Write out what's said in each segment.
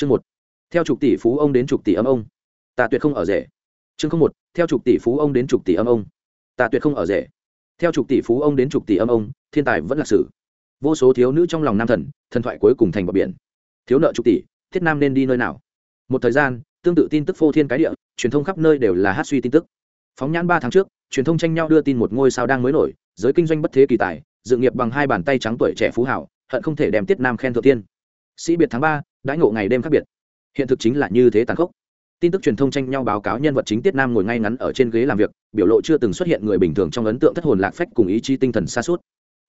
chương một. Theo chục tỷ phú ông đến chục tỷ âm ông. Ta tuyệt không ở rể. Chương không một. Theo chục tỷ phú ông đến chục tỷ âm ông. Ta tuyệt không ở rể. Theo chục tỷ phú ông đến chục tỷ âm ông, thiên tài vẫn là sử. Vô số thiếu nữ trong lòng nam thần thần thoại cuối cùng thành bờ biển. Thiếu nợ chục tỷ, thiết nam nên đi nơi nào? Một thời gian, tương tự tin tức phô thiên cái địa, truyền thông khắp nơi đều là hát suy tin tức. Phóng nhãn ba tháng trước, truyền thông tranh nhau đưa tin một ngôi sao đang mới nổi, giới kinh doanh bất thế kỳ tài, dự nghiệp bằng hai bàn tay trắng tuổi trẻ phú hảo, hận không thể đem tiết nam khen thượng tiên sĩ biệt tháng ba, đãi ngộ ngày đêm khác biệt. Hiện thực chính là như thế tàn khốc. Tin tức truyền thông tranh nhau báo cáo nhân vật chính tiết nam ngồi ngay ngắn ở trên ghế làm việc, biểu lộ chưa từng xuất hiện người bình thường trong ấn tượng thất hồn lạc phách cùng ý chí tinh thần xa suốt.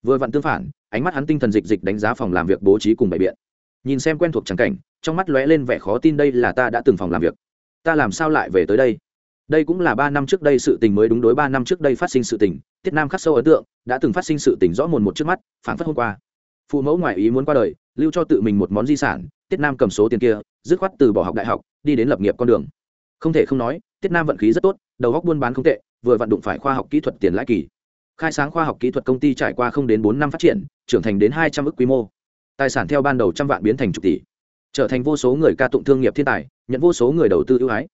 Vừa vặn tương phản, ánh mắt hắn tinh thần dịch dịch đánh giá phòng làm việc bố trí cùng bày biện. Nhìn xem quen thuộc trắng cảnh, trong mắt lóe lên vẻ khó tin đây là ta đã từng phòng làm việc. Ta làm sao lại về tới đây? Đây cũng là ba năm trước đây sự tình mới đúng đối ba năm trước đây phát sinh sự tình, tiết nam khắc sâu ấn tượng, đã từng phát sinh sự tình rõ mồn một trước mắt phản phất hôm qua. Phụ mẫu ngoại ý muốn qua đời lưu cho tự mình một món di sản, tiết nam cầm số tiền kia, dứt khoát từ bỏ học đại học, đi đến lập nghiệp con đường. Không thể không nói, tiết nam vận khí rất tốt, đầu góc buôn bán không tệ, vừa vận đụng phải khoa học kỹ thuật tiền lãi kỳ. Khai sáng khoa học kỹ thuật công ty trải qua không đến bốn năm phát triển, trưởng thành đến hai trăm ước quy mô. Tài sản theo ban đầu trăm vạn biến thành chục tỷ. Trở thành vô số người ca tụng thương nghiệp thiên tài, nhận vô số người đầu tư ưu ái.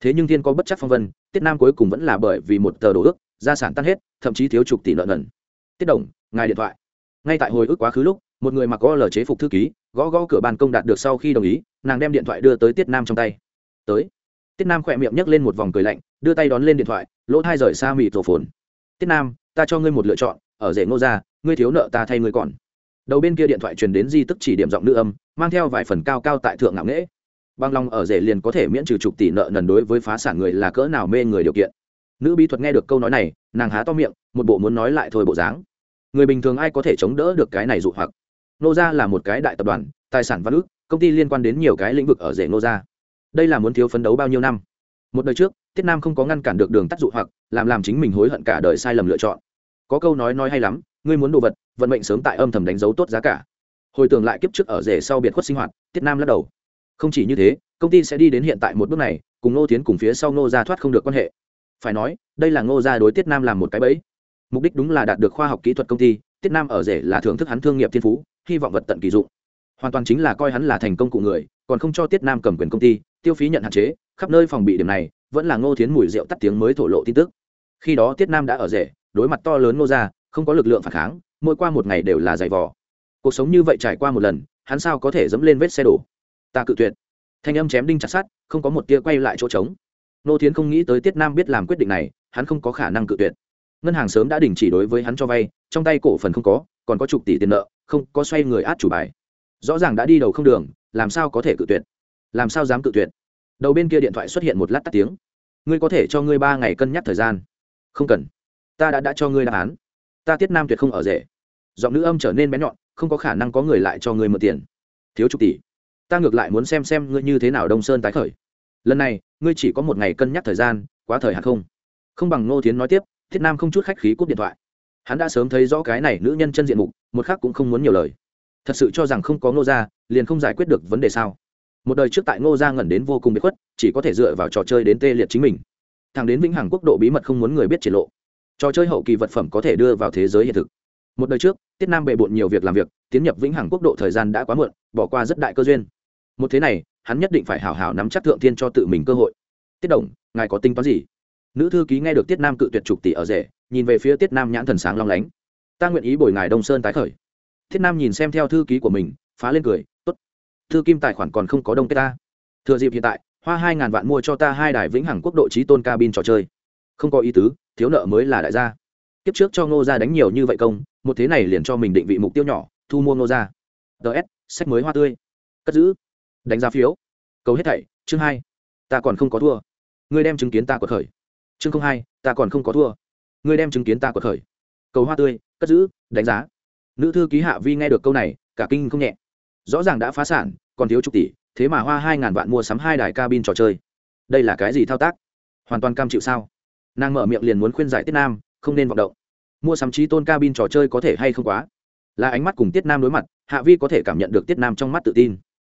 Thế nhưng thiên có bất chấp phong vân, tiết nam cuối cùng vẫn là bởi vì một tờ đồ ước, gia sản tan hết, thậm chí thiếu chục tỷ nợ nần. Tiết đồng, ngài điện thoại. Ngay tại hồi ức quá khứ lúc một người mặc gõ lờ chế phục thư ký, gõ gõ cửa ban công đạt được sau khi đồng ý, nàng đem điện thoại đưa tới tiết nam trong tay. Tới. Tiết nam khỏe miệng nhấc lên một vòng cười lạnh, đưa tay đón lên điện thoại, lỗ hai rời xa mịt rổ phồn. Tiết nam, ta cho ngươi một lựa chọn, ở rể ngô ra ngươi thiếu nợ ta thay ngươi còn. Đầu bên kia điện thoại truyền đến di tức chỉ điểm giọng nữ âm, mang theo vài phần cao cao tại thượng ngạo nghễ. Băng long ở rể liền có thể miễn trừ chục tỷ nợ nần đối với phá sản người là cỡ nào mê người điều kiện. Nữ bí thuật nghe được câu nói này, nàng há to miệng, một bộ muốn nói lại thôi bộ dáng. Người bình thường ai có thể chống đỡ được cái này dụ hoặc? Nô gia là một cái đại tập đoàn, tài sản văn ước công ty liên quan đến nhiều cái lĩnh vực ở rể nô gia. Đây là muốn thiếu phấn đấu bao nhiêu năm? Một đời trước, tiết nam không có ngăn cản được đường tắt dụ hoặc, làm làm chính mình hối hận cả đời sai lầm lựa chọn. Có câu nói nói hay lắm, ngươi muốn đồ vật, vận mệnh sớm tại âm thầm đánh dấu tốt giá cả. Hồi tưởng lại kiếp trước ở rể sau biệt khuất sinh hoạt, tiết nam lắc đầu. Không chỉ như thế, công ty sẽ đi đến hiện tại một bước này, cùng ngô tiến cùng phía sau ngô gia thoát không được quan hệ. Phải nói, đây là ngô gia đối tiết nam làm một cái bẫy. Mục đích đúng là đạt được khoa học kỹ thuật công ty tiết nam ở rể là thưởng thức hắn thương nghiệp thiên phú, hy vọng vật tận kỳ dụng. Hoàn toàn chính là coi hắn là thành công cụ người, còn không cho tiết nam cầm quyền công ty, tiêu phí nhận hạn chế, khắp nơi phòng bị điểm này, vẫn là ngô thiến mùi rượu tắt tiếng mới thổ lộ tin tức. Khi đó tiết nam đã ở rể, đối mặt to lớn ngô ra không có lực lượng phản kháng, mỗi qua một ngày đều là giày vò. Cuộc sống như vậy trải qua một lần, hắn sao có thể dẫm lên vết xe đổ? Ta cự tuyệt. Thanh âm chém đinh chặt sát không có một tia quay lại chỗ trống. Nô thiến không nghĩ tới tiết nam biết làm quyết định này, hắn không có khả năng cự tuyệt ngân hàng sớm đã đình chỉ đối với hắn cho vay, trong tay cổ phần không có, còn có chục tỷ tiền nợ, không, có xoay người át chủ bài. Rõ ràng đã đi đầu không đường, làm sao có thể cự tuyệt? Làm sao dám cự tuyệt? Đầu bên kia điện thoại xuất hiện một lát tắt tiếng. Ngươi có thể cho ngươi ba ngày cân nhắc thời gian. Không cần. Ta đã đã cho ngươi đáp án. Ta tiết nam tuyệt không ở rể. Giọng nữ âm trở nên bé nhọn, không có khả năng có người lại cho ngươi mượn tiền. Thiếu chục tỷ. Ta ngược lại muốn xem xem ngươi như thế nào đông sơn tái khởi. Lần này, ngươi chỉ có một ngày cân nhắc thời gian, quá thời hạn không. Không bằng ngô tiến nói tiếp thiết nam không chút khách khí cúp điện thoại. Hắn đã sớm thấy rõ cái này nữ nhân chân diện mục, một khác cũng không muốn nhiều lời. Thật sự cho rằng không có ngô gia, liền không giải quyết được vấn đề sao? Một đời trước tại ngô gia ngẩn đến vô cùng bị khuất, chỉ có thể dựa vào trò chơi đến tê liệt chính mình. Thằng đến vĩnh hằng quốc độ bí mật không muốn người biết triển lộ. Trò chơi hậu kỳ vật phẩm có thể đưa vào thế giới hiện thực. Một đời trước tiết nam bề bộn nhiều việc làm việc, tiến nhập vĩnh hằng quốc độ thời gian đã quá muộn, bỏ qua rất đại cơ duyên. Một thế này, hắn nhất định phải hào hào nắm chắc thượng thiên cho tự mình cơ hội. Tiết đồng, ngài có tính toán gì? Nữ thư ký nghe được tiết nam cự tuyệt trục tỷ ở rể, nhìn về phía tiết nam nhãn thần sáng long lánh. Ta nguyện ý bồi ngài đông sơn tái khởi. Tiết nam nhìn xem theo thư ký của mình, phá lên cười, tốt. Thư kim tài khoản còn không có đông kết ta. Thừa dịp hiện tại, hoa hai ngàn vạn mua cho ta hai đài vĩnh hằng quốc độ trí tôn cabin trò chơi. Không có ý tứ, thiếu nợ mới là đại gia. Kiếp trước cho ngô gia đánh nhiều như vậy công, một thế này liền cho mình định vị mục tiêu nhỏ, thu mua ngô gia. Ts sách mới hoa tươi. Cất giữ. Đánh giá phiếu. Cầu hết thảy, chương hai. Ta còn không có thua. Ngươi đem chứng kiến ta của khởi chương không hai, ta còn không có thua. Ngươi đem chứng kiến ta của khởi. Cầu hoa tươi, cất giữ, đánh giá. Nữ thư ký hạ vi nghe được câu này, cả kinh không nhẹ. Rõ ràng đã phá sản, còn thiếu chục tỷ, thế mà hoa hai ngàn vạn mua sắm hai đài cabin trò chơi. Đây là cái gì thao tác? Hoàn toàn cam chịu sao? Nàng mở miệng liền muốn khuyên giải tiết nam, không nên vọng động. Mua sắm trí tôn cabin trò chơi có thể hay không quá? Là ánh mắt cùng tiết nam đối mặt, hạ vi có thể cảm nhận được tiết nam trong mắt tự tin.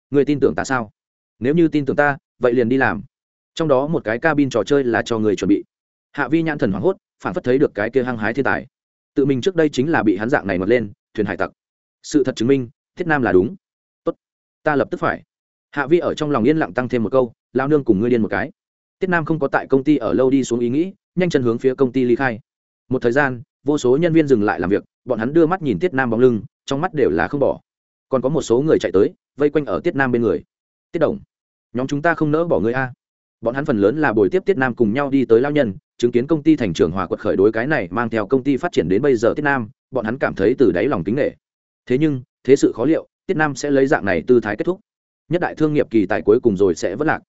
Người tin tưởng ta sao? Nếu như tin tưởng ta, vậy liền đi làm. Trong đó một cái cabin trò chơi là cho người chuẩn bị hạ vi nhãn thần hoảng hốt phản phất thấy được cái kia hăng hái thiên tài. Tự mình trước đây chính là bị hắn dạng này mật lên, thuyền hải tặc. Sự thật chứng minh, thiết nam là đúng. Tốt, ta lập tức phải. Hạ vi ở trong lòng yên lặng tăng thêm một câu, lao nương cùng ngươi điên một cái. Tiết nam không có tại công ty ở lâu đi xuống ý nghĩ, nhanh chân hướng phía công ty ly khai. Một thời gian, vô số nhân viên dừng lại làm việc, bọn hắn đưa mắt nhìn tiết nam bóng lưng, trong mắt đều là không bỏ. Còn có một số người chạy tới, vây quanh ở tiết nam bên người. Tiết đồng, nhóm chúng ta không nỡ bỏ người a bọn hắn phần lớn là buổi tiếp tiết nam cùng nhau đi tới lao nhân, chứng kiến công ty thành trường hòa quật khởi đối cái này mang theo công ty phát triển đến bây giờ tiết nam, bọn hắn cảm thấy từ đáy lòng kính nghệ thế nhưng, thế sự khó liệu, tiết nam sẽ lấy dạng này tư thái kết thúc. Nhất đại thương nghiệp kỳ tài cuối cùng rồi sẽ vất lạc.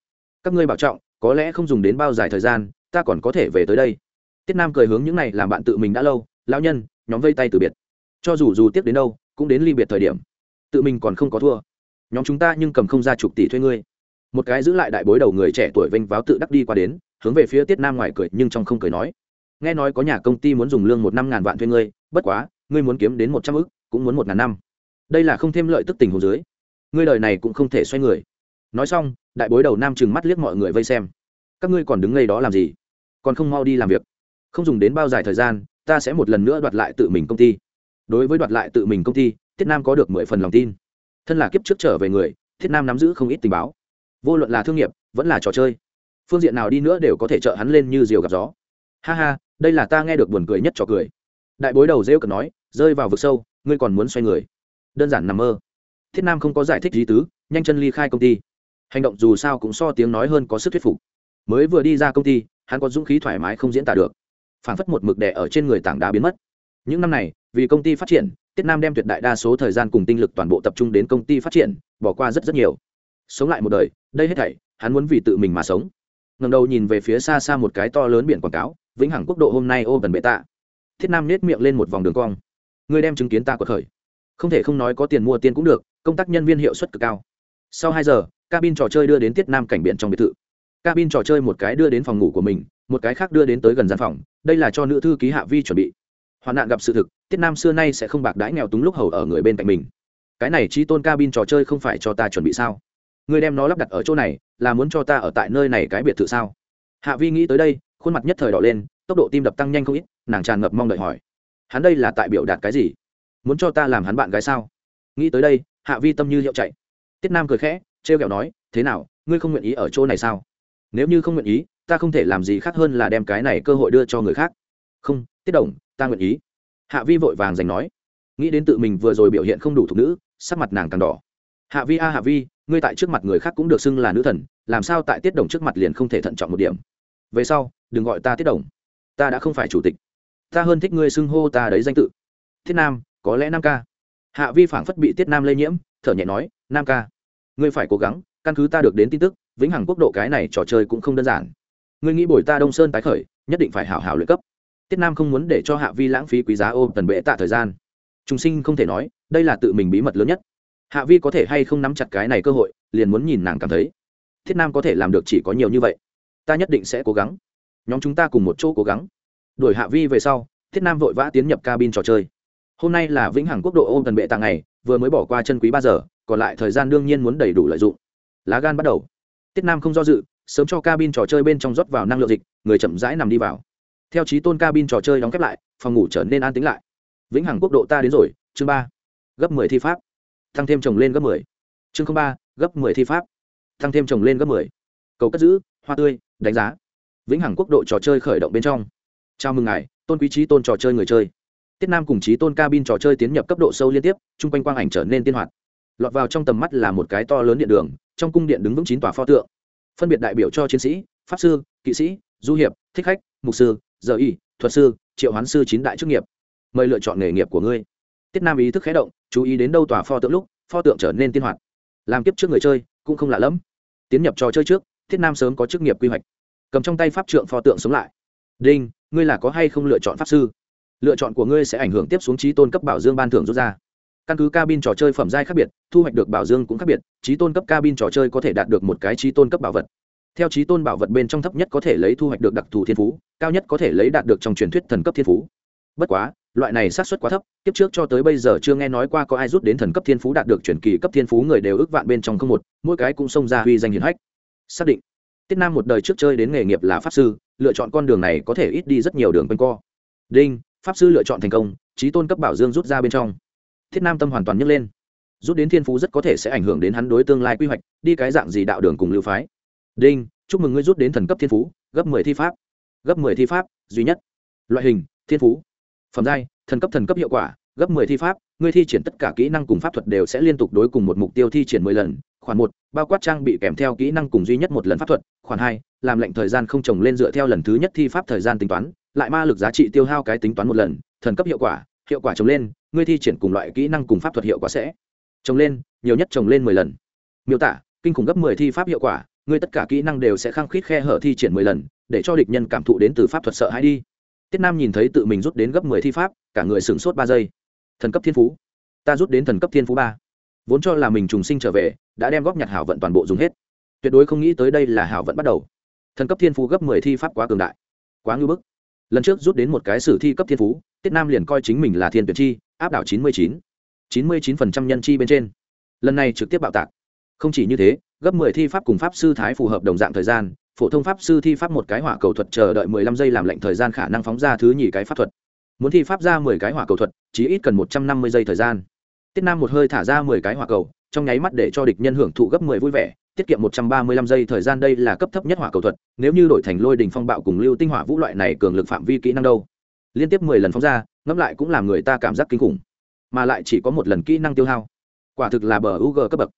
Các ngươi bảo trọng, có lẽ không dùng đến bao dài thời gian, ta còn có thể về tới đây. Tiết nam cười hướng những này làm bạn tự mình đã lâu, lão nhân, nhóm vây tay từ biệt. Cho dù dù tiếp đến đâu, cũng đến ly biệt thời điểm. Tự mình còn không có thua. Nhóm chúng ta nhưng cầm không ra chục tỷ thuê ngươi một cái giữ lại đại bối đầu người trẻ tuổi vênh váo tự đắc đi qua đến, hướng về phía tiết nam ngoài cười, nhưng trong không cười nói. Nghe nói có nhà công ty muốn dùng lương một năm ngàn vạn thuê ngươi, bất quá, ngươi muốn kiếm đến một trăm ức, cũng muốn một ngàn năm. Đây là không thêm lợi tức tình hồ dưới. Ngươi đời này cũng không thể xoay người. Nói xong, đại bối đầu nam chừng mắt liếc mọi người vây xem. Các ngươi còn đứng ngay đó làm gì? Còn không mau đi làm việc. Không dùng đến bao dài thời gian, ta sẽ một lần nữa đoạt lại tự mình công ty. Đối với đoạt lại tự mình công ty, tiết nam có được mười phần lòng tin. Thân là kiếp trước trở về người thiết nam nắm giữ không ít tình báo vô luận là thương nghiệp, vẫn là trò chơi, phương diện nào đi nữa đều có thể trợ hắn lên như diều gặp gió. Ha ha, đây là ta nghe được buồn cười nhất trò cười. Đại bối đầu rêu cần nói, rơi vào vực sâu, ngươi còn muốn xoay người. Đơn giản nằm mơ. Thiết nam không có giải thích lý tứ, nhanh chân ly khai công ty. Hành động dù sao cũng so tiếng nói hơn có sức thuyết phục. Mới vừa đi ra công ty, hắn có dũng khí thoải mái không diễn tả được. Phản phất một mực đẻ ở trên người tảng đá biến mất. Những năm này, vì công ty phát triển tiết nam đem tuyệt đại đa số thời gian cùng tinh lực toàn bộ tập trung đến công ty phát triển, bỏ qua rất rất nhiều. Sống lại một đời đây hết thảy, hắn muốn vì tự mình mà sống. Ngầm đầu nhìn về phía xa xa một cái to lớn biển quảng cáo, vĩnh hằng quốc độ hôm nay ô tần bệ tạ. Thiết nam nết miệng lên một vòng đường cong. Người đem chứng kiến ta cuộc khởi. Không thể không nói có tiền mua tiền cũng được, công tác nhân viên hiệu suất cực cao. Sau hai giờ, cabin trò chơi đưa đến tiết nam cảnh biển trong biệt thự. Cabin trò chơi một cái đưa đến phòng ngủ của mình, một cái khác đưa đến tới gần gian phòng. Đây là cho nữ thư ký hạ vi chuẩn bị. Hoạn nạn gặp sự thực tiết nam xưa nay sẽ không bạc đãi nghèo túng lúc hầu ở người bên cạnh mình. Cái này trí tôn cabin trò chơi không phải cho ta chuẩn bị sao? Ngươi đem nó lắp đặt ở chỗ này, là muốn cho ta ở tại nơi này cái biệt thự sao? Hạ vi nghĩ tới đây, khuôn mặt nhất thời đỏ lên, tốc độ tim đập tăng nhanh không ít, nàng tràn ngập mong đợi hỏi. Hắn đây là tại biểu đạt cái gì? Muốn cho ta làm hắn bạn gái sao? Nghĩ tới đây, hạ vi tâm như hiệu chạy. Tiết nam cười khẽ t r e o kẹo nói, thế nào, ngươi không nguyện ý ở chỗ này sao? Nếu như không nguyện ý, ta không thể làm gì khác hơn là đem cái này cơ hội đưa cho người khác. Không, tiết đồng, ta nguyện ý. Hạ vi vội vàng giành nói. Nghĩ đến tự mình vừa rồi biểu hiện không đủ thục nữ, sắc mặt nàng càng đỏ. Hạ vi a, hạ vi ngươi tại trước mặt người khác cũng được xưng là nữ thần, làm sao tại tiết đồng trước mặt liền không thể thận trọng một điểm? Về sau, đừng gọi ta tiết đồng. Ta đã không phải chủ tịch. Ta hơn thích ngươi xưng hô ta đấy danh tự. Thiết nam, có lẽ nam ca. Hạ vi phảng phất bị tiết nam lây nhiễm, thở nhẹ nói, nam ca. Ngươi phải cố gắng, căn cứ ta được đến tin tức, vĩnh hằng quốc độ cái này trò chơi cũng không đơn giản. Ngươi nghĩ bồi ta đông sơn tái khởi, nhất định phải hảo hảo luyện cấp. Tiết nam không muốn để cho hạ vi lãng phí quý giá ô tần bệ tạ thời gian. Trung sinh không thể nói, đây là tự mình bí mật lớn nhất hạ vi có thể hay không nắm chặt cái này cơ hội, liền muốn nhìn nàng cảm thấy. Thiết nam có thể làm được chỉ có nhiều như vậy. Ta nhất định sẽ cố gắng. Nhóm chúng ta cùng một chỗ cố gắng. Đuổi hạ vi về sau, thiết nam vội vã tiến nhập cabin trò chơi. Hôm nay là vĩnh hằng quốc độ ôm tần bệ tàng ngày, vừa mới bỏ qua chân quý ba giờ, còn lại thời gian đương nhiên muốn đầy đủ lợi dụng. Lá gan bắt đầu. Tiết nam không do dự, sớm cho cabin trò chơi bên trong rót vào năng lượng dịch, người chậm rãi nằm đi vào. Theo trí tôn cabin trò chơi đóng khép lại, phòng ngủ trở nên an tính lại. Vĩnh hằng quốc độ ta đến rồi, chương ba. Gấp mười thi pháp tăng thêm trồng lên gấp mười. Chương ba, gấp mười thi pháp. Tăng thêm trồng lên gấp mười. Cầu cất giữ, hoa tươi, đánh giá. Vĩnh hằng quốc độ trò chơi khởi động bên trong. Chào mừng ngài, tôn quý trí tôn trò chơi người chơi. Tiết nam cùng trí tôn cabin trò chơi tiến nhập cấp độ sâu liên tiếp trung quanh quang ảnh trở nên tiên hoạt. Lọt vào trong tầm mắt là một cái to lớn điện đường, trong cung điện đứng vững chín tòa pho tượng. Phân biệt đại biểu cho chiến sĩ, pháp sư, kỵ sĩ, du hiệp, thích khách, mục sư, giờ y, thuật sư, triệu hoán sư chín đại chức nghiệp. Mời lựa chọn nghề nghiệp của ngươi. Tiết nam ý thức khẽ động chú ý đến đâu tòa pho tượng lúc, pho tượng trở nên tiên hoạt. Làm kiếp trước người chơi, cũng không lạ lẫm. Tiến nhập trò chơi trước, thiết nam sớm có chức nghiệp quy hoạch. Cầm trong tay pháp trượng pho tượng sống lại. Đinh, ngươi là có hay không lựa chọn pháp sư? Lựa chọn của ngươi sẽ ảnh hưởng tiếp xuống trí tôn cấp bảo dương ban thưởng rút ra. Căn cứ cabin trò chơi phẩm giai khác biệt, thu hoạch được bảo dương cũng khác biệt, trí tôn cấp cabin trò chơi có thể đạt được một cái trí tôn cấp bảo vật. Theo trí tôn bảo vật bên trong thấp nhất có thể lấy thu hoạch được đặc thù thiên phú, cao nhất có thể lấy đạt được trong truyền thuyết thần cấp thiên phú bất quá, loại này xác suất quá thấp tiếp trước cho tới bây giờ chưa nghe nói qua có ai rút đến thần cấp thiên phú đạt được chuyển kỳ cấp thiên phú người đều ước vạn bên trong không một, mỗi cái cũng xông ra huy danh hiển hách. Xác định, tiết nam một đời trước chơi đến nghề nghiệp là pháp sư, lựa chọn con đường này có thể ít đi rất nhiều đường quanh co. Đinh, pháp sư lựa chọn thành công trí tôn cấp bảo dương rút ra bên trong. Thiết nam tâm hoàn toàn nhấc lên. Rút đến thiên phú rất có thể sẽ ảnh hưởng đến hắn đối tương lai quy hoạch, đi cái dạng gì đạo đường cùng lưu phái. Đinh, chúc mừng ngươi rút đến thần cấp thiên phú, gấp mười thi pháp. Gấp mười thi pháp, duy nhất. Loại hình, thiên phú phẩm giai, thần cấp thần cấp hiệu quả, gấp mười thi pháp, ngươi thi triển tất cả kỹ năng cùng pháp thuật đều sẽ liên tục đối cùng một mục tiêu thi triển mười lần. Khoản một, bao quát trang bị kèm theo kỹ năng cùng duy nhất một lần pháp thuật. Khoản hai, làm lệnh thời gian không trồng lên dựa theo lần thứ nhất thi pháp thời gian tính toán, lại ma lực giá trị tiêu hao cái tính toán một lần, thần cấp hiệu quả hiệu quả trồng lên, ngươi thi triển cùng loại kỹ năng cùng pháp thuật hiệu quả sẽ trồng lên, nhiều nhất trồng lên mười lần. Miêu tả, kinh khủng gấp mười thi pháp hiệu quả, ngươi tất cả kỹ năng đều sẽ khăng khít khe hở thi triển mười lần, để cho địch nhân cảm thụ đến từ pháp thuật sợ hãi đi tiết nam nhìn thấy tự mình rút đến gấp mười thi pháp, cả người sửng sốt ba giây. Thần cấp thiên phú. Ta rút đến thần cấp thiên phú ba. Vốn cho là mình trùng sinh trở về, đã đem góp nhặt hảo vận toàn bộ dùng hết. Tuyệt đối không nghĩ tới đây là hảo vận bắt đầu. Thần cấp thiên phú gấp mười thi pháp quá cường đại. Quá ngưỡng bức. Lần trước rút đến một cái sử thi cấp thiên phú, tiết nam liền coi chính mình là thiên tuyệt chi, áp đảo chín mươi chín. chín mươi chín phần trăm nhân chi bên trên. Lần này trực tiếp bạo tạc. Không chỉ như thế, gấp mười thi pháp cùng pháp sư thái phù hợp đồng dạng thời gian phổ thông pháp sư thi pháp một cái hỏa cầu thuật chờ đợi mười lăm giây làm lệnh thời gian khả năng phóng ra thứ nhì cái pháp thuật. Muốn thi pháp ra mười cái hỏa cầu thuật, chỉ ít cần một trăm năm mươi giây thời gian. Tiết nam một hơi thả ra mười cái hỏa cầu, trong nháy mắt để cho địch nhân hưởng thụ gấp mười vui vẻ, tiết kiệm một trăm ba mươi lăm giây thời gian đây là cấp thấp nhất hỏa cầu thuật, nếu như đổi thành lôi đình phong bạo cùng lưu tinh hỏa vũ loại này cường lực phạm vi kỹ năng đâu. Liên tiếp mười lần phóng ra, ngẫm lại cũng làm người ta cảm giác kinh khủng. Mà lại chỉ có một lần kỹ năng tiêu hao. Quả thực là bờ u g cấp bậc.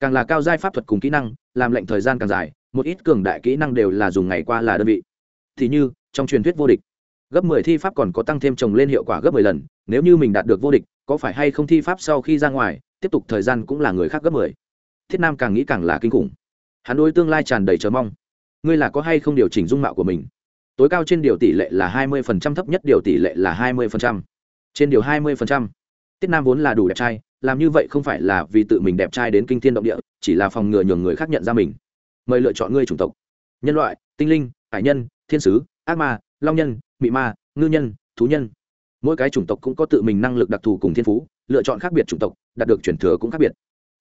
Càng là cao giai pháp thuật cùng kỹ năng, làm lệnh thời gian càng dài một ít cường đại kỹ năng đều là dùng ngày qua là đơn vị. Thì như, trong truyền thuyết vô địch, gấp mười thi pháp còn có tăng thêm trồng lên hiệu quả gấp mười lần, nếu như mình đạt được vô địch, có phải hay không thi pháp sau khi ra ngoài, tiếp tục thời gian cũng là người khác gấp mười. Thiết nam càng nghĩ càng là kinh khủng. Hắn đối tương lai tràn đầy chờ mong. Ngươi là có hay không điều chỉnh dung mạo của mình? Tối cao trên điều tỷ lệ là hai mươi phần trăm, thấp nhất điều tỷ lệ là hai mươi phần trăm. Trên điều hai mươi phần trăm. Tiết nam vốn là đủ đẹp trai, làm như vậy không phải là vì tự mình đẹp trai đến kinh thiên động địa, chỉ là phòng ngừa nhường người khác nhận ra mình mời lựa chọn ngươi chủng tộc. Nhân loại, tinh linh hải nhân, thiên sứ, ác ma, long nhân, mị ma, ngư nhân, thú nhân. Mỗi cái chủng tộc cũng có tự mình năng lực đặc thù cùng thiên phú, lựa chọn khác biệt chủng tộc, đạt được chuyển thừa cũng khác biệt.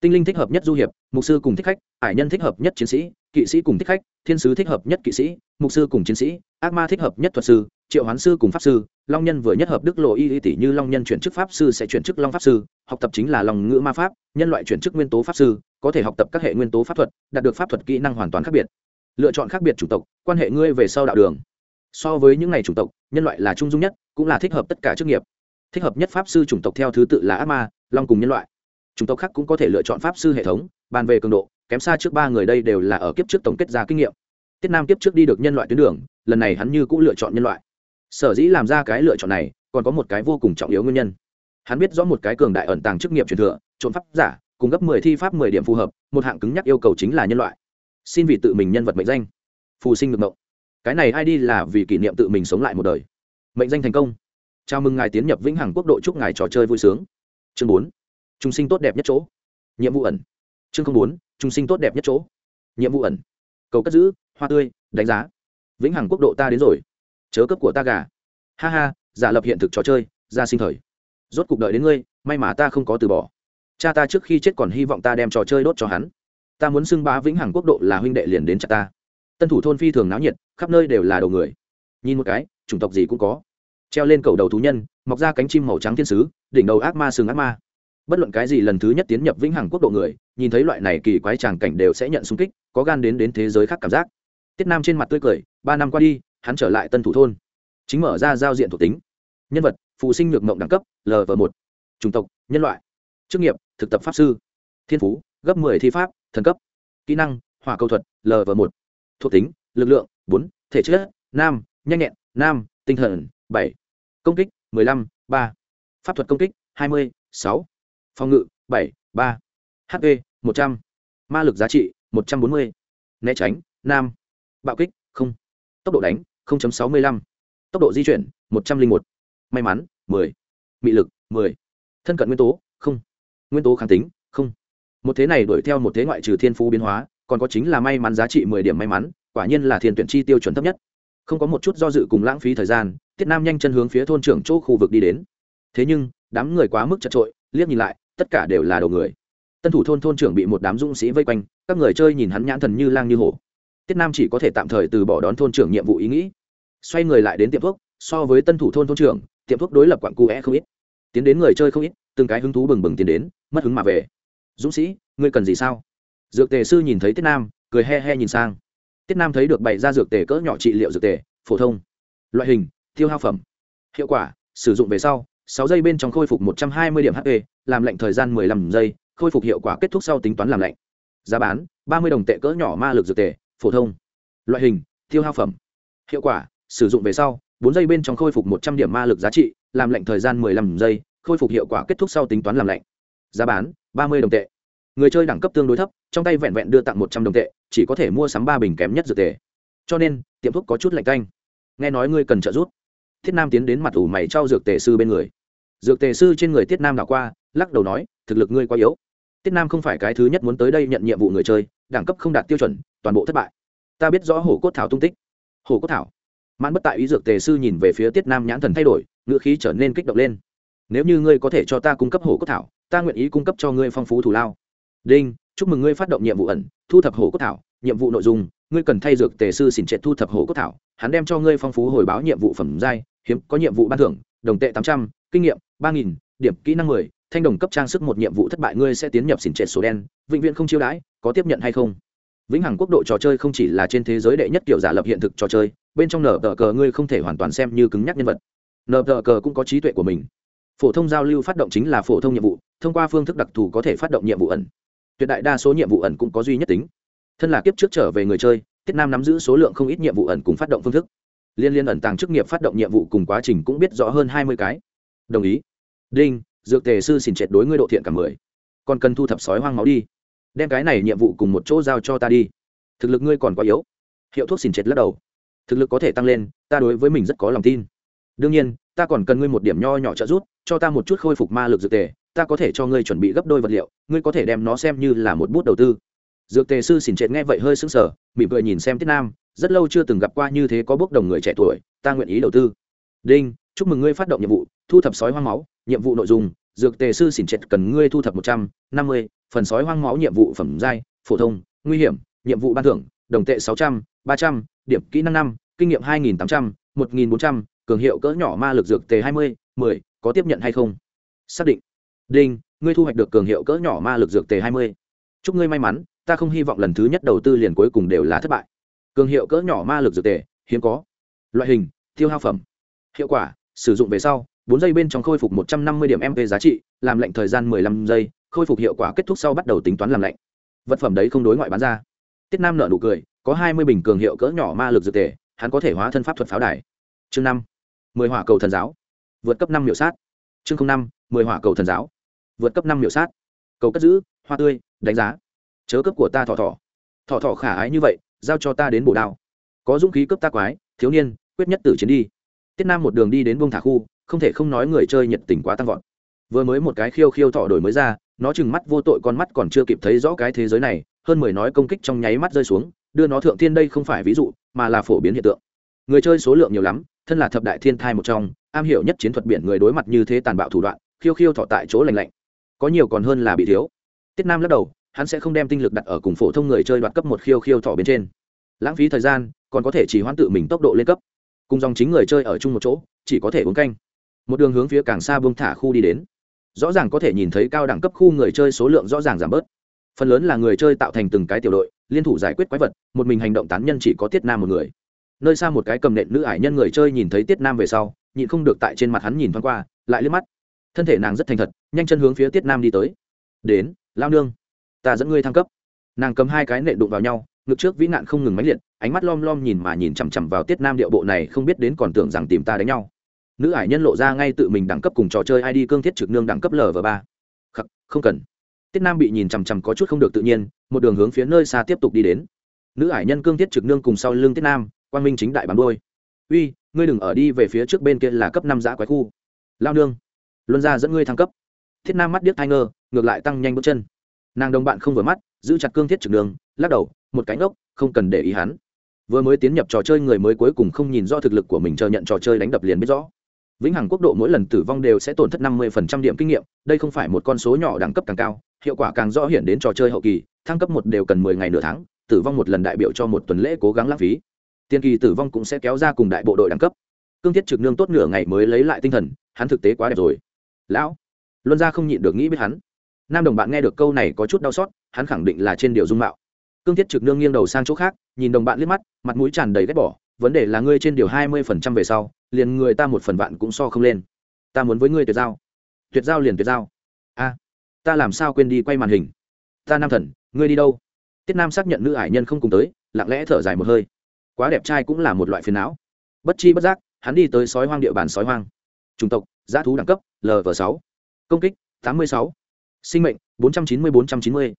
Tinh linh thích hợp nhất du hiệp, mục sư cùng thích khách hải nhân thích hợp nhất chiến sĩ kỵ sĩ cùng thích khách, thiên sứ thích hợp nhất kỵ sĩ, mục sư cùng chiến sĩ, ác ma thích hợp nhất thuật sư, triệu hoán sư cùng pháp sư, long nhân vừa nhất hợp đức lộ y y tỷ như long nhân chuyển chức pháp sư sẽ chuyển chức long pháp sư, học tập chính là lòng ngữ ma pháp, nhân loại chuyển chức nguyên tố pháp sư, có thể học tập các hệ nguyên tố pháp thuật, đạt được pháp thuật kỹ năng hoàn toàn khác biệt. Lựa chọn khác biệt chủng tộc, quan hệ ngươi về sau đạo đường. So với những ngày chủng tộc, nhân loại là trung dung nhất, cũng là thích hợp tất cả chức nghiệp. Thích hợp nhất pháp sư chủng tộc theo thứ tự là ác ma, long cùng nhân loại. Chủng tộc khác cũng có thể lựa chọn pháp sư hệ thống, bàn về cường độ kém xa trước ba người đây đều là ở kiếp trước tổng kết ra kinh nghiệm. Tiết nam kiếp trước đi được nhân loại tuyến đường, lần này hắn như cũng lựa chọn nhân loại. Sở dĩ làm ra cái lựa chọn này, còn có một cái vô cùng trọng yếu nguyên nhân. Hắn biết rõ một cái cường đại ẩn tàng chức nghiệp truyền thừa, trộm pháp giả, cùng gấp mười thi pháp mười điểm phù hợp, một hạng cứng nhắc yêu cầu chính là nhân loại. Xin vì tự mình nhân vật mệnh danh. Phù sinh được mộng. Cái này ai đi là vì kỷ niệm tự mình sống lại một đời. Mệnh danh thành công. Chào mừng ngài tiến nhập vĩnh hằng quốc độ chúc ngài trò chơi vui sướng. Chương bốn. Trung sinh tốt đẹp nhất chỗ. Nhiệm vụ ẩn. Chương bốn trung sinh tốt đẹp nhất chỗ. Nhiệm vụ ẩn. Cầu cất giữ, hoa tươi, đánh giá. Vĩnh hằng quốc độ ta đến rồi. Chớ cấp của ta gà. Ha ha, giả lập hiện thực trò chơi, ra sinh thời. Rốt cuộc đợi đến ngươi, may mà ta không có từ bỏ. Cha ta trước khi chết còn hy vọng ta đem trò chơi đốt cho hắn. Ta muốn xưng bá vĩnh hằng quốc độ là huynh đệ liền đến chặt ta. Tân thủ thôn phi thường náo nhiệt, khắp nơi đều là đầu người. Nhìn một cái, chủng tộc gì cũng có. Treo lên cầu đầu thú nhân, mọc ra cánh chim màu trắng thiên sứ, đỉnh đầu ác ma sừng ác ma bất luận cái gì lần thứ nhất tiến nhập vĩnh hằng quốc độ người, nhìn thấy loại này kỳ quái tràng cảnh đều sẽ nhận xung kích, có gan đến đến thế giới khác cảm giác. Tiết nam trên mặt tươi cười, ba năm qua đi, hắn trở lại tân thủ thôn. Chính mở ra giao diện thuộc tính. Nhân vật, phụ sinh nhược mộng đẳng cấp lv một. Chủng tộc, nhân loại. Chức nghiệp, thực tập pháp sư. Thiên phú, gấp mười thi pháp, thần cấp. Kỹ năng, hỏa cầu thuật lv một. Thuộc tính, lực lượng, bốn, thể chất nam nhanh nhẹn nam tinh thần, bảy. Công kích, mười lăm, ba. Pháp thuật công kích, hai mươi, sáu phòng ngự, bảy, ba hp một trăm, ma lực giá trị, một trăm bốn mươi, né tránh, nam, bạo kích, không, tốc độ đánh sáu mươi lăm, tốc độ di chuyển, một trăm linh một, may mắn, mười, mị lực, mười, thân cận nguyên tố, không, nguyên tố kháng tính, không. Một thế này đuổi theo một thế ngoại trừ thiên phú biến hóa, còn có chính là may mắn giá trị mười điểm may mắn, quả nhiên là thiên tuyển chi tiêu chuẩn thấp nhất. Không có một chút do dự cùng lãng phí thời gian, tiết nam nhanh chân hướng phía thôn trưởng chỗ khu vực đi đến. Thế nhưng, đám người quá mức chật trội liếc nhìn lại tất cả đều là đầu người. Tân thủ thôn thôn trưởng bị một đám dũng sĩ vây quanh, các người chơi nhìn hắn nhãn thần như lang như hổ. Tiết nam chỉ có thể tạm thời từ bỏ đón thôn trưởng nhiệm vụ ý nghĩ. Xoay người lại đến tiệm thuốc, so với tân thủ thôn thôn trưởng, tiệm thuốc đối lập quặng cu é không ít. Tiến đến người chơi không ít, từng cái hứng thú bừng bừng tiến đến, mất hứng mà về. Dũng sĩ, ngươi cần gì sao? Dược tề sư nhìn thấy tiết nam, cười he he nhìn sang. Tiết nam thấy được bày ra dược tề cỡ nhỏ trị liệu dược tề, phổ thông. Loại hình, tiêu hao phẩm. Hiệu quả, sử dụng về sau sáu giây bên trong khôi phục một trăm hai mươi điểm hp làm lệnh thời gian mười lăm giây, khôi phục hiệu quả kết thúc sau tính toán làm lệnh. Giá bán, ba mươi đồng tệ cỡ nhỏ ma lực dược tệ phổ thông. Loại hình, tiêu hao phẩm. Hiệu quả, sử dụng về sau, bốn giây bên trong khôi phục một trăm điểm ma lực giá trị, làm lệnh thời gian mười lăm giây, khôi phục hiệu quả kết thúc sau tính toán làm lệnh. Giá bán, ba mươi đồng tệ. Người chơi đẳng cấp tương đối thấp, trong tay vẹn vẹn đưa tặng một trăm đồng tệ, chỉ có thể mua sắm ba bình kém nhất dược tề. Cho nên, tiệm thuốc có chút lạnh canh. Nghe nói ngươi cần trợ giúp thiết nam tiến đến mặt ủ mày trao dược tề sư bên người. Dược tề sư trên người tiết nam đảo qua, lắc đầu nói, thực lực ngươi quá yếu. Tiết nam không phải cái thứ nhất muốn tới đây nhận nhiệm vụ người chơi, đẳng cấp không đạt tiêu chuẩn, toàn bộ thất bại. Ta biết rõ hổ cốt thảo tung tích. Hổ cốt thảo? Mãn bất tại ý dược tề sư nhìn về phía tiết nam nhãn thần thay đổi ngựa khí trở nên kích động lên. Nếu như ngươi có thể cho ta cung cấp hổ cốt thảo, ta nguyện ý cung cấp cho ngươi phong phú thù lao. Đinh, chúc mừng ngươi phát động nhiệm vụ ẩn, thu thập hổ cốt thảo, nhiệm vụ nội dung, ngươi cần thay dược tề sư xỉn trệ thu thập hổ cốt thảo, hắn đem cho ngươi phong phú hồi báo nhiệm vụ phẩm giai hiếm, có nhiệm vụ ban thưởng, đồng tệ tám trăm, kinh nghiệm ba nghìn, điểm kỹ năng mười, thanh đồng cấp trang sức một nhiệm vụ thất bại ngươi sẽ tiến nhập xỉn trệ số đen, vĩnh viễn không chiêu đãi, có tiếp nhận hay không? Vĩnh hằng quốc độ trò chơi không chỉ là trên thế giới đệ nhất kiểu giả lập hiện thực trò chơi, bên trong nở tờ cờ ngươi không thể hoàn toàn xem như cứng nhắc nhân vật. Nở tờ cờ cũng có trí tuệ của mình. Phổ thông giao lưu phát động chính là phổ thông nhiệm vụ, thông qua phương thức đặc thù có thể phát động nhiệm vụ ẩn. Tuyệt đại đa số nhiệm vụ ẩn cũng có duy nhất tính. Thân là kiếp trước trở về người chơi, tiết nam nắm giữ số lượng không ít nhiệm vụ ẩn cùng phát động phương thức liên liên ẩn tàng chức nghiệp phát động nhiệm vụ cùng quá trình cũng biết rõ hơn hai mươi cái. Đồng ý. Đinh, dược tề sư xin triệt đối ngươi độ thiện cả mười. Còn cần thu thập sói hoang máu đi. Đem cái này nhiệm vụ cùng một chỗ giao cho ta đi. Thực lực ngươi còn quá yếu. Hiệu thuốc xin triệt lắc đầu. Thực lực có thể tăng lên, ta đối với mình rất có lòng tin. Đương nhiên, ta còn cần ngươi một điểm nho nhỏ trợ giúp, cho ta một chút khôi phục ma lực dược tề, ta có thể cho ngươi chuẩn bị gấp đôi vật liệu, ngươi có thể đem nó xem như là một bút đầu tư. Dược tề sư xỉn trệt nghe vậy hơi sững sờ, mỉm cười nhìn xem tiết nam rất lâu chưa từng gặp qua như thế có bước đồng người trẻ tuổi, ta nguyện ý đầu tư. Đinh, chúc mừng ngươi phát động nhiệm vụ, thu thập sói hoang máu, nhiệm vụ nội dung, dược tề sư xỉn trệt cần ngươi thu thập một trăm năm mươi, phần sói hoang máu nhiệm vụ phẩm giai, phổ thông, nguy hiểm, nhiệm vụ ban thưởng, đồng tệ sáu trăm, ba trăm, điểm kỹ năng năm, kinh nghiệm hai nghìn tám trăm, một nghìn bốn trăm, cường hiệu cỡ nhỏ ma lực dược tề hai mươi, mười, có tiếp nhận hay không? Xác định. Đinh, ngươi thu hoạch được cường hiệu cỡ nhỏ ma lực dược tề hai mươi. Chúc ngươi may mắn, ta không hy vọng lần thứ nhất đầu tư liền cuối cùng đều là thất bại cường hiệu cỡ nhỏ ma lực dược tề, hiếm có. Loại hình, tiêu hao phẩm. Hiệu quả, sử dụng về sau, bốn giây bên trong khôi phục một trăm năm mươi điểm mp giá trị, làm lệnh thời gian mười lăm giây, khôi phục hiệu quả kết thúc sau bắt đầu tính toán làm lệnh vật phẩm đấy không đối ngoại bán ra. Tiết nam nợ nụ cười, có hai mươi bình cường hiệu cỡ nhỏ ma lực dược tề, hắn có thể hóa thân pháp thuật pháo đài. Chương năm, mười hỏa cầu thần giáo. Vượt cấp năm miểu sát. Chương năm, mười hỏa cầu thần giáo. Vượt cấp năm miểu sát. Cầu cất giữ, hoa tươi, đánh giá. Chớ cấp của ta thỏ thỏ. Thỏ thỏ khả ái như vậy giao cho ta đến bổ đao. Có dũng khí cướp ta quái, thiếu niên, quyết nhất tử chiến đi. Tiết nam một đường đi đến bông thả khu, không thể không nói người chơi nhiệt tình quá tăng vọt. Vừa mới một cái khiêu khiêu thọ đổi mới ra, nó chừng mắt vô tội con mắt còn chưa kịp thấy rõ cái thế giới này, hơn mười nói công kích trong nháy mắt rơi xuống, đưa nó thượng thiên đây không phải ví dụ, mà là phổ biến hiện tượng. Người chơi số lượng nhiều lắm, thân là thập đại thiên thai một trong, am hiểu nhất chiến thuật biển người đối mặt như thế tàn bạo thủ đoạn, khiêu khiêu thọ tại chỗ lành lạnh. Có nhiều còn hơn là bị thiếu. Tiết nam lắc đầu hắn sẽ không đem tinh lực đặt ở cùng phổ thông người chơi đoạt cấp một khiêu khiêu thọ bên trên. Lãng phí thời gian, còn có thể chỉ hoãn tự mình tốc độ lên cấp. Cùng dòng chính người chơi ở chung một chỗ, chỉ có thể uống canh. Một đường hướng phía càng xa buông thả khu đi đến. Rõ ràng có thể nhìn thấy cao đẳng cấp khu người chơi số lượng rõ ràng giảm bớt. Phần lớn là người chơi tạo thành từng cái tiểu đội, liên thủ giải quyết quái vật, một mình hành động tán nhân chỉ có tiết nam một người. Nơi xa một cái cầm nện nữ ải nhân người chơi nhìn thấy tiết nam về sau, nhịn không được tại trên mặt hắn nhìn thoáng qua, lại liếc mắt. Thân thể nàng rất thành thật, nhanh chân hướng phía tiết nam đi tới. Đến, lao nương ta dẫn ngươi thăng cấp. Nàng cầm hai cái nệ đụng vào nhau, ngực trước vĩ nạn không ngừng máy liệt, ánh mắt lom lom nhìn mà nhìn chằm chằm vào tiết nam điệu bộ này không biết đến còn tưởng rằng tìm ta đánh nhau. Nữ ải nhân lộ ra ngay tự mình đẳng cấp cùng trò chơi id cương thiết trực nương đẳng cấp lv ba. Khắc, không cần. Tiết nam bị nhìn chằm chằm có chút không được tự nhiên, một đường hướng phía nơi xa tiếp tục đi đến. Nữ ải nhân cương thiết trực nương cùng sau lưng tiết nam quan minh chính đại bám đôi uy, ngươi đừng ở đi về phía trước bên kia là cấp năm giã quái khu. Lao nương, luân ra dẫn ngươi thăng cấp. Thiết nam mắt điếc thai ngơ, ngược lại tăng nhanh bước chân nàng đồng bạn không vừa mắt, giữ chặt cương thiết trực đường, lắc đầu, một cánh ốc không cần để ý hắn. Vừa mới tiến nhập trò chơi người mới cuối cùng không nhìn rõ thực lực của mình chờ nhận trò chơi đánh đập liền biết rõ. Vĩnh hằng quốc độ mỗi lần tử vong đều sẽ tổn thất năm mươi điểm kinh nghiệm, đây không phải một con số nhỏ đẳng cấp càng cao, hiệu quả càng rõ hiển đến trò chơi hậu kỳ, thăng cấp một đều cần mười ngày nửa tháng, tử vong một lần đại biểu cho một tuần lễ cố gắng lãng phí. Tiên kỳ tử vong cũng sẽ kéo ra cùng đại bộ đội đẳng cấp. Cương thiết trực nương tốt nửa ngày mới lấy lại tinh thần, hắn thực tế quá đẹp rồi. Lão, luân gia không nhịn được nghĩ biết hắn nam đồng bạn nghe được câu này có chút đau xót, hắn khẳng định là trên điều dung mạo. Cương thiết trực nương nghiêng đầu sang chỗ khác, nhìn đồng bạn liếc mắt, mặt mũi tràn đầy ghét bỏ, vấn đề là ngươi trên điều hai mươi phần trăm về sau, liền người ta một phần vạn cũng so không lên. Ta muốn với ngươi tuyệt giao. Tuyệt giao liền tuyệt giao. A, ta làm sao quên đi quay màn hình? Ta nam thần, ngươi đi đâu? Tiết nam xác nhận nữ ải nhân không cùng tới, lặng lẽ thở dài một hơi. Quá đẹp trai cũng là một loại phiền não. Bất chi bất giác, hắn đi tới sói hoang địa bàn sói hoang. Chủng tộc giá thú đẳng cấp lv sáu. Công kích, tám mươi sáu sinh mệnh, bốn trăm chín mươi, bốn trăm chín mươi.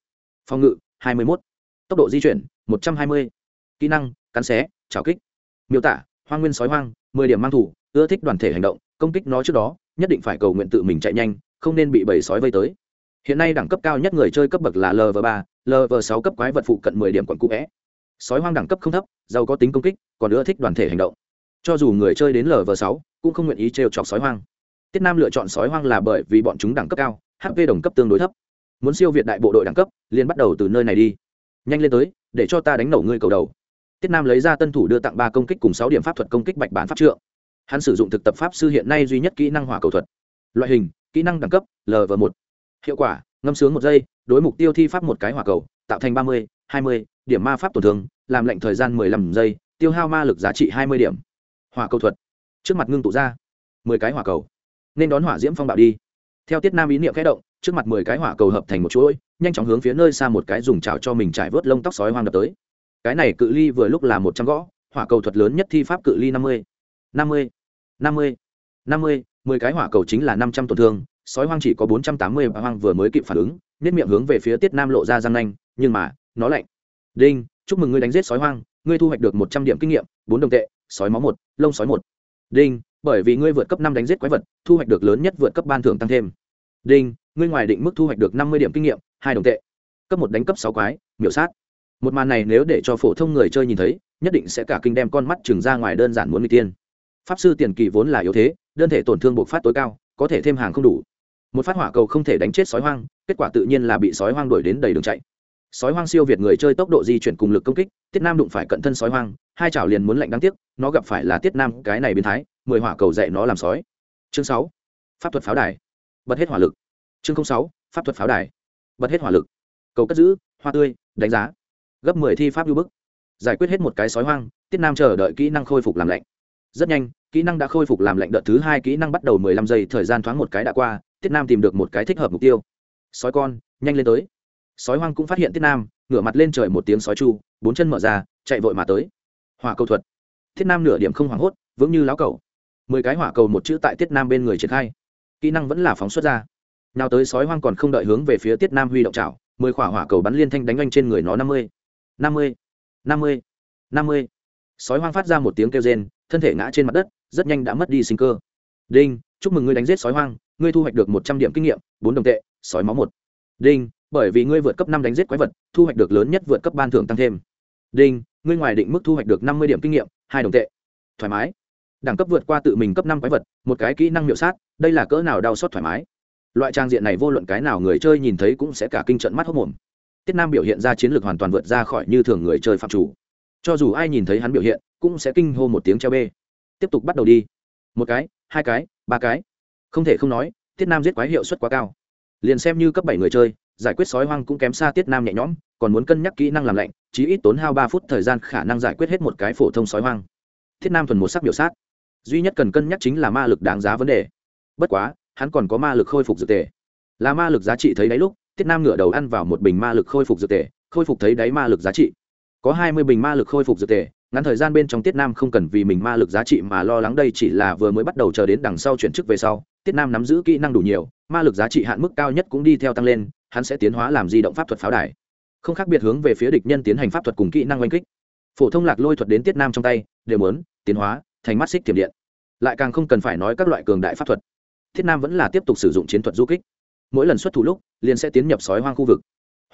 Phòng ngự, hai mươi một tốc độ di chuyển, một trăm hai mươi. Kỹ năng, cắn xé trào kích. Miêu tả, hoang nguyên sói hoang, mười điểm mang thủ, ưa thích đoàn thể hành động, công kích nó trước đó, nhất định phải cầu nguyện tự mình chạy nhanh, không nên bị bầy sói vây tới. Hiện nay đẳng cấp cao nhất người chơi cấp bậc là lv 3 lv 6 cấp quái vật phụ cận mười điểm quận cũ vẽ. Sói hoang đẳng cấp không thấp, giàu có tính công kích, còn ưa thích đoàn thể hành động. Cho dù người chơi đến lv 6 cũng không nguyện ý trêu chọc sói hoang. Tiết nam lựa chọn sói hoang là bởi vì bọn chúng đẳng cấp cao hp đồng cấp tương đối thấp. Muốn siêu việt đại bộ đội đẳng cấp, liền bắt đầu từ nơi này đi. Nhanh lên tới, để cho ta đánh nổ ngươi cầu đầu. Tiết nam lấy ra tân thủ đưa tặng ba công kích cùng sáu điểm pháp thuật công kích bạch bản pháp trượng. Hắn sử dụng thực tập pháp sư hiện nay duy nhất kỹ năng hỏa cầu thuật. Loại hình, kỹ năng đẳng cấp lv một. Hiệu quả, ngâm sướng một giây, đối mục tiêu thi pháp một cái hỏa cầu, tạo thành ba mươi, hai mươi, điểm ma pháp tổn thương, làm lệnh thời gian mười lăm giây, tiêu hao ma lực giá trị hai mươi điểm. Hỏa cầu thuật. Trước mặt ngưng tụ ra, mười cái hỏa cầu. Nên đón hỏa diễm phong bạo đi theo tiết nam ý niệm khẽ động, trước mặt mười cái hỏa cầu hợp thành một chuỗi, nhanh chóng hướng phía nơi xa một cái dùng chảo cho mình trải vớt lông tóc sói hoang đập tới. Cái này cự ly vừa lúc là một trăm gõ, hỏa cầu thuật lớn nhất thi pháp cự ly năm mươi năm mươi năm mươi năm mươi, mười cái hỏa cầu chính là năm trăm tổn thương, sói hoang chỉ có bốn trăm tám mươi hoang vừa mới kịp phản ứng nết miệng hướng về phía tiết nam lộ ra răng nanh, nhưng mà, nó lạnh. Đinh, chúc mừng ngươi đánh giết sói hoang, ngươi thu hoạch được một trăm điểm kinh nghiệm, bốn đồng tệ, sói máu một, lông sói một. Đinh bởi vì ngươi vượt cấp năm đánh giết quái vật, thu hoạch được lớn nhất vượt cấp ban thưởng tăng thêm. Đinh, ngươi ngoài định mức thu hoạch được năm mươi điểm kinh nghiệm, hai đồng tệ. Cấp một đánh cấp sáu quái, miểu sát. Một màn này nếu để cho phổ thông người chơi nhìn thấy, nhất định sẽ cả kinh đem con mắt chừng ra ngoài đơn giản muốn người tiên. Pháp sư tiền kỳ vốn là yếu thế, đơn thể tổn thương buộc phát tối cao, có thể thêm hàng không đủ. Một phát hỏa cầu không thể đánh chết sói hoang, kết quả tự nhiên là bị sói hoang đuổi đến đầy đường chạy. Sói hoang siêu việt người chơi tốc độ di chuyển cùng lực công kích, tiết nam đụng phải cận thân sói hoang hai chảo liền muốn lạnh đáng tiếc, nó gặp phải là tiết nam, cái này biến thái, mười hỏa cầu dạy nó làm sói. Chương sáu, pháp thuật pháo đài. Bật hết hỏa lực. Chương sáu, pháp thuật pháo đài. Bật hết hỏa lực. Cầu cất giữ, hoa tươi, đánh giá. Gấp mười thi pháp lưu bức. Giải quyết hết một cái sói hoang, tiết nam chờ đợi kỹ năng khôi phục làm lạnh. Rất nhanh, kỹ năng đã khôi phục làm lạnh đợt thứ hai kỹ năng bắt đầu mười lăm giây thời gian thoáng một cái đã qua, tiết nam tìm được một cái thích hợp mục tiêu. Sói con, nhanh lên tới. Sói hoang cũng phát hiện tiết nam, ngửa mặt lên trời một tiếng sói chu, bốn chân mở ra, chạy vội mà tới hỏa cầu thuật. Tiết nam nửa điểm không hoảng hốt, vững như láo cầu. Mười cái hỏa cầu một chữ tại tiết nam bên người triển khai. Kỹ năng vẫn là phóng xuất ra. Nào tới sói hoang còn không đợi hướng về phía tiết nam huy động trào mười khỏa hỏa cầu bắn liên thanh đánh anh trên người nó năm mươi năm mươi năm mươi năm mươi. Sói hoang phát ra một tiếng kêu rên, thân thể ngã trên mặt đất, rất nhanh đã mất đi sinh cơ. Đinh, chúc mừng ngươi đánh giết sói hoang, ngươi thu hoạch được một trăm điểm kinh nghiệm, bốn đồng tệ, sói máu một. Đinh, bởi vì ngươi vượt cấp năm đánh giết quái vật, thu hoạch được lớn nhất vượt cấp ban thưởng tăng thêm đinh, ngươi ngoài định mức thu hoạch được năm mươi điểm kinh nghiệm, hai đồng tệ. Thoải mái. Đẳng cấp vượt qua tự mình cấp năm quái vật, một cái kỹ năng miệu sát, đây là cỡ nào đau xót thoải mái. Loại trang diện này vô luận cái nào người chơi nhìn thấy cũng sẽ cả kinh trận mắt hốc mồm. Tiết nam biểu hiện ra chiến lược hoàn toàn vượt ra khỏi như thường người chơi phạm chủ. Cho dù ai nhìn thấy hắn biểu hiện, cũng sẽ kinh hô một tiếng treo bê. Tiếp tục bắt đầu đi. Một cái, hai cái, ba cái. Không thể không nói, tiết nam giết quái hiệu suất quá cao. Liền xem như cấp bảy người chơi giải quyết sói hoang cũng kém xa tiết nam nhẹ nhõm, còn muốn cân nhắc kỹ năng làm lạnh, chí ít tốn hao ba phút thời gian khả năng giải quyết hết một cái phổ thông sói hoang. Thiết nam thuần một sắc biểu sát. Duy nhất cần cân nhắc chính là ma lực đáng giá vấn đề. Bất quá, hắn còn có ma lực khôi phục dược tề. Là ma lực giá trị thấy đáy lúc, tiết nam ngửa đầu ăn vào một bình ma lực khôi phục dược tề, khôi phục thấy đáy ma lực giá trị. Có hai mươi bình ma lực khôi phục dược tề, ngắn thời gian bên trong tiết nam không cần vì mình ma lực giá trị mà lo lắng đây chỉ là vừa mới bắt đầu chờ đến đằng sau chuyển chức về sau, tiết nam nắm giữ kỹ năng đủ nhiều, ma lực giá trị hạn mức cao nhất cũng đi theo tăng lên hắn sẽ tiến hóa làm di động pháp thuật pháo đài. Không khác biệt hướng về phía địch nhân tiến hành pháp thuật cùng kỹ năng oanh kích. Phổ thông lạc lôi thuật đến tiết nam trong tay, đều muốn tiến hóa thành mắt xích tiềm điện. Lại càng không cần phải nói các loại cường đại pháp thuật. Thiết nam vẫn là tiếp tục sử dụng chiến thuật du kích. Mỗi lần xuất thủ lúc, liền sẽ tiến nhập sói hoang khu vực.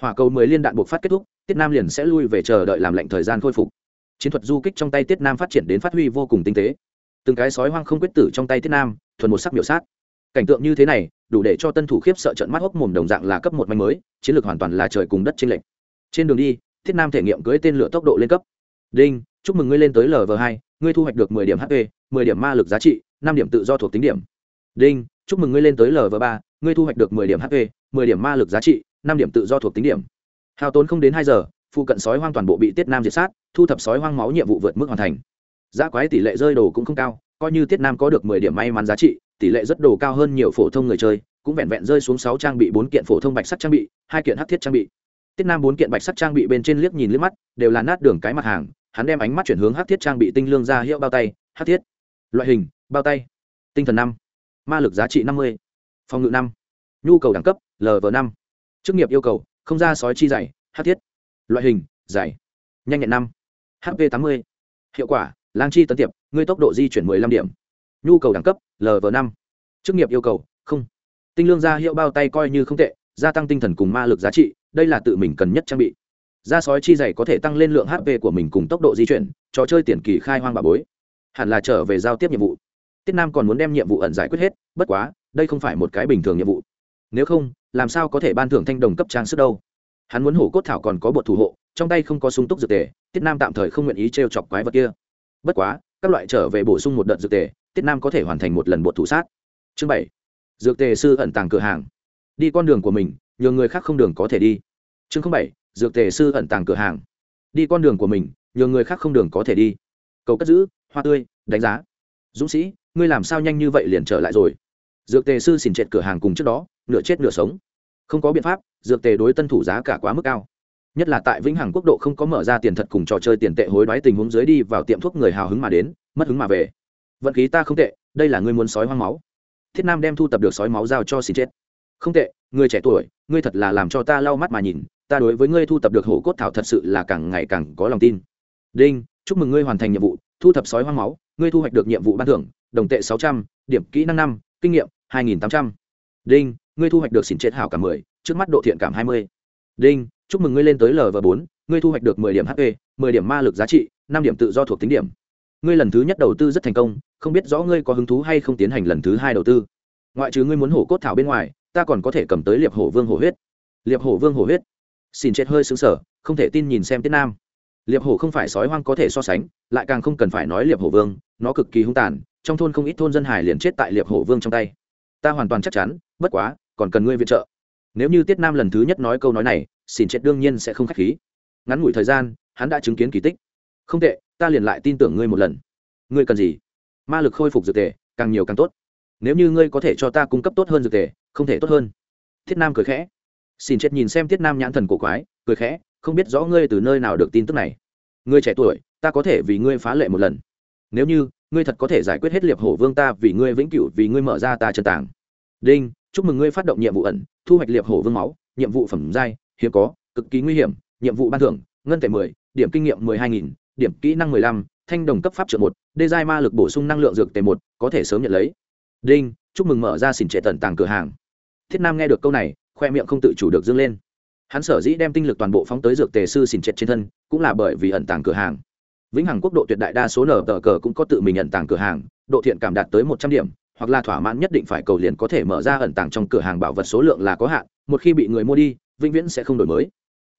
Hỏa cầu mười liên đạn buộc phát kết thúc, tiết nam liền sẽ lui về chờ đợi làm lệnh thời gian khôi phục. Chiến thuật du kích trong tay tiết nam phát triển đến phát huy vô cùng tinh tế. Từng cái sói hoang không quyết tử trong tay tiết nam, thuần một sắc biểu sát cảnh tượng như thế này, đủ để cho tân thủ khiếp sợ trận mắt hốc mồm đồng dạng là cấp một manh mới, chiến lược hoàn toàn là trời cùng đất trên lệnh trên đường đi, thiết nam thể nghiệm cưới tên lửa tốc độ lên cấp. Đinh, chúc mừng ngươi lên tới lv hai, ngươi thu hoạch được mười điểm hp mười điểm ma lực giá trị, năm điểm tự do thuộc tính điểm. Đinh, chúc mừng ngươi lên tới lv ba, ngươi thu hoạch được mười điểm hp mười điểm ma lực giá trị, năm điểm tự do thuộc tính điểm. Hao tốn không đến hai giờ, phụ cận sói hoang toàn bộ bị tiết nam diệt sát, thu thập sói hoang máu nhiệm vụ vượt mức hoàn thành. Giá quái tỷ lệ rơi đồ cũng không cao, coi như tiết nam có được mười điểm may mắn giá trị tỷ lệ rất đồ cao hơn nhiều phổ thông người chơi, cũng vẹn vẹn rơi xuống sáu trang bị, bốn kiện phổ thông bạch sắc trang bị, hai kiện hắc thiết trang bị. Tiết nam bốn kiện bạch sắc trang bị bên trên liếc nhìn liếc mắt, đều là nát đường cái mặt hàng, hắn đem ánh mắt chuyển hướng hắc thiết trang bị tinh lương ra hiệu bao tay, hắc thiết. Loại hình, bao tay. Tinh thần năm. Ma lực giá trị năm mươi. Phòng ngự năm. Nhu cầu đẳng cấp lv năm. Chức nghiệp yêu cầu, không ra sói chi dày, hắc thiết. Loại hình, dày. Nhanh nhẹn năm. Hp tám mươi. Hiệu quả, lang chi tấn tiệp, ngươi tốc độ di chuyển mười lăm điểm. Nhu cầu đẳng cấp lv năm. Chức nghiệp yêu cầu, không. Tinh lương ra hiệu bao tay coi như không tệ, gia tăng tinh thần cùng ma lực giá trị, đây là tự mình cần nhất trang bị. Da sói chi dày có thể tăng lên lượng hp của mình cùng tốc độ di chuyển, trò chơi tiền kỳ khai hoang bà bối. Hẳn là trở về giao tiếp nhiệm vụ. Tiết nam còn muốn đem nhiệm vụ ẩn giải quyết hết, bất quá, đây không phải một cái bình thường nhiệm vụ. Nếu không, làm sao có thể ban thưởng thanh đồng cấp trang sức đâu? Hắn muốn hổ cốt thảo còn có bột thủ hộ, trong tay không có sung túc dược tề, tiết nam tạm thời không nguyện ý t r e o chọc quái vật kia. Bất quá, các loại trở về bổ sung một đợt dược tề tiết nam có thể hoàn thành một lần bột thủ sát. Chương bảy. Dược tề sư ẩn tàng cửa hàng. Đi con đường của mình nhờ người khác không đường có thể đi. Chương bảy, dược tề sư ẩn tàng cửa hàng. Đi con đường của mình nhờ người khác không đường có thể đi. Cầu cất giữ, hoa tươi, đánh giá. Dũng sĩ, ngươi làm sao nhanh như vậy liền trở lại rồi? Dược tề sư xỉn trệt cửa hàng cùng trước đó, nửa chết nửa sống. Không có biện pháp, dược tề đối tân thủ giá cả quá mức cao. Nhất là tại vĩnh hằng quốc độ không có mở ra tiền thật cùng trò chơi tiền tệ hối đoái tình huống dưới đi vào tiệm thuốc người hào hứng mà đến, mất hứng mà về vận khí ta không tệ, đây là ngươi muốn sói hoang máu. Thiết nam đem thu tập được sói máu giao cho xin chết. Không tệ, người trẻ tuổi, ngươi thật là làm cho ta lau mắt mà nhìn, ta đối với ngươi thu tập được hổ cốt thảo thật sự là càng ngày càng có lòng tin. Đinh, chúc mừng ngươi hoàn thành nhiệm vụ, thu thập sói hoang máu, ngươi thu hoạch được nhiệm vụ ban thưởng, đồng tệ sáu trăm, điểm kỹ năng năm, kinh nghiệm hai nghìn tám trăm. Đinh, ngươi thu hoạch được xin chết hảo cả mười, trước mắt độ thiện cảm hai mươi. Đinh, chúc mừng ngươi lên tới lv bốn, ngươi thu hoạch được mười điểm hp mười điểm ma lực giá trị, năm điểm tự do thuộc tính điểm ngươi lần thứ nhất đầu tư rất thành công, không biết rõ ngươi có hứng thú hay không tiến hành lần thứ hai đầu tư. Ngoại trừ ngươi muốn hổ cốt thảo bên ngoài, ta còn có thể cầm tới liệp hổ vương hổ huyết. Liệp hổ vương hổ huyết. Xin chết hơi xứng sở không thể tin nhìn xem tiết nam. Liệp hổ không phải sói hoang có thể so sánh, lại càng không cần phải nói liệp hổ vương, nó cực kỳ hung tàn, trong thôn không ít thôn dân hải liền chết tại liệp hổ vương trong tay. Ta hoàn toàn chắc chắn, bất quá, còn cần ngươi viện trợ. Nếu như tiết nam lần thứ nhất nói câu nói này, xin chết đương nhiên sẽ không k h á c h khí. Ngắn ngủi thời gian, hắn đã chứng kiến kỳ tích. Không tệ ta liền lại tin tưởng ngươi một lần. Ngươi cần gì? Ma lực khôi phục dược tề, càng nhiều càng tốt. Nếu như ngươi có thể cho ta cung cấp tốt hơn dược tề, không thể tốt hơn. Thiết nam cười khẽ. Xin chết nhìn xem thiết nam nhãn thần cổ quái, cười khẽ, không biết rõ ngươi từ nơi nào được tin tức này. Ngươi trẻ tuổi, ta có thể vì ngươi phá lệ một lần. Nếu như, ngươi thật có thể giải quyết hết liệp hổ vương ta vì ngươi vĩnh cửu, vì ngươi mở ra ta chân tàng. Đinh, chúc mừng ngươi phát động nhiệm vụ ẩn, thu hoạch liệp hổ vương máu, nhiệm vụ phẩm giai, hiếm có, cực kỳ nguy hiểm, nhiệm vụ ban thưởng, ngân tệ mười, điểm kinh nghiệm mười hai nghìn điểm kỹ năng mười lăm, thanh đồng cấp pháp trợ một, đê giai ma lực bổ sung năng lượng dược tệ một, có thể sớm nhận lấy. Đinh, chúc mừng mở ra xỉn trệ tận tàng cửa hàng. Thiết nam nghe được câu này, khoe miệng không tự chủ được dâng lên. Hắn sở dĩ đem tinh lực toàn bộ phóng tới dược tề sư xỉn trệ trên thân, cũng là bởi vì ẩn tàng cửa hàng. Vĩnh hằng quốc độ tuyệt đại đa số nở tờ cờ cũng có tự mình ẩn tàng cửa hàng, độ thiện cảm đạt tới một trăm điểm, hoặc là thỏa mãn nhất định phải cầu liền có thể mở ra ẩn tàng trong cửa hàng bảo vật số lượng là có hạn, một khi bị người mua đi, vĩnh viễn sẽ không đổi mới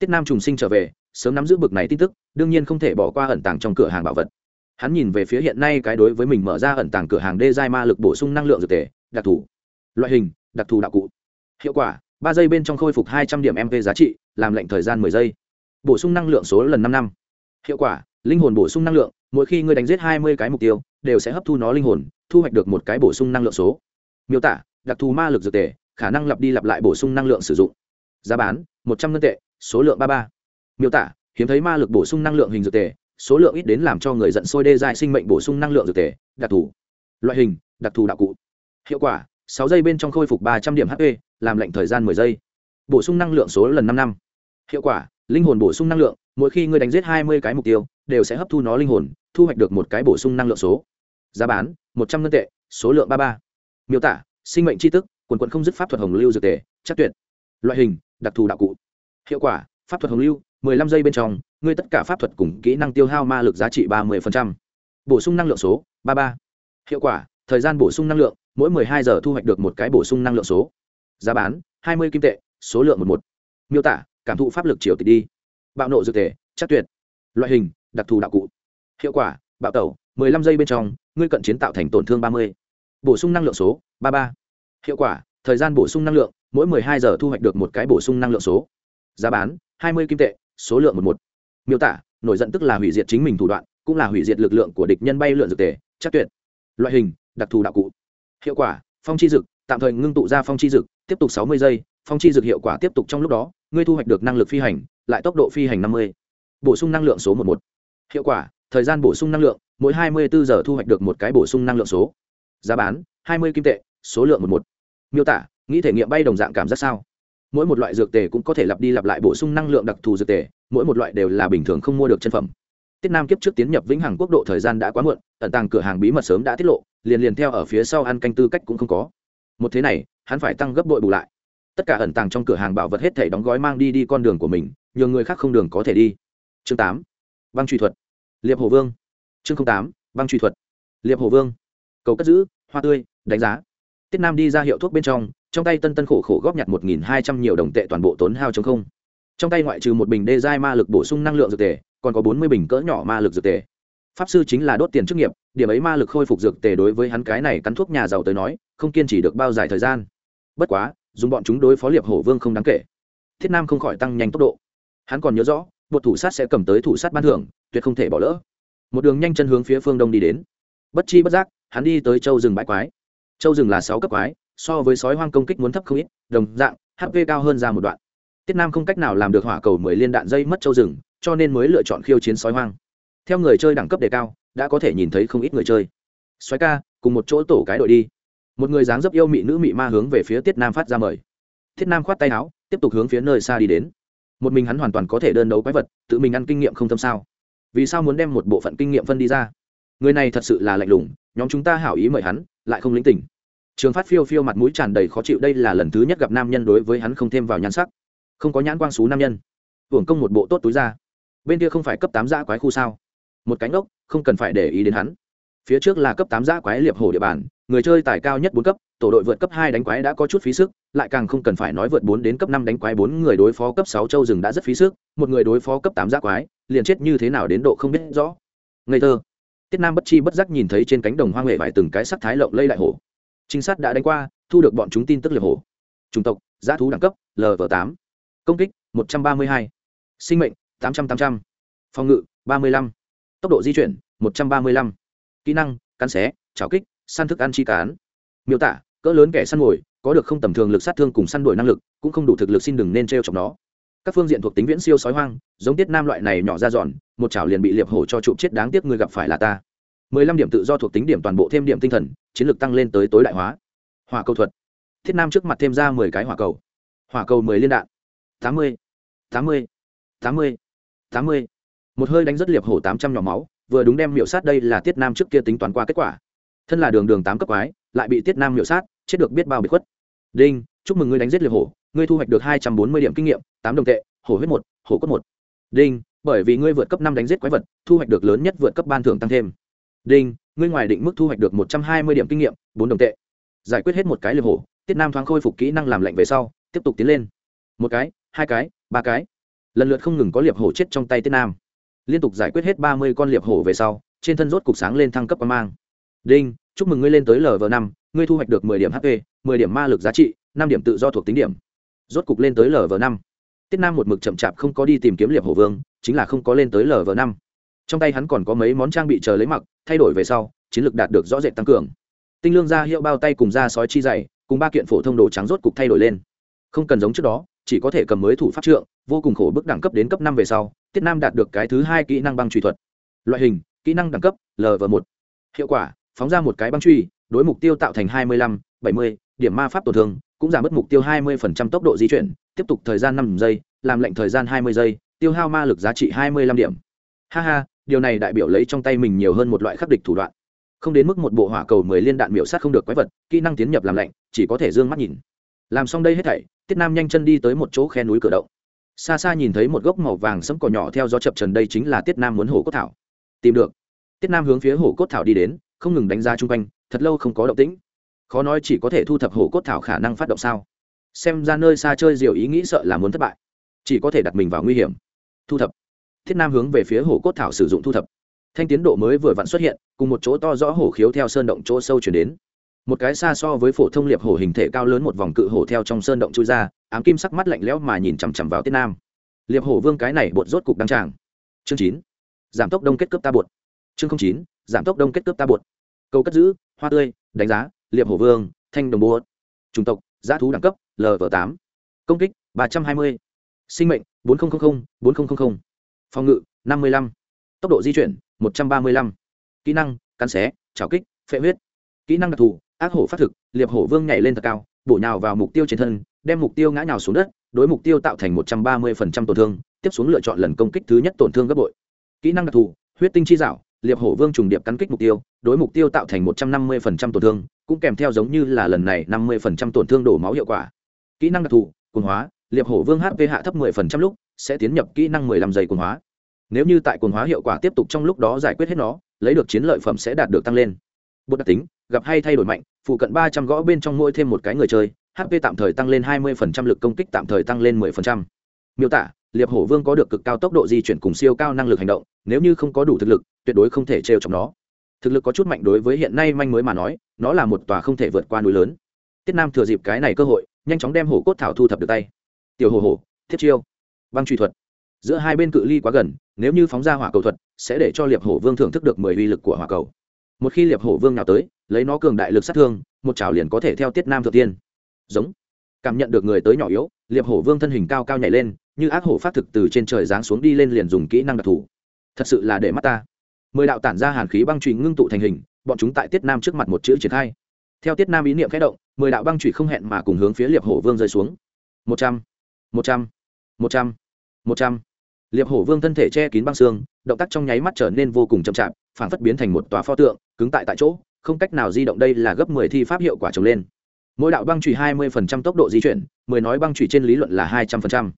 tiết nam trùng sinh trở về, sớm nắm giữ bực này tin tức, đương nhiên không thể bỏ qua ẩn tàng trong cửa hàng bảo vật. Hắn nhìn về phía hiện nay cái đối với mình mở ra ẩn tàng cửa hàng đê giai ma lực bổ sung năng lượng dược tề, đặc thù. Loại hình, đặc thù đạo cụ. Hiệu quả, ba giây bên trong khôi phục hai trăm điểm mp giá trị, làm lệnh thời gian mười giây. Bổ sung năng lượng số lần năm năm. Hiệu quả, linh hồn bổ sung năng lượng, mỗi khi ngươi đánh giết hai mươi cái mục tiêu, đều sẽ hấp thu nó linh hồn, thu hoạch được một cái bổ sung năng lượng số. Miêu tả, đặc thù ma lực dược tề, khả năng lặp đi lặp lại bổ sung năng lượng sử dụng. Giá bán, một trăm ngân tệ số lượng ba ba. Miêu tả, hiếm thấy ma lực bổ sung năng lượng hình dược tề, số lượng ít đến làm cho người giận sôi đê dài sinh mệnh bổ sung năng lượng dược tề, đặc thù. Loại hình, đặc thù đạo cụ. Hiệu quả, sáu giây bên trong khôi phục ba trăm điểm hp làm lệnh thời gian mười giây. Bổ sung năng lượng số lần năm năm. Hiệu quả, linh hồn bổ sung năng lượng, mỗi khi ngươi đánh giết hai mươi cái mục tiêu, đều sẽ hấp thu nó linh hồn, thu hoạch được một cái bổ sung năng lượng số. Giá bán, một trăm ngân tệ, số lượng ba ba. Miêu tả, sinh mệnh chi tức quần quận không dứt pháp thuật hồng lưu dược tề, chắc tuyệt. Loại hình, đặc thù đạo cụ hiệu quả, pháp thuật hồng lưu, mười lăm giây bên trong, ngươi tất cả pháp thuật cùng kỹ năng tiêu hao ma lực giá trị ba mươi bổ sung năng lượng số, ba ba. Hiệu quả, thời gian bổ sung năng lượng, mỗi mười hai giờ thu hoạch được một cái bổ sung năng lượng số. Giá bán, hai mươi kim tệ, số lượng một một. Miêu tả, cảm thụ pháp lực triều tịch đi. Bạo nộ dược tề chắc tuyệt. Loại hình, đặc thù đạo cụ. Hiệu quả, bạo tẩu, mười lăm giây bên trong, ngươi cận chiến tạo thành tổn thương ba mươi. Bổ sung năng lượng số, ba ba. Hiệu quả, thời gian bổ sung năng lượng, mỗi 12 giờ thu hoạch được một cái bổ sung năng lượng số giá bán 20 kim tệ, số lượng một một. Miêu tả, nổi giận tức là hủy diệt chính mình thủ đoạn, cũng là hủy diệt lực lượng của địch nhân bay lượn dược tề, chắc tuyệt. Loại hình, đặc thù đạo cụ. Hiệu quả, phong chi dực, tạm thời ngưng tụ ra phong chi dực, tiếp tục 60 giây, phong chi dực hiệu quả tiếp tục trong lúc đó, ngươi thu hoạch được năng lực phi hành, lại tốc độ phi hành 50. bổ sung năng lượng số một một. Hiệu quả, thời gian bổ sung năng lượng, mỗi 24 giờ thu hoạch được một cái bổ sung năng lượng số. Giá bán 20 kim tệ, số lượng một một. Miêu tả, nghĩ thể nghiệm bay đồng dạng cảm giác sao? Mỗi một loại dược tề cũng có thể lặp đi lặp lại bổ sung năng lượng đặc thù dược tề, mỗi một loại đều là bình thường không mua được chân phẩm. Tiết nam kiếp trước tiến nhập vĩnh hằng quốc độ thời gian đã quá muộn, ẩn tàng cửa hàng bí mật sớm đã tiết lộ, liền liền theo ở phía sau ăn canh tư cách cũng không có. Một thế này, hắn phải tăng gấp đội bù lại. Tất cả ẩn tàng trong cửa hàng bảo vật hết thể đóng gói mang đi đi con đường của mình, nhờ người khác không đường có thể đi. Chương tám, băng truy thuật. Liệp hồ vương. Chương tám, băng truy thuật. Liệp hồ vương. Cầu cất giữ, hoa tươi, đánh giá. Tiết nam đi ra hiệu thuốc bên trong trong tay tân tân khổ khổ góp nhặt một nghìn hai trăm nhiều đồng tệ toàn bộ tốn hao chống không. Trong tay ngoại trừ một bình đê giai ma lực bổ sung năng lượng dược tề, còn có bốn mươi bình cỡ nhỏ ma lực dược tề. Pháp sư chính là đốt tiền chức nghiệp, điểm ấy ma lực khôi phục dược tề đối với hắn cái này cắn thuốc nhà giàu tới nói, không kiên trì được bao dài thời gian. Bất quá, dùng bọn chúng đối phó liệp hổ vương không đáng kể. Thiết nam không khỏi tăng nhanh tốc độ. Hắn còn nhớ rõ, một thủ sát sẽ cầm tới thủ sát ban thưởng, tuyệt không thể bỏ lỡ. Một đường nhanh chân hướng phía phương đông đi đến. Bất chi bất giác, hắn đi tới châu rừng bãi quái. Châu rừng là sáu cấp quái so với sói hoang công kích muốn thấp không ít, đồng dạng hp cao hơn ra một đoạn. Tiết nam không cách nào làm được hỏa cầu mười liên đạn dây mất châu rừng, cho nên mới lựa chọn khiêu chiến sói hoang. Theo người chơi đẳng cấp đề cao, đã có thể nhìn thấy không ít người chơi. Xoáy ca, cùng một chỗ tổ cái đội đi. Một người dáng dấp yêu mị nữ mị ma hướng về phía tiết nam phát ra mời. Thiết nam khoát tay áo, tiếp tục hướng phía nơi xa đi đến. Một mình hắn hoàn toàn có thể đơn đấu quái vật, tự mình ăn kinh nghiệm không tâm sao. Vì sao muốn đem một bộ phận kinh nghiệm phân đi ra? Người này thật sự là lạnh lùng, nhóm chúng ta hảo ý mời hắn, lại không lĩnh tình trường phát phiêu phiêu mặt mũi tràn đầy khó chịu, đây là lần thứ nhất gặp nam nhân đối với hắn không thêm vào nhan sắc. Không có nhãn quang xú nam nhân. Hưởng công một bộ tốt túi ra bên kia không phải cấp tám giã quái khu sao? Một cánh ốc, không cần phải để ý đến hắn. Phía trước là cấp tám giã quái liệp hồ địa bàn, người chơi tài cao nhất bốn cấp, tổ đội vượt cấp hai đánh quái đã có chút phí sức, lại càng không cần phải nói vượt bốn đến cấp năm đánh quái bốn người đối phó cấp sáu châu rừng đã rất phí sức, một người đối phó cấp tám giã quái, liền chết như thế nào đến độ không biết rõ. Ngây thơ. Tiết nam bất chi bất giác nhìn thấy trên cánh đồng hoang nghệ vải từng cái sắc thái lộng lây đại hổ trinh sát đã đánh qua, thu được bọn chúng tin tức liệp hổ. Chủng tộc giá thú đẳng cấp lv tám. Công kích, một trăm ba mươi hai. Sinh mệnh, tám trăm tám trăm. Phòng ngự, ba mươi lăm. Tốc độ di chuyển, một trăm ba mươi lăm. Kỹ năng, cắn xé chảo kích, săn thức ăn chi cán. Miêu tả, cỡ lớn kẻ săn ngồi, có được không tầm thường lực sát thương cùng săn đuổi năng lực, cũng không đủ thực lực xin đừng nên t r e o chọc nó. Các phương diện thuộc tính viễn siêu sói hoang, giống tiết nam loại này nhỏ ra giòn một chảo liền bị liệp hổ cho trụ chết đáng tiếc người gặp phải là ta mười lăm điểm tự do thuộc tính điểm toàn bộ thêm điểm tinh thần, chiến lược tăng lên tới tối đại hóa. Hỏa cầu thuật. Thiết nam trước mặt thêm ra mười cái hỏa cầu. Hỏa cầu mười liên đạn. Tám mươi. Tám mươi. Tám mươi. Tám mươi. Một hơi đánh rất liệp hổ tám trăm nhỏ máu, vừa đúng đem miểu sát đây là tiết nam trước kia tính toán qua kết quả. Thân là đường đường tám cấp quái, lại bị tiết nam miểu sát, chết được biết bao bị khuất. Đinh, chúc mừng ngươi đánh giết liệp hổ, ngươi thu hoạch được hai trăm bốn mươi điểm kinh nghiệm, tám đồng tệ, hổ huyết một, hổ cốt một. Đinh, bởi vì ngươi vượt cấp năm đánh giết quái vật, thu hoạch được lớn nhất vượt cấp ban thưởng tăng thêm đinh, ngươi ngoài định mức thu hoạch được một trăm hai mươi điểm kinh nghiệm, bốn đồng tệ. Giải quyết hết một cái liệp hổ, tiết nam thoáng khôi phục kỹ năng làm lạnh về sau, tiếp tục tiến lên. Một cái, hai cái, ba cái. Lần lượt không ngừng có liệp hổ chết trong tay tiết nam. Liên tục giải quyết hết ba mươi con liệp hổ về sau, trên thân rốt cục sáng lên thăng cấp và mang. Đinh, chúc mừng ngươi lên tới lv năm, ngươi thu hoạch được mười điểm hp mười điểm ma lực giá trị, năm điểm tự do thuộc tính điểm. Rốt cục lên tới lv năm. Tiết nam một mực chậm chạp không có đi tìm kiếm liệp hổ vương, chính là không có lên tới lv năm trong tay hắn còn có mấy món trang bị chờ lấy mặc, thay đổi về sau, chiến lược đạt được rõ rệt tăng cường. Tinh lương ra hiệu bao tay cùng da sói chi dày, cùng ba kiện phổ thông đồ trắng rốt cục thay đổi lên. Không cần giống trước đó, chỉ có thể cầm mới thủ pháp trượng, vô cùng khổ bức đẳng cấp đến cấp năm về sau, tiết nam đạt được cái thứ hai kỹ năng băng truy thuật. Loại hình, kỹ năng đẳng cấp lv một. Hiệu quả, phóng ra một cái băng truy, đối mục tiêu tạo thành hai mươi lăm, bảy mươi, điểm ma pháp tổn thương, cũng giảm mất mục tiêu hai mươi tốc độ di chuyển, tiếp tục thời gian năm giây, làm lệnh thời gian hai mươi giây, tiêu hao ma lực giá trị hai mươi lăm điểm. Ha ha điều này đại biểu lấy trong tay mình nhiều hơn một loại khắc địch thủ đoạn. Không đến mức một bộ hỏa cầu mười liên đạn miểu sát không được quái vật, kỹ năng tiến nhập làm lạnh, chỉ có thể d ư ơ n g mắt nhìn. Làm xong đây hết thảy, tiết nam nhanh chân đi tới một chỗ khe núi cửa động. Xa xa nhìn thấy một gốc màu vàng sẫm cỏ nhỏ theo gió chập trần đây chính là tiết nam muốn hổ cốt thảo. Tìm được. Tiết nam hướng phía hổ cốt thảo đi đến, không ngừng đánh ra chung quanh, thật lâu không có động tĩnh. Khó nói chỉ có thể thu thập hổ cốt thảo khả năng phát động sao? Xem ra nơi xa chơi diều ý nghĩ sợ là muốn thất bại. Chỉ có thể đặt mình vào nguy hiểm. Thu thập thiết nam hướng về phía hổ cốt thảo sử dụng thu thập. Thanh tiến độ mới vừa vặn xuất hiện, cùng một chỗ to rõ hổ khiếu theo sơn động chỗ sâu chuyển đến. Một cái xa so với phổ thông liệp hổ hình thể cao lớn một vòng cự hổ theo trong sơn động chui ra, ám kim sắc mắt lạnh lẽo mà nhìn chằm chằm vào tiết nam. Liệp hổ vương cái này bột rốt cục đăng tràng. Chương chín, giảm tốc đông kết cướp ta bột. Chương chín, giảm tốc đông kết cướp ta bột. Câu cất giữ, hoa tươi, đánh giá, liệp hổ vương, thanh đồng bột. Chủng tộc, giá thú đẳng cấp lv tám. Công kích, ba trăm hai mươi. Sinh mệnh, bốn nghìn bốn nghìn phòng ngự, năm mươi lăm. Tốc độ di chuyển, một trăm ba mươi lăm. Kỹ năng, cắn xé chảo kích, phệ huyết. Kỹ năng đặc thù, ác hổ phát thực, liệp hổ vương nhảy lên thật cao, bổ nhào vào mục tiêu trên thân, đem mục tiêu ngã nhào xuống đất, đối mục tiêu tạo thành một trăm ba mươi tổn thương, tiếp xuống lựa chọn lần công kích thứ nhất tổn thương gấp bội. Kỹ năng đặc thù, huyết tinh chi dạo, liệp hổ vương trùng điệp cắn kích mục tiêu, đối mục tiêu tạo thành một trăm năm mươi tổn thương, cũng kèm theo giống như là lần này năm mươi tổn thương đổ máu hiệu quả. Kỹ năng đặc thù cồn hóa, liệp hổ vương hp hạ thấp 10% lúc sẽ tiến nhập kỹ năng 15 giây quần hóa. Nếu như tại quần hóa hiệu quả tiếp tục trong lúc đó giải quyết hết nó, lấy được chiến lợi phẩm sẽ đạt được tăng lên. Bột đặc tính, gặp hay thay đổi mạnh, phụ cận 300 gõ bên trong mỗi thêm một cái người chơi hp tạm thời tăng lên 20% lực công kích tạm thời tăng lên 10%. miêu tả, liệp hổ vương có được cực cao tốc độ di chuyển cùng siêu cao năng lực hành động, nếu như không có đủ thực lực, tuyệt đối không thể trêu trong nó. Thực lực có chút mạnh đối với hiện nay manh mới mà nói, nó là một tòa không thể vượt qua núi lớn. Tiết nam thừa dịp cái này cơ hội, nhanh chóng đem hổ cốt thảo thu thập được tay. Tiểu hồ hồ, thiết chiêu băng truy thuật. Giữa hai bên cự ly quá gần, nếu như phóng ra hỏa cầu thuật, sẽ để cho liệp hổ vương thưởng thức được mười uy lực của hỏa cầu. Một khi liệp hổ vương nào tới, lấy nó cường đại lực sát thương, một chảo liền có thể theo tiết nam thượng tiên. Giống. Cảm nhận được người tới nhỏ yếu, liệp hổ vương thân hình cao cao nhảy lên, như ác hổ phát thực từ trên trời giáng xuống đi lên liền dùng kỹ năng đặc thù. Thật sự là để mắt ta. Mười đạo tản ra hàn khí băng trụy ngưng tụ thành hình, bọn chúng tại tiết nam trước mặt một chữ triển khai. Theo tiết nam ý niệm khẽ động, mười đạo băng trụy không hẹn mà cùng hướng phía liệp hổ vương rơi xuống. Một trăm. Một trăm một trăm. Một trăm. Liệp hổ vương thân thể che kín băng xương, động tác trong nháy mắt trở nên vô cùng chậm chạp phản phất biến thành một tòa pho tượng, cứng tại tại chỗ, không cách nào di động đây là gấp mười thi pháp hiệu quả trồng lên. Mỗi đạo băng trụy hai mươi phần trăm tốc độ di chuyển, mười nói băng trụy trên lý luận là hai trăm phần trăm.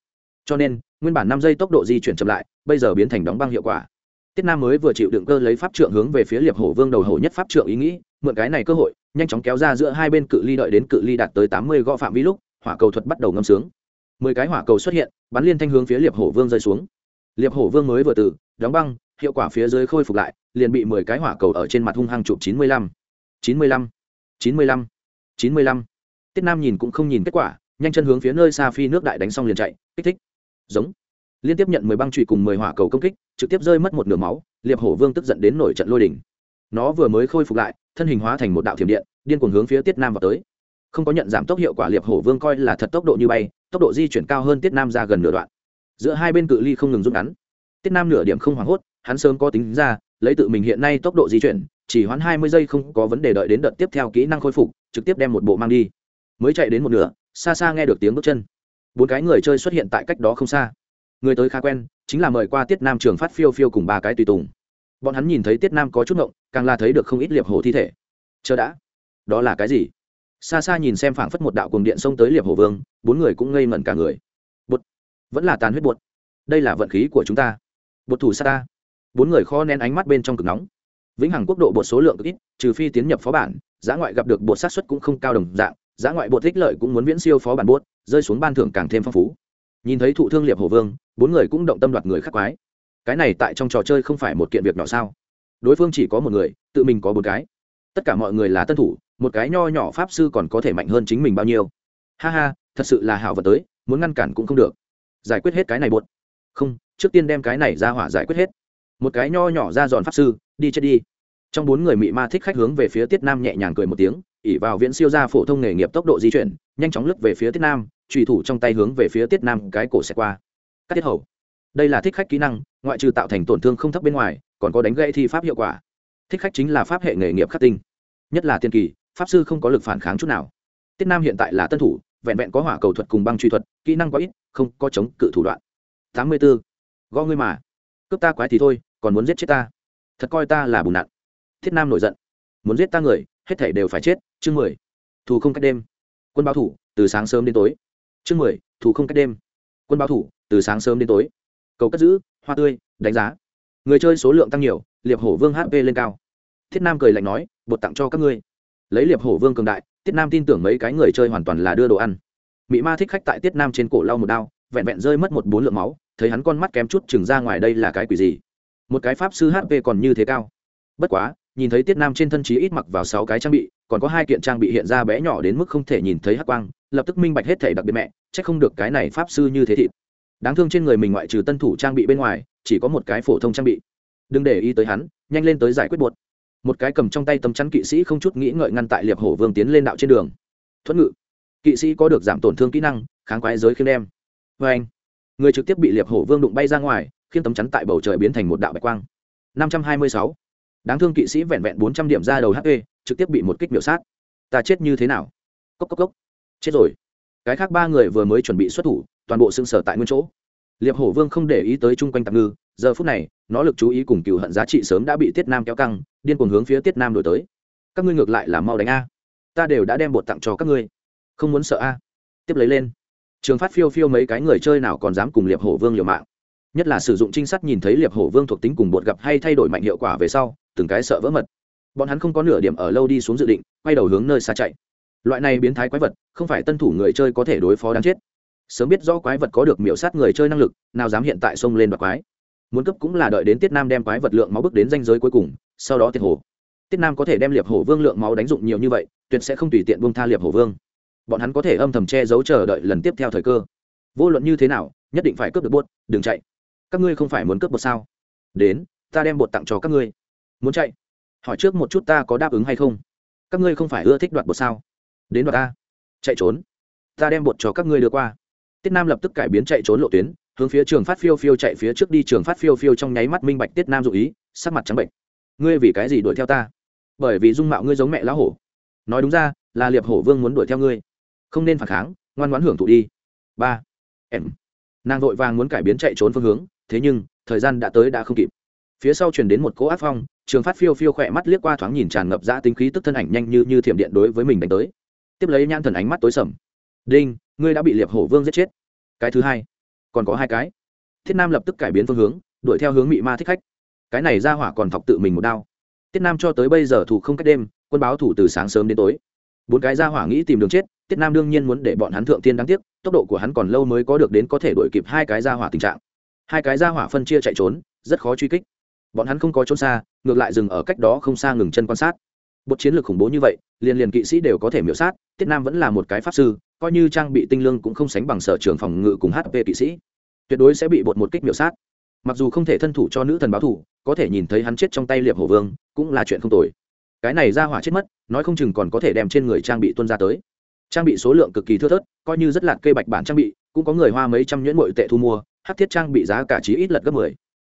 Cho nên, nguyên bản năm giây tốc độ di chuyển chậm lại, bây giờ biến thành đóng băng hiệu quả. Tiết nam mới vừa chịu đựng cơ lấy pháp trượng hướng về phía liệp hổ vương đầu hổ nhất pháp trượng ý nghĩ, mượn cái này cơ hội, nhanh chóng kéo ra giữa hai bên cự ly đợi đến cự ly đạt tới tám mươi gõ phạm vi lúc, hỏa cầu thuật bắt đầu ngâm sướng mười cái hỏa cầu xuất hiện, bắn liên thanh hướng phía liệp hổ vương rơi xuống. Liệp hổ vương mới vừa từ, đóng băng, hiệu quả phía dưới khôi phục lại, liền bị mười cái hỏa cầu ở trên mặt hung hăng chụp chín mươi lăm. chín mươi lăm. chín mươi lăm. chín mươi lăm. Tiết nam nhìn cũng không nhìn kết quả, nhanh chân hướng phía nơi xa phi nước đại đánh xong liền chạy, kích thích. Giống. Liên tiếp nhận mười băng trụy cùng mười hỏa cầu công kích, trực tiếp rơi mất một nửa máu, liệp hổ vương tức giận đến nổi trận lôi đỉnh nó vừa mới khôi phục lại, thân hình hóa thành một đạo thiểm điện, điên cuồng hướng phía tiết nam vào tới không có nhận giảm tốc hiệu quả liệp hổ vương coi là thật tốc độ như bay, tốc độ di chuyển cao hơn tiết nam ra gần nửa đoạn. Giữa hai bên cự ly không ngừng rút ngắn. Tiết nam nửa điểm không hoảng hốt, hắn sớm có tính ra, lấy tự mình hiện nay tốc độ di chuyển, chỉ hoãn hai mươi giây không có vấn đề đợi đến đợt tiếp theo kỹ năng khôi phục, trực tiếp đem một bộ mang đi. Mới chạy đến một nửa, xa xa nghe được tiếng bước chân. Bốn cái người chơi xuất hiện tại cách đó không xa. Người tới khá quen, chính là mời qua tiết nam trường phát phiêu phiêu cùng ba cái tùy tùng. Bọn hắn nhìn thấy tiết nam có chút ngộng, càng là thấy được không ít liệp hổ thi thể. Chờ đã. Đó là cái gì? Xa xa nhìn xem phảng phất một đạo cuồng điện xông tới liệp hồ vương, bốn người cũng ngây ngẩn cả người. Bột vẫn là tàn huyết bột đây là vận khí của chúng ta. Bột thủ xa ta. Bốn người kho nén ánh mắt bên trong cực nóng. Vĩnh hằng quốc độ bột số lượng cực ít, trừ phi tiến nhập phó bản giá ngoại gặp được bột sát xuất cũng không cao đồng dạng giá ngoại bột thích lợi cũng muốn viễn siêu phó bản bột, rơi xuống ban thưởng càng thêm phong phú. Nhìn thấy thụ thương liệp hồ vương, bốn người cũng động tâm đoạt người khắc quái. Cái này tại trong trò chơi không phải một kiện việc nhỏ sao? Đối phương chỉ có một người, tự mình có bốn cái. Tất cả mọi người là tân thủ một cái nho nhỏ pháp sư còn có thể mạnh hơn chính mình bao nhiêu. Ha ha, thật sự là hảo vật tới, muốn ngăn cản cũng không được. Giải quyết hết cái này bột không, trước tiên đem cái này ra hỏa giải quyết hết. Một cái nho nhỏ ra dọn pháp sư, đi chết đi. Trong bốn người mị ma thích khách hướng về phía tiết nam nhẹ nhàng cười một tiếng, ỉ vào viễn siêu gia phổ thông nghề nghiệp tốc độ di chuyển, nhanh chóng lướt về phía tiết nam, trùy thủ trong tay hướng về phía tiết nam cái cổ sẽ qua. Cắt tiết hầu. Đây là thích khách kỹ năng, ngoại trừ tạo thành tổn thương không thấp bên ngoài, còn có đánh gãy thi pháp hiệu quả. Thích khách chính là pháp hệ nghề nghiệp khắc tinh, nhất là tiên kỳ pháp sư không có lực phản kháng chút nào. Tiết nam hiện tại là tân thủ, vẹn vẹn có hỏa cầu thuật cùng băng truy thuật, kỹ năng có ít, không có chống cự thủ đoạn. Tám mươi b ố gõ ngươi mà. Cướp ta quái thì thôi, còn muốn giết chết ta. Thật coi ta là bùn nặn. Thiết nam nổi giận. Muốn giết ta người, hết thể đều phải chết. Chương mười. Thù không cách đêm. Quân báo thủ, từ sáng sớm đến tối. Chương mười. Thù không cách đêm. Quân báo thủ, từ sáng sớm đến tối. Cầu cất giữ, hoa tươi, đánh giá. Người chơi số lượng tăng nhiều, liệp hổ vương hp lên cao. Thiết nam cười lạnh nói, bột tặng cho các ngươi lấy liệp hổ vương cường đại, tiết nam tin tưởng mấy cái người chơi hoàn toàn là đưa đồ ăn. Mỹ ma thích khách tại tiết nam trên cổ lau một đao, vẹn vẹn rơi mất một bốn lượng máu, thấy hắn con mắt kém chút chừng ra ngoài đây là cái quỷ gì. Một cái pháp sư hp còn như thế cao. Bất quá, nhìn thấy tiết nam trên thân chí ít mặc vào sáu cái trang bị, còn có hai kiện trang bị hiện ra bé nhỏ đến mức không thể nhìn thấy hắc quang, lập tức minh bạch hết thể đặc biệt mẹ c h ắ c không được cái này pháp sư như thế thịt. Đáng thương trên người mình ngoại trừ tân thủ trang bị bên ngoài, chỉ có một cái phổ thông trang bị. Đừng để ý tới hắn, nhanh lên tới giải quyết buột một cái cầm trong tay tấm chắn kỵ sĩ không chút nghĩ ngợi ngăn tại liệp hổ vương tiến lên đạo trên đường thuận ngự kỵ sĩ có được giảm tổn thương kỹ năng kháng quái giới khiêm đem vê anh người trực tiếp bị liệp hổ vương đụng bay ra ngoài khiến tấm chắn tại bầu trời biến thành một đạo bạch quang năm trăm hai mươi sáu đáng thương kỵ sĩ vẹn vẹn bốn trăm điểm ra đầu hp trực tiếp bị một kích miểu sát ta chết như thế nào cốc cốc cốc chết rồi cái khác ba người vừa mới chuẩn bị xuất thủ toàn bộ xương sở tại nguyên chỗ liệp hổ vương không để ý tới chung quanh tạm ngư giờ phút này, nó lực chú ý cùng cựu hận giá trị sớm đã bị tiết nam kéo căng, điên cuồng hướng phía tiết nam đổi tới. Các ngươi ngược lại là mau đánh a. Ta đều đã đem bột tặng cho các ngươi. Không muốn sợ a. Tiếp lấy lên. Trường phát phiêu phiêu mấy cái người chơi nào còn dám cùng liệp hổ vương liều mạng. Nhất là sử dụng trinh sát nhìn thấy liệp hổ vương thuộc tính cùng bột gặp hay thay đổi mạnh hiệu quả về sau, từng cái sợ vỡ mật. Bọn hắn không có nửa điểm ở lâu đi xuống dự định, quay đầu hướng nơi xa chạy. Loại này biến thái quái vật, không phải tân thủ người chơi có thể đối phó đáng chết. Sớm biết rõ quái vật có được miểu sát người chơi năng lực, nào dám hiện tại xông lên đoạt quái muốn cấp cũng là đợi đến tiết nam đem quái vật lượng máu bước đến danh giới cuối cùng, sau đó tiết hổ tiết nam có thể đem liệp hổ vương lượng máu đánh dụng nhiều như vậy, tuyệt sẽ không tùy tiện buông tha liệp hổ vương. Bọn hắn có thể âm thầm che giấu chờ đợi lần tiếp theo thời cơ. Vô luận như thế nào, nhất định phải cướp được bột, đừng chạy. Các ngươi không phải muốn cướp bột sao? Đến, ta đem bột tặng cho các ngươi. Muốn chạy? Hỏi trước một chút ta có đáp ứng hay không? Các ngươi không phải ưa thích đoạt bột sao? Đến đoạt ta. Chạy trốn. Ta đem bột cho các ngươi đưa qua. Tiết nam lập tức cải biến chạy trốn lộ tuyến hướng phía trường phát phiêu phiêu chạy phía trước đi, trường phát phiêu phiêu trong nháy mắt minh bạch tiết nam dụ ý, sắc mặt trắng bệnh. Ngươi vì cái gì đuổi theo ta? Bởi vì dung mạo ngươi giống mẹ lão hổ. Nói đúng ra, là liệp hổ vương muốn đuổi theo ngươi. Không nên phản kháng, ngoan ngoãn hưởng thụ đi. Ba. Em. Nàng vội vàng muốn cải biến chạy trốn phương hướng, thế nhưng, thời gian đã tới đã không kịp. Phía sau chuyển đến một cỗ áp phong, trường phát phiêu phiêu khỏe mắt liếc qua thoáng nhìn tràn ngập ra tính khí tức thân ảnh nhanh như như thiểm điện đối với mình đánh tới. Tiếp lấy nhan thần ánh mắt tối sầm. Đinh, ngươi đã bị liệp hổ vương giết chết. Cái thứ hai còn có hai cái. Thiết nam lập tức cải biến phương hướng, đuổi theo hướng mị ma thích khách. Cái này ra hỏa còn thọc tự mình một đao. Tiết nam cho tới bây giờ thủ không cách đêm, quân báo thủ từ sáng sớm đến tối. Bốn cái ra hỏa nghĩ tìm đường chết tiết nam đương nhiên muốn để bọn hắn thượng tiên đáng tiếc, tốc độ của hắn còn lâu mới có được đến có thể đuổi kịp hai cái ra hỏa tình trạng. Hai cái ra hỏa phân chia chạy trốn, rất khó truy kích. Bọn hắn không có trốn xa, ngược lại dừng ở cách đó không xa ngừng chân quan sát. Một chiến lược khủng bố như vậy, liền liền kỵ sĩ đều có thể miễu sát tiết nam vẫn là một cái pháp sư coi như trang bị tinh lương cũng không sánh bằng sở trường phòng ngự cùng hp kỵ sĩ. Tuyệt đối sẽ bị bột một kích miểu sát. Mặc dù không thể thân thủ cho nữ thần báo thủ có thể nhìn thấy hắn chết trong tay liệp hổ vương, cũng là chuyện không tồi. Cái này ra hỏa chết mất, nói không chừng còn có thể đem trên người trang bị tuân ra tới. Trang bị số lượng cực kỳ thưa thớt, coi như rất là cây bạch bản trang bị, cũng có người hoa mấy trăm nhuyễn mội tệ thu mua, hát thiết trang bị giá cả chí ít lật gấp mười.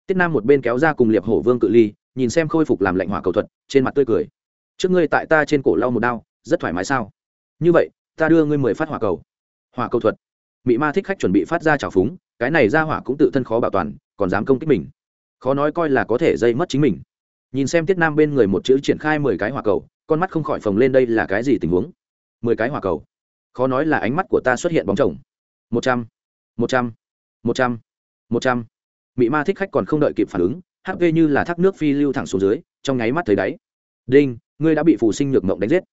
Tiết nam một bên kéo ra cùng liệp hổ vương cự ly, nhìn xem khôi phục làm lạnh hỏa cầu thuật, trên mặt tươi cười. Trước ngươi tại ta trên cổ lau một đao, rất thoải mái sao? Như vậy ta đưa ngươi mười phát hỏa cầu. Hỏa cầu thuật. Mị ma thích khách chuẩn bị phát ra trào phúng, cái này ra hỏa cũng tự thân khó bảo toàn, còn dám công kích mình. Khó nói coi là có thể dây mất chính mình. Nhìn xem tiết nam bên người một chữ triển khai mười cái hỏa cầu, con mắt không khỏi phồng lên đây là cái gì tình huống? Mười cái hỏa cầu. Khó nói là ánh mắt của ta xuất hiện bóng chồng. Một trăm một trăm một trăm một trăm. Mị ma thích khách còn không đợi kịp phản ứng hp như là thác nước phi lưu thẳng xuống dưới, trong nháy mắt thấy đáy. Đinh, ngươi đã bị phù sinh nhược mộng đánh giết.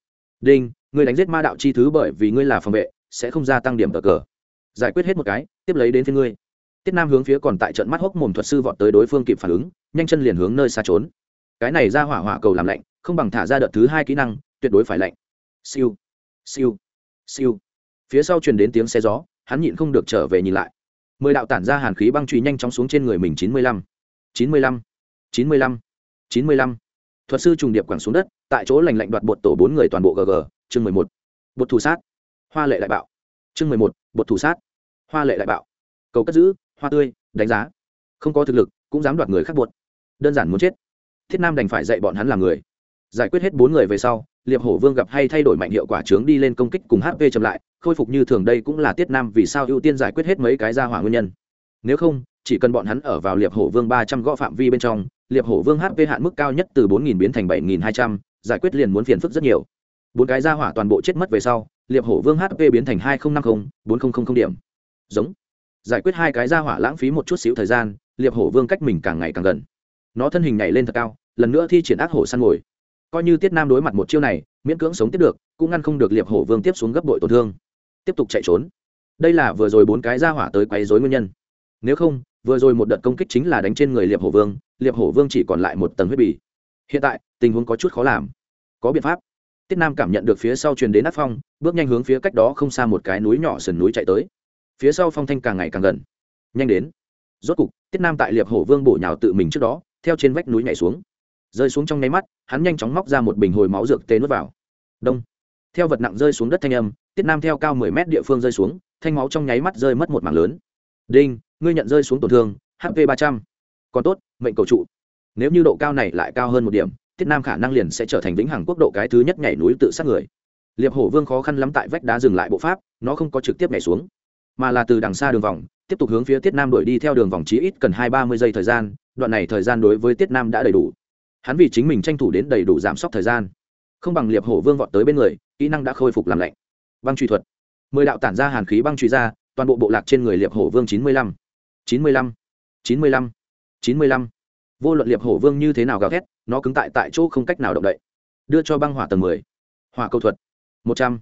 Đinh ngươi đánh giết ma đạo chi thứ bởi vì ngươi là phòng vệ, sẽ không gia tăng điểm cờ cờ. Giải quyết hết một cái, tiếp lấy đến phía ngươi. Tiết nam hướng phía còn tại trận mắt hốc mồm thuật sư vọt tới đối phương kịp phản ứng, nhanh chân liền hướng nơi xa trốn. Cái này ra hỏa hỏa cầu làm lạnh, không bằng thả ra đợt thứ hai kỹ năng, tuyệt đối phải lạnh. Siêu. Siêu. Siêu. Phía sau truyền đến tiếng xe gió, hắn nhịn không được trở về nhìn lại. Mười đạo tản ra hàn khí băng truy nhanh chóng xuống trên người mình chín mươi lăm. Chín mươi lăm. Chín mươi lăm. Chín mươi lăm. Thuật sư trùng điệp quẳng xuống đất, tại chỗ lành lạnh đoạt bột tổ bốn người toàn bộ gg chương mười một, bột thủ sát, hoa lệ đại bạo. Chương mười một, bột thủ sát, hoa lệ đại bạo. Cầu cất giữ, hoa tươi, đánh giá. Không có thực lực, cũng dám đoạt người khác bột. Đơn giản muốn chết. Thiết nam đành phải dạy bọn hắn làm người. Giải quyết hết bốn người về sau, liệp hổ vương gặp hay thay đổi mạnh hiệu quả trướng đi lên công kích cùng hp chậm lại, khôi phục như thường đây cũng là tiết nam vì sao ưu tiên giải quyết hết mấy cái ra hỏa nguyên nhân. Nếu không, chỉ cần bọn hắn ở vào liệp hổ vương ba trăm gõ phạm vi bên trong, liệp hổ vương hp hạn mức cao nhất từ bốn nghìn biến thành bảy nghìn hai trăm, giải quyết liền muốn phiền phức rất nhiều bốn cái ra hỏa toàn bộ chết mất về sau, liệp hổ vương hp biến thành hai nghìn năm mươi bốn nghìn điểm. Giống. Giải quyết hai cái ra hỏa lãng phí một chút xíu thời gian, liệp hổ vương cách mình càng ngày càng gần. Nó thân hình nhảy lên thật cao, lần nữa thi triển ác hổ săn ngồi coi như tiết nam đối mặt một chiêu này, miễn cưỡng sống tiếp được, cũng ngăn không được liệp hổ vương tiếp xuống gấp đội tổn thương. Tiếp tục chạy trốn. Đây là vừa rồi bốn cái ra hỏa tới quấy dối nguyên nhân. Nếu không, vừa rồi một đợt công kích chính là đánh trên người liệp hổ vương, liệp hổ vương chỉ còn lại một tầng huyết bì. Hiện tại, tình huống có chút khó làm. Có biện pháp tiết nam cảm nhận được phía sau truyền đến áp phong, bước nhanh hướng phía cách đó không xa một cái núi nhỏ sườn núi chạy tới. Phía sau phong thanh càng ngày càng gần. Nhanh đến. Rốt cục, tiết nam tại liệp hổ vương bổ nhào tự mình trước đó, theo trên vách núi nhảy xuống. Rơi xuống trong nháy mắt, hắn nhanh chóng móc ra một bình hồi máu dược tê nuốt vào. Đông. Theo vật nặng rơi xuống đất thanh âm, tiết nam theo cao mười mét địa phương rơi xuống, thanh máu trong nháy mắt rơi mất một mảng lớn. Đinh, ngươi nhận rơi xuống tổn thương hp ba trăm. Còn tốt, mệnh cầu trụ. Nếu như độ cao này lại cao hơn một điểm tiết nam khả năng liền sẽ trở thành vĩnh hằng quốc độ cái thứ nhất nhảy núi tự sát người. Liệp hổ vương khó khăn lắm tại vách đá dừng lại bộ pháp, nó không có trực tiếp nhảy xuống, mà là từ đằng xa đường vòng, tiếp tục hướng phía tiết nam đuổi đi theo đường vòng chí ít cần hai ba mươi giây thời gian, đoạn này thời gian đối với tiết nam đã đầy đủ. Hắn vì chính mình tranh thủ đến đầy đủ giảm sốc thời gian. Không bằng liệp hổ vương vọt tới bên người, kỹ năng đã khôi phục làm lạnh. Băng truy thuật. Mười đạo tản ra hàn khí băng truy ra, toàn bộ bộ lạc trên người liệp hổ vương chín mươi lăm, chín mươi lăm, chín mươi lăm, chín mươi lăm. Vô luận liệp hổ vương như thế nào gào thét nó cứng tại tại chỗ không cách nào động đậy. Đưa cho băng hỏa tầng mười. Hỏa cầu thuật. Một trăm.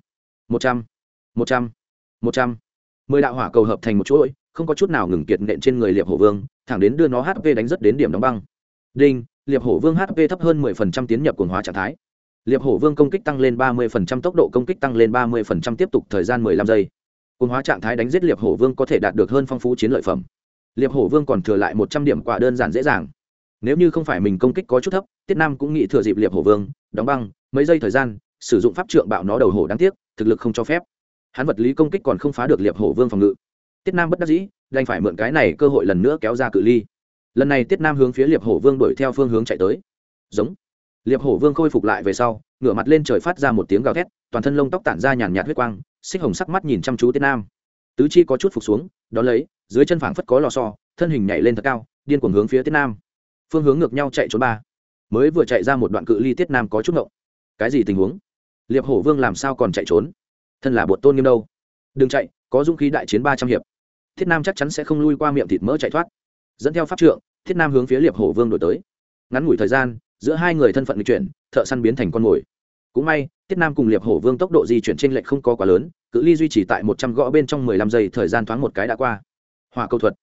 Một trăm. Một trăm. Một trăm. Mười đạo hỏa cầu hợp thành một chuỗi, không có chút nào ngừng kiệt nện trên người liệp hổ vương, thẳng đến đưa nó hp đánh rất đến điểm đóng băng. Đinh, liệp hổ vương hp thấp hơn mười phần trăm tiến nhập cuồng hóa trạng thái. Liệp hổ vương công kích tăng lên ba mươi phần trăm, tốc độ công kích tăng lên ba mươi phần trăm, tiếp tục thời gian mười lăm giây. Cuồng hóa trạng thái đánh giết liệp hổ vương có thể đạt được hơn phong phú chiến lợi phẩm. Liệp hổ vương còn thừa lại một trăm điểm quả đơn giản dễ dàng nếu như không phải mình công kích có chút thấp tiết nam cũng nghĩ thừa dịp liệp hổ vương đóng băng mấy giây thời gian sử dụng pháp trượng bạo nó đầu hổ đáng tiếc thực lực không cho phép. Hắn vật lý công kích còn không phá được liệp hổ vương phòng ngự. Tiết nam bất đắc dĩ đành phải mượn cái này cơ hội lần nữa kéo ra cự ly. Lần này tiết nam hướng phía liệp hổ vương đuổi theo phương hướng chạy tới. Giống. Liệp hổ vương khôi phục lại về sau ngửa mặt lên trời phát ra một tiếng gào thét toàn thân lông tóc tản ra nhàn nhạt huyết quang xích hồng sắc mắt nhìn chăm chú tiết nam. Tứ chi có chút phục xuống đón lấy dưới chân phảng phất có lò xo, thân hình nhảy lên thật cao điên cuồng hướng phía tiết nam phương hướng ngược nhau chạy trốn ba. Mới vừa chạy ra một đoạn cự ly tiết nam có chút ngộng. Cái gì tình huống? Liệp hổ vương làm sao còn chạy trốn? Thân là bột tôn nghiêm đâu? Đừng chạy, có dũng khí đại chiến ba trăm hiệp. Thiết nam chắc chắn sẽ không lui qua miệng thịt mỡ chạy thoát. Dẫn theo pháp trượng thiết nam hướng phía liệp hổ vương đổi tới. Ngắn ngủi thời gian, giữa hai người thân phận di chuyển, thợ săn biến thành con mồi. Cũng may thiết nam cùng liệp hổ vương tốc độ di chuyển trên lệch không có quá lớn, cự ly duy trì tại một trăm gõ bên trong mười lăm giây thời gian thoáng một cái đã qua. Hỏa cầu thuật.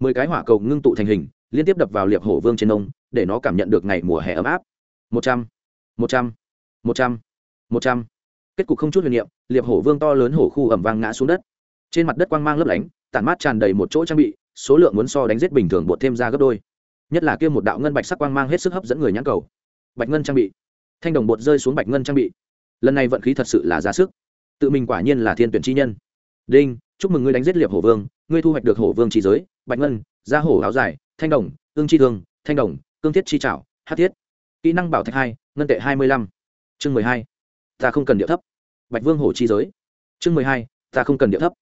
Mười cái hỏa cầu ngưng tụ thành hình liên tiếp đập vào liệp hổ vương trên ông, để nó cảm nhận được ngày mùa hè ấm áp. Một trăm một trăm một trăm một trăm. Kết cục không chút huyền niệm, liệp hổ vương to lớn hổ khu ẩm vang ngã xuống đất. Trên mặt đất quang mang lấp lánh, tản mát tràn đầy một chỗ trang bị, số lượng muốn so đánh giết bình thường bột thêm ra gấp đôi. Nhất là kia một đạo ngân bạch sắc quang mang hết sức hấp dẫn người nhãn cầu. Bạch ngân trang bị. Thanh đồng bột rơi xuống bạch ngân trang bị. Lần này vận khí thật sự là ra sức. Tự mình quả nhiên là thiên tuyển chi nhân. Đinh, chúc mừng ngươi đánh giết liệp hổ vương. Ngươi thu hoạch được hổ vương trí giới. Bạch ngân, ra hổ áo dài thanh đồng, ương chi thương, thanh đồng, cương thiết chi trảo, hát thiết. Kỹ năng bảo thạch hai, ngân tệ hai mươi lăm. Chương mười hai. Ta không cần địa thấp. Bạch vương hổ chi giới. Chương mười hai, ta không cần địa thấp.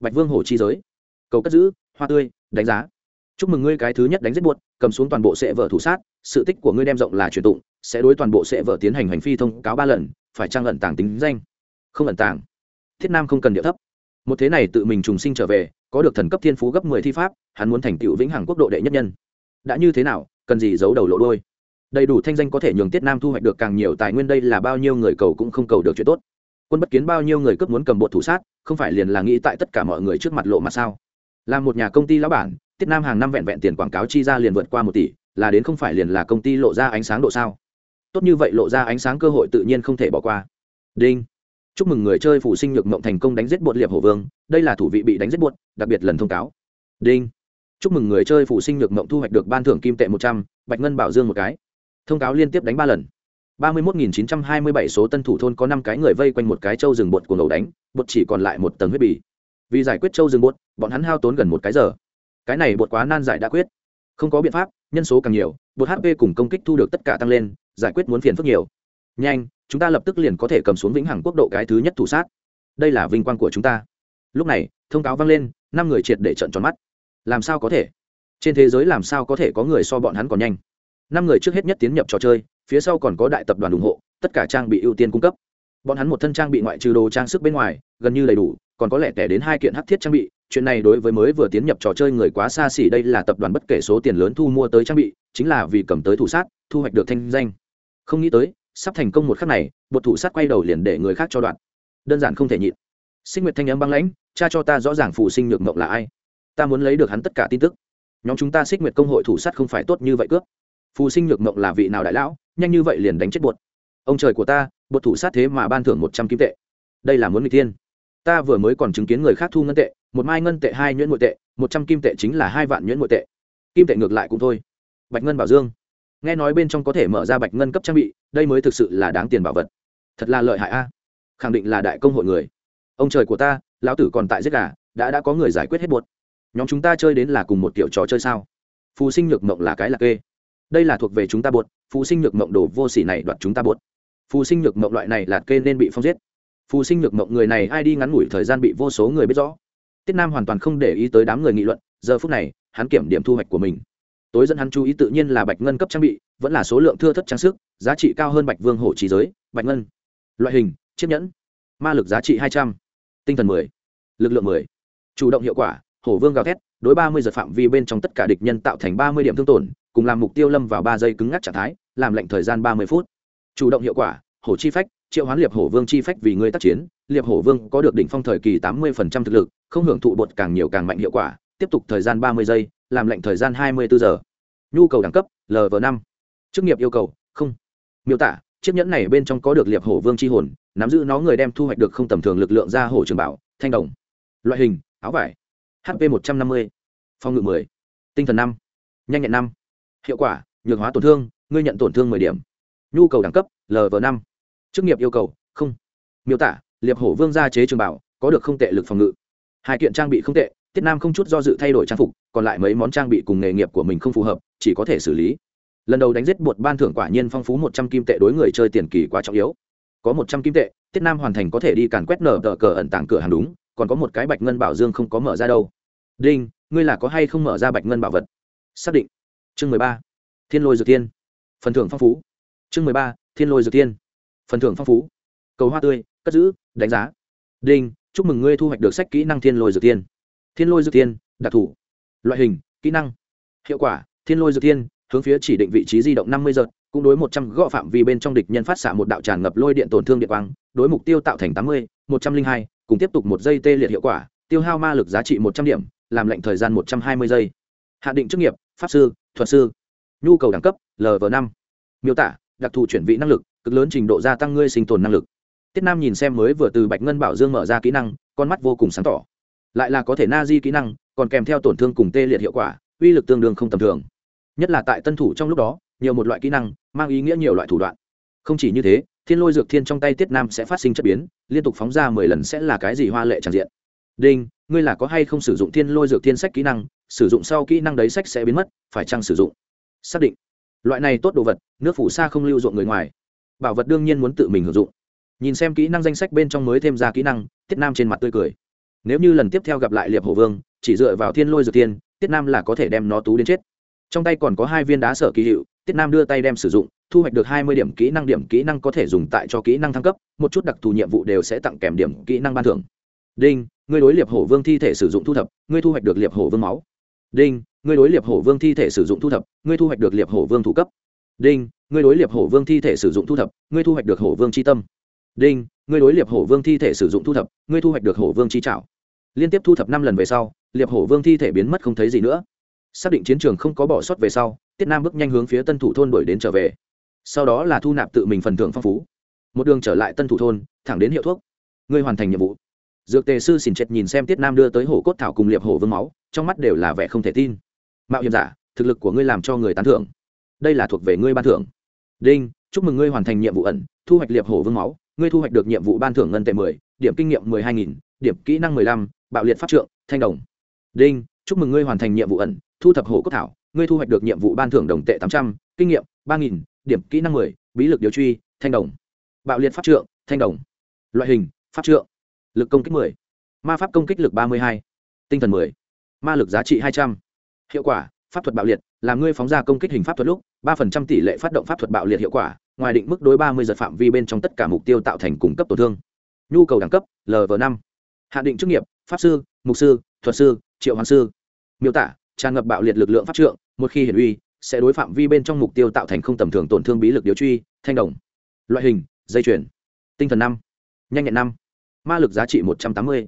Bạch vương hổ chi giới. Cầu cất giữ, hoa tươi, đánh giá. Chúc mừng ngươi cái thứ nhất đánh giết buột cầm xuống toàn bộ sệ vợ thủ sát, sự tích của ngươi đem rộng là truyền tụng, sẽ đối toàn bộ sệ vợ tiến hành hành phi thông cáo ba lần, phải trang ẩn tàng tính danh. Không ẩn tàng. Thiết nam không cần địa thấp. Một thế này tự mình trùng sinh trở về có được thần cấp thiên phú gấp mười thi pháp, hắn muốn thành tựu vĩnh hằng quốc độ đệ nhất nhân. Đã như thế nào, cần gì giấu đầu lộ đôi đầy đủ thanh danh có thể nhường tiết nam thu hoạch được càng nhiều tài nguyên đây là bao nhiêu người cầu cũng không cầu được chuyện tốt. Quân bất kiến bao nhiêu người cướp muốn cầm bột thủ sát, không phải liền là nghĩ tại tất cả mọi người trước mặt lộ mà sao? Là một nhà công ty lão bản, tiết nam hàng năm vẹn vẹn tiền quảng cáo chi ra liền vượt qua một tỷ, là đến không phải liền là công ty lộ ra ánh sáng độ sao? Tốt như vậy lộ ra ánh sáng cơ hội tự nhiên không thể bỏ qua. Đinh chúc mừng người chơi phụ sinh nhược mộng thành công đánh giết bột liệp hổ vương, đây là thủ vị bị đánh giết bột đặc biệt lần thông cáo. Đinh. Chúc mừng người chơi phụ sinh nhược mộng thu hoạch được ban thưởng kim tệ một trăm, bạch ngân bảo dương một cái. Thông cáo liên tiếp đánh ba lần. ba mươi một nghìn chín trăm hai mươi bảy số tân thủ thôn có năm cái người vây quanh một cái trâu rừng bột của ngầu đánh bột chỉ còn lại một tầng huyết bì. Vì giải quyết trâu rừng bột bọn hắn hao tốn gần một cái giờ. Cái này bột quá nan giải đã quyết. Không có biện pháp, nhân số càng nhiều bột hp cùng công kích thu được tất cả tăng lên, giải quyết muốn phiền phức nhiều nhanh, chúng ta lập tức liền có thể cầm xuống vĩnh hằng quốc độ cái thứ nhất thủ sát. Đây là vinh quang của chúng ta. Lúc này, thông cáo vang lên, năm người triệt để trận tròn mắt. Làm sao có thể? Trên thế giới làm sao có thể có người so bọn hắn còn nhanh? Năm người trước hết nhất tiến nhập trò chơi, phía sau còn có đại tập đoàn ủng hộ, tất cả trang bị ưu tiên cung cấp. Bọn hắn một thân trang bị ngoại trừ đồ trang sức bên ngoài, gần như đầy đủ, còn có lẽ kẻ đến hai kiện hắc thiết trang bị. Chuyện này đối với mới vừa tiến nhập trò chơi người quá xa xỉ, đây là tập đoàn bất kể số tiền lớn thu mua tới trang bị, chính là vì cầm tới thủ sát, thu hoạch được thanh danh. Không nghĩ tới sắp thành công một khắc này, bột thủ sát quay đầu liền để người khác cho đoạn. Đơn giản không thể nhịn. Sinh nguyệt thanh âm băng lãnh, cha cho ta rõ ràng phụ sinh nhược mộng là ai. Ta muốn lấy được hắn tất cả tin tức. Nhóm chúng ta xích nguyệt công hội thủ sát không phải tốt như vậy cướp. Phù sinh nhược mộng là vị nào đại lão, nhanh như vậy liền đánh chết bột. Ông trời của ta, bột thủ sát thế mà ban thưởng một trăm kim tệ. Đây là muốn người tiên ta vừa mới còn chứng kiến người khác thu ngân tệ, một mai ngân tệ, hai nhuyễn nội tệ, một trăm kim tệ chính là hai vạn nhuyễn nội tệ. Kim tệ ngược lại cũng thôi. Bạch ngân bảo dương nghe nói bên trong có thể mở ra bạch ngân cấp trang bị, đây mới thực sự là đáng tiền bảo vật. Thật là lợi hại a. Khẳng định là đại công hội người. Ông trời của ta, lão tử còn tại giết gà, đã đã có người giải quyết hết buột. Nhóm chúng ta chơi đến là cùng một kiểu trò chơi sao? Phù sinh nhược mộng là cái là kê. Đây là thuộc về chúng ta buột, phù sinh nhược mộng đồ vô s ỉ này đoạt chúng ta buột. Phù sinh nhược mộng loại này là kê nên bị phong giết. Phù sinh nhược mộng người này ai đi ngắn ngủi thời gian bị vô số người biết rõ. Tiết nam hoàn toàn không để ý tới đám người nghị luận, giờ phút này, hắn kiểm điểm thu hoạch của mình tối dẫn hắn chú ý tự nhiên là bạch ngân cấp trang bị, vẫn là số lượng thưa thất trang sức, giá trị cao hơn bạch vương hổ trí giới, bạch ngân. Loại hình, chiếc nhẫn. Ma lực giá trị hai trăm, tinh thần mười, lực lượng mười. Chủ động hiệu quả, hổ vương gào thét, đối ba mươi giật phạm vi bên trong tất cả địch nhân tạo thành ba mươi điểm thương tổn, cùng làm mục tiêu lâm vào ba giây cứng ngắc trạng thái, làm lệnh thời gian ba mươi phút. Chủ động hiệu quả, hổ chi phách, triệu hoán liệp hổ vương chi phách vì người tác chiến, liệp hổ vương có được đỉnh phong thời kỳ tám mươi thực lực, không hưởng thụ bột càng nhiều càng mạnh hiệu quả, tiếp tục thời gian ba mươi giây làm lệnh thời gian hai mươi bốn giờ. Nhu cầu đẳng cấp lv năm. Chức nghiệp yêu cầu, không. Miêu tả, chiếc nhẫn này bên trong có được liệp hổ vương c h i hồn, nắm giữ nó người đem thu hoạch được không tầm thường lực lượng ra hổ trường bảo, thanh đồng. Loại hình, áo vải. Hp một trăm năm mươi. Phòng ngự mười. Tinh thần năm. Nhanh nhẹn năm. Hiệu quả, nhược hóa tổn thương, ngươi nhận tổn thương mười điểm. Nhu cầu đẳng cấp lv năm. Chức nghiệp yêu cầu, không. Miêu tả, liệp hổ vương gia chế trường bảo, có được không tệ lực phòng ngự. Hai kiện trang bị không tệ tiết nam không chút do dự thay đổi trang phục, còn lại mấy món trang bị cùng nghề nghiệp của mình không phù hợp, chỉ có thể xử lý. Lần đầu đánh giết bột ban thưởng quả nhiên phong phú một trăm kim tệ đối người chơi tiền kỳ quá trọng yếu. Có một trăm kim tệ, tiết nam hoàn thành có thể đi càn quét nở tờ cờ ẩn tàng cửa hàng đúng, còn có một cái bạch ngân bảo dương không có mở ra đâu. Đinh, ngươi là có hay không mở ra bạch ngân bảo vật? Xác định. Chương mười ba. Thiên lôi dược tiên. Phần thưởng phong phú. Chương mười ba. Thiên lôi dược tiên. Phần thưởng phong phú. Cầu hoa tươi, cất giữ, đánh giá. Đinh, chúc mừng ngươi thu hoạch được sách kỹ năng thiên lôi dược tiên thiên lôi dược Thiên, đặc thù. Loại hình kỹ năng. Hiệu quả thiên lôi dược Thiên, hướng phía chỉ định vị trí di động năm mươi giật cũng đối một trăm gõ phạm vi bên trong địch nhân phát xạ một đạo tràn ngập lôi điện tổn thương điện quang đối mục tiêu tạo thành tám mươi một trăm linh hai cùng tiếp tục một giây tê liệt hiệu quả tiêu hao ma lực giá trị một trăm điểm làm lệnh thời gian một trăm hai mươi giây. Hạ định chức nghiệp pháp sư thuật sư. Nhu cầu đẳng cấp lv năm. Miêu tả đặc thù chuyển vị năng lực cực lớn trình độ gia tăng ngươi sinh tồn năng lực. Tiết nam nhìn xem mới vừa từ bạch ngân bảo dương mở ra kỹ năng con mắt vô cùng sáng tỏ lại là có thể na di kỹ năng, còn kèm theo tổn thương cùng tê liệt hiệu quả, uy lực tương đương không tầm thường. Nhất là tại tân thủ trong lúc đó, nhiều một loại kỹ năng, mang ý nghĩa nhiều loại thủ đoạn. Không chỉ như thế, thiên lôi dược thiên trong tay tiết nam sẽ phát sinh chất biến, liên tục phóng ra mười lần sẽ là cái gì hoa lệ tràn diện. Đinh, ngươi là có hay không sử dụng thiên lôi dược thiên sách kỹ năng, sử dụng sau kỹ năng đấy sách sẽ biến mất, phải chăng sử dụng? Xác định. Loại này tốt đồ vật, nước phủ xa không lưu dụng người ngoài. Bảo vật đương nhiên muốn tự mình hưởng dụng. Nhìn xem kỹ năng danh sách bên trong mới thêm ra kỹ năng, tiết nam trên mặt tươi cười nếu như lần tiếp theo gặp lại liệp hổ vương, chỉ dựa vào thiên lôi dược tiên, tiết nam là có thể đem nó tú đến chết. Trong tay còn có hai viên đá sở kỳ hiệu, tiết nam đưa tay đem sử dụng, thu hoạch được hai mươi điểm kỹ năng, điểm kỹ năng có thể dùng tại cho kỹ năng thăng cấp, một chút đặc thù nhiệm vụ đều sẽ tặng kèm điểm kỹ năng ban thưởng. Đinh, ngươi đối liệp hổ vương thi thể sử dụng thu thập, ngươi thu hoạch được liệp hổ vương máu. Đinh, ngươi đối liệp hổ vương thi thể sử dụng thu thập, ngươi thu hoạch được liệp hổ vương thủ cấp. Đinh, ngươi đối liệp hổ vương thi thể sử dụng thu thập, ngươi thu hoạch được hổ vương c tâm. Đinh, ngươi đối liệp hổ vương thi thể sử dụng thu thập, ngươi thu hoạch được hổ vương chi trảo liên tiếp thu thập năm lần về sau, liệp hổ vương thi thể biến mất không thấy gì nữa. Xác định chiến trường không có bỏ sót về sau, tiết nam bước nhanh hướng phía tân thủ thôn đuổi đến trở về. Sau đó là thu nạp tự mình phần thưởng phong phú. Một đường trở lại tân thủ thôn, thẳng đến hiệu thuốc. Ngươi hoàn thành nhiệm vụ. Dược tề sư xin chết nhìn xem tiết nam đưa tới hổ cốt thảo cùng liệp hổ vương máu, trong mắt đều là vẻ không thể tin. Mạo hiểm giả, thực lực của ngươi làm cho người tán thưởng. Đây là thuộc về ngươi ban thưởng. Đinh, chúc mừng ngươi hoàn thành nhiệm vụ ẩn, thu hoạch liệp hổ vương máu. Ngươi thu hoạch được nhiệm vụ ban thưởng ngân tệ mười, điểm kinh nghiệm mười hai nghìn, điểm kỹ năng mười lăm bạo liệt pháp trượng, thanh đồng. Đinh, chúc mừng ngươi hoàn thành nhiệm vụ ẩn, thu thập hổ cốt thảo, ngươi thu hoạch được nhiệm vụ ban thưởng đồng tệ tám trăm, kinh nghiệm ba nghìn, điểm kỹ năng mười, bí lực điều truy, thanh đồng. Bạo liệt pháp trượng, thanh đồng. Loại hình, pháp trượng. Lực công kích mười, ma pháp công kích lực ba mươi hai, tinh thần mười, ma lực giá trị hai trăm. Hiệu quả, pháp thuật bạo liệt, làm ngươi phóng ra công kích hình pháp thuật lúc, ba phần trăm tỷ lệ phát động pháp thuật bạo liệt hiệu quả, ngoài định mức đối ba mươi giật phạm vi bên trong tất cả mục tiêu tạo thành cung cấp tổn thương. Nhu cầu đẳng cấp lv năm. Hạn định chức nghiệp pháp sư, mục sư, thuật sư, triệu hoàng sư. Miêu tả, tràn ngập bạo liệt lực lượng pháp trượng, một khi hiển uy, sẽ đối phạm vi bên trong mục tiêu tạo thành không tầm thường tổn thương bí lực điếu truy, thanh đồng. Loại hình, dây chuyển tinh thần năm, nhanh nhẹn năm, ma lực giá trị một trăm tám mươi.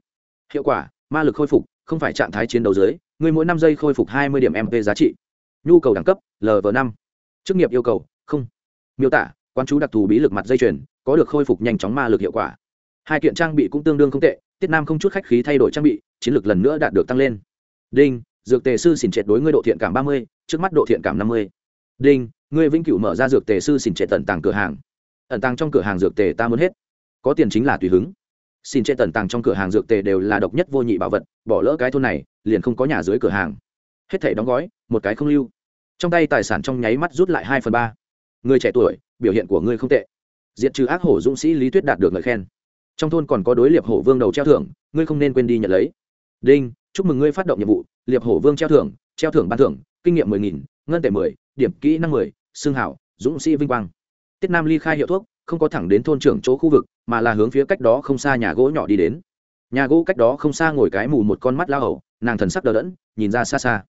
Hiệu quả, ma lực khôi phục, không phải trạng thái chiến đấu dưới, người mỗi năm giây khôi phục hai mươi điểm mp giá trị. Nhu cầu đẳng cấp lv năm. Chức nghiệp yêu cầu, không. Miêu tả quan chú đặc thù bí lực mặt dây chuyền, có được khôi phục nhanh chóng ma lực hiệu quả. Hai kiện trang bị cũng tương đương không tệ tiết nam không chút khách khí thay đổi trang bị, chiến lược lần nữa đạt được tăng lên. Đinh, dược tề sư xỉn trệ đối ngươi độ thiện cảm ba mươi, trước mắt độ thiện cảm năm mươi. Đinh, ngươi vĩnh cửu mở ra dược tề sư xỉn trệ tận tàng cửa hàng. Ẩn tàng trong cửa hàng dược tề ta muốn hết. Có tiền chính là tùy hứng. Xin trệ tận tàng trong cửa hàng dược tề đều là độc nhất vô nhị bảo vật, bỏ lỡ cái thôn này, liền không có nhà dưới cửa hàng. Hết thể đóng gói, một cái không lưu. Trong tay tài sản trong nháy mắt rút lại hai phần ba. Người trẻ tuổi, biểu hiện của ngươi không tệ. Diệt trừ ác hổ dũng sĩ lý tuyết đạt được lời khen trong thôn còn có đối liệp hổ vương đầu treo thưởng, ngươi không nên quên đi nhận lấy. Đinh, chúc mừng ngươi phát động nhiệm vụ, liệp hổ vương treo thưởng treo thưởng ban thưởng, kinh nghiệm mười nghìn, ngân tệ mười, điểm kỹ năng mười, xương hảo, dũng sĩ vinh quang. Tiết nam ly khai hiệu thuốc, không có thẳng đến thôn trưởng chỗ khu vực, mà là hướng phía cách đó không xa nhà gỗ nhỏ đi đến. Nhà gỗ cách đó không xa ngồi cái mù một con mắt lao hầu, nàng thần sắc đờ đẫn, nhìn ra xa xa.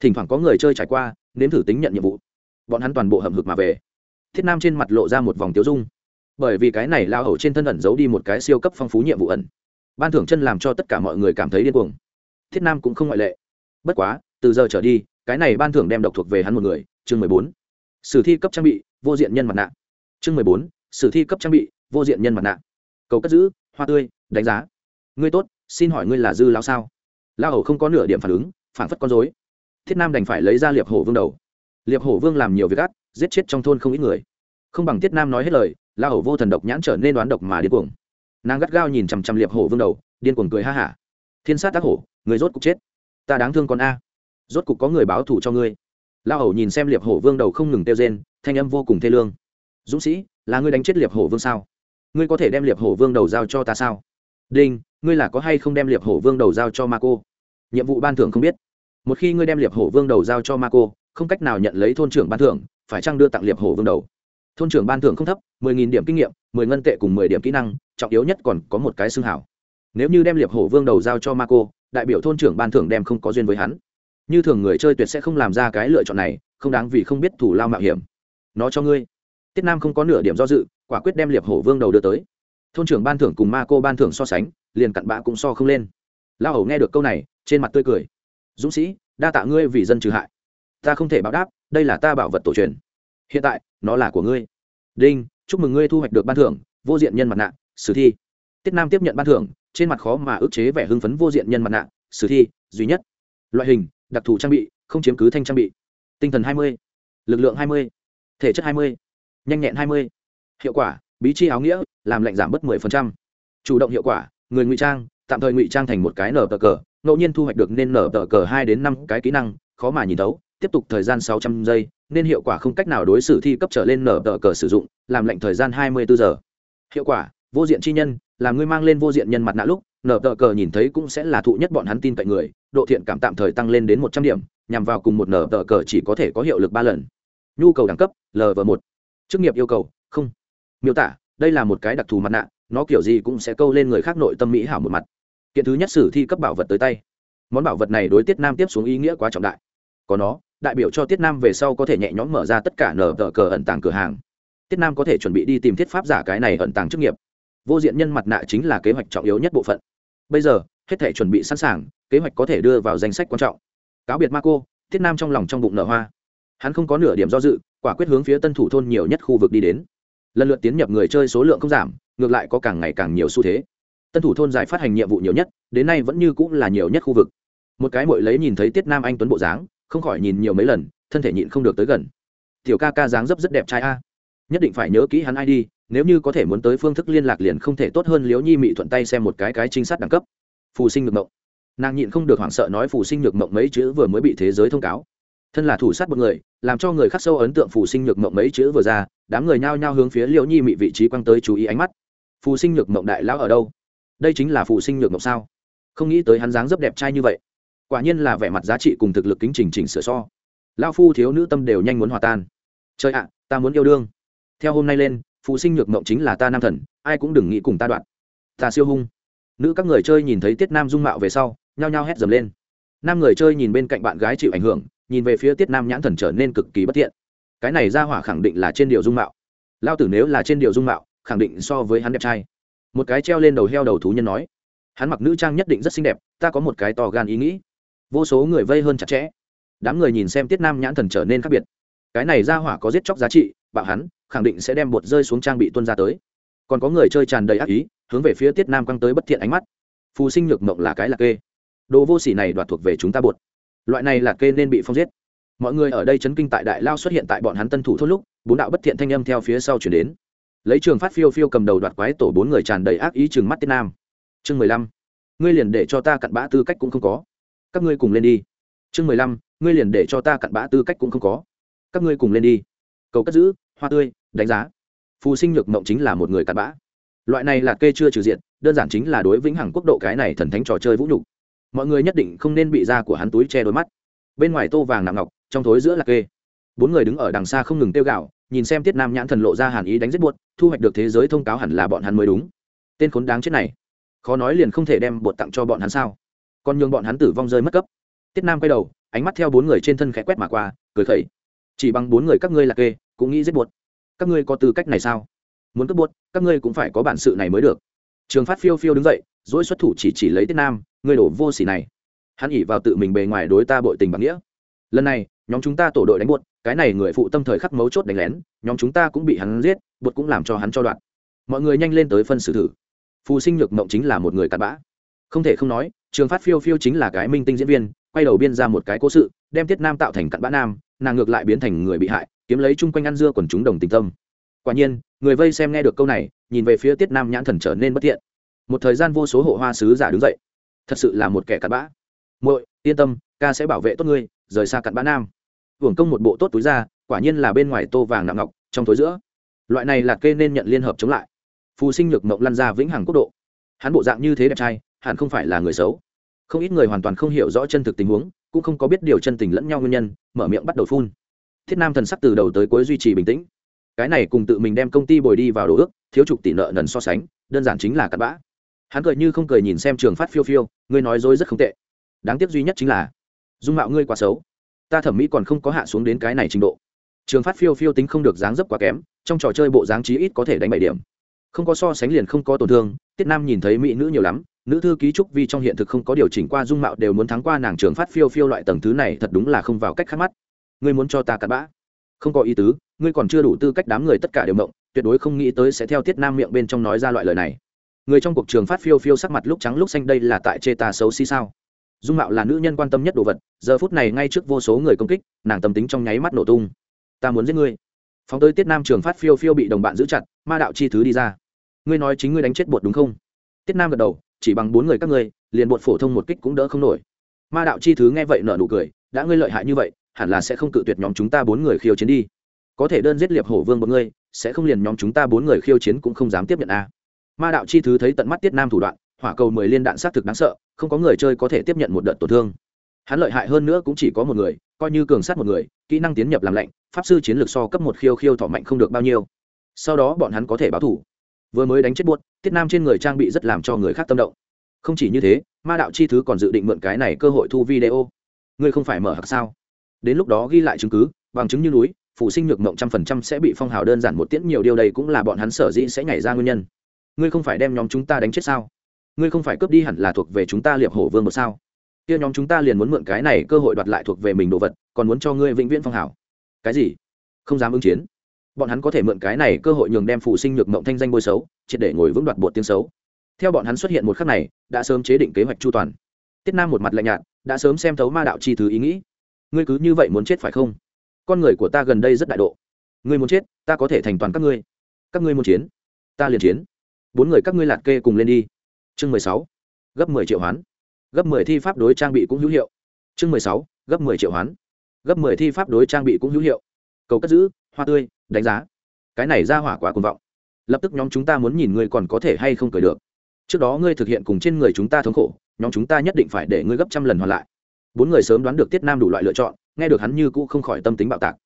Thỉnh thoảng có người chơi trải qua, nếm thử tính nhận nhiệm vụ. Bọn hắn toàn bộ hầm hực mà về. Thiết nam trên mặt lộ ra một vòng tiếu dung bởi vì cái này lao hầu trên thân ẩn giấu đi một cái siêu cấp phong phú nhiệm vụ ẩn. Ban thưởng chân làm cho tất cả mọi người cảm thấy điên cuồng. Thiết nam cũng không ngoại lệ. Bất quá, từ giờ trở đi, cái này ban thưởng đem độc thuộc về hắn một người, chương mười bốn. Sử thi cấp trang bị, vô diện nhân mặt nạ. Chương mười bốn, sử thi cấp trang bị, vô diện nhân mặt nạ. Cầu cất giữ, hoa tươi, đánh giá. Ngươi tốt, xin hỏi ngươi là dư lao sao? Lao hầu không có nửa điểm phản ứng, phản phất con dối thiết nam đành phải lấy ra liệp hổ vương đầu. Liệp hổ vương làm nhiều việc gắt giết chết trong thôn không ít người. Không bằng thiết nam nói hết lời la hầu vô thần độc nhãn trở nên đoán độc mà điên cuồng. Nàng gắt gao nhìn chằm chằm liệp hổ vương đầu, điên cuồng cười ha hả. Thiên sát tác hổ, người rốt cục chết. Ta đáng thương con a. Rốt cục có người báo thù cho ngươi. La hầu nhìn xem liệp hổ vương đầu không ngừng tiêu rên, thanh âm vô cùng thê lương. Dũng sĩ, là ngươi đánh chết liệp hổ vương sao? Ngươi có thể đem liệp hổ vương đầu giao cho ta sao? Đinh, ngươi là có hay không đem liệp hổ vương đầu giao cho ma cô nhiệm vụ ban thưởng không biết. Một khi ngươi đem liệp hổ vương đầu giao cho ma cô không cách nào nhận lấy thôn trưởng ban thưởng, phải chăng đưa tặng liệp hổ vương đầu? Thôn trưởng ban thưởng không thấp, mười nghìn điểm kinh nghiệm, mười ngân tệ cùng mười điểm kỹ năng, trọng yếu nhất còn có một cái xương hảo. Nếu như đem liệp hổ vương đầu giao cho ma cô đại biểu thôn trưởng ban thưởng đem không có duyên với hắn. Như thường người chơi tuyệt sẽ không làm ra cái lựa chọn này, không đáng vì không biết thủ lao mạo hiểm. Nó cho ngươi. Tiết nam không có nửa điểm do dự, quả quyết đem liệp hổ vương đầu đưa tới. Thôn trưởng ban thưởng cùng ma cô ban thưởng so sánh, liền cặn bã cũng so không lên. La hầu nghe được câu này, trên mặt tươi cười. Dũng sĩ, đa tạ ngươi vì dân trừ hại. Ta không thể báo đáp, đây là ta bảo vật tổ truyền hiện tại, nó là của ngươi. Đinh, chúc mừng ngươi thu hoạch được ban thưởng, vô diện nhân mặt nạ, sử thi. Tiết nam tiếp nhận ban thưởng, trên mặt khó mà ức chế vẻ hưng phấn vô diện nhân mặt nạ, sử thi, duy nhất. Loại hình, đặc thù trang bị, không chiếm cứ thanh trang bị. Tinh thần hai mươi, lực lượng hai mươi, thể chất hai mươi, nhanh nhẹn hai mươi. Hiệu quả, bí chi áo nghĩa, làm lệnh giảm bớt 10%. chủ động hiệu quả, người ngụy trang, tạm thời ngụy trang thành một cái nở tờ cờ, ngẫu nhiên thu hoạch được nên nở tờ cờ hai đến năm cái kỹ năng, khó mà nhìn thấu tiếp tục thời gian sáu trăm giây, nên hiệu quả không cách nào đối xử thi cấp trở lên nở tờ cờ sử dụng, làm lệnh thời gian hai mươi bốn giờ. Hiệu quả, vô diện chi nhân, là người mang lên vô diện nhân mặt nạ lúc, nở tờ cờ nhìn thấy cũng sẽ là thụ nhất bọn hắn tin cậy người, độ thiện cảm tạm thời tăng lên đến một trăm điểm, nhằm vào cùng một nở tờ cờ chỉ có thể có hiệu lực ba lần. Nhu cầu đẳng cấp lv một. Chức nghiệp yêu cầu, không. Miêu tả, đây là một cái đặc thù mặt nạ, nó kiểu gì cũng sẽ câu lên người khác nội tâm mỹ hảo một mặt. Kiện thứ nhất sử thi cấp bảo vật tới tay. Món bảo vật này đối tiết nam tiếp xuống ý nghĩa quá trọng đại. Có nó đại biểu cho tiết nam về sau có thể nhẹ nhõm mở ra tất cả nở tờ cờ ẩn tàng cửa hàng. Tiết nam có thể chuẩn bị đi tìm thiết pháp giả cái này ẩn tàng chức nghiệp. Vô diện nhân mặt nạ chính là kế hoạch trọng yếu nhất bộ phận. Bây giờ, hết thể chuẩn bị sẵn sàng, kế hoạch có thể đưa vào danh sách quan trọng. Cáo biệt ma cô tiết nam trong lòng trong bụng nở hoa. Hắn không có nửa điểm do dự, quả quyết hướng phía tân thủ thôn nhiều nhất khu vực đi đến. Lần lượt tiến nhập người chơi số lượng không giảm, ngược lại có càng ngày càng nhiều xu thế. Tân thủ thôn giải phát hành nhiệm vụ nhiều nhất, đến nay vẫn như cũng là nhiều nhất khu vực. Một cái mội lấy nhìn thấy tiết nam anh tuấn bộ dáng không khỏi nhìn nhiều mấy lần, thân thể nhịn không được tới gần. Tiểu ca ca dáng dấp rất đẹp trai a. Nhất định phải nhớ kỹ hắn ai đi, nếu như có thể muốn tới phương thức liên lạc liền không thể tốt hơn liếu nhi mị thuận tay xem một cái cái trinh sát đẳng cấp. Phù sinh ngược mộng. Nàng nhịn không được hoảng sợ nói phù sinh ngược mộng mấy chữ vừa mới bị thế giới thông cáo. Thân là thủ sát một người, làm cho người khắc sâu ấn tượng phù sinh nhược mộng mấy chữ vừa ra, đám người nhao nhao hướng phía liễu nhi mị vị trí quăng tới chú ý ánh mắt. Phù sinh nhược mộng đại lão ở đâu? Đây chính là phù sinh nhược mộng sao? Không nghĩ tới hắn dáng rất đẹp trai như vậy quả nhiên là vẻ mặt giá trị cùng thực lực kính trình chỉnh sửa so. Lao phu thiếu nữ tâm đều nhanh muốn hòa tan. Trời ạ, ta muốn yêu đương. Theo hôm nay lên, phụ sinh nhược mộng chính là ta nam thần, ai cũng đừng nghĩ cùng ta đoạn. Ta siêu hung. Nữ các người chơi nhìn thấy tiết nam dung mạo về sau, nhao nhao hét dầm lên. Nam người chơi nhìn bên cạnh bạn gái chịu ảnh hưởng, nhìn về phía tiết nam nhãn thần trở nên cực kỳ bất thiện. Cái này ra hỏa khẳng định là trên điều dung mạo. Lao tử nếu là trên điều dung mạo, khẳng định so với hắn đẹp trai. Một cái treo lên đầu heo đầu thú nhân nói. Hắn mặc nữ trang nhất định rất xinh đẹp, ta có một cái to gan ý nghĩ vô số người vây hơn chặt chẽ. Đám người nhìn xem tiết nam nhãn thần trở nên khác biệt. Cái này ra hỏa có giết chóc giá trị, bạo hắn, khẳng định sẽ đem bột rơi xuống trang bị tuân ra tới. Còn có người chơi tràn đầy ác ý, hướng về phía tiết nam quăng tới bất thiện ánh mắt. Phù sinh nhược mộng là cái lạc kê. Đồ vô sỉ này đoạt thuộc về chúng ta bột. Loại này là kê nên bị phong giết. Mọi người ở đây chấn kinh tại đại lao xuất hiện tại bọn hắn tân thủ thốt lúc, bốn đạo bất thiện thanh âm theo phía sau chuyển đến. Lấy trường phát phiêu phiêu cầm đầu đoạt quái tổ bốn người tràn đầy ác ý chừng mắt tiết nam. Chương mười lăm. Ngươi liền để cho ta cặn bã tư cách cũng không có các ngươi cùng lên đi. Chương mười lăm, ngươi liền để cho ta cặn bã tư cách cũng không có. Các ngươi cùng lên đi. Cầu cất giữ, hoa tươi, đánh giá. Phù sinh nhược mộng chính là một người cặn bã. Loại này là kê chưa trừ diện, đơn giản chính là đối vĩnh hằng quốc độ cái này thần thánh trò chơi vũ nhục. Mọi người nhất định không nên bị da của hắn túi che đôi mắt. Bên ngoài tô vàng nằm ngọc, trong thối giữa là kê. Bốn người đứng ở đằng xa không ngừng tiêu gạo nhìn xem tiết nam nhãn thần lộ ra hàn ý đánh giết buốt thu hoạch được thế giới thông cáo hẳn là bọn hắn mới đúng. Tên khốn đáng chết này, khó nói liền không thể đem bột tặng cho bọn hắn sao? Còn nhường bọn hắn tử vong rơi mất cấp. Tiết nam quay đầu ánh mắt theo bốn người trên thân khẽ quét mà qua cười khẩy. Chỉ bằng bốn người các ngươi là kê cũng nghĩ giết buột. các ngươi có tư cách này sao? Muốn cướp buột, các ngươi cũng phải có bản sự này mới được. Trường phát phiêu phiêu đứng dậy dỗi xuất thủ chỉ chỉ lấy tiết nam ngươi đổ vô xỉ này. Hắn ỉ vào tự mình bề ngoài đối ta bội tình bằng nghĩa. Lần này nhóm chúng ta tổ đội đánh buột, cái này người phụ tâm thời khắc mấu chốt đánh lén nhóm chúng ta cũng bị hắn giết buột cũng làm cho hắn cho đoạn. Mọi người nhanh lên tới phân xử thử. Phù sinh nhược mộng chính là một người cặn bã. Không thể không nói trường phát phiêu phiêu chính là cái minh tinh diễn viên, quay đầu biên ra một cái cố sự, đem tiết nam tạo thành cặn bã nam, nàng ngược lại biến thành người bị hại, kiếm lấy chung quanh ăn dưa quần chúng đồng tình tâm. Quả nhiên, người vây xem nghe được câu này, nhìn về phía tiết nam nhãn thần trở nên bất thiện. Một thời gian vô số hộ hoa sứ giả đứng dậy. Thật sự là một kẻ cặn bã. Muội, yên tâm, ca sẽ bảo vệ tốt ngươi, rời xa cặn bã nam. Hưởng công một bộ tốt túi ra, quả nhiên là bên ngoài tô vàng nặng ngọc, trong tối giữa. Loại này là kê nên nhận liên hợp chống lại. Phù sinh nhược mộng lăn ra vĩnh hằng quốc độ. Hắn bộ dạng như thế đẹp trai, hẳn không phải là người xấu không ít người hoàn toàn không hiểu rõ chân thực tình huống, cũng không có biết điều chân tình lẫn nhau nguyên nhân, mở miệng bắt đầu phun. Thiết nam thần sắc từ đầu tới cuối duy trì bình tĩnh. Cái này cùng tự mình đem công ty bồi đi vào đồ ước, thiếu chục tỷ nợ nần so sánh, đơn giản chính là cặn bã. Hắn cười như không cười nhìn xem trường phát phiêu phiêu, ngươi nói dối rất không tệ. Đáng tiếc duy nhất chính là, dung mạo ngươi quá xấu. Ta thẩm mỹ còn không có hạ xuống đến cái này trình độ. Trường phát phiêu phiêu tính không được dáng dấp quá kém, trong trò chơi bộ dáng trí ít có thể đánh bảy điểm. Không có so sánh liền không có tổn thương tiết nam nhìn thấy mỹ nữ nhiều lắm nữ thư ký trúc vi trong hiện thực không có điều chỉnh qua dung mạo đều muốn thắng qua nàng trường phát phiêu phiêu loại tầng thứ này, thật đúng là không vào cách khắc mắt. Ngươi muốn cho ta cặn bã? Không có ý tứ, ngươi còn chưa đủ tư cách đám người tất cả đều mộng, tuyệt đối không nghĩ tới sẽ theo tiết nam miệng bên trong nói ra loại lời này. Người trong cuộc trường phát phiêu phiêu sắc mặt lúc trắng lúc xanh đây là tại chê ta xấu xí sao? Dung mạo là nữ nhân quan tâm nhất đồ vật, giờ phút này ngay trước vô số người công kích, nàng tâm tính trong nháy mắt nổ tung. Ta muốn giết ngươi. Phóng tới tiết nam trường phát phiêu phiêu bị đồng bạn giữ chặt, ma đạo chi thứ đi ra. Ngươi nói chính ngươi đánh chết bột đúng không? Tiết nam gật đầu chỉ bằng bốn người các ngươi, liền bột phổ thông một kích cũng đỡ không nổi. Ma đạo chi thứ nghe vậy nở nụ cười, đã ngươi lợi hại như vậy, hẳn là sẽ không cự tuyệt nhóm chúng ta bốn người khiêu chiến đi. Có thể đơn giết liệp hổ vương một ngươi, sẽ không liền nhóm chúng ta bốn người khiêu chiến cũng không dám tiếp nhận a. Ma đạo chi thứ thấy tận mắt tiết nam thủ đoạn, hỏa cầu mười liên đạn xác thực đáng sợ, không có người chơi có thể tiếp nhận một đợt tổn thương. Hắn lợi hại hơn nữa cũng chỉ có một người, coi như cường sát một người, kỹ năng tiến nhập làm lạnh, pháp sư chiến lược so cấp một khiêu khiêu thọ mạnh không được bao nhiêu. Sau đó bọn hắn có thể báo thủ vừa mới đánh chết buốt, tiết nam trên người trang bị rất làm cho người khác tâm động. Không chỉ như thế, ma đạo chi thứ còn dự định mượn cái này cơ hội thu video. Ngươi không phải mở hạc sao? Đến lúc đó ghi lại chứng cứ, bằng chứng như núi, phụ sinh nhược mộng trăm phần trăm sẽ bị phong hào đơn giản một tiễn nhiều điều đây cũng là bọn hắn sở dĩ sẽ nhảy ra nguyên nhân. Ngươi không phải đem nhóm chúng ta đánh chết sao? Ngươi không phải cướp đi hẳn là thuộc về chúng ta liệp hổ vương một sao? Kia nhóm chúng ta liền muốn mượn cái này cơ hội đoạt lại thuộc về mình đồ vật, còn muốn cho ngươi vĩnh viễn phong hào. Cái gì? Không dám ứng chiến bọn hắn có thể mượn cái này cơ hội nhường đem phụ sinh nhược mộng thanh danh bôi xấu, triệt để ngồi vững đoạt bột tiếng xấu. Theo bọn hắn xuất hiện một khắc này, đã sớm chế định kế hoạch chu toàn. Tiết nam một mặt lạnh nhạt, đã sớm xem thấu ma đạo chi thứ ý nghĩ. Ngươi cứ như vậy muốn chết phải không? Con người của ta gần đây rất đại độ. Ngươi muốn chết, ta có thể thành toàn các ngươi. Các ngươi muốn chiến, ta liền chiến. Bốn người các ngươi lạt kê cùng lên đi. Chương mười sáu, gấp mười triệu hoán. Gấp mười thi pháp đối trang bị cũng hữu hiệu. Chương mười sáu, gấp mười triệu hoán. Gấp mười thi pháp đối trang bị cũng hữu hiệu cầu cất giữ, hoa tươi, đánh giá. Cái này ra hỏa quá cuồng vọng. Lập tức nhóm chúng ta muốn nhìn ngươi còn có thể hay không cười được. Trước đó ngươi thực hiện cùng trên người chúng ta thống khổ, nhóm chúng ta nhất định phải để ngươi gấp trăm lần hoàn lại. Bốn người sớm đoán được tiết nam đủ loại lựa chọn, nghe được hắn như cũ không khỏi tâm tính bạo tạc.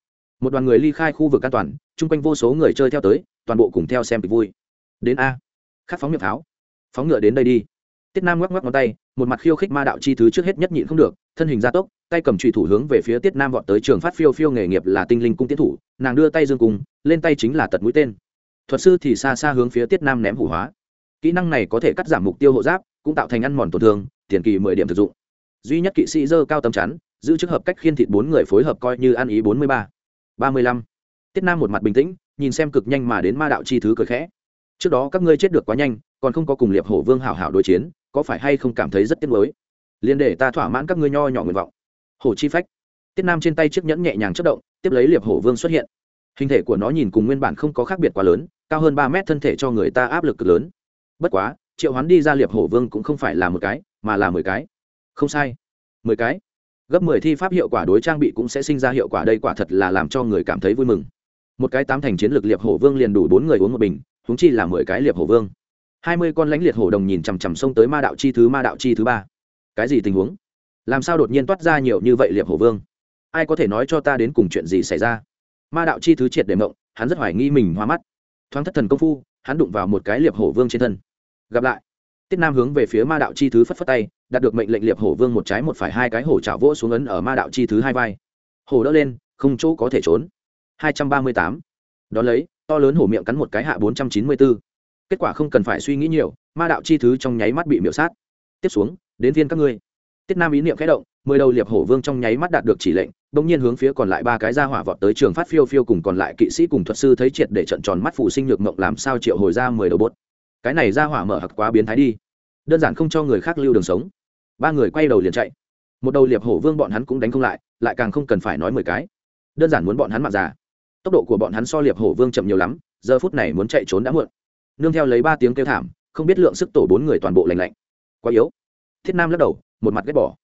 Một đoàn người ly khai khu vực an toàn, chung quanh vô số người chơi theo tới, toàn bộ cùng theo xem kịch vui. Đến a. Khát phóng miệng pháo. Phóng ngựa đến đây đi. Tiết nam ngoắc ngoắc ngón tay, một mặt khiêu khích ma đạo chi thứ trước hết nhất nhịn không được, thân hình gia tốc tay cầm trùy thủ hướng về phía tiết nam vọt tới trường phát phiêu phiêu nghề nghiệp là tinh linh cung tiến thủ, nàng đưa tay dương cung, lên tay chính là tật mũi tên. Thuật sư thì xa xa hướng phía tiết nam ném hủ hóa. Kỹ năng này có thể cắt giảm mục tiêu hộ giáp, cũng tạo thành ăn mòn tổn thương, tiền kỳ mười điểm thực dụng. Duy nhất kỵ sĩ dơ cao tầm chắn, giữ chức hợp cách khiên thịt bốn người phối hợp coi như ăn ý bốn mươi ba. ba mươi lăm. Tiết nam một mặt bình tĩnh, nhìn xem cực nhanh mà đến ma đạo chi thứ cười khẽ. Trước đó các ngươi chết được quá nhanh, còn không có cùng liệp hổ vương hảo hảo đối chiến, có phải hay không cảm thấy rất tiếc mới liền để ta thỏa mãn các ngươi nho nhỏ nguyện vọng hổ chi phách. Tiết nam trên tay chiếc nhẫn nhẹ nhàng chất động, tiếp lấy liệp hổ vương xuất hiện. Hình thể của nó nhìn cùng nguyên bản không có khác biệt quá lớn, cao hơn ba mét thân thể cho người ta áp lực cực lớn. Bất quá, triệu hoán đi ra liệp hổ vương cũng không phải là một cái, mà là mười cái. Không sai. Mười cái. Gấp mười thi pháp hiệu quả đối trang bị cũng sẽ sinh ra hiệu quả, đây quả thật là làm cho người cảm thấy vui mừng. Một cái tám thành chiến lược liệp hổ vương liền đủ bốn người uống một bình húng chi là mười cái liệp hổ vương. Hai mươi con lãnh liệt hổ đồng nhìn chằm chằm xông tới ma đạo chi thứ, ma đạo chi thứ ba. Cái gì tình huống? Làm sao đột nhiên toát ra nhiều như vậy liệp hổ vương? Ai có thể nói cho ta đến cùng chuyện gì xảy ra? Ma đạo chi thứ triệt để mộng, hắn rất hoài nghi mình hoa mắt. Thoáng thất thần công phu, hắn đụng vào một cái liệp hổ vương trên thân. Gặp lại. Tiết nam hướng về phía ma đạo chi thứ phất phất tay, đạt được mệnh lệnh liệp hổ vương một trái một phải hai cái hổ trào vỗ xuống ấn ở ma đạo chi thứ hai vai. Hổ đỡ lên, không chỗ có thể trốn. Hai trăm ba mươi tám. Đón lấy, to lớn hổ miệng cắn một cái hạ bốn trăm chín mươi bốn kết quả không cần phải suy nghĩ nhiều, ma đạo chi thứ trong nháy mắt bị miểu sát. Tiếp xuống, đến viên các ngươi tiết nam ý niệm khẽ động, mười đầu liệp hổ vương trong nháy mắt đạt được chỉ lệnh bỗng nhiên hướng phía còn lại ba cái ra hỏa vọt tới trường phát phiêu phiêu cùng còn lại kỵ sĩ cùng thuật sư thấy triệt để trận tròn mắt phụ sinh nhược mộng làm sao triệu hồi ra mười đầu bốt. Cái này ra hỏa mở hặc quá biến thái đi. Đơn giản không cho người khác lưu đường sống. Ba người quay đầu liền chạy. Một đầu liệp hổ vương bọn hắn cũng đánh không lại lại càng không cần phải nói mười cái. Đơn giản muốn bọn hắn mạng già. Tốc độ của bọn hắn so liệp hổ vương chậm nhiều lắm, giờ phút này muốn chạy trốn đã muộn. Nương theo lấy ba tiếng kêu thảm, không biết lượng sức tổ bốn người toàn bộ lành lạnh. Quá yếu. Thiết nam lắc đầu một mặt ghét bỏ.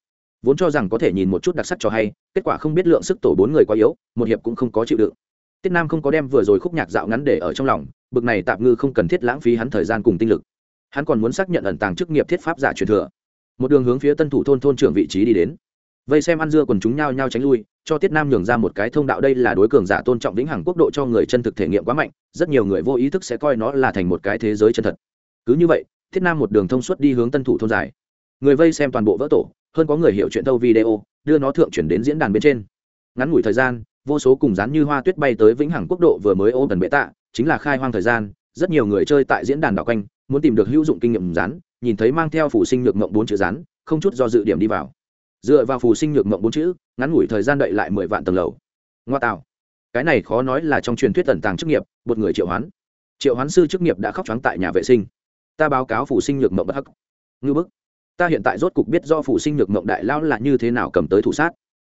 Vốn cho rằng có thể nhìn một chút đặc sắc cho hay, kết quả không biết lượng sức tổ bốn người quá yếu, một hiệp cũng không có chịu đựng. Tiết nam không có đem vừa rồi khúc nhạc dạo ngắn để ở trong lòng, bực này tạm ngư không cần thiết lãng phí hắn thời gian cùng tinh lực. Hắn còn muốn xác nhận ẩn tàng chức nghiệp thiết pháp giả truyền thừa. Một đường hướng phía tân thủ thôn thôn trưởng vị trí đi đến. Vây xem ăn dưa còn chúng nhao nhao tránh lui, cho tiết nam nhường ra một cái thông đạo đây là đối cường giả tôn trọng vĩnh hằng quốc độ cho người chân thực thể nghiệm quá mạnh, rất nhiều người vô ý thức sẽ coi nó là thành một cái thế giới chân thật. Cứ như vậy, tiết nam một đường thông suốt đi hướng tân thủ thôn dài người vây xem toàn bộ vỡ tổ, hơn có người hiểu chuyện thâu video, đưa nó thượng chuyển đến diễn đàn bên trên. Ngắn ngủi thời gian, vô số cùng rán như hoa tuyết bay tới vĩnh hằng quốc độ vừa mới ô tần bệ tạ chính là khai hoang thời gian, rất nhiều người chơi tại diễn đàn đảo quanh, muốn tìm được hữu dụng kinh nghiệm rán nhìn thấy mang theo phủ sinh nhược mộng bốn chữ rán không chút do dự điểm đi vào. Dựa vào phù sinh nhược mộng bốn chữ, ngắn ngủi thời gian đợi lại mười vạn tầng lầu. Ngoa tạo. Cái này khó nói là trong truyền thuyết tần tàng chức nghiệp, một người triệu hoán. Triệu hoán sư chức nghiệp đã khóc trắng tại nhà vệ sinh. Ta báo cáo phù sinh nhược mộng bất hắc. Ngư bức ta hiện tại rốt cục biết do phụ sinh nhược mộng đại lao là như thế nào cầm tới thủ sát.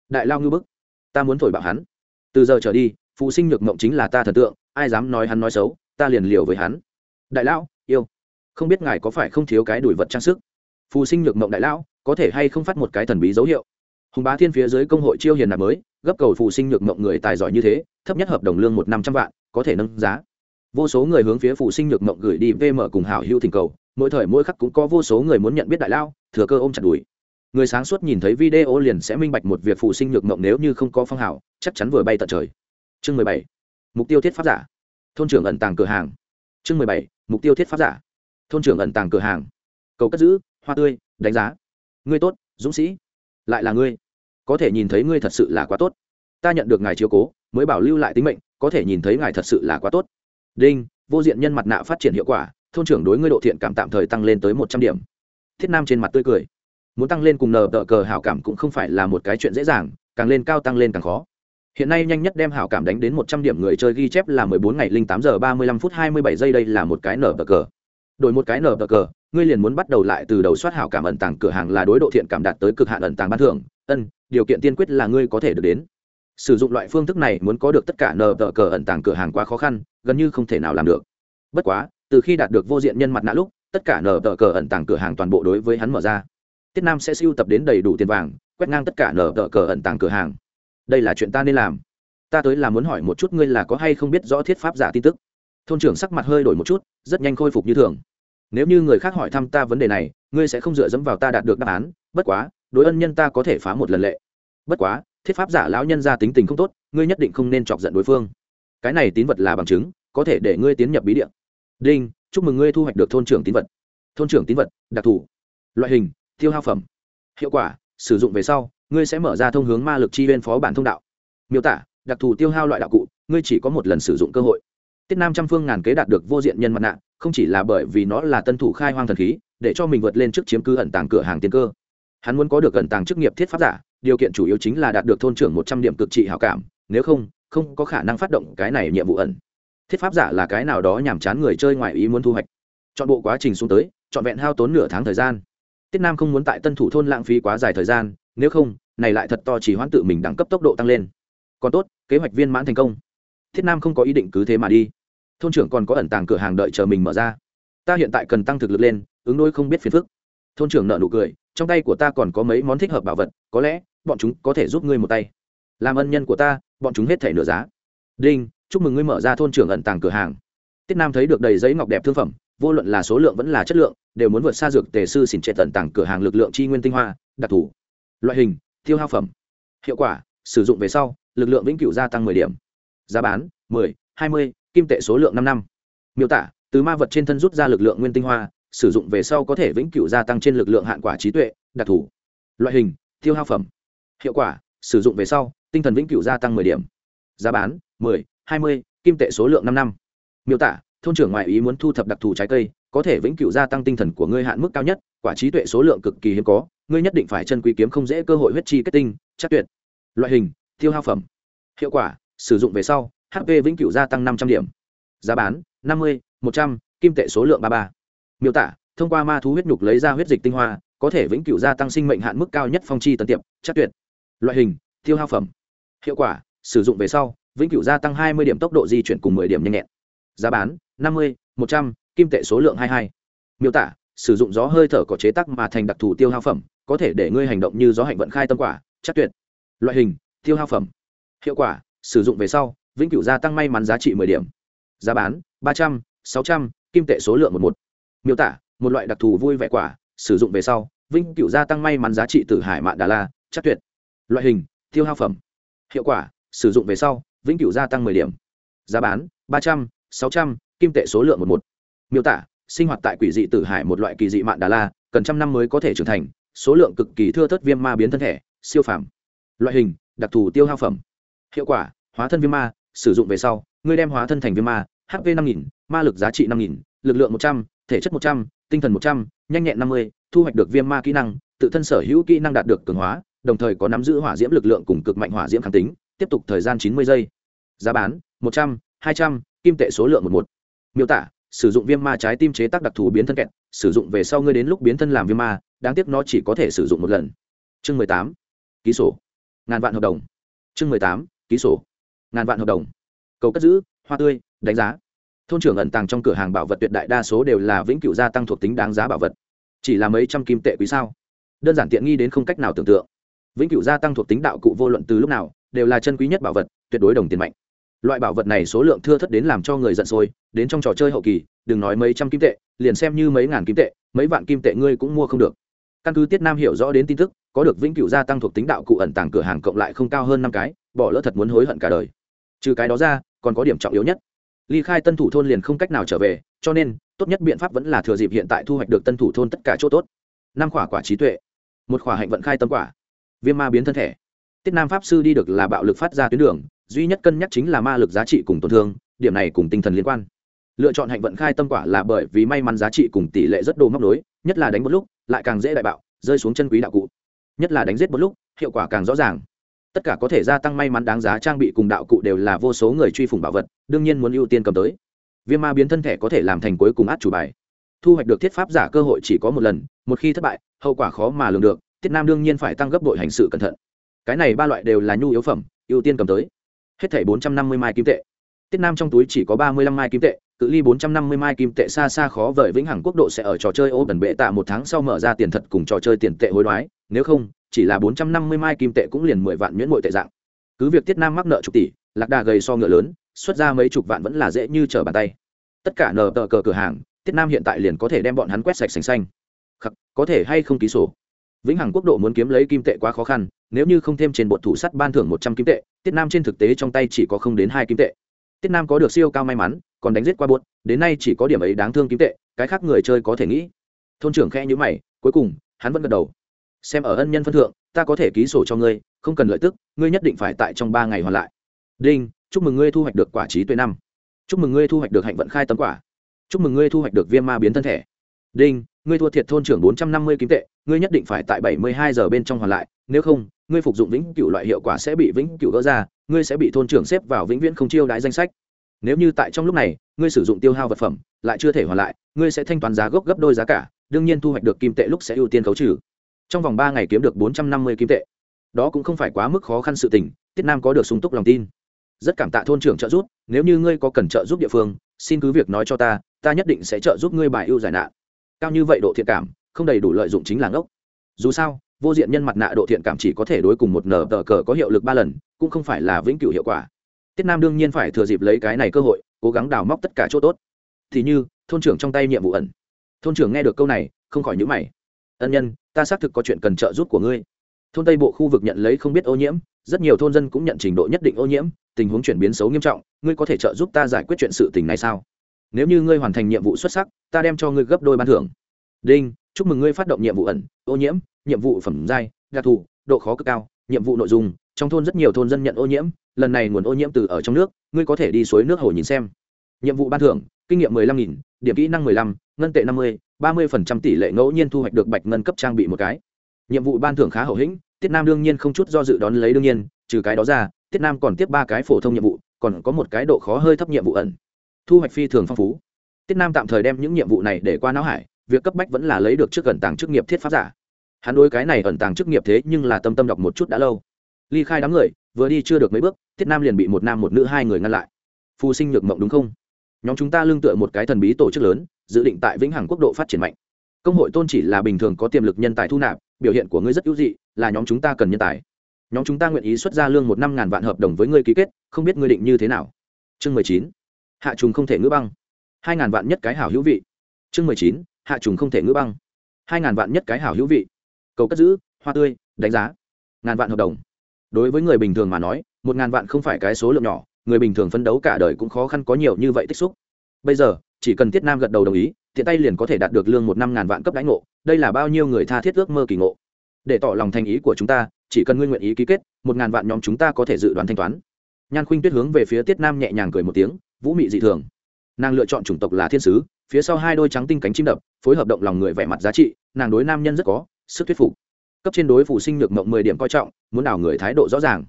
Đại lao ngư bức ta muốn thổi bạo hắn. Từ giờ trở đi phụ sinh nhược mộng chính là ta thần tượng ai dám nói hắn nói xấu ta liền liều với hắn. Đại lao, yêu. Không biết ngài có phải không thiếu cái đuổi vật trang sức? Phụ sinh nhược mộng đại lao có thể hay không phát một cái thần bí dấu hiệu? Hùng bá thiên phía dưới công hội chiêu hiền nạp mới gấp cầu phụ sinh nhược mộng người tài giỏi như thế thấp nhất hợp đồng lương một năm trăm vạn có thể nâng giá. Vô số người hướng phía phụ sinh nhược mộng gửi đi vm cùng hảo hưu thỉnh cầu mỗi thời mỗi khắc cũng có vô số người muốn nhận biết đại lao, thừa cơ ôm chặt đùi. Người sáng suốt nhìn thấy video liền sẽ minh bạch một việc phụ sinh nhược mộng nếu như không có phong hảo chắc chắn vừa bay tận trời. Chương mười bảy, mục tiêu thiết pháp giả. Thôn trưởng ẩn tàng cửa hàng. Chương mười bảy, mục tiêu thiết pháp giả. Thôn trưởng ẩn tàng cửa hàng. Cầu cất giữ, hoa tươi, đánh giá. Ngươi tốt, dũng sĩ. Lại là ngươi. Có thể nhìn thấy ngươi thật sự là quá tốt. Ta nhận được ngài chiếu cố, mới bảo lưu lại tính mệnh, có thể nhìn thấy ngài thật sự là quá tốt. Đinh, vô diện nhân mặt nạ phát triển hiệu quả thôn trưởng đối ngươi độ thiện cảm tạm thời tăng lên tới một trăm điểm. Thiết nam trên mặt tươi cười. Muốn tăng lên cùng nờ tờ cờ hảo cảm cũng không phải là một cái chuyện dễ dàng, càng lên cao tăng lên càng khó. Hiện nay nhanh nhất đem hảo cảm đánh đến một trăm điểm người chơi ghi chép là mười bốn ngày linh tám giờ ba mươi lăm phút hai mươi bảy giây đây là một cái nở tờ cờ. Đổi một cái nở tờ cờ, ngươi liền muốn bắt đầu lại từ đầu soát hảo cảm ẩn tàng cửa hàng là đối độ thiện cảm đạt tới cực hạn ẩn tàng ban thưởng. Ân, điều kiện tiên quyết là ngươi có thể được đến. Sử dụng loại phương thức này muốn có được tất cả nở tờ cờ ẩn tàng cửa hàng quá khó khăn, gần như không thể nào làm được. Bất quá từ khi đạt được vô diện nhân mặt nạ lúc, tất cả nở tờ cờ ẩn tàng cửa hàng toàn bộ đối với hắn mở ra. Tiết nam sẽ siêu tập đến đầy đủ tiền vàng, quét ngang tất cả nở tờ cờ ẩn tàng cửa hàng. Đây là chuyện ta nên làm. Ta tới là muốn hỏi một chút ngươi là có hay không biết rõ thiết pháp giả tin tức. Thôn trưởng sắc mặt hơi đổi một chút, rất nhanh khôi phục như thường. Nếu như người khác hỏi thăm ta vấn đề này, ngươi sẽ không dựa dẫm vào ta đạt được đáp án, bất quá, đối ân nhân ta có thể phá một lần lệ. Bất quá, thiết pháp giả lão nhân ra tính tình không tốt, ngươi nhất định không nên chọc giận đối phương. Cái này tín vật là bằng chứng, có thể để ngươi tiến nhập bí điện đinh, chúc mừng ngươi thu hoạch được thôn trưởng tín vật. Thôn trưởng tín vật, đặc thù. Loại hình, tiêu hao phẩm. Hiệu quả, sử dụng về sau, ngươi sẽ mở ra thông hướng ma lực chi viên phó bản thông đạo. Miêu tả, đặc thù tiêu hao loại đạo cụ, ngươi chỉ có một lần sử dụng cơ hội. Tiết nam trăm phương ngàn kế đạt được vô diện nhân mặt nạ, không chỉ là bởi vì nó là tân thủ khai hoang thần khí, để cho mình vượt lên trước chiếm cứ ẩn tàng cửa hàng tiền cơ. Hắn muốn có được ẩn tàng chức nghiệp thiết pháp giả, điều kiện chủ yếu chính là đạt được thôn trưởng một trăm điểm cực trị hảo cảm, nếu không không có khả năng phát động cái này nhiệm vụ ẩn thiết pháp giả là cái nào đó nhàm chán người chơi ngoài ý muốn thu hoạch. Chọn bộ quá trình xuống tới, trọn vẹn hao tốn nửa tháng thời gian. Tiết nam không muốn tại tân thủ thôn lãng phí quá dài thời gian, nếu không, này lại thật to chỉ hoãn tự mình đẳng cấp tốc độ tăng lên. Còn tốt, kế hoạch viên mãn thành công. Thiết nam không có ý định cứ thế mà đi. Thôn trưởng còn có ẩn tàng cửa hàng đợi chờ mình mở ra. Ta hiện tại cần tăng thực lực lên, ứng đối không biết phiền phức. Thôn trưởng nợ nụ cười, trong tay của ta còn có mấy món thích hợp bảo vật, có lẽ bọn chúng có thể giúp ngươi một tay. Làm ân nhân của ta, bọn chúng hết thể nửa giá. Đinh chúc mừng ngươi mở ra thôn trưởng ẩn tàng cửa hàng. Tiết nam thấy được đầy giấy ngọc đẹp thương phẩm vô luận là số lượng vẫn là chất lượng đều muốn vượt xa dược tề sư xỉn trệ tận tàng cửa hàng lực lượng chi nguyên tinh hoa đặc thù. Loại hình tiêu hao phẩm. Hiệu quả sử dụng về sau lực lượng vĩnh cửu gia tăng 10 điểm. Giá bán 10, 20, kim tệ số lượng 5 năm. Miêu tả từ ma vật trên thân rút ra lực lượng nguyên tinh hoa sử dụng về sau có thể vĩnh cửu gia tăng trên lực lượng hạn quả trí tuệ đặc thù. Loại hình tiêu hao phẩm. Hiệu quả sử dụng về sau tinh thần vĩnh cửu gia tăng 10 điểm. Giá bán 10, 20, kim tệ số lượng 5 năm. Miêu tả thôn trưởng ngoại ý muốn thu thập đặc thù trái cây có thể vĩnh cửu gia tăng tinh thần của ngươi hạn mức cao nhất quả trí tuệ số lượng cực kỳ hiếm có ngươi nhất định phải chân quý kiếm không dễ cơ hội huyết chi kết tinh chắc tuyệt. Loại hình tiêu hao phẩm. Hiệu quả sử dụng về sau hp vĩnh cửu gia tăng năm trăm điểm. Giá bán năm mươi một trăm kim tệ số lượng ba ba. Miêu tả thông qua ma thú huyết nhục lấy ra huyết dịch tinh hoa có thể vĩnh cửu gia tăng sinh mệnh hạn mức cao nhất phong chi tấn tiệp chắc tuyệt. Loại hình tiêu hao phẩm. Hiệu quả sử dụng về sau vĩnh cửu gia tăng hai mươi điểm tốc độ di chuyển cùng mười điểm nhanh nhẹn. Giá bán, năm mươi, một trăm, kim tệ số lượng hai hai. Miêu tả, sử dụng gió hơi thở có chế tác mà thành đặc thù tiêu hao phẩm, có thể để ngươi hành động như gió hạnh vận khai tâm quả, chắc tuyệt. Loại hình, tiêu hao phẩm. Hiệu quả, sử dụng về sau, vĩnh cửu gia tăng may mắn giá trị mười điểm. Giá bán, ba trăm, sáu trăm, kim tệ số lượng một một. Miêu tả, một loại đặc thù vui vẻ quả, sử dụng về sau, vĩnh cửu gia tăng may mắn giá trị từ hải mạn đà la, chắc tuyệt. Loại hình, tiêu hao phẩm. Hiệu quả, sử dụng về sau vĩnh cửu gia tăng mười điểm. Giá bán, ba trăm, sáu trăm, kim tệ số lượng một một. Miêu tả, sinh hoạt tại quỷ dị tử hải một loại kỳ dị mạn đà la, cần trăm năm mới có thể trưởng thành, số lượng cực kỳ thưa thớt viêm ma biến thân thể, siêu phàm. Loại hình, đặc thù tiêu hao phẩm. Hiệu quả, hóa thân viêm ma, sử dụng về sau, ngươi đem hóa thân thành viêm ma hp năm nghìn, ma lực giá trị năm nghìn, lực lượng một trăm, thể chất một trăm, tinh thần một trăm, nhanh nhẹn năm mươi, thu hoạch được viêm ma kỹ năng, tự thân sở hữu kỹ năng đạt được cường hóa, đồng thời có nắm giữ hỏa diễm lực lượng cùng cực mạnh hỏa diễm kháng tính tiếp tục thời gian chín mươi giây. Giá bán, một trăm, hai trăm, kim tệ số lượng một một. Miêu tả, sử dụng viêm ma trái tim chế tác đặc thù biến thân kẹt, sử dụng về sau ngươi đến lúc biến thân làm viêm ma, đáng tiếc nó chỉ có thể sử dụng một lần. Chương mười tám, ký sổ. Ngàn vạn hợp đồng. Chương mười tám, ký sổ. Ngàn vạn hợp đồng. Cầu cất giữ, hoa tươi, đánh giá. Thôn trưởng ẩn tàng trong cửa hàng bảo vật tuyệt đại đa số đều là vĩnh cửu gia tăng thuộc tính đáng giá bảo vật. Chỉ là mấy trăm kim tệ quý sao? Đơn giản tiện nghi đến không cách nào tưởng tượng. Vĩnh cửu gia tăng thuộc tính đạo cụ vô luận từ lúc nào đều là chân quý nhất bảo vật, tuyệt đối đồng tiền mạnh. Loại bảo vật này số lượng thưa thất đến làm cho người giận sôi, đến trong trò chơi hậu kỳ, đừng nói mấy trăm kim tệ, liền xem như mấy ngàn kim tệ, mấy vạn kim tệ ngươi cũng mua không được. Căn cứ tiết nam hiểu rõ đến tin tức, có được vĩnh cửu gia tăng thuộc tính đạo cụ ẩn tàng cửa hàng cộng lại không cao hơn năm cái, bỏ lỡ thật muốn hối hận cả đời. Trừ cái đó ra, còn có điểm trọng yếu nhất. Ly khai tân thủ thôn liền không cách nào trở về, cho nên, tốt nhất biện pháp vẫn là thừa dịp hiện tại thu hoạch được tân thủ thôn tất cả chỗ tốt. Năm quả quả trí tuệ, một quả hạnh vận khai tâm quả. Viêm ma biến thân thể tiết nam pháp sư đi được là bạo lực phát ra tuyến đường, duy nhất cân nhắc chính là ma lực giá trị cùng tổn thương, điểm này cùng tinh thần liên quan. Lựa chọn hạnh vận khai tâm quả là bởi vì may mắn giá trị cùng tỷ lệ rất đồ móc nối nhất là đánh một lúc, lại càng dễ đại bạo, rơi xuống chân quý đạo cụ. Nhất là đánh giết một lúc, hiệu quả càng rõ ràng. Tất cả có thể gia tăng may mắn đáng giá trang bị cùng đạo cụ đều là vô số người truy phủng bảo vật, đương nhiên muốn ưu tiên cầm tới. Viêm ma biến thân thể có thể làm thành cuối cùng át chủ bài. Thu hoạch được thiết pháp giả cơ hội chỉ có một lần, một khi thất bại, hậu quả khó mà lường được, tiết nam đương nhiên phải tăng gấp đội hành sự cẩn thận cái này ba loại đều là nhu yếu phẩm ưu tiên cầm tới. Hết thảy bốn trăm năm mươi mai kim tệ. Tiết nam trong túi chỉ có ba mươi lăm mai kim tệ cự ly bốn trăm năm mươi mai kim tệ xa xa khó vời vĩnh hằng quốc độ sẽ ở trò chơi ô tần bệ tạ một tháng sau mở ra tiền thật cùng trò chơi tiền tệ hối đoái nếu không chỉ là bốn trăm năm mươi mai kim tệ cũng liền mười vạn nhuyễn mội tệ dạng. Cứ việc tiết nam mắc nợ chục tỷ lạc đà gầy so ngựa lớn xuất ra mấy chục vạn vẫn là dễ như trở bàn tay. Tất cả nờ tờ cờ cửa hàng tiết nam hiện tại liền có thể đem bọn hắn quét sạch sành xanh. Khắc, có thể hay không ký sổ? Vĩnh hằng quốc độ muốn kiếm lấy kim tệ quá khó khăn, nếu như không thêm trên bột thủ sắt ban thưởng một trăm kim tệ, tiết nam trên thực tế trong tay chỉ có không đến hai kim tệ. Tiết nam có được siêu cao may mắn, còn đánh giết qua bột, đến nay chỉ có điểm ấy đáng thương kim tệ, cái khác người chơi có thể nghĩ. Thôn trưởng khe nhữ mày, cuối cùng, hắn vẫn gật đầu. Xem ở ân nhân phân thượng, ta có thể ký sổ cho ngươi, không cần lợi tức, ngươi nhất định phải tại trong ba ngày hoàn lại. Đinh, chúc mừng ngươi thu hoạch được quả trí tuệ năm. Chúc mừng ngươi thu hoạch được hạnh vận khai tấm quả. Chúc mừng ngươi thu hoạch được viêm ma biến thân thể. Đinh ngươi thua thiệt thôn trưởng bốn trăm năm mươi kim tệ, ngươi nhất định phải tại bảy mươi hai giờ bên trong hoàn lại, nếu không, ngươi phục dụng vĩnh cửu loại hiệu quả sẽ bị vĩnh cửu gỡ ra, ngươi sẽ bị thôn trưởng xếp vào vĩnh viễn không chiêu đãi danh sách. Nếu như tại trong lúc này, ngươi sử dụng tiêu hao vật phẩm, lại chưa thể hoàn lại, ngươi sẽ thanh toán giá gốc gấp đôi giá cả, đương nhiên thu hoạch được kim tệ lúc sẽ ưu tiên khấu trừ. Trong vòng ba ngày kiếm được bốn trăm năm mươi kim tệ. Đó cũng không phải quá mức khó khăn sự tình, tiết nam có được sung túc lòng tin. Rất cảm tạ thôn trưởng trợ giúp, nếu như ngươi có cần trợ giúp địa phương, xin cứ việc nói cho ta ta nhất định sẽ trợ giúp ngươi bài ưu giải nạn cao như vậy độ thiện cảm, không đầy đủ lợi dụng chính là ngốc. Dù sao, vô diện nhân mặt nạ độ thiện cảm chỉ có thể đối cùng một nở tờ cờ có hiệu lực ba lần, cũng không phải là vĩnh cửu hiệu quả. Tiết nam đương nhiên phải thừa dịp lấy cái này cơ hội, cố gắng đào móc tất cả chỗ tốt. Thì như, thôn trưởng trong tay nhiệm vụ ẩn. Thôn trưởng nghe được câu này, không khỏi nhữ mày. Ân nhân, ta xác thực có chuyện cần trợ giúp của ngươi. Thôn tây bộ khu vực nhận lấy không biết ô nhiễm, rất nhiều thôn dân cũng nhận trình độ nhất định ô nhiễm, tình huống chuyển biến xấu nghiêm trọng, ngươi có thể trợ giúp ta giải quyết chuyện sự tình này sao? Nếu như ngươi hoàn thành nhiệm vụ xuất sắc, ta đem cho ngươi gấp đôi ban thưởng. Đinh, chúc mừng ngươi phát động nhiệm vụ ẩn, ô nhiễm, nhiệm vụ phẩm giai, đặc thù, độ khó cực cao, nhiệm vụ nội dung, trong thôn rất nhiều thôn dân nhận ô nhiễm, lần này nguồn ô nhiễm từ ở trong nước, ngươi có thể đi suối nước hồ nhìn xem. Nhiệm vụ ban thưởng, kinh nghiệm mười lăm nghìn, điểm kỹ năng mười lăm, ngân tệ năm mươi, ba mươi phần trăm tỷ lệ ngẫu nhiên thu hoạch được bạch ngân cấp trang bị một cái. Nhiệm vụ ban thưởng khá hậu hĩnh, tiết nam đương nhiên không chút do dự đón lấy đương nhiên, trừ cái đó ra, tiết nam còn tiếp ba cái phổ thông nhiệm vụ, còn có một cái độ khó hơi thấp nhiệm vụ ẩn thu hoạch phi thường phong phú. Tiết nam tạm thời đem những nhiệm vụ này để qua não hải, việc cấp bách vẫn là lấy được trước ẩn tàng chức nghiệp thiết pháp giả. Hắn đối cái này ẩn tàng chức nghiệp thế nhưng là tâm tâm đọc một chút đã lâu. Ly khai đám người, vừa đi chưa được mấy bước, tiết nam liền bị một nam một nữ hai người ngăn lại. Phù sinh nhược mộng đúng không? Nhóm chúng ta lương tựa một cái thần bí tổ chức lớn, dự định tại vĩnh hằng quốc độ phát triển mạnh. Công hội tôn chỉ là bình thường có tiềm lực nhân tài thu nạp, biểu hiện của ngươi rất hữu dị, là nhóm chúng ta cần nhân tài. Nhóm chúng ta nguyện ý xuất ra lương một năm ngàn vạn hợp đồng với ngươi ký kết, không biết ngươi định như thế nào. Chương mười chín hạ trùng không thể ngữ băng. Hai ngàn vạn nhất cái hảo hữu vị. Chương mười chín, hạ trùng không thể ngữ băng. Hai ngàn vạn nhất cái hảo hữu vị. Cầu cất giữ, hoa tươi, đánh giá. Ngàn vạn hợp đồng. Đối với người bình thường mà nói, một ngàn vạn không phải cái số lượng nhỏ, người bình thường phấn đấu cả đời cũng khó khăn có nhiều như vậy tích xúc. Bây giờ, chỉ cần tiết nam gật đầu đồng ý, tiện tay liền có thể đạt được lương một năm ngàn vạn cấp đánh ngộ, đây là bao nhiêu người tha thiết ước mơ kỳ ngộ. Để tỏ lòng thành ý của chúng ta, chỉ cần ngươi nguyện ý ký kết, một ngàn vạn nhóm chúng ta có thể dự đoán thanh toán. Nhan khuynh tuyết hướng về phía tiết nam nhẹ nhàng cười một tiếng vũ mị dị thường. Nàng lựa chọn chủng tộc là thiên sứ, phía sau hai đôi trắng tinh cánh chim đập, phối hợp động lòng người vẻ mặt giá trị, nàng đối nam nhân rất có sức thuyết phục. Cấp trên đối phụ sinh nhược mộng mười điểm coi trọng, muốn đảo người thái độ rõ ràng.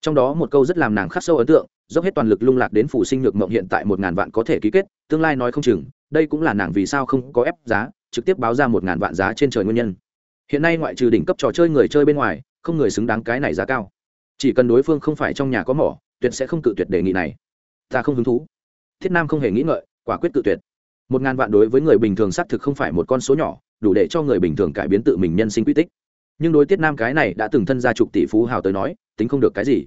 Trong đó một câu rất làm nàng khắc sâu ấn tượng, dốc hết toàn lực lung lạc đến phụ sinh nhược mộng hiện tại một ngàn vạn có thể ký kết, tương lai nói không chừng, đây cũng là nàng vì sao không có ép giá, trực tiếp báo ra một ngàn vạn giá trên trời nguyên nhân. Hiện nay ngoại trừ đỉnh cấp trò chơi người chơi bên ngoài, không người xứng đáng cái này giá cao. Chỉ cần đối phương không phải trong nhà có mỏ, tuyệt sẽ không cự tuyệt đề nghị này. Ta không hứng thú thiết nam không hề nghĩ ngợi quả quyết cự tuyệt. Một ngàn vạn đối với người bình thường xác thực không phải một con số nhỏ đủ để cho người bình thường cải biến tự mình nhân sinh quy tích. Nhưng đối tiết nam cái này đã từng thân ra chục tỷ phú hào tới nói tính không được cái gì.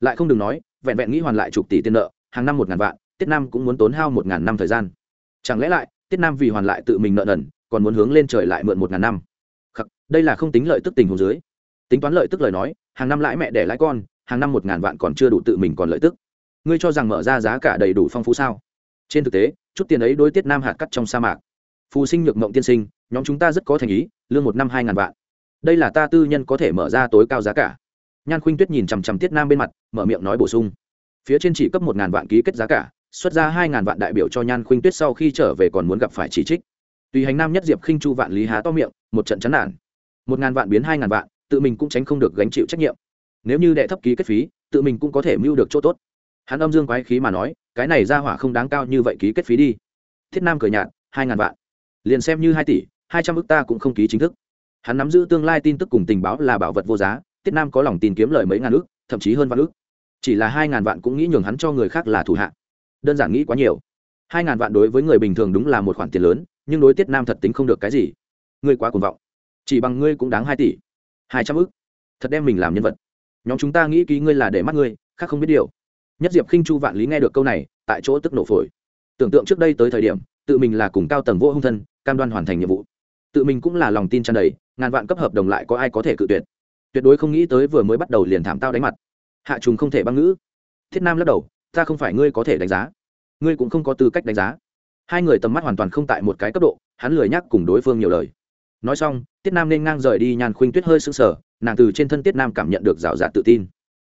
Lại không đừng nói vẹn vẹn nghĩ hoàn lại chục tỷ tiền nợ hàng năm một ngàn vạn tiết nam cũng muốn tốn hao một ngàn năm thời gian. Chẳng lẽ lại tiết nam vì hoàn lại tự mình nợ nần còn muốn hướng lên trời lại mượn một ngàn năm? Khắc, đây là không tính lợi tức tình hồ dưới. Tính toán lợi tức lời nói hàng năm lãi mẹ để lãi con hàng năm một ngàn vạn còn chưa đủ tự mình còn lợi tức ngươi cho rằng mở ra giá cả đầy đủ phong phú sao? Trên thực tế, chút tiền ấy đối tiết nam hạt cắt trong sa mạc. Phù sinh nhược mộng tiên sinh, nhóm chúng ta rất có thành ý, lương một năm hai ngàn vạn. Đây là ta tư nhân có thể mở ra tối cao giá cả. Nhan khuynh tuyết nhìn chằm chằm tiết nam bên mặt, mở miệng nói bổ sung. Phía trên chỉ cấp một ngàn vạn ký kết giá cả, xuất ra hai ngàn vạn đại biểu cho nhan khuynh tuyết sau khi trở về còn muốn gặp phải chỉ trích. Tùy hành nam nhất diệp khinh chu vạn lý há to miệng, một trận chán nản. Một ngàn vạn biến hai ngàn vạn, tự mình cũng tránh không được gánh chịu trách nhiệm. Nếu như đệ thấp ký kết phí, tự mình cũng có thể mưu được chỗ tốt hắn âm dương quái khí mà nói, cái này ra hỏa không đáng cao như vậy ký kết phí đi. Thiết nam cười nhạt, hai ngàn vạn. Liền xem như hai tỷ, hai trăm ức ta cũng không ký chính thức. Hắn nắm giữ tương lai tin tức cùng tình báo là bảo vật vô giá tiết nam có lòng tìm kiếm lời mấy ngàn ước thậm chí hơn vạn ước chỉ là hai ngàn vạn cũng nghĩ nhường hắn cho người khác là thủ hạ. Đơn giản nghĩ quá nhiều. Hai ngàn vạn đối với người bình thường đúng là một khoản tiền lớn, nhưng đối tiết nam thật tính không được cái gì. Ngươi quá cuồng vọng. Chỉ bằng ngươi cũng đáng hai tỷ. Hai trăm ước thật đem mình làm nhân vật. Nhóm chúng ta nghĩ ký ngươi là để mắt ngươi, khác không biết điều nhất diệp khinh chu vạn lý nghe được câu này, tại chỗ tức nổ phổi. Tưởng tượng trước đây tới thời điểm, tự mình là cùng cao tầng vô hung thân, cam đoan hoàn thành nhiệm vụ. Tự mình cũng là lòng tin tràn đầy, ngàn vạn cấp hợp đồng lại có ai có thể cự tuyệt. Tuyệt đối không nghĩ tới vừa mới bắt đầu liền thảm tao đánh mặt. Hạ trùng không thể băng ngữ. Thiết nam lắc đầu, ta không phải ngươi có thể đánh giá. Ngươi cũng không có tư cách đánh giá. Hai người tầm mắt hoàn toàn không tại một cái cấp độ, hắn lười nhắc cùng đối phương nhiều lời. Nói xong tiết nam nên ngang rời đi nhàn khuynh tuyết hơi sững sờ, nàng từ trên thân tiết nam cảm nhận được rào rạt tự tin.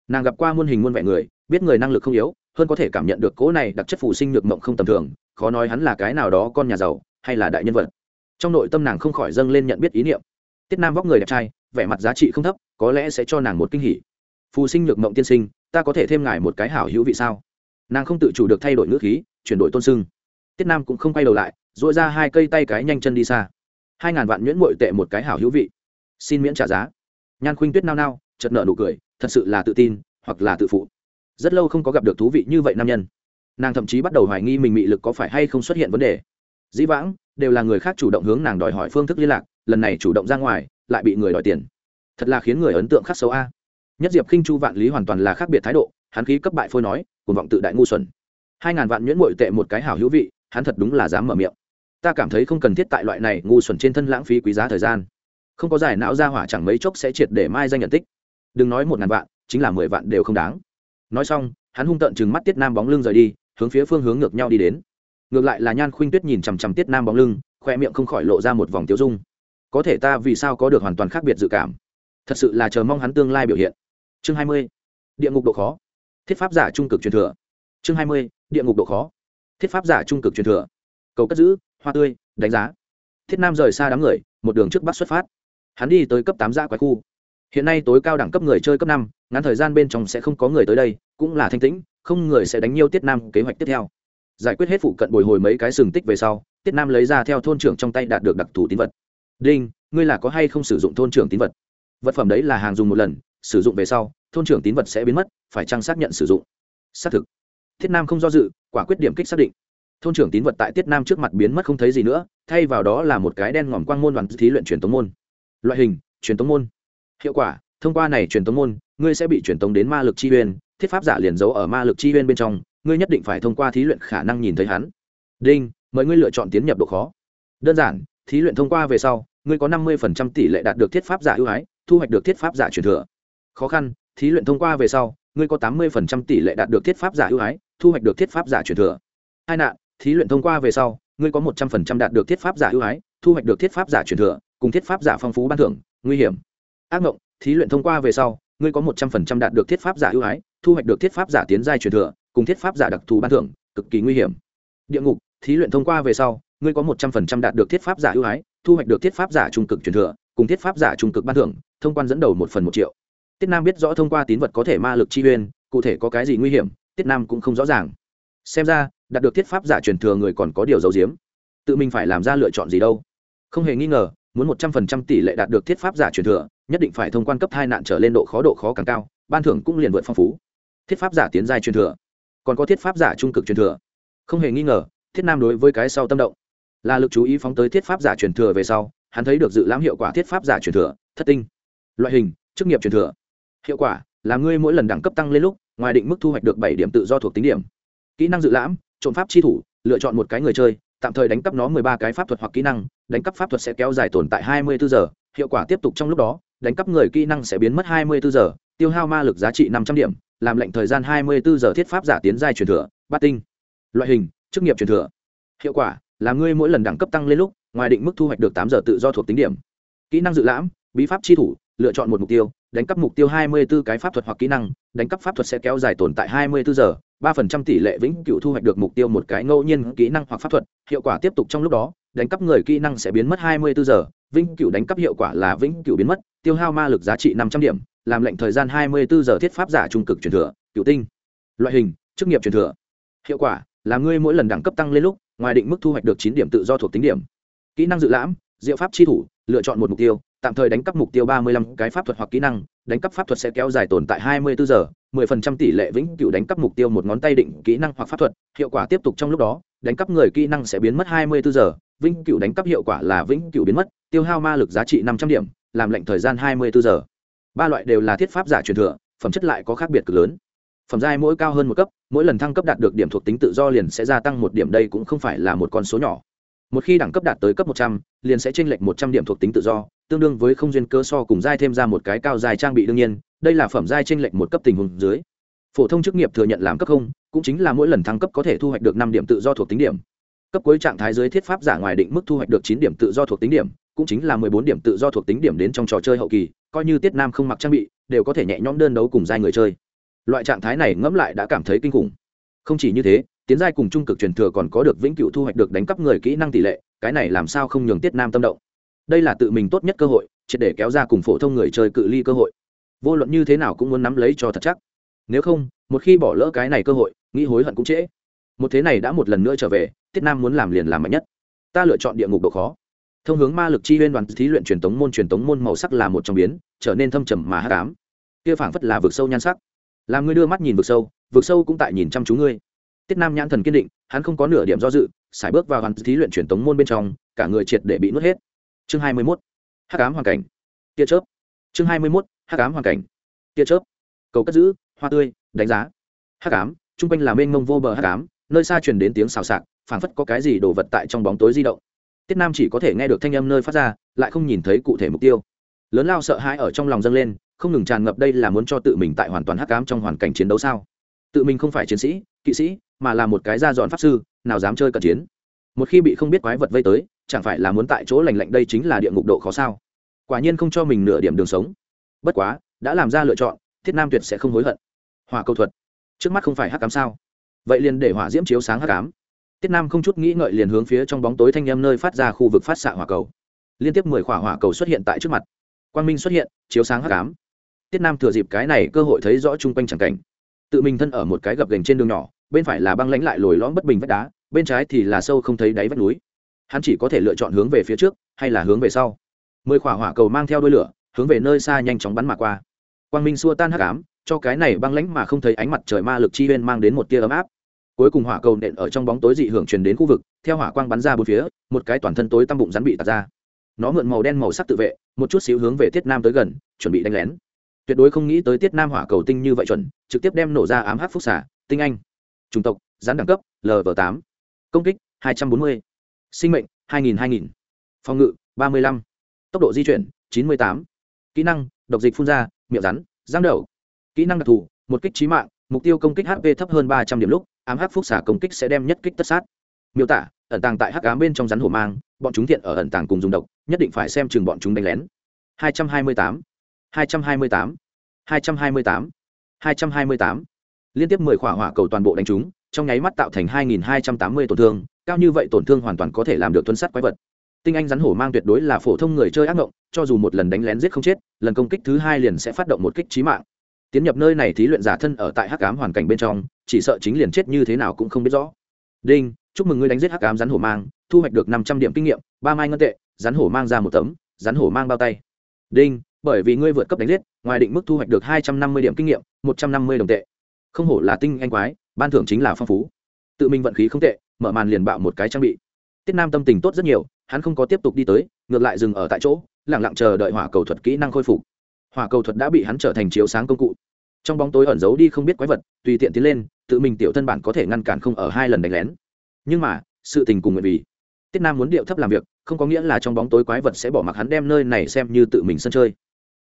Nàng gặp qua muôn hình muôn vẻ người biết người năng lực không yếu, hơn có thể cảm nhận được cỗ này đặc chất phù sinh nhược mộng không tầm thường, khó nói hắn là cái nào đó con nhà giàu, hay là đại nhân vật. Trong nội tâm nàng không khỏi dâng lên nhận biết ý niệm. Tiết nam vóc người đẹp trai, vẻ mặt giá trị không thấp, có lẽ sẽ cho nàng một kinh hỉ. Phù sinh nhược mộng tiên sinh, ta có thể thêm ngài một cái hảo hữu vị sao? Nàng không tự chủ được thay đổi ngữ khí, chuyển đổi tôn sưng. Tiết nam cũng không quay đầu lại dội ra hai cây tay cái nhanh chân đi xa. Hai ngàn vạn nhuyễn mội tệ một cái hảo hữu vị. Xin miễn trả giá. Nhan khuynh tuyết nao nao chật nợ nụ cười, thật sự là tự tin, hoặc là tự phụ rất lâu không có gặp được thú vị như vậy nam nhân. Nàng thậm chí bắt đầu hoài nghi mình mị lực có phải hay không xuất hiện vấn đề. Dĩ vãng, đều là người khác chủ động hướng nàng đòi hỏi phương thức liên lạc, lần này chủ động ra ngoài, lại bị người đòi tiền. Thật là khiến người ấn tượng khắc xấu a. Nhất diệp khinh chu vạn lý hoàn toàn là khác biệt thái độ, hắn khí cấp bại phôi nói cùng vọng tự đại ngu xuẩn. Hai ngàn vạn nhuyễn bội tệ một cái hảo hữu vị, hắn thật đúng là dám mở miệng. Ta cảm thấy không cần thiết tại loại này ngu xuẩn trên thân lãng phí quý giá thời gian. Không có giải não ra hỏa chẳng mấy chốc sẽ triệt để mai danh nhận tích. Đừng nói một ngàn vạn, chính là mười vạn đều không đáng nói xong, hắn hung tợn chừng mắt tiết nam bóng lưng rời đi, hướng phía phương hướng ngược nhau đi đến. Ngược lại là nhan khuynh tuyết nhìn chằm chằm tiết nam bóng lưng, khoe miệng không khỏi lộ ra một vòng tiêu dung. Có thể ta vì sao có được hoàn toàn khác biệt dự cảm? Thật sự là chờ mong hắn tương lai biểu hiện. Chương hai mươi, địa ngục độ khó. Thiết pháp giả trung cực truyền thừa. Chương hai mươi, địa ngục độ khó. Thiết pháp giả trung cực truyền thừa. Cầu cất giữ, hoa tươi, đánh giá. Thiết nam rời xa đám người, một đường trước bắc xuất phát. Hắn đi tới cấp tám giã quái khu hiện nay tối cao đẳng cấp người chơi cấp năm, ngắn thời gian bên trong sẽ không có người tới đây, cũng là thanh tĩnh, không người sẽ đánh nhiêu tiết nam kế hoạch tiếp theo. Giải quyết hết phụ cận bồi hồi mấy cái sừng tích về sau, tiết nam lấy ra theo thôn trưởng trong tay đạt được đặc thù tín vật. Đinh, ngươi là có hay không sử dụng thôn trưởng tín vật? Vật phẩm đấy là hàng dùng một lần, sử dụng về sau, thôn trưởng tín vật sẽ biến mất, phải chăng xác nhận sử dụng? Xác thực. Thiết nam không do dự, quả quyết điểm kích xác định. Thôn trưởng tín vật tại tiết nam trước mặt biến mất không thấy gì nữa, thay vào đó là một cái đen ngòm quang môn đoàn thí luyện truyền tống môn. Loại hình, truyền tống môn hiệu quả, thông qua này truyền tống môn, ngươi sẽ bị truyền tống đến ma lực chi uyên thiết pháp giả liền giấu ở ma lực chi uyên bên trong, ngươi nhất định phải thông qua thí luyện khả năng nhìn thấy hắn. Đinh, mời ngươi lựa chọn tiến nhập độ khó. Đơn giản, thí luyện thông qua về sau, ngươi có năm mươi tỷ lệ đạt được thiết pháp giả ưu ái, thu hoạch được thiết pháp giả truyền thừa. Khó khăn, thí luyện thông qua về sau, ngươi có tám mươi tỷ lệ đạt được thiết pháp giả ưu ái, thu hoạch được thiết pháp giả truyền thừa. Hai nạn, thí luyện thông qua về sau, ngươi có một trăm linh đạt được thiết pháp giả ưu ái, thu hoạch được thiết pháp giả truyền thừa, cùng thiết pháp giả phong phú ban thưởng, nguy hiểm ác mộng thí luyện thông qua về sau, ngươi có một trăm phần trăm đạt được thiết pháp giả ưu ái, thu hoạch được thiết pháp giả tiến giai truyền thừa, cùng thiết pháp giả đặc thù ban thưởng, cực kỳ nguy hiểm. Địa ngục, thí luyện thông qua về sau, ngươi có một trăm phần trăm đạt được thiết pháp giả ưu ái, thu hoạch được thiết pháp giả trung cực truyền thừa, cùng thiết pháp giả trung cực ban thưởng, thông quan dẫn đầu một phần một triệu. Tiết nam biết rõ thông qua tín vật có thể ma lực chi uyên, cụ thể có cái gì nguy hiểm, tiết nam cũng không rõ ràng. Xem ra, đạt được thiết pháp giả truyền thừa người còn có điều giấu giếm. Tự mình phải làm ra lựa chọn gì đâu? Không hề nghi ngờ, muốn một trăm phần trăm tỷ lệ đạt được thiết pháp giả truyền thừa nhất định phải thông quan cấp hai nạn trở lên độ khó độ khó càng cao, ban thưởng cũng liền vượt phong phú. Thiết pháp giả tiến giai truyền thừa. Còn có thiết pháp giả trung cực truyền thừa. Không hề nghi ngờ, thiết nam đối với cái sau tâm động. Là lực chú ý phóng tới thiết pháp giả truyền thừa về sau, hắn thấy được dự lãm hiệu quả thiết pháp giả truyền thừa, thất tinh. Loại hình, chức nghiệp truyền thừa. Hiệu quả, là ngươi mỗi lần đẳng cấp tăng lên lúc, ngoài định mức thu hoạch được bảy điểm tự do thuộc tính điểm. Kỹ năng dự lãm, trộm pháp chi thủ, lựa chọn một cái người chơi, tạm thời đánh cắp nó mười ba cái pháp thuật hoặc kỹ năng, đánh cắp pháp thuật sẽ kéo dài tồn tại hai mươi bốn giờ, hiệu quả tiếp tục trong lúc đó đánh cắp người kỹ năng sẽ biến mất hai mươi bốn giờ, tiêu hao ma lực giá trị năm trăm điểm, làm lệnh thời gian hai mươi bốn giờ thiết pháp giả tiến giai truyền thừa bát tinh. Loại hình, chức nghiệp truyền thừa. Hiệu quả, là ngươi mỗi lần đẳng cấp tăng lên lúc, ngoài định mức thu hoạch được 8 giờ tự do thuộc tính điểm. Kỹ năng dự lãm, bí pháp chi thủ, lựa chọn một mục tiêu, đánh cắp mục tiêu 24 cái pháp thuật hoặc kỹ năng, đánh cắp pháp thuật sẽ kéo dài tồn tại 24 giờ 3% tỷ lệ vĩnh cửu thu hoạch được mục tiêu một cái ngẫu nhiên kỹ năng hoặc pháp thuật. Hiệu quả tiếp tục trong lúc đó, đánh cắp người kỹ năng sẽ biến mất 24 giờ vĩnh cửu đánh cắp hiệu quả là vĩnh cửu biến mất, tiêu hao ma lực giá trị 500 điểm, làm lệnh thời gian 24 giờ thiết pháp giả trung cực truyền thừa cửu tinh. Loại hình, chức nghiệp truyền thừa. Hiệu quả, là ngươi mỗi lần đẳng cấp tăng lên lúc, ngoài định mức thu hoạch được 9 điểm tự do thuộc tính điểm. Kỹ năng dự lãm, diệu pháp chi thủ, lựa chọn một mục tiêu, tạm thời đánh cắp mục tiêu ba mươi lăm cái pháp thuật hoặc kỹ năng, đánh cắp pháp thuật sẽ kéo dài tồn tại hai mươi bốn giờ, mười phần trăm tỷ lệ vĩnh cửu đánh cắp mục tiêu một ngón tay định kỹ năng hoặc pháp thuật, hiệu quả tiếp tục trong lúc đó, đánh cắp người kỹ năng sẽ biến mất hai mươi bốn giờ vĩnh cửu đánh cắp hiệu quả là vĩnh cửu biến mất, tiêu hao ma lực giá trị năm trăm điểm, làm lệnh thời gian hai mươi bốn giờ. Ba loại đều là thiết pháp giả truyền thừa, phẩm chất lại có khác biệt cực lớn. Phẩm giai mỗi cao hơn một cấp, mỗi lần thăng cấp đạt được điểm thuộc tính tự do liền sẽ gia tăng một điểm, đây cũng không phải là một con số nhỏ. Một khi đẳng cấp đạt tới cấp một trăm, liền sẽ chênh lệch một trăm điểm thuộc tính tự do, tương đương với không duyên cơ so cùng giai thêm ra một cái cao dài trang bị đương nhiên, đây là phẩm giai chênh lệch một cấp tình huống dưới. Phổ thông chức nghiệp thừa nhận làm cấp không, cũng chính là mỗi lần thăng cấp có thể thu hoạch được năm điểm tự do thuộc tính điểm cấp cuối trạng thái dưới thiết pháp giả ngoài định mức thu hoạch được chín điểm tự do thuộc tính điểm, cũng chính là mười bốn điểm tự do thuộc tính điểm đến trong trò chơi hậu kỳ, coi như tiết nam không mặc trang bị, đều có thể nhẹ nhõm đơn đấu cùng giai người chơi. Loại trạng thái này ngẫm lại đã cảm thấy kinh khủng. Không chỉ như thế, tiến giai cùng trung cực truyền thừa còn có được vĩnh cửu thu hoạch được đánh cắp người kỹ năng tỷ lệ, cái này làm sao không nhường tiết nam tâm động. Đây là tự mình tốt nhất cơ hội, triệt để kéo ra cùng phổ thông người chơi cự ly cơ hội. Vô luận như thế nào cũng muốn nắm lấy cho thật chắc. Nếu không, một khi bỏ lỡ cái này cơ hội, nghĩ hối hận cũng trễ một thế này đã một lần nữa trở về, tiết nam muốn làm liền làm mạnh nhất. Ta lựa chọn địa ngục độ khó. Thông hướng ma lực chi huyên đoàn thí luyện truyền tống môn, truyền tống môn màu sắc là một trong biến, trở nên thâm trầm mà hát cám kia phảng phất là vực sâu nhan sắc. Làm ngươi đưa mắt nhìn vực sâu vực sâu cũng tại nhìn chăm chú ngươi. Tiết nam nhãn thần kiên định, hắn không có nửa điểm do dự sải bước vào đoàn thí luyện truyền tống môn bên trong, cả người triệt để bị nuốt hết. Chương hai mươi mốt. Hắc ám hoàn cảnh. Tia chớp. Chương hai mươi mốt. Hắc ám hoàn cảnh. Tia chớp. Cầu cất giữ, hoa tươi, đánh giá. Hắc ám, chung quanh là mênh mông vô bờ hắc ám nơi xa truyền đến tiếng xào xạc, phảng phất có cái gì đồ vật tại trong bóng tối di động. Tiết nam chỉ có thể nghe được thanh âm nơi phát ra, lại không nhìn thấy cụ thể mục tiêu. Lớn lao sợ hãi ở trong lòng dâng lên, không ngừng tràn ngập đây là muốn cho tự mình tại hoàn toàn hắc ám trong hoàn cảnh chiến đấu sao? Tự mình không phải chiến sĩ, kỵ sĩ, mà là một cái gia dọn pháp sư, nào dám chơi cận chiến. Một khi bị không biết quái vật vây tới, chẳng phải là muốn tại chỗ lành lạnh đây chính là địa ngục độ khó sao? Quả nhiên không cho mình nửa điểm đường sống. Bất quá, đã làm ra lựa chọn thiết nam tuyệt sẽ không hối hận. Hòa cầu thuật. Trước mắt không phải hắc cám sao? Vậy liền để hỏa diễm chiếu sáng hắc ám. tiết nam không chút nghĩ ngợi liền hướng phía trong bóng tối thanh em nơi phát ra khu vực phát xạ hỏa cầu. Liên tiếp mười khỏa hỏa cầu xuất hiện tại trước mặt. Quang minh xuất hiện, chiếu sáng hắc ám. tiết nam thừa dịp cái này cơ hội thấy rõ chung quanh chẳng cảnh. Tự mình thân ở một cái gập gành trên đường nhỏ, bên phải là băng lãnh lại lồi lõm bất bình vách đá, bên trái thì là sâu không thấy đáy vách núi. Hắn chỉ có thể lựa chọn hướng về phía trước, hay là hướng về sau. Mười khỏa hỏa cầu mang theo đôi lửa, hướng về nơi xa nhanh chóng bắn mà qua. Quang minh xua tan hắc ám, cho cái này băng lãnh mà không thấy ánh mặt trời ma lực chi huyên mang đến một tia ấm áp cuối cùng hỏa cầu nện ở trong bóng tối dị hưởng truyền đến khu vực, theo hỏa quang bắn ra bốn phía, một cái toàn thân tối tăm bụng rắn bị tạt ra. Nó mượn màu đen màu sắc tự vệ, một chút xíu hướng về tiết nam tới gần, chuẩn bị đánh lén. Tuyệt đối không nghĩ tới tiết nam hỏa cầu tinh như vậy chuẩn, trực tiếp đem nổ ra ám hát phúc xả tinh anh. Chủng tộc, rắn đẳng cấp lv tám. Công kích, hai trăm bốn mươi. Sinh mệnh, hai nghìn hai nghìn. Phòng ngự, ba mươi lăm. Tốc độ di chuyển, chín mươi tám. Kỹ năng, độc dịch phun ra, miệng rắn giang đầu kỹ năng đặc thù, một kích trí mạng, mục tiêu công kích hp thấp hơn ba trăm điểm lúc ám hắc phúc xả công kích sẽ đem nhất kích tất sát. Miêu tả ẩn tàng tại hắc ám bên trong rắn hổ mang bọn chúng thiện ở ẩn tàng cùng dùng độc nhất định phải xem chừng bọn chúng đánh lén. Hai trăm hai mươi tám hai trăm hai mươi tám hai trăm hai mươi tám hai trăm hai mươi tám. Liên tiếp mười khỏa hỏa cầu toàn bộ đánh chúng, trong nháy mắt tạo thành hai nghìn hai trăm tám mươi tổn thương cao như vậy tổn thương hoàn toàn có thể làm được tuân sát quái vật. Tinh anh rắn hổ mang tuyệt đối là phổ thông người chơi ác ngộng cho dù một lần đánh lén giết không chết lần công kích thứ hai liền sẽ phát động một kích trí mạng. Tiến nhập nơi này thí luyện giả thân ở tại hắc ám hoàn cảnh bên trong chỉ sợ chính liền chết như thế nào cũng không biết rõ. Đinh, chúc mừng ngươi đánh giết hắc ám rắn hổ mang, thu hoạch được năm trăm điểm kinh nghiệm, ba mai ngân tệ, rắn hổ mang ra một tấm, rắn hổ mang bao tay. Đinh, bởi vì ngươi vượt cấp đánh giết, ngoài định mức thu hoạch được hai trăm năm mươi điểm kinh nghiệm, một trăm năm mươi đồng tệ. Không hổ là tinh anh quái, ban thưởng chính là phong phú. Tự mình vận khí không tệ, mở màn liền bạo một cái trang bị. Tiết nam tâm tình tốt rất nhiều, hắn không có tiếp tục đi tới, ngược lại dừng ở tại chỗ lẳng lặng chờ đợi hỏa cầu thuật kỹ năng khôi phục. Hỏa cầu thuật đã bị hắn trở thành chiếu sáng công cụ. Trong bóng tối ẩn giấu đi không biết quái vật, tùy tiện tiến lên tự mình tiểu thân bản có thể ngăn cản không ở hai lần đánh lén. Nhưng mà, sự tình cùng nguyện vì. Tiết nam muốn điệu thấp làm việc, không có nghĩa là trong bóng tối quái vật sẽ bỏ mặc hắn đem nơi này xem như tự mình sân chơi.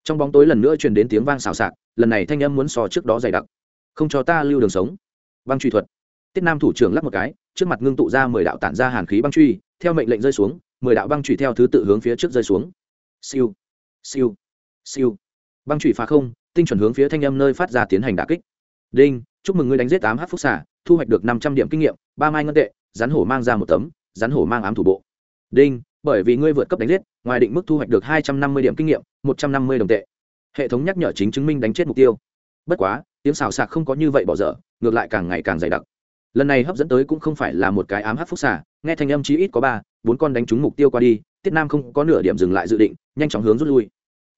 Trong bóng tối lần nữa truyền đến tiếng vang xào xạc, lần này thanh âm muốn so trước đó dày đặc. Không cho ta lưu đường sống. Băng truy thuật. Tiết nam thủ trưởng lắp một cái, trước mặt ngưng tụ ra mười đạo tản ra hàn khí băng truy, theo mệnh lệnh rơi xuống, mười đạo băng truy theo thứ tự hướng phía trước rơi xuống. Siêu. Siêu. Siêu. Băng truy phá không, tinh chuẩn hướng phía thanh âm nơi phát ra tiến hành đà kích. Đinh chúc mừng ngươi đánh giết tám h phúc xả thu hoạch được năm trăm điểm kinh nghiệm, ba mai ngân tệ, rắn hổ mang ra một tấm, rắn hổ mang ám thủ bộ. Đinh, bởi vì ngươi vượt cấp đánh giết, ngoài định mức thu hoạch được hai trăm năm mươi điểm kinh nghiệm, một trăm năm mươi đồng tệ. Hệ thống nhắc nhở chính chứng minh đánh chết mục tiêu. Bất quá, tiếng xào sạc không có như vậy bỏ dở, ngược lại càng ngày càng dày đặc. Lần này hấp dẫn tới cũng không phải là một cái ám hắc phúc xả nghe thanh âm chí ít có ba, bốn con đánh trúng mục tiêu qua đi, tiết nam không có nửa điểm dừng lại dự định, nhanh chóng hướng rút lui.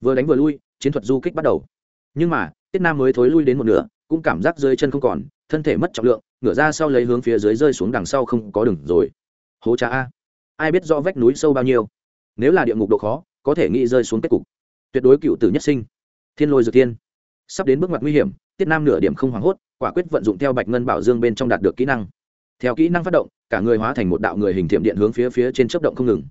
Vừa đánh vừa lui, chiến thuật du kích bắt đầu. Nhưng mà, tiết nam mới thối lui đến một nửa cũng cảm giác dưới chân không còn, thân thể mất trọng lượng, ngửa ra sau lấy hướng phía dưới rơi xuống đằng sau không có đường rồi. Hố cha a. Ai biết rõ vách núi sâu bao nhiêu. Nếu là địa ngục độ khó, có thể nghĩ rơi xuống kết cục. Tuyệt đối cựu tử nhất sinh. Thiên lôi dược thiên sắp đến bước ngoặt nguy hiểm, tiết nam nửa điểm không hoảng hốt, quả quyết vận dụng theo bạch ngân bảo dương bên trong đạt được kỹ năng. Theo kỹ năng phát động, cả người hóa thành một đạo người hình thiểm điện hướng phía phía trên chớp động không ngừng.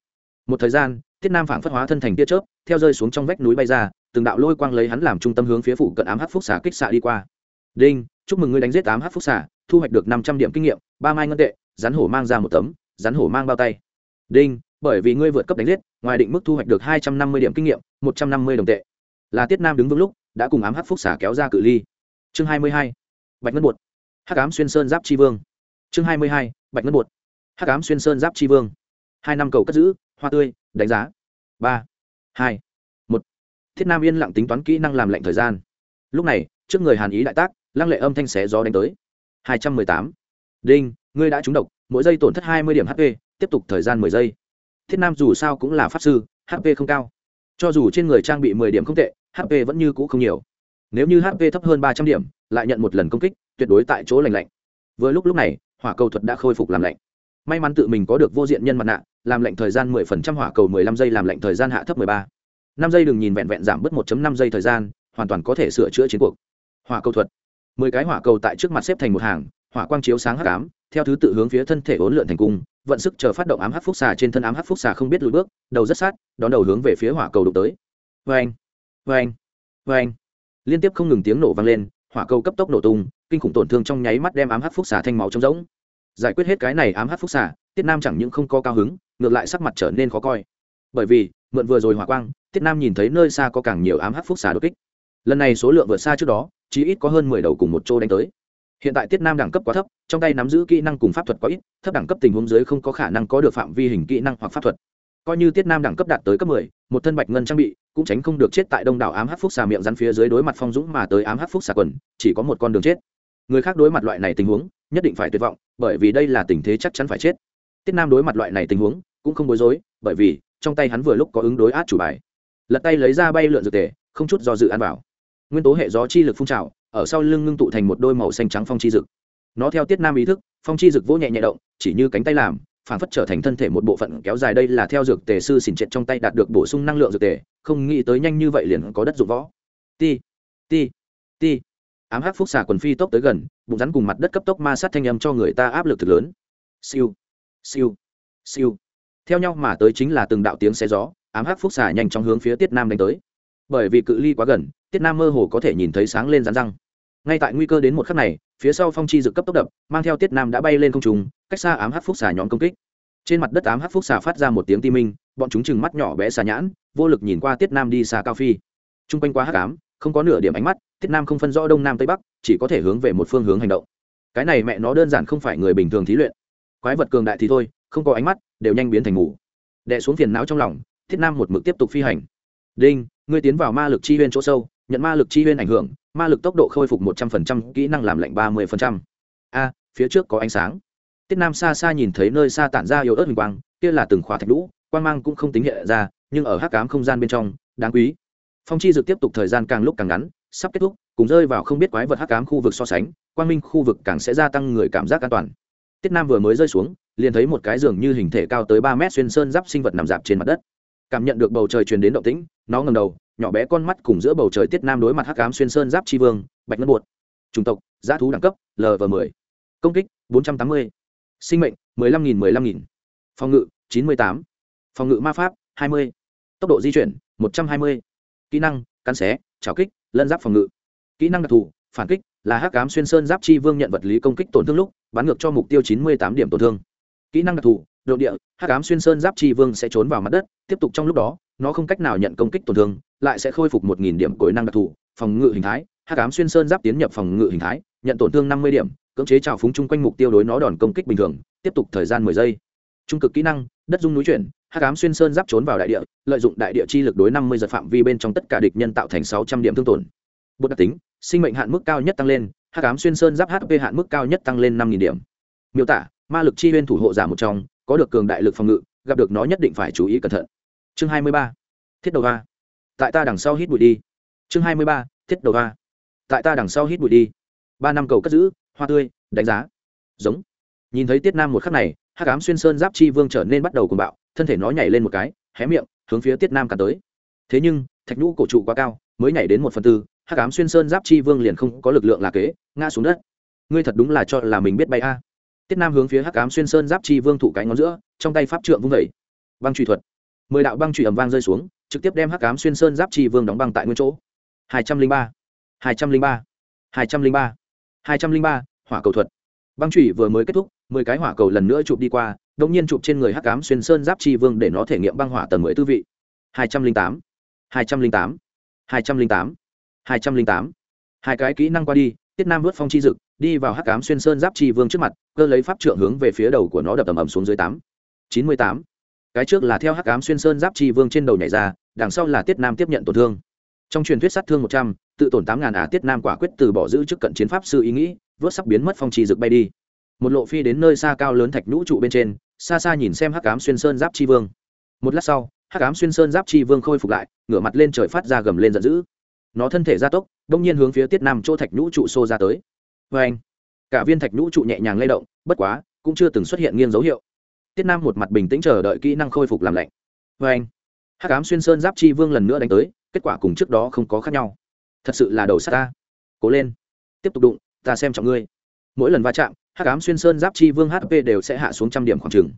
Một thời gian, tiết nam phản phất hóa thân thành tia chớp, theo rơi xuống trong vách núi bay ra, từng đạo lôi quang lấy hắn làm trung tâm hướng phía phủ cận ám hắc phúc xả kích xạ đi qua đinh, chúc mừng ngươi đánh giết ám hát phúc xả thu hoạch được năm trăm điểm kinh nghiệm, ba mai ngân tệ, rắn hổ mang ra một tấm, rắn hổ mang bao tay. Đinh, bởi vì ngươi vượt cấp đánh giết, ngoài định mức thu hoạch được hai trăm năm mươi điểm kinh nghiệm, một trăm năm mươi đồng tệ. Là tiết nam đứng vững lúc, đã cùng ám hát phúc xả kéo ra cự ly. Chương hai mươi hai, bạch ngân bột. Hát ám xuyên sơn giáp tri vương. Chương hai mươi hai, bạch ngân bột. Hát ám xuyên sơn giáp tri vương. Hai năm cầu cất giữ, hoa tươi, đánh giá. Ba, hai, một. Thiết nam yên lặng tính toán kỹ năng làm lệnh thời gian. Lúc này, trước người hàn ý đại tác lăng lệ âm thanh xé gió đánh tới. Hai trăm mười tám. Đinh, ngươi đã trúng độc, mỗi giây tổn thất hai mươi điểm hp tiếp tục thời gian mười giây. Thiết nam dù sao cũng là pháp sư hp không cao. Cho dù trên người trang bị mười điểm không tệ hp vẫn như cũ không nhiều. Nếu như hp thấp hơn ba trăm điểm, lại nhận một lần công kích, tuyệt đối tại chỗ lành lạnh. Vừa lúc lúc này, hỏa cầu thuật đã khôi phục làm lạnh. May mắn tự mình có được vô diện nhân mặt nạ, làm lạnh thời gian mười phần trăm, hỏa cầu mười lăm giây làm lạnh thời gian hạ thấp mười ba. Năm giây đừng nhìn vẹn vẹn giảm bớt một năm giây thời gian, hoàn toàn có thể sửa chữa chiến cuộc. Hỏa cầu thuật mười cái hỏa cầu tại trước mặt xếp thành một hàng, hỏa quang chiếu sáng hắc ám, theo thứ tự hướng phía thân thể ốn lượn thành cung, vận sức chờ phát động ám hắc phúc xà trên thân ám hắc phúc xà không biết lùi bước, đầu rất sát, đón đầu hướng về phía hỏa cầu đụng tới. Vê anh vê anh vê anh liên tiếp không ngừng tiếng nổ vang lên, hỏa cầu cấp tốc nổ tung, kinh khủng tổn thương trong nháy mắt đem ám hắc phúc xà thanh máu trống rỗng. Giải quyết hết cái này ám hắc phúc xà, tiết nam chẳng những không có cao hứng, ngược lại sắc mặt trở nên khó coi. Bởi vì, mượn vừa rồi hỏa quang, tiết nam nhìn thấy nơi xa có càng nhiều ám hắc phúc xà đột kích lần này số lượng vượt xa trước đó chỉ ít có hơn mười đầu cùng một chỗ đánh tới. Hiện tại tiết nam đẳng cấp quá thấp, trong tay nắm giữ kỹ năng cùng pháp thuật quá ít, thấp đẳng cấp tình huống dưới không có khả năng có được phạm vi hình kỹ năng hoặc pháp thuật. Coi như tiết nam đẳng cấp đạt tới cấp mười, một thân bạch ngân trang bị, cũng tránh không được chết tại đông đảo ám hát phúc xà miệng rắn phía dưới đối mặt phong dũng mà tới ám hát phúc xà quần, chỉ có một con đường chết. Người khác đối mặt loại này tình huống, nhất định phải tuyệt vọng, bởi vì đây là tình thế chắc chắn phải chết. Tiết nam đối mặt loại này tình huống, cũng không bối rối, bởi vì trong tay hắn vừa lúc có ứng đối át chủ bài. Lật tay lấy ra bay lượn dược tề, không chút do dự ăn vào nguyên tố hệ gió chi lực phun trào, ở sau lưng ngưng tụ thành một đôi màu xanh trắng phong chi dực. Nó theo tiết nam ý thức, phong chi dực vỗ nhẹ nhẹ động, chỉ như cánh tay làm, phản phất trở thành thân thể một bộ phận kéo dài đây là theo dược tề sư xỉn triệt trong tay đạt được bổ sung năng lượng dược tề, không nghĩ tới nhanh như vậy liền có đất dụng võ. Ti ti ti. Ám hắc phúc xà quần phi tốc tới gần, bụng rắn cùng mặt đất cấp tốc ma sát thanh âm cho người ta áp lực thực lớn. Siêu siêu siêu. Theo nhau mà tới chính là từng đạo tiếng xe gió, ám hắc phúc xà nhanh chóng hướng phía tiết nam đánh tới. Bởi vì cự ly quá gần tiết nam mơ hồ có thể nhìn thấy sáng lên rán răng. Ngay tại nguy cơ đến một khắc này, phía sau phong chi dự cấp tốc đập, mang theo tiết nam đã bay lên không trùng cách xa ám hát phúc xà nhóm công kích. Trên mặt đất ám hát phúc xà phát ra một tiếng ti minh, bọn chúng chừng mắt nhỏ bé xà nhãn, vô lực nhìn qua tiết nam đi xa cao phi. T r u n g quanh quá hát cám không có nửa điểm ánh mắt, tiết nam không phân rõ đông nam tây bắc, chỉ có thể hướng về một phương hướng hành động. Cái này mẹ nó đơn giản không phải người bình thường thí luyện. Quái vật cường đại thì thôi, không có ánh mắt, đều nhanh biến thành ngủ đẻ xuống phiền não trong lòng thiết nam một mực tiếp tục phi hành. Đinh, ngươi tiến vào ma lực chi huyên chỗ sâu nhận ma lực chi huyên ảnh hưởng, ma lực tốc độ khôi phục một trăm phần trăm, kỹ năng làm lạnh ba mươi phần trăm. A, phía trước có ánh sáng. Tiết nam xa xa nhìn thấy nơi xa tản ra yếu ớt hình quang, kia là từng khóa thạch lũ quang mang cũng không tính hiện ra, nhưng ở hắc cám không gian bên trong, đáng quý. Phong chi dược tiếp tục thời gian càng lúc càng ngắn, sắp kết thúc, cùng rơi vào không biết quái vật hắc cám khu vực so sánh, quang minh khu vực càng sẽ gia tăng người cảm giác an toàn. Tiết nam vừa mới rơi xuống, liền thấy một cái giường như hình thể cao tới ba mét xuyên sơn giáp sinh vật nằm dạp trên mặt đất cảm nhận được bầu trời truyền đến động tĩnh, nó ngầm đầu, nhỏ bé con mắt cùng giữa bầu trời tiết nam đối mặt hắc ám xuyên sơn giáp tri vương, bạch ngân bột chủng tộc giá thú đẳng cấp lv m ộ công kích, bốn trăm tám mươi. Sinh mệnh, mười lăm nghìn, mười lăm nghìn. Phòng ngự, chín mươi tám. Phòng ngự ma pháp, hai mươi. Tốc độ di chuyển, một trăm hai mươi. Kỹ năng, cắn xé trào kích, lân giáp phòng ngự. Kỹ năng đặc thù, phản kích, là hắc ám xuyên sơn giáp chi vương nhận vật lý công kích tổn thương lúc bán ngược cho mục tiêu chín mươi tám điểm tổn thương. Kỹ năng đặc thù độ địa, hắc ám xuyên sơn giáp chi vương sẽ trốn vào mặt đất, tiếp tục trong lúc đó, nó không cách nào nhận công kích tổn thương, lại sẽ khôi phục một nghìn điểm cối năng đặc thù, phòng ngự hình thái, hắc ám xuyên sơn giáp tiến nhập phòng ngự hình thái, nhận tổn thương năm mươi điểm, cưỡng chế trào phúng chung quanh mục tiêu đối nó đòn công kích bình thường, tiếp tục thời gian mười giây. Trung cực kỹ năng, đất dung núi chuyển, hắc ám xuyên sơn giáp trốn vào đại địa, lợi dụng đại địa chi lực đối năm mươi giật phạm vi bên trong tất cả địch nhân tạo thành sáu trăm điểm thương tổn. Bột đặc tính, sinh mệnh hạn mức cao nhất tăng lên, hắc ám xuyên sơn giáp hp hạn mức cao nhất tăng lên năm nghìn điểm. Miêu tả, ma lực chi huyên thủ hộ giả một trong có được cường đại lực phòng ngự, gặp được nó nhất định phải chú ý cẩn thận. Chương hai mươi ba, thiết đầu ga tại ta đằng sau hít bụi đi. Chương hai mươi ba, thiết đầu ga tại ta đằng sau hít bụi đi. Ba năm cầu cất giữ, hoa tươi, đánh giá. Giống. Nhìn thấy tiết nam một khắc này hát cám xuyên sơn giáp chi vương trở nên bắt đầu cùng bạo, thân thể nó nhảy lên một cái, hé miệng, hướng phía tiết nam cả tới. Thế nhưng, thạch nhũ cổ trụ quá cao, mới nhảy đến một phần tư hát cám xuyên sơn giáp chi vương liền không có lực lượng là kế, ngã xuống đất. Ngươi thật đúng là cho là mình biết bay a tiết nam hướng phía hắc cám xuyên sơn giáp chi vương thụ cái ngón giữa, trong tay pháp trượng vung vẩy băng truy thuật. Mười đạo băng truy ẩm vang rơi xuống, trực tiếp đem hắc cám xuyên sơn giáp chi vương đóng băng tại nguyên chỗ. Hai trăm linh ba. Hai trăm linh ba. Hai trăm linh ba. Hai trăm linh ba, hỏa cầu thuật. Băng truy vừa mới kết thúc, mười cái hỏa cầu lần nữa chụp đi qua đông nhiên chụp trên người hắc cám xuyên sơn giáp chi vương để nó thể nghiệm băng hỏa tầng mười tư vị. Hai trăm linh tám. Hai trăm linh tám. Hai trăm linh tám. Hai trăm linh tám. Hai cái kỹ năng qua đi tiết nam vớt phong chi dực, đi vào hắc ám xuyên sơn giáp chi vương trước mặt, cơ lấy pháp trượng hướng về phía đầu của nó đập tầm ầm xuống dưới tám. Chín mươi tám. Cái trước là theo hắc ám xuyên sơn giáp chi vương trên đầu nhảy ra, đằng sau là tiết nam tiếp nhận tổn thương. Trong truyền thuyết sát thương một trăm, tự tổn tám ngàn ả tiết nam quả quyết từ bỏ giữ trước cận chiến pháp sư ý nghĩ, vớt sắc biến mất phong chi dực bay đi. Một lộ phi đến nơi xa cao lớn thạch nhũ trụ bên trên, xa xa nhìn xem hắc ám xuyên sơn giáp chi vương. Một lát sau, hắc ám xuyên sơn giáp chi vương khôi phục lại, ngửa mặt lên trời phát ra gầm lên giận dữ. Nó thân thể gia tốc đông nhiên hướng phía tiết nam chỗ thạch nhũ trụ xô ra tới. Vê anh, cả viên thạch nhũ trụ nhẹ nhàng lay động, bất quá, cũng chưa từng xuất hiện nghiêng dấu hiệu. Tiết nam một mặt bình tĩnh chờ đợi kỹ năng khôi phục làm lạnh. Vê anh, hắc ám xuyên sơn giáp chi vương lần nữa đánh tới, kết quả cùng trước đó không có khác nhau. Thật sự là đầu s á ta. Cố lên, tiếp tục đụng, ta xem trọng ngươi. Mỗi lần va chạm, hắc ám xuyên sơn giáp chi vương hp đều sẽ hạ xuống trăm điểm khoảng trừng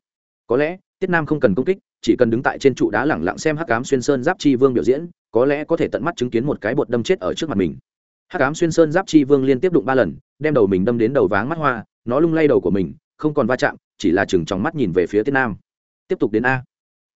có lẽ, tiết nam không cần công kích chỉ cần đứng tại trên trụ đá lẳng lặng xem hắc ám xuyên sơn giáp chi vương biểu diễn, có lẽ có thể tận mắt chứng kiến một cái bột đâm chết ở trước mặt mình. Hắc ám xuyên sơn giáp chi vương liên tiếp đụng ba lần, đem đầu mình đâm đến đầu váng mắt hoa, nó lung lay đầu của mình, không còn va chạm, chỉ là chừng trong mắt nhìn về phía tiết nam. Tiếp tục đến a.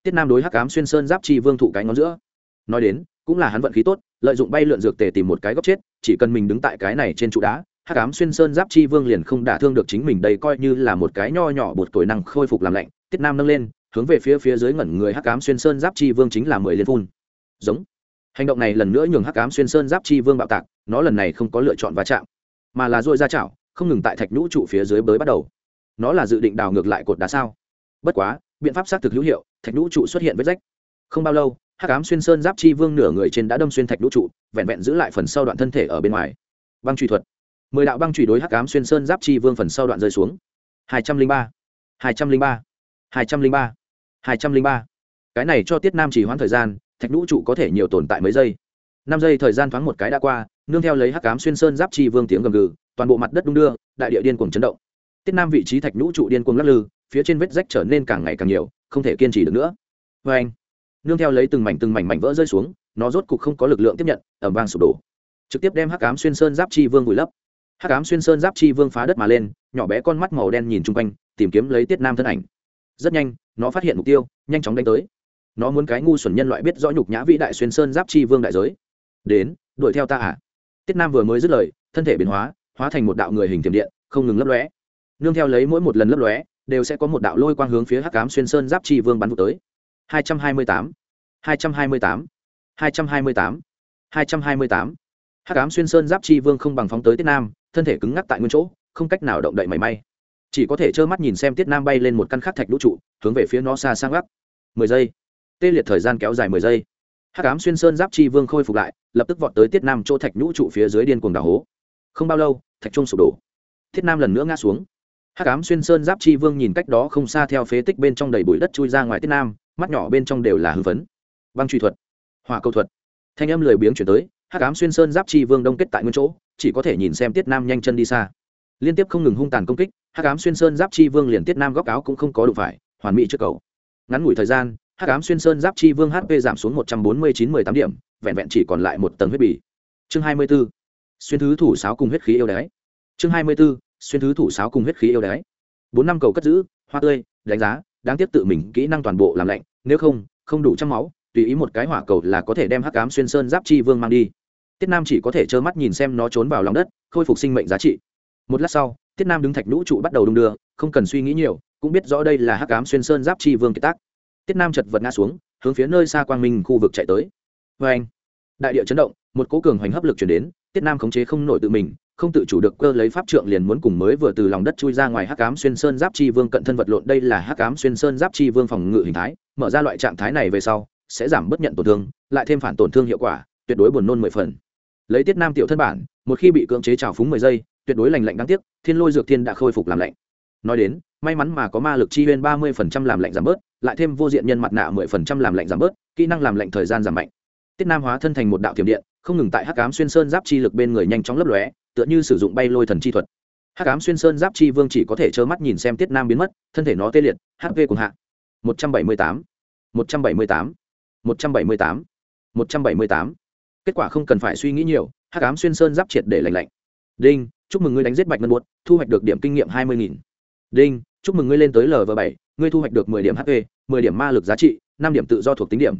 Tiết nam đối hắc ám xuyên sơn giáp chi vương thụ cái ngón giữa. Nói đến, cũng là hắn vận khí tốt, lợi dụng bay lượn dược tề tìm một cái góc chết, chỉ cần mình đứng tại cái này trên trụ đá, hắc ám xuyên sơn giáp chi vương liền không đả thương được chính mình, đây coi như là một cái nho nhỏ bột tuổi năng khôi phục làm lạnh, tiết nam nâng lên hướng về phía phía dưới ngẩn người hắc ám xuyên sơn giáp chi vương chính là mười liên phun. Giống. Hành động này lần nữa nhường hắc ám xuyên sơn giáp chi vương bạo tạc, nó lần này không có lựa chọn va chạm, mà là dội ra chảo, không ngừng tại thạch nhũ trụ phía dưới bới bắt đầu. Nó là dự định đào ngược lại cột đá sao? Bất quá, biện pháp xác thực hữu hiệu, thạch nhũ trụ xuất hiện vết rách. Không bao lâu, hắc ám xuyên sơn giáp chi vương nửa người trên đã đâm xuyên thạch nhũ trụ, vẹn vẹn giữ lại phần sau đoạn thân thể ở bên ngoài. Băng truy thuật. Mười đạo băng truy đối hắc ám xuyên sơn giáp chi vương phần sau đoạn rơi xuống. Hai trăm linh ba. Hai trăm linh ba. Hai trăm linh ba hai trăm linh ba. Cái này cho tiết nam chỉ hoãn thời gian, thạch nhũ trụ có thể nhiều tồn tại mấy giây. Năm giây thời gian thoáng một cái đã qua, nương theo lấy hắc ám xuyên sơn giáp chi vương tiếng gầm gừ, toàn bộ mặt đất đung đưa, đại địa điên cuồng chấn động. Tiết nam vị trí thạch nhũ trụ điên cuồng lắc lư, phía trên vết rách trở nên càng ngày càng nhiều, không thể kiên trì được nữa. Vê anh, nương theo lấy từng mảnh từng mảnh mảnh vỡ rơi xuống, nó rốt cục không có lực lượng tiếp nhận ẩm vang sụp đổ. Trực tiếp đem hắc ám xuyên sơn giáp chi vương vùi lấp. Hắc ám xuyên sơn giáp chi vương phá đất mà lên, nhỏ bé con mắt màu đen nhìn chung quanh, tìm kiếm lấy tiết nam thân ảnh. Rất nhanh nó phát hiện mục tiêu nhanh chóng đánh tới. Nó muốn cái ngu xuẩn nhân loại biết rõ nhục nhã vĩ đại xuyên sơn giáp chi vương đại giới. Đến đuổi theo ta à? Tiết nam vừa mới dứt lời thân thể biến hóa hóa thành một đạo người hình tiềm điện không ngừng lấp lóe. Nương theo lấy mỗi một lần lấp lóe đều sẽ có một đạo lôi quang hướng phía hắc ám xuyên sơn giáp chi vương bắn vụ tới. 228, 228, 228, 228. hắc ám xuyên sơn giáp chi vương không bằng phóng tới tiết nam thân thể cứng ngắc tại nguyên chỗ không cách nào động đậy mảy may chỉ có thể trơ mắt nhìn xem tiết nam bay lên một căn khắc thạch lũ trụ, hướng về phía nó xa sang gác. Mười giây. Tê liệt thời gian kéo dài mười giây. Hắc ám xuyên sơn giáp chi vương khôi phục lại, lập tức vọt tới tiết nam chỗ thạch nhũ trụ phía dưới điên cuồng đào hố. Không bao lâu, thạch trung sụp đổ. Thiết nam lần nữa ngã xuống. Hắc ám xuyên sơn giáp chi vương nhìn cách đó không xa theo phế tích bên trong đầy bụi đất chui ra ngoài tiết nam, mắt nhỏ bên trong đều là hư vấn băng truy thuật. Hỏa câu thuật. Thanh âm lười biếng chuyển tới, hắc ám xuyên sơn giáp chi vương đông kết tại nguyên chỗ, chỉ có thể nhìn xem tiết nam nhanh chân đi xa liên tiếp không ngừng hung tàn công kích, hắc ám xuyên sơn giáp chi vương liền tiết nam góc áo cũng không có đủ phải, hoàn mỹ trước cầu. Ngắn ngủi thời gian, hắc ám xuyên sơn giáp chi vương hp giảm xuống một trăm bốn mươi chín mười tám điểm, vẹn vẹn chỉ còn lại một tầng huyết bì. Chương hai mươi b ố xuyên thứ thủ sáo cùng huyết khí yêu đái chương hai mươi b ố xuyên thứ thủ sáo cùng huyết khí yêu đái bốn năm cầu cất giữ, hoa tươi, đánh giá, đáng tiếc tự mình kỹ năng toàn bộ làm lạnh, nếu không không đủ trăm máu, tùy ý một cái hỏa cầu là có thể đem hắc ám xuyên sơn giáp chi vương mang đi. Tiết nam chỉ có thể trơ mắt nhìn xem nó trốn vào lòng đất, khôi phục sinh mệnh giá trị một lát sau tiết nam đứng thạch nhũ trụ bắt đầu đung đưa, không cần suy nghĩ nhiều, cũng biết rõ đây là hắc ám xuyên sơn giáp chi vương kiệt tác. Tiết nam chật vật ngã xuống, hướng phía nơi xa quang minh khu vực chạy tới. Vê anh, đại địa chấn động, một cố cường hoành hấp lực chuyển đến tiết nam khống chế không nổi tự mình, không tự chủ được cơ lấy pháp trượng liền muốn cùng mới vừa từ lòng đất chui ra ngoài hắc ám xuyên sơn giáp chi vương cận thân vật lộn, đây là hắc ám xuyên sơn giáp chi vương phòng ngự hình thái, mở ra loại trạng thái này về sau, sẽ giảm bất nhận tổn thương, lại thêm phản tổn thương hiệu quả, tuyệt đối buồn nôn mười phần. Lấy tiết nam tiểu thân bản, một khi bị cưỡng chế trào phúng mười giây tuyệt đối lành lạnh đáng tiếc, thiên lôi dược thiên đã khôi phục làm lạnh. Nói đến, may mắn mà có ma lực chi huyên ba mươi phần trăm làm lạnh giảm bớt, lại thêm vô diện nhân mặt nạ mười phần trăm làm lạnh giảm bớt, kỹ năng làm lạnh thời gian giảm mạnh. Tiết nam hóa thân thành một đạo thiểm điện, không ngừng tại hắc cám xuyên sơn giáp chi lực bên người nhanh chóng lấp lóe, tựa như sử dụng bay lôi thần chi thuật. Hắc cám xuyên sơn giáp chi vương chỉ có thể trơ mắt nhìn xem tiết nam biến mất, thân thể nó tê liệt HV cùng hạ. một trăm bảy mươi tám, một trăm bảy mươi tám, một trăm bảy mươi tám, một trăm bảy mươi tám. Kết quả không cần phải suy nghĩ nhiều, hắc cám xuyên sơn giáp triệt để lạnh lạnh. Đinh chúc mừng ngươi đánh giết bạch ngân buốt thu hoạch được điểm kinh nghiệm hai mươi nghìn. Đinh, chúc mừng ngươi lên tới lv bảy, ngươi thu hoạch được mười điểm hp mười điểm ma lực giá trị, năm điểm tự do thuộc tính điểm.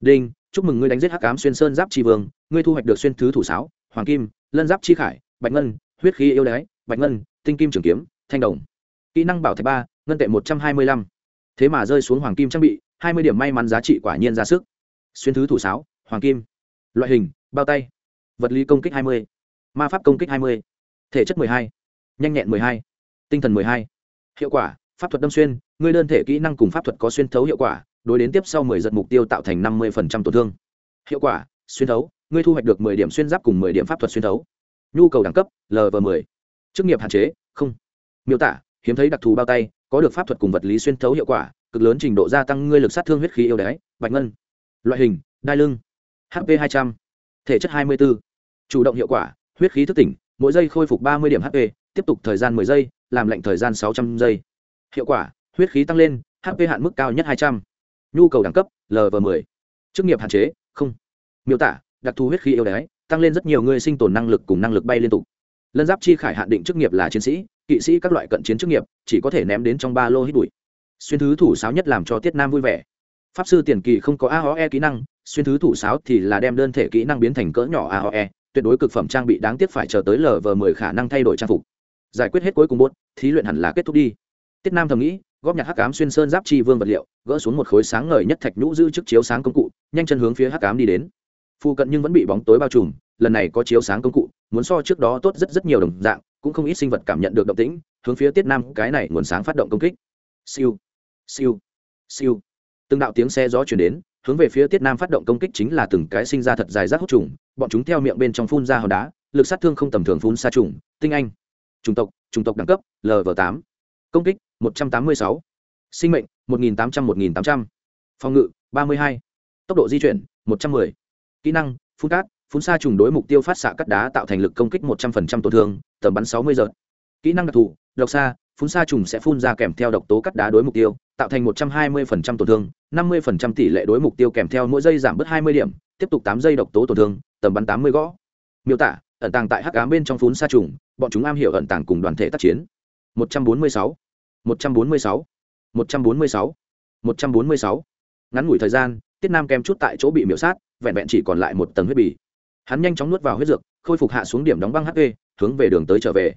Đinh, chúc mừng ngươi đánh giết hắc ám xuyên sơn giáp tri vương, ngươi thu hoạch được xuyên thứ thủ sáo, hoàng kim, lân giáp chi khải, bạch ngân, huyết khí yêu đái, bạch ngân, tinh kim trường kiếm, thanh đồng. Kỹ năng bảo thạch ba, ngân tệ một trăm hai mươi lăm. Thế mà rơi xuống hoàng kim trang bị, hai mươi điểm may mắn giá trị quả nhiên ra sức. Xuyên thứ thủ sáo, hoàng kim. Loại hình, bao tay. Vật lý công kích hai mươi. Ma pháp công kích hai mươi thể chất hai, nhanh nhẹn hai, tinh thần hai. Hiệu quả, pháp thuật đâm xuyên ngươi đơn thể kỹ năng cùng pháp thuật có xuyên thấu hiệu quả, đối đến tiếp sau mười giật mục tiêu tạo thành năm mươi tổn thương. Hiệu quả, xuyên thấu ngươi thu hoạch được mười điểm xuyên giáp cùng mười điểm pháp thuật xuyên thấu. Nhu cầu đẳng cấp lv mười. Chức nghiệp hạn chế, không. Miêu tả, hiếm thấy đặc thù bao tay, có được pháp thuật cùng vật lý xuyên thấu hiệu quả, cực lớn trình độ gia tăng ngươi lực sát thương huyết khí yêu đái, bạch ngân. Loại hình, đai lưng. Hp hai trăm, thể chất hai mươi bốn chủ động hiệu quả, huyết khí thức tỉnh mỗi giây khôi phục ba mươi điểm hp tiếp tục thời gian mười giây, làm lệnh thời gian sáu trăm giây. Hiệu quả, huyết khí tăng lên hp hạn mức cao nhất hai trăm. Nhu cầu đẳng cấp lv m ộ chức nghiệp hạn chế, không. Miêu tả, đặc thù huyết khí yêu đái tăng lên rất nhiều người sinh tồn năng lực cùng năng lực bay liên tục. Lân giáp chi khải hạn định chức nghiệp là chiến sĩ, kỵ sĩ các loại cận chiến chức nghiệp, chỉ có thể ném đến trong ba lô hít bụi. Xuyên thứ thủ sáo nhất làm cho tiết nam vui vẻ. Pháp sư tiền kỳ không có aoe kỹ năng, xuyên thứ thủ sáo thì là đem đơn thể kỹ năng biến thành cỡ nhỏ aoe tuyệt đối cực phẩm trang bị đáng tiếc phải chờ tới lv mười khả năng thay đổi trang phục. Giải quyết hết cuối cùng bốt thí luyện hẳn là kết thúc đi. Tiết nam thầm nghĩ, góp nhặt hắc ám xuyên sơn giáp chi vương vật liệu, gỡ xuống một khối sáng ngời nhất thạch nhũ giữ trước chiếu sáng công cụ, nhanh chân hướng phía hắc ám đi đến. Phụ cận nhưng vẫn bị bóng tối bao trùm, lần này có chiếu sáng công cụ, muốn so trước đó tốt rất rất nhiều đồng dạng, cũng không ít sinh vật cảm nhận được động tĩnh, hướng phía tiết nam, cái này nguồn sáng phát động công kích. Siêu siêu siêu. Từng đạo tiếng xe gió chuyển đến hướng về phía tiết nam phát động công kích chính là từng cái sinh ra thật dài rác hút trùng, bọn chúng theo miệng bên trong phun ra hòn đá, lực sát thương không tầm thường phun xa trùng, tinh anh, chủng tộc chủng tộc đẳng cấp lv tám, công kích, một trăm tám mươi sáu, sinh mệnh, một nghìn tám trăm, một nghìn tám trăm, phòng ngự, ba mươi hai, tốc độ di chuyển, một trăm m ư ơ i kỹ năng, phun cát, phun xa trùng đối mục tiêu phát xạ cắt đá tạo thành lực công kích một trăm linh tổn thương, tầm bắn sáu mươi giờ. Kỹ năng đặc thù, độc xa, phun xa trùng sẽ phun ra kèm theo độc tố cắt đá đối mục tiêu tạo thành một trăm hai mươi tổn thương, năm mươi tỷ lệ đối mục tiêu kèm theo mỗi giây giảm bớt hai mươi điểm, tiếp tục tám giây độc tố tổn thương, tầm bắn tám mươi gõ. Miêu tả, ẩn tàng tại hắc ám bên trong phun sa trùng, bọn chúng am hiểu ẩn tàng cùng đoàn thể tác chiến. một trăm bốn mươi sáu, một trăm bốn mươi sáu, một trăm bốn mươi sáu, một trăm bốn mươi sáu. Ngắn ngủi thời gian, tiết nam kèm chút tại chỗ bị miễu sát, vẹn vẹn chỉ còn lại một tầng huyết bì. Hắn nhanh chóng nuốt vào huyết dược, khôi phục hạ xuống điểm đóng băng hp hướng về đường tới trở về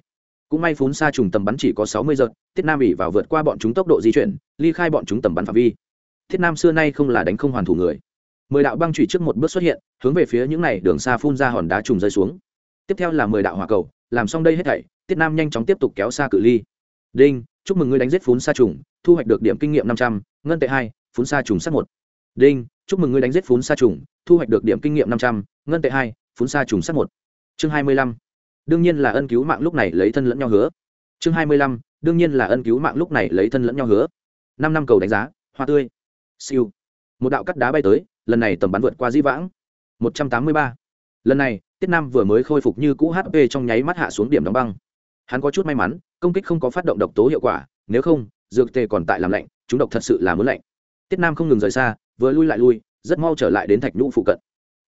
cũng may phún xa trùng tầm bắn chỉ có sáu mươi giật tiết nam ỉ vào vượt qua bọn chúng tốc độ di chuyển, ly khai bọn chúng tầm bắn phạm vi. Thiết nam xưa nay không là đánh không hoàn thủ người. Mười đạo băng trụy trước một bước xuất hiện, hướng về phía những này đường xa phun ra hòn đá trùng rơi xuống. Tiếp theo là mười đạo hỏa cầu, làm xong đây hết thảy, tiết nam nhanh chóng tiếp tục kéo xa cự ly. Đinh, chúc mừng ngươi đánh giết phún xa trùng, thu hoạch được điểm kinh nghiệm năm trăm, ngân tệ hai, phún xa trùng sát một. Đinh, chúc mừng ngươi đánh giết phún xa trùng, thu hoạch được điểm kinh nghiệm năm trăm, ngân tệ hai, phún xa trùng sát một. Chương hai mươi lăm đương nhiên là ân cứu mạng lúc này lấy thân lẫn nhau hứa. Chương hai mươi lăm, đương nhiên là ân cứu mạng lúc này lấy thân lẫn nhau hứa. Năm năm cầu đánh giá, hoa tươi. Siêu. Một đạo cắt đá bay tới, lần này tầm bắn vượt qua dĩ vãng. Một trăm tám mươi ba. Lần này, tiết nam vừa mới khôi phục như cũ hp trong nháy mắt hạ xuống điểm đóng băng. Hắn có chút may mắn, công kích không có phát động độc tố hiệu quả, nếu không, dược tề còn tại làm lạnh, chúng độc thật sự là muốn lạnh. Tiết nam không ngừng rời xa, vừa lui lại lui, rất mau trở lại đến thạch nhũ phụ cận.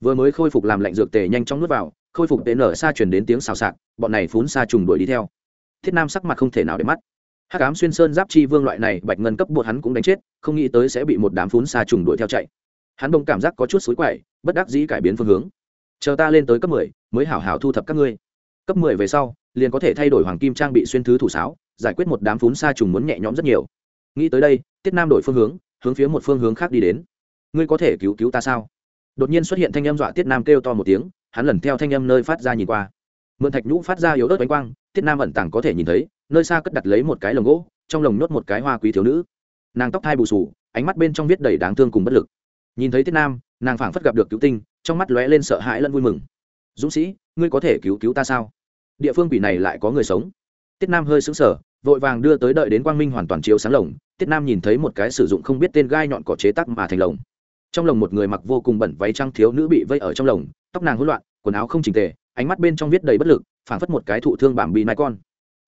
Vừa mới khôi phục làm lạnh dược tề nhanh chóng nuốt vào khôi phục tệ nở xa chuyển đến tiếng xào xạc, bọn này phún xa trùng đuổi đi theo. Thiết nam sắc mặt không thể nào để mắt. Hắc ám xuyên sơn giáp chi vương loại này, bạch ngân cấp bột hắn cũng đánh chết, không nghĩ tới sẽ bị một đám phún xa trùng đuổi theo chạy. Hắn bỗng cảm giác có chút xối quậy, bất đắc dĩ cải biến phương hướng. Chờ ta lên tới cấp mười, mới hảo hảo thu thập các ngươi. Cấp mười về sau, liền có thể thay đổi hoàng kim trang bị xuyên thứ thủ sáo, giải quyết một đám phún xa trùng muốn nhẹ nhõm rất nhiều. Nghĩ tới đây tiết nam đổi phương hướng hướng phía một phương hướng khác đi đến. Ngươi có thể cứu cứu ta sao? Đột nhiên xuất hiện thanh âm dọa tiết nam kêu to một tiếng hắn lần theo thanh âm nơi phát ra nhìn qua. Mượn thạch nhũ phát ra yếu ớt bánh quang, tiết nam ẩn tàng có thể nhìn thấy, nơi xa cất đặt lấy một cái lồng gỗ, trong lồng nhốt một cái hoa quý thiếu nữ. Nàng tóc thai bù sù ánh mắt bên trong viết đầy đáng thương cùng bất lực. Nhìn thấy tiết nam, nàng phảng phất gặp được cứu tinh, trong mắt lóe lên sợ hãi lẫn vui mừng. Dũng sĩ, ngươi có thể cứu cứu ta sao? Địa phương quỷ này lại có người sống. Tiết nam hơi sững sờ, vội vàng đưa tới đợi đến quang minh hoàn toàn chiếu sáng lồng. Tiết nam nhìn thấy một cái sử dụng không biết tên gai nhọn cỏ chế tắc mà thành lồng. Trong lồng một người mặc vô cùng bẩn váy trăng thiếu nữ bị vây ở trong lồng tóc nàng hỗn loạn, quần áo không chỉnh tề, ánh mắt bên trong viết đầy bất lực, phảng phất một cái thụ thương bảm bị nai con.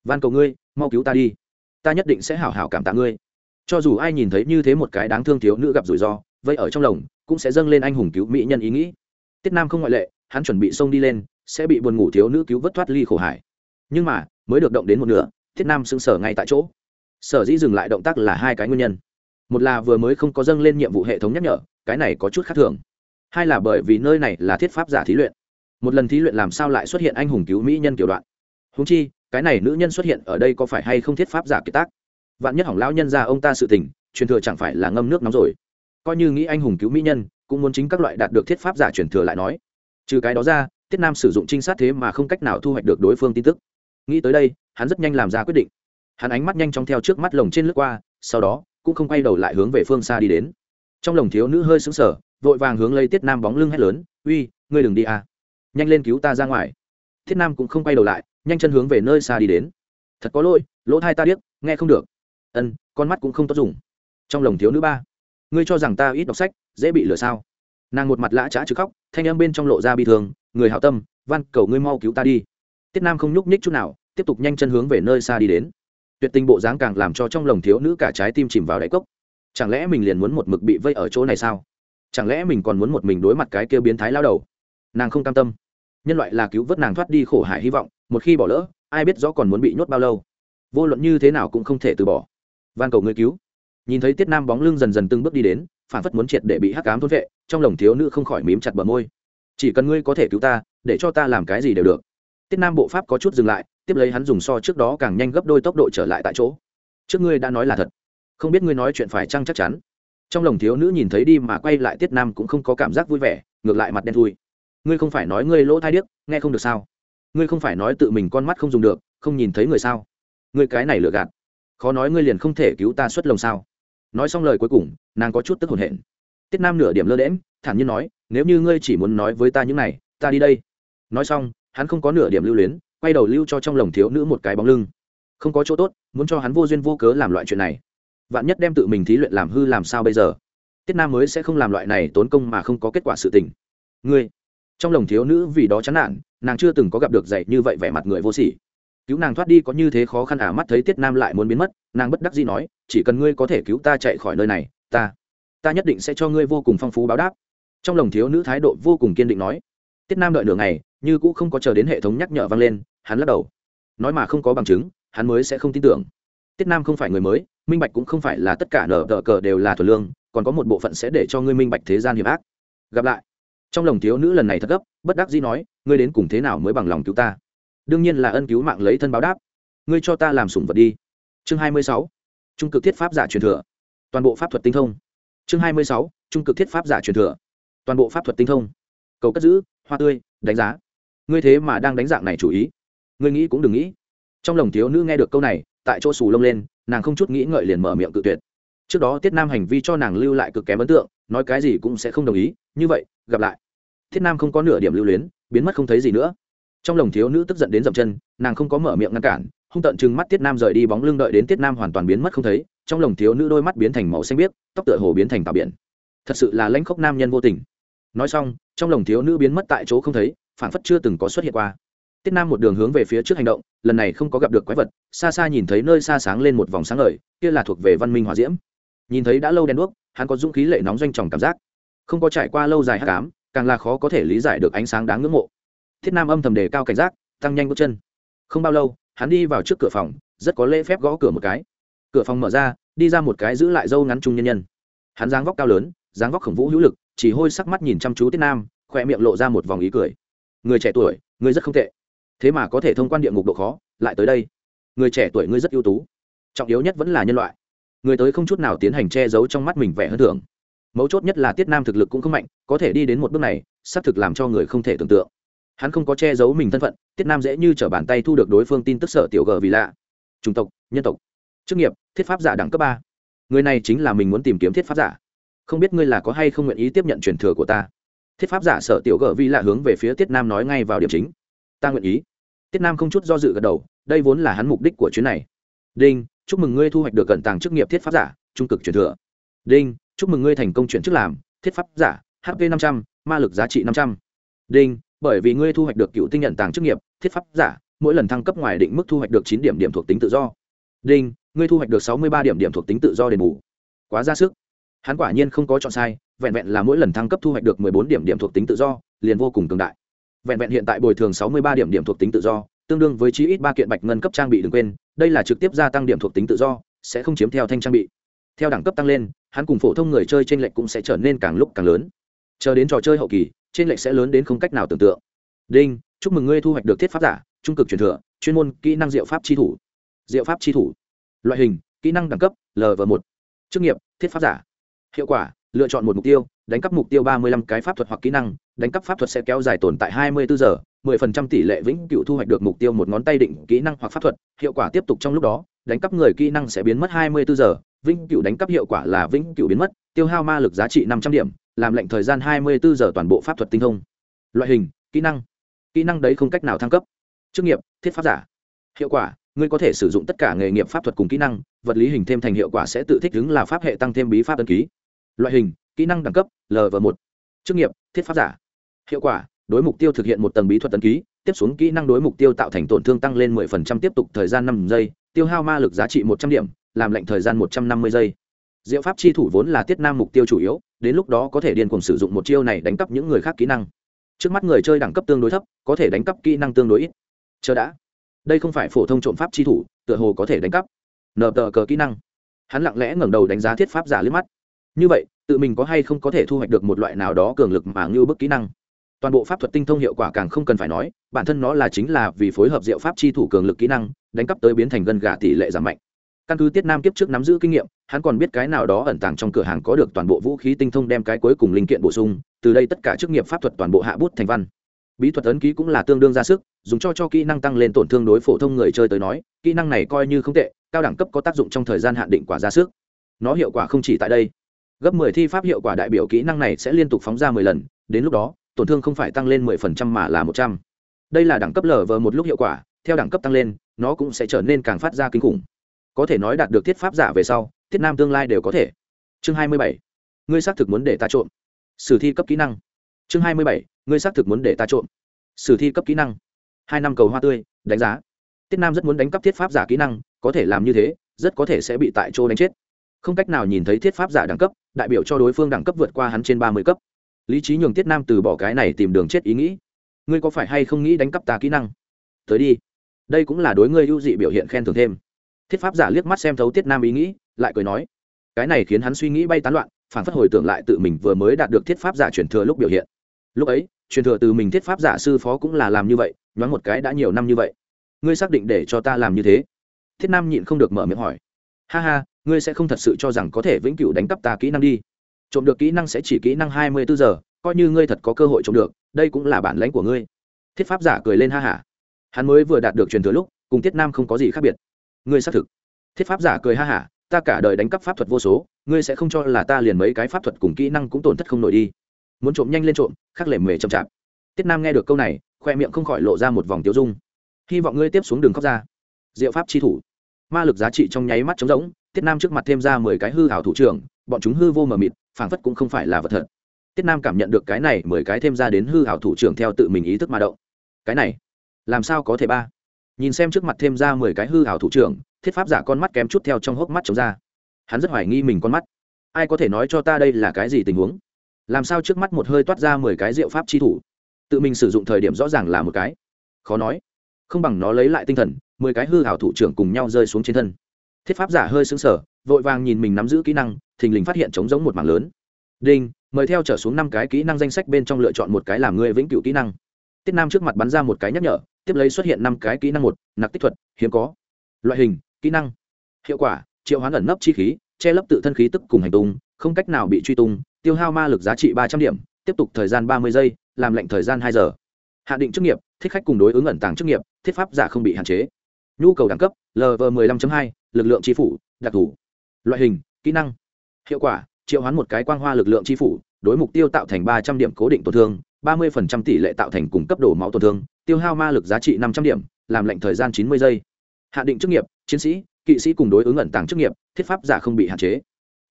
Van cầu ngươi, mau cứu ta đi. Ta nhất định sẽ hảo hảo cảm tạ ngươi. Cho dù ai nhìn thấy như thế một cái đáng thương thiếu nữ gặp rủi ro vậy ở trong lòng cũng sẽ dâng lên anh hùng cứu mỹ nhân ý nghĩ. Tiết nam không ngoại lệ, hắn chuẩn bị xông đi lên, sẽ bị buồn ngủ thiếu nữ cứu vớt thoát ly khổ hải. Nhưng mà, mới được động đến một nửa thiết nam sững sờ ngay tại chỗ. Sở dĩ dừng lại động tác là hai cái nguyên nhân. Một là vừa mới không có dâng lên nhiệm vụ hệ thống nhắc nhở, cái này có chút khác thường hai là bởi vì nơi này là thiết pháp giả thí luyện. Một lần thí luyện làm sao lại xuất hiện anh hùng cứu mỹ nhân kiểu đoạn? Húng chi, cái này nữ nhân xuất hiện ở đây có phải hay không thiết pháp giả kiệt tác? Vạn nhất hỏng lão nhân ra ông ta sự tình, truyền thừa chẳng phải là ngâm nước nóng rồi. Coi như nghĩ anh hùng cứu mỹ nhân, cũng muốn chính các loại đạt được thiết pháp giả truyền thừa lại nói. Trừ cái đó ra, tiết nam sử dụng trinh sát thế mà không cách nào thu hoạch được đối phương tin tức. Nghĩ tới đây, hắn rất nhanh làm ra quyết định. Hắn ánh mắt nhanh chóng theo trước mắt lồng trên lướt qua, sau đó, cũng không quay đầu lại hướng về phương xa đi đến. Trong lồng thiếu nữ hơi sững sờ vội vàng hướng lấy tiết nam bóng lưng hét lớn, uy, ngươi đừng đi à. Nhanh lên cứu ta ra ngoài. Thiết nam cũng không quay đầu lại, nhanh chân hướng về nơi xa đi đến. Thật có lỗi, lỗ thai ta điếc, nghe không được. Ân, con mắt cũng không tốt dùng. Trong lồng thiếu nữ ba, ngươi cho rằng ta ít đọc sách, dễ bị lừa sao? Nàng một mặt lã trá chứ khóc, thanh âm bên trong lộ ra bi thường người hảo tâm, van cầu ngươi mau cứu ta đi. Tiết nam không nhúc nhích chút nào, tiếp tục nhanh chân hướng về nơi xa đi đến. Tuyệt tình bộ dáng càng làm cho trong lồng thiếu nữ cả trái tim chìm vào đáy cốc. Chẳng lẽ mình liền muốn một mực bị vây ở chỗ này sao? Chẳng lẽ mình còn muốn một mình đối mặt cái kia biến thái lao đầu? Nàng không cam tâm. Nhân loại là cứu vớt nàng thoát đi khổ hải hy vọng, một khi bỏ lỡ, ai biết rõ còn muốn bị nhốt bao lâu. Vô luận như thế nào cũng không thể từ bỏ. Van cầu người cứu. Nhìn thấy tiết nam bóng lưng dần dần từng bước đi đến, phản phất muốn triệt để bị hắc cám thôn vệ, trong lồng thiếu nữ không khỏi mím chặt bờ môi. Chỉ cần ngươi có thể cứu ta, để cho ta làm cái gì đều được. Tiết nam bộ pháp có chút dừng lại, tiếp lấy hắn dùng so trước đó càng nhanh gấp đôi tốc độ trở lại tại chỗ. Trước ngươi đã nói là thật. Không biết ngươi nói chuyện phải chăng chắc chắn trong lồng thiếu nữ nhìn thấy đi mà quay lại tiết nam cũng không có cảm giác vui vẻ, ngược lại mặt đen thui. Ngươi không phải nói ngươi lỗ thai điếc, nghe không được sao? Ngươi không phải nói tự mình con mắt không dùng được, không nhìn thấy người sao? Ngươi cái này lừa gạt. Khó nói ngươi liền không thể cứu ta xuất lồng sao? Nói xong lời cuối cùng, nàng có chút tức hồn hển. Tiết nam nửa điểm lơ đễm thản nhiên nói, nếu như ngươi chỉ muốn nói với ta những này, ta đi đây. Nói xong, hắn không có nửa điểm lưu luyến, quay đầu lưu cho trong lồng thiếu nữ một cái bóng lưng. Không có chỗ tốt, muốn cho hắn vô duyên vô cớ làm loại chuyện này vạn nhất đem tự mình thí luyện làm hư làm sao bây giờ? Tiết nam mới sẽ không làm loại này tốn công mà không có kết quả sự tình. Ngươi, trong lòng thiếu nữ vì đó chán nản, nàng chưa từng có gặp được dạy như vậy vẻ mặt người vô sỉ. Cứu nàng thoát đi có như thế khó khăn à mắt thấy tiết nam lại muốn biến mất, nàng bất đắc dĩ nói, chỉ cần ngươi có thể cứu ta chạy khỏi nơi này, ta ta nhất định sẽ cho ngươi vô cùng phong phú báo đáp. Trong lòng thiếu nữ thái độ vô cùng kiên định nói. Tiết nam đợi nửa ngày, như cũng không có chờ đến hệ thống nhắc nhở vang lên, hắn lắc đầu. Nói mà không có bằng chứng, hắn mới sẽ không tin tưởng. Tiết nam không phải người mới minh bạch cũng không phải là tất cả nở tờ cờ đều là thuần lương, còn có một bộ phận sẽ để cho ngươi minh bạch thế gian hiểm ác. Gặp lại. Trong lòng thiếu nữ lần này thật gấp, bất đắc dĩ nói, ngươi đến cùng thế nào mới bằng lòng cứu ta? Đương nhiên là ân cứu mạng lấy thân báo đáp. Ngươi cho ta làm sủng vật đi. Chương hai mươi sáu. Trung cực thiết pháp giả truyền thừa. Toàn bộ pháp thuật tinh thông. Chương hai mươi sáu. Trung cực thiết pháp giả truyền thừa. Toàn bộ pháp thuật tinh thông. Cầu cất giữ, hoa tươi, đánh giá. Ngươi thế mà đang đánh dạng này chủ ý. Ngươi nghĩ cũng đừng nghĩ. Trong lòng thiếu nữ nghe được câu này, tại chỗ sù lông lên nàng không chút nghĩ ngợi liền mở miệng cự tuyệt. Trước đó tiết nam hành vi cho nàng lưu lại cực kém ấn tượng, nói cái gì cũng sẽ không đồng ý, như vậy, gặp lại. Thiết nam không có nửa điểm lưu luyến, biến mất không thấy gì nữa. Trong lòng thiếu nữ tức giận đến dậm chân, nàng không có mở miệng ngăn cản, hung tận chừng mắt tiết nam rời đi bóng lưng đợi đến tiết nam hoàn toàn biến mất không thấy, trong lòng thiếu nữ đôi mắt biến thành màu xanh biếc, tóc tựa hồ biến thành tàu biển. Thật sự là lãnh khốc nam nhân vô tình. Nói xong, trong lòng thiếu nữ biến mất tại chỗ không thấy phản phất chưa từng có xuất hiện qua tiết nam một đường hướng về phía trước hành động, lần này không có gặp được quái vật, xa xa nhìn thấy nơi xa sáng lên một vòng sáng ngời, kia là thuộc về văn minh hòa diễm. Nhìn thấy đã lâu đen đuốc, hắn có dũng khí lệ nóng doanh tròng cảm giác. Không có trải qua lâu dài hát cám càng là khó có thể lý giải được ánh sáng đáng ngưỡng mộ. Thiết nam âm thầm đề cao cảnh giác, tăng nhanh bước chân. Không bao lâu, hắn đi vào trước cửa phòng, rất có lễ phép gõ cửa một cái. Cửa phòng mở ra, đi ra một cái giữ lại dâu ngắn trung nhân nhân. Hắn dáng vóc cao lớn, dáng vóc khổng vũ hữu lực, chỉ hôi sắc mắt nhìn chăm chú tiết nam khoe miệng lộ ra một vòng ý cười. Người trẻ tuổi, người rất không tệ thế mà có thể thông quan địa ngục độ khó, lại tới đây. Người trẻ tuổi ngươi rất ưu tú. Trọng yếu nhất vẫn là nhân loại. Người tới không chút nào tiến hành che giấu trong mắt mình vẻ hơn thường mấu chốt nhất là tiết nam thực lực cũng không mạnh, có thể đi đến một bước này, xác thực làm cho người không thể tưởng tượng. Hắn không có che giấu mình thân phận, tiết nam dễ như t r ở bàn tay thu được đối phương tin tức sở tiểu g vì lạ. Chủng tộc, nhân tộc. Chức nghiệp, thiết pháp giả đẳng cấp ba. Người này chính là mình muốn tìm kiếm thiết pháp giả. Không biết ngươi là có hay không nguyện ý tiếp nhận truyền thừa của ta. Thiết pháp giả sở tiểu g vi lạ hướng về phía tiết nam nói ngay vào điểm chính. Ta nguyện ý tiết nam không chút do dự gật đầu, đây vốn là hắn mục đích của chuyến này. Đinh, chúc mừng ngươi thu hoạch được cận tàng chức nghiệp thiết pháp giả, trung cực truyền thừa. Đinh, chúc mừng ngươi thành công chuyển chức làm, thiết pháp giả hp năm trăm, ma lực giá trị năm trăm. Đinh, bởi vì ngươi thu hoạch được cựu tinh nhận tàng chức nghiệp, thiết pháp giả, mỗi lần thăng cấp ngoài định mức thu hoạch được chín điểm điểm thuộc tính tự do. Đinh, ngươi thu hoạch được sáu mươi ba điểm điểm thuộc tính tự do đền bù. Quá ra sức. Hắn quả nhiên không có chọn sai, vẹn vẹn là mỗi lần thăng cấp thu hoạch được mười bốn điểm điểm thuộc tính tự do, liền vô cùng cường đại vẹn vẹn hiện tại bồi thường sáu mươi ba điểm điểm thuộc tính tự do, tương đương với chí ít ba kiện bạch ngân cấp trang bị đừng quên, đây là trực tiếp gia tăng điểm thuộc tính tự do, sẽ không chiếm theo thanh trang bị. Theo đẳng cấp tăng lên, hắn cùng phổ thông người chơi trên lệnh cũng sẽ trở nên càng lúc càng lớn. Chờ đến trò chơi hậu kỳ trên lệnh sẽ lớn đến không cách nào tưởng tượng. Đinh, chúc mừng ngươi thu hoạch được thiết pháp giả, trung cực truyền thừa, chuyên môn kỹ năng diệu pháp chi thủ. Diệu pháp chi thủ. Loại hình, kỹ năng đẳng cấp lv một. Chức nghiệp, thiết pháp giả. Hiệu quả, lựa chọn một mục tiêu đánh cắp mục tiêu ba mươi lăm cái pháp thuật hoặc kỹ năng, đánh cắp pháp thuật sẽ kéo dài tồn tại hai mươi bốn giờ, mười phần trăm tỷ lệ vĩnh cựu thu hoạch được mục tiêu một ngón tay định kỹ năng hoặc pháp thuật, hiệu quả tiếp tục trong lúc đó, đánh cắp người kỹ năng sẽ biến mất hai mươi bốn giờ, vĩnh cựu đánh cắp hiệu quả là vĩnh cựu biến mất, tiêu hao ma lực giá trị năm trăm điểm, làm lệnh thời gian hai mươi bốn giờ toàn bộ pháp thuật tinh thông. Loại hình, kỹ năng. Kỹ năng đấy không cách nào thăng cấp. Chức nghiệp, thiết pháp giả. Hiệu quả, ngươi có thể sử dụng tất cả nghề nghiệp pháp thuật cùng kỹ năng, vật lý hình thêm thành hiệu quả sẽ tự thích ứng là pháp hệ tăng thêm bí pháp ân ký. Loại hình kỹ năng đẳng cấp lv một. Chức nghiệp, thiết pháp giả. Hiệu quả, đối mục tiêu thực hiện một tầng bí thuật tấn ký, tiếp xuống kỹ năng đối mục tiêu tạo thành tổn thương tăng lên 10% tiếp tục thời gian năm giây, tiêu hao ma lực giá trị một trăm điểm, làm lệnh thời gian một trăm năm mươi giây. Diệu pháp chi thủ vốn là tiết nam mục tiêu chủ yếu, đến lúc đó có thể điên cùng sử dụng một chiêu này đánh cắp những người khác kỹ năng. Trước mắt người chơi đẳng cấp tương đối thấp, có thể đánh cắp kỹ năng tương đối ít. Chờ đã. Đây không phải phổ thông trộm pháp chi thủ, tựa hồ có thể đánh cắp. Nờ tờ cờ kỹ năng. Hắn lặng lẽ ngẩng đầu đánh giá thiết pháp giả liếc mắt. Như vậy tự mình có hay không có thể thu hoạch được một loại nào đó cường lực mà như bức kỹ năng. Toàn bộ pháp thuật tinh thông hiệu quả càng không cần phải nói, bản thân nó là chính là vì phối hợp diệu pháp chi thủ cường lực kỹ năng, đánh cắp tới biến thành gân gà tỷ lệ giảm mạnh. Căn cứ tiết nam kiếp trước nắm giữ kinh nghiệm, hắn còn biết cái nào đó ẩn tàng trong cửa hàng có được toàn bộ vũ khí tinh thông đem cái cuối cùng linh kiện bổ sung, từ đây tất cả chức nghiệp pháp thuật toàn bộ hạ bút thành văn. Bí thuật ấn ký cũng là tương đương ra sức, dùng cho cho kỹ năng tăng lên tổn thương đối phổ thông người chơi tới nói, kỹ năng này coi như không tệ, cao đẳng cấp có tác dụng trong thời gian hạn định quả ra sức. Nó hiệu quả không chỉ tại đây gấp 10 thi pháp hiệu quả đại biểu kỹ năng này sẽ liên tục phóng ra 10 lần, đến lúc đó, tổn thương không phải tăng lên 10% mà là 100. đây là đẳng cấp lở vờ một lúc hiệu quả, theo đẳng cấp tăng lên, nó cũng sẽ trở nên càng phát ra kinh khủng. Có thể nói đạt được thiết pháp giả về sau, thiết nam tương lai đều có thể. Chương 27. ngươi xác thực muốn để ta trộm. Sử thi cấp kỹ năng. Chương 27. ngươi xác thực muốn để ta trộm. Sử thi cấp kỹ năng. Hai năm cầu hoa tươi, đánh giá. Tiết nam rất muốn đánh cắp thiết pháp giả kỹ năng, có thể làm như thế, rất có thể sẽ bị tại chỗ đánh chết không cách nào nhìn thấy thiết pháp giả đẳng cấp, đại biểu cho đối phương đẳng cấp vượt qua hắn trên ba mươi cấp. Lý trí nhường tiết nam từ bỏ cái này tìm đường chết ý nghĩ. Ngươi có phải hay không nghĩ đánh cắp ta kỹ năng? Tới đi. Đây cũng là đối ngươi ưu dị biểu hiện khen thưởng thêm. Thiết pháp giả liếc mắt xem thấu tiết nam ý nghĩ, lại cười nói, cái này khiến hắn suy nghĩ bay tán loạn, phản phất hồi tưởng lại tự mình vừa mới đạt được thiết pháp giả truyền thừa lúc biểu hiện. Lúc ấy, truyền thừa từ mình thiết pháp giả sư phó cũng là làm như vậy, nhoáng một cái đã nhiều năm như vậy. Ngươi xác định để cho ta làm như thế? Thiết nam nhịn không được mở miệng hỏi. Ha ha ngươi sẽ không thật sự cho rằng có thể vĩnh cửu đánh cắp ta kỹ năng đi. Trộm được kỹ năng sẽ chỉ kỹ năng hai mươi bốn giờ, coi như ngươi thật có cơ hội trộm được, đây cũng là bản lãnh của ngươi. Thiết pháp giả cười lên ha hả. Hắn mới vừa đạt được truyền thừa lúc, cùng tiết nam không có gì khác biệt. Ngươi xác thực. Thiết pháp giả cười ha hả, ta cả đời đánh cắp pháp thuật vô số, ngươi sẽ không cho là ta liền mấy cái pháp thuật cùng kỹ năng cũng tổn thất không nổi đi. Muốn trộm nhanh lên trộm, khắc lệ mề chậm chạp. Tiết nam nghe được câu này, khoe miệng không khỏi lộ ra một vòng tiêu dung. Hy vọng ngươi tiếp xuống đường khóc ra. Diệu pháp chi thủ ma lực giá trị trong nháy mắt trống rỗng, tiết nam trước mặt thêm ra mười cái hư hảo thủ trưởng, bọn chúng hư vô mờ mịt, phảng phất cũng không phải là vật thật. Tiết nam cảm nhận được cái này mười cái thêm ra đến hư hảo thủ trưởng theo tự mình ý thức mà động. Cái này, làm sao có thể ba? Nhìn xem trước mặt thêm ra mười cái hư hảo thủ trưởng, thiết pháp giả con mắt kém chút theo trong hốc mắt chống ra. Hắn rất hoài nghi mình con mắt. Ai có thể nói cho ta đây là cái gì tình huống? Làm sao trước mắt một hơi toát ra mười cái diệu pháp chi thủ? Tự mình sử dụng thời điểm rõ ràng là một cái. Khó nói. Không bằng nó lấy lại tinh thần mười cái hư hảo thủ trưởng cùng nhau rơi xuống trên thân. Thiết pháp giả hơi xứng sở vội vàng nhìn mình nắm giữ kỹ năng, thình lình phát hiện trống giống một mảng lớn. Đinh, mời theo trở xuống năm cái kỹ năng danh sách bên trong lựa chọn một cái làm người vĩnh cửu kỹ năng. Tiết nam trước mặt bắn ra một cái nhắc nhở, tiếp lấy xuất hiện năm cái kỹ năng một, nặc tích thuật, hiếm có. Loại hình, kỹ năng. Hiệu quả, triệu hoán ẩn nấp chi khí, che lấp tự thân khí tức cùng hành tung, không cách nào bị truy tung, tiêu hao ma lực giá trị ba trăm điểm, tiếp tục thời gian ba mươi giây, làm lệnh thời gian hai giờ. Hạ định chức nghiệp, thích khách cùng đối ứng ẩn tàng chức nghiệp, thiết pháp giả không bị hạn chế nhu cầu đẳng cấp lv 15.2 lực lượng tri phủ, đặc thù. Loại hình, kỹ năng. Hiệu quả, triệu hoán một cái quang hoa lực lượng tri phủ, đối mục tiêu tạo thành ba trăm điểm cố định tổn thương, ba mươi tỷ lệ tạo thành cùng cấp đổ máu tổn thương, tiêu hao ma lực giá trị năm trăm điểm, làm lệnh thời gian chín mươi giây. Hạ định chức nghiệp, chiến sĩ, kỵ sĩ cùng đối ứng ẩn tàng chức nghiệp, thiết pháp giả không bị hạn chế.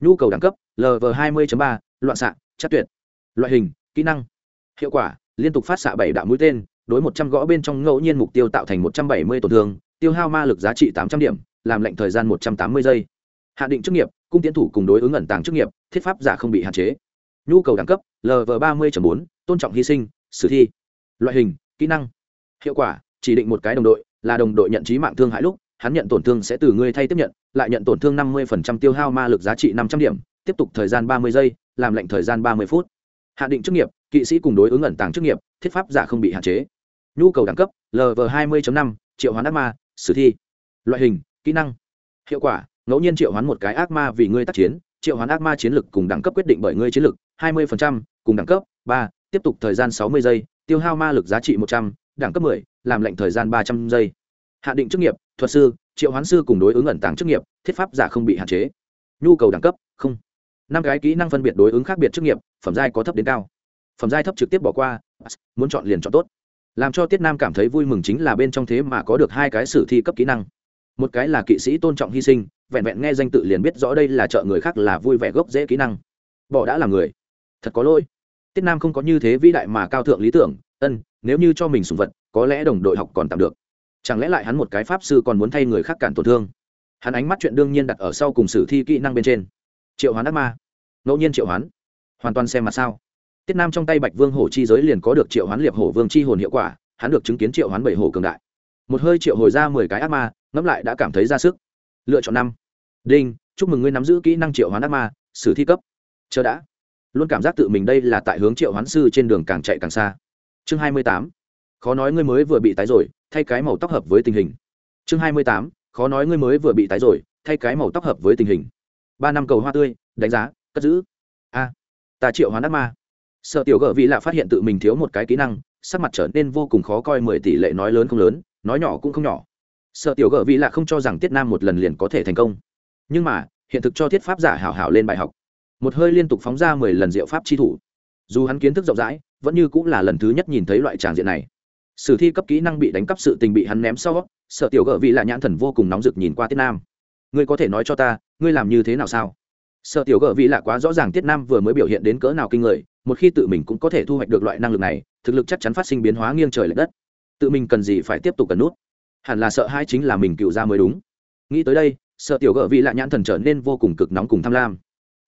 Nhu cầu đẳng cấp lv 20.3 loạn xạ, chắc tuyệt. Loại hình, kỹ năng. Hiệu quả, liên tục phát xạ bảy đạo mũi tên, đối một trăm gõ bên trong ngẫu nhiên mục tiêu tạo thành một trăm bảy mươi tổn thương tiêu hao ma lực giá trị tám trăm điểm, làm lệnh thời gian một trăm tám mươi giây. Hạ định chức nghiệp, cung tiến thủ cùng đối ứng ẩn tàng chức nghiệp, thiết pháp giả không bị hạn chế. Nhu cầu đẳng cấp lv ba mươi bốn, tôn trọng hy sinh, sử thi. Loại hình, kỹ năng. Hiệu quả, chỉ định một cái đồng đội, là đồng đội nhận trí mạng thương hại lúc, hắn nhận tổn thương sẽ từ ngươi thay tiếp nhận, lại nhận tổn thương năm mươi tiêu hao ma lực giá trị năm trăm điểm, tiếp tục thời gian ba mươi giây, làm lệnh thời gian ba mươi phút. Hạ định chức nghiệp, kỵ sĩ cùng đối ứng ẩn tàng chức nghiệp, thiết pháp giả không bị hạn chế. Nhu cầu đẳng cấp lv hai mươi năm, triệu hoán ác ma sử thi. Loại hình kỹ năng. Hiệu quả ngẫu nhiên triệu hoán một cái ác ma vì ngươi tác chiến triệu hoán ác ma chiến lực cùng đẳng cấp quyết định bởi ngươi chiến lực 20%, cùng đẳng cấp ba tiếp tục thời gian 60 giây tiêu hao ma lực giá trị 100, đẳng cấp 10, làm lệnh thời gian 300 giây. Hạn định chức nghiệp thuật sư triệu hoán sư cùng đối ứng ẩn tàng chức nghiệp thiết pháp giả không bị hạn chế. Nhu cầu đẳng cấp không. Năm cái kỹ năng phân biệt đối ứng khác biệt chức nghiệp phẩm giai có thấp đến cao. Phẩm giai thấp trực tiếp bỏ qua muốn chọn liền chọn tốt làm cho tiết nam cảm thấy vui mừng chính là bên trong thế mà có được hai cái sử thi cấp kỹ năng. Một cái là kỵ sĩ tôn trọng hy sinh, vẹn vẹn nghe danh tự liền biết rõ đây là trợ người khác là vui vẻ gốc dễ kỹ năng. Bỏ đã là người. Thật có lỗi. Tiết nam không có như thế vĩ đại mà cao thượng lý tưởng, ân, nếu như cho mình sùng vật, có lẽ đồng đội học còn tạm được. Chẳng lẽ lại hắn một cái pháp sư còn muốn thay người khác cản tổn thương? Hắn ánh mắt chuyện đương nhiên đặt ở sau cùng sử thi kỹ năng bên trên. Triệu hoán ác ma. Ngẫu nhiên triệu hoán. Hoàn toàn xem mặt sao? Tiết nam trong tay bạch vương hổ chi giới liền có được triệu hoán liệp hổ vương chi hồn hiệu quả, hắn được chứng kiến triệu hoán bảy hổ cường đại. Một hơi triệu hồi ra mười cái ác ma, ngẫm lại đã cảm thấy ra sức. Lựa chọn năm. Đinh, chúc mừng ngươi nắm giữ kỹ năng triệu hoán ác ma, sử thi cấp. Chờ đã. Luôn cảm giác tự mình đây là tại hướng triệu hoán sư trên đường càng chạy càng xa. Chương hai mươi tám. Khó nói ngươi mới vừa bị tái rồi, thay cái màu tóc hợp với tình hình. Chương hai mươi tám. Khó nói ngươi mới vừa bị tái rồi, thay cái màu tóc hợp với tình hình. Ba năm cầu hoa tươi, đánh giá, cất giữ. A, ta triệu hoán ác ma sợ tiểu gợ vị lạ phát hiện tự mình thiếu một cái kỹ năng, sắc mặt trở nên vô cùng khó coi, mười tỷ lệ nói lớn không lớn, nói nhỏ cũng không nhỏ. Sợ tiểu gợ vị lạ không cho rằng tiết nam một lần liền có thể thành công. Nhưng mà, hiện thực cho thiết pháp giả hảo hảo lên bài học. Một hơi liên tục phóng ra mười lần diệu pháp chi thủ. Dù hắn kiến thức rộng rãi, vẫn như cũng là lần thứ nhất nhìn thấy loại tràng diện này. Sử thi cấp kỹ năng bị đánh cắp sự tình bị hắn ném sau sợ tiểu gợ vị lạ nhãn thần vô cùng nóng rực nhìn qua tiết nam. Ngươi có thể nói cho ta, ngươi làm như thế nào sao? Sợ tiểu gợ vị lạ quá rõ ràng tiết nam vừa mới biểu hiện đến cỡ nào kinh người một khi tự mình cũng có thể thu hoạch được loại năng lực này, thực lực chắc chắn phát sinh biến hóa nghiêng trời l ệ đất. Tự mình cần gì phải tiếp tục cần nút? Hẳn là sợ hai chính là mình cựu ra mới đúng. Nghĩ tới đây, sợ tiểu gợ vị lạ nhãn thần trở nên vô cùng cực nóng cùng tham lam.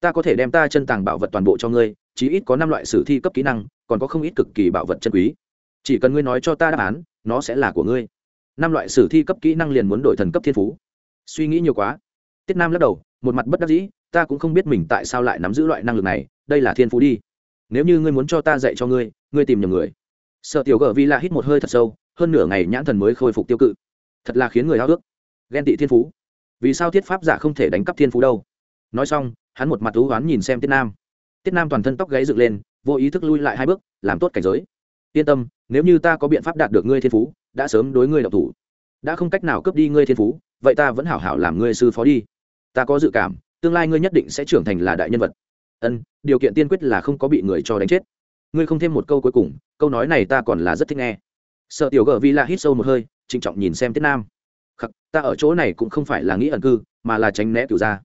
Ta có thể đem ta chân tàng bảo vật toàn bộ cho ngươi, chí ít có năm loại sử thi cấp kỹ năng, còn có không ít cực kỳ bảo vật chân quý. Chỉ cần ngươi nói cho ta đáp án, nó sẽ là của ngươi. Năm loại sử thi cấp kỹ năng liền muốn đổi thần cấp thiên phú. Suy nghĩ nhiều quá. Tiết nam lắc đầu, một mặt bất đắc dĩ, ta cũng không biết mình tại sao lại nắm giữ loại năng lực này, đây là thiên phú đi nếu như ngươi muốn cho ta dạy cho ngươi ngươi tìm nhầm người. Sợ tiểu gờ vi la hít một hơi thật sâu, hơn nửa ngày nhãn thần mới khôi phục tiêu cự. Thật là khiến người háo ước ghen tị thiên phú. Vì sao thiết pháp giả không thể đánh cắp thiên phú đâu? Nói xong, hắn một mặt thú oán nhìn xem tiết nam. Tiết nam toàn thân tóc gáy dựng lên, vô ý thức lui lại hai bước, làm tốt cảnh giới. Yên tâm, nếu như ta có biện pháp đạt được ngươi thiên phú, đã sớm đối ngươi độc thủ. Đã không cách nào cướp đi ngươi thiên phú, vậy ta vẫn hảo hảo làm ngươi sư phó đi. Ta có dự cảm, tương lai ngươi nhất định sẽ trưởng thành là đại nhân vật ân, điều kiện tiên quyết là không có bị người cho đánh chết. Ngươi không thêm một câu cuối cùng, câu nói này ta còn là rất thích nghe. Sợ tiểu gờ vi la hít sâu một hơi, trịnh trọng nhìn xem tiết nam. Khắc, ta ở chỗ này cũng không phải là nghĩ ẩn cư, mà là tránh né cửu ra.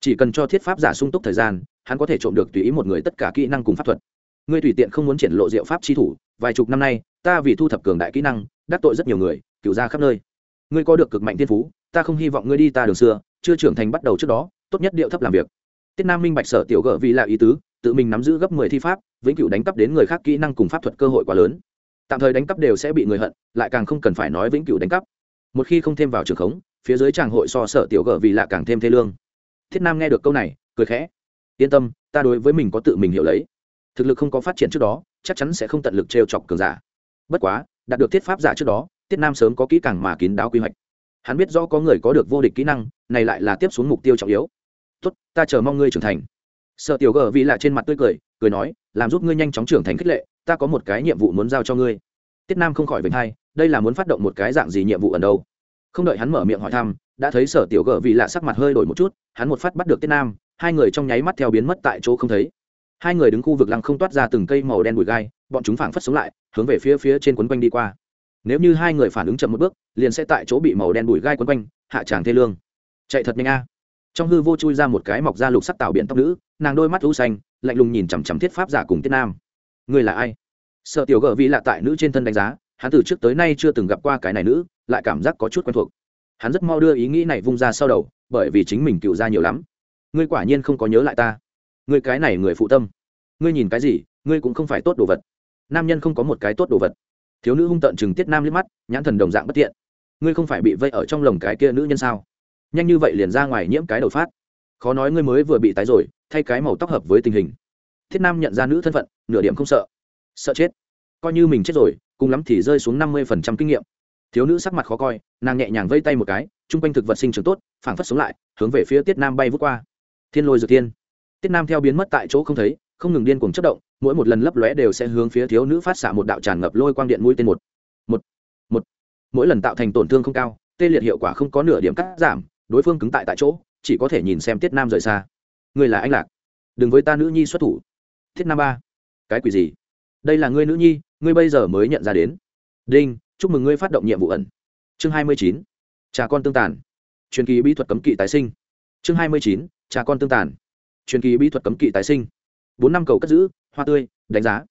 Chỉ cần cho thiết pháp giả sung túc thời gian, hắn có thể trộm được tùy ý một người tất cả kỹ năng cùng pháp thuật. Ngươi tùy tiện không muốn triển lộ diệu pháp chi thủ, vài chục năm nay, ta vì thu thập cường đại kỹ năng, đắc tội rất nhiều người cựu ra khắp nơi. Ngươi có được cực mạnh thiên phú, ta không hy vọng ngươi đi ta đường xưa, chưa trưởng thành bắt đầu trước đó, tốt nhất điệu thấp làm việc tiết nam minh bạch sở tiểu gợ vì là ý tứ, tự mình nắm giữ gấp mười thi pháp, vĩnh cửu đánh cắp đến người khác kỹ năng cùng pháp thuật cơ hội quá lớn. Tạm thời đánh cắp đều sẽ bị người hận, lại càng không cần phải nói vĩnh cửu đánh cắp. Một khi không thêm vào trường khống, phía dưới tràng hội so sở tiểu gợ vì lạ càng thêm thê lương. Thiết nam nghe được câu này, cười khẽ. Yên tâm, ta đối với mình có tự mình hiểu lấy. Thực lực không có phát triển trước đó, chắc chắn sẽ không tận lực trêu chọc cường giả. Bất quá, đạt được thiết pháp giả trước đó, tiết nam sớm có kỹ càng mà kín đáo quy hoạch. Hắn biết rõ có người có được vô địch kỹ năng, này lại là tiếp xuống mục tiêu trọng yếu tốt ta chờ mong ngươi trưởng thành. Sợ tiểu gờ vì lạ trên mặt tươi cười cười nói làm giúp ngươi nhanh chóng trưởng thành khích lệ ta có một cái nhiệm vụ muốn giao cho ngươi. Tiết nam không khỏi vĩnh hay, đây là muốn phát động một cái dạng gì nhiệm vụ ở đâu? Không đợi hắn mở miệng hỏi thăm đã thấy sở tiểu gờ vì lạ sắc mặt hơi đổi một chút hắn một phát bắt được tiết nam hai người trong nháy mắt theo biến mất tại chỗ không thấy. Hai người đứng khu vực lăng không toát ra từng cây màu đen bụi gai bọn chúng phảng phất sống lại hướng về phía phía trên quấn quanh đi qua. Nếu như hai người phản ứng chậm một bước liền sẽ tại chỗ bị màu đen bụi gai quấn quanh hạ tràng thê lương. Chạy thật nhanh a trong hư vô chui ra một cái mọc da lục sắc tạo biện tóc nữ, nàng đôi mắt u xanh, lạnh lùng nhìn chằm chằm thiết pháp giả cùng tiết nam. Người là ai? Sợ tiểu gợ vị lạ tại nữ trên thân đánh giá, hắn từ trước tới nay chưa từng gặp qua cái này nữ, lại cảm giác có chút quen thuộc. Hắn rất mau đưa ý nghĩ này vung ra sau đầu, bởi vì chính mình cựu ra nhiều lắm. Ngươi quả nhiên không có nhớ lại ta. Ngươi cái này người phụ tâm. Ngươi nhìn cái gì, ngươi cũng không phải tốt đồ vật. Nam nhân không có một cái tốt đồ vật. Thiếu nữ hung tợn chừng tiết nam liếc mắt, nhãn thần đồng dạng bất tiện. Ngươi không phải bị vây ở trong lồng cái kia nữ nhân sao? Nhanh như vậy liền ra ngoài nhiễm cái đầu phát. Khó nói ngươi mới vừa bị tái rồi, thay cái màu tóc hợp với tình hình. Thiết nam nhận ra nữ thân phận, nửa điểm không sợ. Sợ chết. Coi như mình chết rồi, cùng lắm thì rơi xuống năm mươi phần trăm kinh nghiệm. Thiếu nữ sắc mặt khó coi, nàng nhẹ nhàng vây tay một cái, chung quanh thực vật sinh trưởng tốt, phảng phất sống lại, hướng về phía tiết nam bay vút qua. Thiên lôi dược thiên tiết nam theo biến mất tại chỗ không thấy, không ngừng điên cuồng chất động, mỗi một lần lấp lóe đều sẽ hướng phía thiếu nữ phát xạ một đạo tràn ngập lôi quang điện mũi tên một. Một. Một. Mỗi lần tạo thành tổn thương không cao, tê liệt hiệu quả không có nửa điểm cắt giảm đối phương cứng tại tại chỗ, chỉ có thể nhìn xem tiết nam rời xa. Người là anh lạc. Đừng với ta nữ nhi xuất thủ. Thiết nam ba. Cái quỷ gì? Đây là ngươi nữ nhi, ngươi bây giờ mới nhận ra đến. Đinh, chúc mừng ngươi phát động nhiệm vụ ẩn. Chương hai mươi chín. Cha con tương tàn. Truyền kỳ bí thuật cấm kỵ tái sinh. Chương hai mươi chín. Cha con tương tàn. Truyền kỳ bí thuật cấm kỵ tái sinh. Bốn năm cầu cất giữ, hoa tươi, đánh giá.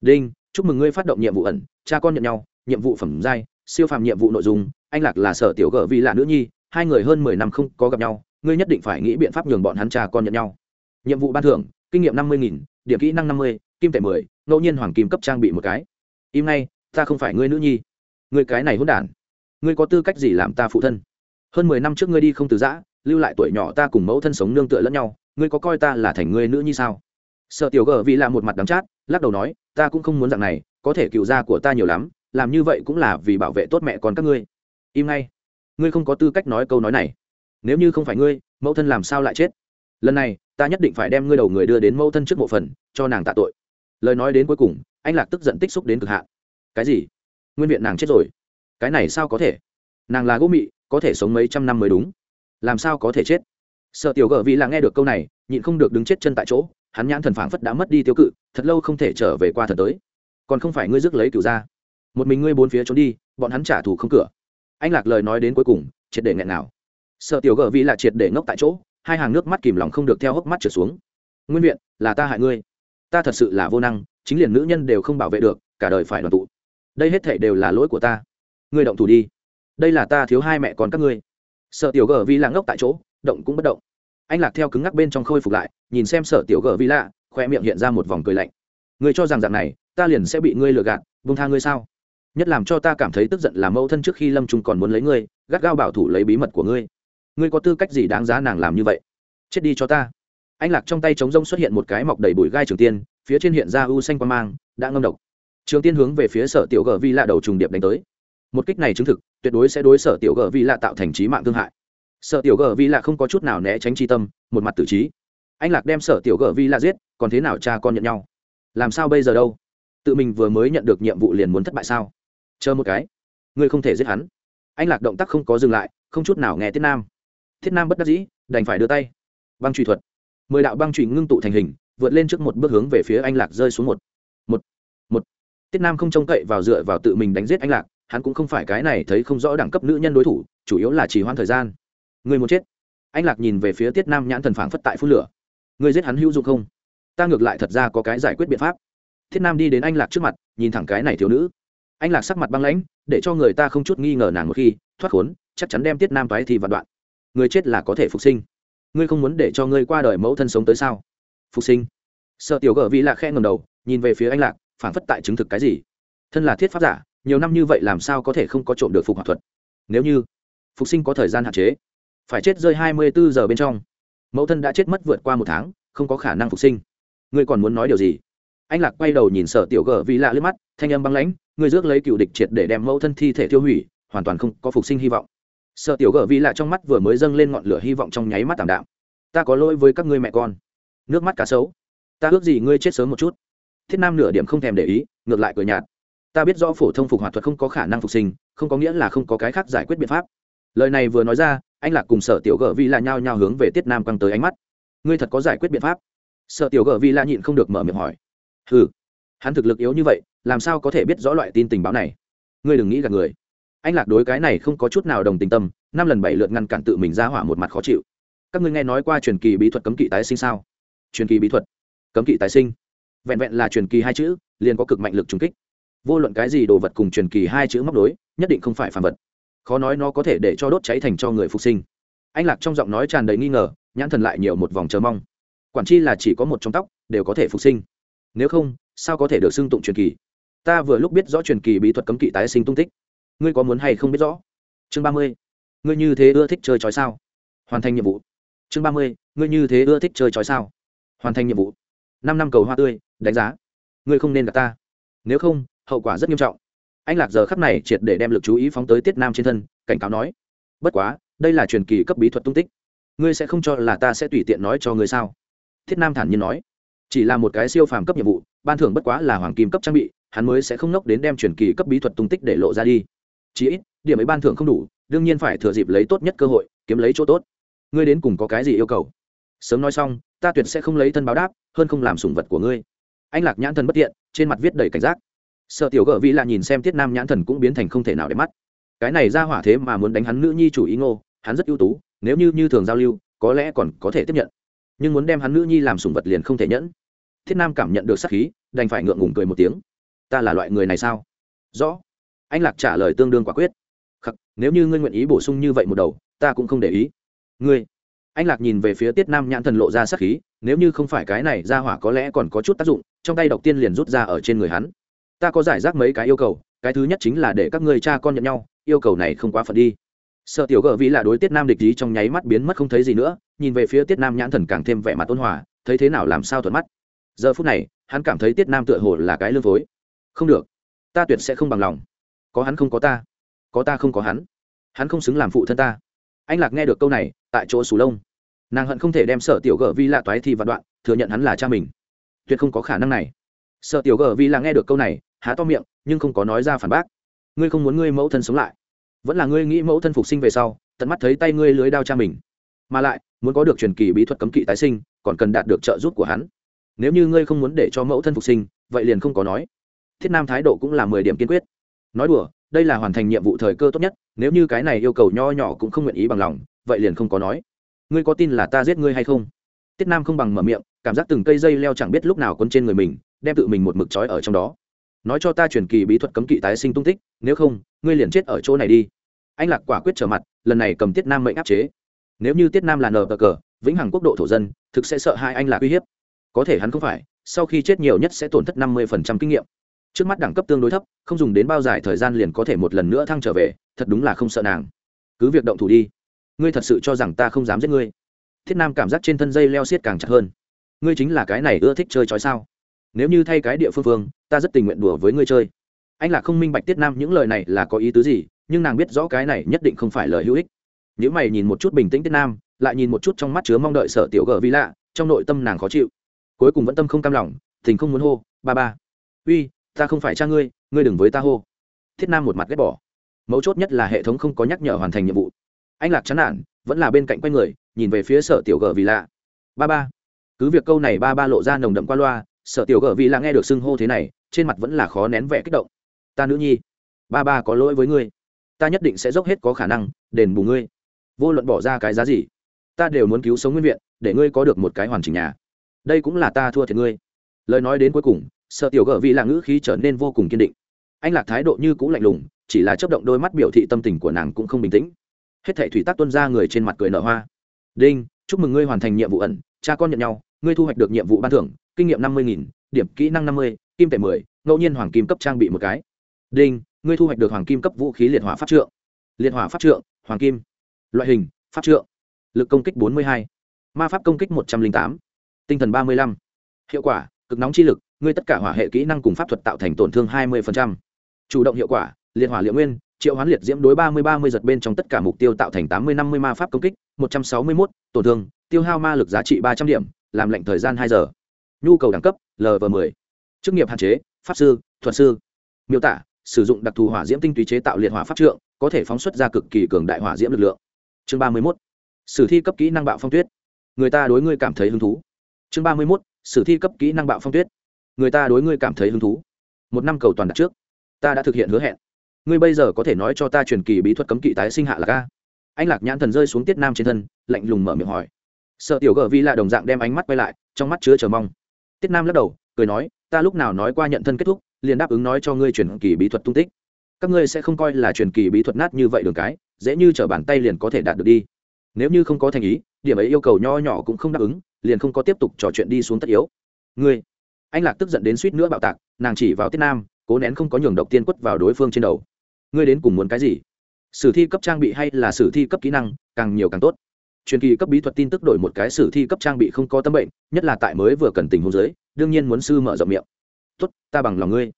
Đinh, chúc mừng ngươi phát động nhiệm vụ ẩn. Cha con nhận nhau, nhiệm vụ phẩm giai, siêu phàm nhiệm vụ nội dung, anh lạc là sở tiểu gở vì là nữ nhi hai người hơn mười năm không có gặp nhau, ngươi nhất định phải nghĩ biện pháp nhường bọn hắn cha con nhận nhau. Nhiệm vụ ban thưởng, kinh nghiệm năm mươi nghìn, điểm kỹ năng năm mươi, kim tệ mười, ngẫu nhiên hoàng kim cấp trang bị một cái. Im ngay, ta không phải ngươi nữ nhi. Ngươi cái này hôn đản. Ngươi có tư cách gì làm ta phụ thân? Hơn mười năm trước ngươi đi không từ giã, lưu lại tuổi nhỏ ta cùng mẫu thân sống nương tựa lẫn nhau, ngươi có coi ta là thành ngươi nữ nhi sao? Sợ tiểu gờ vì là một mặt đắng chát, lắc đầu nói, ta cũng không muốn dạng này, có thể cựu gia của ta nhiều lắm, làm như vậy cũng là vì bảo vệ tốt mẹ con các ngươi. Im ngay ngươi không có tư cách nói câu nói này. Nếu như không phải ngươi, mẫu thân làm sao lại chết? Lần này, ta nhất định phải đem ngươi đầu người đưa đến mẫu thân trước mộ phần, cho nàng tạ tội. Lời nói đến cuối cùng, anh lạc tức giận tích xúc đến cực hạn. Cái gì? Nguyên viện nàng chết rồi. Cái này sao có thể? Nàng là gỗ mị, có thể sống mấy trăm năm mới đúng. Làm sao có thể chết? Sợ tiểu gở vì là nghe được câu này, nhịn không được đứng chết chân tại chỗ, hắn nhãn thần phảng phất đã mất đi tiêu cự, thật lâu không thể trở về qua thần tới. Còn không phải ngươi rước lấy cửu ra một mình ngươi bốn phía trốn đi, bọn hắn trả thù không cửa anh lạc lời nói đến cuối cùng, triệt để nghẹn nào sợ tiểu gờ vì là triệt để ngốc tại chỗ, hai hàng nước mắt kìm lòng không được theo hốc mắt trở xuống. Nguyên viện, là ta hại ngươi. Ta thật sự là vô năng, chính liền nữ nhân đều không bảo vệ được, cả đời phải đoàn tụ. Đây hết thể đều là lỗi của ta. Ngươi động thủ đi. Đây là ta thiếu hai mẹ con các ngươi. Sợ tiểu gờ vì là ngốc tại chỗ, động cũng bất động. Anh lạc theo cứng ngắc bên trong khôi phục lại, nhìn xem sợ tiểu gờ Vi lạ, khoe miệng hiện ra một vòng cười lạnh. Ngươi cho rằng dạng này, ta liền sẽ bị ngươi lừa gạt vung tha ngươi sao? Nhất làm cho ta cảm thấy tức giận là mẫu thân trước khi lâm trung còn muốn lấy ngươi, gắt gao bảo thủ lấy bí mật của ngươi. Ngươi có tư cách gì đáng giá nàng làm như vậy? Chết đi cho ta. Anh lạc trong tay trống rông xuất hiện một cái mọc đầy bụi gai trường tiên, phía trên hiện ra u xanh quan mang, đã ngâm độc. Trường tiên hướng về phía sở tiểu gờ vi lạ đầu trùng điệp đánh tới. Một kích này chứng thực, tuyệt đối sẽ đối sở tiểu gờ vi lạ tạo thành trí mạng thương hại. Sở tiểu gờ vi lạ không có chút nào né tránh chi tâm, một mặt tử trí. Anh lạc đem sở tiểu gờ vi lạ giết, còn thế nào cha con nhận nhau? Làm sao bây giờ đâu? Tự mình vừa mới nhận được nhiệm vụ liền muốn thất bại sao? Chờ một cái. Ngươi không thể giết hắn. Anh lạc động tác không có dừng lại, không chút nào nghe tiết nam. Thiết nam bất đắc dĩ, đành phải đưa tay. Băng truy thuật. Mười đạo băng truy ngưng tụ thành hình, vượt lên trước một bước hướng về phía anh lạc rơi xuống một. Một. Một. Tiết nam không trông cậy vào dựa vào tự mình đánh giết anh lạc, hắn cũng không phải cái này thấy không rõ đẳng cấp nữ nhân đối thủ, chủ yếu là chỉ hoãn thời gian. Người muốn chết. Anh lạc nhìn về phía tiết nam nhãn thần phảng phất tại phun lửa. Người giết hắn hữu dụng không? Ta ngược lại thật ra có cái giải quyết biện pháp. Thiết nam đi đến anh lạc trước mặt, nhìn thẳng cái này thiếu nữ anh lạc sắc mặt băng lãnh, để cho người ta không chút nghi ngờ nàng một khi thoát khốn, chắc chắn đem tiết nam toái thì vạn đoạn. Người chết là có thể phục sinh. Ngươi không muốn để cho ngươi qua đời mẫu thân sống tới sao? Phục sinh. Sợ tiểu gở vi lạc khe ngầm đầu, nhìn về phía anh lạc phản phất tại chứng thực cái gì? Thân là thiết pháp giả, nhiều năm như vậy làm sao có thể không có trộm được phục hỏa thuật? Nếu như phục sinh có thời gian hạn chế, phải chết rơi hai mươi bốn giờ bên trong, mẫu thân đã chết mất vượt qua một tháng, không có khả năng phục sinh. Ngươi còn muốn nói điều gì? Anh lạc quay đầu nhìn sở tiểu Gờ vì lạ liếc mắt, thanh âm băng lãnh ngươi rước lấy cựu địch triệt để đem mẫu thân thi thể tiêu hủy, hoàn toàn không có phục sinh hy vọng. Sợ tiểu Gờ vì lạ trong mắt vừa mới dâng lên ngọn lửa hy vọng trong nháy mắt tảm đạm. Ta có lỗi với các ngươi mẹ con. Nước mắt cá sấu. Ta ước gì ngươi chết sớm một chút. Thiết nam nửa điểm không thèm để ý, ngược lại cười nhạt. Ta biết rõ phổ thông phục hoạt thuật không có khả năng phục sinh, không có nghĩa là không có cái khác giải quyết biện pháp. Lời này vừa nói ra, anh lạc cùng sở tiểu Gờ vi là nhao nhao hướng về tiết nam quăng tới ánh mắt. Ngươi thật có giải quyết biện pháp? Sợ tiểu Gờ vi la nhịn không được mở miệng hỏi ừ hắn thực lực yếu như vậy, làm sao có thể biết rõ loại tin tình báo này? Ngươi đừng nghĩ gặp người. Anh lạc đối cái này không có chút nào đồng tình tâm, năm lần bảy lượt ngăn cản tự mình ra hỏa một mặt khó chịu. Các ngươi nghe nói qua truyền kỳ bí thuật cấm kỵ tái sinh sao? Truyền kỳ bí thuật? Cấm kỵ tái sinh. Vẹn vẹn là truyền kỳ hai chữ, liền có cực mạnh lực trùng kích. Vô luận cái gì đồ vật cùng truyền kỳ hai chữ móc đối, nhất định không phải phản vật. Khó nói nó có thể để cho đốt cháy thành cho người phục sinh. Anh lạc trong giọng nói tràn đầy nghi ngờ, nhãn thần lại nhiều một vòng chờ mong. Quản chi là chỉ có một trong tóc, đều có thể phục sinh nếu không, sao có thể được xưng tụng truyền kỳ? Ta vừa lúc biết rõ truyền kỳ bí thuật cấm kỵ tái sinh tung tích. Ngươi có muốn hay không biết rõ? Chương ba mươi. Ngươi như thế ưa thích chơi trói sao? Hoàn thành nhiệm vụ. Chương ba mươi. Ngươi như thế ưa thích chơi trói sao? Hoàn thành nhiệm vụ. Năm năm cầu hoa tươi, đánh giá. Ngươi không nên gặp ta. Nếu không, hậu quả rất nghiêm trọng. Anh lạc giờ khắp này triệt để đem lực chú ý phóng tới tiết nam trên thân, cảnh cáo nói, bất quá, đây là truyền kỳ cấp bí thuật tung tích. Ngươi sẽ không cho là ta sẽ tùy tiện nói cho ngươi sao? Thiết nam thản nhiên nói chỉ là một cái siêu phàm cấp nhiệm vụ, ban thưởng bất quá là hoàng kim cấp trang bị, hắn mới sẽ không nốc đến đem truyền kỳ cấp bí thuật tung tích để lộ ra đi. Chỉ ít, điểm ấy ban thưởng không đủ, đương nhiên phải thừa dịp lấy tốt nhất cơ hội, kiếm lấy chỗ tốt. Ngươi đến cùng có cái gì yêu cầu? Sớm nói xong, ta tuyệt sẽ không lấy thân báo đáp, hơn không làm sủng vật của ngươi. Anh lạc nhãn thần bất tiện trên mặt viết đầy cảnh giác. Sợ tiểu gợ vị là nhìn xem tiết nam nhãn thần cũng biến thành không thể nào để mắt. Cái này ra hỏa thế mà muốn đánh hắn nữ nhi chủ ý ngô, hắn rất ưu tú, nếu như như thường giao lưu, có lẽ còn có thể tiếp nhận. Nhưng muốn đem hắn nữ nhi làm sủng vật liền không thể nhẫn thiết nam cảm nhận được sắc khí, đành phải ngượng ngùng cười một tiếng. Ta là loại người này sao? Rõ. Anh lạc trả lời tương đương quả quyết. Khắc, nếu như ngươi nguyện ý bổ sung như vậy một đầu, ta cũng không để ý. Ngươi. Anh lạc nhìn về phía tiết nam nhãn thần lộ ra sắc khí, nếu như không phải cái này ra hỏa có lẽ còn có chút tác dụng, trong tay độc tiên liền rút ra ở trên người hắn. Ta có giải rác mấy cái yêu cầu, cái thứ nhất chính là để các ngươi cha con nhận nhau, yêu cầu này không quá phận đi. Sợ tiểu gợ vĩ là đối tiết nam địch ý trong nháy mắt biến mất không thấy gì nữa, nhìn về phía tiết nam nhãn thần càng thêm vẻ mặt ôn hòa, thấy thế nào làm sao thuận mắt giờ phút này, hắn cảm thấy tiết nam tựa hồ là cái lương phối. Không được, ta tuyệt sẽ không bằng lòng. Có hắn không có ta có ta không có hắn. Hắn không xứng làm phụ thân ta. Anh lạc nghe được câu này, tại chỗ sù lông. Nàng hận không thể đem sợ tiểu gờ vi lạ toái thi vạn đoạn, thừa nhận hắn là cha mình. Tuyệt không có khả năng này. Sợ tiểu gờ vi là nghe được câu này, há to miệng, nhưng không có nói ra phản bác. Ngươi không muốn ngươi mẫu thân sống lại. Vẫn là ngươi nghĩ mẫu thân phục sinh về sau, tận mắt thấy tay ngươi lưới đao cha mình. Mà lại, muốn có được truyền kỳ bí thuật cấm kỵ tái sinh, còn cần đạt được trợ giúp của hắn nếu như ngươi không muốn để cho mẫu thân phục sinh, vậy liền không có nói. Thiết nam thái độ cũng là mười điểm kiên quyết. Nói đùa, đây là hoàn thành nhiệm vụ thời cơ tốt nhất, nếu như cái này yêu cầu nho nhỏ cũng không nguyện ý bằng lòng, vậy liền không có nói. Ngươi có tin là ta giết ngươi hay không? Tiết nam không bằng mở miệng, cảm giác từng cây dây leo chẳng biết lúc nào quấn trên người mình, đem tự mình một mực trói ở trong đó. Nói cho ta truyền kỳ bí thuật cấm kỵ tái sinh tung tích, nếu không, ngươi liền chết ở chỗ này đi. Anh lạc quả quyết trở mặt, lần này cầm tiết nam mệnh áp chế. Nếu như tiết nam là nờ cờ, vĩnh hằng quốc độ thổ dân, thực sẽ sợ hai anh lạc uy hiếp có thể hắn không phải, sau khi chết nhiều nhất sẽ tổn thất năm mươi kinh nghiệm. Trước mắt đẳng cấp tương đối thấp, không dùng đến bao dài thời gian liền có thể một lần nữa thăng trở về, thật đúng là không sợ nàng. Cứ việc động thủ đi. Ngươi thật sự cho rằng ta không dám giết ngươi? Thiết nam cảm giác trên thân dây leo xiết càng chặt hơn. Ngươi chính là cái này ưa thích chơi trói sao? Nếu như thay cái địa phương phương, ta rất tình nguyện đùa với ngươi chơi. Anh là không minh bạch tiết nam những lời này là có ý tứ gì, nhưng nàng biết rõ cái này nhất định không phải lời hữu ích. Nếu mày nhìn một chút bình tĩnh tiết nam, lại nhìn một chút trong mắt chứa mong đợi sợ tiểu gờ vi lạ, trong nội tâm nàng khó chịu cuối cùng vẫn tâm không cam lòng, tình không muốn hô, ba ba. Uy, ta không phải cha ngươi ngươi đừng với ta hô. Thiết nam một mặt ghét bỏ. Mấu chốt nhất là hệ thống không có nhắc nhở hoàn thành nhiệm vụ. Anh lạc chán nản, vẫn là bên cạnh quay người, nhìn về phía sở tiểu gờ vì lạ. Ba ba. Cứ việc câu này ba ba lộ ra nồng đậm qua loa, sở tiểu gờ vì lạ nghe được xưng hô thế này, trên mặt vẫn là khó nén vẻ kích động. Ta nữ nhi, ba ba có lỗi với ngươi. Ta nhất định sẽ dốc hết có khả năng đền bù ngươi. Vô luận bỏ ra cái giá gì, ta đều muốn cứu sống nguyên viện, để ngươi có được một cái hoàn chỉnh nhà đây cũng là ta thua thiệt ngươi. Lời nói đến cuối cùng, sợ tiểu gở vì là ngữ khí trở nên vô cùng kiên định. Anh lạc thái độ như cũng lạnh lùng, chỉ là chấp động đôi mắt biểu thị tâm tình của nàng cũng không bình tĩnh. Hết thảy thủy tác tuân ra người trên mặt cười nở hoa. Đinh, chúc mừng ngươi hoàn thành nhiệm vụ ẩn, cha con nhận nhau, ngươi thu hoạch được nhiệm vụ ban thưởng, kinh nghiệm năm mươi nghìn, điểm kỹ năng năm mươi, kim tệ mười, ngẫu nhiên hoàng kim cấp trang bị một cái. Đinh, ngươi thu hoạch được hoàng kim cấp vũ khí liệt hỏa pháp trượng. Liệt hỏa pháp trượng, hoàng kim. Loại hình, pháp trượng. Lực công kích bốn mươi hai, ma pháp công kích một trăm linh tám tinh thần ba mươi lăm. Hiệu quả cực nóng chi lực ngươi tất cả hỏa hệ kỹ năng cùng pháp thuật tạo thành tổn thương 20%. chủ động hiệu quả liệt hỏa liệu nguyên triệu hoán liệt diễm đối 30-30 giật bên trong tất cả mục tiêu tạo thành 80-50 ma pháp công kích 161, tổn thương tiêu hao ma lực giá trị 300 điểm làm lệnh thời gian 2 giờ. Nhu cầu đẳng cấp lv 10 chức nghiệp hạn chế pháp sư thuật sư. Miêu tả sử dụng đặc thù hỏa diễm tinh túy chế tạo liệt hỏa pháp trượng có thể phóng xuất ra cực kỳ cường đại hỏa diễm lực lượng. Chương 31. sử thi cấp kỹ năng bạo phong tuyết. Người ta đối ngươi cảm thấy hứng thú chương 31. sử thi cấp kỹ năng bạo phong tuyết. Người ta đối ngươi cảm thấy hứng thú. Một năm cầu toàn đặt trước. Ta đã thực hiện hứa hẹn. Ngươi bây giờ có thể nói cho ta truyền kỳ bí thuật cấm kỵ tái sinh hạ là ca anh lạc nhãn thần rơi xuống tiết nam trên thân, lạnh lùng mở miệng hỏi. Sợ tiểu gờ vi là đồng dạng đem ánh mắt quay lại, trong mắt chứa chờ mong. Tiết nam lắc đầu, cười nói, ta lúc nào nói qua nhận thân kết thúc, liền đáp ứng nói cho ngươi truyền kỳ bí thuật tung tích. Các ngươi sẽ không coi là truyền kỳ bí thuật nát như vậy đường cái, dễ như t bàn tay liền có thể đạt được đi. Nếu như không có thành ý, điểm ấy yêu cầu nho nhỏ cũng không đáp ứng liền không có tiếp tục trò chuyện đi xuống tất yếu. Ngươi, anh lạc tức giận đến suýt nữa bạo tạc, nàng chỉ vào tiết nam, cố nén không có nhường độc tiên quất vào đối phương trên đầu. Ngươi đến cùng muốn cái gì? Sử thi cấp trang bị hay là sử thi cấp kỹ năng, càng nhiều càng tốt. Truyền kỳ cấp bí thuật tin tức đổi một cái sử thi cấp trang bị không có tâm bệnh, nhất là tại mới vừa cần tình hôn giới đương nhiên muốn sư mở rộng miệng. Tốt, ta bằng lòng ngươi.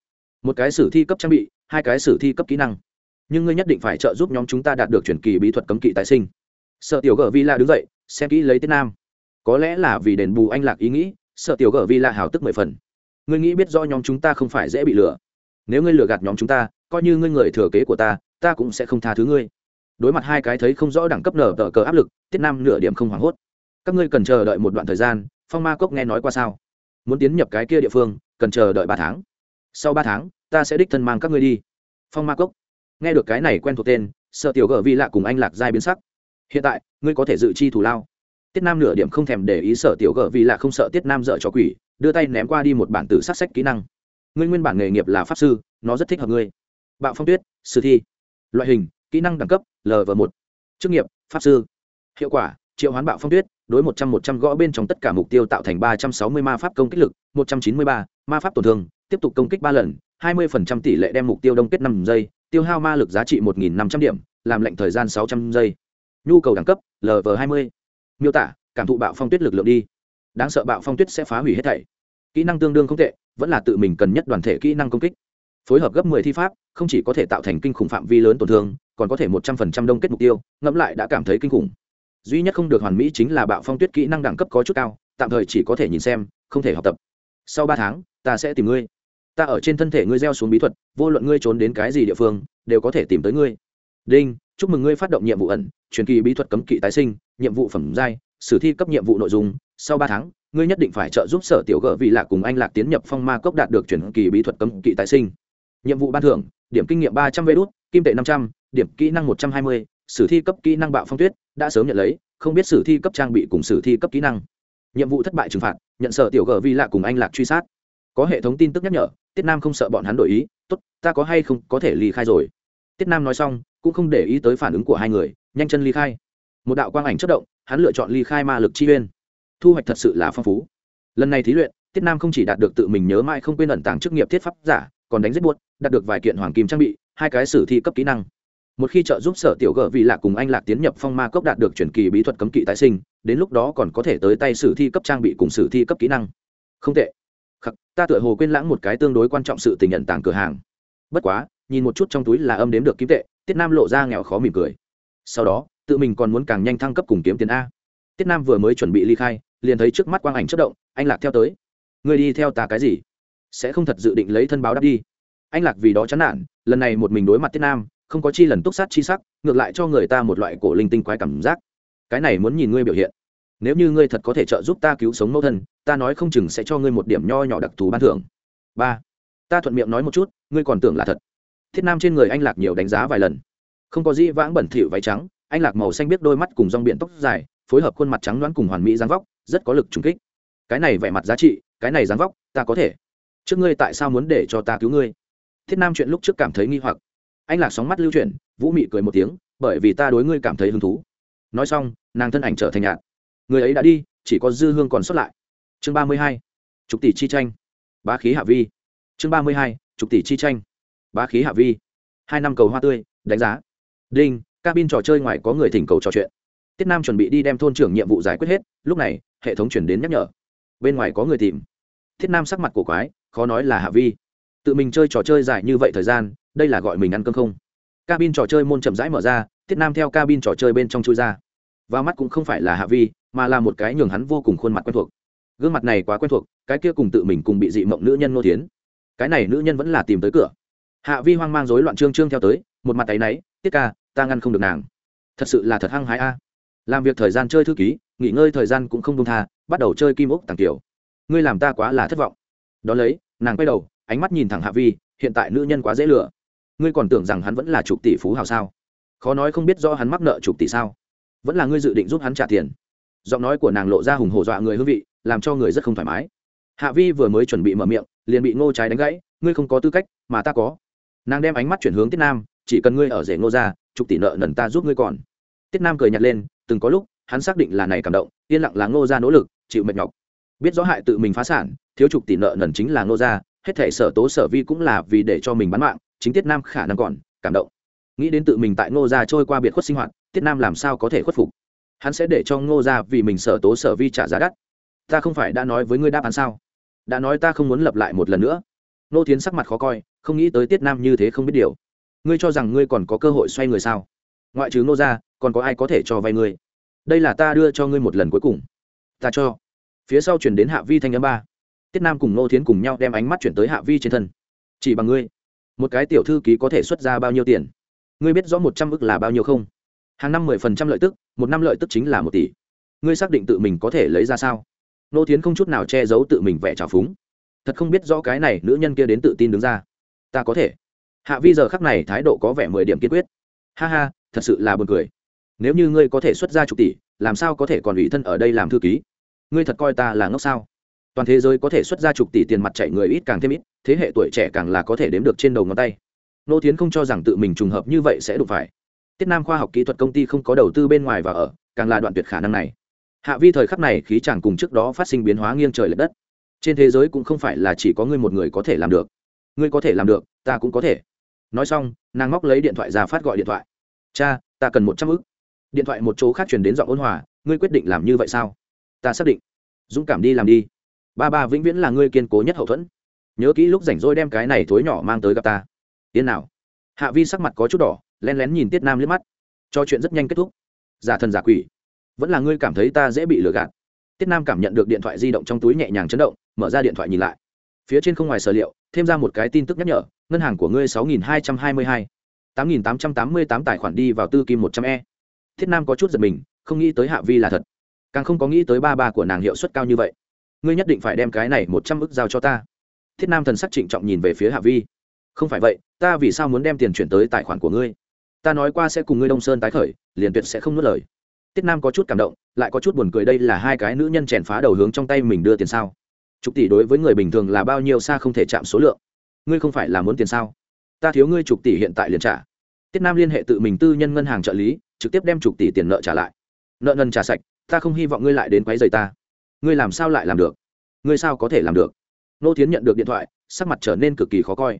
Một cái sử thi cấp trang bị, hai cái sử thi cấp kỹ năng. Nhưng ngươi nhất định phải trợ giúp nhóm chúng ta đạt được truyền kỳ bí thuật cấm kỵ tái sinh. Sợ tiểu gở vi la đứng dậy, xem kỹ lấy tiết nam có lẽ là vì đền bù anh lạc ý nghĩ, sợ tiểu gở vi la hào tức mười phần. Ngươi nghĩ biết do nhóm chúng ta không phải dễ bị lừa. Nếu ngươi lừa gạt nhóm chúng ta, coi như ngươi người thừa kế của ta ta cũng sẽ không tha thứ ngươi. Đối mặt hai cái thấy không rõ đẳng cấp nở tờ cờ áp lực, tiết nam nửa điểm không hoảng hốt. Các ngươi cần chờ đợi một đoạn thời gian, phong ma cốc nghe nói qua sao? Muốn tiến nhập cái kia địa phương, cần chờ đợi ba tháng. Sau ba tháng, ta sẽ đích thân mang các ngươi đi. Phong ma cốc. Nghe được cái này quen thuộc tên, sợ tiểu gở vi lạ cùng anh lạc giai biến sắc. Hiện tại, ngươi có thể dự chi thủ lao tiết nam nửa điểm không thèm để ý sợ tiểu gở vì là không sợ tiết nam dợ cho quỷ, đưa tay ném qua đi một bản tử sát sách kỹ năng. Ngươi nguyên bản nghề nghiệp là pháp sư, nó rất thích hợp ngươi. Bạo phong tuyết, sử thi. Loại hình, kỹ năng đẳng cấp lv một. Chức nghiệp, pháp sư. Hiệu quả, triệu hoán bạo phong tuyết, đối một trăm một trăm gõ bên trong tất cả mục tiêu tạo thành ba trăm sáu mươi ma pháp công kích lực, một trăm chín mươi ba ma pháp tổn thương, tiếp tục công kích ba lần, hai mươi phần trăm tỷ lệ đem mục tiêu đông kết năm giây, tiêu hao ma lực giá trị một nghìn năm trăm điểm, làm lệnh thời gian sáu trăm giây. Nhu cầu đẳng cấp lv hai mươi miêu tả, cảm thụ bạo phong tuyết lực lượng đi. Đáng sợ bạo phong tuyết sẽ phá hủy hết thảy. Kỹ năng tương đương không tệ, vẫn là tự mình cần nhất đoàn thể kỹ năng công kích. Phối hợp gấp mười thi pháp, không chỉ có thể tạo thành kinh khủng phạm vi lớn tổn thương, còn có thể một trăm phần trăm đông kết mục tiêu, ngẫm lại đã cảm thấy kinh khủng. Duy nhất không được hoàn mỹ chính là bạo phong tuyết kỹ năng đẳng cấp có chút cao, tạm thời chỉ có thể nhìn xem, không thể học tập. Sau ba tháng, ta sẽ tìm ngươi. Ta ở trên thân thể ngươi gieo xuống bí thuật, vô luận ngươi trốn đến cái gì địa phương, đều có thể tìm tới ngươi. Đinh chúc mừng ngươi phát động nhiệm vụ ẩn, truyền kỳ bí thuật cấm kỵ tái sinh, nhiệm vụ phẩm giai, sử thi cấp nhiệm vụ nội dung. Sau ba tháng, ngươi nhất định phải trợ giúp sở tiểu gở vị lạc cùng anh lạc tiến nhập phong ma cốc đạt được truyền kỳ bí thuật cấm kỵ tái sinh. Nhiệm vụ ban thưởng, điểm kinh nghiệm ba trăm vê đốt kim tệ năm trăm, điểm kỹ năng một trăm hai mươi, sử thi cấp kỹ năng bạo phong tuyết, đã sớm nhận lấy, không biết sử thi cấp trang bị cùng sử thi cấp kỹ năng. Nhiệm vụ thất bại trừng phạt, nhận sở tiểu gở vi lạ cùng anh lạc truy sát. Có hệ thống tin tức nhắc nhở, tiết nam không sợ bọn hắn đổi ý, tốt, ta có hay không có thể ly khai rồi? Tiết nam nói xong cũng không để ý tới phản ứng của hai người, nhanh chân ly khai. Một đạo quang ảnh chất động, hắn lựa chọn ly khai ma lực chi uyên. Thu hoạch thật sự là phong phú. Lần này thí luyện, tiết nam không chỉ đạt được tự mình nhớ mãi không quên ẩn tàng chức nghiệp thiết pháp giả, còn đánh rất buốt, đạt được vài kiện hoàng kim trang bị, hai cái sử thi cấp kỹ năng. Một khi trợ giúp sở tiểu gở vì lạc cùng anh lạc tiến nhập phong ma cốc đạt được chuyển kỳ bí thuật cấm kỵ tái sinh, đến lúc đó còn có thể tới tay sử thi cấp trang bị cùng sử thi cấp kỹ năng. Không tệ. Khắc, ta tựa hồ quên lãng một cái tương đối quan trọng sự tình nhận tàng cửa hàng. Bất quá, nhìn một chút trong túi là âm đếm được kim tệ tiết nam lộ ra nghèo khó mỉm cười. Sau đó, tự mình còn muốn càng nhanh thăng cấp cùng kiếm tiền a. Tiết nam vừa mới chuẩn bị ly khai, liền thấy trước mắt quang ảnh chất động, anh lạc theo tới. Người đi theo ta cái gì? Sẽ không thật dự định lấy thân báo đáp đi. Anh lạc vì đó chán nản, lần này một mình đối mặt tiết nam, không có chi lần túc sát chi sắc, ngược lại cho người ta một loại cổ linh tinh quái cảm giác. Cái này muốn nhìn ngươi biểu hiện. Nếu như ngươi thật có thể trợ giúp ta cứu sống mẫu thân, ta nói không chừng sẽ cho ngươi một điểm nho nhỏ đặc thù ban thưởng. Ba. Ta thuận miệng nói một chút, ngươi còn tưởng là thật thiết nam trên người anh lạc nhiều đánh giá vài lần. Không có dĩ vãng bẩn thỉu váy trắng, anh lạc màu xanh biết đôi mắt cùng rong biển tóc dài, phối hợp khuôn mặt trắng đoán cùng hoàn mỹ dáng vóc, rất có lực trùng kích. Cái này vẻ mặt giá trị, cái này dáng vóc, ta có thể. Trước ngươi tại sao muốn để cho ta cứu ngươi? Thiết nam chuyện lúc trước cảm thấy nghi hoặc. Anh lạc sóng mắt lưu chuyển, vũ mị cười một tiếng, bởi vì ta đối ngươi cảm thấy hứng thú. Nói xong, nàng thân ảnh trở thành nhạt. Người ấy đã đi, chỉ có dư hương còn xuất lại. Chương ba mươi hai chục tỷ chi tranh. Bá khí hạ vi. Chương ba mươi hai chục tỷ chi tranh bá khí hạ vi. Hai năm cầu hoa tươi, đánh giá. Đinh, cabin trò chơi ngoài có người thỉnh cầu trò chuyện. Tiết nam chuẩn bị đi đem thôn trưởng nhiệm vụ giải quyết hết, lúc này, hệ thống chuyển đến nhắc nhở. Bên ngoài có người tìm. Thiết nam sắc mặt của quái, khó nói là hạ vi. Tự mình chơi trò chơi dài như vậy thời gian, đây là gọi mình ăn cơm không? Cabin trò chơi môn chậm rãi mở ra, tiết nam theo cabin trò chơi bên trong chui ra. Và mắt cũng không phải là hạ vi, mà là một cái nhường hắn vô cùng khuôn mặt quen thuộc. Gương mặt này quá quen thuộc, cái kia cùng tự mình cùng bị dị mộng nữ nhân nô tiến cái này nữ nhân vẫn là tìm tới cửa hạ vi hoang mang rối loạn trương trương theo tới, một mặt tay náy, tiết ca, ta ngăn không được nàng. Thật sự là thật hăng hái a. Làm việc thời gian chơi thư ký, nghỉ ngơi thời gian cũng không đông tha, bắt đầu chơi kim ốc tàng tiểu. Ngươi làm ta quá là thất vọng. Đón lấy, nàng quay đầu, ánh mắt nhìn thẳng hạ vi, hiện tại nữ nhân quá dễ lừa. Ngươi còn tưởng rằng hắn vẫn là chục tỷ phú hào sao? Khó nói không biết do hắn mắc nợ chục tỷ sao. Vẫn là ngươi dự định giúp hắn trả tiền. Giọng nói của nàng lộ ra hùng hổ dọa người hương vị, làm cho người rất không thoải mái. Hạ vi vừa mới chuẩn bị mở miệng, liền bị ngô trái đánh gãy, ngươi không có tư cách, mà ta có nàng đem ánh mắt chuyển hướng tiết nam, chỉ cần ngươi ở rể ngô ra chục tỷ nợ nần ta giúp ngươi còn. Tiết nam cười nhặt lên, từng có lúc, hắn xác định là này cảm động, yên lặng là ngô ra nỗ lực, chịu mệt nhọc. Biết rõ hại tự mình phá sản, thiếu chục tỷ nợ nần chính là ngô ra hết thể sở tố sở vi cũng là vì để cho mình bán mạng, chính tiết nam khả năng còn cảm động. Nghĩ đến tự mình tại ngô gia trôi qua biệt khuất sinh hoạt, tiết nam làm sao có thể khuất phục? Hắn sẽ để cho ngô gia vì mình sở tố sở vi trả giá đắt. Ta không phải đã nói với ngươi đáp án sao? Đã nói ta không muốn lập lại một lần nữa. Nô tiến sắc mặt khó coi không nghĩ tới tiết nam như thế không biết điều. Ngươi cho rằng ngươi còn có cơ hội xoay người sao? Ngoại trừ nô ra còn có ai có thể cho vay ngươi? Đây là ta đưa cho ngươi một lần cuối cùng. Ta cho. Phía sau chuyển đến hạ vi thanh âm ba. Tiết nam cùng nô thiến cùng nhau đem ánh mắt chuyển tới hạ vi trên thân. Chỉ bằng ngươi, một cái tiểu thư ký có thể xuất ra bao nhiêu tiền? Ngươi biết rõ một trăm ức là bao nhiêu không? Hàng năm mười phần trăm lợi tức, một năm lợi tức chính là một tỷ. Ngươi xác định tự mình có thể lấy ra sao? Nô thiến không chút nào che giấu tự mình vẻ trào phúng. Thật không biết rõ cái này nữ nhân kia đến tự tin đứng ra ta có thể. Hạ vi giờ khắc này thái độ có vẻ mười điểm kiên quyết. Ha ha, thật sự là buồn cười. Nếu như ngươi có thể xuất ra chục tỷ, làm sao có thể còn ủy thân ở đây làm thư ký? Ngươi thật coi ta là ngốc sao? Toàn thế giới có thể xuất ra chục tỷ tiền mặt chạy người ít càng thêm ít, thế hệ tuổi trẻ càng là có thể đếm được trên đầu ngón tay. Nô tiến không cho rằng tự mình trùng hợp như vậy sẽ đụng phải. Tiết nam khoa học kỹ thuật công ty không có đầu tư bên ngoài và ở, càng là đoạn tuyệt khả năng này. Hạ vi thời khắc này khí chẳng cùng trước đó phát sinh biến hóa nghiêng trời l ệ đất. Trên thế giới cũng không phải là chỉ có ngươi một người có thể làm được ngươi có thể làm được, ta cũng có thể. Nói xong, nàng móc lấy điện thoại ra phát gọi điện thoại. Cha, ta cần một trăm ức. Điện thoại một chỗ khác chuyển đến giọng ôn hòa, ngươi quyết định làm như vậy sao? Ta xác định. Dũng cảm đi làm đi. Ba ba vĩnh viễn là ngươi kiên cố nhất hậu thuẫn. Nhớ kỹ lúc rảnh rỗi đem cái này thối nhỏ mang tới gặp ta. Yên nào. Hạ vi sắc mặt có chút đỏ len lén nhìn tiết nam liếc mắt. Cho chuyện rất nhanh kết thúc. Giả thần giả quỷ. Vẫn là ngươi cảm thấy ta dễ bị lừa gạt. Tiết nam cảm nhận được điện thoại di động trong túi nhẹ nhàng chấn động, mở ra điện thoại nhìn lại. Phía trên không ngoài sở liệu thêm ra một cái tin tức nhắc nhở, ngân hàng của ngươi sáu nghìn hai trăm hai mươi hai, tám nghìn tám trăm tám mươi tám tài khoản đi vào tư kim một trăm e. Thiết nam có chút giật mình, không nghĩ tới hạ vi là thật. Càng không có nghĩ tới ba ba của nàng hiệu suất cao như vậy. Ngươi nhất định phải đem cái này một trăm ức giao cho ta. Thiết nam thần sắc trịnh trọng nhìn về phía hạ vi. Không phải vậy, ta vì sao muốn đem tiền chuyển tới tài khoản của ngươi? Ta nói qua sẽ cùng ngươi đông sơn tái khởi, liền tuyệt sẽ không nuốt lời. Tiết nam có chút cảm động, lại có chút buồn cười đây là hai cái nữ nhân chèn phá đầu hướng trong tay mình đưa tiền sao? Chục tỷ đối với người bình thường là bao nhiêu xa không thể chạm số lượng? Ngươi không phải là muốn tiền sao? Ta thiếu ngươi chục tỷ hiện tại liền trả. Tiết nam liên hệ tự mình tư nhân ngân hàng trợ lý, trực tiếp đem chục tỷ tiền nợ trả lại. Nợ ngân trả sạch, ta không hy vọng ngươi lại đến quấy rầy ta. Ngươi làm sao lại làm được? Ngươi sao có thể làm được? Nô tiến nhận được điện thoại, sắc mặt trở nên cực kỳ khó coi.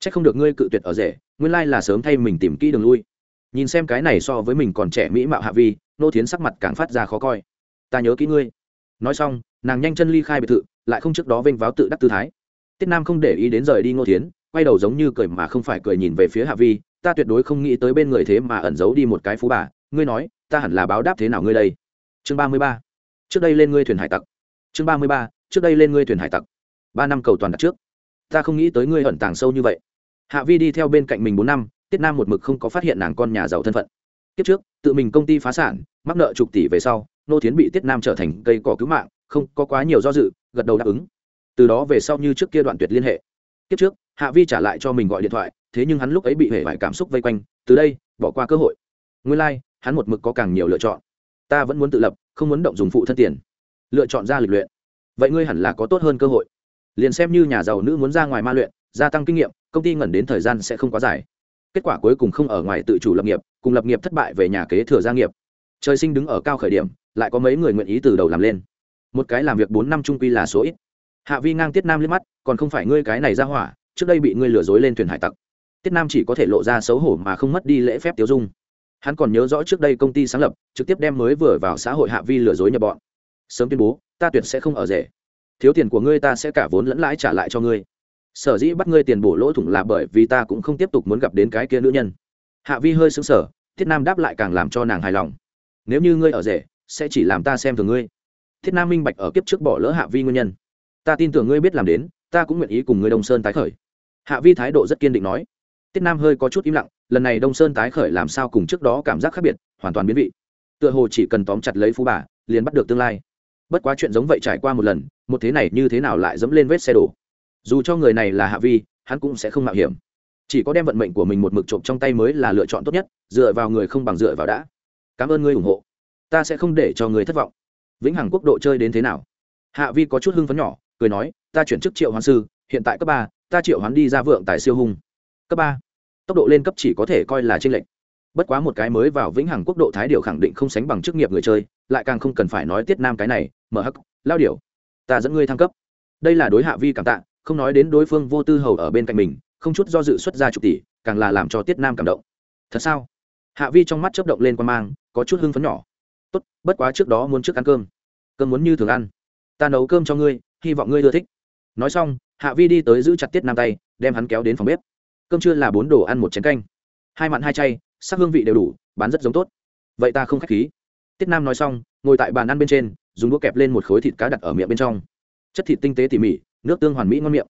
C h ắ c không được ngươi cự tuyệt ở rể, nguyên lai là sớm thay mình tìm kỹ đường lui. Nhìn xem cái này so với mình còn trẻ mỹ mạo hạ vi, nô tiến sắc mặt càng phát ra khó coi. Ta nhớ kỹ ngươi. Nói xong nàng nhanh chân ly khai biệt thự, lại không trước đó vênh váo tự đắc tư thái. Tiết nam không để ý đến rời đi ngô tiến quay đầu giống như cười mà không phải cười nhìn về phía hạ vi, ta tuyệt đối không nghĩ tới bên người thế mà ẩn giấu đi một cái phú bà, ngươi nói, ta hẳn là báo đáp thế nào ngươi đây? Chương ba mươi ba. Trước đây lên ngươi thuyền hải tặc. Chương ba mươi ba. Trước đây lên ngươi thuyền hải tặc. Ba năm cầu toàn đặt trước. Ta không nghĩ tới ngươi ẩn tàng sâu như vậy. Hạ vi đi theo bên cạnh mình bốn năm, tiết nam một mực không có phát hiện nàng con nhà giàu thân phận. Kiếp trước, tự mình công ty phá sản, mắc nợ chục tỷ về sau nô thiến bị tiết nam trở thành cây cỏ cứu mạng không có quá nhiều do dự gật đầu đáp ứng. Từ đó về sau như trước kia đoạn tuyệt liên hệ. Kiếp trước hạ vi trả lại cho mình gọi điện thoại thế nhưng hắn lúc ấy bị hể vải cảm xúc vây quanh từ đây bỏ qua cơ hội. Nguyên lai、like, hắn một mực có càng nhiều lựa chọn. Ta vẫn muốn tự lập không muốn động dùng phụ thân tiền. Lựa chọn ra lịch luyện. Vậy ngươi hẳn là có tốt hơn cơ hội. Liền xem như nhà giàu nữ muốn ra ngoài ma luyện gia tăng kinh nghiệm công ty ngẩn đến thời gian sẽ không quá dài. Kết quả cuối cùng không ở ngoài tự chủ lập nghiệp cùng lập nghiệp thất bại về nhà kế thừa gia nghiệp. Trời sinh đứng ở cao khởi điểm lại có mấy người nguyện ý từ đầu làm lên một cái làm việc bốn năm trung quy là số ít. Hạ vi ngang tiết nam liếc mắt, còn không phải ngươi cái này ra hỏa, trước đây bị ngươi lừa dối lên thuyền hải tặc. Tiết nam chỉ có thể lộ ra xấu hổ mà không mất đi lễ phép tiêu dung. Hắn còn nhớ rõ trước đây công ty sáng lập, trực tiếp đem mới vừa vào xã hội hạ vi lừa dối nhập bọn. Sớm tuyên bố, ta tuyệt sẽ không ở rể. Thiếu tiền của ngươi ta sẽ cả vốn lẫn lãi trả lại cho ngươi. Sở dĩ bắt ngươi tiền bổ lỗ thủng là bởi vì ta cũng không tiếp tục muốn gặp đến cái kia nữ nhân. Hạ vi hơi xứng sở thiết nam đáp lại càng làm cho nàng hài lòng. Nếu như ngươi ở rể, sẽ chỉ làm ta xem thường ngươi thiết nam minh bạch ở kiếp trước bỏ lỡ hạ vi nguyên nhân. Ta tin tưởng ngươi biết làm đến, ta cũng nguyện ý cùng ngươi đông sơn tái khởi. Hạ vi thái độ rất kiên định nói. Tiết nam hơi có chút im lặng, lần này đông sơn tái khởi làm sao cùng trước đó cảm giác khác biệt, hoàn toàn biến vị. Tựa hồ chỉ cần tóm chặt lấy phú bà, liền bắt được tương lai. Bất quá chuyện giống vậy trải qua một lần, một thế này như thế nào lại dẫm lên vết xe đổ? Dù cho người này là hạ vi, hắn cũng sẽ không mạo hiểm. Chỉ có đem vận mệnh của mình một mực trộm trong tay mới là lựa chọn tốt nhất, dựa vào người không bằng dựa vào đã. Cảm ơn ngươi ủng hộ. Ta sẽ không để cho người thất vọng vĩnh hằng quốc độ chơi đến thế nào? Hạ vi có chút hưng phấn nhỏ, cười nói, ta chuyển chức triệu hoán sư, hiện tại cấp ba, ta triệu hoán đi ra vượng tại siêu hung. Cấp ba? Tốc độ lên cấp chỉ có thể coi là tranh lệch. Bất quá một cái mới vào vĩnh hằng quốc độ thái điều khẳng định không sánh bằng chức nghiệp người chơi, lại càng không cần phải nói tiết nam cái này, mở hắc, lao điều ta dẫn ngươi thăng cấp. Đây là đối hạ vi cảm tạ, không nói đến đối phương vô tư hầu ở bên cạnh mình, không chút do dự xuất ra chục tỷ càng là làm cho tiết nam cảm động. Thật sao? Hạ vi trong mắt chấp động lên quan mang, có chút hưng phấn nhỏ tốt, bất quá trước đó muốn trước ăn cơm. Cơm muốn như thường ăn. Ta nấu cơm cho ngươi, hy vọng ngươi ưa thích. Nói xong, hạ vi đi tới giữ chặt tiết nam tay, đem hắn kéo đến phòng bếp. Cơm trưa là bốn đồ ăn một chén canh. Hai mặn hai chay, sắc hương vị đều đủ, bán rất giống tốt. Vậy ta không k h á c h khí. Tiết nam nói xong, ngồi tại bàn ăn bên trên, dùng đũa kẹp lên một khối thịt cá đặt ở miệng bên trong. Chất thịt tinh tế tỉ mỉ, nước tương hoàn mỹ ngon miệng.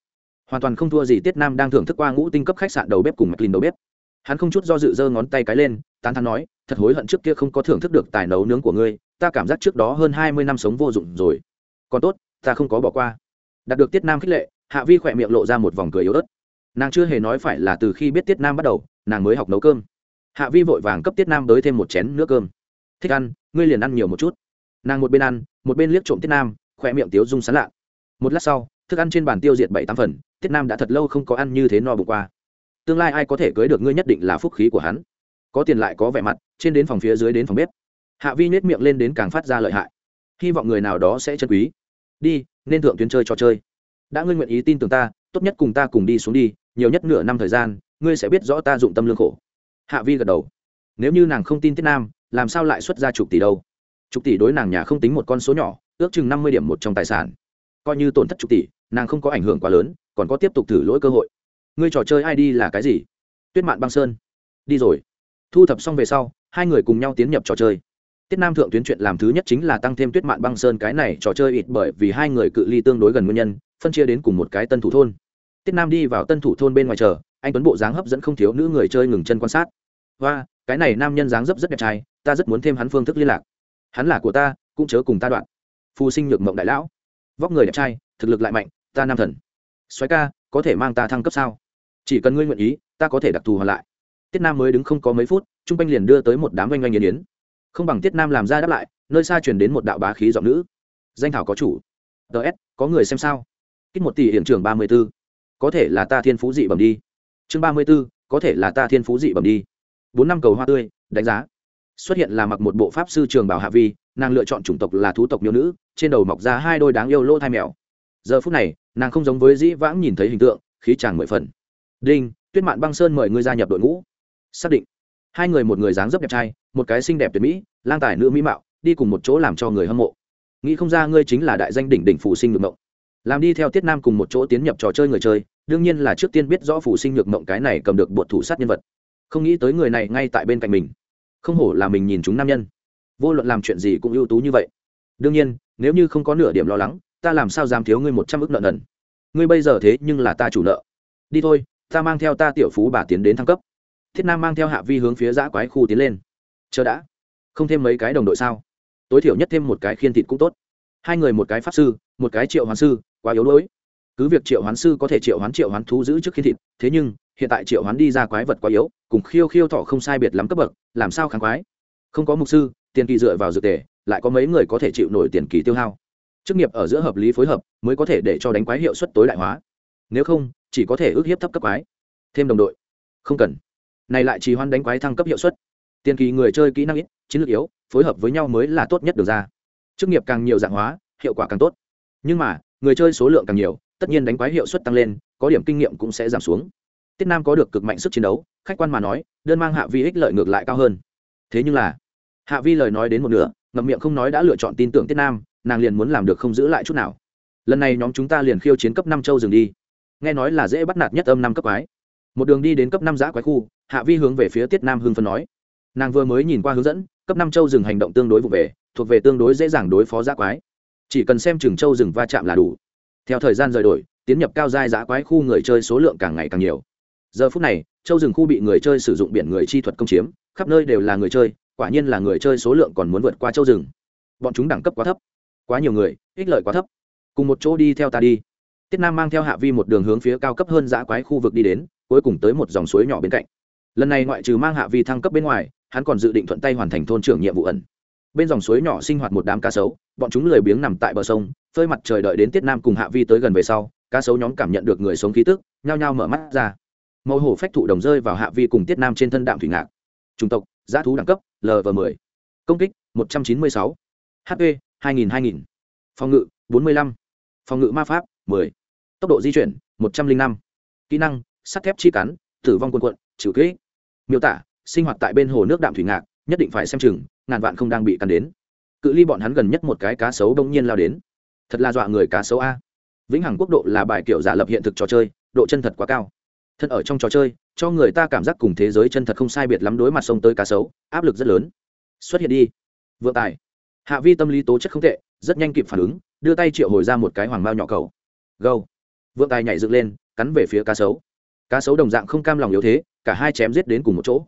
Hoàn toàn không thua gì tiết nam đang thưởng thức qua ngũ tinh cấp khách sạn đầu bếp cùng mạch lìn đầu bếp hắn không chút do dự giơ ngón tay cái lên, tán thắn nói, thật hối hận trước kia không có thưởng thức được tài nấu nướng của ngươi, ta cảm giác trước đó hơn hai mươi năm sống vô dụng rồi. Còn tốt, ta không có bỏ qua. Đạt được tiết nam khích lệ, hạ vi khỏe miệng lộ ra một vòng cười yếu ớt. Nàng chưa hề nói phải là từ khi biết tiết nam bắt đầu, nàng mới học nấu cơm. Hạ vi vội vàng cấp tiết nam tới thêm một chén nước cơm. Thích ăn, ngươi liền ăn nhiều một chút. Nàng một bên ăn, một bên liếc trộm tiết nam, khỏe miệng tiếu dung sán lạ. Một lát sau, thức ăn trên bàn tiêu diệt bảy tám phần, tiết nam đã thật lâu không có ăn như thế no bụng qua tương lai ai có thể cưới được ngươi nhất định là phúc khí của hắn. Có tiền lại có vẻ mặt, trên đến phòng phía dưới đến phòng bếp. Hạ vi nhét miệng lên đến càng phát ra lợi hại. Hy vọng người nào đó sẽ chân quý. Đi, nên thượng tuyến chơi trò chơi. Đã ngươi nguyện ý tin tưởng ta, tốt nhất cùng ta cùng đi xuống đi, nhiều nhất nửa năm thời gian, ngươi sẽ biết rõ ta dụng tâm lương khổ. Hạ vi gật đầu. Nếu như nàng không tin tiết nam, làm sao lại xuất ra chục tỷ đâu? Chục tỷ đối nàng nhà không tính một con số nhỏ, ước chừng năm mươi điểm một trong tài sản. Coi như tổn thất chục tỷ, nàng không có ảnh hưởng quá lớn, còn có tiếp tục thử lỗi cơ hội ngươi trò chơi ai đi là cái gì? Tuyết mạn băng sơn. Đi rồi. Thu thập xong về sau, hai người cùng nhau tiến nhập trò chơi. Tiết nam thượng tuyến chuyện làm thứ nhất chính là tăng thêm tuyết mạn băng sơn cái này trò chơi ít bởi vì hai người cự ly tương đối gần nguyên nhân, phân chia đến cùng một cái tân thủ thôn. Tiết nam đi vào tân thủ thôn bên ngoài chờ, anh tuấn bộ dáng hấp dẫn không thiếu nữ người chơi ngừng chân quan sát. Và cái này nam nhân dáng dấp rất đẹp trai, ta rất muốn thêm hắn phương thức liên lạc. Hắn là của ta, cũng chớ cùng ta đoạn. Phù sinh nhược mộng đại lão. Vóc người đẹp trai, thực lực lại mạnh, ta nam thần. Xoáy ca, có thể mang ta thăng cấp sao? Chỉ cần ngươi nguyện ý, ta có thể đặc thù hoàn lại. Tiết nam mới đứng không có mấy phút chung quanh liền đưa tới một đám oanh oanh yến yến. Không bằng tiết nam làm ra đáp lại, nơi xa chuyển đến một đạo bá khí giọng nữ. Danh thảo có chủ. Ts có người xem sao? Kích một tỷ hiện trường ba mươi b ố có thể là ta thiên phú dị bẩm đi. Chương ba mươi b ố có thể là ta thiên phú dị bẩm đi. Bốn năm cầu hoa tươi, đánh giá. Xuất hiện là mặc một bộ pháp sư trường bảo hạ vi, nàng lựa chọn chủng tộc là thú tộc miêu nữ, trên đầu mọc ra hai đôi đáng yêu lỗ thai mèo. Giờ phút này, nàng không giống với dĩ vãng nhìn thấy hình tượng, khí chàng mười phần đinh, tuyết mạn băng sơn mời ngươi gia nhập đội ngũ. Xác định. Hai người một người dáng dấp đẹp trai, một cái xinh đẹp tuyệt mỹ, lang tài nữ mỹ mạo, đi cùng một chỗ làm cho người hâm mộ. Nghĩ không ra ngươi chính là đại danh đỉnh đỉnh phụ sinh ngược mộng. Làm đi theo tiết nam cùng một chỗ tiến nhập trò chơi người chơi, đương nhiên là trước tiên biết rõ phụ sinh ngược mộng cái này cầm được bột thủ sát nhân vật. Không nghĩ tới người này ngay tại bên cạnh mình. Không hổ là mình nhìn chúng nam nhân. Vô luận làm chuyện gì cũng ưu tú như vậy. Đương nhiên, nếu như không có nửa điểm lo lắng, ta làm sao dám thiếu ngươi một trăm ước nợ nần. Ngươi bây giờ thế nhưng là ta chủ nợ. Đi thôi ta mang theo ta tiểu phú bà tiến đến thăng cấp. Thiết nam mang theo hạ vi hướng phía giã quái khu tiến lên. Chờ đã. Không thêm mấy cái đồng đội sao? Tối thiểu nhất thêm một cái khiên thịt cũng tốt. Hai người một cái pháp sư, một cái triệu hoán sư, quá yếu đuối. Cứ việc triệu hoán sư có thể triệu hoán triệu hoán thú giữ trước khiên thịt, thế nhưng, hiện tại triệu hoán đi ra quái vật quá yếu, cùng khiêu khiêu thọ không sai biệt lắm cấp bậc, làm sao kháng quái? Không có mục sư, tiền kỳ dựa vào dược tề, lại có mấy người có thể chịu nổi tiền kỳ tiêu hao. Chức nghiệp ở giữa hợp lý phối hợp, mới có thể để cho đánh quái hiệu suất tối đại hóa. Nếu không chỉ có thể ước hiếp thấp cấp quái. Thêm đồng đội. Không cần. Này lại chỉ hoan đánh quái thăng cấp hiệu suất. Tiền kỳ người chơi kỹ năng ít, chiến lược yếu, phối hợp với nhau mới là tốt nhất được ra. Chức nghiệp càng nhiều dạng hóa, hiệu quả càng tốt. Nhưng mà, người chơi số lượng càng nhiều, tất nhiên đánh quái hiệu suất tăng lên, có điểm kinh nghiệm cũng sẽ giảm xuống. Tiết nam có được cực mạnh sức chiến đấu, khách quan mà nói, đơn mang hạ vi ích lợi ngược lại cao hơn. Thế nhưng là, hạ vi lời nói đến một nửa, ngậm miệng không nói đã lựa chọn tin tưởng tiết nam, nàng liền muốn làm được không giữ lại chút nào. Lần này nhóm chúng ta liền khiêu chiến cấp năm châu dừng đi nghe nói là dễ bắt nạt nhất âm năm cấp quái. Một đường đi đến cấp năm giã quái khu, hạ vi hướng về phía tiết nam hưng phân nói. Nàng vừa mới nhìn qua hướng dẫn, cấp năm châu rừng hành động tương đối vụ về, thuộc về tương đối dễ dàng đối phó giã quái. Chỉ cần xem chừng châu rừng va chạm là đủ. Theo thời gian rời đổi, tiến nhập cao giai giã quái khu người chơi số lượng càng ngày càng nhiều. Giờ phút này, châu rừng khu bị người chơi sử dụng biển người chi thuật công chiếm, khắp nơi đều là người chơi, quả nhiên là người chơi số lượng còn muốn vượt qua châu rừng. Bọn chúng đẳng cấp quá thấp. Quá nhiều người, ích lợi quá thấp. Cùng một chỗ đi theo ta đi tiết nam mang theo hạ vi một đường hướng phía cao cấp hơn giã quái khu vực đi đến, cuối cùng tới một dòng suối nhỏ bên cạnh lần này ngoại trừ mang hạ vi thăng cấp bên ngoài, hắn còn dự định thuận tay hoàn thành thôn trưởng nhiệm vụ ẩn bên dòng suối nhỏ sinh hoạt một đám cá sấu, bọn chúng lười biếng nằm tại bờ sông, phơi mặt trời đợi đến tiết nam cùng hạ vi tới gần về sau, cá sấu nhóm cảm nhận được người sống khí tức, nhao nhao mở mắt ra màu hổ phách thụ đồng rơi vào hạ vi cùng tiết nam trên thân đạm thủy ngạc chủng tộc giá thú đẳng cấp lv 10 công kích 196. hp 2000 2000. phòng ngự 45. phòng ngự ma pháp 10 tốc độ di chuyển 105. kỹ năng, sắt thép chi cắn tử vong quần quận chịu kỹ. Miêu tả, sinh hoạt tại bên hồ nước đạm thủy ngạc, nhất định phải xem chừng, ngàn vạn không đang bị cắn đến. Cự ly bọn hắn gần nhất một cái cá sấu bỗng nhiên lao đến. Thật là dọa người cá sấu a. Vĩnh hằng quốc độ là bài kiểu giả lập hiện thực trò chơi, độ chân thật quá cao. Thật ở trong trò chơi, cho người ta cảm giác cùng thế giới chân thật không sai biệt lắm đối mặt sông tới cá sấu, áp lực rất lớn. Xuất hiện đi. Vượng tài. Hạ vi tâm lý tố chất không tệ, rất nhanh kịp phản ứng, đưa tay triệu hồi ra một cái hoàng bao nhỏ cầu. Gâu vượng tài nhảy dựng lên, cắn về phía cá sấu. Cá sấu đồng dạng không cam lòng yếu thế, cả hai chém giết đến cùng một chỗ.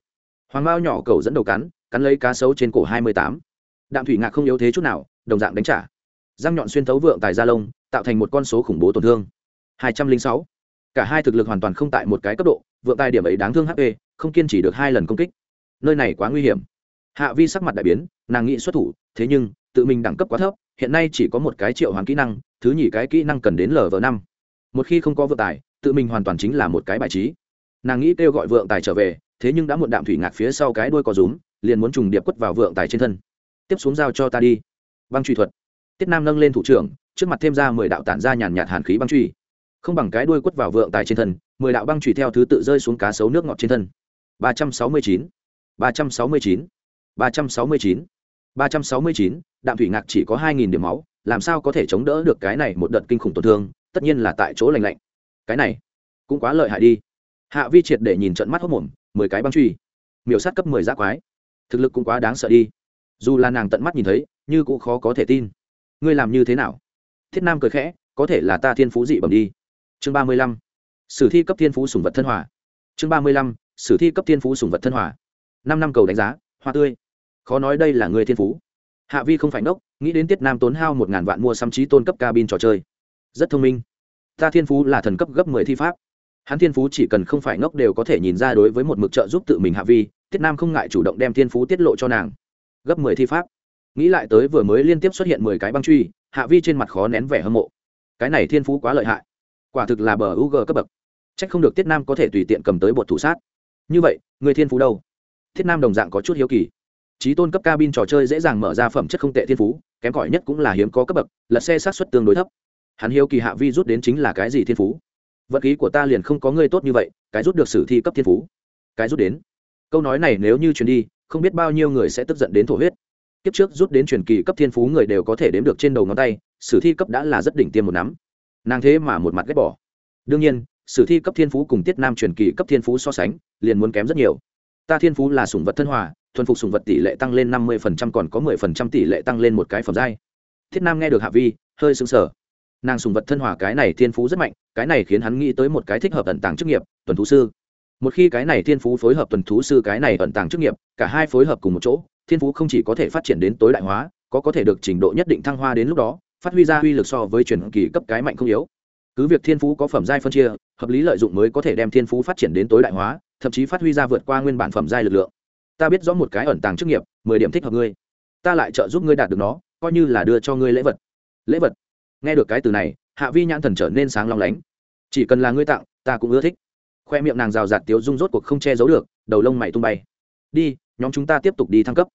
Hoàng mao nhỏ cầu dẫn đầu cắn cắn lấy cá sấu trên cổ hai mươi tám. Đạm thủy ngạc không yếu thế chút nào, đồng dạng đánh trả. Răng nhọn xuyên thấu vượng tài da lông, tạo thành một con số khủng bố tổn thương. hai trăm linh sáu. Cả hai thực lực hoàn toàn không tại một cái cấp độ, vượng tài điểm ấy đáng thương hp không kiên trì được hai lần công kích. Nơi này quá nguy hiểm. Hạ vi sắc mặt đại biến, nàng nghĩ xuất thủ, thế nhưng, tự mình đẳng cấp quá thấp, hiện nay chỉ có một cái triệu hoàn kỹ năng, thứ nhì cái kỹ năng cần đến lv năm một khi không có vượng tài, tự mình hoàn toàn chính là một cái bài trí. Nàng nghĩ kêu gọi vượng tài trở về, thế nhưng đã muộn đạm thủy ngạc phía sau cái đuôi có rúm, liền muốn trùng điệp quất vào vượng tài trên thân. Tiếp xuống giao cho ta đi. Băng truy thuật. Tiết nam nâng lên thủ trưởng, trước mặt thêm ra mười đạo tản ra nhàn nhạt hàn khí băng truy. Không bằng cái đuôi quất vào vượng tài trên thân, mười đạo băng truy theo thứ tự rơi xuống cá sấu nước ngọt trên thân. Ba trăm sáu mươi chín. Ba trăm sáu mươi chín. Ba trăm sáu mươi chín. Ba trăm sáu mươi chín, đạm thủy ngạc chỉ có hai nghìn điểm máu, làm sao có thể chống đỡ được cái này một đợt kinh khủng tổn thương tất nhiên là tại chỗ lành lạnh. Cái này cũng quá lợi hại đi. Hạ vi triệt để nhìn trận mắt hốc mồm, mười cái băng truy. Miểu sát cấp mười giác quái. Thực lực cũng quá đáng sợ đi. Dù là nàng tận mắt nhìn thấy, như cũng khó có thể tin. Ngươi làm như thế nào? Thiết nam cười khẽ, có thể là ta thiên phú dị bẩm đi. Chương ba mươi lăm. Sử thi cấp thiên phú sùng vật thân hòa. Chương ba mươi lăm. Sử thi cấp thiên phú sùng vật thân hòa. Năm năm cầu đánh giá, hoa tươi. Khó nói đây là người thiên phú. Hạ vi không phải ngốc, nghĩ đến tiết nam tốn hao một ngàn vạn mua xăm trí tôn cấp cabin trò chơi rất thông minh. Ta thiên phú là thần cấp gấp mười thi pháp. Hắn thiên phú chỉ cần không phải ngốc đều có thể nhìn ra đối với một mực trợ giúp tự mình hạ vi, tiết nam không ngại chủ động đem thiên phú tiết lộ cho nàng. Gấp mười thi pháp. Nghĩ lại tới vừa mới liên tiếp xuất hiện mười cái băng truy, hạ vi trên mặt khó nén vẻ hâm mộ. Cái này thiên phú quá lợi hại. Quả thực là bờ u g cấp bậc. C h ắ c không được tiết nam có thể tùy tiện cầm tới bột thủ sát. Như vậy, người thiên phú đâu? Thiết nam đồng dạng có chút hiếu kỳ. Trí tôn cấp cabin trò chơi dễ dàng mở ra phẩm chất không tệ thiên phú, kém cỏi nhất cũng là hiếm có cấp bậc, lật xe sát xuất tương đối thấp hắn hiếu kỳ hạ vi rút đến chính là cái gì thiên phú? Vật khí của ta liền không có người tốt như vậy, cái rút được sử thi cấp thiên phú. Cái rút đến. Câu nói này nếu như truyền đi, không biết bao nhiêu người sẽ tức giận đến thổ huyết. Kiếp trước rút đến truyền kỳ cấp thiên phú người đều có thể đếm được trên đầu ngón tay, sử thi cấp đã là rất đỉnh tiêm một nắm. Nàng thế mà một mặt ghét bỏ. Đương nhiên, sử thi cấp thiên phú cùng tiết nam truyền kỳ cấp thiên phú so sánh, liền muốn kém rất nhiều. Ta thiên phú là sủng vật thân hòa, thuần phục sủng vật tỷ lệ tăng lên năm mươi còn có mười phần trăm tỷ lệ tăng lên một cái phẩm giai. Thiết nam nghe được hạ vi, hơi sững sờ nàng sùng vật thân hòa cái này thiên phú rất mạnh, cái này khiến hắn nghĩ tới một cái thích hợp ẩn tàng chức nghiệp, tuần thú sư. Một khi cái này thiên phú phối hợp tuần thú sư cái này ẩn tàng chức nghiệp, cả hai phối hợp cùng một chỗ, thiên phú không chỉ có thể phát triển đến tối đại hóa, có có thể được trình độ nhất định thăng hoa đến lúc đó, phát huy ra uy lực so với truyền kỳ cấp cái mạnh không yếu. Cứ việc thiên phú có phẩm giai phân chia, hợp lý lợi dụng mới có thể đem thiên phú phát triển đến tối đại hóa, thậm chí phát huy ra vượt qua nguyên bản phẩm giai lực lượng. Ta biết rõ một cái ẩn tàng chức nghiệp, mười điểm thích hợp ngươi. Ta lại trợ giúp ngươi đạt được nó, coi như là đưa cho ngươi lễ vật. Lễ vật? Nghe được cái từ này, hạ vi nhãn thần trở nên sáng long lánh. Chỉ cần là ngươi tặng, ta cũng ưa thích. Khoe miệng nàng rào rạt tiếu rung rốt cuộc không che giấu được, đầu lông mày tung bay. Đi, nhóm chúng ta tiếp tục đi thăng cấp.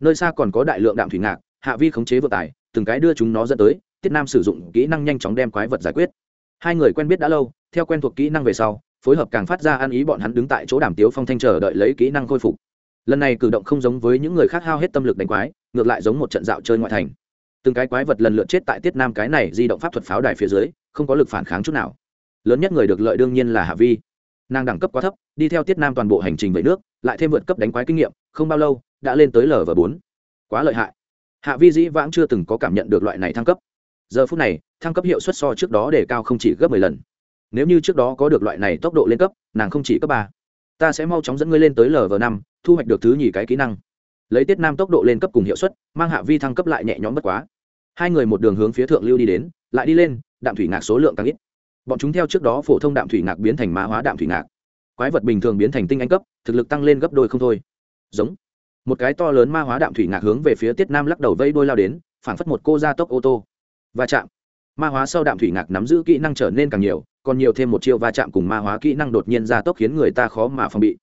Nơi xa còn có đại lượng đạm thủy ngạc, hạ vi khống chế vừa tải từng cái đưa chúng nó dẫn tới, tiết nam sử dụng kỹ năng nhanh chóng đem quái vật giải quyết. Hai người quen biết đã lâu, theo quen thuộc kỹ năng về sau, phối hợp càng phát ra ăn ý bọn hắn đứng tại chỗ đàm tiếu phong thanh chờ đợi lấy kỹ năng khôi phục. Lần này cử động không giống với những người khác hao hết tâm lực đánh quái, ngược lại giống một trận dạo chơi ngoại thành từng cái quái vật lần lượt chết tại tiết nam cái này di động pháp thuật pháo đài phía dưới, không có lực phản kháng chút nào. Lớn nhất người được lợi đương nhiên là hạ vi. Nàng đẳng cấp quá thấp, đi theo tiết nam toàn bộ hành trình về nước, lại thêm vượt cấp đánh quái kinh nghiệm, không bao lâu, đã lên tới lv bốn. Quá lợi hại. Hạ vi dĩ vãng chưa từng có cảm nhận được loại này thăng cấp. Giờ phút này, thăng cấp hiệu suất so trước đó để cao không chỉ gấp mười lần. Nếu như trước đó có được loại này tốc độ lên cấp, nàng không chỉ cấp ba. Ta sẽ mau chóng dẫn ngươi lên tới lv năm, thu hoạch được thứ nhì cái kỹ năng. Lấy tiết nam tốc độ lên cấp cùng hiệu suất, mang hạ vi thăng cấp lại nhẹ nhõm bất quá hai người một đường hướng phía thượng lưu đi đến, lại đi lên, đạm thủy ngạc số lượng càng ít. Bọn chúng theo trước đó phổ thông đạm thủy ngạc biến thành mã hóa đạm thủy ngạc. Quái vật bình thường biến thành tinh anh cấp, thực lực tăng lên gấp đôi không thôi. Giống. Một cái to lớn ma hóa đạm thủy ngạc hướng về phía tiết nam lắc đầu vây đôi lao đến, phảng phất một cô ra tốc ô tô. Va chạm. Ma hóa sau đạm thủy ngạc nắm giữ kỹ năng trở nên càng nhiều, còn nhiều thêm một chiêu va chạm cùng ma hóa kỹ năng đột nhiên ra tốc khiến người ta khó mà phòng bị.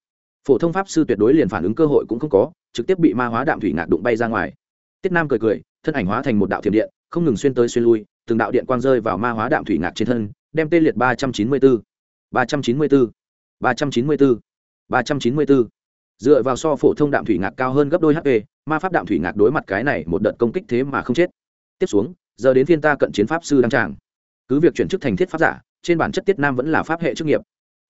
Phổ thông pháp sư tuyệt đối liền phản ứng cơ hội cũng không có, trực tiếp bị ma hóa đạm thủy ngạc đụng bay ra ngoài. Tiết nam cười cười thân ảnh hóa thành một đạo thiểm điện, không ngừng xuyên tới xuyên lui, từng đạo điện quang rơi vào ma hóa đạm thủy ngạc trên thân, đem tê liệt ba trăm chín mươi bốn ba trăm chín mươi bốn ba trăm chín mươi bốn ba trăm chín mươi bốn dựa vào so phổ thông đạm thủy ngạc cao hơn gấp đôi hp ma pháp đạm thủy ngạc đối mặt cái này một đợt công kích thế mà không chết. Tiếp xuống, giờ đến phiên ta cận chiến pháp sư đăng tràng. Cứ việc chuyển chức thành thiết pháp giả, trên bản chất tiết nam vẫn là pháp hệ chức nghiệp.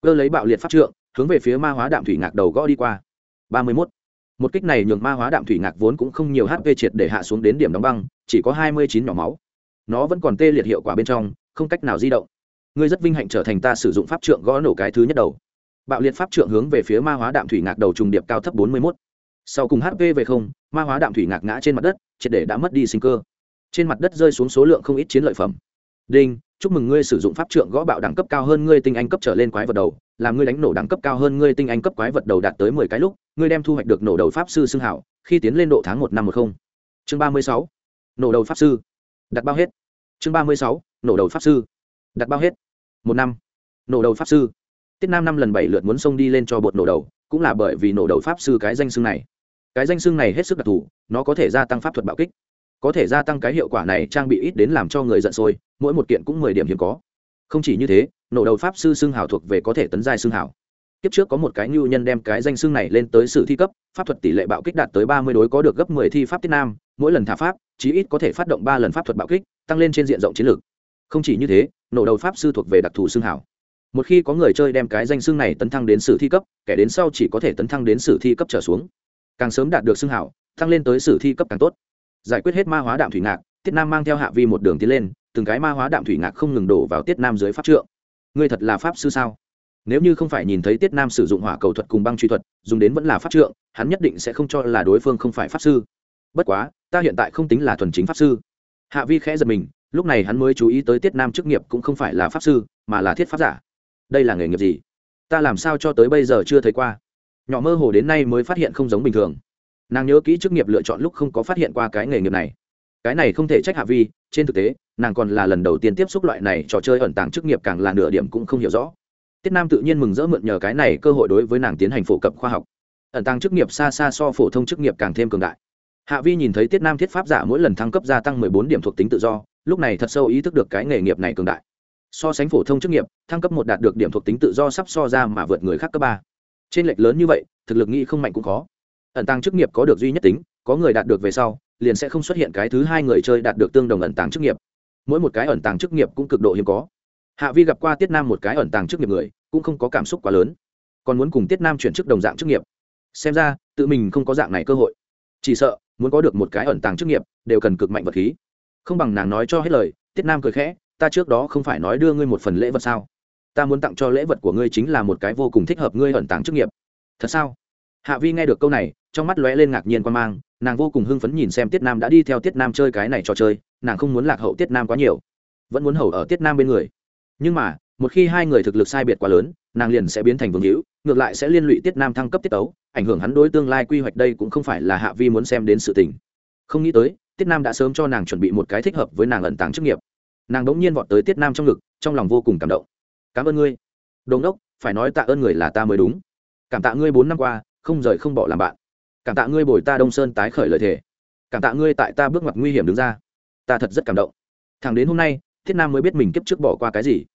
Cơ lấy bạo liệt pháp trượng, hướng về phía ma hóa đạm thủy ngạc đầu gõ đi qua. ba mươi mốt một kích này nhường ma hóa đạm thủy ngạc vốn cũng không nhiều hp triệt để hạ xuống đến điểm đóng băng, chỉ có hai mươi chín nhỏ máu. Nó vẫn còn tê liệt hiệu quả bên trong, không cách nào di động. Ngươi rất vinh hạnh trở thành ta sử dụng pháp trượng gõ nổ cái thứ nhất đầu. Bạo liệt pháp trượng hướng về phía ma hóa đạm thủy ngạc đầu trùng điệp cao thấp bốn mươi mốt. Sau cùng hp về không, ma hóa đạm thủy ngạc ngã trên mặt đất, triệt để đã mất đi sinh cơ. Trên mặt đất rơi xuống số lượng không ít chiến lợi phẩm. Đinh chúc mừng ngươi sử dụng pháp trượng gõ bạo đẳng cấp cao hơn ngươi tinh anh cấp trở lên quái vật đầu, làm ngươi đánh nổ đẳng cấp cao hơn ngươi tinh anh cấp quái vật đầu đạt tới mười cái lúc, ngươi đem thu hoạch được nổ đầu pháp sư xưng hảo, khi tiến lên độ tháng một năm một không. Chương ba mươi sáu, nổ đầu pháp sư. Đặt bao hết. Chương ba mươi sáu, nổ đầu pháp sư. Đặt bao hết. Một năm. Nổ đầu pháp sư. Tiết nam năm lần bảy lượt muốn xông đi lên cho bột nổ đầu, cũng là bởi vì nổ đầu pháp sư cái danh xưng này. Cái danh xưng này hết sức đặc thù, nó có thể gia tăng pháp thuật bạo kích có thể gia tăng cái hiệu quả này trang bị ít đến làm cho người giận sôi, mỗi một kiện cũng mười điểm hiếm có. Không chỉ như thế, nổ đầu pháp sư xương hảo thuộc về có thể tấn giai xương hảo kiếp trước có một cái ngưu nhân đem cái danh xương này lên tới sử thi cấp, pháp thuật tỷ lệ bạo kích đạt tới ba mươi đối có được gấp mười thi pháp tiết nam, mỗi lần thả pháp, chí ít có thể phát động ba lần pháp thuật bạo kích, tăng lên trên diện rộng chiến lược. Không chỉ như thế, nổ đầu pháp sư thuộc về đặc thù xương hảo một khi có người chơi đem cái danh xương này tấn thăng đến sử thi cấp, kẻ đến sau chỉ có thể tấn thăng đến sử thi cấp trở xuống. Càng sớm đạt được xương hảo tăng lên tới sử thi cấp càng tốt giải quyết hết ma hóa đạm thủy ngạc, tiết nam mang theo hạ vi một đường tiến lên, từng cái ma hóa đạm thủy ngạc không ngừng đổ vào tiết nam dưới pháp trượng. Ngươi thật là pháp sư sao? Nếu như không phải nhìn thấy tiết nam sử dụng hỏa cầu thuật cùng băng truy thuật, dùng đến vẫn là pháp trượng, hắn nhất định sẽ không cho là đối phương không phải pháp sư. Bất quá, ta hiện tại không tính là thuần chính pháp sư. Hạ vi khẽ giật mình, lúc này hắn mới chú ý tới tiết nam chức nghiệp cũng không phải là pháp sư, mà là thiết pháp giả. Đây là nghề nghiệp gì? Ta làm sao cho tới bây giờ chưa thấy qua? Nhỏ mơ hồ đến nay mới phát hiện không giống bình thường nàng nhớ kỹ chức nghiệp lựa chọn lúc không có phát hiện qua cái nghề nghiệp này. Cái này không thể trách hạ vi, trên thực tế, nàng còn là lần đầu tiên tiếp xúc loại này trò chơi ẩn tàng chức nghiệp càng là nửa điểm cũng không hiểu rõ. Tiết nam tự nhiên mừng rỡ mượn nhờ cái này cơ hội đối với nàng tiến hành phổ cập khoa học. Ẩn tàng chức nghiệp xa xa so phổ thông chức nghiệp càng thêm cường đại. Hạ vi nhìn thấy tiết nam thiết pháp giả mỗi lần thăng cấp gia tăng mười bốn điểm thuộc tính tự do, lúc này thật sâu ý thức được cái nghề nghiệp này cường đại. So sánh phổ thông chức nghiệp, thăng cấp một đạt được điểm thuộc tính tự do sắp so ra mà vượt người khác cấp ba. Trên lệch lớn như vậy, thực lực nghĩ không mạnh cũng khó ẩn tàng chức nghiệp có được duy nhất tính, có người đạt được về sau, liền sẽ không xuất hiện cái thứ hai người chơi đạt được tương đồng ẩn tàng chức nghiệp. Mỗi một cái ẩn tàng chức nghiệp cũng cực độ hiếm có. Hạ vi gặp qua tiết nam một cái ẩn tàng chức nghiệp người, cũng không có cảm xúc quá lớn. Còn muốn cùng tiết nam chuyển chức đồng dạng chức nghiệp. Xem ra, tự mình không có dạng này cơ hội. Chỉ sợ, muốn có được một cái ẩn tàng chức nghiệp, đều cần cực mạnh vật khí. Không bằng nàng nói cho hết lời, tiết nam cười khẽ, ta trước đó không phải nói đưa ngươi một phần lễ vật sao? Ta muốn tặng cho lễ vật của ngươi chính là một cái vô cùng thích hợp ngươi ẩn tàng chức nghiệp. Thật sao? Hạ vi nghe được câu này, trong mắt lóe lên ngạc nhiên quan mang, nàng vô cùng hưng phấn nhìn xem tiết nam đã đi theo tiết nam chơi cái này trò chơi, nàng không muốn lạc hậu tiết nam quá nhiều, vẫn muốn hầu ở tiết nam bên người. Nhưng mà, một khi hai người thực lực sai biệt quá lớn, nàng liền sẽ biến thành vương hữu, ngược lại sẽ liên lụy tiết nam thăng cấp tiết tấu, ảnh hưởng hắn đối tương lai quy hoạch đây cũng không phải là hạ vi muốn xem đến sự tình. Không nghĩ tới, tiết nam đã sớm cho nàng chuẩn bị một cái thích hợp với nàng ẩn tàng chức nghiệp. Nàng đ ỗ n g nhiên vọt tới tiết nam trong ngực, trong lòng vô cùng cảm động. Cảm ơn ngươi. Đồn đốc phải nói tạ ơn người là ta mới đúng. Cảm tạ ngươi bốn năm qua không rời không bỏ làm bạn. Cảm tạ ngươi bồi ta đông sơn tái khởi lời thề. Cảm tạ ngươi tại ta bước ngoặt nguy hiểm đứng ra. Ta thật rất cảm động. Thằng đến hôm nay, thiết nam mới biết mình kiếp trước bỏ qua cái gì.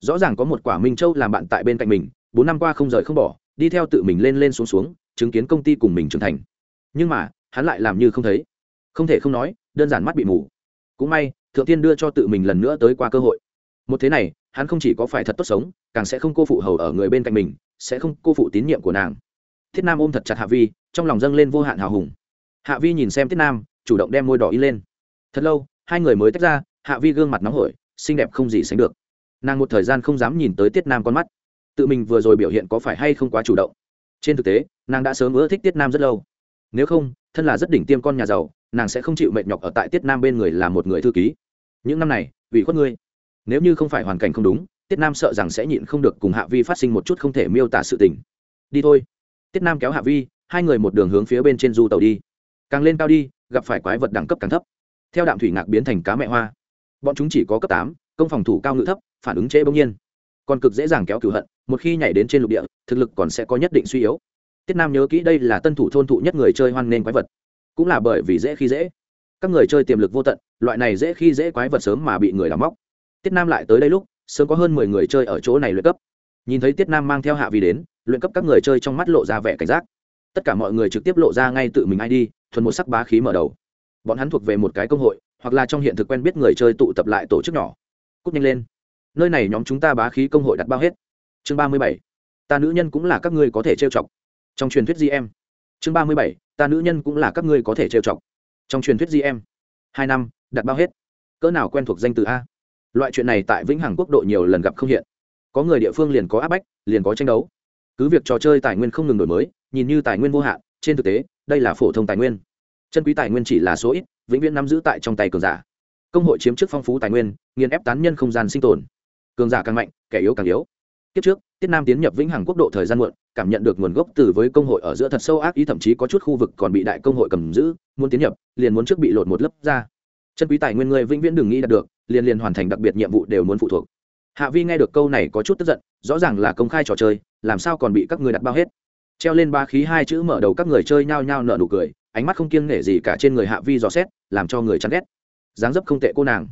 Rõ ràng có một quả minh châu làm bạn tại bên cạnh mình, bốn năm qua không rời không bỏ, đi theo tự mình lên lên xuống xuống, chứng kiến công ty cùng mình trưởng thành. Nhưng mà, hắn lại làm như không thấy. Không thể không nói, đơn giản mắt bị mù. Cũng may, thượng tiên đưa cho tự mình lần nữa tới qua cơ hội. Một thế này, hắn không chỉ có phải thật tốt sống, càng sẽ không cô phụ hầu ở người bên cạnh mình, sẽ không cô phụ tín nhiệm của nàng thiết nam ôm thật chặt hạ vi, trong lòng dâng lên vô hạn hào hùng. Hạ vi nhìn xem tiết nam, chủ động đem môi đỏ in lên. Thật lâu, hai người mới tách ra, hạ vi gương mặt nóng hổi, xinh đẹp không gì sánh được. Nàng một thời gian không dám nhìn tới tiết nam con mắt. Tự mình vừa rồi biểu hiện có phải hay không quá chủ động? Trên thực tế, nàng đã sớm ưa thích tiết nam rất lâu. Nếu không, thân là rất đỉnh tiêm con nhà giàu, nàng sẽ không chịu mệt nhọc ở tại tiết nam bên người là một người thư ký. Những năm này vì khuất ngươi. Nếu như không phải hoàn cảnh không đúng tiết nam sợ rằng sẽ nhịn không được cùng hạ vi phát sinh một chút không thể miêu tả sự tình. Đi thôi tiết nam kéo hạ vi, hai người một đường hướng phía bên trên du tàu đi. Càng lên cao đi, gặp phải quái vật đẳng cấp càng thấp. Theo đạm thủy ngạc biến thành cá mẹ hoa. Bọn chúng chỉ có cấp tám, công phòng thủ cao ngự thấp, phản ứng trễ bỗng nhiên. Còn cực dễ dàng kéo cửu hận, một khi nhảy đến trên lục địa, thực lực còn sẽ có nhất định suy yếu. Tiết nam nhớ kỹ đây là tân thủ thôn thụ nhất người chơi hoan nên quái vật. Cũng là bởi vì dễ khi dễ. Các người chơi tiềm lực vô tận, loại này dễ khi dễ quái vật sớm mà bị người làm móc. Tiết nam lại tới đây lúc, sớm có hơn mười người chơi ở chỗ này luyện cấp nhìn thấy tiết nam mang theo hạ vi đến, luyện cấp các người chơi trong mắt lộ ra vẻ cảnh giác. Tất cả mọi người trực tiếp lộ ra ngay tự mình ai đi, thuần một sắc bá khí mở đầu. Bọn hắn thuộc về một cái công hội, hoặc là trong hiện thực quen biết người chơi tụ tập lại tổ chức nhỏ. Cúc nhanh lên. Nơi này nhóm chúng ta bá khí công hội đặt bao hết. Chương ba mươi bảy. Ta nữ nhân cũng là các ngươi có thể trêu chọc. Trong truyền thuyết gm chương ba mươi bảy. Ta nữ nhân cũng là các ngươi có thể trêu chọc. Trong truyền thuyết gm hai năm, đặt bao hết. Cỡ nào quen thuộc danh từ a? Loại chuyện này tại vĩnh hằng quốc độ nhiều lần gặp không hiện có người địa phương liền có áp bách, liền có tranh đấu. Cứ việc trò chơi tài nguyên không ngừng đổi mới, nhìn như tài nguyên vô hạn, trên thực tế, đây là phổ thông tài nguyên. Chân quý tài nguyên chỉ là số ít, vĩnh viễn nắm giữ tại trong tay cường giả. Công hội chiếm trước phong phú tài nguyên, nghiền ép tán nhân không gian sinh tồn. Cường giả càng mạnh, kẻ yếu càng yếu. Kiếp trước, tiết nam tiến nhập vĩnh hằng quốc độ thời gian muộn, cảm nhận được nguồn gốc từ với công hội ở giữa thật sâu ác ý, thậm chí có chút khu vực còn bị đại công hội cầm giữ, muốn tiến nhập, liền muốn trước bị lột một lớp ra. Chân quý tài nguyên người vĩnh viễn đừng nghĩ đạt được, liền liền hoàn thành đặc biệt nhiệm vụ đều muốn phụ thuộc hạ vi nghe được câu này có chút tức giận, rõ ràng là công khai trò chơi, làm sao còn bị các người đặt bao hết? Treo lên ba khí hai chữ mở đầu các người chơi nhao nhao nợ nụ cười, ánh mắt không kiêng nể gì cả trên người hạ vi dò xét, làm cho người chán ghét. Dáng dấp không tệ cô nàng.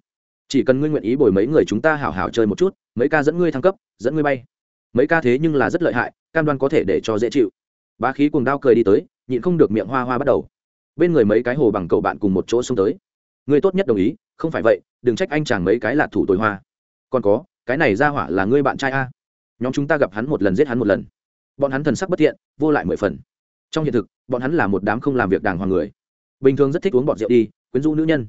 Chỉ cần ngươi nguyện ý bồi mấy người chúng ta hảo hảo chơi một chút, mấy ca dẫn ngươi thăng cấp, dẫn ngươi bay. Mấy ca thế nhưng là rất lợi hại, cam đoan có thể để cho dễ chịu. Ba khí cùng đao cười đi tới, nhịn không được miệng hoa hoa bắt đầu. Bên người mấy cái hồ bằng cậu bạn cùng một chỗ xông tới. Ngươi tốt nhất đồng ý, không phải vậy, đừng trách anh chàng mấy cái là thủ tối hoa. Còn có cái này ra hỏa là ngươi bạn trai a. Nhóm chúng ta gặp hắn một lần giết hắn một lần. Bọn hắn thần sắc bất thiện, vô lại mười phần. Trong hiện thực, bọn hắn là một đám không làm việc đàng hoàng người. Bình thường rất thích uống bọn rượu đi, quyến rũ nữ nhân.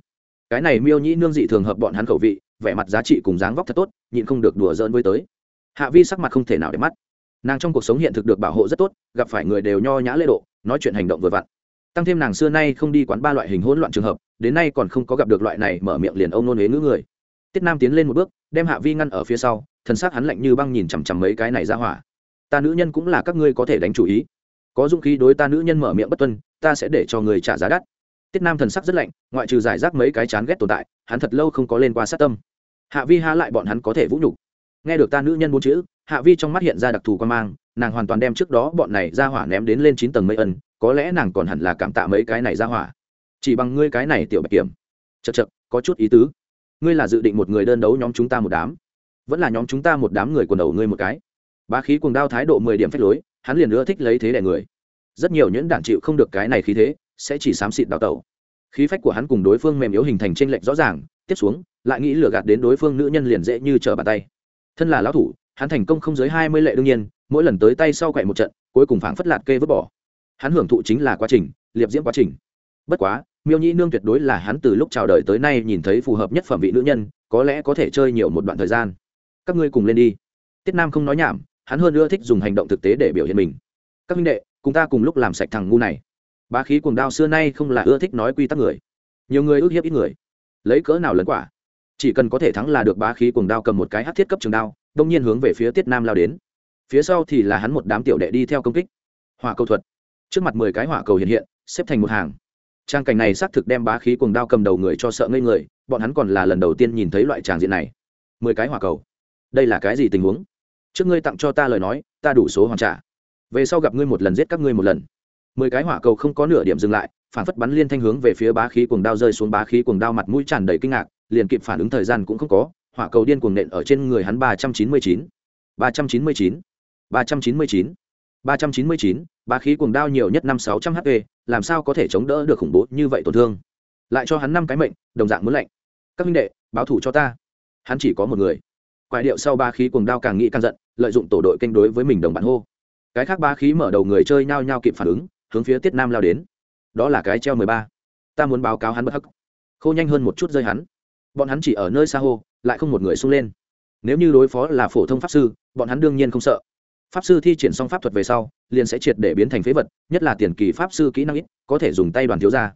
Cái này miêu nhĩ nương dị thường hợp bọn hắn khẩu vị, vẻ mặt giá trị cùng dáng vóc thật tốt, nhịn không được đùa giỡn với tới. Hạ vi sắc mặt không thể nào để mắt. Nàng trong cuộc sống hiện thực được bảo hộ rất tốt, gặp phải người đều nho nhã lễ độ, nói chuyện hành động vừa vặn. Tăng thêm nàng xưa nay không đi quán ba loại hình hỗn loạn trường hợp, đến nay còn không có gặp được loại này mở miệng liền ông nôn huế ngữ người tiết nam tiến lên một bước, đem hạ vi ngăn ở phía sau thân xác hắn lạnh như băng nhìn chằm chằm mấy cái này ra hỏa. Ta nữ nhân cũng là các ngươi có thể đánh chủ ý. Có dũng khí đối ta nữ nhân mở miệng bất tuân, ta sẽ để cho người trả giá đắt. Tiết nam thần sắc rất lạnh, ngoại trừ giải rác mấy cái chán ghét tồn tại, hắn thật lâu không có lên qua sát tâm. Hạ vi há lại bọn hắn có thể vũ nhục. Nghe được ta nữ nhân bốn chữ, hạ vi trong mắt hiện ra đặc thù quan mang, nàng hoàn toàn đem trước đó bọn này ra hỏa ném đến lên chín tầng mây ân có lẽ nàng còn hẳn là cảm tạ mấy cái này ra hỏa. Chỉ bằng ngươi cái này tiểu bạch kiểm. Chật chật có chút ý tứ ngươi là dự định một người đơn đấu nhóm chúng ta một đám. Vẫn là nhóm chúng ta một đám người quần đầu ngươi một cái. Bá khí cùng đao thái độ mười điểm phách lối, hắn liền nữa thích lấy thế đẻ người. Rất nhiều những đản chịu không được cái này khí thế, sẽ chỉ xám xịt đào tẩu. Khí phách của hắn cùng đối phương mềm yếu hình thành t r ê n lệch rõ ràng, tiếp xuống, lại nghĩ lừa gạt đến đối phương nữ nhân liền dễ như trở bàn tay. Thân là lão thủ, hắn thành công không dưới hai mươi lệ đương nhiên, mỗi lần tới tay sau quậy một trận, cuối cùng phảng phất lạt kê vứt bỏ. Hắn hưởng thụ chính là quá trình, liệp diễm quá trình. Bất quá miêu nhĩ nương tuyệt đối là hắn từ lúc chào đời tới nay nhìn thấy phù hợp nhất phẩm vị nữ nhân, có lẽ có thể chơi nhiều một đoạn thời gian. Các ngươi cùng lên đi. Tiết nam không nói nhảm, hắn hơn nữa thích dùng hành động thực tế để biểu hiện mình. Các minh đệ, cùng ta cùng lúc làm sạch thằng ngu này. Bá khí cuồng đao xưa nay không là ưa thích nói quy tắc người. Nhiều người ước hiếp ít người. Lấy cỡ nào lấn quả. Chỉ cần có thể thắng là được bá khí cuồng đao cầm một cái hát thiết cấp trường đao, đông nhiên hướng về phía tiết nam lao đến. Phía sau thì là hắn một đám tiểu đệ đi theo công kích. Hỏa cầu thuật. Trước mặt mười cái hỏa cầu hiện hiện, xếp thành một hàng trang cảnh này xác thực đem bá khí cuồng đao cầm đầu người cho sợ ngây người, bọn hắn còn là lần đầu tiên nhìn thấy loại tràng diện này. Mười cái hỏa cầu. Đây là cái gì tình huống? Trước ngươi tặng cho ta lời nói, ta đủ số hoàn trả. Về sau gặp ngươi một lần giết các ngươi một lần. Mười cái hỏa cầu không có nửa điểm dừng lại, phản phất bắn liên thanh hướng về phía bá khí cuồng đao rơi xuống bá khí cuồng đao mặt mũi tràn đầy kinh ngạc, liền kịp phản ứng thời gian cũng không có, hỏa cầu điên cuồng nện ở trên người hắn ba trăm chín mươi chín. Ba trăm chín mươi chín. Ba trăm chín mươi chín ba trăm chín mươi chín khí cuồng đao nhiều nhất năm sáu trăm hp làm sao có thể chống đỡ được khủng bố như vậy tổn thương? Lại cho hắn năm cái mệnh, đồng dạng muốn lạnh các minh đệ, báo thủ cho ta. Hắn chỉ có một người. Quại điệu sau ba khí cuồng đao càng nghĩ càng giận, lợi dụng tổ đội kênh đối với mình đồng bạn hô. Cái khác ba khí mở đầu người chơi nhao nhao kịp phản ứng, hướng phía tiết nam lao đến. Đó là cái treo mười ba. Ta muốn báo cáo hắn bất hắc. Khô nhanh hơn một chút rơi hắn. Bọn hắn chỉ ở nơi xa hô, lại không một người xung lên. Nếu như đối phó là phổ thông pháp sư, bọn hắn đương nhiên không sợ pháp sư thi triển xong pháp thuật về sau, liền sẽ triệt để biến thành phế vật, nhất là tiền kỳ pháp sư kỹ năng ít, có thể dùng tay đoàn thiếu ra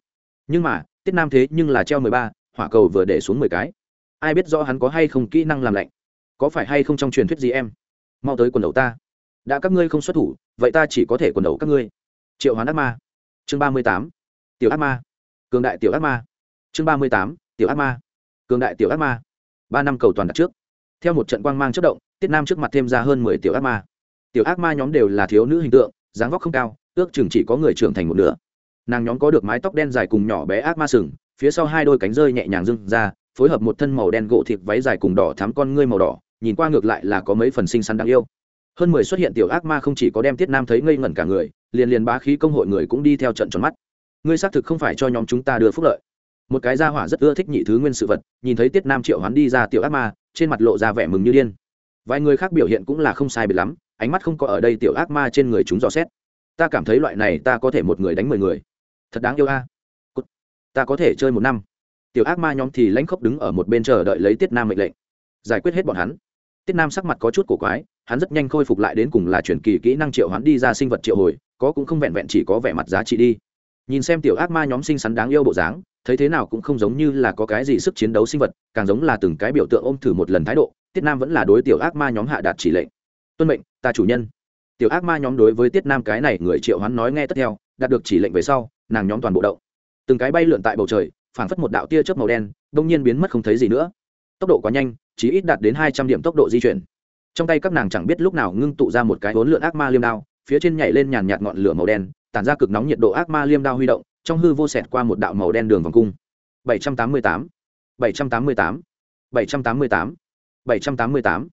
nhưng mà, tiết nam thế nhưng là treo mười ba, hỏa cầu vừa để xuống mười cái. Ai biết rõ hắn có hay không kỹ năng làm lạnh? Có phải hay không trong truyền thuyết gì em? Mau tới quần đầu ta. Đã các ngươi không xuất thủ, vậy ta chỉ có thể quần đầu các ngươi. Triệu hoán ác ma. Chương ba mươi tám. Tiểu ác ma. Cường đại tiểu ác ma. Chương ba mươi tám. Tiểu ác ma. Cường đại tiểu ác ma. Ba năm cầu toàn đặt trước. Theo một trận quang mang chất động, tiết nam trước mặt thêm ra hơn mười tiểu ác ma tiểu ác ma nhóm đều là thiếu nữ hình tượng, dáng vóc không cao, ước chừng chỉ có người trưởng thành một nửa. Nàng nhóm có được mái tóc đen dài cùng nhỏ bé ác ma sừng, phía sau hai đôi cánh rơi nhẹ nhàng dưng ra, phối hợp một thân màu đen gỗ thịt váy dài cùng đỏ thắm con ngươi màu đỏ, nhìn qua ngược lại là có mấy phần xinh xắn đáng yêu. Hơn mười xuất hiện tiểu ác ma không chỉ có đem tiết nam thấy ngây ngẩn cả người, liền liền bá khí công hội người cũng đi theo trận tròn mắt. Ngươi xác thực không phải cho nhóm chúng ta đưa phúc lợi. Một cái gia hỏa rất ưa thích nhị thứ nguyên sự vật, nhìn thấy tiết nam triệu hoán đi ra tiểu ác ma, trên mặt lộ ra vẻ mừng như điên. Vài người khác biểu hiện cũng là không sai biệt lắm ánh mắt không có ở đây tiểu ác ma trên người chúng dò xét. Ta cảm thấy loại này ta có thể một người đánh mười người. Thật đáng yêu a. Ta có thể chơi một năm. Tiểu ác ma nhóm thì lãnh khốc đứng ở một bên chờ đợi lấy tiết nam mệnh lệnh. Giải quyết hết bọn hắn. Tiết nam sắc mặt có chút cổ quái, hắn rất nhanh khôi phục lại đến cùng là chuyển kỳ kỹ năng triệu hắn đi ra sinh vật triệu hồi, có cũng không vẹn vẹn chỉ có vẻ mặt giá trị đi. Nhìn xem tiểu ác ma nhóm xinh xắn đáng yêu bộ dáng, thấy thế nào cũng không giống như là có cái gì sức chiến đấu sinh vật, càng giống là từng cái biểu tượng ôm thử một lần thái độ, tiết nam vẫn là đối tiểu ác ma nhóm hạ đạt chỉ lệnh. Tuân mệnh ta chủ nhân. Tiểu ác ma nhóm đối với tiết nam cái này người triệu hoán nói nghe tất theo, đạt được chỉ lệnh về sau, nàng nhóm toàn bộ đậu từng cái bay lượn tại bầu trời, phảng phất một đạo tia chớp màu đen, đông nhiên biến mất không thấy gì nữa. Tốc độ quá nhanh chỉ ít đạt đến hai trăm điểm tốc độ di chuyển. Trong tay các nàng chẳng biết lúc nào ngưng tụ ra một cái hỗn lượn ác ma liêm đao, phía trên nhảy lên nhàn nhạt ngọn lửa màu đen, tản ra cực nóng nhiệt độ ác ma liêm đao huy động, trong hư vô sẹt qua một đạo màu đen đường vòng cung. 788 788 788 788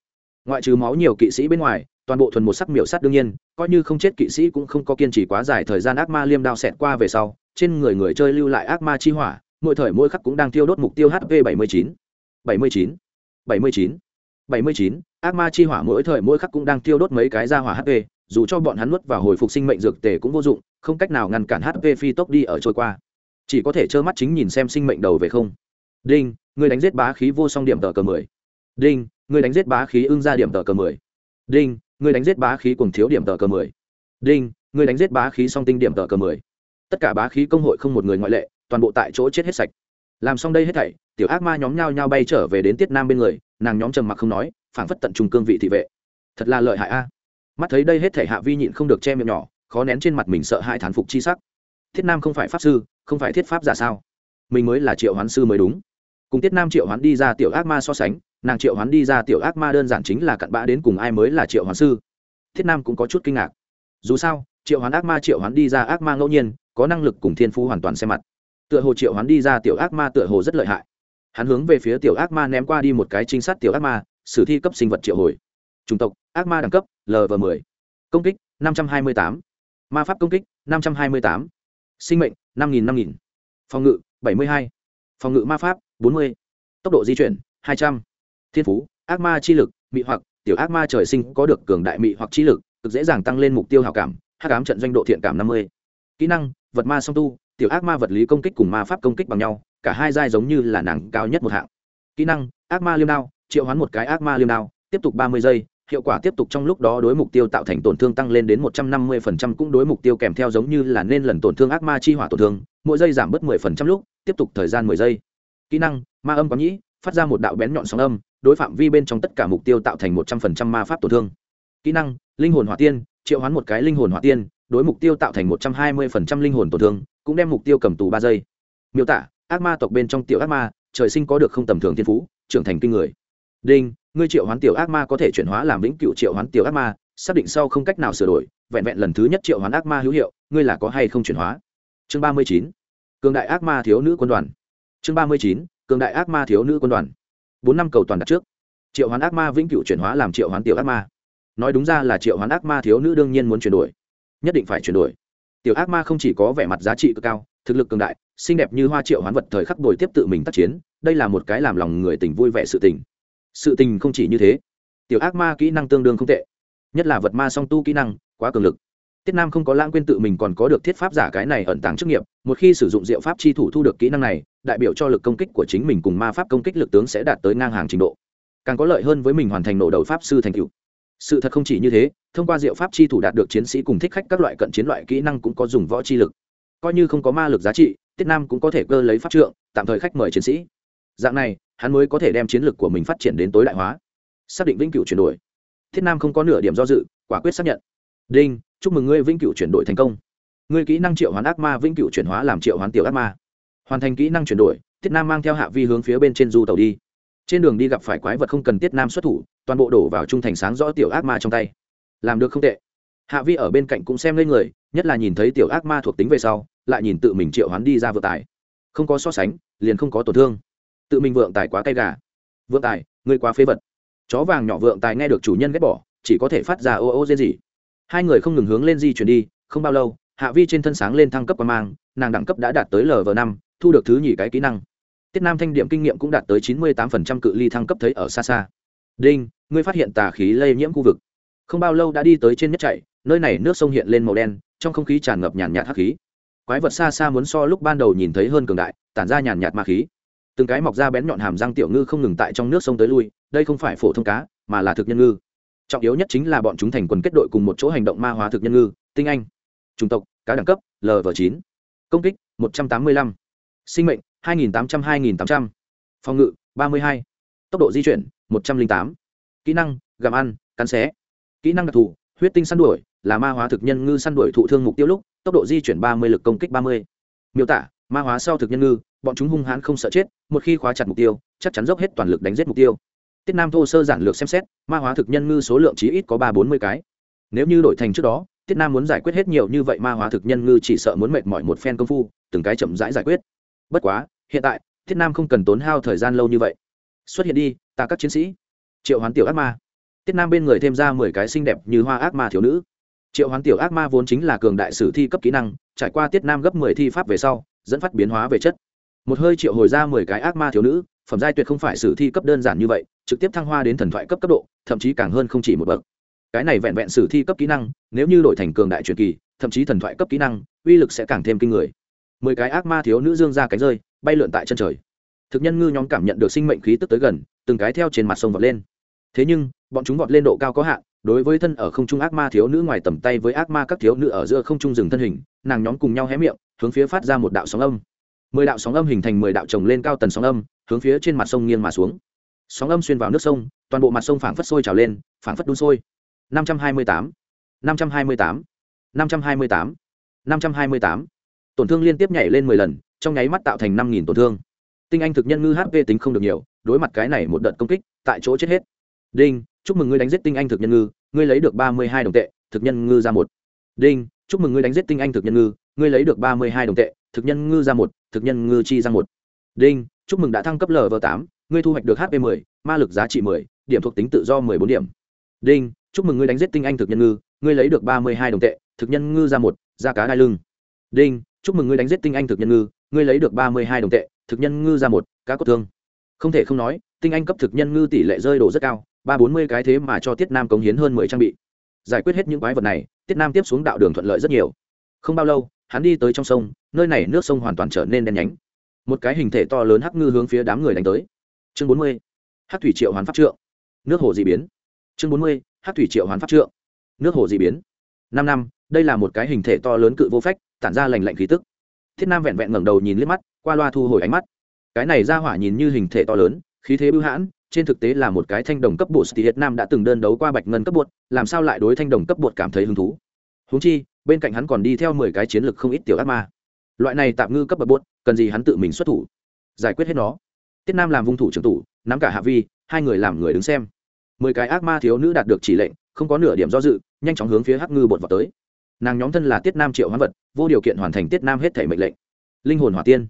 ngoại trừ máu nhiều kỵ sĩ bên ngoài toàn bộ thuần một sắc miểu sát đương nhiên, coi như không chết kỵ sĩ cũng không có kiên trì quá dài thời gian ác ma liêm đao xẹt qua về sau, trên người người chơi lưu lại ác ma chi hỏa, mỗi thời mỗi khắc cũng đang tiêu đốt mục tiêu hp 79 79 79 79 ác ma chi hỏa mỗi thời mỗi khắc cũng đang tiêu đốt mấy cái ra hỏa hp dù cho bọn hắn nuốt vào hồi phục sinh mệnh dược tề cũng vô dụng, không cách nào ngăn cản hp phi tốc đi ở trôi qua. Chỉ có thể trơ mắt chính nhìn xem sinh mệnh đầu về không. Đinh người đánh giết bá khí vô song điểm tờ cờ mười. Đinh người đánh giết bá khí ưng ra điểm tờ cờ mười. Đinh Ngươi đánh giết bá khí cùng thiếu điểm tờ cờ mười. Đinh, ngươi đánh giết bá khí song tinh điểm tờ cờ mười. Tất cả bá khí công hội không một người ngoại lệ, toàn bộ tại chỗ chết hết sạch. Làm xong đây hết thảy, tiểu ác ma nhóm nhao nhao bay trở về đến tiết nam bên người, nàng nhóm trầm mặc không nói, phảng phất tận trung cương vị thị vệ. Thật là lợi hại a. À. Mắt thấy đây hết thảy hạ vi nhịn không được che miệng nhỏ, khó nén trên mặt mình sợ hai thán phục chi sắc. Thiết nam không phải pháp sư, không phải thiết pháp giả sao? Mình mới là triệu hoán sư mới đúng. Cùng tiết nam triệu hoán đi ra tiểu ác ma so sánh nàng triệu hoán đi ra tiểu ác ma đơn giản chính là cặn bã đến cùng ai mới là triệu hoán sư thiết nam cũng có chút kinh ngạc dù sao, triệu hoán ác ma triệu hoán đi ra ác ma ngẫu nhiên, có năng lực cùng thiên phú hoàn toàn xem mặt tựa hồ triệu hoán đi ra tiểu ác ma tựa hồ rất lợi hại hắn hướng về phía tiểu ác ma ném qua đi một cái trinh sát tiểu ác ma, sử thi cấp sinh vật triệu hồi chủng tộc, ác ma đẳng cấp lv 10 công kích 528. ma pháp công kích 528. sinh mệnh 5.000 5.000. phòng ngự 72. phòng ngự ma pháp 40. tốc độ di chuyển 200 thiên phú, ác ma chi lực, mị hoặc, tiểu ác ma trời sinh có được cường đại mị hoặc chi lực, cực dễ dàng tăng lên mục tiêu hào cảm, hắc ám trận doanh độ thiện cảm 50. kỹ năng, vật ma song tu, tiểu ác ma vật lý công kích cùng ma pháp công kích bằng nhau, cả hai giai giống như là nàng cao nhất một hạng kỹ năng, ác ma liêm đao, triệu hoán một cái ác ma liêm đao, tiếp tục ba mươi giây, hiệu quả tiếp tục trong lúc đó đối mục tiêu tạo thành tổn thương tăng lên đến một trăm năm mươi phần trăm cũng đối mục tiêu kèm theo giống như là nên lần tổn thương ác ma chi hỏa tổn thương, mỗi giây giảm bớt mười phần trăm lúc, tiếp tục thời gian mười giây kỹ năng, ma âm có nhĩ, phát ra một đạo bén nhọn sóng âm đối phạm vi bên trong tất cả mục tiêu tạo thành một trăm phần trăm ma pháp tổn thương. Kỹ năng, linh hồn hỏa tiên, triệu hoán một cái linh hồn hỏa tiên, đối mục tiêu tạo thành một trăm hai mươi phần trăm linh hồn tổn thương, cũng đem mục tiêu cầm tù ba giây. Miêu tả, ác ma tộc bên trong tiểu ác ma, trời sinh có được không tầm thường thiên phú, trưởng thành kinh người. Đinh, ngươi triệu hoán tiểu ác ma có thể chuyển hóa làm lĩnh cựu triệu hoán tiểu ác ma, xác định sau không cách nào sửa đổi, vẹn vẹn lần thứ nhất triệu hoán ác ma hữu hiệu, ngươi là có hay không chuyển hóa? Chương ba mươi chín, cường đại ác ma thiếu nữ quân đoàn. Chương ba mươi chín, cường đại ác ma thiếu nữ quân đoàn bốn năm cầu toàn đặt trước. Triệu hoán ác ma vĩnh cửu chuyển hóa làm triệu hoán tiểu ác ma. Nói đúng ra là triệu hoán ác ma thiếu nữ đương nhiên muốn chuyển đổi. Nhất định phải chuyển đổi. Tiểu ác ma không chỉ có vẻ mặt giá trị cực cao, thực lực cường đại, xinh đẹp như hoa triệu hoán vật thời khắc đổi tiếp tự mình tác chiến, đây là một cái làm lòng người tình vui vẻ sự tình. Sự tình không chỉ như thế, tiểu ác ma kỹ năng tương đương không tệ. Nhất là vật ma song tu kỹ năng, quá cường lực tiết nam không có lãng quên tự mình còn có được thiết pháp giả cái này ẩn tàng chức nghiệp, một khi sử dụng diệu pháp chi thủ thu được kỹ năng này, đại biểu cho lực công kích của chính mình cùng ma pháp công kích lực tướng sẽ đạt tới ngang hàng trình độ. Càng có lợi hơn với mình hoàn thành nổ đầu pháp sư thành tựu. sự thật không chỉ như thế, thông qua diệu pháp chi thủ đạt được chiến sĩ cùng thích khách các loại cận chiến loại kỹ năng cũng có dùng võ chi lực. Coi như không có ma lực giá trị, tiết nam cũng có thể cơ lấy pháp trượng, tạm thời khách mời chiến sĩ. Dạng này, hắn mới có thể đem chiến lực của mình phát triển đến tối đại hóa. Xác định vĩnh cửu chuyển đổi. Thiết nam không có nửa điểm do dự, quả quyết xác nhận đinh, chúc mừng ngươi vĩnh cửu chuyển đổi thành công. Ngươi kỹ năng triệu hoán ác ma vĩnh cửu chuyển hóa làm triệu hoán tiểu ác ma. Hoàn thành kỹ năng chuyển đổi, Tiết nam mang theo hạ vi hướng phía bên trên du tàu đi. Trên đường đi gặp phải quái vật không cần tiết nam xuất thủ, toàn bộ đổ vào trung thành sáng rõ tiểu ác ma trong tay. Làm được không tệ. Hạ vi ở bên cạnh cũng xem lên người, nhất là nhìn thấy tiểu ác ma thuộc tính về sau, lại nhìn tự mình triệu hoán đi ra vượng tài. Không có so sánh, liền không có tổn thương. Tự mình vượng tài quá cay gà. Vượng tài, ngươi quá phế vật. Chó vàng nhỏ vượng tài nghe được chủ nhân ghét bỏ, chỉ có thể phát ra ô ô dê gì hai người không ngừng hướng lên di chuyển đi, không bao lâu, hạ vi trên thân sáng lên thăng cấp qua mang, nàng đẳng cấp đã đạt tới lv năm, thu được thứ nhì cái kỹ năng. Tiết nam thanh điểm kinh nghiệm cũng đạt tới chín mươi tám cự ly thăng cấp thấy ở xa xa. Đinh, ngươi phát hiện tà khí lây nhiễm khu vực. Không bao lâu đã đi tới trên nhất chạy, nơi này nước sông hiện lên màu đen, trong không khí tràn ngập nhàn nhạt hắc khí. Quái vật xa xa muốn so lúc ban đầu nhìn thấy hơn cường đại, tản ra nhàn nhạt ma khí. Từng cái mọc ra bén nhọn hàm răng tiểu ngư không ngừng tại trong nước sông tới lui, đây không phải phổ thông cá, mà là thực nhân ngư trọng yếu nhất chính là bọn chúng thành quần kết đội cùng một chỗ hành động ma hóa thực nhân ngư, tinh anh, chủng tộc, cá đẳng cấp lv chín. Công kích, một trăm tám mươi lăm. Sinh mệnh, hai nghìn tám trăm, hai nghìn tám trăm. Phòng ngự, ba mươi hai. Tốc độ di chuyển, một trăm linh tám. Kỹ năng, gặm ăn, cắn xé. Kỹ năng đặc thù, huyết tinh săn đuổi, là ma hóa thực nhân ngư săn đuổi thụ thương mục tiêu lúc, tốc độ di chuyển ba mươi lực công kích ba mươi. Miêu tả, ma hóa sau thực nhân ngư, bọn chúng hung hãn không sợ chết, một khi khóa chặt mục tiêu, chắc chắn dốc hết toàn lực đánh giết mục tiêu tiết nam thô sơ giản lược xem xét, ma hóa thực nhân ngư số lượng chí ít có ba bốn mươi cái. Nếu như đổi thành trước đó, tiết nam muốn giải quyết hết nhiều như vậy ma hóa thực nhân ngư chỉ sợ muốn mệt mỏi một phen công phu, từng cái chậm rãi giải quyết. Bất quá, hiện tại, tiết nam không cần tốn hao thời gian lâu như vậy. Xuất hiện đi, ta các chiến sĩ. Triệu hoán tiểu ác ma. Tiết nam bên người thêm ra mười cái xinh đẹp như hoa ác ma thiếu nữ. Triệu hoán tiểu ác ma vốn chính là cường đại sử thi cấp kỹ năng, trải qua tiết nam gấp mười thi pháp về sau, dẫn phát biến hóa về chất. Một hơi triệu hồi ra mười cái ác ma thiếu nữ phẩm giai tuyệt không phải sử thi cấp đơn giản như vậy, trực tiếp thăng hoa đến thần thoại cấp cấp độ, thậm chí càng hơn không chỉ một bậc. Cái này vẹn vẹn sử thi cấp kỹ năng, nếu như đổi thành cường đại truyền kỳ, thậm chí thần thoại cấp kỹ năng, uy lực sẽ càng thêm kinh người. Mười cái ác ma thiếu nữ dương ra cánh rơi, bay lượn tại chân trời. Thực nhân ngư nhóm cảm nhận được sinh mệnh khí tức tới gần, từng cái theo trên mặt sông vọt lên. Thế nhưng, bọn chúng vọt lên độ cao có hạn, đối với thân ở không trung ác ma thiếu nữ ngoài tầm tay với ác ma các thiếu nữ ở giữa không trung dừng thân hình, nàng nhóm cùng nhau hé miệng, hướng phía phát ra một đạo sóng âm mười đạo sóng âm hình thành mười đạo trồng lên cao tần sóng âm, hướng phía trên mặt sông nghiêng mà xuống. Sóng âm xuyên vào nước sông, toàn bộ mặt sông phảng phất sôi trào lên, phảng phất đun sôi. Năm trăm hai mươi tám, năm trăm hai mươi tám, năm trăm hai mươi tám, năm trăm hai mươi tám. Tổn thương liên tiếp nhảy lên mười lần, trong nháy mắt tạo thành năm nghìn tổn thương. Tinh anh thực nhân ngư hp tính không được nhiều, đối mặt cái này một đợt công kích, tại chỗ chết hết. Đinh, chúc mừng ngươi đánh giết tinh anh thực nhân ngư, ngươi lấy được ba mươi hai đồng tệ, thực nhân ngư ra một. Đinh, chúc mừng ngươi đánh giết tinh anh thực nhân ngư ngươi lấy được ba mươi hai đồng tệ, thực nhân ngư ra một, thực nhân ngư chi ra một. Đinh, chúc mừng đã thăng cấp lv tám, ngươi thu hoạch được hp mười, ma lực giá trị mười, điểm thuộc tính tự do mười bốn điểm. Đinh, chúc mừng ngươi đánh giết tinh anh thực nhân ngư, ngươi lấy được ba mươi hai đồng tệ, thực nhân ngư ra một, da cá đai lưng. Đinh, chúc mừng ngươi đánh giết tinh anh thực nhân ngư, ngươi lấy được ba mươi hai đồng tệ, thực nhân ngư ra một, cá cốt thương không thể không nói, tinh anh cấp thực nhân ngư tỷ lệ rơi đổ rất cao, ba bốn mươi cái thế mà cho tiết nam cống hiến hơn mười trang bị. Giải quyết hết những quái vật này, tiết nam tiếp xuống đạo đường thuận lợi rất nhiều. Không bao lâu hắn đi tới trong sông, nơi này nước sông hoàn toàn trở nên đen nhánh. Một cái hình thể to lớn hắc ngư hướng phía đám người đánh tới. Chương bốn mươi, hắc thủy triệu hoàn pháp trượng. Nước hồ d ị biến. Chương bốn mươi, hắc thủy triệu hoàn pháp trượng. Nước hồ d ị biến. Năm năm, đây là một cái hình thể to lớn cự vô phách, tản ra lành lạnh khí tức. Thiết nam vẹn vẹn ngẩng đầu nhìn liếc mắt, qua loa thu hồi ánh mắt. Cái này ra hỏa nhìn như hình thể to lớn, khí thế bưu hãn, trên thực tế là một cái thanh đồng cấp bột thì việt nam đã từng đơn đấu qua bạch ngân cấp bột, làm sao lại đối thanh đồng cấp bột cảm thấy hứng thú? Húng chi bên cạnh hắn còn đi theo mười cái chiến lược không ít tiểu ác ma. Loại này tạm ngư cấp bậc bột cần gì hắn tự mình xuất thủ? Giải quyết hết nó. Tiết nam làm vung thủ trưởng tủ, nắm cả hạ vi, hai người làm người đứng xem. Mười cái ác ma thiếu nữ đạt được chỉ lệnh, không có nửa điểm do dự, nhanh chóng hướng phía hắc ngư bột vào tới. Nàng nhóm thân là tiết nam triệu hoán vật, vô điều kiện hoàn thành tiết nam hết thể mệnh lệnh. Linh hồn hỏa tiên.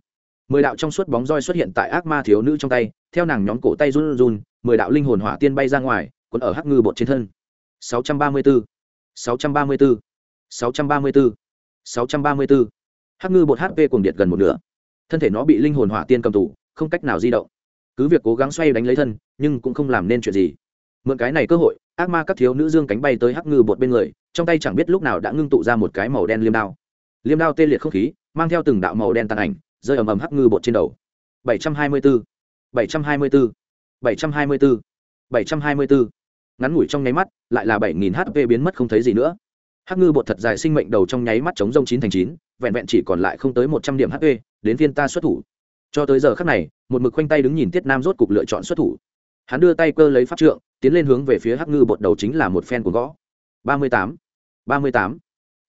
Mười đạo trong suốt bóng roi xuất hiện tại ác ma thiếu nữ trong tay, theo nàng nhóm cổ tay run run mười đạo linh hồn hỏa tiên bay ra ngoài, quấn ở hắc ngư bột trên thân. Sáu trăm ba mươi bốn sáu trăm ba mươi bốn sáu trăm ba mươi bốn sáu trăm ba mươi bốn hắc ngư bột hp cuồng điện gần một nửa. Thân thể nó bị linh hồn hỏa tiên cầm tù, không cách nào di động. Cứ việc cố gắng xoay đánh lấy thân nhưng cũng không làm nên chuyện gì. Mượn cái này cơ hội ác ma các thiếu nữ dương cánh bay tới hắc ngư bột bên người trong tay chẳng biết lúc nào đã ngưng tụ ra một cái màu đen liêm đao. Liêm đao tê liệt không khí mang theo từng đạo màu đen tàn ảnh rơi ầm ầm hắc ngư bột trên đầu. 724, 724, 724, 724. ngắn ngủi trong nháy mắt lại là 7000 hp biến mất không thấy gì nữa hắc ngư bột thật dài sinh mệnh đầu trong nháy mắt chống rông chín thành chín, vẹn vẹn chỉ còn lại không tới một trăm điểm hp đến phiên ta xuất thủ. Cho tới giờ khắc này, một mực khoanh tay đứng nhìn tiết nam rốt cục lựa chọn xuất thủ. Hắn đưa tay cơ lấy pháp trượng, tiến lên hướng về phía hắc ngư bột đầu chính là một phen của gõ. Ba mươi tám, ba mươi tám.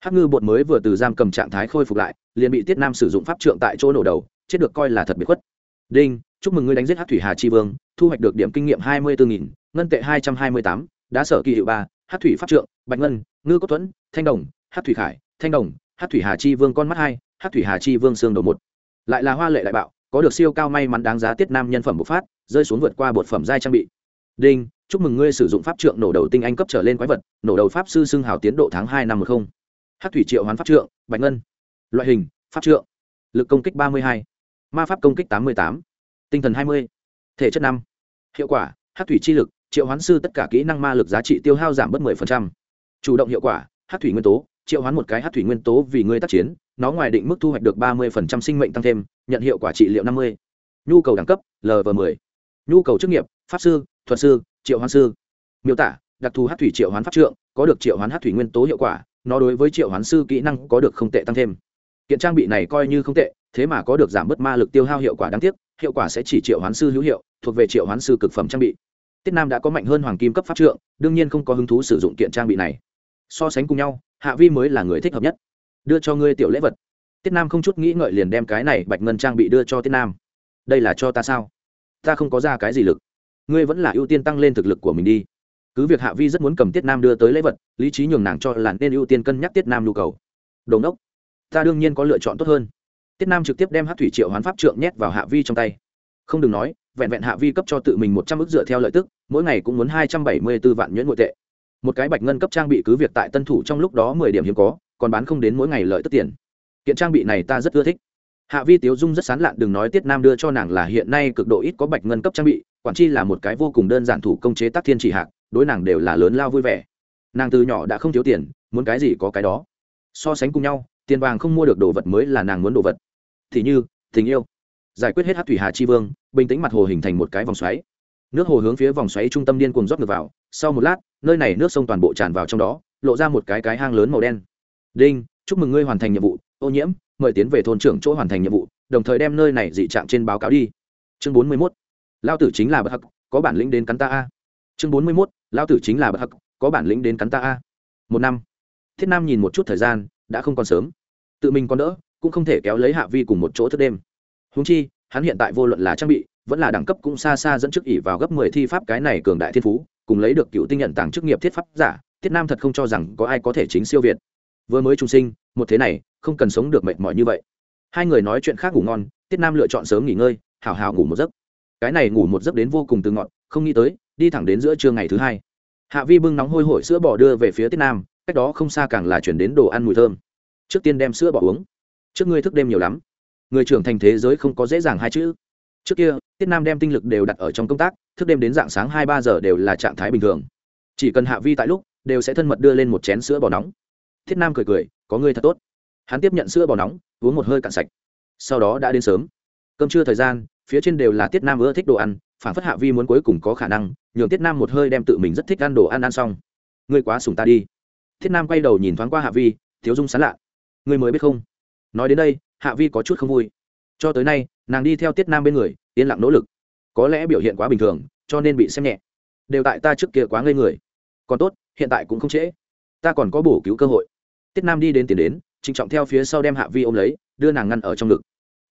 Hắc ngư bột mới vừa từ giam cầm trạng thái khôi phục lại, liền bị tiết nam sử dụng pháp trượng tại chỗ nổ đầu, chết được coi là thật biệt khuất. Đinh, chúc mừng ngươi đánh giết hắc thủy hà Tri vương, thu hoạch được điểm kinh nghiệm hai mươi bốn nghìn, ngân tệ hai trăm hai mươi tám, đá sở kỳ hiệu ba, hắc thủy pháp trượng, bạch ngân ngư cốt thuẫn, thanh đồng, Hát thủy khải, thanh đồng, Hát thủy hà chi vương con mắt hai, Hát thủy hà chi vương xương đầu một. Lại là hoa lệ đại bạo, có được siêu cao may mắn đáng giá tiết nam nhân phẩm bộc phát, rơi xuống vượt qua bột phẩm giai trang bị. Đinh, chúc mừng ngươi sử dụng pháp trượng nổ đầu tinh anh cấp trở lên quái vật, nổ đầu pháp sư xưng hào tiến độ tháng hai năm một không. Hát thủy triệu hoán pháp trượng, bạch ngân. Loại hình, pháp trượng. Lực công kích ba mươi hai. Ma pháp công kích tám mươi tám. Tinh thần hai mươi. Thể chất năm. Hiệu quả, hát thủy chi lực, triệu hoán sư tất cả kỹ năng ma lực giá trị tiêu hao giảm bớt mười phần trăm chủ động hiệu quả, hát thủy nguyên tố, triệu hoán một cái hát thủy nguyên tố vì ngươi tác chiến, nó ngoài định mức thu hoạch được ba mươi sinh mệnh tăng thêm, nhận hiệu quả trị liệu năm mươi. Nhu cầu đẳng cấp lv m ộ nhu cầu chức nghiệp, pháp sư, thuật sư, triệu hoán sư. Miêu tả, đặc thù hát thủy triệu hoán pháp trượng, có được triệu hoán hát thủy nguyên tố hiệu quả, nó đối với triệu hoán sư kỹ năng có được không tệ tăng thêm. Kiện trang bị này coi như không tệ, thế mà có được giảm bớt ma lực tiêu hao hiệu quả đáng tiếc, hiệu quả sẽ chỉ triệu hoán sư hữu hiệu, thuộc về triệu hoán sư cực phẩm trang bị. Tiết nam đã có mạnh hơn hoàng kim cấp pháp trượng, đương nhiên không có hứng thú sử dụng kiện trang bị này so sánh cùng nhau, hạ vi mới là người thích hợp nhất. Đưa cho ngươi tiểu lễ vật. Tiết nam không chút nghĩ ngợi liền đem cái này bạch ngân trang bị đưa cho tiết nam. Đây là cho ta sao? Ta không có ra cái gì lực. Ngươi vẫn là ưu tiên tăng lên thực lực của mình đi. Cứ việc hạ vi rất muốn cầm tiết nam đưa tới lễ vật, lý trí nhường nàng cho là nên ưu tiên cân nhắc tiết nam nhu cầu. Đồn đốc ta đương nhiên có lựa chọn tốt hơn. Tiết nam trực tiếp đem hát thủy triệu hoán pháp trượng nhét vào hạ vi trong tay. Không đừng nói, vẹn vẹn hạ vi cấp cho tự mình một trăm ước dựa theo lợi tức, mỗi ngày cũng muốn hai trăm bảy mươi b ố vạn nhuyễn nội tệ một cái bạch ngân cấp trang bị cứ việc tại tân thủ trong lúc đó mười điểm hiếm có, còn bán không đến mỗi ngày lợi tức tiền. Kiện trang bị này ta rất ưa thích. Hạ vi tiếu dung rất sán lạn đừng nói tiết nam đưa cho nàng là hiện nay cực độ ít có bạch ngân cấp trang bị, quản chi là một cái vô cùng đơn giản thủ công chế tác thiên chỉ hạc, đối nàng đều là lớn lao vui vẻ. Nàng từ nhỏ đã không thiếu tiền, muốn cái gì có cái đó. So sánh cùng nhau, tiền vàng không mua được đồ vật mới là nàng muốn đồ vật. Thì như, tình yêu. Giải quyết hết hát thủy hà chi vương, bình tĩnh mặt hồ hình thành một cái vòng xoáy. Nước hồ hướng phía vòng xoáy trung tâm điên cuồng rót ngược vào, sau một lát nơi này nước sông toàn bộ tràn vào trong đó, lộ ra một cái cái hang lớn màu đen. Đinh, chúc mừng ngươi hoàn thành nhiệm vụ. Ô nhiễm, mời tiến về thôn trưởng chỗ hoàn thành nhiệm vụ, đồng thời đem nơi này dị trạng trên báo cáo đi. Chương bốn mươi mốt. Lao tử chính là bậc hắc, có bản lĩnh đến cắn ta a. Chương bốn mươi mốt. Lao tử chính là bậc hắc, có bản lĩnh đến cắn ta a. Một năm. Thiết nam nhìn một chút thời gian, đã không còn sớm. Tự mình còn đỡ, cũng không thể kéo lấy hạ vi cùng một chỗ thức đêm. Húng chi, hắn hiện tại vô luận là trang bị, vẫn là đẳng cấp cũng xa xa dẫn trước ỉ vào gấp mười thi pháp cái này cường đại thiên phú cùng lấy được cựu tinh nhận tàng chức nghiệp thiết pháp giả, thiết nam thật không cho rằng có ai có thể chính siêu việt. Vừa mới trung sinh, một thế này, không cần sống được mệt mỏi như vậy. Hai người nói chuyện khác ngủ ngon tiết nam lựa chọn sớm nghỉ ngơi hào hào ngủ một giấc. Cái này ngủ một giấc đến vô cùng từ ngọn, không nghĩ tới, đi thẳng đến giữa trưa ngày thứ hai. Hạ vi bưng nóng hôi hổi sữa bò đưa về phía tiết nam, cách đó không xa càng là chuyển đến đồ ăn mùi thơm. Trước tiên đem sữa bò uống. Trước ngươi thức đêm nhiều lắm. Người trưởng thành thế giới không có dễ dàng hai chữ. Trước kia tiết nam đem tinh lực đều đặt ở trong công tác, thức đêm đến dạng sáng hai ba giờ đều là trạng thái bình thường. Chỉ cần hạ vi tại lúc, đều sẽ thân mật đưa lên một chén sữa bò nóng. Thiết nam cười cười, có ngươi thật tốt. Hắn tiếp nhận sữa bò nóng, uống một hơi cạn sạch. Sau đó đã đến sớm. Cơm trưa thời gian, phía trên đều là tiết nam ưa thích đồ ăn, phản phất hạ vi muốn cuối cùng có khả năng, nhường tiết nam một hơi đem tự mình rất thích ăn đồ ăn ăn xong. Ngươi quá sùng ta đi. Thiết nam quay đầu nhìn thoáng qua hạ vi, thiếu dung sán lạ. Ngươi mới biết không? Nói đến đây, hạ vi có chút không vui cho tới nay, nàng đi theo tiết nam bên người, yên lặng nỗ lực. Có lẽ biểu hiện quá bình thường, cho nên bị xem nhẹ. Đều tại ta trước kia quá ngây người. Còn tốt, hiện tại cũng không trễ. Ta còn có bổ cứu cơ hội. Tiết nam đi đến tiền đến, trịnh trọng theo phía sau đem hạ vi ôm lấy, đưa nàng ngăn ở trong ngực.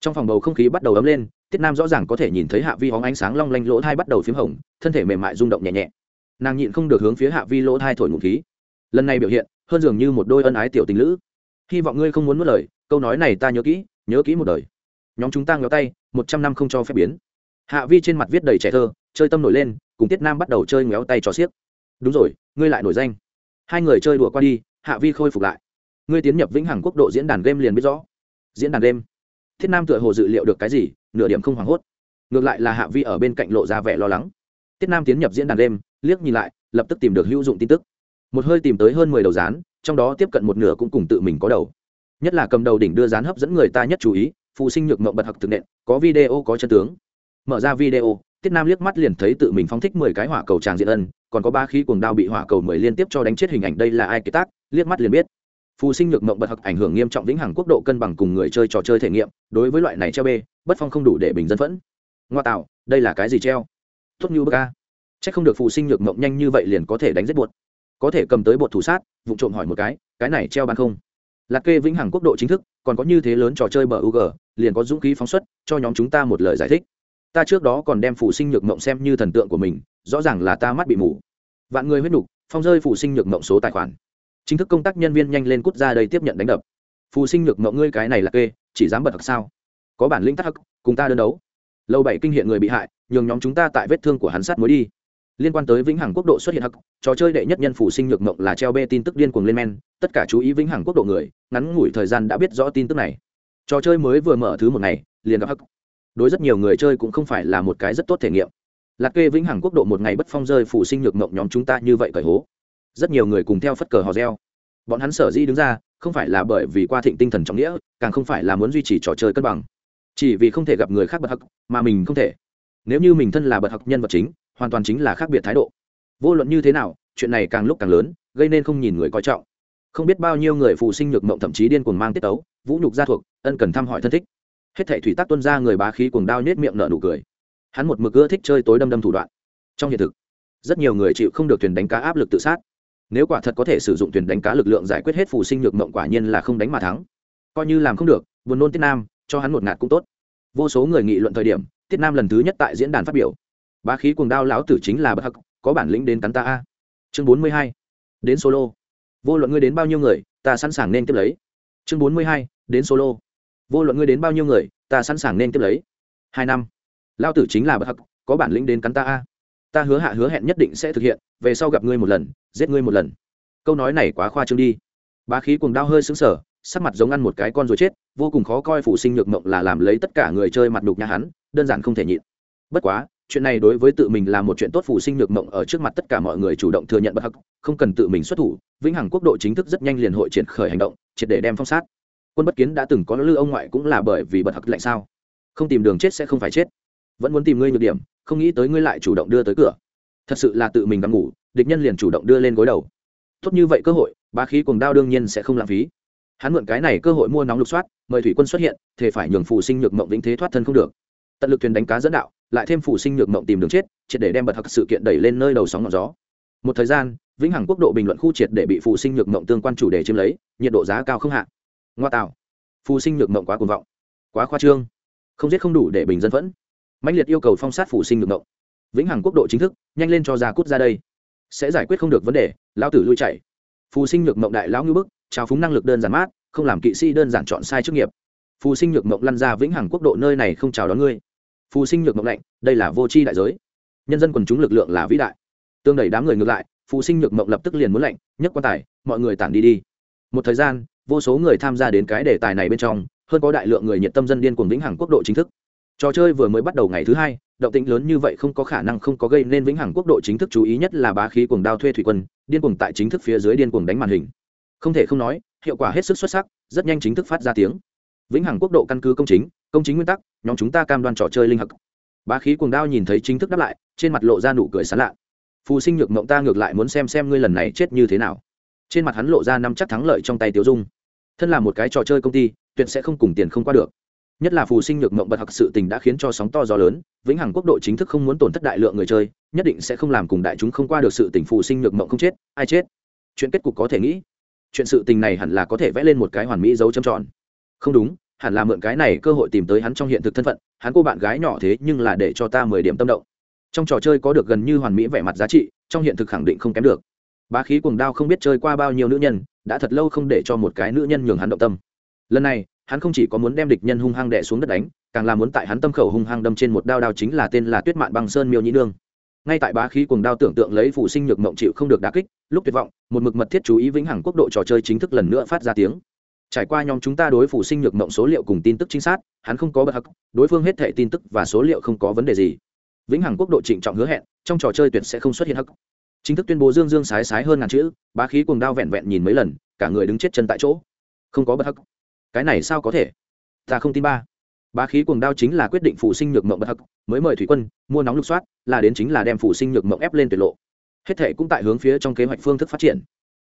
Trong phòng bầu không khí bắt đầu ấm lên, tiết nam rõ ràng có thể nhìn thấy hạ vi hóng ánh sáng long lanh lỗ thai bắt đầu p h í m hồng, thân thể mềm mại rung động nhẹ nhẹ. Nàng nhịn không được hướng phía hạ vi lỗ thai thổi ngụ khí. Lần này biểu hiện, hơn dường như một đôi ân ái tiểu tình lữ. Hy vọng ngươi không muốn mất lời, câu nói này ta nhớ kỹ nhớ kỹ một đời nhóm chúng ta ngéo tay một trăm năm không cho phép biến. Hạ vi trên mặt viết đầy trẻ thơ chơi tâm nổi lên cùng tiết nam bắt đầu chơi ngéo tay cho xiếc. Đúng rồi ngươi lại nổi danh. Hai người chơi đùa qua đi hạ vi khôi phục lại. Ngươi tiến nhập vĩnh hằng quốc độ diễn đàn game liền biết rõ. Diễn đàn game. Thiết nam tựa hồ dự liệu được cái gì nửa điểm không hoảng hốt. Ngược lại là hạ vi ở bên cạnh lộ ra vẻ lo lắng. Tiết nam tiến nhập diễn đàn game, liếc nhìn lại lập tức tìm được hữu dụng tin tức. Một hơi tìm tới hơn mười đầu rán trong đó tiếp cận một nửa cũng cùng tự mình có đầu. Nhất là cầm đầu đỉnh đưa rán hấp dẫn người ta nhất chú ý phụ sinh nhược mộng bật học thực nện, có video, có chân tướng. Mở ra video, tiết nam liếc mắt liền thấy tự mình phóng thích mười cái hỏa cầu tràng diện ân, còn có ba khí cuồng đao bị hỏa cầu mười liên tiếp cho đánh chết hình ảnh đây là ai kế tác, liếc mắt liền biết. Phù sinh nhược mộng bật học ảnh hưởng nghiêm trọng vĩnh hằng quốc độ cân bằng cùng người chơi trò chơi thể nghiệm, đối với loại này treo bê, bất phong không đủ để bình dân phẫn. Ngoa tạo, đây là cái gì treo? Tốt như bơ ca c h ắ c không được phù sinh nhược mộng nhanh như vậy liền có thể đánh giết bột. Có thể cầm tới bột thủ sát, vụ trộm hỏi một cái cái này treo bàn không? Là kê vĩnh hằng quốc độ chính thức, còn có như thế lớn trò chơi bờ u g, liền có dũng khí phóng xuất, cho nhóm chúng ta một lời giải thích. Ta trước đó còn đem phù sinh nhược mộng xem như thần tượng của mình, rõ ràng là ta mắt bị mù. Vạn người huyết đục phong rơi phù sinh nhược mộng số tài khoản. Chính thức công tác nhân viên nhanh lên cút ra đây tiếp nhận đánh đập. Phù sinh nhược mộng ngươi cái này là kê, chỉ dám bật thật sao? Có bản lĩnh tắc hắc, cùng ta đơn đấu. Lâu bảy kinh hiện người bị hại, nhường nhóm chúng ta tại vết thương của hắn sát mối đi. Liên quan tới vĩnh hằng quốc độ xuất hiện hắc, trò chơi đệ nhất nhân phủ sinh nhược mộng là treo bê tin tức điên cuồng lên men tất cả chú ý vĩnh hằng quốc độ người, ngắn ngủi thời gian đã biết rõ tin tức này. Trò chơi mới vừa mở thứ một ngày, liền gặp hắc. Đối rất nhiều người chơi cũng không phải là một cái rất tốt thể nghiệm. Lạc kê vĩnh hằng quốc độ một ngày bất phong rơi phủ sinh nhược mộng nhóm chúng ta như vậy cởi hố. Rất nhiều người cùng theo phất cờ hò reo. Bọn hắn sở di đứng ra, không phải là bởi vì qua thịnh tinh thần trọng nghĩa, càng không phải là muốn duy trì trò chơi cân bằng. Chỉ vì không thể gặp người khác bật hắc, mà mình không thể. Nếu như mình thân là bật hắc nhân vật chính, hoàn toàn chính là khác biệt thái độ. Vô luận như thế nào, chuyện này càng lúc càng lớn, gây nên không nhìn người coi trọng không biết bao nhiêu người phụ sinh nhược mộng thậm chí điên cuồng mang tiết tấu, vũ nhục gia thuộc, ân cần thăm hỏi thân thích. Hết thảy thủy tắc tuân ra người bá khí cuồng đao nết miệng nở nụ cười. Hắn một mực ưa thích chơi tối đâm đâm thủ đoạn. Trong hiện thực, rất nhiều người chịu không được thuyền đánh cá áp lực tự sát. Nếu quả thật có thể sử dụng thuyền đánh cá lực lượng giải quyết hết phù sinh nhược mộng quả nhiên là không đánh mà thắng. Coi như làm không được, buồn nôn tiết nam, cho hắn một ngạt cũng tốt. Vô số người nghị luận thời điểm, tiết nam lần thứ nhất tại diễn đàn phát biểu. Bá khí cuồng đao lão tử chính là bất hắc, có bản lĩnh đến cắn ta a. Chương bốn mươi hai, đến solo vô luận ngươi đến bao nhiêu người, ta sẵn sàng nên tiếp lấy. Chương bốn mươi hai, đến solo. Vô luận ngươi đến bao nhiêu người, ta sẵn sàng nên tiếp lấy. Hai năm. Lao tử chính là bất hắc, có bản lĩnh đến cắn ta a. Ta hứa hạ hứa hẹn nhất định sẽ thực hiện, về sau gặp ngươi một lần, giết ngươi một lần. Câu nói này quá khoa trương đi. Bá khí cuồng đau hơi xứng sở sắc mặt giống ăn một cái con rồi chết, vô cùng khó coi phụ sinh nhược mộng là làm lấy tất cả người chơi mặt đục nhà hắn, đơn giản không thể nhịn. Bất quá chuyện này đối với tự mình là một chuyện tốt phụ sinh nhược mộng ở trước mặt tất cả mọi người chủ động thừa nhận bất hắc, không cần tự mình xuất thủ, vĩnh hằng quốc độ chính thức rất nhanh liền hội triển khởi hành động, triệt để đem phong sát. Quân bất kiến đã từng có lư ông ngoại cũng là bởi vì bật hặc lạnh sao? Không tìm đường chết sẽ không phải chết. Vẫn muốn tìm ngươi nhược điểm, không nghĩ tới ngươi lại chủ động đưa tới cửa. Thật sự là tự mình đang ngủ, địch nhân liền chủ động đưa lên gối đầu. Tốt như vậy cơ hội ba khí cuồng đao đương nhiên sẽ không lãng phí. Hắn mượn cái này cơ hội mua nóng lục soát, mời thủy quân xuất hiện thì phải nhường phụ sinh nhược mộng vĩnh thế thoát thân không được. Tận lực thuyền đánh cá dẫn đạo lại thêm phụ sinh nhược mộng tìm đường chết, triệt để đem bật hặc sự kiện đẩy lên nơi đầu sóng ngọn gió. Một thời gian, vĩnh hằng quốc độ bình luận khu triệt để bị phụ sinh nhược mộng tương quan chủ đề chiếm lấy, nhiệt độ giá cao không hạ. Ngoa tạo. Phụ sinh nhược mộng quá cuồng vọng, quá khoa trương, không giết không đủ để bình dân vẫn mạnh liệt yêu cầu phong sát phụ sinh nhược mộng. Vĩnh hằng quốc độ chính thức, nhanh lên cho ra cút ra đây. Sẽ giải quyết không được vấn đề, lão tử lui chạy. Phù sinh nhược mộng đại lão ngư bức, trào phúng năng lực đơn giản mát, không làm kỵ sĩ đơn giản chọn sai chức nghiệp. Phù sinh nhược mộng lăn ra vĩnh hằng quốc độ nơi này không chào đón ngươi phù sinh nhược mộng lạnh, đây là vô tri đại giới. Nhân dân quần chúng lực lượng là vĩ đại. Tương đẩy đám người ngược lại, phù sinh nhược mộng lập tức liền muốn lạnh nhất quan tài, mọi người tản đi đi. Một thời gian, vô số người tham gia đến cái đề tài này bên trong, hơn có đại lượng người nhiệt tâm dân điên cuồng vĩnh hằng quốc độ chính thức. Trò chơi vừa mới bắt đầu ngày thứ hai, động tĩnh lớn như vậy không có khả năng không có gây nên vĩnh hằng quốc độ chính thức chú ý nhất là bá khí cuồng đao thuê thủy quân, điên cuồng tại chính thức phía dưới điên cuồng đánh màn hình. Không thể không nói, hiệu quả hết sức xuất sắc, rất nhanh chính thức phát ra tiếng vĩnh hằng quốc độ căn cứ công chính công chính nguyên tắc, nhóm chúng ta cam đoan trò chơi linh hặc bá khí cuồng đao nhìn thấy chính thức đáp lại, trên mặt lộ ra nụ cười sán lạ. Phù sinh nhược mộng ta ngược lại muốn xem xem ngươi lần này chết như thế nào. Trên mặt hắn lộ ra năm chắc thắng lợi trong tay tiêu dung. Thân là một cái trò chơi công ty, tuyệt sẽ không cùng tiền không qua được. Nhất là phù sinh nhược mộng bật học sự tình đã khiến cho sóng to gió lớn, vĩnh hằng quốc độ chính thức không muốn tổn thất đại lượng người chơi, nhất định sẽ không làm cùng đại chúng không qua được sự tình phù sinh nhược mộng không chết, ai chết. Chuyện kết cục có thể nghĩ. Chuyện sự tình này hẳn là có thể vẽ lên một cái hoàn mỹ dấu châm tròn không đúng, hẳn là mượn cái này cơ hội tìm tới hắn trong hiện thực thân phận, hắn cô bạn gái nhỏ thế nhưng là để cho ta mười điểm tâm động. Trong trò chơi có được gần như hoàn mỹ vẻ mặt giá trị, trong hiện thực khẳng định không kém được. Bá khí cuồng đao không biết chơi qua bao nhiêu nữ nhân, đã thật lâu không để cho một cái nữ nhân nhường hắn động tâm. Lần này, hắn không chỉ có muốn đem địch nhân hung hăng đè xuống đất đánh, càng là muốn tại hắn tâm khẩu hung hăng đâm trên một đao đao chính là tên là tuyết mạn băng sơn miêu nhĩ nương. Ngay tại bá khí cuồng đao tưởng tượng lấy phụ sinh nhược mộng chịu không được đá kích, lúc tuyệt vọng, một mực mật thiết chú ý vĩnh hằng quốc độ trò chơi chính thức lần nữa phát ra tiếng trải qua nhóm chúng ta đối phủ sinh nhược mộng số liệu cùng tin tức chính xác hắn không có bất hắc, đối phương hết thệ tin tức và số liệu không có vấn đề gì. Vĩnh hằng quốc độ trịnh trọng hứa hẹn, trong trò chơi tuyệt sẽ không xuất hiện hắc. Chính thức tuyên bố dương dương sái sái hơn ngàn chữ, bá khí cuồng đao vẹn vẹn nhìn mấy lần, cả người đứng chết chân tại chỗ. Không có bất hắc. Cái này sao có thể? Ta không tin ba. Bá khí cuồng đao chính là quyết định phủ sinh nhược mộng bất hắc, mới mời thủy quân, mua nóng lục soát, là đến chính là đem phủ sinh nhược mộng ép lên tuyệt lộ. Hết thể cũng tại hướng phía trong kế hoạch phương thức phát triển.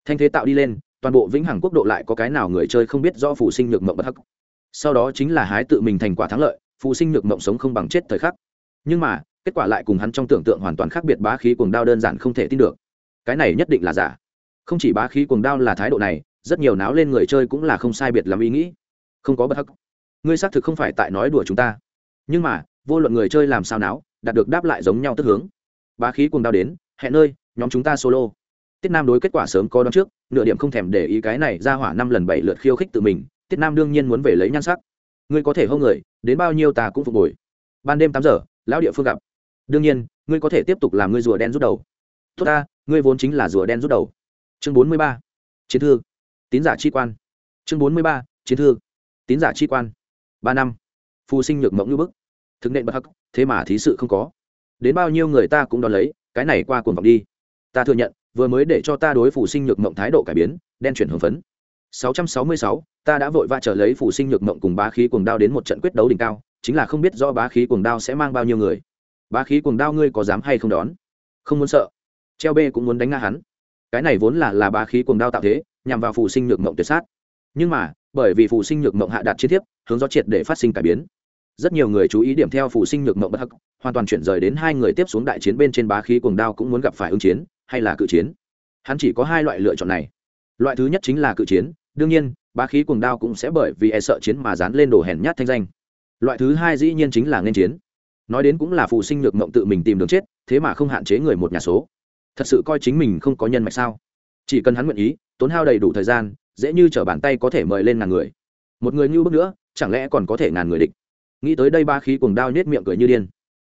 Thanh thế tạo đi lên toàn bộ vĩnh hằng quốc độ lại có cái nào người chơi không biết do phụ sinh nhược mộng bất hắc. Sau đó chính là hái tự mình thành quả thắng lợi phụ sinh nhược mộng sống không bằng chết thời khắc. Nhưng mà, kết quả lại cùng hắn trong tưởng tượng hoàn toàn khác biệt bá khí cuồng đao đơn giản không thể tin được. Cái này nhất định là giả. Không chỉ bá khí cuồng đao là thái độ này, rất nhiều náo lên người chơi cũng là không sai biệt làm ý nghĩ. Không có bất hắc. Ngươi xác thực không phải tại nói đùa chúng ta. Nhưng mà, vô luận người chơi làm sao náo, đạt được đáp lại giống nhau tức hướng. Bá khí cuồng đao đến, hẹn nơi, nhóm chúng ta solo. Tiết nam đối kết quả sớm có đón trước nửa điểm không thèm để ý cái này ra hỏa năm lần bảy lượt khiêu khích tự mình, tiết nam đương nhiên muốn về lấy nhan sắc. Ngươi có thể hô người, đến bao nhiêu ta cũng phục hồi. Ban đêm tám giờ, lão địa phương gặp. Đương nhiên, ngươi có thể tiếp tục làm ngươi rùa đen rút đầu. Tốt ta, ngươi vốn chính là rùa đen rút đầu. Chương bốn mươi ba, chiến thư. Tín giả chi quan. Chương bốn mươi ba, chiến thư. Tín giả chi quan. Ba năm. Phù sinh nhược mộng như bức. Thực nện bất hắc, thế mà thí sự không có. Đến bao nhiêu người ta cũng đón lấy, cái này qua cuồng vọng đi. Ta thừa nhận vừa mới để cho ta đối phủ sinh nhược mộng thái độ cải biến đen chuyển hưng phấn. 666, ta đã vội vã trở lấy phủ sinh nhược mộng cùng bá khí cuồng đao đến một trận quyết đấu đỉnh cao chính là không biết do bá khí cuồng đao sẽ mang bao nhiêu người. Bá khí cuồng đao ngươi có dám hay không đón? Không muốn sợ. Treo bê cũng muốn đánh nga hắn. Cái này vốn là là bá khí cuồng đao tạo thế nhằm vào phủ sinh nhược mộng tuyệt sát. Nhưng mà bởi vì phủ sinh nhược mộng hạ đạt chiến thiếp hướng gió triệt để phát sinh cải biến. Rất nhiều người chú ý điểm theo phủ sinh nhược mộng bất hắc hoàn toàn chuyển rời đến hai người tiếp xuống đại chiến bên trên bá khí cuồng đao cũng muốn gặp phải ứng chiến hay là cự chiến? Hắn chỉ có hai loại lựa chọn này. Loại thứ nhất chính là cự chiến, đương nhiên, bá khí cuồng đao cũng sẽ bởi vì e sợ chiến mà dán lên đồ hèn nhát thanh danh. Loại thứ hai dĩ nhiên chính là nên chiến. Nói đến cũng là phụ sinh nhược mộng tự mình tìm đường chết, thế mà không hạn chế người một nhà số. Thật sự coi chính mình không có nhân mạch sao? Chỉ cần hắn nguyện ý, tốn hao đầy đủ thời gian, dễ như t r ở bàn tay có thể mời lên ngàn người. Một người như bước nữa, chẳng lẽ còn có thể ngàn người địch? Nghĩ tới đây ba khí cuồng đao nhét miệng cười như điên.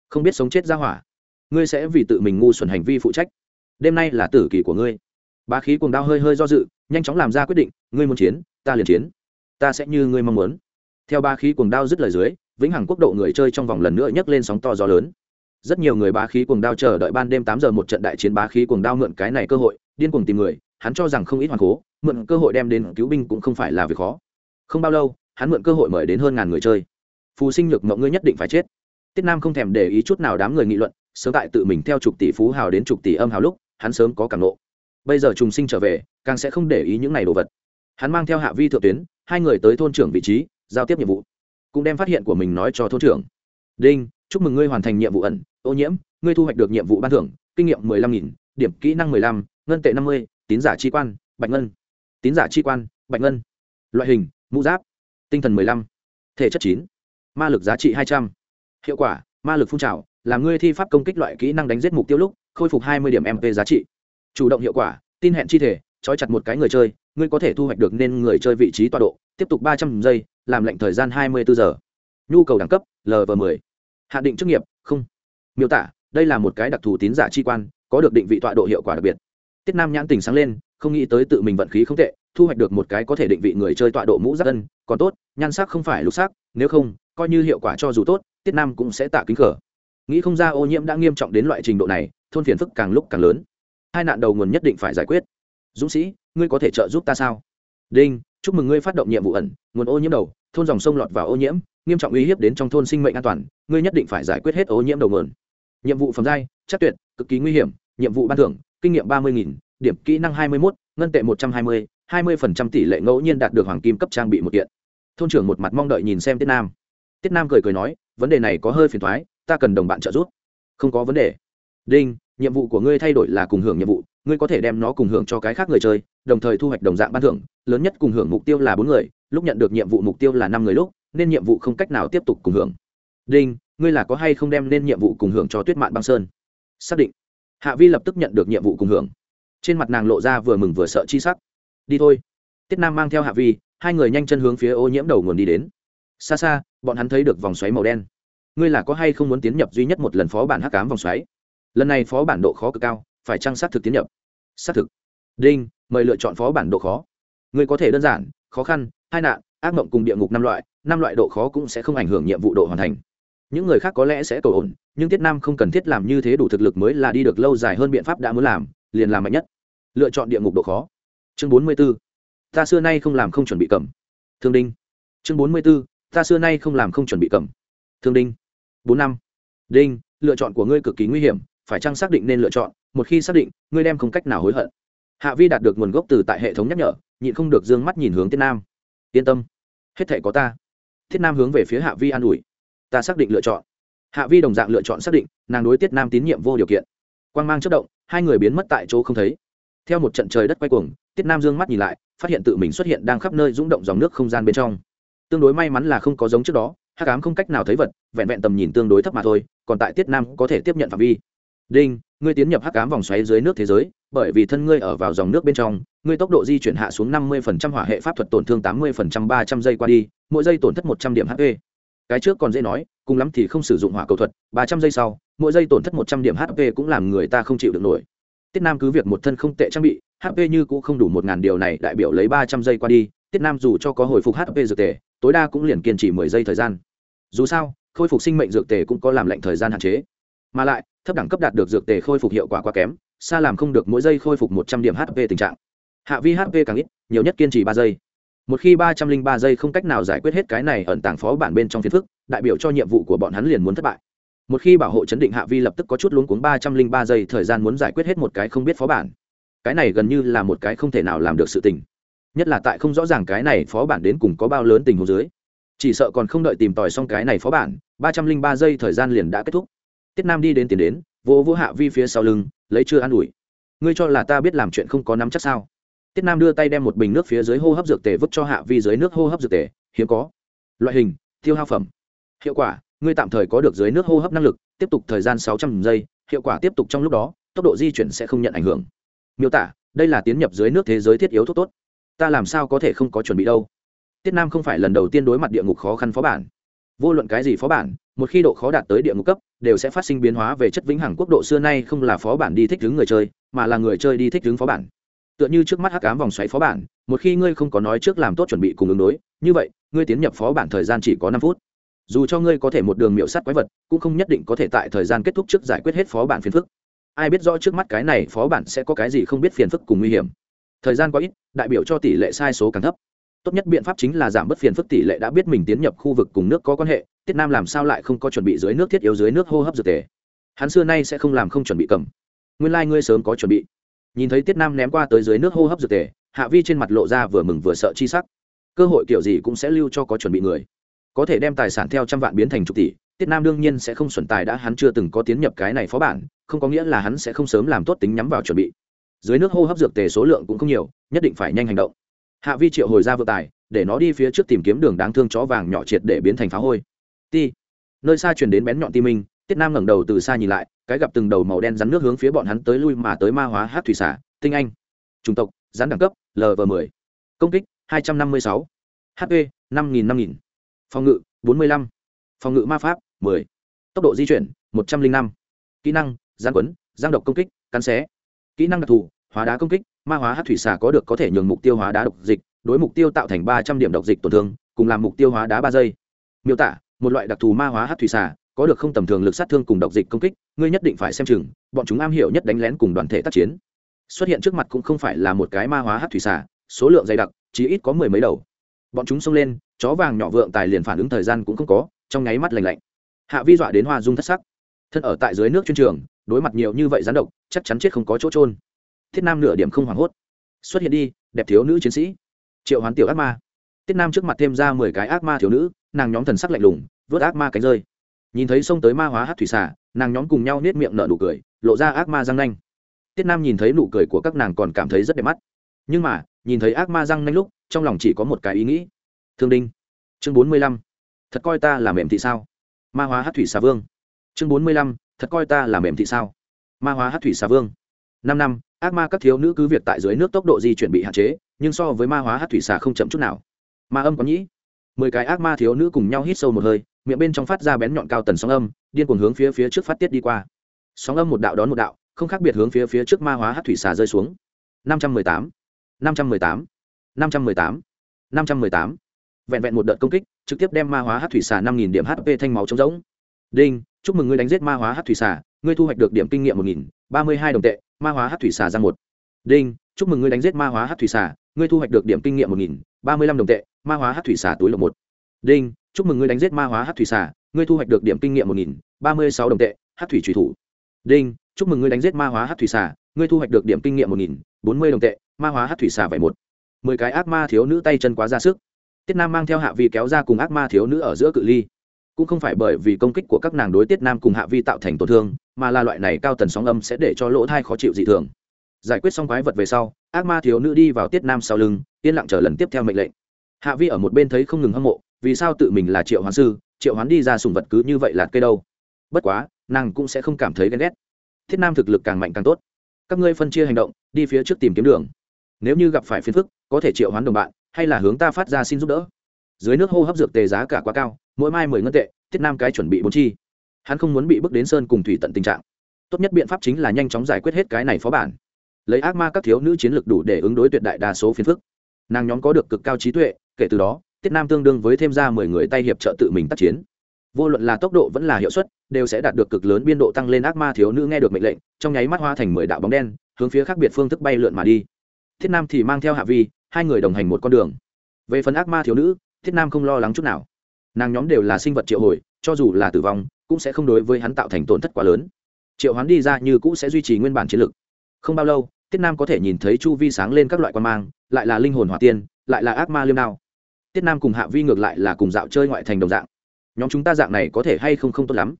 Không biết sống chết ra hỏa, ngươi sẽ vì tự mình ngu xuẩn hành vi phụ trách đêm nay là tử kỳ của ngươi. Bá khí cuồng đao hơi hơi do dự, nhanh chóng làm ra quyết định, ngươi muốn chiến, ta liền chiến. Ta sẽ như ngươi mong muốn. Theo ba khí cuồng đao dứt lời dưới, vĩnh hằng quốc độ người chơi trong vòng lần nữa nhấc lên sóng to gió lớn. Rất nhiều người bá khí cuồng đao chờ đợi ban đêm tám giờ một trận đại chiến bá khí cuồng đao mượn cái này cơ hội, điên cuồng tìm người, hắn cho rằng không ít hoàn cố, mượn cơ hội đem đến cứu binh cũng không phải là việc khó. Không bao lâu, hắn mượn cơ hội mời đến hơn ngàn người chơi. Phù sinh nhược mộng ngươi nhất định phải chết. Tiết nam không thèm để ý chút nào đám người nghị luận, sớm tại tự mình theo chục tỷ phú hào đến chục tỷ âm hào lúc hắn sớm có cảm nộ. Bây giờ trùng sinh trở về, càng sẽ không để ý những này đồ vật. Hắn mang theo hạ vi thượng tuyến, hai người tới thôn trưởng vị trí, giao tiếp nhiệm vụ. Cũng đem phát hiện của mình nói cho thôn trưởng. Đinh, chúc mừng ngươi hoàn thành nhiệm vụ ẩn, ô nhiễm, ngươi thu hoạch được nhiệm vụ ban thưởng, kinh nghiệm mười lăm nghìn, điểm kỹ năng mười lăm, ngân tệ năm mươi, tín giả chi quan, bạch ngân. Tín giả chi quan, bạch ngân. Loại hình, mũ giáp. Tinh thần mười lăm, thể chất chín, ma lực giá trị hai trăm. Hiệu quả, ma lực phun trào là ngươi thi pháp công kích loại kỹ năng đánh giết mục tiêu lúc khôi phục hai mươi điểm mp giá trị. Chủ động hiệu quả, tin hẹn chi thể, trói chặt một cái người chơi, ngươi có thể thu hoạch được nên người chơi vị trí tọa độ, tiếp tục ba trăm giây, làm lệnh thời gian hai mươi bốn giờ. Nhu cầu đẳng cấp lv m ộ ư ơ i hạn định chức nghiệp, không. Miêu tả, đây là một cái đặc thù tín giả chi quan, có được định vị tọa độ hiệu quả đặc biệt. Tiết nam nhãn tình sáng lên, không nghĩ tới tự mình vận khí không tệ, thu hoạch được một cái có thể định vị người chơi tọa độ mũ giáp tân còn tốt, nhan sắc không phải lục sắc, nếu không, coi như hiệu quả cho dù tốt, tiết nam cũng sẽ tạ kính cờ. Nghĩ không ra ô nhiễm đã nghiêm trọng đến loại trình độ này thôn phiền phức càng lúc càng lớn. Hai nạn đầu nguồn nhất định phải giải quyết. Dũng sĩ, ngươi có thể trợ giúp ta sao? Đinh, chúc mừng ngươi phát động nhiệm vụ ẩn, nguồn ô nhiễm đầu, thôn dòng sông lọt vào ô nhiễm, nghiêm trọng uy hiếp đến trong thôn sinh mệnh an toàn, ngươi nhất định phải giải quyết hết ô nhiễm đầu nguồn. Nhiệm vụ phẩm giai, chắc tuyệt, cực kỳ nguy hiểm, nhiệm vụ ban thưởng, kinh nghiệm ba mươi nghìn, điểm kỹ năng hai mươi một ngân tệ một trăm hai mươi hai mươi phần trăm tỷ lệ ngẫu nhiên đạt được hoàng kim cấp trang bị một kiện. Thôn trưởng một mặt mong đợi nhìn xem tiết nam. Tiết nam cười cười nói, vấn đề này có hơi phiền thoái, ta cần đồng bạn trợ giúp. Không có vấn đề đinh, nhiệm vụ của ngươi thay đổi là cùng hưởng nhiệm vụ, ngươi có thể đem nó cùng hưởng cho cái khác người chơi, đồng thời thu hoạch đồng dạng ban thưởng, lớn nhất cùng hưởng mục tiêu là bốn người, lúc nhận được nhiệm vụ mục tiêu là năm người lúc, nên nhiệm vụ không cách nào tiếp tục cùng hưởng. Đinh, ngươi là có hay không đem nên nhiệm vụ cùng hưởng cho tuyết mạn băng sơn? Xác định. Hạ vi lập tức nhận được nhiệm vụ cùng hưởng. Trên mặt nàng lộ ra vừa mừng vừa sợ chi sắc. Đi thôi. Tiết nam mang theo hạ vi, hai người nhanh chân hướng phía ô nhiễm đầu nguồn đi đến. Xa xa, bọn hắn thấy được vòng xoáy màu đen. Ngươi là có hay không muốn tiến nhập duy nhất một lần phó bản hắc cám vòng xoáy? Lần này phó bản độ khó cực cao, phải trang xác thực tiến nhập? Xác thực. Đinh, mời lựa chọn phó bản độ khó. Người có thể đơn giản, khó khăn hai nạn, ác mộng cùng địa ngục năm loại năm loại độ khó cũng sẽ không ảnh hưởng nhiệm vụ độ hoàn thành. Những người khác có lẽ sẽ cầu ổn, nhưng tiết nam không cần thiết làm như thế đủ thực lực mới là đi được lâu dài hơn biện pháp đã muốn làm, liền làm mạnh nhất. Lựa chọn địa ngục độ khó. Chương bốn mươi b ố ta xưa nay không làm không chuẩn bị cầm. Thương đinh. Chương bốn mươi b ố ta xưa nay không làm không chuẩn bị cầm. Thương đinh. Bốn năm. Đinh, lựa chọn của ngươi cực kỳ nguy hiểm phải chăng xác định nên lựa chọn, một khi xác định, ngươi đem không cách nào hối hận. Hạ vi đạt được nguồn gốc từ tại hệ thống nhắc nhở, nhịn không được d ư ơ n g mắt nhìn hướng tiết nam. Yên tâm, hết thể có ta. Thiết nam hướng về phía hạ vi an ủi. Ta xác định lựa chọn. Hạ vi đồng dạng lựa chọn xác định, nàng đối tiết nam tín nhiệm vô điều kiện. Quan g mang chất động, hai người biến mất tại chỗ không thấy. Theo một trận trời đất quay cuồng tiết nam dương mắt nhìn lại, phát hiện tự mình xuất hiện đang khắp nơi rung động dòng nước không gian bên trong. Tương đối may mắn là không có giống trước đó hát cám không cách nào thấy vật, vẹn vẹn tầm nhìn tương đối thấp mà thôi, còn tại tiết nam có thể tiếp nhận phạm vi đinh, ngươi tiến nhập hắc ám vòng xoáy dưới nước thế giới, bởi vì thân ngươi ở vào dòng nước bên trong, ngươi tốc độ di chuyển hạ xuống năm mươi hỏa hệ pháp thuật tổn thương tám mươi ba trăm giây qua đi, mỗi giây tổn thất một trăm điểm hp cái trước còn dễ nói, cùng lắm thì không sử dụng hỏa cầu thuật, ba trăm giây sau, mỗi giây tổn thất một trăm điểm hp cũng làm người ta không chịu được nổi. Tiết nam cứ việc một thân không tệ trang bị hp như cũng không đủ một ngàn điều này đại biểu lấy ba trăm giây qua đi, tiết nam dù cho có hồi phục hp dược tề, tối đa cũng liền kiên trì mười giây thời gian. Dù sao, khôi phục sinh mệnh dược tề cũng có làm lệnh thời gian hạn chế. Mà lại thấp đẳng cấp đạt được dược tề khôi phục hiệu quả quá kém, xa làm không được mỗi giây khôi phục một trăm điểm hp tình trạng. Hạ vi hp càng ít, nhiều nhất kiên trì ba giây. Một khi ba trăm linh ba giây không cách nào giải quyết hết cái này ẩn tàng phó bản bên trong phiến phức, đại biểu cho nhiệm vụ của bọn hắn liền muốn thất bại. Một khi bảo hộ chấn định hạ vi lập tức có chút luống cuống ba trăm linh ba giây thời gian muốn giải quyết hết một cái không biết phó bản. Cái này gần như là một cái không thể nào làm được sự tình. Nhất là tại không rõ ràng cái này phó bản đến cùng có bao lớn tình hồ dưới. Chỉ sợ còn không đợi tìm tòi xong cái này phó bản, ba trăm linh ba giây thời gian liền đã kết thúc tiết nam đi đến tiền đến, vỗ vỗ hạ vi phía sau lưng, lấy chưa an ủi. Ngươi cho là ta biết làm chuyện không có nắm chắc sao? Tiết nam đưa tay đem một bình nước phía dưới hô hấp dược tề vứt cho hạ vi dưới nước hô hấp dược tề, hiếm có. Loại hình, tiêu hao phẩm. Hiệu quả, ngươi tạm thời có được dưới nước hô hấp năng lực, tiếp tục thời gian sáu trăm giây, hiệu quả tiếp tục trong lúc đó, tốc độ di chuyển sẽ không nhận ảnh hưởng. Miêu tả, đây là tiến nhập dưới nước thế giới thiết yếu thuốc tốt. Ta làm sao có thể không có chuẩn bị đâu? Tiết nam không phải lần đầu tiên đối mặt địa ngục khó khăn phó bản. Vô luận cái gì phó bản một khi độ khó đạt tới địa ngục cấp, đều sẽ phát sinh biến hóa về chất vĩnh hằng quốc độ xưa nay không là phó bản đi thích đứng người chơi, mà là người chơi đi thích đứng phó bản. Tựa như trước mắt hắc ám vòng xoáy phó bản, một khi ngươi không có nói trước làm tốt chuẩn bị cùng ứng đối, như vậy, ngươi tiến nhập phó bản thời gian chỉ có năm phút. Dù cho ngươi có thể một đường miệu sắt quái vật, cũng không nhất định có thể tại thời gian kết thúc trước giải quyết hết phó bản phiền phức. Ai biết rõ trước mắt cái này phó bản sẽ có cái gì không biết phiền phức cùng nguy hiểm. Thời gian quá ít, đại biểu cho tỷ lệ sai số càng thấp tốt nhất biện pháp chính là giảm bớt phiền phức tỷ lệ đã biết mình tiến nhập khu vực cùng nước có quan hệ, tiết nam làm sao lại không có chuẩn bị dưới nước thiết yếu dưới nước hô hấp dược tề? Hắn xưa nay sẽ không làm không chuẩn bị cầm. Nguyên lai、like、ngươi sớm có chuẩn bị. Nhìn thấy tiết nam ném qua tới dưới nước hô hấp dược tề, hạ vi trên mặt lộ ra vừa mừng vừa sợ chi sắc. Cơ hội kiểu gì cũng sẽ lưu cho có chuẩn bị người. Có thể đem tài sản theo trăm vạn biến thành chục tỷ, tiết nam đương nhiên sẽ không xuẩn tài đã hắn chưa từng có tiến nhập cái này phó bản, không có nghĩa là hắn sẽ không sớm làm tốt tính nhắm vào chuẩn bị. Dưới nước hô hấp dược tề số lượng cũng không nhiều, nhất định phải nhanh hành động hạ vi triệu hồi ra vợ tài, để nó đi phía trước tìm kiếm đường đáng thương chó vàng nhỏ triệt để biến thành phá hôi ti nơi xa chuyển đến bén nhọn ti minh, tiết nam ngẩng đầu từ xa nhìn lại, cái gặp từng đầu màu đen rắn nước hướng phía bọn hắn tới lui mà tới ma hóa hát thủy xả, tinh anh chủng tộc, rắn đẳng cấp lv 10 công kích 256. hp 5 nghìn năm nghìn phòng ngự 45. phòng ngự ma pháp 10. tốc độ di chuyển 105. kỹ năng gián quấn, giang độc công kích, cắn xé kỹ năng đặc thù, hóa đá công kích ma hóa hát thủy xà có được có thể nhường mục tiêu hóa đá độc dịch, đối mục tiêu tạo thành ba trăm điểm độc dịch tổn thương, cùng làm mục tiêu hóa đá ba giây. Miêu tả, một loại đặc thù ma hóa hát thủy xà, có được không tầm thường lực sát thương cùng độc dịch công kích, ngươi nhất định phải xem chừng, bọn chúng am hiểu nhất đánh lén cùng đoàn thể tác chiến. Xuất hiện trước mặt cũng không phải là một cái ma hóa hát thủy xà, số lượng dày đặc chỉ ít có mười mấy đầu. Bọn chúng xông lên, chó vàng nhỏ vượng tài liền phản ứng thời gian cũng không có, trong nháy mắt lành lạnh. Hạ vi dọa đến hoa dung thất sắc. Thân ở tại dưới nước chuyên trường, đối mặt nhiều như vậy rắn độc, chắc chắn chết không có chỗ trôn thiết nam nửa điểm không hoảng hốt. Xuất hiện đi, đẹp thiếu nữ chiến sĩ. Triệu hoán tiểu ác ma. Tiết nam trước mặt thêm ra mười cái ác ma thiếu nữ, nàng nhóm thần sắc lạnh lùng, vớt ác ma cánh rơi. Nhìn thấy xông tới ma hóa hát thủy xả nàng nhóm cùng nhau nết miệng nở nụ cười, lộ ra ác ma răng nanh. Tiết nam nhìn thấy nụ cười của các nàng còn cảm thấy rất đẹp mắt. Nhưng mà, nhìn thấy ác ma răng nanh lúc, trong lòng chỉ có một cái ý nghĩ. Thương đinh. Chương bốn mươi lăm. Thật coi ta là mềm thị sao? Ma hóa hát thủy xà vương. Chương bốn mươi lăm. Thật coi ta là mềm thị sao? Ma hóa hát thủy xà vương. Năm năm ác ma các thiếu nữ cứ việc tại dưới nước tốc độ di chuyển bị hạn chế, nhưng so với ma hóa hát thủy xà không chậm chút nào. Ma âm có nhĩ. Mười cái ác ma thiếu nữ cùng nhau hít sâu một hơi, miệng bên trong phát ra bén nhọn cao tần sóng âm, điên cuồng hướng phía phía trước phát tiết đi qua. Sóng âm một đạo đón một đạo, không khác biệt hướng phía phía trước ma hóa hát thủy xà rơi xuống. Năm trăm mười tám. Năm trăm mười tám. Năm trăm mười tám. Năm trăm mười tám. Vẹn vẹn một đợt công kích, trực tiếp đem ma hóa hát thủy xà năm nghìn điểm hp thanh máu trống rỗng. Đinh, chúc mừng ngươi đánh giết ma hóa hát thủy xà, ngươi thu hoạch được điểm kinh nghiệm một nghìn, ba mươi hai đồng tệ ma hóa hát thủy xà ra một. Đinh, chúc mừng ngươi đánh giết ma hóa hát thủy xà, ngươi thu hoạch được điểm kinh nghiệm một nghìn, ba mươi lăm đồng tệ, ma hóa hát thủy xà túi lộc một. Đinh, chúc mừng ngươi đánh giết ma hóa hát thủy xà, ngươi thu hoạch được điểm kinh nghiệm một nghìn, ba mươi sáu đồng tệ, hát thủy truy thủ. Đinh, chúc mừng ngươi đánh giết ma hóa hát thủy xà, ngươi thu hoạch được điểm kinh nghiệm một nghìn, bốn mươi đồng tệ, ma hóa hát thủy xà vải một. Mười cái ác ma thiếu nữ tay chân quá ra sức. Tiết nam mang theo hạ vi kéo ra cùng ác ma thiếu nữ ở giữa cự ly. Cũng không phải bởi vì công kích của các nàng đối tiết nam cùng hạ vi tạo thành tổn thương mà là loại này cao tần sóng âm sẽ để cho lỗ thai khó chịu dị thường. Giải quyết xong quái vật về sau, ác ma thiếu nữ đi vào tiết nam sau lưng, yên lặng chờ lần tiếp theo mệnh lệnh. Hạ vi ở một bên thấy không ngừng hâm mộ, vì sao tự mình là triệu hoán sư, triệu hoán đi ra sùng vật cứ như vậy là cây đâu? Bất quá, nàng cũng sẽ không cảm thấy ghen ghét. Thiết nam thực lực càng mạnh càng tốt. Các ngươi phân chia hành động, đi phía trước tìm kiếm đường. Nếu như gặp phải phiền phức, có thể triệu hoán đồng bạn, hay là hướng ta phát ra xin giúp đỡ. Dưới nước hô hấp dược tề giá cả quá cao, mỗi mai mười ngân tệ thiết nam cái chuẩn bị bốn chi hắn không muốn bị bước đến sơn cùng thủy tận tình trạng. Tốt nhất biện pháp chính là nhanh chóng giải quyết hết cái này phó bản. Lấy ác ma các thiếu nữ chiến lược đủ để ứng đối tuyệt đại đa số phiền phức. Nàng nhóm có được cực cao trí tuệ, kể từ đó, tiết nam tương đương với thêm ra mười người tay hiệp trợ tự mình tác chiến. Vô luận là tốc độ vẫn là hiệu suất, đều sẽ đạt được cực lớn biên độ tăng lên ác ma thiếu nữ nghe được mệnh lệnh, trong nháy mắt hoa thành mười đạo bóng đen, hướng phía khác biệt phương thức bay lượn mà đi. Thiết nam thì mang theo hạ vi, hai người đồng hành một con đường. Về phần ác ma thiếu nữ thiết nam không lo lắng chút nào. Nàng nhóm đều là sinh vật triệu hồi, cho dù là tử vong cũng sẽ không đối với hắn tạo thành tổn thất quá lớn. Triệu Hoán đi ra như cũ sẽ duy trì nguyên bản chiến lược. không bao lâu, tiết nam có thể nhìn thấy chu vi sáng lên các loại quan mang, lại là linh hồn hỏa tiên, lại là ác ma liêm đao. Tiết nam cùng hạ vi ngược lại là cùng dạo chơi ngoại thành đồng dạng. Nhóm chúng ta dạng này có thể hay không không tốt lắm.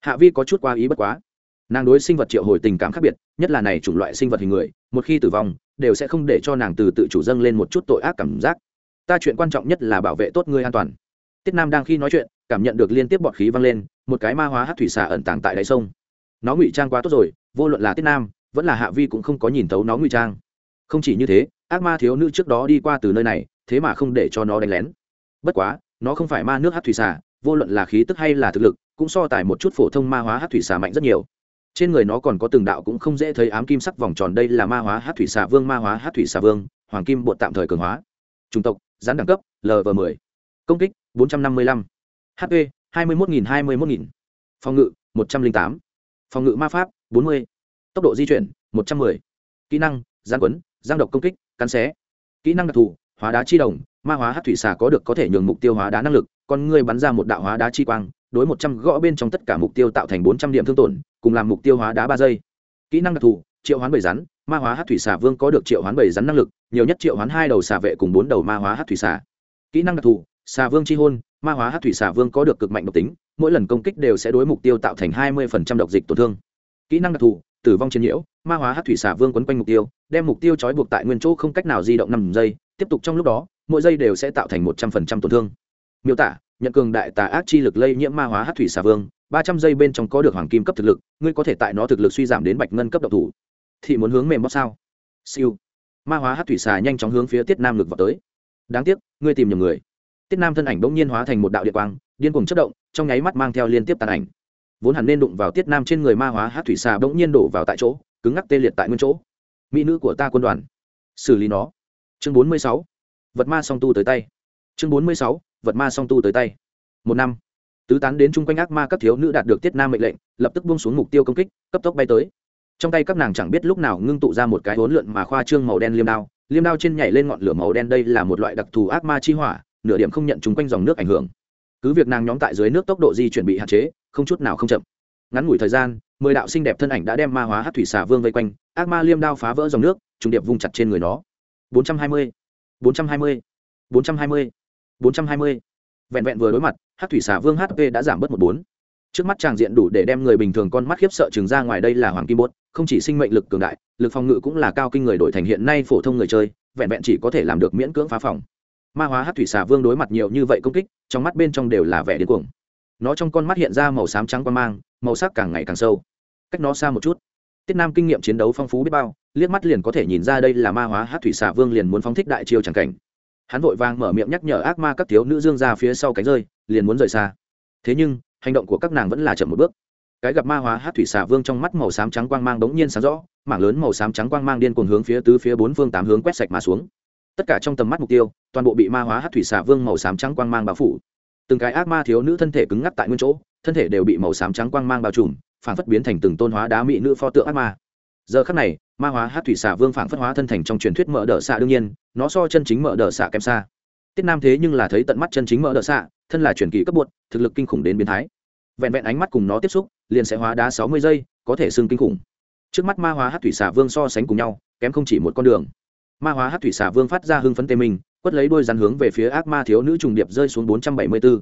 Hạ vi có chút qua ý bất quá. Nàng đối sinh vật triệu hồi tình cảm khác biệt, nhất là này chủng loại sinh vật hình người, một khi tử vong, đều sẽ không để cho nàng từ tự chủ dâng lên một chút tội ác cảm giác. Ta chuyện quan trọng nhất là bảo vệ tốt ngươi an toàn tiết nam đang khi nói chuyện, cảm nhận được liên tiếp bọt khí văng lên, một cái ma hóa hát thủy xà ẩn tàng tại đáy sông. Nó ngụy trang quá tốt rồi, vô luận là tiết nam, vẫn là hạ vi cũng không có nhìn thấu nó ngụy trang. Không chỉ như thế, ác ma thiếu nữ trước đó đi qua từ nơi này, thế mà không để cho nó đánh lén. Bất quá, nó không phải ma nước hát thủy xà, vô luận là khí tức hay là thực lực, cũng so tài một chút phổ thông ma hóa hát thủy xà mạnh rất nhiều. Trên người nó còn có từng đạo cũng không dễ thấy ám kim sắc vòng tròn, đây là ma hóa hát thủy xà vương, ma hóa hát thủy xà vương, hoàng kim bột tạm thời cường hóa. Chủng tộc, gián đẳng cấp lv 10 công kích 455 hp 21.000 21.000 phòng ngự 108 phòng ngự ma pháp 40 tốc độ di chuyển 110 kỹ năng gián quấn, giang độc công kích, cắn xé. Kỹ năng đặc thù, hóa đá chi đồng. Ma hóa hát thủy xà có được có thể nhường mục tiêu hóa đá năng lực, con người bắn ra một đạo hóa đá chi quang, đối một trăm gõ bên trong tất cả mục tiêu tạo thành bốn trăm điểm thương tổn, cùng làm mục tiêu hóa đá ba giây. Kỹ năng đặc thù, triệu hoán bảy rắn. Ma hóa hát thủy xà vương có được triệu hoán bảy rắn năng lực, nhiều nhất triệu hoán hai đầu xà vệ cùng bốn đầu ma hóa hát thủy xà. Kỹ năng đặc thù xà vương c h i hôn, ma hóa hát thủy xà vương có được cực mạnh độc tính, mỗi lần công kích đều sẽ đối mục tiêu tạo thành hai mươi độc dịch tổn thương. Kỹ năng đặc thù, tử vong chiến nhiễu, ma hóa hát thủy xà vương quấn quanh mục tiêu, đem mục tiêu trói buộc tại nguyên chỗ không cách nào di động năm giây, tiếp tục trong lúc đó, mỗi giây đều sẽ tạo thành một trăm phần trăm tổn thương. Miêu tả, nhận cường đại tà ác chi lực lây nhiễm ma hóa hát thủy xà vương, ba trăm giây bên trong có được hoàng kim cấp thực lực, ngươi có thể tại nó thực lực suy giảm đến bạch ngân cấp độc thủ. Thì muốn hướng mềm bóc sao? Siêu. Ma hóa hát thủy xà nhanh chóng hướng phía tiết nam ngực vào tới. Đáng tiếc, ngươi tìm nhầm người tiết nam thân ảnh bỗng nhiên hóa thành một đạo địa quang, điên cuồng chất động, trong nháy mắt mang theo liên tiếp tàn ảnh. Vốn hẳn nên đụng vào tiết nam trên người ma hóa hát thủy xà bỗng nhiên đổ vào tại chỗ, cứng ngắc tê liệt tại nguyên chỗ. Mỹ nữ của ta quân đoàn, xử lý nó. Chương bốn mươi sáu, vật ma song tu tới tay. Chương bốn mươi sáu, vật ma song tu tới tay. Một năm, tứ tán đến chung quanh ác ma các thiếu nữ đạt được tiết nam mệnh lệnh, lập tức buông xuống mục tiêu công kích, cấp tốc bay tới. Trong tay các nàng chẳng biết lúc nào ngưng tụ ra một cái hỗn lượn mà khoa trương màu đen liêm đao liêm đao trên nhảy lên ngọn lửa màu đen đây là một loại đặc thù ác ma chi hỏa nửa điểm không nhận chúng quanh dòng nước ảnh hưởng. Cứ việc nàng nhóm tại dưới nước tốc độ di chuyển bị hạn chế, không chút nào không chậm. Ngắn ngủi thời gian, mười đạo xinh đẹp thân ảnh đã đem ma hóa hát thủy xà vương vây quanh, ác ma liêm đao phá vỡ dòng nước, trùng điệp vung chặt trên người nó. Bốn trăm hai mươi, bốn trăm hai mươi, bốn trăm hai mươi, bốn trăm hai mươi. Vẹn vẹn vừa đối mặt hát thủy xà vương hp đã giảm bớt một bốn. Trước mắt tràng diện đủ để đem người bình thường con mắt khiếp sợ chừng ra ngoài đây là hoàng kim bốt, không chỉ sinh mệnh lực cường đại, lực phòng ngự cũng là cao kinh người đổi thành hiện nay phổ thông người chơi, vẹn vẹn chỉ có thể làm được miễn cưỡng phá phòng ma hóa hát thủy xà vương đối mặt nhiều như vậy công kích, trong mắt bên trong đều là vẻ điên cuồng. Nó trong con mắt hiện ra màu xám trắng quan mang, màu sắc càng ngày càng sâu. Cách nó xa một chút, tiết nam kinh nghiệm chiến đấu phong phú biết bao, liếc mắt liền có thể nhìn ra đây là ma hóa hát thủy xà vương liền muốn phóng thích đại chiêu c cảnh. Hắn vội vàng mở miệng nhắc nhở ác ma các thiếu nữ dương ra phía sau cánh rơi, liền muốn rời xa. Thế nhưng, hành động của các nàng vẫn là chậm một bước. Cái gặp ma hóa hát thủy xà vương trong mắt màu xám trắng quang mang đống nhiên sáng rõ, mảng lớn màu xám trắng quang mang điên cuồng hướng phía tứ phía bốn phương tám hướng quét sạch mà xuống tất cả trong tầm mắt mục tiêu, toàn bộ bị ma hóa hát thủy xà vương màu xám trắng quang mang bao phủ. Từng cái ác ma thiếu nữ thân thể cứng ngắc tại nguyên chỗ, thân thể đều bị màu xám trắng quang mang bao trùm, phản phất biến thành từng tôn hóa đá mỹ nữ pho tượng ác ma. Giờ khắc này, ma hóa hát thủy xà vương phản phất hóa thân thành trong truyền thuyết mở đỡ xạ đương nhiên, nó so chân chính mở đỡ xạ kém xa. Tiết nam thế nhưng là thấy tận mắt chân chính mở đỡ xạ, thân là truyền kỳ cấp bột, thực lực kinh khủng đến biến thái. Vẹn vẹn ánh mắt cùng nó tiếp xúc, liền sẽ hóa đá sáu mươi giây, có thể xưng kinh khủng. Trước mắt ma hóa hát thủy xà vương so sánh cùng nhau, kém không chỉ một con đường ma hóa hát thủy xà vương phát ra hưng phấn tê mình quất lấy đôi rắn hướng về phía ác ma thiếu nữ trùng điệp rơi xuống bốn trăm bảy mươi b ố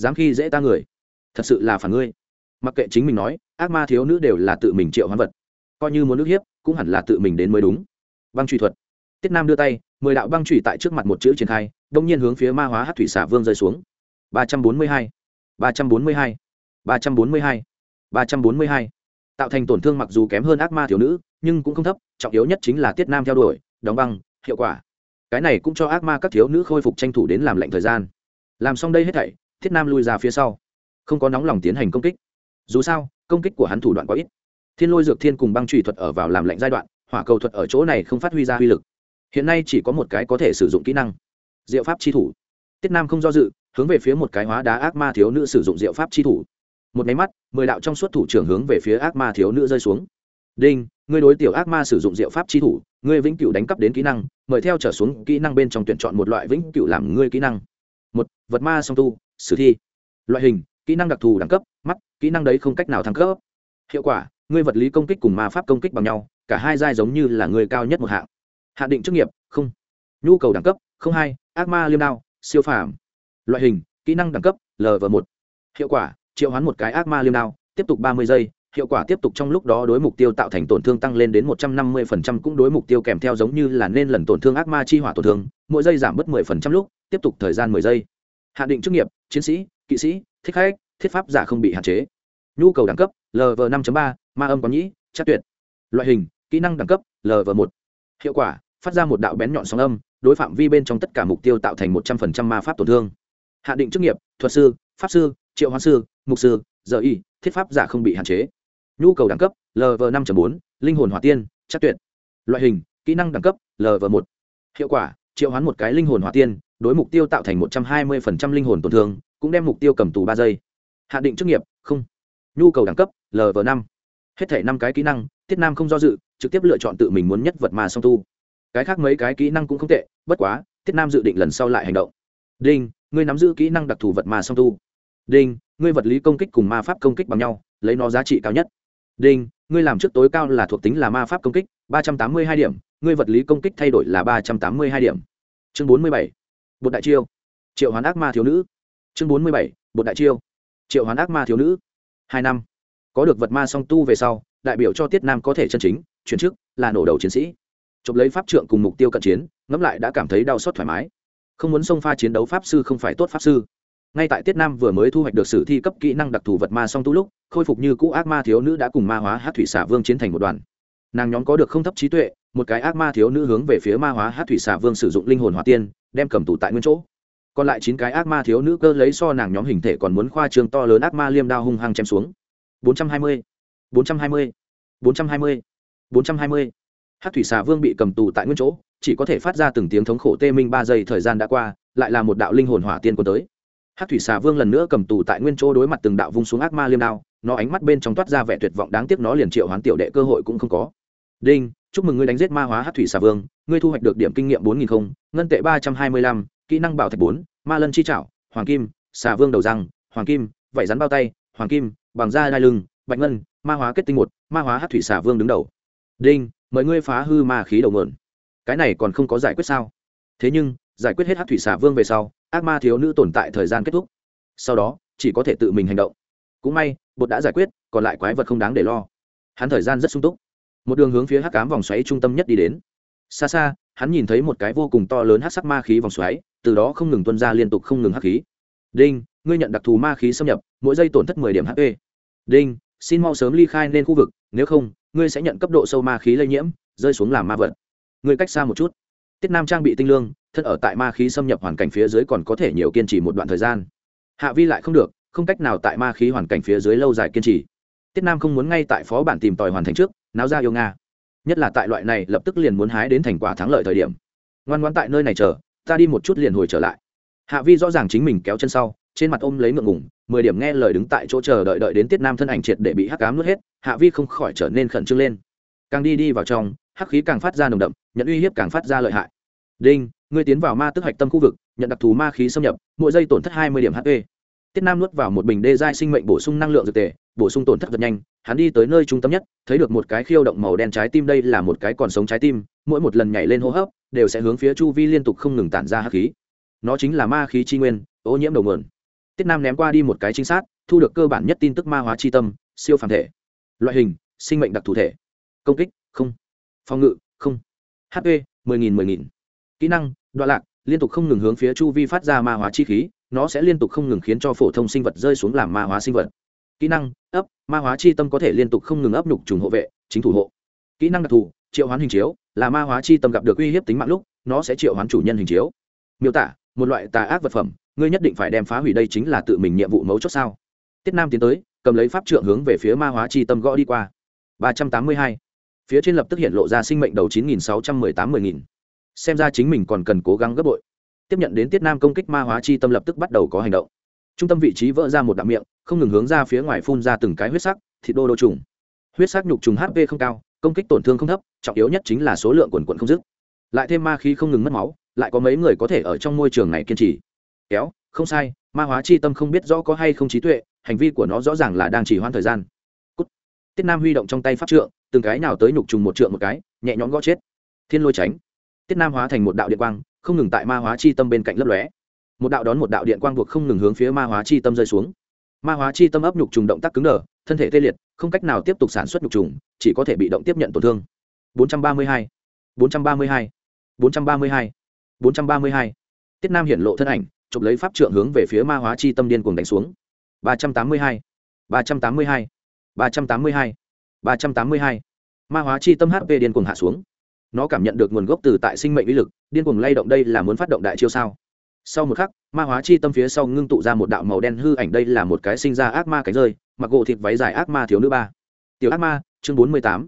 dám khi dễ ta người, thật sự là phản ngươi. Mặc kệ chính mình nói, ác ma thiếu nữ đều là tự mình triệu hoán vật. Coi như muốn nước hiếp, cũng hẳn là tự mình đến mới đúng. Băng truy thuật. Tiết nam đưa tay, mười đạo băng truy tại trước mặt một chữ triển khai, đông nhiên hướng phía ma hóa hát thủy xà vương rơi xuống. ba trăm bốn mươi hai. ba trăm bốn mươi hai. ba trăm bốn mươi hai. ba trăm bốn mươi hai. Tạo thành tổn thương mặc dù kém hơn ác ma thiếu nữ, nhưng cũng không thấp, trọng yếu nhất chính là tiết nam theo đuổi đóng băng, hiệu quả. Cái này cũng cho ác ma các thiếu nữ khôi phục tranh thủ đến làm lệnh thời gian. Làm xong đây hết thảy, thiết nam lui ra phía sau. Không có nóng lòng tiến hành công kích. Dù sao, công kích của hắn thủ đoạn quá ít. Thiên lôi dược thiên cùng băng trùy thuật ở vào làm lạnh giai đoạn, hỏa cầu thuật ở chỗ này không phát huy ra uy lực. Hiện nay chỉ có một cái có thể sử dụng kỹ năng, diệu pháp chi thủ. Tiết nam không do dự, hướng về phía một cái hóa đá ác ma thiếu nữ sử dụng diệu pháp chi thủ. Một máy mắt, mười đạo trong suốt thủ trưởng hướng về phía ác ma thiếu nữ rơi xuống đinh, ngươi đối tiểu ác ma sử dụng diệu pháp chi thủ, ngươi vĩnh cửu đánh cắp đến kỹ năng, mời theo trở xuống kỹ năng bên trong tuyển chọn một loại vĩnh cửu làm ngươi kỹ năng. Một, vật ma song tu, sử thi. Loại hình, kỹ năng đặc thù đẳng cấp, mắt, kỹ năng đấy không cách nào thăng cấp. Hiệu quả, ngươi vật lý công kích cùng ma pháp công kích bằng nhau, cả hai giai giống như là người cao nhất một hạng. Hạ định chức nghiệp, không. Nhu cầu đẳng cấp, không hai, ác ma liêm đao, siêu phàm. Loại hình, kỹ năng đẳng cấp lv một. Hiệu quả, triệu hoán một cái ác ma liêm đao, tiếp tục ba mươi giây hiệu quả tiếp tục trong lúc đó đối mục tiêu tạo thành tổn thương tăng lên đến một trăm năm mươi phần trăm, cũng đối mục tiêu kèm theo giống như là nên lần tổn thương ác ma chi hỏa tổn thương, mỗi giây giảm bớt mười phần trăm lúc, tiếp tục thời gian mười giây. Hạn định chức nghiệp, chiến sĩ, kỵ sĩ, thích khách, thiết pháp giả không bị hạn chế. Nhu cầu đẳng cấp lv năm ba, ma âm có nhĩ, chắc tuyệt. Loại hình, kỹ năng đẳng cấp lv một. Hiệu quả, phát ra một đạo bén nhọn sóng âm, đối phạm vi bên trong tất cả mục tiêu tạo thành một trăm phần trăm ma pháp tổn thương. Hạn định chức nghiệp, thuật sư, pháp sư, triệu hoán sư, mục sư, giờ y, thiết pháp giả không bị hạn chế nhu cầu đẳng cấp lv năm bốn, linh hồn hỏa tiên, chắc tuyệt. Loại hình, kỹ năng đẳng cấp lv một. Hiệu quả, triệu hoán một cái linh hồn hỏa tiên, đối mục tiêu tạo thành một trăm hai mươi linh hồn tổn thương, cũng đem mục tiêu cầm tù ba giây. Hạ định chức nghiệp, không. Nhu cầu đẳng cấp lv năm. Hết thể năm cái kỹ năng, tiết nam không do dự, trực tiếp lựa chọn tự mình muốn nhất vật mà song tu. Cái khác mấy cái kỹ năng cũng không tệ, bất quá, tiết nam dự định lần sau lại hành động. Đinh, ngươi nắm giữ kỹ năng đặc thù vật mà song tu. Đinh, ngươi vật lý công kích cùng ma pháp công kích bằng nhau, lấy nó giá trị cao nhất đinh, ngươi làm trước tối cao là thuộc tính là ma pháp công kích, ba trăm tám mươi hai điểm, ngươi vật lý công kích thay đổi là ba trăm tám mươi hai điểm. Chương bốn mươi bảy, bột đại chiêu. Triệu hoán ác ma thiếu nữ. Chương bốn mươi bảy, bột đại chiêu. Triệu hoán ác ma thiếu nữ. Hai năm. Có được vật ma song tu về sau, đại biểu cho tiết nam có thể chân chính, chuyển chức, là nổ đầu chiến sĩ. Chụp lấy pháp trượng cùng mục tiêu cận chiến, ngẫm lại đã cảm thấy đau xót thoải mái. Không muốn xông pha chiến đấu pháp sư không phải tốt pháp sư ngay tại tiết nam vừa mới thu hoạch được sử thi cấp kỹ năng đặc thù vật ma song tu lúc khôi phục như cũ ác ma thiếu nữ đã cùng ma hóa hát thủy xả vương chiến thành một đoàn. Nàng nhóm có được không thấp trí tuệ một cái ác ma thiếu nữ hướng về phía ma hóa hát thủy xả vương sử dụng linh hồn hỏa tiên đem cầm tù tại nguyên chỗ. Còn lại chín cái ác ma thiếu nữ cơ lấy so nàng nhóm hình thể còn muốn khoa trương to lớn ác ma liêm đao hung hăng chém xuống. 420, 420, 420, 420. hát thủy xà vương bị cầm tù tại nguyên chỗ chỉ có thể phát ra từng tiếng thống khổ tê minh ba giây thời gian đã qua lại là một đạo linh hồn hỏa tiên quân tới hát thủy xà vương lần nữa cầm tù tại nguyên chỗ đối mặt từng đạo vung xuống ác ma liêm đao, nó ánh mắt bên trong toát ra vẻ tuyệt vọng đáng tiếc nó liền triệu hoán tiểu đệ cơ hội cũng không có. Đinh, chúc mừng ngươi đánh giết ma hóa hát thủy xà vương, ngươi thu hoạch được điểm kinh nghiệm bốn nghìn không, ngân tệ ba trăm hai mươi lăm, kỹ năng bảo thạch bốn, ma lân chi trảo, hoàng kim, xà vương đầu răng, hoàng kim, vảy rắn bao tay, hoàng kim, bằng da đai lưng, bạch ngân, ma hóa kết tinh một, ma hóa hát thủy xà vương đứng đầu. Đinh, mời ngươi phá hư ma khí đầu mượn cái này còn không có giải quyết sao? Thế nhưng, giải quyết hết hát thủy xà vương về sau ác ma thiếu nữ tồn tại thời gian kết thúc. Sau đó, chỉ có thể tự mình hành động. Cũng may, bột đã giải quyết, còn lại quái vật không đáng để lo. Hắn thời gian rất sung túc. Một đường hướng phía hắc cám vòng xoáy trung tâm nhất đi đến. Xa xa, hắn nhìn thấy một cái vô cùng to lớn hắc sắc ma khí vòng xoáy, từ đó không ngừng tuân ra liên tục không ngừng hắc khí. Đinh, ngươi nhận đặc thù ma khí xâm nhập, mỗi giây tổn thất mười điểm hp đinh, xin mau sớm ly khai nên khu vực, nếu không, ngươi sẽ nhận cấp độ sâu ma khí lây nhiễm, rơi xuống làm ma vật. Ngươi cách xa một chút tiết nam trang bị tinh lương, thân ở tại ma khí xâm nhập hoàn cảnh phía dưới còn có thể nhiều kiên trì một đoạn thời gian. Hạ vi lại không được, không cách nào tại ma khí hoàn cảnh phía dưới lâu dài kiên trì. Tiết nam không muốn ngay tại phó bản tìm tòi hoàn thành trước, náo ra yêu nga. Nhất là tại loại này lập tức liền muốn hái đến thành quả thắng lợi thời điểm. Ngoan ngoãn tại nơi này chờ, ta đi một chút liền hồi trở lại. Hạ vi rõ ràng chính mình kéo chân sau, trên mặt ôm lấy ngượng ngủng mười điểm nghe lời đứng tại chỗ chờ đợi đợi đến tiết nam thân ảnh triệt để bị hắc cám nuốt hết, hạ vi không khỏi trở nên khẩn trương lên càng đi đi vào trong, hắc khí càng phát ra nồng đậm, nhận uy hiếp càng phát ra lợi hại. Đinh, ngươi tiến vào ma tức hạch tâm khu vực, nhận đặc thù ma khí xâm nhập, mỗi giây tổn thất hai mươi điểm hp. Tiết nam nuốt vào một bình đê giai sinh mệnh bổ sung năng lượng dược tề, bổ sung tổn thất rất nhanh, hắn đi tới nơi trung tâm nhất, thấy được một cái khiêu động màu đen trái tim, đây là một cái còn sống trái tim, mỗi một lần nhảy lên hô hấp, đều sẽ hướng phía chu vi liên tục không ngừng tản ra hắc khí. Nó chính là ma khí tri nguyên, ô nhiễm đầu nguồn. Tiết nam ném qua đi một cái trinh sát, thu được cơ bản nhất tin tức ma hóa tri tâm, siêu phản thể. Loại hình, sinh mệnh đặc thù thể công kích, không. Phòng ngự, không. Hp mười nghìn mười nghìn. Kỹ năng, đoạn lạc, liên tục không ngừng hướng phía chu vi phát ra ma hóa chi khí, nó sẽ liên tục không ngừng khiến cho phổ thông sinh vật rơi xuống làm ma hóa sinh vật. Kỹ năng, ấp, ma hóa chi tâm có thể liên tục không ngừng ấp nhục trùng hộ vệ, chính thủ hộ. Kỹ năng đặc thù, triệu hoán hình chiếu, là ma hóa chi tâm gặp được uy hiếp tính mạng lúc, nó sẽ triệu hoán chủ nhân hình chiếu. Miêu tả, một loại tà ác vật phẩm, ngươi nhất định phải đem phá hủy đây chính là tự mình nhiệm vụ mấu chốt sao? Tiết nam tiến tới, cầm lấy pháp trượng hướng về phía ma hóa chi tâm gõ đi qua. ba trăm tám mươi hai phía trên lập tức hiện lộ ra sinh mệnh đầu chín nghìn sáu trăm mười tám mười nghìn. Xem ra chính mình còn cần cố gắng gấp bội. Tiếp nhận đến tiết nam công kích ma hóa chi tâm lập tức bắt đầu có hành động. Trung tâm vị trí vỡ ra một đạo miệng, không ngừng hướng ra phía ngoài phun ra từng cái huyết sắc, thịt đô đô trùng. Huyết sắc nhục trùng hp không cao, công kích tổn thương không thấp, trọng yếu nhất chính là số lượng quần quận không dứt. Lại thêm ma khí không ngừng mất máu, lại có mấy người có thể ở trong môi trường này kiên trì. Kéo, không sai, ma hóa chi tâm không biết rõ có hay không trí tuệ, hành vi của nó rõ ràng là đang chỉ hoãn thời gian. Cút. tiết nam huy động trong tay pháp trượng từng cái nào tới nhục trùng một trượng một cái, nhẹ nhõm gõ chết. Thiên lôi tránh. Tiết nam hóa thành một đạo điện quang, không ngừng tại ma hóa chi tâm bên cạnh lấp lóe. Một đạo đón một đạo điện quang buộc không ngừng hướng phía ma hóa chi tâm rơi xuống. Ma hóa chi tâm ấp nhục trùng động tác cứng đờ, thân thể tê liệt, không cách nào tiếp tục sản xuất nhục trùng, chỉ có thể bị động tiếp nhận tổn thương. 432 432 432 432 tiết nam hiển lộ thân ảnh, chụp lấy pháp trượng hướng về phía ma hóa chi tâm điên cuồng đánh xuống. 382 382 382 382 ma hóa chi tâm hp điên cuồng hạ xuống. Nó cảm nhận được nguồn gốc từ tại sinh mệnh uy lực, điên cuồng lay động đây là muốn phát động đại chiêu sao? Sau một khắc, ma hóa chi tâm phía sau ngưng tụ ra một đạo màu đen hư ảnh, đây là một cái sinh ra ác ma cánh rơi, mặc gỗ thịt váy dài ác ma thiếu nữ ba. Tiểu ác ma, chương bốn mươi tám.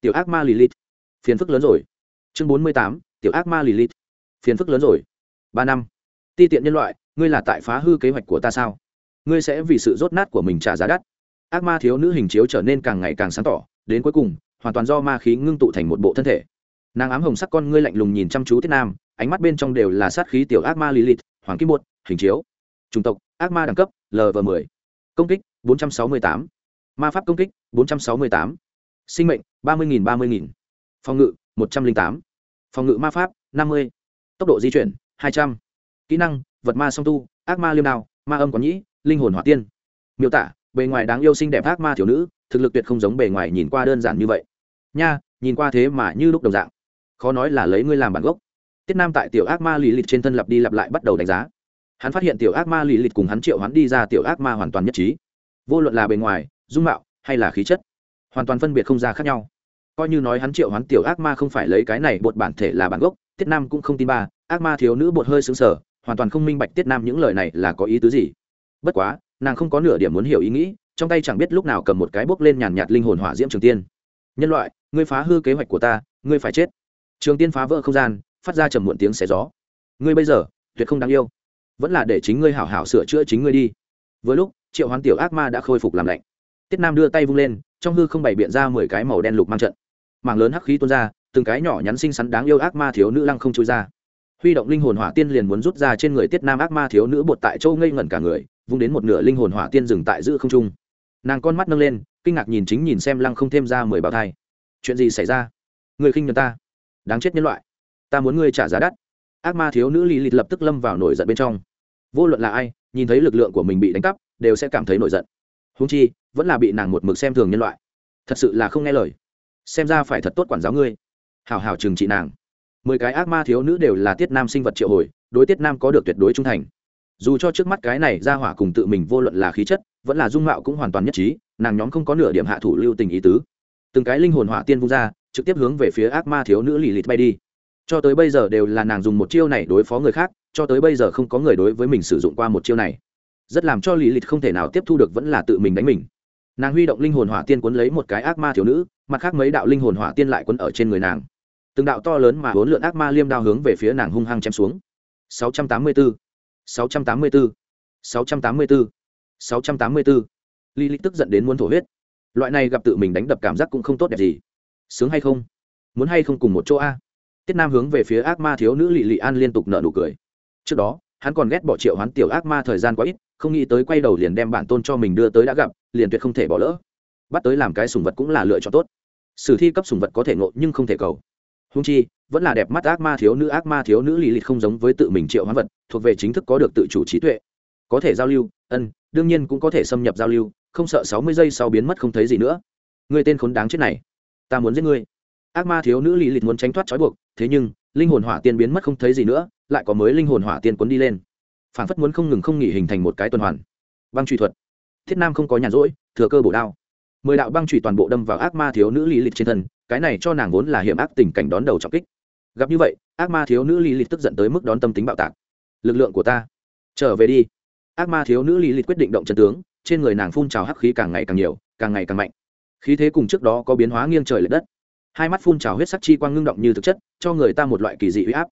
Tiểu ác ma lilith. Phiền phức lớn rồi. Chương bốn mươi tám, tiểu ác ma lilith. Phiền phức lớn rồi. Ba năm. Ti tiện nhân loại, ngươi là tại phá hư kế hoạch của ta sao? Ngươi sẽ vì sự rốt nát của mình trả giá đắt ác ma thiếu nữ hình chiếu trở nên càng ngày càng sáng tỏ đến cuối cùng hoàn toàn do ma khí ngưng tụ thành một bộ thân thể nàng ám hồng sắc con ngươi lạnh lùng nhìn chăm chú tiết nam ánh mắt bên trong đều là sát khí tiểu ác ma lilith hoàng kim bột hình chiếu chủng tộc ác ma đẳng cấp lv 10 công kích 468. ma pháp công kích 468. sinh mệnh 30.000 30.000. phòng ngự 108. phòng ngự ma pháp 50. tốc độ di chuyển 200. kỹ năng vật ma song tu ác ma liêm Nào, ma âm quán nhĩ linh hồn hỏa tiên miêu tả bề ngoài đáng yêu xinh đẹp ác ma thiếu nữ, thực lực tuyệt không giống bề ngoài nhìn qua đơn giản như vậy. Nha, nhìn qua thế mà như lúc đồng dạng. Khó nói là lấy ngươi làm bản gốc. Tiết nam tại tiểu ác ma lì lịch trên thân lặp đi lặp lại bắt đầu đánh giá. Hắn phát hiện tiểu ác ma lì lịch cùng hắn triệu hắn đi ra tiểu ác ma hoàn toàn nhất trí. Vô luận là bề ngoài, dung mạo, hay là khí chất, hoàn toàn phân biệt không ra khác nhau. Coi như nói hắn triệu hắn tiểu ác ma không phải lấy cái này bột bản thể là bản gốc, tiết nam cũng không tin ba. Ác ma thiếu nữ bột hơi xứng sở hoàn toàn không minh bạch tiết nam những lời này là có ý tứ gì. Bất quá nàng không có nửa điểm muốn hiểu ý nghĩ, trong tay chẳng biết lúc nào cầm một cái bốc lên nhàn nhạt linh hồn hỏa diễm trường tiên. Nhân loại, ngươi phá hư kế hoạch của ta, ngươi phải chết. Trường tiên phá vỡ không gian, phát ra trầm muộn tiếng xé gió. Ngươi bây giờ, tuyệt không đáng yêu. Vẫn là để chính ngươi hảo hảo sửa chữa chính ngươi đi. Với lúc, triệu hoán tiểu ác ma đã khôi phục làm lạnh. Tiết nam đưa tay vung lên, trong hư không bày biện ra mười cái màu đen lục mang trận. Mảng lớn hắc khí tuôn ra, từng cái nhỏ nhắn xinh xắn đáng yêu ác ma thiếu nữ lăng không trôi ra. Huy động linh hồn hỏa tiên liền muốn rút ra trên người tiết nam ác ma thiếu nữ bột tại châu ngây ngẩn cả người vung đến một nửa linh hồn hỏa tiên dừng tại giữ không trung. Nàng con mắt nâng lên, kinh ngạc nhìn chính nhìn xem lăng không thêm ra mười bào thai. Chuyện gì xảy ra? Người khinh nhật ta. Đáng chết nhân loại. Ta muốn ngươi trả giá đắt. Ác ma thiếu nữ lì lịt lập tức lâm vào nổi giận bên trong. Vô luận là ai, nhìn thấy lực lượng của mình bị đánh cắp, đều sẽ cảm thấy nổi giận. Húng chi, vẫn là bị nàng một mực xem thường nhân loại. Thật sự là không nghe lời. Xem ra phải thật tốt quản giáo ngươi. Hào hào trừng trị nàng. Mười cái ác ma thiếu nữ đều là tiết nam sinh vật triệu hồi, đối tiết nam có được tuyệt đối trung thành dù cho trước mắt cái này ra hỏa cùng tự mình vô luận là khí chất, vẫn là dung mạo cũng hoàn toàn nhất trí, nàng nhóm không có nửa điểm hạ thủ lưu tình ý tứ. Từng cái linh hồn hỏa tiên vung ra, trực tiếp hướng về phía ác ma thiếu nữ lì lịt bay đi. Cho tới bây giờ đều là nàng dùng một chiêu này đối phó người khác, cho tới bây giờ không có người đối với mình sử dụng qua một chiêu này. Rất làm cho lì lịt không thể nào tiếp thu được vẫn là tự mình đánh mình. Nàng huy động linh hồn hỏa tiên quấn lấy một cái ác ma thiếu nữ, mặt khác mấy đạo linh hồn hỏa tiên lại quấn ở trên người nàng. Từng đạo to lớn mà bốn lượn ác ma liêm đao hướng về phía nàng hung hăng chém xuống. 684 684 684 684 Lý Lịch tức giận đến muốn thổ huyết. Loại này gặp tự mình đánh đập cảm giác cũng không tốt đẹp gì. Sướng hay không? Muốn hay không cùng một chỗ a? Tiết Nam hướng về phía ác ma thiếu nữ Lệ Lệ An liên tục nở nụ cười. Trước đó, hắn còn ghét bỏ Triệu Hoán tiểu ác ma thời gian quá ít, không nghĩ tới quay đầu liền đem bản tôn cho mình đưa tới đã gặp, liền tuyệt không thể bỏ lỡ. Bắt tới làm cái sủng vật cũng là lựa chọn tốt. Sử thi cấp sủng vật có thể ngộ nhưng không thể cầu. Huống chi, vẫn là đẹp mắt ác ma thiếu nữ, ác ma thiếu nữ lì lịt không giống với tự mình triệu hoán vật, thuộc về chính thức có được tự chủ trí tuệ. Có thể giao lưu, ân, đương nhiên cũng có thể xâm nhập giao lưu, không sợ sáu mươi giây sau biến mất không thấy gì nữa. Người tên khốn đáng chết này, ta muốn giết ngươi. Ác ma thiếu nữ lì lịt muốn tránh thoát trói buộc, thế nhưng, linh hồn hỏa tiên biến mất không thấy gì nữa, lại có mới linh hồn hỏa tiên cuốn đi lên. Phản phất muốn không ngừng không nghỉ hình thành một cái tuần hoàn. Băng truy thuật. Thiết nam không có nhàn rỗi, thừa cơ bổ đao. Mười đạo băng truy toàn bộ đâm vào ác ma thiếu nữ lì lịt trên thân, cái này cho nàng vốn là hiểm ác tình cảnh đón đầu trọng kích gặp như vậy, ác ma thiếu nữ lý lịch tức giận tới mức đón tâm tính bạo tạc. Lực lượng của ta, trở về đi. Ác ma thiếu nữ lý lịch quyết định động chân tướng, trên người nàng phun trào hắc khí càng ngày càng nhiều, càng ngày càng mạnh. Khí thế cùng trước đó có biến hóa nghiêng trời l ệ đất. Hai mắt phun trào huyết sắc chi quang ngưng động như thực chất, cho người ta một loại kỳ dị huy áp.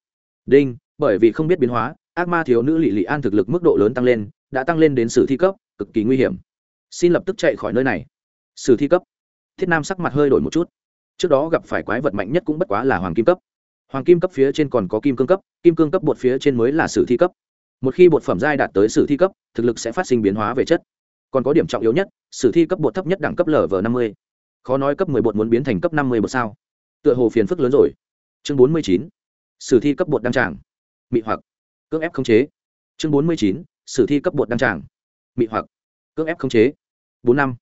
Đinh, bởi vì không biết biến hóa, ác ma thiếu nữ lị lị an thực lực mức độ lớn tăng lên, đã tăng lên đến sử thi cấp, cực kỳ nguy hiểm. Xin lập tức chạy khỏi nơi này. Sử thi cấp. Thiết nam sắc mặt hơi đổi một chút. Trước đó gặp phải quái vật mạnh nhất cũng bất quá là hoàng kim cấp hoàng kim cấp phía trên còn có kim cương cấp, kim cương cấp bột phía trên mới là sử thi cấp. Một khi bột phẩm giai đạt tới sử thi cấp, thực lực sẽ phát sinh biến hóa về chất. Còn có điểm trọng yếu nhất, sử thi cấp bột thấp nhất đẳng cấp lv năm mươi. Khó nói cấp mười bột muốn biến thành cấp năm mươi bột sao? Tựa hồ phiền phức lớn rồi. Chương bốn mươi chín, sử thi cấp bột đăng tràng. Mị hoặc, cưỡng ép khống chế. Chương bốn mươi chín, sử thi cấp bột đăng tràng. Mị hoặc, cưỡng ép khống chế. Bốn năm,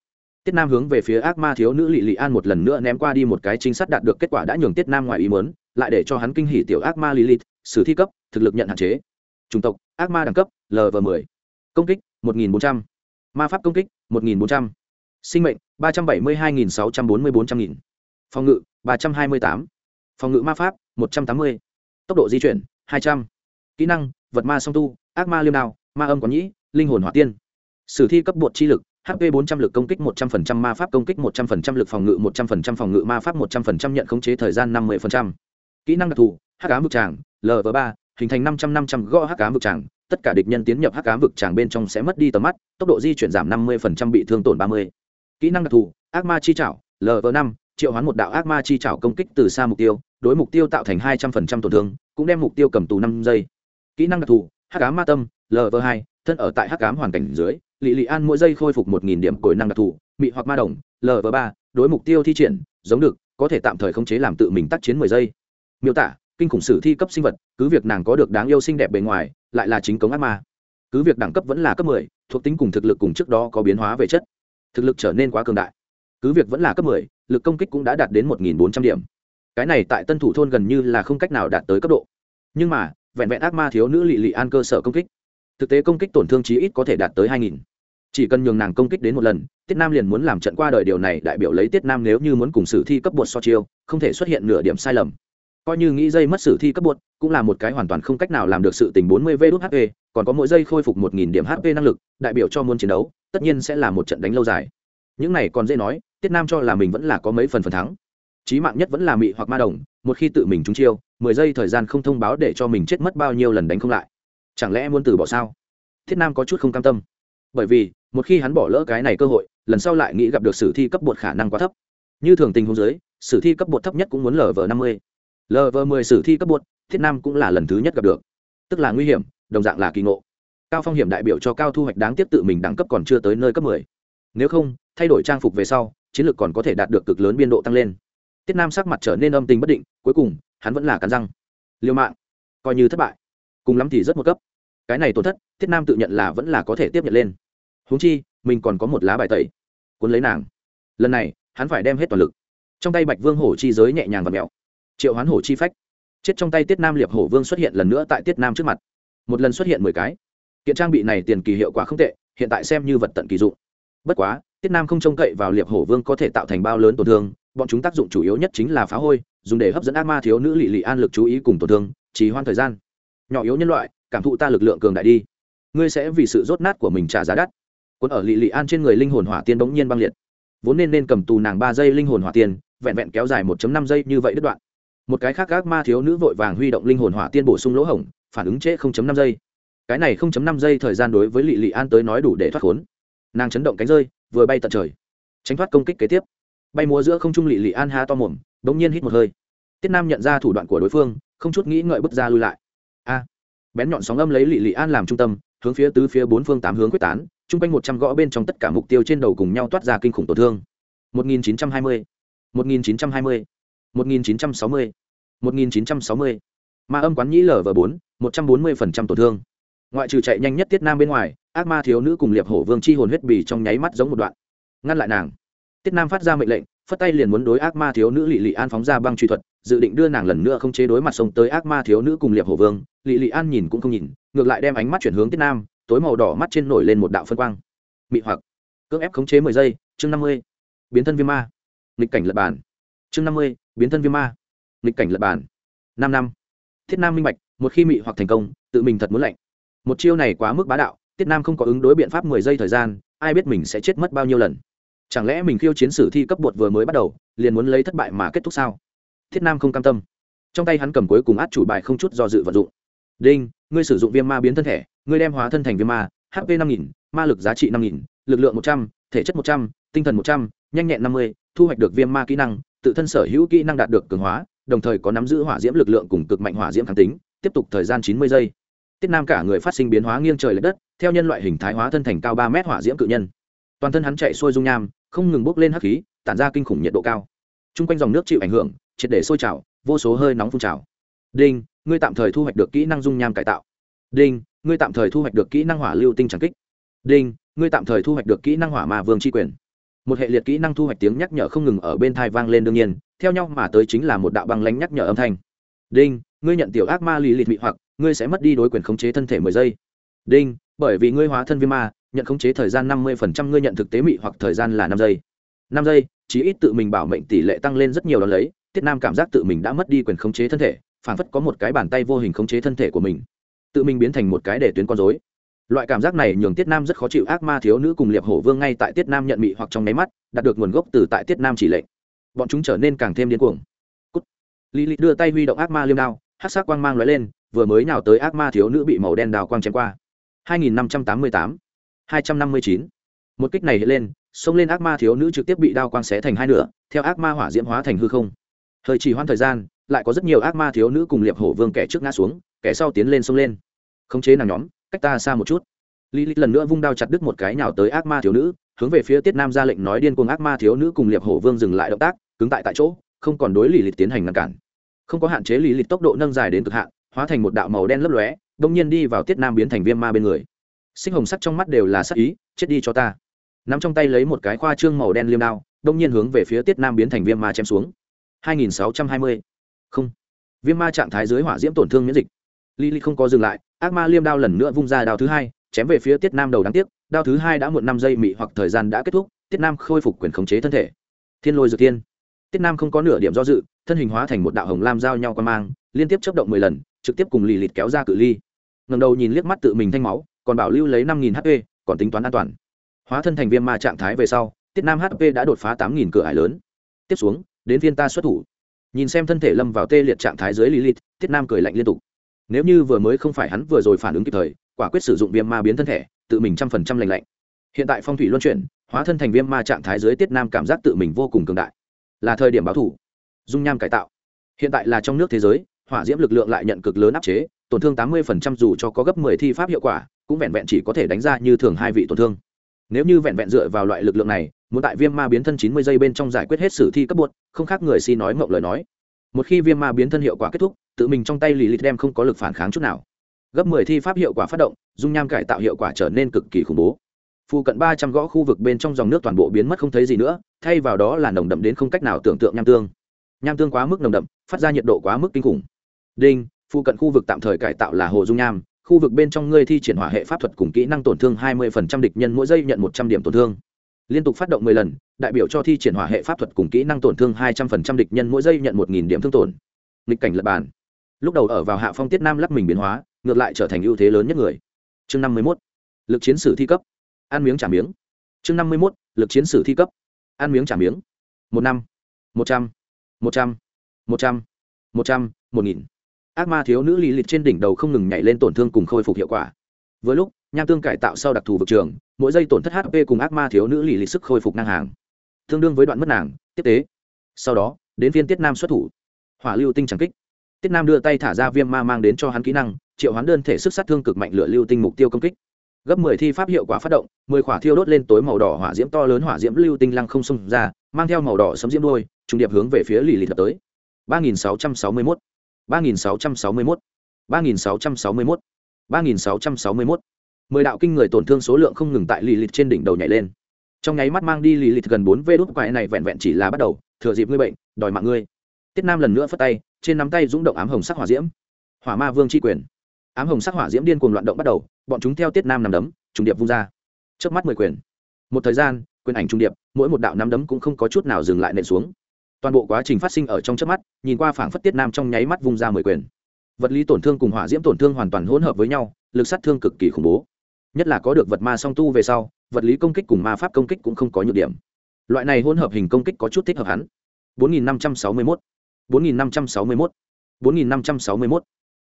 tiết nam hướng về phía ác ma thiếu nữ Lệ Lệ an một lần nữa ném qua đi một cái trinh sát đạt được kết quả đã nhường tiết nam ngoài ý mớn lại để cho hắn kinh hỉ tiểu ác ma lilith, sử thi cấp, thực lực nhận hạn chế. Chủng tộc, ác ma đẳng cấp lv 10 công kích 1.400 ma pháp công kích 1.400 sinh mệnh 372.644 phòng ngự 328 phòng ngự ma pháp 180 tốc độ di chuyển 200 kỹ năng, vật ma song tu, ác ma liêm đao, ma âm quán nhĩ, linh hồn hỏa tiên. Sử thi cấp bột chi lực hp 400 lực công kích 100% ma pháp công kích 100% lực phòng ngự 100% phòng ngự ma pháp 100% nhận khống chế thời gian 50% kỹ năng đặc thù, hắc ám vực tràng lv 3 hình thành 500 500 gõ hắc ám vực tràng, tất cả địch nhân tiến nhập hắc ám vực tràng bên trong sẽ mất đi tầm mắt, tốc độ di chuyển giảm 50% bị thương tổn 30. kỹ năng đặc thù, ác ma chi chảo lv 5 triệu hoán một đạo ác ma chi chảo công kích từ xa mục tiêu, đối mục tiêu tạo thành 200% tổn thương, cũng đem mục tiêu cầm tù 5 giây kỹ năng đặc thù, hắc ám ma tâm lv 2 thân ở tại hắc ám hoàn cảnh dưới, lị lị an mỗi giây khôi phục một nghìn điểm cội năng đặc thù, mị hoặc ma đồng lv ba, đối mục tiêu thi triển, giống được, có thể tạm thời khống chế làm tự mình tác chiến mười giây miêu tả, kinh khủng sử thi cấp sinh vật, cứ việc nàng có được đáng yêu xinh đẹp bề ngoài, lại là chính cống ác ma. Cứ việc đẳng cấp vẫn là cấp mười, thuộc tính cùng thực lực cùng trước đó có biến hóa về chất, thực lực trở nên quá cường đại. Cứ việc vẫn là cấp mười, lực công kích cũng đã đạt đến một nghìn bốn trăm điểm. Cái này tại tân thủ thôn gần như là không cách nào đạt tới cấp độ. Nhưng mà, vẹn vẹn ác ma thiếu nữ lị lị an cơ sở công kích. Thực tế công kích tổn thương chí ít có thể đạt tới hai nghìn. Chỉ cần nhường nàng công kích đến một lần, tiết nam liền muốn làm trận qua đời điều này đại biểu lấy tiết nam nếu như muốn cùng sử thi cấp bột so chiêu, không thể xuất hiện nửa điểm sai lầm coi như nghĩ dây mất sử thi cấp bột, cũng là một cái hoàn toàn không cách nào làm được sự tình bốn mươi v đốt hp còn có mỗi giây khôi phục một nghìn điểm hp năng lực, đại biểu cho muốn chiến đấu, tất nhiên sẽ là một trận đánh lâu dài. Những này còn dễ nói, tiết nam cho là mình vẫn là có mấy phần phần thắng. Chí mạng nhất vẫn là mị hoặc ma đồng, một khi tự mình trúng chiêu, mười giây thời gian không thông báo để cho mình chết mất bao nhiêu lần đánh không lại. Chẳng lẽ muốn từ bỏ sao? Thiết nam có chút không cam tâm. Bởi vì, một khi hắn bỏ lỡ cái này cơ hội, lần sau lại nghĩ gặp được sử thi cấp bột khả năng quá thấp. Như thường tình huống giới sử thi cấp bột thấp nhất cũng muốn lv năm mươi lv mười sử thi cấp bột thiết nam cũng là lần thứ nhất gặp được. Tức là nguy hiểm, đồng dạng là kỳ ngộ. Cao phong hiểm đại biểu cho cao thu hoạch đáng tiếc tự mình đẳng cấp còn chưa tới nơi cấp mười. Nếu không, thay đổi trang phục về sau, chiến lược còn có thể đạt được cực lớn biên độ tăng lên. Tiết nam sắc mặt trở nên âm tình bất định, cuối cùng, hắn vẫn là cắn răng. Liều mạng. Coi như thất bại. Cùng lắm thì rất một cấp. Cái này tổn thất, thiết nam tự nhận là vẫn là có thể tiếp nhận lên. Huống chi, mình còn có một lá bài tẩy. Cuốn lấy nàng. Lần này, hắn phải đem hết toàn lực. Trong tay bạch vương hổ chi giới nhẹ nhàng và mẹo triệu hoán hổ chi phách. Chết trong tay tiết nam liệp hổ vương xuất hiện lần nữa tại tiết nam trước mặt. Một lần xuất hiện mười cái. Kiện trang bị này tiền kỳ hiệu quả không tệ, hiện tại xem như vật tận kỳ dụng. Bất quá, tiết nam không trông cậy vào liệp hổ vương có thể tạo thành bao lớn tổn thương, bọn chúng tác dụng chủ yếu nhất chính là phá hôi, dùng để hấp dẫn ác ma thiếu nữ lì lì an lực chú ý cùng tổn thương, trì hoãn thời gian. Nhỏ yếu nhân loại, cảm thụ ta lực lượng cường đại đi. Ngươi sẽ vì sự rốt nát của mình trả giá đắt. Quân ở lì lì an trên người linh hồn hỏa tiên bỗng nhiên băng liệt. Vốn nên nên cầm tù nàng ba giây linh hồn hỏa tiên, vẹn vẹn kéo dài 1 năm giây như vậy đứt đoạn một cái khác ác ma thiếu nữ vội vàng huy động linh hồn hỏa tiên bổ sung lỗ hổng phản ứng trễ 0.5 giây. Cái này 0.5 giây thời gian đối với lị lị an tới nói đủ để thoát khốn. Nàng chấn động cánh rơi vừa bay tận trời. Tránh thoát công kích kế tiếp. Bay múa giữa không trung lị lị an ha to mồm bỗng nhiên hít một hơi. Tiết nam nhận ra thủ đoạn của đối phương không chút nghĩ ngợi bước ra lui lại. A! Bén nhọn sóng âm lấy lị lị an làm trung tâm hướng phía tứ phía bốn phương tám hướng quyết tán chung quanh một trăm gõ bên trong tất cả mục tiêu trên đầu cùng nhau toát ra kinh khủng tổn thương. 1920, 1920, 1960, 1960. ma âm quán nhĩ lở vở bốn một trăm bốn mươi phần trăm tổn thương. Ngoại trừ chạy nhanh nhất tiết nam bên ngoài ác ma thiếu nữ cùng liệp hổ vương chi hồn huyết bì trong nháy mắt giống một đoạn. Ngăn lại nàng. Tiết nam phát ra mệnh lệnh phất tay liền muốn đối ác ma thiếu nữ Lệ Lệ an phóng ra băng truy thuật dự định đưa nàng lần nữa không chế đối mặt sông tới ác ma thiếu nữ cùng liệp hổ vương. Lệ Lệ an nhìn cũng không nhìn ngược lại đem ánh mắt chuyển hướng tiết nam tối màu đỏ mắt trên nổi lên một đạo phân quang. Mị hoặc cưỡng ép khống chế mười giây chương năm mươi. Biến thân viêm ma. Nghịch cảnh lật bàn. Chương năm mươi biến thân viêm ma. Nghịch cảnh lật bản, năm năm. Thiết nam minh bạch một khi mị hoặc thành công tự mình thật muốn lạnh. Một chiêu này quá mức bá đạo tiết nam không có ứng đối biện pháp mười giây thời gian ai biết mình sẽ chết mất bao nhiêu lần. Chẳng lẽ mình khiêu chiến sử thi cấp bột vừa mới bắt đầu liền muốn lấy thất bại mà kết thúc sao? Thiết nam không cam tâm. Trong tay hắn cầm cuối cùng át chủ bài không chút do dự vận dụng. Đinh ngươi sử dụng viêm ma biến thân thể ngươi đem hóa thân thành viêm ma hp năm nghìn ma lực giá trị năm nghìn lực lượng một trăm thể chất một trăm tinh thần một trăm nhanh nhẹn năm mươi thu hoạch được viêm ma kỹ năng tự thân sở hữu kỹ năng đạt được cường hóa, đồng thời có nắm giữ hỏa diễm lực lượng cùng cực mạnh hỏa diễm kháng tính, tiếp tục thời gian chín mươi giây. Tiết nam cả người phát sinh biến hóa nghiêng trời l ệ đất, theo nhân loại hình thái hóa thân thành cao ba mét hỏa diễm cự nhân. Toàn thân hắn chạy xuôi dung nham, không ngừng bốc lên hắc khí, tản ra kinh khủng nhiệt độ cao. T r u n g quanh dòng nước chịu ảnh hưởng, triệt để sôi trào, vô số hơi nóng phun trào. Đinh, ngươi tạm thời thu hoạch được kỹ năng dung nham cải tạo. Đinh, ngươi tạm thời thu hoạch được kỹ năng hỏa lưu tinh tràng kích. Đinh, ngươi tạm thời thu hoạch được kỹ năng hỏa mà vương tri quyền một hệ liệt kỹ năng thu hoạch tiếng nhắc nhở không ngừng ở bên thai vang lên đương nhiên, theo nhau mà tới chính là một đạo băng lánh nhắc nhở âm thanh. Đinh, ngươi nhận tiểu ác ma lì lịt mị hoặc, ngươi sẽ mất đi đối quyền khống chế thân thể mười giây. Đinh, bởi vì ngươi hóa thân viêm ma, nhận khống chế thời gian năm mươi phần trăm, ngươi nhận thực tế mị hoặc thời gian là năm giây. Năm giây, chí ít tự mình bảo mệnh tỷ lệ tăng lên rất nhiều đ ó lấy, tiết nam cảm giác tự mình đã mất đi quyền khống chế thân thể, phản phất có một cái bàn tay vô hình khống chế thân thể của mình. Tự mình biến thành một cái để tuyến con dối loại cảm giác này nhường tiết nam rất khó chịu. Ác ma thiếu nữ cùng liệp hổ vương ngay tại tiết nam nhận mị hoặc trong nháy mắt, đạt được nguồn gốc từ tại tiết nam chỉ lệnh. Bọn chúng trở nên càng thêm điên cuồng. Cút. Lý đưa tay huy động ác ma liêm đao hát sắc quang mang lóe lên, vừa mới nào tới ác ma thiếu nữ bị màu đen đào quang chém qua. 2588 259 một kích này hiện lên, xông lên ác ma thiếu nữ trực tiếp bị đao quang xé thành hai nửa, theo ác ma hỏa diễm hóa thành hư không. Thời chỉ hoãn thời gian, lại có rất nhiều ác ma thiếu nữ cùng liệp hổ vương kẻ trước ngã xuống, kẻ sau tiến lên xông lên. Khống chế nàng nhóm cách ta xa một chút. Lý lịch lần nữa vung đao chặt đứt một cái nào tới ác ma thiếu nữ hướng về phía tiết nam ra lệnh nói điên cuồng ác ma thiếu nữ cùng liệp hổ vương dừng lại động tác cứng tại tại chỗ không còn đối lý lịch tiến hành ngăn cản. Không có hạn chế lý lịch tốc độ nâng dài đến cực hạn hóa thành một đạo màu đen lấp lóe đông nhiên đi vào tiết nam biến thành viêm ma bên người. Sinh hồng sắc trong mắt đều là sắc ý chết đi cho ta. Nắm trong tay lấy một cái khoa trương màu đen liêm đao đông nhiên hướng về phía tiết nam biến thành viêm ma chém xuống. 2620. không. Viêm ma trạng thái dưới hỏa diễm tổn thương miễn dịch. Lý Lý không có dừng lại, ác ma liêm đao lần nữa vung ra đao thứ hai, chém về phía Tiết Nam đầu đáng tiếc, đao thứ hai đã muộn năm giây mị hoặc thời gian đã kết thúc, Tiết Nam khôi phục quyền khống chế thân thể. Thiên lôi dược tiên. Tiết Nam không có nửa điểm do dự, thân hình hóa thành một đạo hồng lam giao nhau qua mang, liên tiếp chớp động mười lần, trực tiếp cùng lì lịt kéo ra cự ly. Ngẩng đầu nhìn liếc mắt tự mình thanh máu còn bảo lưu lấy năm nghìn hp còn tính toán an toàn. Hóa thân thành viêm ma trạng thái về sau tiết nam hp đã đột phá tám nghìn cửa ải lớn. Tiếp xuống đến viên ta xuất thủ. Nhìn xem thân thể lâm vào tê liệt trạng thái dưới lì lịt tiết nam cười lạnh liên tục nếu như vừa mới không phải hắn vừa rồi phản ứng kịp thời quả quyết sử dụng viêm ma biến thân thể tự mình trăm phần trăm lành lạnh. Hiện tại phong thủy luân chuyển hóa thân thành viêm ma trạng thái dưới tiết nam cảm giác tự mình vô cùng cường đại. Là thời điểm báo thủ. Dung nham cải tạo. Hiện tại là trong nước thế giới hỏa diễm lực lượng lại nhận cực lớn áp chế tổn thương tám mươi phần trăm dù cho có gấp mười thi pháp hiệu quả cũng vẹn vẹn chỉ có thể đánh ra như thường hai vị tổn thương. Nếu như vẹn vẹn dựa vào loại lực lượng này muốn tại viêm ma biến thân chín mươi giây bên trong giải quyết hết sử thi cấp bột, không khác người si nói mộng lời nói. Một khi viêm ma biến thân hiệu quả kết thúc tự mình trong tay lì lìt đem không có lực phản kháng chút nào. Gấp mười thi pháp hiệu quả phát động, dung nham cải tạo hiệu quả trở nên cực kỳ khủng bố. Phụ cận ba trăm gõ khu vực bên trong dòng nước toàn bộ biến mất không thấy gì nữa, thay vào đó là nồng đậm đến không cách nào tưởng tượng nham tương. Nham tương quá mức nồng đậm, phát ra nhiệt độ quá mức kinh khủng. Đinh phụ cận khu vực tạm thời cải tạo là hồ dung nham, khu vực bên trong ngươi thi triển hỏa hệ pháp thuật cùng kỹ năng tổn thương 20% địch nhân mỗi giây nhận 100 điểm tổn thương. Liên tục phát động 10 lần, đại biểu cho thi triển hỏa hệ pháp thuật cùng kỹ năng tổn thương 200% địch nhân mỗi giây nhận 1.000 điểm thương tổn. Nghịch cảnh lật bàn lúc đầu ở vào hạ phong tiết nam lắc mình biến hóa, ngược lại trở thành ưu thế lớn nhất người. Chương 51. lực chiến sử thi cấp. Ăn miếng trả miếng. Chương 51. lực chiến sử thi cấp. Ăn miếng trả miếng. Một năm, một trăm một trăm một trăm một trăm, một nghìn. Ác ma thiếu nữ lì lịch trên đỉnh đầu không ngừng nhảy lên tổn thương cùng khôi phục hiệu quả. Với lúc, nham tương cải tạo sau đặc thù vực trường, mỗi giây tổn thất hp cùng ác ma thiếu nữ lì lịch sức khôi phục ngang hàng. Tương đương với đoạn mất nàng, tiếp tế. Sau đó, đến viên tiết nam xuất thủ. Hỏa lưu tinh tràng kích tiết nam đưa tay thả ra viêm ma mang đến cho hắn kỹ năng, triệu hoán đơn thể sức sát thương cực mạnh lửa lưu tinh mục tiêu công kích. Gấp mười thi pháp hiệu quả phát động, mười khỏa thiêu đốt lên tối màu đỏ hỏa diễm to lớn hỏa diễm lưu tinh lăng không xông ra, mang theo màu đỏ sấm diễm đôi, trùng điệp hướng về phía lì lì tới. ba nghìn sáu trăm sáu mươi mốt, ba nghìn sáu trăm sáu mươi mốt, ba nghìn sáu trăm sáu mươi mốt, ba nghìn sáu trăm sáu mươi mốt. Mười đạo kinh người tổn thương số lượng không ngừng tại lì lịt trên đỉnh đầu nhảy lên. Trong nháy mắt mang đi lì lịt gần bốn vê đốt quại này vẹn vẹn chỉ là bắt đầu, thừa dịp ngươi bệnh, đòi mạng ngươi. Tiết nam lần nữa phất tay trên nắm tay rung động ám hồng sắc hỏa diễm. Hỏa ma vương tri quyền. Ám hồng sắc hỏa diễm điên cuồng loạn động bắt đầu, bọn chúng theo tiết nam nằm đấm, trùng điệp vung ra. Trước mắt mười quyền. Một thời gian, quyền ảnh trung điệp, mỗi một đạo nắm đấm cũng không có chút nào dừng lại nện xuống. Toàn bộ quá trình phát sinh ở trong trước mắt, nhìn qua phảng phất tiết nam trong nháy mắt vung ra mười quyền. Vật lý tổn thương cùng hỏa diễm tổn thương hoàn toàn hỗn hợp với nhau, lực sát thương cực kỳ khủng bố. Nhất là có được vật ma song tu về sau, vật lý công kích cùng ma pháp công kích cũng không có nhược điểm. Loại này hỗn hợp hình công kích có chút thích hợp hắn. 4561 4561 4561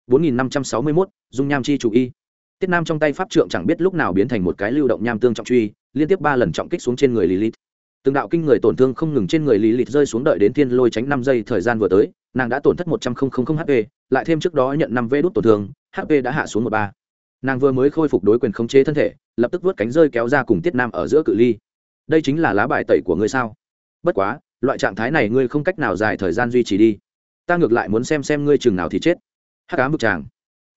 4561 dung nham chi chủ y. Tiết nam trong tay pháp trượng chẳng biết lúc nào biến thành một cái lưu động nham tương trọng truy, liên tiếp ba lần trọng kích xuống trên người lilith. Từng đạo kinh người tổn thương không ngừng trên người lilith rơi xuống đợi đến thiên lôi tránh năm giây thời gian vừa tới, nàng đã tổn thất một trăm linh hp lại thêm trước đó nhận năm vê đốt tổn thương hp đã hạ xuống một ba. Nàng vừa mới khôi phục đối quyền khống chế thân thể, lập tức vớt cánh rơi kéo ra cùng tiết nam ở giữa cự ly. Đây chính là lá bài tẩy của ngươi sao? Bất quá loại trạng thái này ngươi không cách nào dài thời gian duy trì đi. Ta ngược lại muốn xem xem ngươi chừng nào thì chết. Hắc ám vực tràng.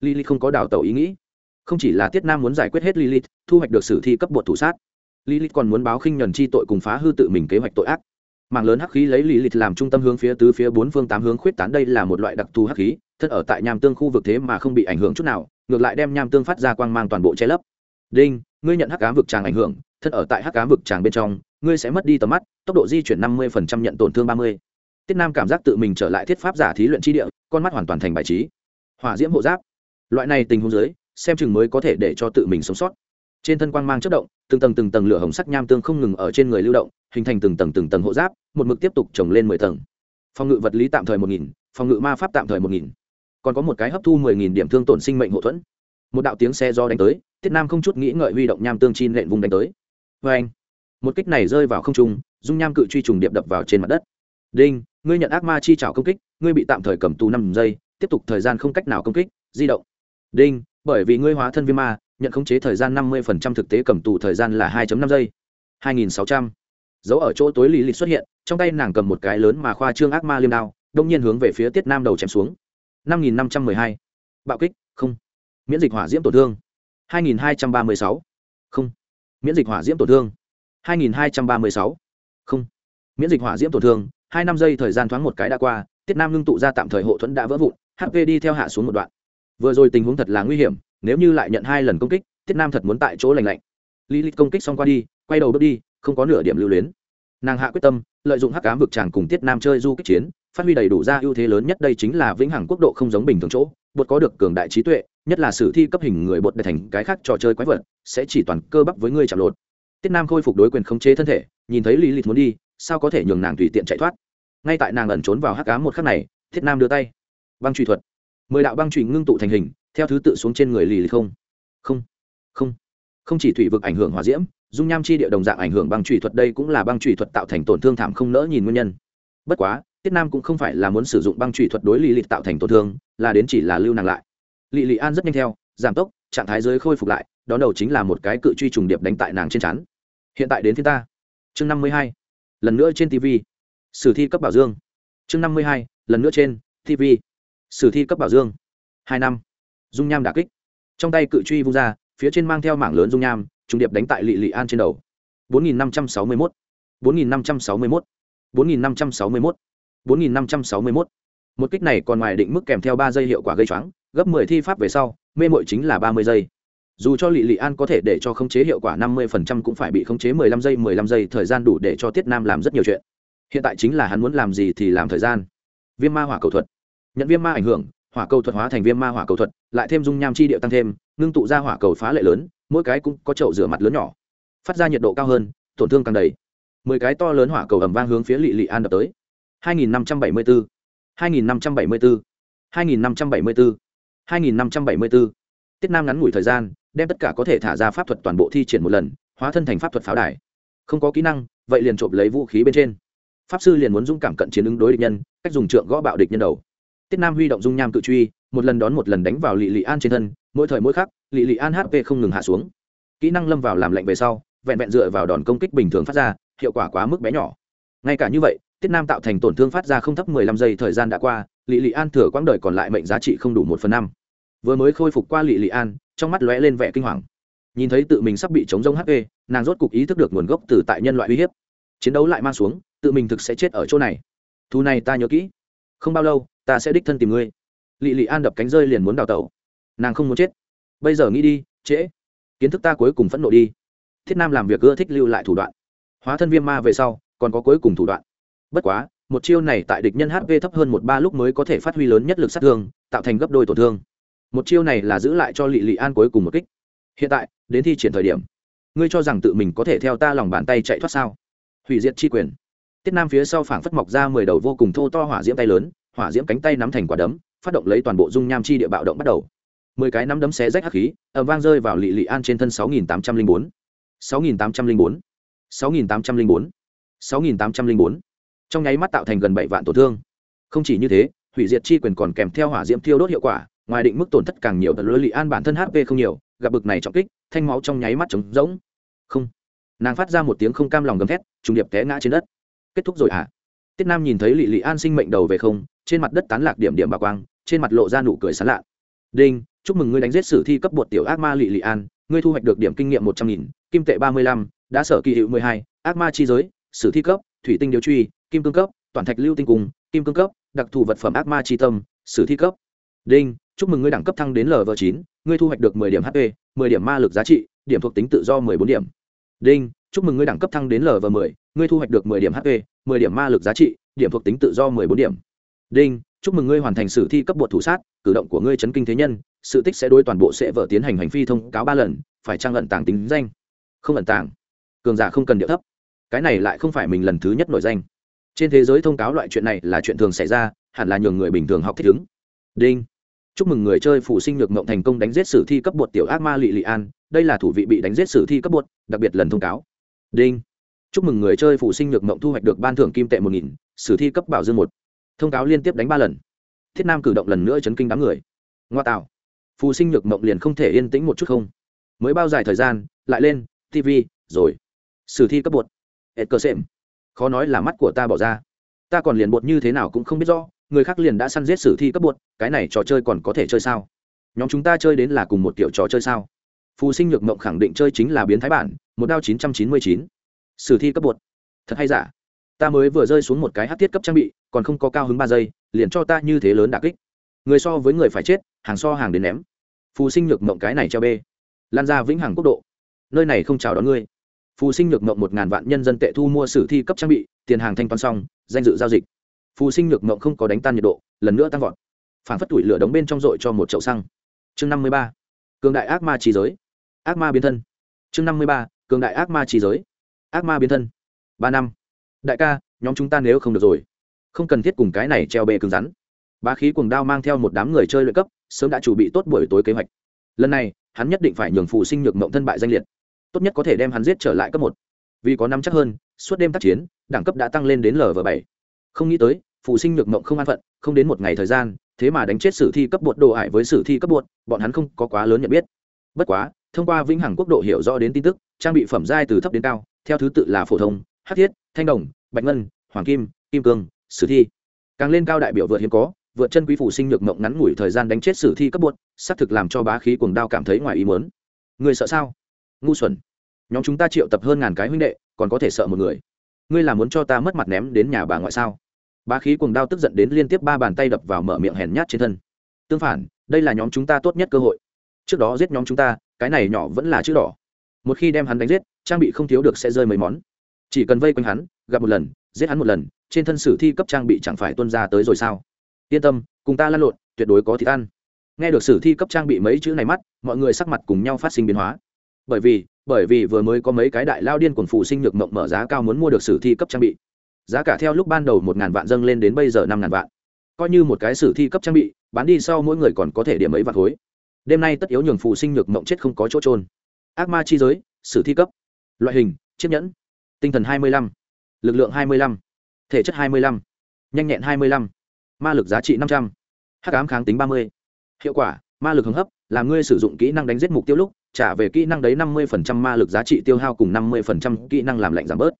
Lilith không có đào tẩu ý nghĩ. Không chỉ là tiết nam muốn giải quyết hết lilith, thu hoạch được sử thi cấp bột thủ sát. Lilith còn muốn báo khinh nhuần chi tội cùng phá hư tự mình kế hoạch tội ác. Mạng lớn hắc khí lấy lilith làm trung tâm hướng phía tứ phía bốn phương tám hướng khuyết tán đây là một loại đặc thù hắc khí, thân ở tại nham tương khu vực thế mà không bị ảnh hưởng chút nào, ngược lại đem nham tương phát ra quang mang toàn bộ che lấp. Đinh, ngươi nhận hắc ám vực tràng ảnh hưởng, thân ở tại hắc ám vực tràng bên trong ngươi sẽ mất đi tầm mắt, tốc độ di chuyển năm mươi nhận tổn thương ba mươi. Tiết nam cảm giác tự mình trở lại thiết pháp giả thí luyện chi địa, con mắt hoàn toàn thành bài trí. Hỏa diễm hộ giáp. Loại này tình huống dưới, xem chừng mới có thể để cho tự mình sống sót. Trên thân quang mang chất động, từng tầng từng tầng lửa hồng sắc nham tương không ngừng ở trên người lưu động, hình thành từng tầng từng tầng hộ giáp, một mực tiếp tục trồng lên mười tầng. Phòng ngự vật lý tạm thời một nghìn, phòng ngự ma pháp tạm thời một nghìn. Còn có một cái hấp thu mười nghìn điểm thương tổn sinh mệnh hộ thuẫn. Một đạo tiếng xe do đánh tới, tiết nam không chút nghĩ ngợi huy động nham tương chi nện vùng đánh tới. Vê anh một kích này rơi vào không trung, dung nham cự truy trùng điệp đập vào trên mặt đất. Đinh, ngươi nhận ác ma chi trào công kích, ngươi bị tạm thời cầm tù năm giây, tiếp tục thời gian không cách nào công kích, di động. Đinh, bởi vì ngươi hóa thân viêm ma, nhận khống chế thời gian năm mươi thực tế cầm tù thời gian là 2 năm giây. hai nghìn sáu trăm. Dấu ở chỗ tối lý lịch xuất hiện, trong tay nàng cầm một cái lớn mà khoa trương ác ma liêm đao, đông nhiên hướng về phía tiết nam đầu chém xuống. năm nghìn năm trăm mười hai. Bạo kích, không. Miễn dịch hỏa diễm tổn thương. hai nghìn hai trăm ba mươi sáu. Không. Miễn dịch hỏa diễm tổn thương hai nghìn hai trăm ba mươi sáu. Không. Miễn dịch hỏa diễm tổn thương, hai năm giây thời gian thoáng một cái đã qua, tiết nam ngưng tụ ra tạm thời hộ thuẫn đã vỡ vụn hp đi theo hạ xuống một đoạn. Vừa rồi tình huống thật là nguy hiểm, nếu như lại nhận hai lần công kích, tiết nam thật muốn tại chỗ lành lạnh. Lý công kích xong qua đi, quay đầu bước đi, không có nửa điểm lưu luyến. Nàng hạ quyết tâm, lợi dụng hắc ám vực tràng cùng tiết nam chơi du kích chiến, phát huy đầy đủ ra ưu thế lớn nhất đây chính là vĩnh hằng quốc độ không giống bình thường chỗ, bột có được cường đại trí tuệ, nhất là sử thi cấp hình người bột để thành cái khác trò chơi quái vật, sẽ chỉ toàn cơ bắp với ngươi chạm lột tiết nam khôi phục đối quyền khống chế thân thể, nhìn thấy lý lịch muốn đi, sao có thể nhường nàng tùy tiện chạy thoát? Ngay tại nàng ẩn trốn vào hắc cá một khắc này thiết nam đưa tay. Băng truy thuật. Mười đạo băng truy ngưng tụ thành hình, theo thứ tự xuống trên người lì lì không. Không không. Không chỉ thủy vực ảnh hưởng hòa diễm, dung nham chi địa đồng dạng ảnh hưởng băng truy thuật đây cũng là băng truy thuật tạo thành tổn thương thảm không nỡ nhìn nguyên nhân. Bất quá, tiết nam cũng không phải là muốn sử dụng băng truy thuật đối lì lì tạo thành tổn thương, là đến chỉ là lưu nàng lại. Lì lì an rất nhanh theo, giảm tốc, trạng thái giới khôi phục lại đón đầu chính là một cái cự truy trùng điệp đánh tại nàng trên chắn hiện tại đến phía ta. Chương năm mươi hai, lần nữa trên tv sử thi cấp bảo dương. Chương năm mươi hai, lần nữa trên tv sử thi cấp bảo dương. Hai năm. Dung nham đà kích. Trong tay cự truy vung ra, phía trên mang theo mảng lớn dung nham, trùng điệp đánh tại lị lị an trên đầu. 4561 4561 4561 4561 một kích này còn ngoài định mức kèm theo ba giây hiệu quả gây choáng, gấp 10 thi pháp về sau, mê mội chính là 30 giây dù cho lị lị an có thể để cho khống chế hiệu quả 50% cũng phải bị khống chế 15 giây 15 giây thời gian đủ để cho tiết nam làm rất nhiều chuyện. Hiện tại chính là hắn muốn làm gì thì làm thời gian. Viêm ma hỏa cầu thuật. Nhận viêm ma ảnh hưởng, hỏa cầu thuật hóa thành viêm ma hỏa cầu thuật, lại thêm dung nham chi điệu tăng thêm, ngưng tụ ra hỏa cầu phá lệ lớn, mỗi cái cũng có chậu rửa mặt lớn nhỏ. Phát ra nhiệt độ cao hơn, tổn thương càng đầy. Mười cái to lớn hỏa cầu ẩm vang hướng phía lị lị an đập tới. 2574 2574 2574 2574 tiết nam ngắn ngủi thời gian đem tất cả có thể thả ra pháp thuật toàn bộ thi triển một lần, hóa thân thành pháp thuật pháo đài. Không có kỹ năng, vậy liền trộm lấy vũ khí bên trên. Pháp sư liền muốn dũng cảm cận chiến ứng đối địch nhân, cách dùng trượng gõ bạo địch nhân đầu. Tiết nam huy động dung nham cự truy, một lần đón một lần đánh vào lị lị an trên thân, mỗi thời mỗi khắc, lị lị an hp không ngừng hạ xuống. Kỹ năng lâm vào làm lạnh về sau, vẹn vẹn dựa vào đòn công kích bình thường phát ra, hiệu quả quá mức bé nhỏ. Ngay cả như vậy, tiết nam tạo thành tổn thương phát ra không thấp mười lăm giây thời gian đã qua, lị lị an thừa quãng đời còn lại mệnh giá trị không đủ một phần năm vừa mới khôi phục qua lị lị an, trong mắt lóe lên vẻ kinh hoàng. Nhìn thấy tự mình sắp bị chống rông hp nàng rốt cục ý thức được nguồn gốc từ tại nhân loại uy hiếp. Chiến đấu lại mang xuống, tự mình thực sẽ chết ở chỗ này. Thu này ta nhớ kỹ. Không bao lâu, ta sẽ đích thân tìm ngươi. Lị lị an đập cánh rơi liền muốn đào tẩu. Nàng không muốn chết. Bây giờ nghĩ đi, trễ. Kiến thức ta cuối cùng phẫn nộ đi. Thiết nam làm việc ưa thích lưu lại thủ đoạn. Hóa thân viêm ma về sau, còn có cuối cùng thủ đoạn. Bất quá, một chiêu này tại địch nhân hp thấp hơn một ba lúc mới có thể phát huy lớn nhất lực sát thương, tạo thành gấp đôi tổn thương một chiêu này là giữ lại cho lị lị an cuối cùng một kích. Hiện tại, đến thi triển thời điểm, ngươi cho rằng tự mình có thể theo ta lòng bàn tay chạy thoát sao? Hủy diệt chi quyền. Tiết nam phía sau phảng phất mọc ra mười đầu vô cùng thô to hỏa diễm tay lớn, hỏa diễm cánh tay nắm thành quả đấm, phát động lấy toàn bộ dung nham chi địa bạo động bắt đầu. Mười cái nắm đấm xé rách hắc khí ẩm vang rơi vào lị lị an trên thân sáu nghìn tám trăm linh bốn. sáu nghìn tám trăm linh bốn. sáu nghìn tám trăm linh bốn. sáu nghìn tám trăm linh bốn. Trong nháy mắt tạo thành gần bảy vạn tổn thương. Không chỉ như thế, hủy diệt chi quyền còn kèm theo hỏa diễm thiêu đốt hiệu quả ngoài định mức tổn thất càng nhiều tật lưỡi lị an bản thân hp không nhiều, gặp bực này trọng kích, thanh máu trong nháy mắt trống rỗng. Không. Nàng phát ra một tiếng không cam lòng gầm thét, trùng điệp té ngã trên đất. Kết thúc rồi hả? À? tiết nam nhìn thấy lị lị an sinh mệnh đầu về không, trên mặt đất tán lạc điểm điểm bà quang, trên mặt lộ ra nụ cười sán lạ. Đinh, chúc mừng ngươi đánh giết sử thi cấp bột tiểu ác ma lị lị an, ngươi thu hoạch được điểm kinh nghiệm một trăm nghìn, kim tệ ba mươi lăm, đã sở kỳ hiệu mười hai, ác ma chi giới, sử thi cấp, thủy tinh điều truy, kim cương cấp, toàn thạch lưu tinh cùng, kim cương cấp, đặc thù vật phẩm ác ma chi tâm, sử thi cấp. Đinh chúc mừng ngươi đẳng cấp thăng đến lv chín, ngươi thu hoạch được mười điểm hp mười điểm ma lực giá trị, điểm thuộc tính tự do mười bốn điểm. Đinh, chúc mừng ngươi đẳng cấp thăng đến lv mười, ngươi thu hoạch được mười điểm hp mười điểm ma lực giá trị, điểm thuộc tính tự do mười bốn điểm. Đinh, chúc mừng ngươi hoàn thành sử thi cấp bột thủ sát, cử động của ngươi chấn kinh thế nhân, sự tích sẽ đối toàn bộ sẽ vở tiến hành hành phi thông cáo ba lần, phải trang ẩn tàng tính danh. Không ẩn tàng. Cường giả không cần địa thấp. Cái này lại không phải mình lần thứ nhất nổi danh. Trên thế giới thông cáo loại chuyện này là chuyện thường xảy ra, hẳn là nhường người bình thường học thích ứng. Đinh chúc mừng người chơi phụ sinh nhược mộng thành công đánh giết sử thi cấp bột tiểu ác ma lị lị an. Đây là thủ vị bị đánh giết sử thi cấp bột, đặc biệt lần thông cáo. Đinh. Chúc mừng người chơi phụ sinh nhược mộng thu hoạch được ban thưởng kim tệ một nghìn, sử thi cấp bảo dương một. Thông cáo liên tiếp đánh ba lần. Thiết nam cử động lần nữa chấn kinh đám người. Ngoa tạo. Phù sinh nhược mộng liền không thể yên tĩnh một chút không. Mới bao dài thời gian, lại lên tv rồi. Sử thi cấp bột. Ed cơ sệm khó nói là mắt của ta bỏ ra. Ta còn liền bột như thế nào cũng không biết rõ người khác liền đã săn giết sử thi cấp bột cái này trò chơi còn có thể chơi sao? Nhóm chúng ta chơi đến là cùng một kiểu trò chơi sao? Phù sinh nhược mộng khẳng định chơi chính là biến thái bản, một đao chín trăm chín mươi chín. Sử thi cấp bột thật hay giả? Ta mới vừa rơi xuống một cái hát thiết cấp trang bị, còn không có cao hứng ba giây, liền cho ta như thế lớn đà kích. Người so với người phải chết, hàng so hàng đến ném. Phù sinh nhược mộng cái này cho bê. Lan ra vĩnh hằng quốc độ. Nơi này không chào đón ngươi. Phù sinh nhược mộng một ngàn vạn nhân dân tệ thu mua sử thi cấp trang bị, tiền hàng thanh toán xong, danh dự giao dịch phù sinh nhược mộng không có đánh tan nhiệt độ, lần nữa tăng vọt. Phản phất tủi lửa đống bên trong dội cho một chậu xăng. Chương năm mươi ba, cường đại ác ma trí giới. Ác ma biến thân. Chương năm mươi ba, cường đại ác ma trí giới. Ác ma biến thân. Ba năm. Đại ca, nhóm chúng ta nếu không được rồi, không cần thiết cùng cái này treo bê cứng rắn. Bá khí cuồng đao mang theo một đám người chơi lợi cấp, sớm đã chuẩn bị tốt buổi tối kế hoạch. Lần này, hắn nhất định phải nhường phù sinh nhược mộng thân bại danh liệt. Tốt nhất có thể đem hắn giết trở lại cấp một. Vì có năm chắc hơn, suốt đêm tác chiến, đẳng cấp đã tăng lên đến lv bảy. Không nghĩ tới Phụ sinh nhược mộng không an phận, không đến một ngày thời gian, thế mà đánh chết sử thi cấp bột đồ ải với sử thi cấp bột, bọn hắn không có quá lớn nhận biết. Bất quá, thông qua vĩnh hằng quốc độ hiểu rõ đến tin tức, trang bị phẩm giai từ thấp đến cao, theo thứ tự là phổ thông hát thiết, thanh đồng, bạch ngân, hoàng kim kim cương, sử thi. Càng lên cao đại biểu vượt hiếm có, vượt chân quý phủ sinh nhược mộng ngắn ngủi thời gian đánh chết sử thi cấp bột, xác thực làm cho bá khí cuồng đao cảm thấy ngoài ý mớn người sợ sao? Ngu xuẩn. Nhóm chúng ta triệu tập hơn ngàn cái huynh đệ, còn có thể sợ một người. Ngươi là muốn cho ta mất mặt ném đến nhà bà ngoại sao? Bá khí cuồng đao tức giận đến liên tiếp ba bàn tay đập vào mở miệng hèn nhát trên thân. Tương phản, đây là nhóm chúng ta tốt nhất cơ hội. Trước đó giết nhóm chúng ta, cái này nhỏ vẫn là chữ đỏ. Một khi đem hắn đánh giết, trang bị không thiếu được sẽ rơi mấy món. Chỉ cần vây quanh hắn, gặp một lần, giết hắn một lần, trên thân sử thi cấp trang bị chẳng phải tuân ra tới rồi sao? Yên tâm, cùng ta lăn lộn, tuyệt đối có thịt ăn. Nghe được sử thi cấp trang bị mấy chữ này mắt, mọi người sắc mặt cùng nhau phát sinh biến hóa. Bởi vì bởi vì vừa mới có mấy cái đại lao điên cuồng phụ sinh nhược mộng mở giá cao muốn mua được sử thi cấp trang bị giá cả theo lúc ban đầu một ngàn vạn dâng lên đến bây giờ năm ngàn vạn. Coi như một cái sử thi cấp trang bị, bán đi sau mỗi người còn có thể điểm mấy vạn khối. Đêm nay tất yếu nhường phụ sinh nhược mộng chết không có chỗ trôn ác ma chi giới, sử thi cấp. Loại hình, chiếc nhẫn. Tinh thần hai mươi lăm. Lực lượng hai mươi lăm. Thể chất hai mươi lăm. Nhanh nhẹn hai mươi lăm. Ma lực giá trị năm trăm. H ám kháng tính ba mươi. Hiệu quả, ma lực hứng hấp, là ngươi sử dụng kỹ năng đánh giết mục tiêu lúc, trả về kỹ năng đấy năm mươi phần trăm ma lực giá trị tiêu hao cùng năm mươi phần trăm kỹ năng làm lạnh giảm bớt.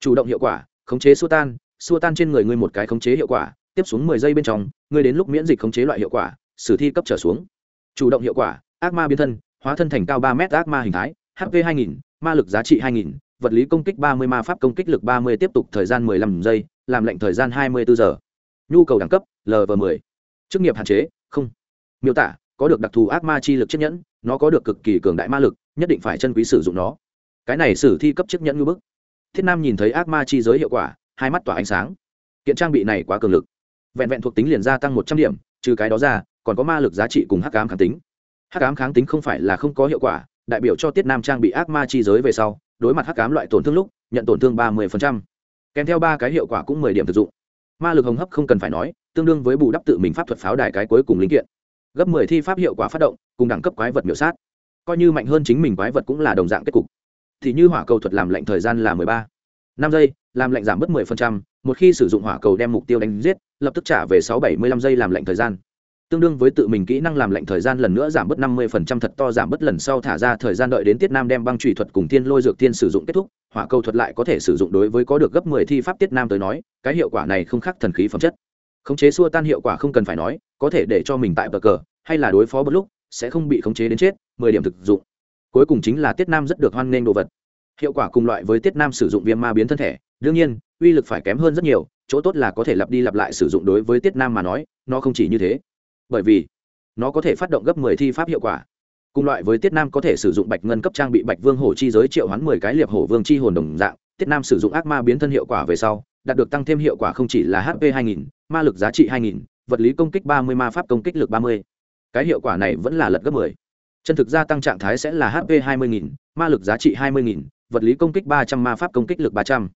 Chủ động hiệu quả khống chế xua tan xua tan trên người ngươi một cái khống chế hiệu quả, tiếp xuống mười giây bên trong, ngươi đến lúc miễn dịch khống chế loại hiệu quả, sử thi cấp trở xuống. Chủ động hiệu quả, ác ma biến thân, hóa thân thành cao ba mét ác ma hình thái hp hai nghìn, ma lực giá trị hai nghìn, vật lý công kích ba mươi, ma pháp công kích lực ba mươi, tiếp tục thời gian mười lăm giây, làm lệnh thời gian hai mươi bốn giờ. Nhu cầu đẳng cấp lv m ộ chức nghiệp hạn chế, không. Miêu tả, có được đặc thù ác ma chi lực chiếc nhẫn, nó có được cực kỳ cường đại ma lực, nhất định phải chân quý sử dụng nó. Cái này sử thi cấp chiếc nhẫn như bức thiết nam nhìn thấy ác ma chi giới hiệu quả, hai mắt tỏa ánh sáng. Kiện trang bị này quá cường lực. Vẹn vẹn thuộc tính liền gia tăng một trăm điểm, trừ cái đó ra, còn có ma lực giá trị cùng hắc ám kháng tính. Hắc ám kháng tính không phải là không có hiệu quả, đại biểu cho tiết nam trang bị ác ma chi giới về sau, đối mặt hắc ám loại tổn thương lúc, nhận tổn thương ba mươi kèm theo ba cái hiệu quả cũng mười điểm thực dụng. Ma lực hồng hấp không cần phải nói, tương đương với bù đắp tự mình pháp thuật pháo đài cái cuối cùng linh kiện. Gấp mười thi pháp hiệu quả phát động, cùng đẳng cấp quái vật miểu sát. Coi như mạnh hơn chính mình quái vật cũng là đồng dạng kết cục thì như hỏa cầu thuật làm lệnh thời gian là mười ba. Năm giây, làm lệnh giảm mất mười phần trăm, một khi sử dụng hỏa cầu đem mục tiêu đánh giết, lập tức trả về sáu bảy mươi lăm giây làm lệnh thời gian. Tương đương với tự mình kỹ năng làm lệnh thời gian lần nữa giảm bớt năm mươi phần trăm thật to giảm bớt lần sau thả ra thời gian đợi đến tiết nam đem băng chủy thuật cùng thiên lôi dược thiên sử dụng kết thúc, hỏa cầu thuật lại có thể sử dụng đối với có được gấp mười thi pháp tiết nam tới nói, cái hiệu quả này không khác thần khí phẩm chất. Khống chế xua tan hiệu quả không cần phải nói, có thể để cho mình tại bờ cờ, hay là đối phó bất lúc, sẽ không bị khống chế đến chết, mười điểm thực dụng cuối cùng chính là tiết nam rất được hoan nghênh đồ vật hiệu quả cùng loại với tiết nam sử dụng viêm ma biến thân thể đương nhiên uy lực phải kém hơn rất nhiều chỗ tốt là có thể lặp đi lặp lại sử dụng đối với tiết nam mà nói nó không chỉ như thế bởi vì nó có thể phát động gấp mười thi pháp hiệu quả cùng loại với tiết nam có thể sử dụng bạch ngân cấp trang bị bạch vương hổ chi giới triệu hoán mười cái liệp hổ vương chi hồn đồng dạng tiết nam sử dụng ác ma biến thân hiệu quả về sau đạt được tăng thêm hiệu quả không chỉ là hp 2000, ma lực giá trị 2000, vật lý công kích 30 ma pháp công kích lực 30. cái hiệu quả này vẫn là lật gấp 10 chân thực gia tăng trạng thái sẽ là hp 20.000, ma lực giá trị 20.000, vật lý công kích 300 ma pháp công kích lực 300.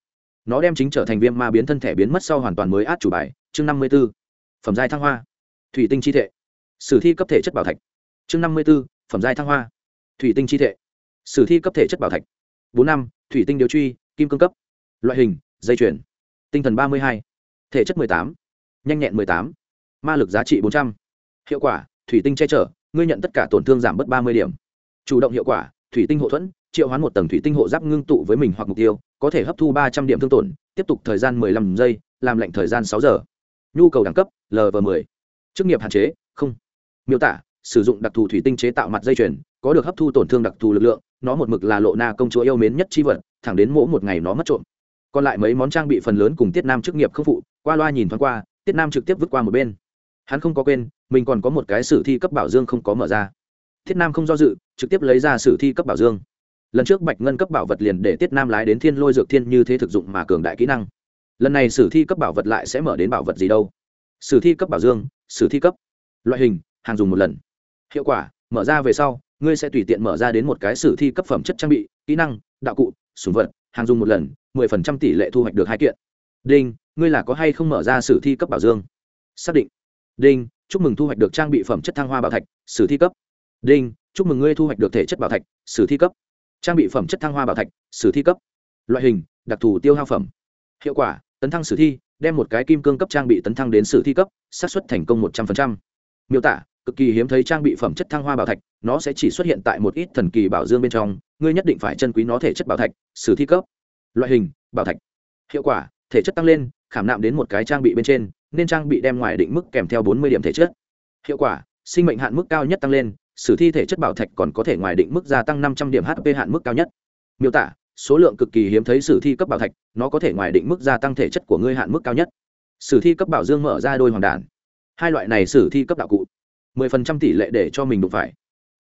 nó đem chính trở thành viêm ma biến thân thể biến mất sau hoàn toàn mới át chủ bài chương 54. phẩm giai thăng hoa. Thủy tinh chi thể. Sử thi cấp thể chất bảo thạch. Chương 54. phẩm giai thăng hoa. Thủy tinh chi thể. Sử thi cấp thể chất bảo thạch. Bốn năm thủy tinh điều truy kim cương cấp. Loại hình dây chuyển tinh thần ba mươi hai thể chất mười tám nhanh nhẹn mười tám ma lực giá trị bốn trăm. Hiệu quả thủy tinh che chở ngươi nhận tất cả tổn thương giảm bớt ba mươi điểm. Chủ động hiệu quả thủy tinh hộ thuẫn triệu hoán một tầng thủy tinh hộ giáp ngưng tụ với mình hoặc mục tiêu có thể hấp thu ba trăm điểm thương tổn tiếp tục thời gian mười lăm giây làm lệnh thời gian sáu giờ. Nhu cầu đẳng cấp lv mười, chức nghiệp hạn chế không. Miêu tả sử dụng đặc thù thủy tinh chế tạo mặt dây chuyền có được hấp thu tổn thương đặc thù lực lượng nó một mực là lộ na công chúa yêu mến nhất chi vật thẳng đến mỗi một ngày nó mất trộm. Còn lại mấy món trang bị phần lớn cùng tiết nam chức nghiệp không phụ qua loa nhìn thoáng qua tiết nam trực tiếp vứt qua một bên hắn không có quên, mình còn có một cái sử thi cấp bảo dương không có mở ra. Tiết nam không do dự, trực tiếp lấy ra sử thi cấp bảo dương. Lần trước bạch ngân cấp bảo vật liền để tiết nam lái đến thiên lôi dược thiên như thế thực dụng mà cường đại kỹ năng. Lần này sử thi cấp bảo vật lại sẽ mở đến bảo vật gì đâu? Sử thi cấp bảo dương, sử thi cấp. Loại hình, hàng dùng một lần. Hiệu quả, mở ra về sau, ngươi sẽ tùy tiện mở ra đến một cái sử thi cấp phẩm chất trang bị, kỹ năng, đạo cụ súng vật, hàng dùng một lần, mười phần trăm tỷ lệ thu hoạch được hai kiện. Đinh, ngươi là có hay không mở ra sử thi cấp bảo dương? Xác định đinh, chúc mừng thu hoạch được trang bị phẩm chất thăng hoa bảo thạch, sử thi cấp. Đinh, chúc mừng ngươi thu hoạch được thể chất bảo thạch, sử thi cấp. Trang bị phẩm chất thăng hoa bảo thạch, sử thi cấp. Loại hình, đặc thù tiêu hao phẩm. Hiệu quả, tấn thăng sử thi, đem một cái kim cương cấp trang bị tấn thăng đến sử thi cấp, xác suất thành công một trăm linh miêu tả, cực kỳ hiếm thấy trang bị phẩm chất thăng hoa bảo thạch, nó sẽ chỉ xuất hiện tại một ít thần kỳ bảo dương bên trong, ngươi nhất định phải chân quý nó thể chất bảo thạch, sử thi cấp. Loại hình, bảo thạch. Hiệu quả, thể chất tăng lên, khảm nạm đến một cái trang bị bên trên nên trang bị đem ngoài định mức kèm theo bốn mươi điểm thể chất. Hiệu quả, sinh mệnh hạn mức cao nhất tăng lên, sử thi thể chất bảo thạch còn có thể ngoài định mức gia tăng năm trăm điểm hp hạn mức cao nhất. Miêu tả, số lượng cực kỳ hiếm thấy sử thi cấp bảo thạch, nó có thể ngoài định mức gia tăng thể chất của ngươi hạn mức cao nhất. Sử thi cấp bảo dương mở ra đôi hoàng đản hai loại này sử thi cấp đạo cụ, mười phần trăm tỷ lệ để cho mình đụng phải.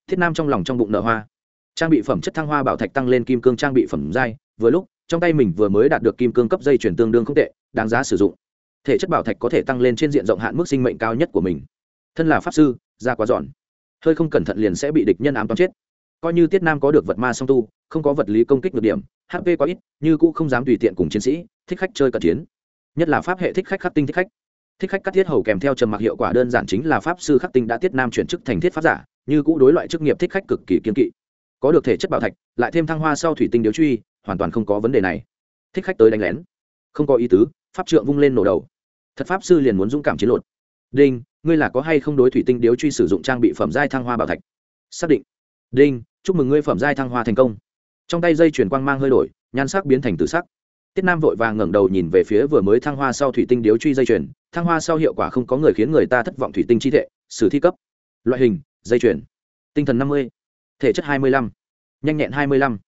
Thiết nam trong lòng trong bụng nở hoa. Trang bị phẩm chất thăng hoa bảo thạch tăng lên kim cương trang bị phẩm giai, vừa lúc, trong tay mình vừa mới đạt được kim cương cấp dây chuyển tương đương không tệ, đáng giá sử dụng thể chất bảo thạch có thể tăng lên trên diện rộng hạn mức sinh mệnh cao nhất của mình. Thân là pháp sư ra quá giòn. Hơi không cẩn thận liền sẽ bị địch nhân ám toán chết. Coi như tiết nam có được vật ma song tu, không có vật lý công kích được điểm hp quá ít, như cũ không dám tùy tiện cùng chiến sĩ, thích khách chơi cận chiến. Nhất là pháp hệ thích khách khắc tinh thích khách. Thích khách cắt thiết hầu kèm theo trầm mặc hiệu quả đơn giản chính là pháp sư khắc tinh đã tiết nam chuyển chức thành thiết pháp giả, như cũ đối loại chức nghiệp thích khách cực kỳ kiên kỵ. Có được thể chất bảo thạch, lại thêm thăng hoa sau thủy tinh điếu truy, hoàn toàn không có vấn đề này. Thích khách tới đánh lén. Không có ý tứ pháp trượng vung lên nổ đầu. Thật pháp sư liền muốn dũng cảm chiến lột. Đinh ngươi là có hay không đối thủy tinh điếu truy sử dụng trang bị phẩm giai thăng hoa bảo thạch? Xác định. Đinh chúc mừng ngươi phẩm giai thăng hoa thành công. Trong tay dây chuyển quang mang hơi đổi nhan sắc biến thành tự sắc. Tiết nam vội vàng ngẩng đầu nhìn về phía vừa mới thăng hoa sau thủy tinh điếu truy dây chuyển, thăng hoa sau hiệu quả không có người khiến người ta thất vọng thủy tinh chi thể sử thi cấp. Loại hình dây chuyển, tinh thần năm mươi thể chất hai mươi lăm nhanh nhẹn hai mươi lăm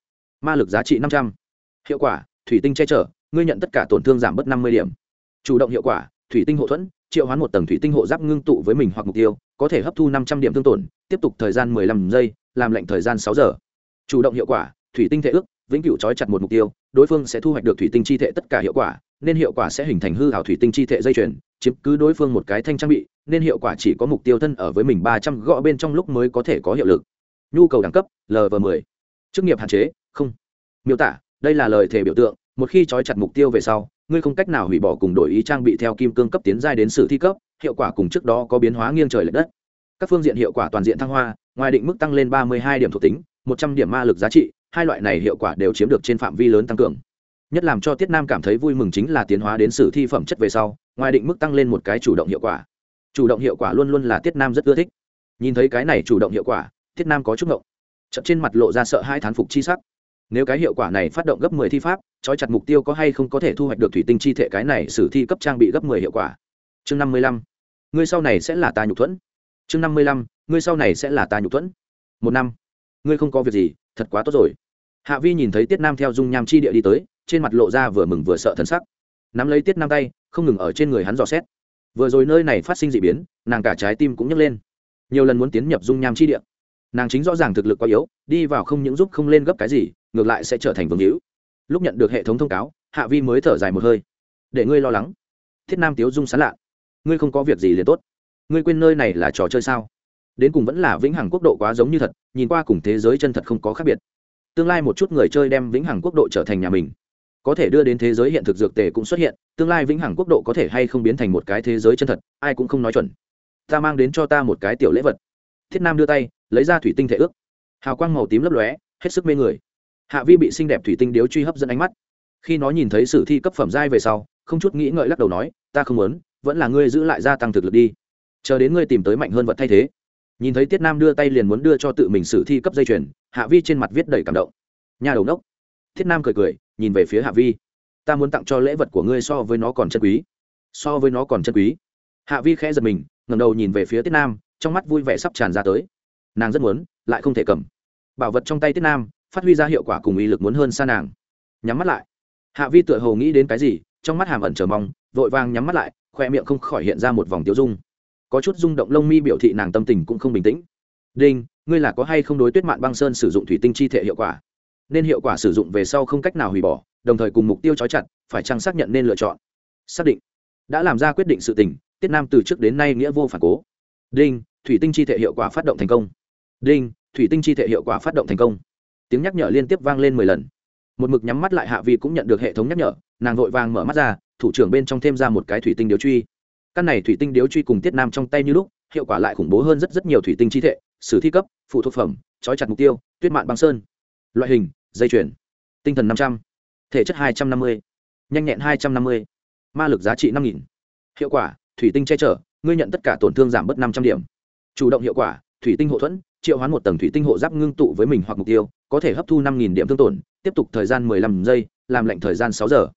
ma lực giá trị năm trăm. Hiệu quả thủy tinh che chở ngươi nhận tất cả tổn thương giảm bớt năm mươi điểm. Chủ động hiệu quả, thủy tinh hộ thuẫn, triệu hoán một tầng thủy tinh hộ giáp ngưng tụ với mình hoặc mục tiêu, có thể hấp thu năm trăm điểm thương tổn, tiếp tục thời gian mười lăm giây, làm lệnh thời gian sáu giờ. Chủ động hiệu quả, thủy tinh thể ước, vĩnh cửu trói chặt một mục tiêu, đối phương sẽ thu hoạch được thủy tinh chi thể tất cả hiệu quả, nên hiệu quả sẽ hình thành hư hảo thủy tinh chi thể dây chuyền, chiếm cứ đối phương một cái thanh trang bị, nên hiệu quả chỉ có mục tiêu thân ở với mình ba trăm gõ bên trong lúc mới có thể có hiệu lực. Nhu cầu đẳng cấp lv 10 chức nghiệp hạn chế, không. Miêu tả, đây là lời thể biểu tượng một khi trói chặt mục tiêu về sau, ngươi không cách nào hủy bỏ cùng đổi ý trang bị theo kim cương cấp tiến giai đến sử thi cấp, hiệu quả cùng trước đó có biến hóa nghiêng trời l ệ đất. Các phương diện hiệu quả toàn diện thăng hoa, ngoài định mức tăng lên ba mươi hai điểm thuộc tính, một trăm điểm ma lực giá trị, hai loại này hiệu quả đều chiếm được trên phạm vi lớn tăng cường. Nhất làm cho tiết nam cảm thấy vui mừng chính là tiến hóa đến sử thi phẩm chất về sau, ngoài định mức tăng lên một cái chủ động hiệu quả. Chủ động hiệu quả luôn luôn là tiết nam rất ưa thích. Nhìn thấy cái này chủ động hiệu quả, tiết nam có chút ngộng. Chậm trên mặt lộ ra sợ hai thán phục chi sắc nếu cái hiệu quả này phát động gấp mười thi pháp, trói chặt mục tiêu có hay không có thể thu hoạch được thủy tinh chi thể cái này sử thi cấp trang bị gấp mười hiệu quả? Chương năm mươi lăm. Ngươi sau này sẽ là ta nhục thuẫn. Chương năm mươi lăm. Ngươi sau này sẽ là ta nhục thuẫn. Một năm. Ngươi không có việc gì, thật quá tốt rồi. Hạ vi nhìn thấy tiết nam theo dung nham chi địa đi tới, trên mặt lộ ra vừa mừng vừa sợ thần sắc. Nắm lấy tiết nam tay, không ngừng ở trên người hắn dò xét. Vừa rồi nơi này phát sinh d ị biến, nàng cả trái tim cũng nhấc lên. Nhiều lần muốn tiến nhập dung nham chi địa nàng chính rõ ràng thực lực quá yếu, đi vào không những giúp không lên gấp cái gì, ngược lại sẽ trở thành vương hữu. Lúc nhận được hệ thống thông cáo, hạ vi mới thở dài một hơi. Để ngươi lo lắng. Thiết nam tiếu dung sán lạ. Ngươi không có việc gì liền tốt. Ngươi quên nơi này là trò chơi sao? Đến cùng vẫn là vĩnh hằng quốc độ quá giống như thật, nhìn qua cùng thế giới chân thật không có khác biệt. Tương lai một chút người chơi đem vĩnh hằng quốc độ trở thành nhà mình. Có thể đưa đến thế giới hiện thực dược tề cũng xuất hiện, tương lai vĩnh hằng quốc độ có thể hay không biến thành một cái thế giới chân thật, ai cũng không nói chuẩn. Ta mang đến cho ta một cái tiểu lễ vật thiết nam đưa tay, lấy ra thủy tinh thể ước. Hào quang màu tím lấp lóe, hết sức mê người. Hạ vi bị xinh đẹp thủy tinh điếu truy hấp dẫn ánh mắt. Khi nó nhìn thấy sử thi cấp phẩm giai về sau, không chút nghĩ ngợi lắc đầu nói, ta không muốn, vẫn là ngươi giữ lại gia tăng thực lực đi. Chờ đến ngươi tìm tới mạnh hơn vật thay thế. Nhìn thấy tiết nam đưa tay liền muốn đưa cho tự mình sử thi cấp dây chuyền, hạ vi trên mặt viết đầy cảm động. Nhà đầu nốc thiết nam cười cười, nhìn về phía hạ vi. Ta muốn tặng cho lễ vật của ngươi so với nó còn chân quý. So với nó còn chân quý. Hạ vi khẽ giật mình ngầm đầu nhìn về phía tiết nam trong mắt vui vẻ sắp tràn ra tới. Nàng rất muốn, lại không thể cầm. Bảo vật trong tay tiết nam, phát huy ra hiệu quả cùng uy lực muốn hơn xa nàng. Nhắm mắt lại. Hạ vi tựa hồ nghĩ đến cái gì, trong mắt hàm ẩn chờ mong, vội vàng nhắm mắt lại khoe miệng không khỏi hiện ra một vòng tiêu dung. Có chút rung động lông mi biểu thị nàng tâm tình cũng không bình tĩnh. Đinh, ngươi là có hay không đối tuyết mạn băng sơn sử dụng thủy tinh chi thể hiệu quả? Nên hiệu quả sử dụng về sau không cách nào hủy bỏ, đồng thời cùng mục tiêu trói chặt, phải chăng xác nhận nên lựa chọn? Xác định. Đã làm ra quyết định sự tình, tiết nam từ trước đến nay nghĩa vô phản cố. Đinh thủy tinh chi thể hiệu quả phát động thành công. Đinh, thủy tinh chi thể hiệu quả phát động thành công. Tiếng nhắc nhở liên tiếp vang lên mười lần. Một mực nhắm mắt lại hạ vi cũng nhận được hệ thống nhắc nhở, nàng vội vàng mở mắt ra, thủ trưởng bên trong thêm ra một cái thủy tinh điếu truy. Căn này thủy tinh điếu truy cùng tiết nam trong tay như lúc, hiệu quả lại khủng bố hơn rất rất nhiều thủy tinh chi thể, sử thi cấp, phụ thuộc phẩm, trói chặt mục tiêu, tuyết mạn băng sơn. Loại hình, dây chuyển tinh thần năm trăm. Thể chất hai trăm năm mươi. Nhanh nhẹn hai trăm năm mươi. Ma lực giá trị năm nghìn. Hiệu quả, thủy tinh che chở, ngươi nhận tất cả tổn thương giảm bớt năm trăm điểm chủ động hiệu quả, thủy tinh hộ thuẫn, triệu hoán một tầng thủy tinh hộ giáp ngưng tụ với mình hoặc mục tiêu, có thể hấp thu năm nghìn điểm thương tổn, tiếp tục thời gian mười lăm giây, làm lệnh thời gian sáu giờ.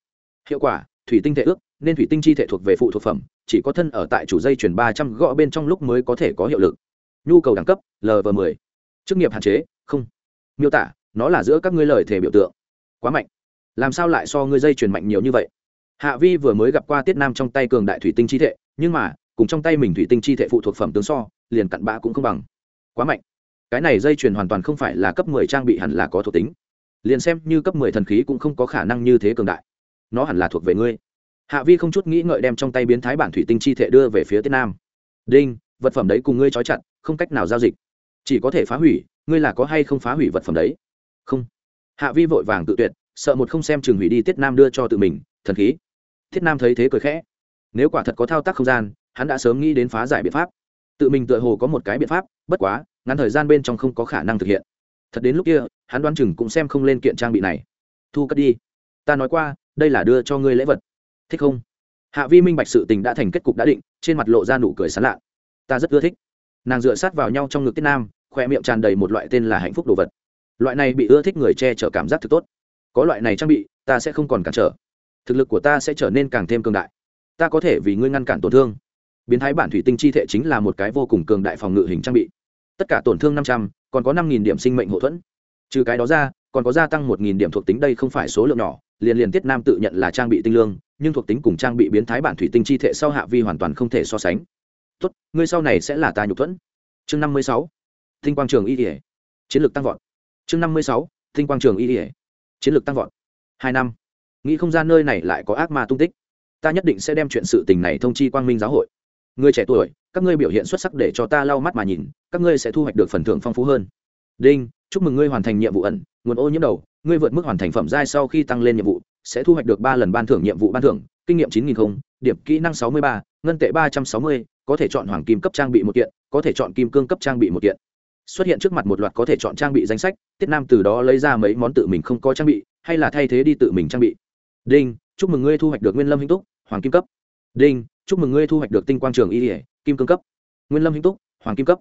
Hiệu quả, thủy tinh thể ước, nên thủy tinh chi thể thuộc về phụ thuộc phẩm, chỉ có thân ở tại chủ dây chuyển ba trăm gõ bên trong lúc mới có thể có hiệu lực. Nhu cầu đẳng cấp lv m ộ ư chức nghiệp hạn chế, không. Miêu tả, nó là giữa các ngươi lời thể biểu tượng. Quá mạnh. Làm sao lại so ngươi dây chuyển mạnh nhiều như vậy? Hạ vi vừa mới gặp qua tiết nam trong tay cường đại thủy tinh chi thể, nhưng mà, cùng trong tay mình thủy tinh chi thể phụ thuộc phẩm tướng so liền cặn bã cũng không bằng. Quá mạnh. Cái này dây chuyền hoàn toàn không phải là cấp mười trang bị hẳn là có thuộc tính. Liền xem như cấp mười thần khí cũng không có khả năng như thế cường đại. Nó hẳn là thuộc về ngươi. Hạ vi không chút nghĩ ngợi đem trong tay biến thái bản thủy tinh chi thể đưa về phía tiết nam. Đinh, vật phẩm đấy cùng ngươi trói chặt, không cách nào giao dịch. Chỉ có thể phá hủy, ngươi là có hay không phá hủy vật phẩm đấy? Không. Hạ vi vội vàng tự tuyệt, sợ một không xem trường hủy đi tiết nam đưa cho tự mình, thần khí. Tiết nam thấy thế cười khẽ. Nếu quả thật có thao tác không gian, hắn đã sớm nghĩ đến phá giải biện pháp tự mình tựa hồ có một cái biện pháp, bất quá, ngắn thời gian bên trong không có khả năng thực hiện. Thật đến lúc kia, hắn đoán chừng cũng xem không lên kiện trang bị này. Thu cất đi. Ta nói qua, đây là đưa cho ngươi lễ vật. Thích không? Hạ vi minh bạch sự tình đã thành kết cục đã định, trên mặt lộ ra nụ cười sán lạ. Ta rất ưa thích. Nàng dựa sát vào nhau trong ngực tiết nam, khoe miệng tràn đầy một loại tên là hạnh phúc đồ vật. Loại này bị ưa thích người che chở cảm giác thực tốt. Có loại này trang bị, ta sẽ không còn cản trở. Thực lực của ta sẽ trở nên càng thêm cường đại. Ta có thể vì ngươi ngăn cản tổn thương biến thái bản thủy tinh chi thể chính là một cái vô cùng cường đại phòng ngự hình trang bị. Tất cả tổn thương năm trăm, còn có năm nghìn điểm sinh mệnh hậu thuẫn. Trừ cái đó ra, còn có gia tăng một nghìn điểm thuộc tính đây không phải số lượng nhỏ, liền liền tiết nam tự nhận là trang bị tinh lương, nhưng thuộc tính cùng trang bị biến thái bản thủy tinh chi thể sau hạ vi hoàn toàn không thể so sánh. Tốt, ngươi sau này sẽ là ta nhục thuẫn. Chương năm mươi sáu, tinh quang trường y thể chiến lược tăng vọt. Chương năm mươi sáu, tinh quang trường y thể chiến lược tăng vọt. Hai năm. Nghĩ không ra nơi này lại có ác ma tung tích. Ta nhất định sẽ đem chuyện sự tình này thông chi quang minh giáo hội người trẻ tuổi, các ngươi biểu hiện xuất sắc để cho ta lau mắt mà nhìn, các ngươi sẽ thu hoạch được phần thưởng phong phú hơn. Đinh, chúc mừng ngươi hoàn thành nhiệm vụ ẩn, nguồn ô nhiễm đầu, ngươi vượt mức hoàn thành phẩm giai sau khi tăng lên nhiệm vụ, sẽ thu hoạch được ba lần ban thưởng nhiệm vụ ban thưởng, kinh nghiệm chín nghìn không, điểm kỹ năng sáu mươi ba, ngân tệ ba trăm sáu mươi, có thể chọn hoàng kim cấp trang bị một kiện, có thể chọn kim cương cấp trang bị một kiện. Xuất hiện trước mặt một loạt có thể chọn trang bị danh sách, tiết nam từ đó lấy ra mấy món tự mình không có trang bị, hay là thay thế đi tự mình trang bị. Đinh, chúc mừng ngươi thu hoạch được nguyên lâm hinh túc, hoàng kim cấp. Đinh chúc mừng ngươi thu hoạch được tinh quang trường y ỉa kim cương cấp. Nguyên lâm hinh túc, hoàng kim cấp.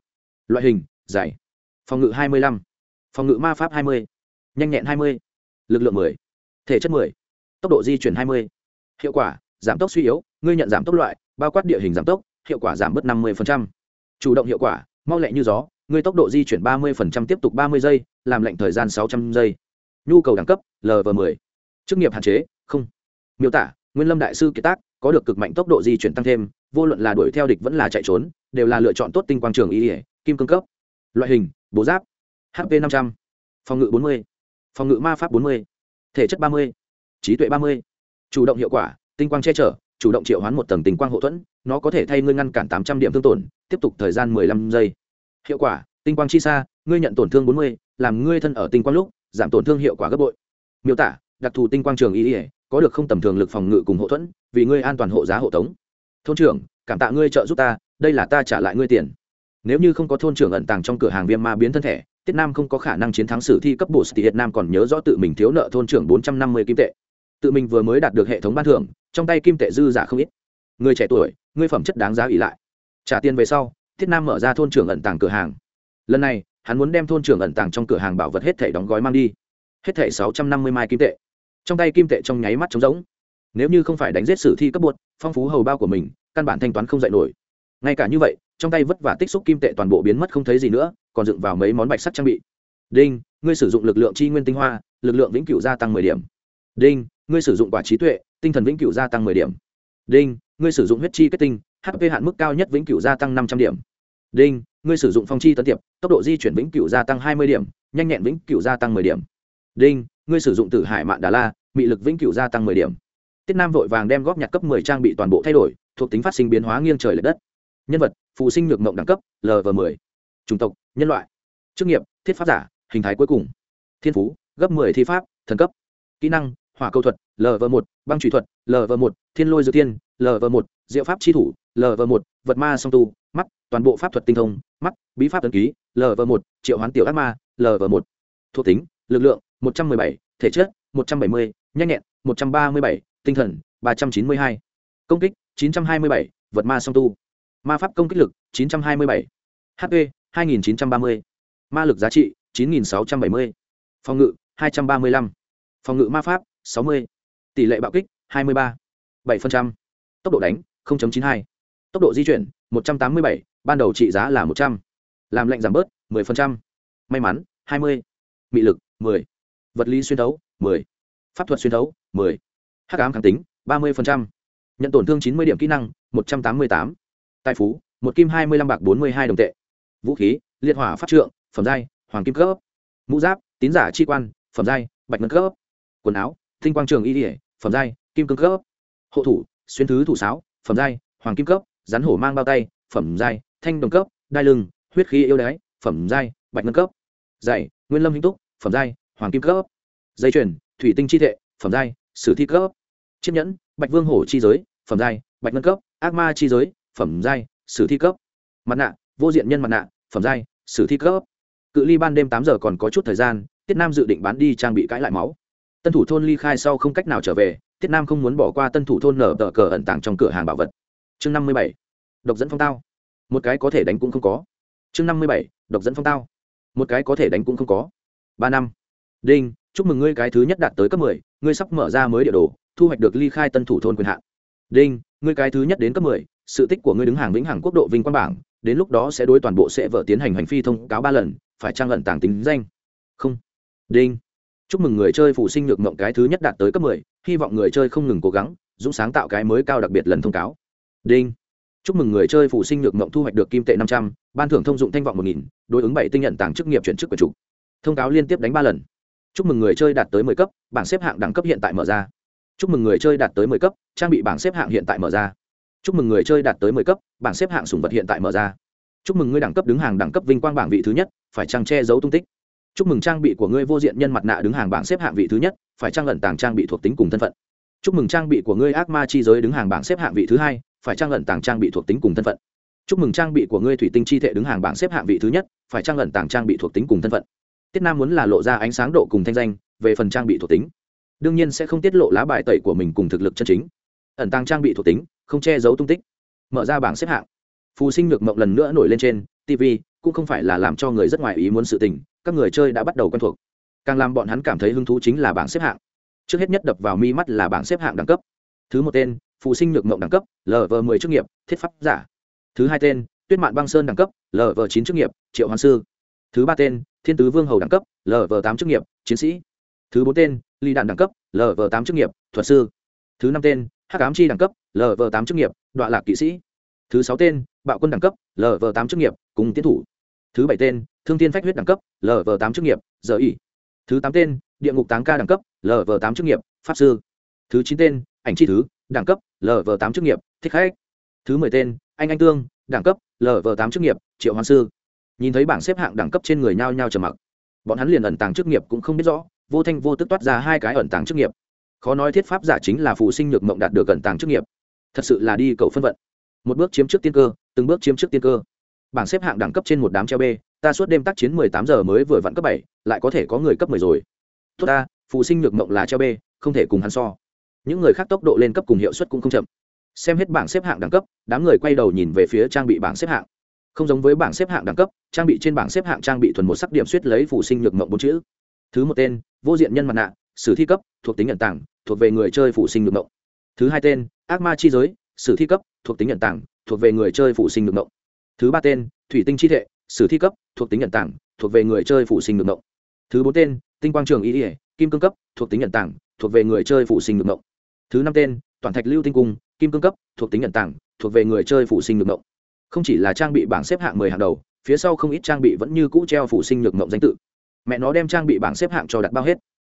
Loại hình giải phòng ngự hai mươi lăm. Phòng ngự ma pháp hai mươi. Nhanh nhẹn hai mươi. Lực lượng mười. Thể chất mười. Tốc độ di chuyển hai mươi. Hiệu quả, giảm tốc suy yếu, ngươi nhận giảm tốc loại, bao quát địa hình giảm tốc, hiệu quả giảm bớt năm mươi chủ động hiệu quả, mau lẹ như gió, ngươi tốc độ di chuyển ba mươi tiếp tục ba mươi giây, làm lệnh thời gian sáu trăm giây. Nhu cầu đẳng cấp lv m ộ chức nghiệp hạn chế, không. Miêu tả, nguyên lâm đại sư kiệt tác có được cực mạnh tốc độ di chuyển tăng thêm, vô luận là đuổi theo địch vẫn là chạy trốn, đều là lựa chọn tốt tinh quang trường y ỉa kim cương cấp. Loại hình, bố giáp hp năm trăm l phòng ngự bốn mươi, phòng ngự ma pháp bốn mươi, thể chất ba mươi, trí tuệ ba mươi. Chủ động hiệu quả, tinh quang che chở, chủ động triệu hoán một tầng tinh quang hậu thuẫn, nó có thể thay ngươi ngăn cản tám trăm điểm thương tổn, tiếp tục thời gian mười lăm giây. Hiệu quả, tinh quang chi xa, ngươi nhận tổn thương bốn mươi, làm ngươi thân ở tinh quang lúc, giảm tổn thương hiệu quả gấp bội. Miêu tả, đặc thù tinh quang trường ý ỉa có được không tầm thường lực phòng ngự cùng hộ thuẫn, vì ngươi an toàn hộ giá hộ tống. Thôn trưởng, cảm tạ ngươi trợ giúp ta, đây là ta trả lại ngươi tiền. Nếu như không có thôn trưởng ẩn tàng trong cửa hàng viêm ma biến thân thể, tiết nam không có khả năng chiến thắng sử thi cấp bổ sĩ việt nam còn nhớ rõ tự mình thiếu nợ thôn trưởng bốn trăm năm mươi kim tệ. Tự mình vừa mới đạt được hệ thống ban thưởng, trong tay kim tệ dư giả không ít. Người trẻ tuổi, ngươi phẩm chất đáng giá ỉ lại. Trả tiền về sau, tiết nam mở ra thôn trưởng ẩn tàng cửa hàng. Lần này, hắn muốn đem thôn trưởng ẩn tàng trong cửa hàng bảo vật hết thể đóng gói mang đi. Hết thể sáu trăm năm mươi mai kim tệ trong tay kim tệ trong nháy mắt trống rỗng. Nếu như không phải đánh giết sử thi cấp bột, phong phú hầu bao của mình, căn bản thanh toán không dạy nổi. Ngay cả như vậy, trong tay vất vả tích xúc kim tệ toàn bộ biến mất không thấy gì nữa, còn dựng vào mấy món bạch sắt trang bị. Đinh, ngươi sử dụng lực lượng chi nguyên tinh hoa, lực lượng vĩnh cửu gia tăng mười điểm. Đinh, ngươi sử dụng quả trí tuệ, tinh thần vĩnh cửu gia tăng mười điểm. Đinh, ngươi sử dụng huyết chi kết tinh hp hạn mức cao nhất vĩnh cửu gia tăng năm trăm điểm. Đinh, ngươi sử dụng phong chi tấn tiệp, tốc độ di chuyển vĩnh cửu gia tăng hai mươi điểm, nhanh nhẹn vĩnh cửu gia tăng mười điểm. Đinh ngươi sử dụng tử hải mạn đà la bị lực vĩnh cửu gia tăng mười điểm. Tiết nam vội vàng đem góp nhặt cấp mười trang bị toàn bộ thay đổi, thuộc tính phát sinh biến hóa nghiêng trời l ệ đất. Nhân vật phụ sinh nhược mộng đẳng cấp lv mười. chủng tộc, nhân loại. Chức nghiệp, thiết pháp giả, hình thái cuối cùng. Thiên phú, gấp mười thi pháp, thần cấp. Kỹ năng, hỏa câu thuật lv một, băng trụy thuật lv một, thiên lôi dược tiên lv một, diệu pháp tri thủ lv một, vật ma song tu, mắt, toàn bộ pháp thuật tinh thông, mắt, bí pháp tấn ký lv một, triệu hoán tiểu ác ma lv một. Thuộc tính, lực lượng một trăm m ư ơ i bảy thể chất một trăm bảy mươi nhanh nhẹn một trăm ba mươi bảy tinh thần ba trăm chín mươi hai. Công kích chín trăm hai mươi bảy vật ma song tu. Ma pháp công kích lực 927, hp 2930, ma lực giá trị 9670, phòng ngự 235, phòng ngự ma pháp 60, tỷ lệ bạo kích 23, 7%, tốc độ đánh 0.92, tốc độ di chuyển 187, ban đầu trị giá là 100, làm lệnh giảm bớt 10%, may mắn 20, mị lực 10, vật lý xuyên thấu 10, pháp thuật xuyên thấu 10, hắc ám kháng tính 30%, nhận tổn thương 90 điểm kỹ năng 188 tài phú một kim hai mươi lăm bạc bốn mươi hai đồng tệ. Vũ khí liệt hỏa pháp trượng phẩm giai hoàng kim cấp mũ giáp tín giả chi quan phẩm giai bạch ngân cấp quần áo tinh quang trường y địa phẩm giai kim cương cấp hộ thủ xuyên thứ thủ sáo phẩm giai hoàng kim cấp rắn hổ mang bao tay phẩm giai thanh đồng cấp đai lưng huyết khí yêu đái phẩm giai bạch ngân cấp dạy nguyên lâm hinh túc phẩm giai hoàng kim cấp dây chuyền, thủy tinh chi thệ phẩm giai, sử thi cấp chiếc nhẫn, bạch vương hổ chi giới, phẩm giai, bạch ngân cấp, ác ma chi giới, phẩm giai, sử thi cấp mặt nạ, vô diện nhân mặt nạ, phẩm giai, sử thi cấp cự ly ban đêm tám giờ còn có chút thời gian, tiết nam dự định bán đi trang bị cãi lại máu. Tân thủ thôn ly khai sau không cách nào trở về, tiết nam không muốn bỏ qua tân thủ thôn nở tờ cờ ẩn tàng trong cửa hàng bảo vật. Chương năm mươi bảy, độc dẫn phong tao. Một cái có thể đánh cũng không có. Chương năm mươi bảy, độc dẫn phong tao. Một cái có thể đánh cũng không có. Ba năm đinh, chúc mừng ngươi cái thứ nhất đạt tới cấp mười, ngươi sắp mở ra mới địa đồ, thu hoạch được ly khai tân thủ thôn quyền hạn. Đinh, ngươi cái thứ nhất đến cấp mười, sự tích của ngươi đứng hàng vĩnh hằng quốc độ vinh quang bảng, đến lúc đó sẽ đối toàn bộ sẽ vợ tiến hành hành phi thông cáo ba lần, phải trang lận tàng tính danh. Không. Đinh, chúc mừng người chơi phụ sinh được mộng cái thứ nhất đạt tới cấp mười, hy vọng người chơi không ngừng cố gắng, dũng sáng tạo cái mới cao đặc biệt lần thông cáo. Đinh, chúc mừng người chơi phụ sinh được mộng thu hoạch được kim tệ năm trăm, ban thưởng thông dụng thanh vọng một nghìn, đối ứng bảy tinh nhận tàng chức nghiệp chuyển chức quyền chủ. Thông cáo liên tiếp đánh ba lần chúc mừng người chơi đạt tới mười cấp, bảng xếp hạng đẳng cấp hiện tại mở ra. Chúc mừng người chơi đạt tới mười cấp, trang bị bảng xếp hạng hiện tại mở ra. Chúc mừng người chơi đạt tới mười cấp, bảng xếp hạng sùng vật hiện tại mở ra. Chúc mừng ngươi đẳng cấp đứng hàng đẳng cấp vinh quang bảng vị thứ nhất, phải trang che giấu tung tích. Chúc mừng trang bị của ngươi vô diện nhân mặt nạ đứng hàng bảng xếp hạng vị thứ nhất, phải trang lẩn tàng trang bị thuộc tính cùng thân phận. Chúc mừng trang bị của ngươi ác ma chi giới đứng hàng bảng xếp hạng vị thứ hai, phải trang lẩn tàng trang bị thuộc tính cùng thân phận. Chúc mừng trang bị của ngươi thủy tinh chi thể đứng hàng bảng xếp hạng vị thứ nhất, phải trang lẩn tàng trang bị thuộc tính cùng thân phận tiết nam muốn là lộ ra ánh sáng độ cùng thanh danh, về phần trang bị thuộc tính. Đương nhiên sẽ không tiết lộ lá bài tẩy của mình cùng thực lực chân chính. Ẩn tăng trang bị thuộc tính, không che giấu tung tích. Mở ra bảng xếp hạng. Phù sinh nhược mộng lần nữa nổi lên trên tv cũng không phải là làm cho người rất ngoài ý muốn sự tình, các người chơi đã bắt đầu quen thuộc. Càng làm bọn hắn cảm thấy hứng thú chính là bảng xếp hạng. Trước hết nhất đập vào mi mắt là bảng xếp hạng đẳng cấp. Thứ một tên, phù sinh nhược mộng đẳng cấp lv m ộ ư ơ i chức nghiệp, thiết pháp giả. Thứ hai tên, tuyết mạn băng sơn đẳng cấp lv chín chức nghiệp, triệu hoàng sư. Thứ ba tên thiên tứ vương hầu đẳng cấp lv tám chức nghiệp, chiến sĩ. Thứ bốn tên, ly đạn đẳng cấp lv tám chức nghiệp, thuật sư. Thứ năm tên, hắc ám chi đẳng cấp lv tám chức nghiệp đoạn lạc kỵ sĩ. Thứ sáu tên, bạo quân đẳng cấp lv tám chức nghiệp, cùng tiến thủ. Thứ bảy tên, thương tiên phách huyết đẳng cấp lv tám chức nghiệp, giờ ỉ thứ tám tên, địa ngục táng ca đẳng cấp lv tám chức nghiệp, pháp sư. Thứ chín tên, ảnh chi thứ, đẳng cấp lv tám chức nghiệp, thích khách. Thứ mười tên, anh anh tương, đẳng cấp lv tám chức nghiệp, triệu hoàng sư nhìn thấy bảng xếp hạng đẳng cấp trên người nhao nhao trầm mặc. Bọn hắn liền ẩn tàng chức nghiệp cũng không biết rõ, vô thanh vô tức toát ra hai cái ẩn tàng chức nghiệp. Khó nói thiết pháp giả chính là phụ sinh nhược mộng đạt được ẩn tàng chức nghiệp. Thật sự là đi cầu phân vận. Một bước chiếm trước tiên cơ, từng bước chiếm trước tiên cơ. Bảng xếp hạng đẳng cấp trên một đám treo b ta suốt đêm tác chiến mười tám giờ mới vừa vặn cấp bảy, lại có thể có người cấp mười rồi. Tốt ta phụ sinh nhược mộng là treo b không thể cùng hắn so. Những người khác tốc độ lên cấp cùng hiệu suất cũng không chậm. Xem hết bảng xếp hạng đẳng cấp, đám người quay đầu nhìn về phía trang bị bảng xếp hạng không giống với bảng xếp hạng đẳng cấp, trang bị trên bảng xếp hạng trang bị thuần một sắc điểm suýt lấy phụ sinh nhược mộng bốn chữ. Thứ một tên, vô diện nhân mặt nạ, sử thi cấp, thuộc tính nhận tảng, thuộc về người chơi phụ sinh nhược mộng. Thứ hai tên, ác ma chi giới, sử thi cấp, thuộc tính nhận tảng, thuộc về người chơi phụ sinh nhược mộng. Thứ ba tên, thủy tinh chi thệ sử thi cấp, thuộc tính nhận tảng, thuộc về người chơi phụ sinh nhược mộng. Thứ bốn tên, tinh quang trường ý ỉa kim cương cấp, thuộc tính nhận tảng, thuộc về người chơi phụ sinh nhược mộng. Thứ năm tên, toàn thạch lưu tinh cung, kim cương cấp, thuộc tính nhận tảng, thuộc về người chơi phụ sinh nhược mộng không chỉ là trang bị bảng xếp hạng mười hàng đầu, phía sau không ít trang bị vẫn như cũ treo phụ sinh nhược mộng danh tự. Mẹ nó đem trang bị bảng xếp hạng cho đặt bao hết.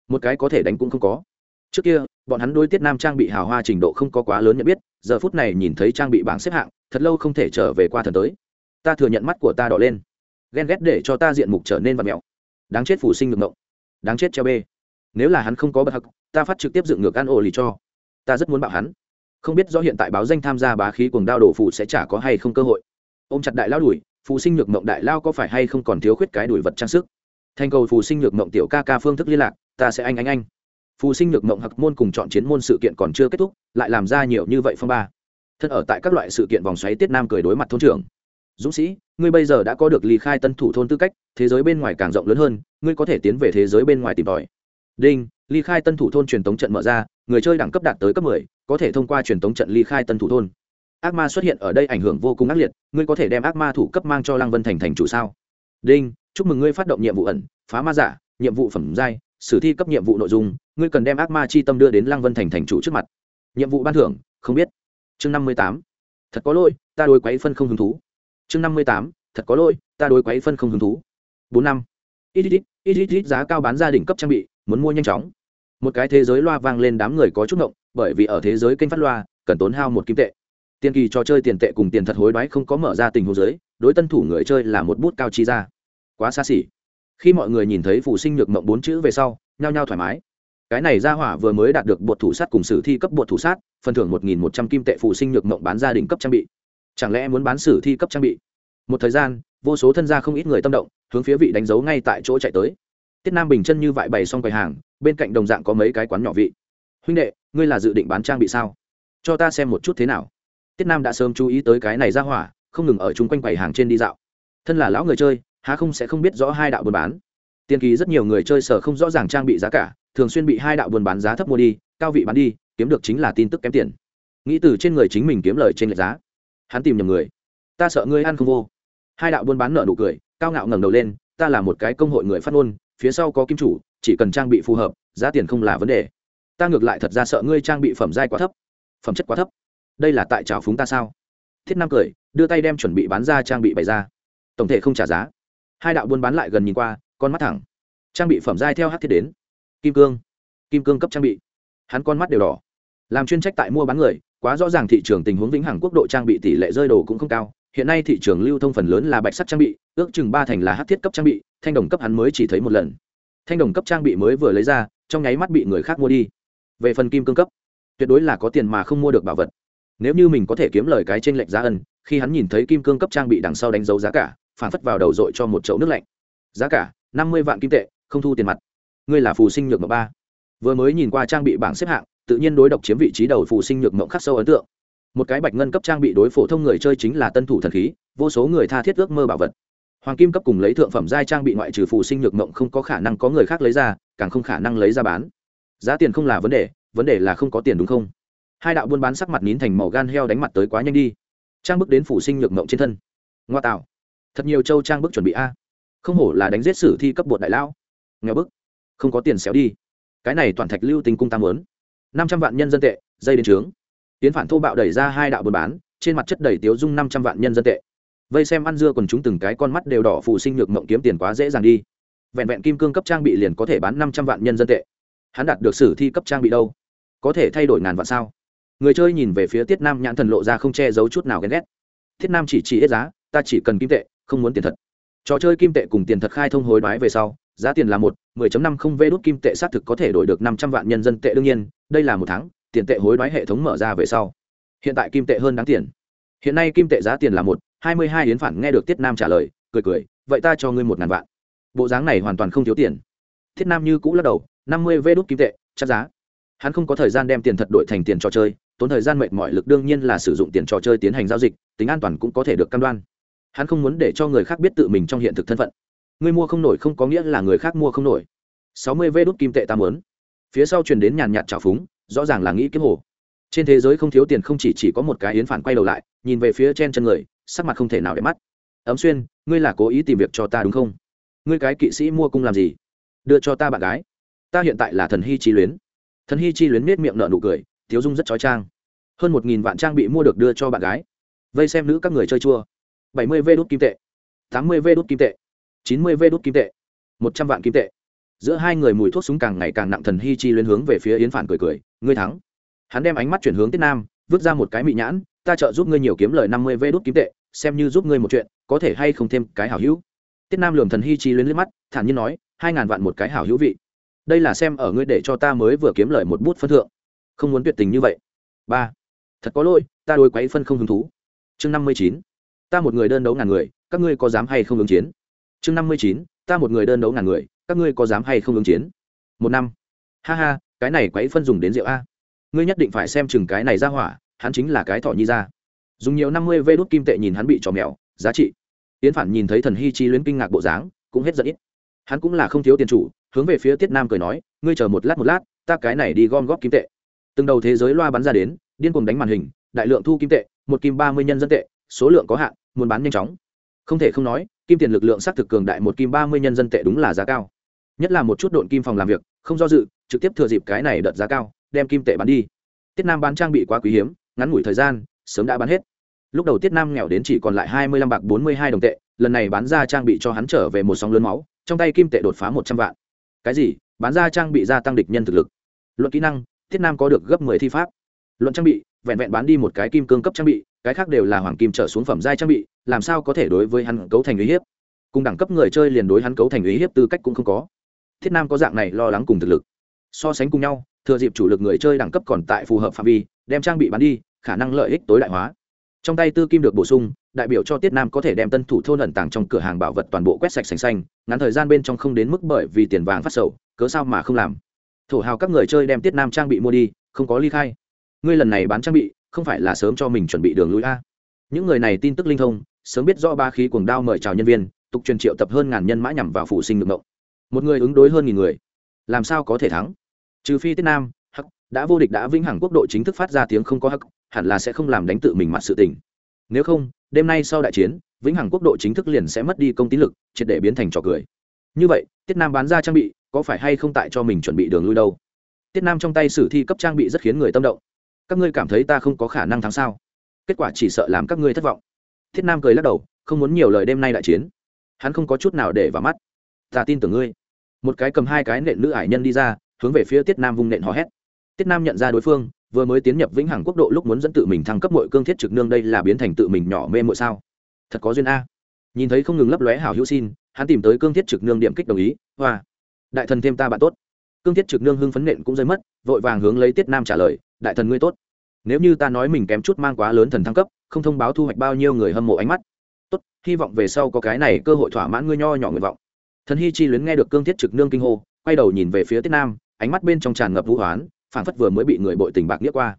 Một cái có thể đánh cũng không có. Trước kia, bọn hắn đối tiết nam trang bị hào hoa trình độ không có quá lớn nhận biết, giờ phút này nhìn thấy trang bị bảng xếp hạng, thật lâu không thể trở về qua thần tới. Ta thừa nhận mắt của ta đỏ lên. Ghen ghét để cho ta diện mục trở nên vật mẹo. Đáng chết phủ sinh ngược ngộng đáng chết treo bê. Nếu là hắn không có bậc hắc, ta phát trực tiếp dựng ngược ăn ổ lì cho. Ta rất muốn bảo hắn không biết do hiện tại báo danh tham gia bá khí cuồng đao đổ phụ sẽ chả có hay không cơ hội. Ôm chặt đại lao đuổi phù sinh nhược mộng đại lao có phải hay không còn thiếu khuyết cái đuổi vật trang sức? Thành cầu phù sinh nhược mộng tiểu ca ca phương thức liên lạc ta sẽ anh anh anh. Phù sinh nhược mộng hặc môn cùng chọn chiến môn sự kiện còn chưa kết thúc lại làm ra nhiều như vậy phong ba. Thân ở tại các loại sự kiện vòng xoáy tiết nam cười đối mặt thôn trưởng. Dũng sĩ ngươi bây giờ đã có được ly khai tân thủ thôn tư cách thế giới bên ngoài càng rộng lớn hơn ngươi có thể tiến về thế giới bên ngoài tìm tòi. Đinh ly khai tân thủ thôn truyền tống trận mở ra người chơi đẳng cấp đạt tới cấp 10, có thể thông qua truyền tống trận ly khai tân thủ thôn. Ác ma xuất hiện ở đây ảnh hưởng vô cùng ác liệt, ngươi có thể đem ác ma thủ cấp mang cho lăng vân thành thành chủ sao? Đinh, chúc mừng ngươi phát động nhiệm vụ ẩn, phá ma giả, nhiệm vụ phẩm giai, sử thi cấp nhiệm vụ nội dung, ngươi cần đem ác ma chi tâm đưa đến lăng vân thành thành chủ trước mặt. Nhiệm vụ ban thưởng, không biết. Chương năm mươi tám. Thật có lỗi, ta đối quáy phân không hứng thú. Chương năm mươi tám. Thật có lỗi, ta đối quáy phân không hứng thú. Bốn năm. Ít ít ít ít ít, giá cao bán gia đình cấp trang bị, muốn mua nhanh chóng. Một cái thế giới loa vang lên đám người có chút ngộng bởi vì ở thế giới kênh phát loa, cần tốn hao một kim tệ. Tiền kỳ trò chơi tiền tệ cùng tiền thật hối đoái không có mở ra tình hồ giới, đối tân thủ người chơi là một bút cao chi ra. Quá xa xỉ. Khi mọi người nhìn thấy phụ sinh nhược mộng bốn chữ về sau, nhao nhao thoải mái. Cái này ra hỏa vừa mới đạt được bột thủ sát cùng sử thi cấp bột thủ sát, phần thưởng một nghìn một trăm kim tệ phụ sinh nhược mộng bán gia đình cấp trang bị. Chẳng lẽ muốn bán sử thi cấp trang bị? Một thời gian, vô số thân gia không ít người tâm động, hướng phía vị đánh dấu ngay tại chỗ chạy tới. Tiết nam bình chân như vại bày xong quầy hàng, bên cạnh đồng dạng có mấy cái quán nhỏ vị huynh đệ, ngươi là dự định bán trang bị sao? Cho ta xem một chút thế nào. Tiết nam đã sớm chú ý tới cái này ra hỏa, không ngừng ở chung quanh quầy hàng trên đi dạo. Thân là lão người chơi, há không sẽ không biết rõ hai đạo buôn bán. Tiền kỳ rất nhiều người chơi sở không rõ ràng trang bị giá cả, thường xuyên bị hai đạo buôn bán giá thấp mua đi, cao vị bán đi, kiếm được chính là tin tức kém tiền. Nghĩ từ trên người chính mình kiếm lời trên lệch giá. Hắn tìm nhầm người. Ta sợ ngươi ăn không vô. Hai đạo buôn bán nợ nụ cười, cao ngạo ngẩng đầu lên, ta là một cái công hội người phát ngôn, phía sau có kim chủ, chỉ cần trang bị phù hợp, giá tiền không là vấn đề ta ngược lại thật ra sợ ngươi trang bị phẩm giai quá thấp. Phẩm chất quá thấp. Đây là tại trào phúng ta sao? Thiết nam cười, đưa tay đem chuẩn bị bán ra trang bị bày ra. Tổng thể không trả giá. Hai đạo buôn bán lại gần nhìn qua, con mắt thẳng. Trang bị phẩm giai theo hát thiết đến. Kim cương. Kim cương cấp trang bị. Hắn con mắt đều đỏ. Làm chuyên trách tại mua bán người, quá rõ ràng thị trường tình huống vĩnh hằng quốc độ trang bị tỷ lệ rơi đồ cũng không cao. Hiện nay thị trường lưu thông phần lớn là bạch sắt trang bị, ước chừng ba thành là hát thiết cấp trang bị, thanh đồng cấp hắn mới chỉ thấy một lần. Thanh đồng cấp trang bị mới vừa lấy ra, trong nháy mắt bị người khác mua đi về phần kim cương cấp, tuyệt đối là có tiền mà không mua được bảo vật. Nếu như mình có thể kiếm lời cái trên lệnh giá ân, khi hắn nhìn thấy kim cương cấp trang bị đằng sau đánh dấu giá cả, phản phất vào đầu dội cho một chậu nước lạnh. Giá cả, năm mươi vạn kim tệ, không thu tiền mặt. Ngươi là phù sinh nhược mộng ba. Vừa mới nhìn qua trang bị bảng xếp hạng, tự nhiên đối độc chiếm vị trí đầu phù sinh nhược mộng khắc sâu ấn tượng. Một cái bạch ngân cấp trang bị đối phổ thông người chơi chính là tân thủ thần khí, vô số người tha thiết ước mơ bảo vật. Hoàng kim cấp cùng lấy thượng phẩm giai trang bị ngoại trừ phù sinh nhược mộng không có khả năng có người khác lấy ra, càng không khả năng lấy ra bán giá tiền không là vấn đề vấn đề là không có tiền đúng không? Hai đạo buôn bán sắc mặt nín thành màu gan heo đánh mặt tới quá nhanh đi. Trang bức đến phủ sinh nhược mộng trên thân. Ngoa tạo. Thật nhiều châu trang bức chuẩn bị a. Không hổ là đánh giết sử thi cấp bột đại lão. Nghèo bức. Không có tiền xéo đi. Cái này toàn thạch lưu tình cung tam lớn năm trăm vạn nhân dân tệ, dây đến trướng. Tiến phản thô bạo đẩy ra hai đạo buôn bán, trên mặt chất đầy tiếu dung năm trăm vạn nhân dân tệ. Vây xem ăn dưa còn chúng từng cái con mắt đều đỏ phụ sinh nhược mộng kiếm tiền quá dễ dàng đi. Vẹn vẹn kim cương cấp trang bị liền có thể bán năm trăm vạn nhân dân tệ hắn đạt được sử thi cấp trang bị đâu? Có thể thay đổi ngàn vạn sao? Người chơi nhìn về phía tiết nam nhãn thần lộ ra không che giấu chút nào ghen ghét. Thiết nam chỉ chỉ ít giá, ta chỉ cần kim tệ, không muốn tiền thật. Trò chơi kim tệ cùng tiền thật khai thông hối đoái về sau, giá tiền là một, mười năm không vê đốt kim tệ xác thực có thể đổi được năm trăm vạn nhân dân tệ đương nhiên, đây là một tháng, tiền tệ hối đoái hệ thống mở ra về sau. Hiện tại kim tệ hơn đáng tiền. Hiện nay kim tệ giá tiền là một, hai mươi hai yến phản nghe được tiết nam trả lời, cười cười, vậy ta cho ngươi một ngàn vạn. Bộ dáng này hoàn toàn không thiếu tiền. Thiết nam như cũ lắc đầu năm mươi vê đốt kim tệ, chắc giá. Hắn không có thời gian đem tiền thật đổi thành tiền trò chơi, tốn thời gian mệt mỏi lực đương nhiên là sử dụng tiền trò chơi tiến hành giao dịch, tính an toàn cũng có thể được cam đoan. Hắn không muốn để cho người khác biết tự mình trong hiện thực thân phận. Người mua không nổi không có nghĩa là người khác mua không nổi. Sáu mươi vê đốt kim tệ ta lớn phía sau truyền đến nhàn nhạt trào phúng, rõ ràng là nghĩ kiếm hồ. Trên thế giới không thiếu tiền không chỉ chỉ có một cái yến phản quay đầu lại, nhìn về phía trên chân người, sắc mặt không thể nào để mắt. Ấm xuyên, ngươi là cố ý tìm việc cho ta đúng không? Ngươi cái kỵ sĩ mua cung làm gì? Đưa cho ta bạn gái ta hiện tại là thần hy chi luyến. Thần hy chi luyến nết miệng nợ nụ cười tiếu dung rất trói trang. Hơn một nghìn vạn trang bị mua được đưa cho bạn gái. Vây xem nữ các người chơi chua. bảy mươi vê đốt kim tệ. tám mươi vê đốt kim tệ. chín mươi vê đốt kim tệ. một trăm vạn kim tệ. Giữa hai người mùi thuốc súng càng ngày càng nặng thần hy chi luyến hướng về phía yến phản cười cười, ngươi thắng. Hắn đem ánh mắt chuyển hướng tiết nam, vứt ra một cái mị nhãn, ta trợ giúp ngươi nhiều kiếm lời năm mươi vê đốt kim tệ, xem như giúp ngươi một chuyện, có thể hay không thêm cái hảo hữu. Tiết nam lườm thần hy chi luyến liếc mắt, thản nhiên nói, hai ngàn vạn một cái hảo hữu vị đây là xem ở ngươi để cho ta mới vừa kiếm lời một bút phân thượng. Không muốn tuyệt tình như vậy. Ba. Thật có lỗi, ta đôi quấy phân không hứng thú. Chương năm mươi chín. Ta một người đơn đấu ngàn người, các ngươi có dám hay không ứng chiến? Chương năm mươi chín. Ta một người đơn đấu ngàn người, các ngươi có dám hay không ứng chiến? Một năm. Ha ha, cái này quấy phân dùng đến rượu a. Ngươi nhất định phải xem chừng cái này ra hỏa, hắn chính là cái thọ nhi ra. Dùng nhiều năm mươi vê đốt kim tệ nhìn hắn bị trò mèo, giá trị. Yến phản nhìn thấy thần hy chi luyến kinh ngạc bộ dáng, cũng hết giận ít. Hắn cũng là không thiếu tiền chủ hướng về phía tiết nam cười nói, ngươi chờ một lát một lát, ta cái này đi gom góp kim tệ. Từng đầu thế giới loa bắn ra đến, điên cuồng đánh màn hình, đại lượng thu kim tệ, một kim ba mươi nhân dân tệ, số lượng có hạn, muốn bán nhanh chóng. Không thể không nói, kim tiền lực lượng xác thực cường đại một kim ba mươi nhân dân tệ đúng là giá cao. Nhất là một chút độn kim phòng làm việc, không do dự, trực tiếp thừa dịp cái này đợt giá cao, đem kim tệ bán đi. Tiết nam bán trang bị quá quý hiếm, ngắn ngủi thời gian, sớm đã bán hết. Lúc đầu tiết nam nghèo đến chỉ còn lại hai mươi lăm bạc bốn mươi hai đồng tệ, lần này bán ra trang bị cho hắn trở về một sóng lớn máu, trong tay kim tệ đột phá một trăm vạn cái gì? Bán ra trang bị gia tăng địch nhân thực lực. Luận kỹ năng, thiết nam có được gấp mười thi pháp. Luận trang bị, vẹn vẹn bán đi một cái kim cương cấp trang bị, cái khác đều là hoàng kim trở xuống phẩm giai trang bị, làm sao có thể đối với hắn cấu thành uy hiếp? Cùng đẳng cấp người chơi liền đối hắn cấu thành uy hiếp tư cách cũng không có. Thiết nam có dạng này lo lắng cùng thực lực. So sánh cùng nhau, thừa dịp chủ lực người chơi đẳng cấp còn tại phù hợp phạm vi, đem trang bị bán đi, khả năng lợi ích tối đại hóa. Trong tay tư kim được bổ sung đại biểu cho tiết nam có thể đem tân thủ thôn ẩn tàng trong cửa hàng bảo vật toàn bộ quét sạch sành xanh, ngắn thời gian bên trong không đến mức bởi vì tiền vàng phát sầu, cớ sao mà không làm. Thổ hào các người chơi đem tiết nam trang bị mua đi, không có ly khai. Ngươi lần này bán trang bị, không phải là sớm cho mình chuẩn bị đường lối a? Những người này tin tức linh thông, sớm biết do ba khí cuồng đao mời chào nhân viên, tục truyền triệu tập hơn ngàn nhân mã nhằm vào phụ sinh ngược động một người ứng đối hơn nghìn người. Làm sao có thể thắng? Trừ phi tiết nam, hắc, đã vô địch đã vĩnh hằng quốc độ chính thức phát ra tiếng không có hắc, hẳn là sẽ không làm đánh tự mình mặt sự tình. Nếu không đêm nay sau đại chiến, vĩnh hằng quốc độ chính thức liền sẽ mất đi công tín lực, triệt để biến thành trò cười. Như vậy, tiết nam bán ra trang bị, có phải hay không tại cho mình chuẩn bị đường lui đâu? Tiết nam trong tay sử thi cấp trang bị rất khiến người tâm động. Các ngươi cảm thấy ta không có khả năng thắng sao? Kết quả chỉ sợ làm các ngươi thất vọng. Thiết nam cười lắc đầu, không muốn nhiều lời đêm nay đại chiến. Hắn không có chút nào để vào mắt. Ta tin tưởng ngươi. Một cái cầm hai cái nện nữ ải nhân đi ra, hướng về phía tiết nam vung nện hò hét. Tiết nam nhận ra đối phương vừa mới tiến nhập vĩnh hằng quốc độ lúc muốn dẫn tự mình thăng cấp mọi cương thiết trực nương đây là biến thành tự mình nhỏ mê mội sao? Thật có duyên a. Nhìn thấy không ngừng lấp lóe hảo hữu xin, hắn tìm tới cương thiết trực nương điểm kích đồng ý, hoa, đại thần thêm ta bạn tốt. Cương thiết trực nương hưng phấn nện cũng rơi mất, vội vàng hướng lấy tiết nam trả lời, đại thần ngươi tốt. Nếu như ta nói mình kém chút mang quá lớn thần thăng cấp, không thông báo thu hoạch bao nhiêu người hâm mộ ánh mắt. Tốt, hy vọng về sau có cái này cơ hội thỏa mãn ngươi nho nhỏ nguyện vọng. Thần hy chi luyến nghe được cương thiết trực nương kinh hô, quay đầu nhìn về phía tiết nam, ánh mắt bên trong tràn ngập vũ hoán phảng phất vừa mới bị người bội tình bạc nghĩa qua.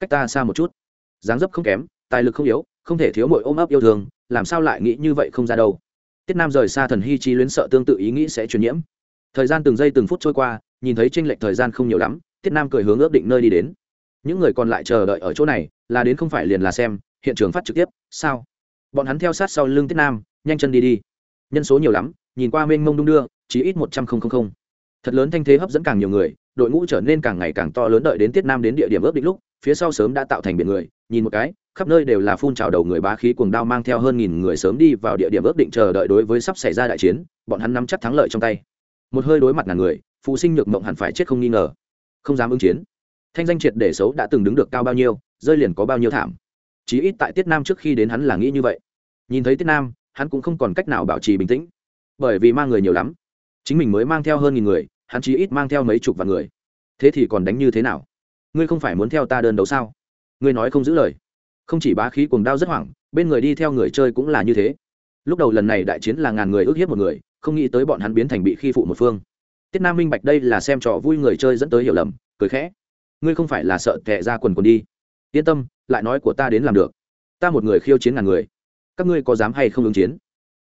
Cách ta xa một chút. Dáng dấp không kém, tài lực không yếu, không thể thiếu mọi ôm ấp yêu thương, làm sao lại nghĩ như vậy không ra đâu. Tiết nam rời xa thần hy chi luyến sợ tương tự ý nghĩ sẽ truyền nhiễm. Thời gian từng giây từng phút trôi qua, nhìn thấy tranh lệch thời gian không nhiều lắm, tiết nam cười hướng ước định nơi đi đến. Những người còn lại chờ đợi ở chỗ này, là đến không phải liền là xem, hiện trường phát trực tiếp, sao? Bọn hắn theo sát sau lưng tiết nam, nhanh chân đi đi. Nhân số nhiều lắm, nhìn qua mênh mông đung đưa chỉ ít một trăm linh thật lớn thanh thế hấp dẫn càng nhiều người đội ngũ trở nên càng ngày càng to lớn đợi đến tiết nam đến địa điểm ước định lúc, phía sau sớm đã tạo thành biển người, nhìn một cái, khắp nơi đều là phun trào đầu người bá khí cuồng đao mang theo hơn nghìn người sớm đi vào địa điểm ước định chờ đợi đối với sắp xảy ra đại chiến, bọn hắn nắm chắc thắng lợi trong tay. Một hơi đối mặt ngàn người, phụ sinh nhược mộng hẳn phải chết không nghi ngờ. Không dám ứng chiến. Thanh danh triệt để xấu đã từng đứng được cao bao nhiêu, rơi liền có bao nhiêu thảm. Chí ít tại tiết nam trước khi đến hắn là nghĩ như vậy. Nhìn thấy tiết nam, hắn cũng không còn cách nào bảo trì bình tĩnh. Bởi vì mang người nhiều lắm. Chính mình mới mang theo hơn nghìn người hắn chí ít mang theo mấy chục vạn người. Thế thì còn đánh như thế nào? Ngươi không phải muốn theo ta đơn đấu sao? Ngươi nói không giữ lời. Không chỉ bá khí cuồng đao rất hoảng, bên người đi theo người chơi cũng là như thế. Lúc đầu lần này đại chiến là ngàn người ước hiếp một người, không nghĩ tới bọn hắn biến thành bị khi phụ một phương. Tiết nam minh bạch đây là xem trò vui người chơi dẫn tới hiểu lầm, cười khẽ. Ngươi không phải là sợ tệ ra quần quần đi. Yên tâm, lại nói của ta đến làm được. Ta một người khiêu chiến ngàn người. Các ngươi có dám hay không ứng chiến?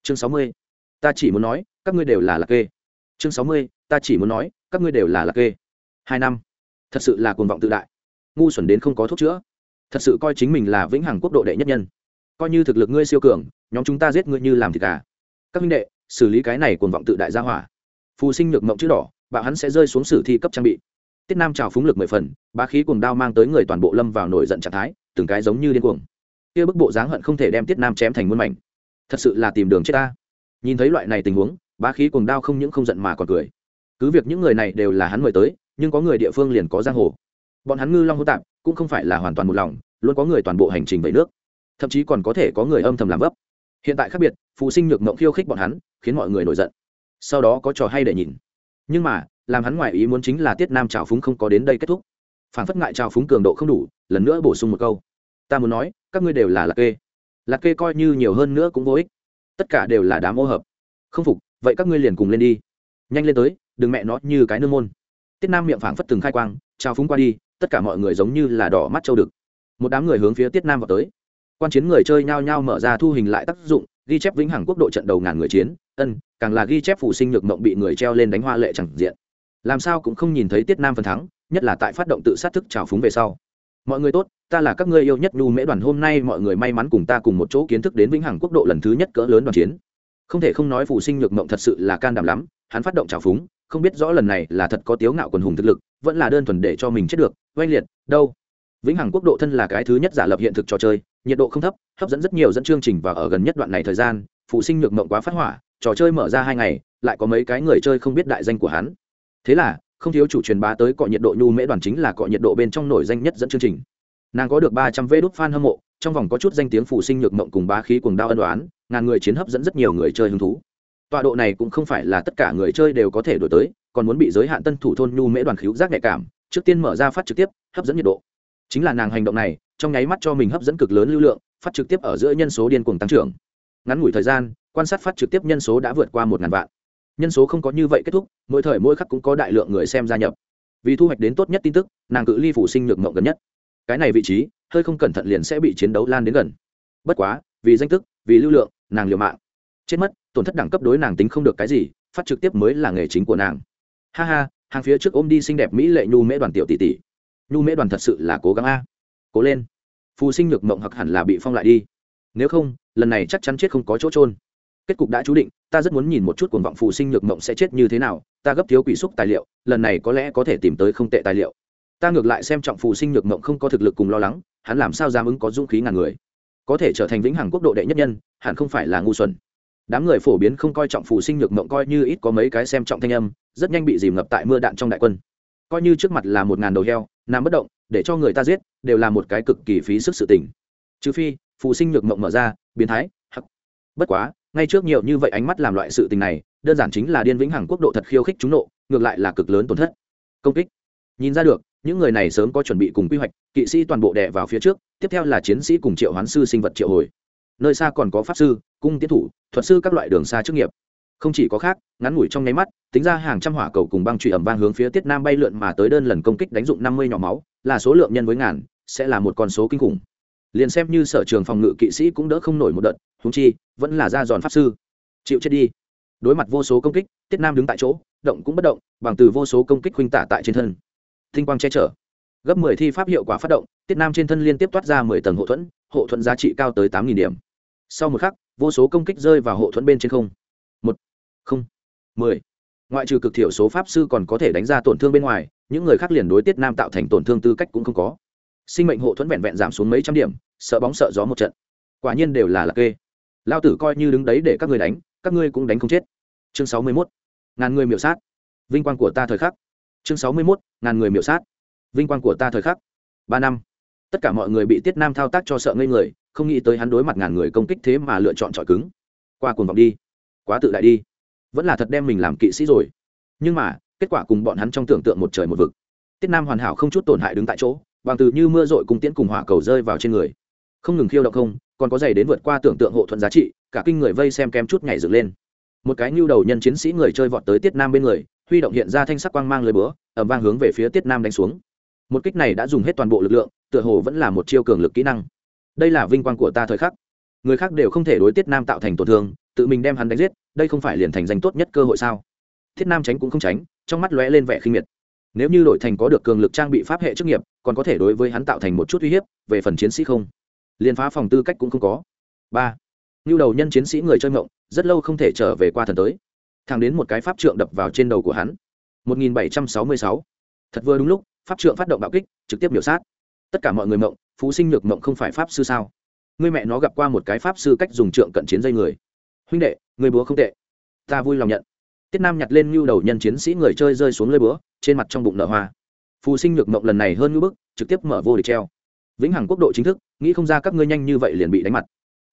Chương sáu mươi. Ta chỉ muốn nói, các ngươi đều là lạc kê. Chương sáu mươi ta chỉ muốn nói, các ngươi đều là lạc kê. Hai năm. Thật sự là cuồng vọng tự đại. Ngu xuẩn đến không có thuốc chữa. Thật sự coi chính mình là vĩnh hằng quốc độ đệ nhất nhân. Coi như thực lực ngươi siêu cường, nhóm chúng ta giết ngươi như làm thịt gà. Các minh đệ, xử lý cái này cuồng vọng tự đại gia hỏa. Phù sinh nhược mộng chữ đỏ, bạo hắn sẽ rơi xuống sử thi cấp trang bị. Tiết nam trào phúng lực mười phần, bá khí cuồng đao mang tới người toàn bộ lâm vào nổi giận trạng thái, từng cái giống như điên cuồng. Kia bức bộ dáng hận không thể đem tiết nam chém thành muôn mảnh. Thật sự là tìm đường chết ta. Nhìn thấy loại này tình huống, bá khí cuồng đao không những không giận mà còn cười cứ việc những người này đều là hắn mời tới, nhưng có người địa phương liền có giang hồ. Bọn hắn ngư long hô tạp, cũng không phải là hoàn toàn một lòng, luôn có người toàn bộ hành trình vẫy nước. Thậm chí còn có thể có người âm thầm làm vấp. Hiện tại khác biệt, phụ sinh nhược mộng khiêu khích bọn hắn, khiến mọi người nổi giận. Sau đó có trò hay để nhìn. Nhưng mà, làm hắn ngoại ý muốn chính là tiết nam trào phúng không có đến đây kết thúc. Phản phất ngại trào phúng cường độ không đủ, lần nữa bổ sung một câu. Ta muốn nói, các ngươi đều là lạc kê. Lạc kê coi như nhiều hơn nữa cũng vô ích. Tất cả đều là đám ô hợp. Không phục, vậy các ngươi liền cùng lên đi. Nhanh lên tới đừng mẹ nó như cái nương môn. Tiết nam miệng phảng phất từng khai quang, trao phúng qua đi, tất cả mọi người giống như là đỏ mắt châu đực. Một đám người hướng phía tiết nam vào tới. Quan chiến người chơi nhao nhao mở ra thu hình lại tác dụng, ghi chép vĩnh hằng quốc độ trận đầu ngàn người chiến, ân, càng là ghi chép phụ sinh nhược mộng bị người treo lên đánh hoa lệ chẳng diện. Làm sao cũng không nhìn thấy tiết nam phần thắng, nhất là tại phát động tự sát thức trào phúng về sau. Mọi người tốt, ta là các ngươi yêu nhất nhu mễ đoàn, hôm nay mọi người may mắn cùng ta cùng một chỗ kiến thức đến vĩnh hằng quốc độ lần thứ nhất cỡ lớn đoàn chiến. Không thể không nói phụ sinh nhược mộng thật sự là can đảm lắm, hắn phát động trào phúng không biết rõ lần này là thật có tiếu ngạo quần hùng thực lực, vẫn là đơn thuần để cho mình chết được, oanh liệt, đâu? Vĩnh hằng quốc độ thân là cái thứ nhất giả lập hiện thực trò chơi, nhiệt độ không thấp, hấp dẫn rất nhiều dẫn chương trình và ở gần nhất đoạn này thời gian, phụ sinh nhược mộng quá phát hỏa, trò chơi mở ra hai ngày, lại có mấy cái người chơi không biết đại danh của hắn. Thế là, không thiếu chủ truyền bá tới cọ nhiệt độ nhu mễ đoàn chính là cọ nhiệt độ bên trong nổi danh nhất dẫn chương trình. Nàng có được ba trăm vê đốt fan hâm mộ, trong vòng có chút danh tiếng phụ sinh nhược mộng cùng bá khí cuồng đao ân đoán ngàn người chiến hấp dẫn rất nhiều người chơi hứng thú tọa độ này cũng không phải là tất cả người chơi đều có thể đổi tới, còn muốn bị giới hạn tân thủ thôn nhu mễ đoàn khíu giác nhạy cảm, trước tiên mở ra phát trực tiếp, hấp dẫn nhiệt độ. Chính là nàng hành động này, trong nháy mắt cho mình hấp dẫn cực lớn lưu lượng, phát trực tiếp ở giữa nhân số điên cuồng tăng trưởng. Ngắn ngủi thời gian, quan sát phát trực tiếp nhân số đã vượt qua một ngàn vạn. Nhân số không có như vậy kết thúc, mỗi thời mỗi khắc cũng có đại lượng người xem gia nhập. Vì thu hoạch đến tốt nhất tin tức, nàng cự ly phủ sinh nhược mộng gần nhất. Cái này vị trí, hơi không cẩn thận liền sẽ bị chiến đấu lan đến gần. Bất quá, vì danh tức, vì lưu lượng, nàng liều mạng chết mất, tổn thất đẳng cấp đối nàng tính không được cái gì, phát trực tiếp mới là nghề chính của nàng. Ha ha, hàng phía trước ôm đi xinh đẹp mỹ lệ nhu mễ đoàn tiểu tỷ tỷ. Nhu mễ đoàn thật sự là cố gắng a. Cố lên. Phù sinh nhược mộng hoặc hẳn là bị phong lại đi. Nếu không, lần này chắc chắn chết không có chỗ trôn kết cục đã chú định, ta rất muốn nhìn một chút cuồng vọng phù sinh nhược mộng sẽ chết như thế nào, ta gấp thiếu quỷ xúc tài liệu, lần này có lẽ có thể tìm tới không tệ tài liệu. Ta ngược lại xem trọng phù sinh nhược mộng không có thực lực cùng lo lắng, hắn làm sao dám ứng có dũng khí ngàn người. Có thể trở thành vĩnh hằng quốc độ đệ nhất nhân, hẳn không phải là ngu xuẩn đám người phổ biến không coi trọng phụ sinh nhược mộng coi như ít có mấy cái xem trọng thanh âm, rất nhanh bị dìm ngập tại mưa đạn trong đại quân. Coi như trước mặt là một ngàn đầu heo, nằm bất động, để cho người ta giết, đều là một cái cực kỳ phí sức sự tình. Trừ phi phụ sinh nhược mộng mở ra, biến thái, hắc. Bất quá, ngay trước nhiều như vậy ánh mắt làm loại sự tình này, đơn giản chính là điên vĩnh hằng quốc độ thật khiêu khích chúng nộ, ngược lại là cực lớn tổn thất. Công kích. Nhìn ra được, những người này sớm có chuẩn bị cùng quy hoạch, kỵ sĩ toàn bộ đè vào phía trước, tiếp theo là chiến sĩ cùng triệu hoán sư sinh vật triệu hồi nơi xa còn có pháp sư, cung tiến thủ, thuật sư các loại đường xa chức nghiệp. Không chỉ có khác, ngắn ngủi trong nháy mắt, tính ra hàng trăm hỏa cầu cùng băng trụy ẩm vang hướng phía tiết nam bay lượn mà tới đơn lần công kích đánh dụng năm mươi nhỏ máu, là số lượng nhân với ngàn, sẽ là một con số kinh khủng. Liền xem như sở trường phòng ngự kỵ sĩ cũng đỡ không nổi một đợt húng chi, vẫn là ra giòn pháp sư. Chịu chết đi. Đối mặt vô số công kích, tiết nam đứng tại chỗ, động cũng bất động, bằng từ vô số công kích huynh tả tại trên thân. Thinh quang che chở gấp mười thi pháp hiệu quả phát động, tiết nam trên thân liên tiếp toát ra mười tầng hộ thuẫn hộ thuẫn giá trị cao tới tám nghìn điểm. Sau một khắc, vô số công kích rơi vào hộ thuẫn bên trên không. Một, không, mười. Ngoại trừ cực thiểu số pháp sư còn có thể đánh ra tổn thương bên ngoài, những người khác liền đối tiết nam tạo thành tổn thương tư cách cũng không có. Sinh mệnh hộ thuẫn vẹn vẹn giảm xuống mấy trăm điểm, sợ bóng sợ gió một trận. Quả nhiên đều là lạc kê. Lao tử coi như đứng đấy để các người đánh, các ngươi cũng đánh không chết. Chương sáu mươi mốt. Ngàn người miểu sát. Vinh quang của ta thời khắc. Chương sáu mươi mốt. Ngàn người miểu sát vinh quang của ta thời khắc. Ba năm. Tất cả mọi người bị tiết nam thao tác cho sợ ngây người, không nghĩ tới hắn đối mặt ngàn người công kích thế mà lựa chọn trọi cứng. Qua cuồng vọng đi. Quá tự đại đi. Vẫn là thật đem mình làm kỵ sĩ rồi. Nhưng mà, kết quả cùng bọn hắn trong tưởng tượng một trời một vực. Tiết nam hoàn hảo không chút tổn hại đứng tại chỗ, bằng từ như mưa rội cùng tiễn cùng hỏa cầu rơi vào trên người. Không ngừng khiêu động không, còn có giày đến vượt qua tưởng tượng hộ thuận giá trị, cả kinh người vây xem kém chút nhảy dựng lên. Một cái nhu đầu nhân chiến sĩ người chơi vọt tới tiết nam bên người, huy động hiện ra thanh sắc quang mang lời búa ẩm vang hướng về phía tiết nam đánh xuống một kích này đã dùng hết toàn bộ lực lượng, tựa hồ vẫn là một chiêu cường lực kỹ năng. Đây là vinh quang của ta thời khắc. Người khác đều không thể đối tiết nam tạo thành tổn thương, tự mình đem hắn đánh giết, đây không phải liền thành danh tốt nhất cơ hội sao? Thiết nam tránh cũng không tránh, trong mắt lóe lên vẻ khinh miệt. Nếu như đội thành có được cường lực trang bị pháp hệ chức nghiệp, còn có thể đối với hắn tạo thành một chút uy hiếp, về phần chiến sĩ không? Liên phá phòng tư cách cũng không có. Ba. Như đầu nhân chiến sĩ người chơi mộng, rất lâu không thể trở về qua thần tới. Thàng đến một cái pháp trượng đập vào trên đầu của hắn. 1766. thật vừa đúng lúc pháp trượng phát động bạo kích, trực tiếp biểu sát. Tất cả mọi người mộng, phú sinh nhược mộng không phải pháp sư sao? Người mẹ nó gặp qua một cái pháp sư cách dùng trượng cận chiến dây người. Huynh đệ, người búa không tệ. Ta vui lòng nhận. Tiết nam nhặt lên ngưu đầu nhân chiến sĩ người chơi rơi xuống lơi búa, trên mặt trong bụng nở hoa. Phù sinh nhược mộng lần này hơn ngưu bức, trực tiếp mở vô địch treo. Vĩnh hằng quốc độ chính thức, nghĩ không ra các ngươi nhanh như vậy liền bị đánh mặt.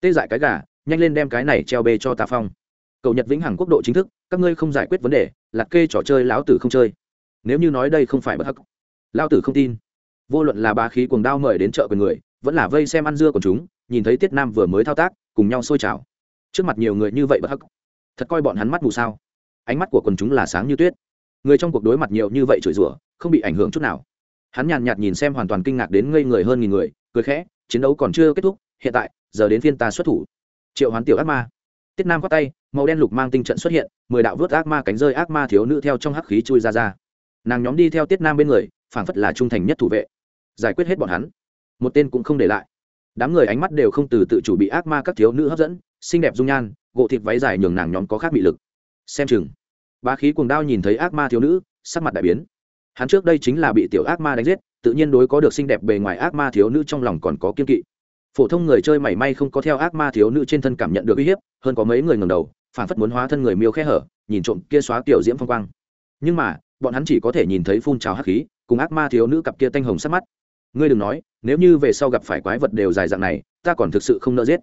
Tê dại cái gà, nhanh lên đem cái này treo bê cho tà phong. Cầu nhật vĩnh hằng quốc độ chính thức, các ngươi không giải quyết vấn đề, lạc kê trò chơi láo tử không chơi. Nếu như nói đây không phải bất hắc lao tử không tin. Vô luận là ba khí cuồng đao mời đến chợ quyền người, vẫn là vây xem ăn dưa của chúng, nhìn thấy tiết nam vừa mới thao tác, cùng nhau sôi trào trước mặt nhiều người như vậy bất hắc. Thật coi bọn hắn mắt mù sao. Ánh mắt của quần chúng là sáng như tuyết. Người trong cuộc đối mặt nhiều như vậy chửi rủa, không bị ảnh hưởng chút nào. Hắn nhàn nhạt nhìn xem hoàn toàn kinh ngạc đến ngây người hơn nghìn người, cười khẽ, chiến đấu còn chưa kết thúc, hiện tại, giờ đến phiên ta xuất thủ. Triệu hoán tiểu ác ma. Tiết nam khoát tay, màu đen lục mang tinh trận xuất hiện, mười đạo vớt ác ma cánh rơi ác ma thiếu nữ theo trong hắc khí chui ra ra. Nàng nhóm đi theo tiết nam bên người phảng phất là trung thành nhất thủ vệ. Giải quyết hết bọn hắn. Một tên cũng không để lại. Đám người ánh mắt đều không từ tự chủ bị ác ma các thiếu nữ hấp dẫn, xinh đẹp dung nhan gộ thịt váy dài nhường nàng nhóm có khác bị lực. Xem chừng ba khí cuồng đao nhìn thấy ác ma thiếu nữ, sắc mặt đại biến. Hắn trước đây chính là bị tiểu ác ma đánh giết, tự nhiên đối có được xinh đẹp bề ngoài ác ma thiếu nữ trong lòng còn có kiên kỵ. Phổ thông người chơi mảy may không có theo ác ma thiếu nữ trên thân cảm nhận được uy hiếp, hơn có mấy người ngầm đầu phản phất muốn hóa thân người miêu khe hở, nhìn trộm kia xóa tiểu diễm phong quang. Nhưng mà, bọn hắn chỉ có thể nhìn thấy phun trào hắc khí cùng ác ma thiếu nữ cặp kia tanh hồng sắc mắt. Ngươi đừng nói, nếu như về sau gặp phải quái vật đều dài dạng này, ta còn thực sự không nỡ giết.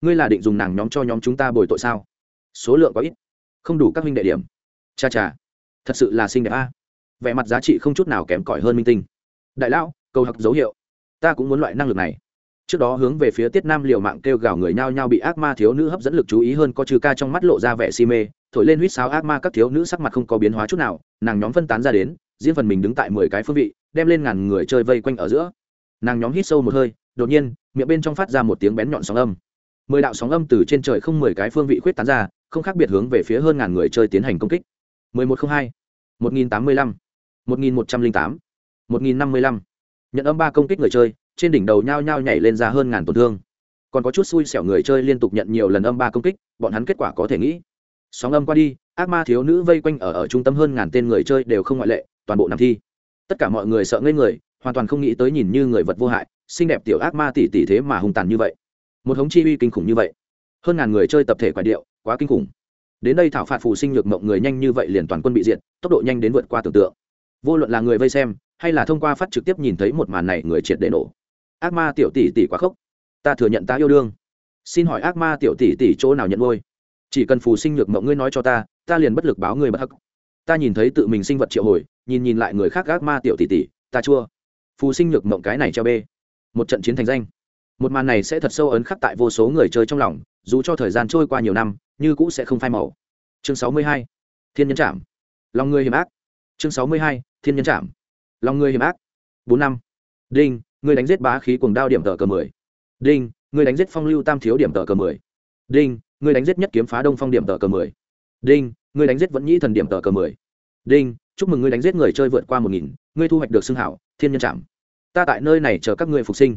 Ngươi là định dùng nàng nhóm cho nhóm chúng ta bồi tội sao? Số lượng có ít. Không đủ các minh đệ điểm. Cha cha, thật sự là xinh đẹp a. Vẻ mặt giá trị không chút nào kém cỏi hơn minh tinh. Đại lão câu học dấu hiệu. Ta cũng muốn loại năng lực này. Trước đó hướng về phía tiết nam liều mạng kêu gào người nhao nhao bị ác ma thiếu nữ hấp dẫn lực chú ý hơn có trừ ca trong mắt lộ ra vẻ si mê, thổi lên huýt sáo ác ma các thiếu nữ sắc mặt không có biến hóa chút nào, nàng nhóm phân tán ra đến riêng phần mình đứng tại mười cái phương vị, đem lên ngàn người chơi vây quanh ở giữa. Nàng nhóm hít sâu một hơi, đột nhiên, miệng bên trong phát ra một tiếng bén nhọn sóng âm. Mười đạo sóng âm từ trên trời không mười cái phương vị khuyết tán ra, không khác biệt hướng về phía hơn ngàn người chơi tiến hành công kích. Mười một không hai, một nghìn tám mươi lăm, một nghìn một trăm linh tám, một nghìn năm mươi lăm. Nhận âm ba công kích người chơi, trên đỉnh đầu nhao nhao nhảy lên ra hơn ngàn tổn thương. Còn có chút xui xẻo người chơi liên tục nhận nhiều lần âm ba công kích, bọn hắn kết quả có thể nghĩ. Sóng âm qua đi, ác ma thiếu nữ vây quanh ở ở trung tâm hơn ngàn tên người chơi đều không ngoại lệ toàn bộ nằm thi. Tất cả mọi người sợ ngây người, hoàn toàn không nghĩ tới nhìn như người vật vô hại, xinh đẹp tiểu ác ma tỷ tỷ thế mà hung tàn như vậy. Một hống chi uy kinh khủng như vậy. Hơn ngàn người chơi tập thể quả điệu, quá kinh khủng. Đến đây thảo phạt phù sinh nhược mộng người nhanh như vậy liền toàn quân bị diệt, tốc độ nhanh đến vượt qua tưởng tượng. Vô luận là người vây xem, hay là thông qua phát trực tiếp nhìn thấy một màn này người triệt để nổ. Ác ma tiểu tỷ tỷ quá khốc. Ta thừa nhận ta yêu đương. Xin hỏi ác ma tiểu tỷ tỷ chỗ nào nhận ngôi chỉ cần phù sinh nhược mộng ngươi nói cho ta ta liền bất lực báo ngươi bất hắc. Ta nhìn thấy tự mình sinh vật triệu hồi nhìn nhìn lại người khác gác ma tiểu tỷ tỷ, ta chua. Phù sinh nhược mộng cái này treo bê. Một trận chiến thành danh. Một màn này sẽ thật sâu ấn khắc tại vô số người chơi trong lòng, dù cho thời gian trôi qua nhiều năm, như cũ sẽ không phai màu. Chương sáu mươi hai. Thiên nhân trảm. Lòng người hiểm ác. Chương sáu mươi hai. Thiên nhân trảm. Lòng người hiểm ác. Bốn năm. Đinh người đánh giết bá khí cùng đao điểm tờ cờ mười. Đinh người đánh giết phong lưu tam thiếu điểm tờ cờ mười. Đinh người đánh giết nhất kiếm phá đông phong điểm tờ cờ mười. Đinh người đánh giết vẫn nhĩ thần điểm tờ cờ mười. Đinh chúc mừng ngươi đánh giết người chơi vượt qua một nghìn, ngươi thu hoạch được xưng hảo, thiên nhân trạm ta tại nơi này chờ các ngươi phục sinh.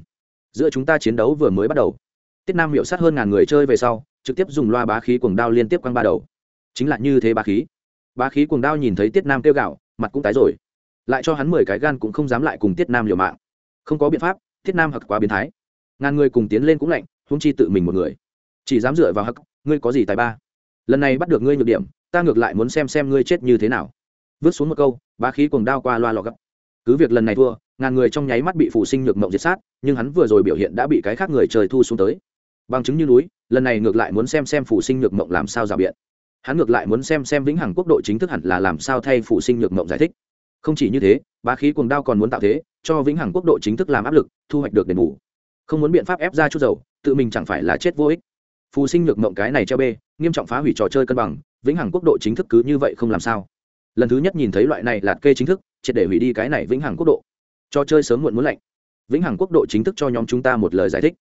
Giữa chúng ta chiến đấu vừa mới bắt đầu. Tiết nam hiệu sát hơn ngàn người chơi về sau, trực tiếp dùng loa bá khí cuồng đao liên tiếp quăng ba đầu. Chính là như thế bá khí. Bá khí cuồng đao nhìn thấy tiết nam kêu gạo mặt cũng tái rồi. Lại cho hắn mười cái gan cũng không dám lại cùng tiết nam liều mạng. Không có biện pháp, tiết nam hặc quá biến thái. Ngàn người cùng tiến lên cũng lạnh húng chi tự mình một người. Chỉ dám dựa vào hặc, ngươi có gì tài ba? Lần này bắt được ngươi nhược điểm, ta ngược lại muốn xem xem ngươi chết như thế nào vứt xuống một câu, bá khí cuồng đao qua loa lọ gấp. Cứ việc lần này thua, ngàn người trong nháy mắt bị phụ sinh nhược mộng diệt sát, nhưng hắn vừa rồi biểu hiện đã bị cái khác người trời thu xuống tới. Bằng chứng như núi, lần này ngược lại muốn xem xem phụ sinh nhược mộng làm sao rào biện. Hắn ngược lại muốn xem xem vĩnh hằng quốc độ chính thức hẳn là làm sao thay phụ sinh nhược mộng giải thích. Không chỉ như thế, bá khí cuồng đao còn muốn tạo thế, cho vĩnh hằng quốc độ chính thức làm áp lực, thu hoạch được đền bù. Không muốn biện pháp ép ra chút dầu, tự mình chẳng phải là chết vô ích. Phù sinh nhược mộng cái này treo bê, nghiêm trọng phá hủy trò chơi cân bằng, vĩnh hằng quốc độ chính thức cứ như vậy không làm sao lần thứ nhất nhìn thấy loại này lạt kê chính thức, triệt để hủy đi cái này vĩnh hằng quốc độ. Trò chơi sớm muộn muốn lạnh. Vĩnh hằng quốc độ chính thức cho nhóm chúng ta một lời giải thích.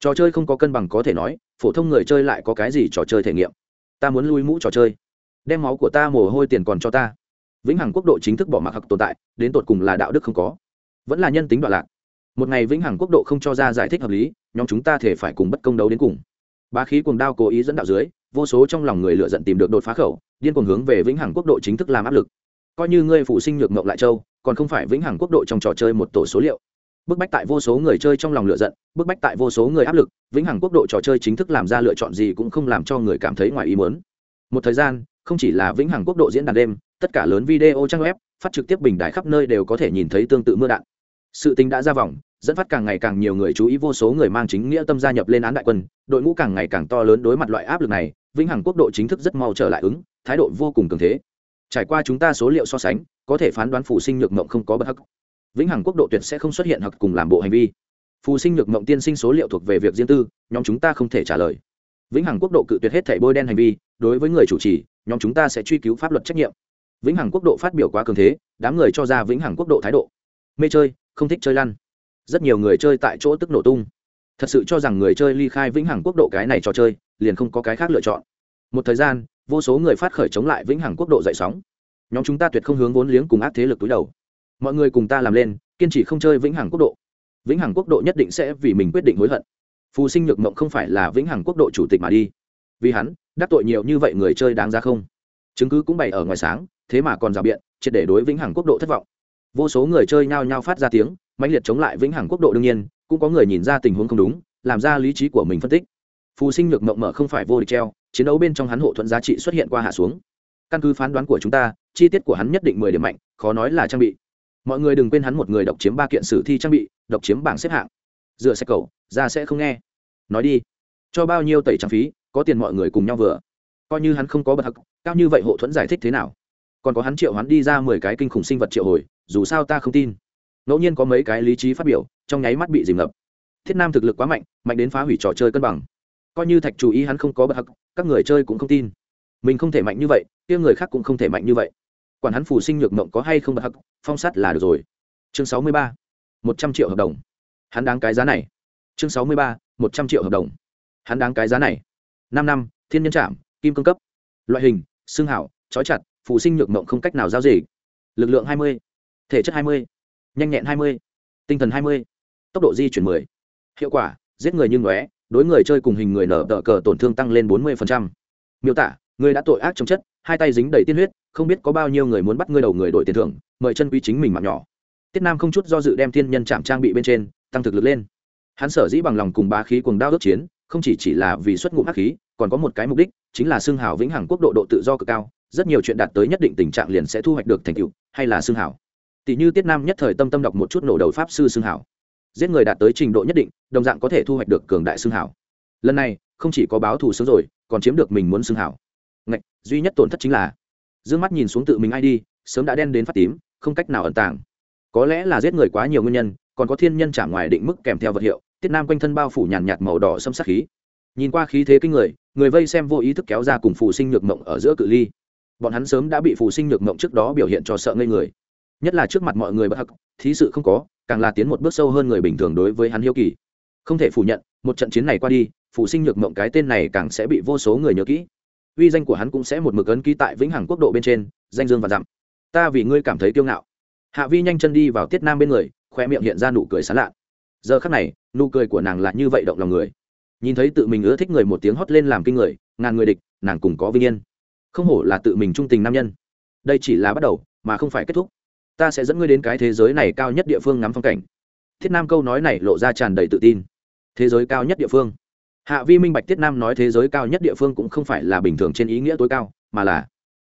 Trò chơi không có cân bằng có thể nói, phổ thông người chơi lại có cái gì trò chơi thể nghiệm? Ta muốn lui mũ trò chơi. Đem máu của ta mồ hôi tiền còn cho ta. Vĩnh hằng quốc độ chính thức bỏ mặc hặc tồn tại, đến tột cùng là đạo đức không có. Vẫn là nhân tính đoạn lạc. Một ngày vĩnh hằng quốc độ không cho ra giải thích hợp lý, nhóm chúng ta thể phải cùng bất công đấu đến cùng. Bá khí cuồng đao cố ý dẫn đạo dưới vô số trong lòng người lựa giận tìm được đột phá khẩu, điên cuồng hướng về vĩnh hằng quốc độ chính thức làm áp lực. Coi như ngươi phụ sinh nhược mộng lại châu, còn không phải vĩnh hằng quốc độ trong trò chơi một tổ số liệu. Bức bách tại vô số người chơi trong lòng lựa giận, bức bách tại vô số người áp lực, vĩnh hằng quốc độ trò chơi chính thức làm ra lựa chọn gì cũng không làm cho người cảm thấy ngoài ý muốn. Một thời gian, không chỉ là vĩnh hằng quốc độ diễn đàn đêm, tất cả lớn video trang web, phát trực tiếp bình đại khắp nơi đều có thể nhìn thấy tương tự mưa đạn sự tình đã ra vòng, dẫn phát càng ngày càng nhiều người chú ý vô số người mang chính nghĩa tâm gia nhập lên án đại quân, đội ngũ càng ngày càng to lớn đối mặt loại áp lực này, vĩnh hằng quốc độ chính thức rất mau trở lại ứng, thái độ vô cùng cường thế. Trải qua chúng ta số liệu so sánh, có thể phán đoán phù sinh nhược mộng không có bất hắc. Vĩnh hằng quốc độ tuyệt sẽ không xuất hiện hoặc cùng làm bộ hành vi. Phù sinh nhược mộng tiên sinh số liệu thuộc về việc riêng tư, nhóm chúng ta không thể trả lời. Vĩnh hằng quốc độ cự tuyệt hết thảy bôi đen hành vi, đối với người chủ trì, nhóm chúng ta sẽ truy cứu pháp luật trách nhiệm. Vĩnh hằng quốc độ phát biểu quá cường thế, đám người cho ra vĩnh hằng quốc độ thái độ. Mê chơi không thích chơi lăn. Rất nhiều người chơi tại chỗ tức nổ tung. Thật sự cho rằng người chơi ly khai vĩnh hằng quốc độ cái này trò chơi, liền không có cái khác lựa chọn. Một thời gian, vô số người phát khởi chống lại vĩnh hằng quốc độ dậy sóng. Nhóm chúng ta tuyệt không hướng vốn liếng cùng ác thế lực túi đầu. Mọi người cùng ta làm lên, kiên trì không chơi vĩnh hằng quốc độ. Vĩnh hằng quốc độ nhất định sẽ vì mình quyết định hối hận. Phù sinh nhược mộng không phải là vĩnh hằng quốc độ chủ tịch mà đi. Vì hắn, đắc tội nhiều như vậy người chơi đáng ra không? Chứng cứ cũng bày ở ngoài sáng, thế mà còn rào biện, triệt để đối vĩnh hằng quốc độ thất vọng vô số người chơi nhao nhao phát ra tiếng mãnh liệt chống lại vĩnh hằng quốc độ đương nhiên cũng có người nhìn ra tình huống không đúng làm ra lý trí của mình phân tích. Phù sinh nhược mộng mở không phải vô địch treo chiến đấu bên trong hắn hộ thuận giá trị xuất hiện qua hạ xuống. Căn cứ phán đoán của chúng ta chi tiết của hắn nhất định mười điểm mạnh khó nói là trang bị. Mọi người đừng quên hắn một người độc chiếm ba kiện sử thi trang bị độc chiếm bảng xếp hạng. Dựa xe cầu ra sẽ không nghe. Nói đi. Cho bao nhiêu tẩy trang phí có tiền mọi người cùng nhau vừa. Coi như hắn không có bật thật, cao như vậy hộ thuẫn giải thích thế nào? Còn có hắn triệu hắn đi ra mười cái kinh khủng sinh vật triệu hồi, dù sao ta không tin. Ngẫu nhiên có mấy cái lý trí phát biểu, trong nháy mắt bị dìm ngập. Thiết nam thực lực quá mạnh mạnh đến phá hủy trò chơi cân bằng. Coi như thạch chủ ý hắn không có bậc hắc, các người chơi cũng không tin. Mình không thể mạnh như vậy, kia người khác cũng không thể mạnh như vậy. Quản hắn phù sinh nhược mộng có hay không bậc hắc, phong sắt là được rồi. Chương sáu mươi ba, một trăm triệu hợp đồng. Hắn đáng cái giá này. Chương sáu mươi ba, một trăm triệu hợp đồng. Hắn đáng cái giá này. Năm năm, thiên nhân trạm kim cương cấp. Loại hình, xương hảo, trói chặt Phụ sinh nhược mộng không cách nào giao dịch. lực lượng hai mươi, thể chất hai mươi, nhanh nhẹn hai mươi, tinh thần hai mươi, tốc độ di chuyển mười. Hiệu quả, giết người như ngóe, đối người chơi cùng hình người nở đỡ cờ tổn thương tăng lên bốn mươi miêu tả, người đã tội ác trong chất, hai tay dính đầy tiên huyết, không biết có bao nhiêu người muốn bắt ngươi đầu người đổi tiền thưởng, mời chân quý chính mình mạng nhỏ. Tiết nam không chút do dự đem thiên nhân chạm trang bị bên trên, tăng thực lực lên. Hắn sở dĩ bằng lòng cùng bá khí cuồng đao ước chiến, không chỉ chỉ là vì xuất ngụ hắc khí, còn có một cái mục đích, chính là xương hào vĩnh hằng quốc độ độ tự do cực cao rất nhiều chuyện đạt tới nhất định tình trạng liền sẽ thu hoạch được thành tựu, hay là xương hào tỷ như tiết nam nhất thời tâm tâm đọc một chút nổ đầu pháp sư xương hào giết người đạt tới trình độ nhất định, đồng dạng có thể thu hoạch được cường đại xương hào lần này, không chỉ có báo thù sớm rồi, còn chiếm được mình muốn xương hào ngạch, duy nhất tổn thất chính là d ư ơ n g mắt nhìn xuống tự mình ai đi, sớm đã đen đến phát tím, không cách nào ẩn tàng. Có lẽ là giết người quá nhiều nguyên nhân, còn có thiên nhân trả ngoài định mức kèm theo vật hiệu, tiết nam quanh thân bao phủ nhàn nhạt màu đỏ xâm sắc khí. Nhìn qua khí thế kinh người người vây xem vô ý thức kéo ra cùng phù sinh nhược mộng ở giữa cự ly bọn hắn sớm đã bị phù sinh nhược mộng trước đó biểu hiện cho sợ ngây người. Nhất là trước mặt mọi người bất hắc, thí sự không có, càng là tiến một bước sâu hơn người bình thường đối với hắn hiếu kỳ. Không thể phủ nhận, một trận chiến này qua đi, phù sinh nhược mộng cái tên này càng sẽ bị vô số người nhớ kỹ. Uy danh của hắn cũng sẽ một mực ấn ký tại vĩnh hằng quốc độ bên trên, danh dương và dặm. Ta vì ngươi cảm thấy kiêu ngạo. Hạ vi nhanh chân đi vào tiết nam bên người, khoe miệng hiện ra nụ cười sán lạ. Giờ khắc này, nụ cười của nàng là như vậy động lòng người. Nhìn thấy tự mình ưa thích người một tiếng hót lên làm kinh người, ngàn người địch, nàng cùng có vinh yên không hổ là tự mình trung tình nam nhân. Đây chỉ là bắt đầu, mà không phải kết thúc. Ta sẽ dẫn ngươi đến cái thế giới này cao nhất địa phương ngắm phong cảnh. Thiết nam câu nói này lộ ra tràn đầy tự tin. Thế giới cao nhất địa phương? Hạ vi minh bạch tiết nam nói, thế giới cao nhất địa phương cũng không phải là bình thường trên ý nghĩa tối cao, mà là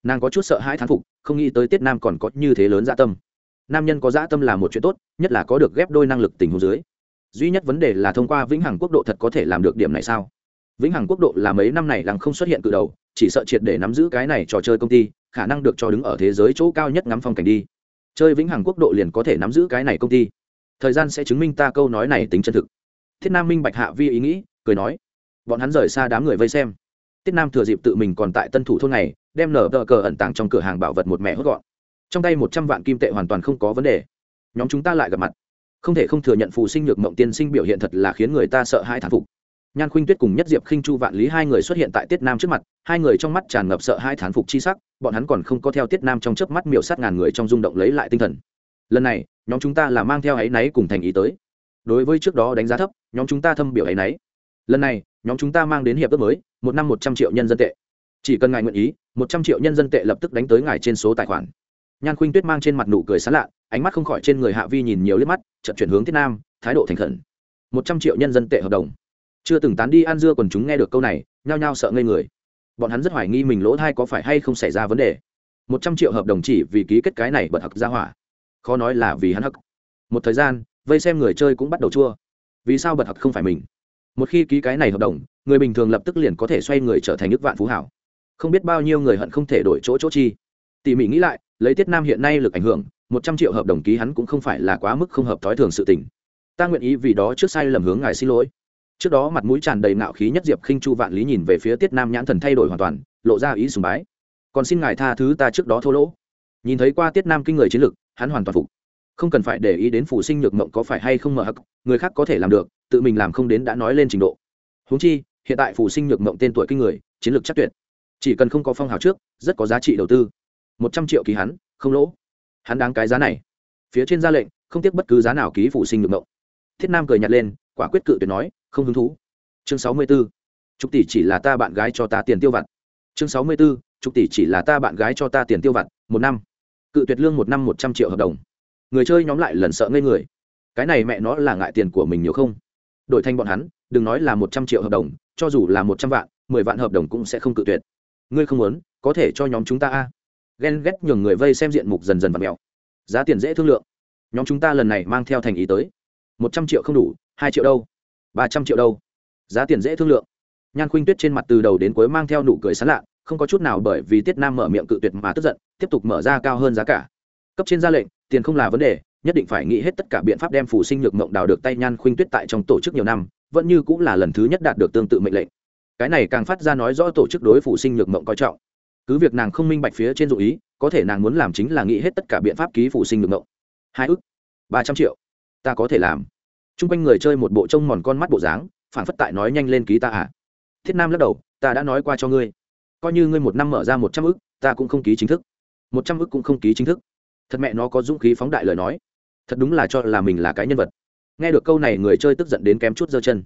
nàng có chút sợ hãi thán phục, không nghĩ tới tiết nam còn có như thế lớn dã tâm. Nam nhân có dã tâm là một chuyện tốt, nhất là có được ghép đôi năng lực tình hồ dưới. Duy nhất vấn đề là thông qua vĩnh hằng quốc độ thật có thể làm được điểm này sao? Vĩnh hằng quốc độ là mấy năm này làng không xuất hiện cự đầu, chỉ sợ triệt để nắm giữ cái này trò chơi công ty, khả năng được cho đứng ở thế giới chỗ cao nhất ngắm phong cảnh đi. Chơi vĩnh hằng quốc độ liền có thể nắm giữ cái này công ty. Thời gian sẽ chứng minh ta câu nói này tính chân thực. Thiết nam minh bạch hạ vi ý nghĩ, cười nói, bọn hắn rời xa đám người vây xem. Tiết nam thừa dịp tự mình còn tại tân thủ thôn này, đem nở đỡ cờ ẩn tàng trong cửa hàng bảo vật một mẹ hốt gọn. Trong tay một trăm vạn kim tệ hoàn toàn không có vấn đề. Nhóm chúng ta lại gặp mặt. Không thể không thừa nhận phù sinh nhược mộng tiên sinh biểu hiện thật là khiến người ta sợ hai thán phục nhan khuynh tuyết cùng nhất diệp khinh chu vạn lý hai người xuất hiện tại tiết nam trước mặt, hai người trong mắt tràn ngập sợ hai thán phục chi sắc, bọn hắn còn không có theo tiết nam trong chớp mắt miểu sát ngàn người trong rung động lấy lại tinh thần. Lần này, nhóm chúng ta là mang theo áy náy cùng thành ý tới. Đối với trước đó đánh giá thấp, nhóm chúng ta thâm biểu áy náy lần này, nhóm chúng ta mang đến hiệp ước mới, một năm một trăm triệu nhân dân tệ. Chỉ cần ngài nguyện ý, một trăm triệu nhân dân tệ lập tức đánh tới ngài trên số tài khoản. Nhan khuynh tuyết mang trên mặt nụ cười sán lạ, ánh mắt không khỏi trên người hạ vi nhìn nhiều liếc mắt trận chuyển hướng Tiết nam, thái độ thành khẩn. Một trăm triệu nhân dân tệ hợp đồng chưa từng tán đi ăn dưa quần chúng nghe được câu này, nhao nhao sợ ngây người. Bọn hắn rất hoài nghi mình lỗ thai có phải hay không xảy ra vấn đề. Một trăm triệu hợp đồng chỉ vì ký kết cái này bật hặc ra hỏa. Khó nói là vì hắn hắc một thời gian, vây xem người chơi cũng bắt đầu chua. Vì sao bật hặc không phải mình? Một khi ký cái này hợp đồng, người bình thường lập tức liền có thể xoay người trở thành nước vạn phú hảo. Không biết bao nhiêu người hận không thể đổi chỗ chỗ chi. Tỉ mỉ nghĩ lại, lấy tiết nam hiện nay lực ảnh hưởng, một trăm triệu hợp đồng ký hắn cũng không phải là quá mức không hợp thói thường sự tình. Ta nguyện ý vì đó trước sai lầm hướng ngài xin lỗi trước đó mặt mũi tràn đầy ngạo khí nhất diệp khinh chu vạn lý nhìn về phía tiết nam nhãn thần thay đổi hoàn toàn, lộ ra ý sùng bái. Còn xin ngài tha thứ ta trước đó thô lỗ. Nhìn thấy qua tiết nam kinh người chiến lực, hắn hoàn toàn phục. Không cần phải để ý đến phủ sinh nhược mộng có phải hay không mở hắc, người khác có thể làm được, tự mình làm không đến đã nói lên trình độ. Huống chi, hiện tại phủ sinh nhược mộng tên tuổi kinh người, chiến lược chắc tuyệt. Chỉ cần không có phong hào trước, rất có giá trị đầu tư. Một trăm triệu ký hắn, không lỗ. Hắn đáng cái giá này. Phía trên ra lệnh, không tiếc bất cứ giá nào ký phủ sinh nhược mộng. Thiết nam cười nhặt lên quả quyết cự tuyệt nói, không hứng thú. Chương sáu mươi b ố chục tỷ chỉ là ta bạn gái cho ta tiền tiêu vặt. Chương sáu mươi b ố chục tỷ chỉ là ta bạn gái cho ta tiền tiêu vặt, một năm. Cự tuyệt lương một năm một trăm triệu hợp đồng. Người chơi nhóm lại lần sợ ngây người. Cái này mẹ nó là ngại tiền của mình nhiều không? Đổi thành bọn hắn, đừng nói là một trăm triệu hợp đồng, cho dù là một trăm vạn, mười vạn hợp đồng cũng sẽ không cự tuyệt. Ngươi không muốn, có thể cho nhóm chúng ta a. Ghen ghét nhường người vây xem diện mục dần dần và mèo giá tiền dễ thương lượng. Nhóm chúng ta lần này mang theo thành ý tới. Một trăm triệu không đủ hai triệu đâu? Ba trăm triệu đâu? Giá tiền dễ thương lượng. Nhan khuynh tuyết trên mặt từ đầu đến cuối mang theo nụ cười sán lạ, không có chút nào bởi vì tiết nam mở miệng cự tuyệt mà tức giận, tiếp tục mở ra cao hơn giá cả. Cấp trên ra lệnh, tiền không là vấn đề, nhất định phải nghĩ hết tất cả biện pháp đem phù sinh nhược mộng đào được tay nhan khuynh tuyết tại trong tổ chức nhiều năm, vẫn như cũng là lần thứ nhất đạt được tương tự mệnh lệnh. Cái này càng phát ra nói rõ tổ chức đối phù sinh nhược mộng coi trọng. Cứ việc nàng không minh bạch phía trên dụ ý, có thể nàng muốn làm chính là nghĩ hết tất cả biện pháp ký phù sinh nhược mộng. Hai ức, ba trăm triệu, ta có thể làm t r u n g quanh người chơi một bộ trông mòn con mắt bộ dáng phản phất tại nói nhanh lên ký ta à. Thiết nam lắc đầu, ta đã nói qua cho ngươi. Coi như ngươi một năm mở ra một trăm ức, ta cũng không ký chính thức. Một trăm ức cũng không ký chính thức. Thật mẹ nó có dũng khí phóng đại lời nói. Thật đúng là cho là mình là cái nhân vật. Nghe được câu này, người chơi tức giận đến kém chút giơ chân.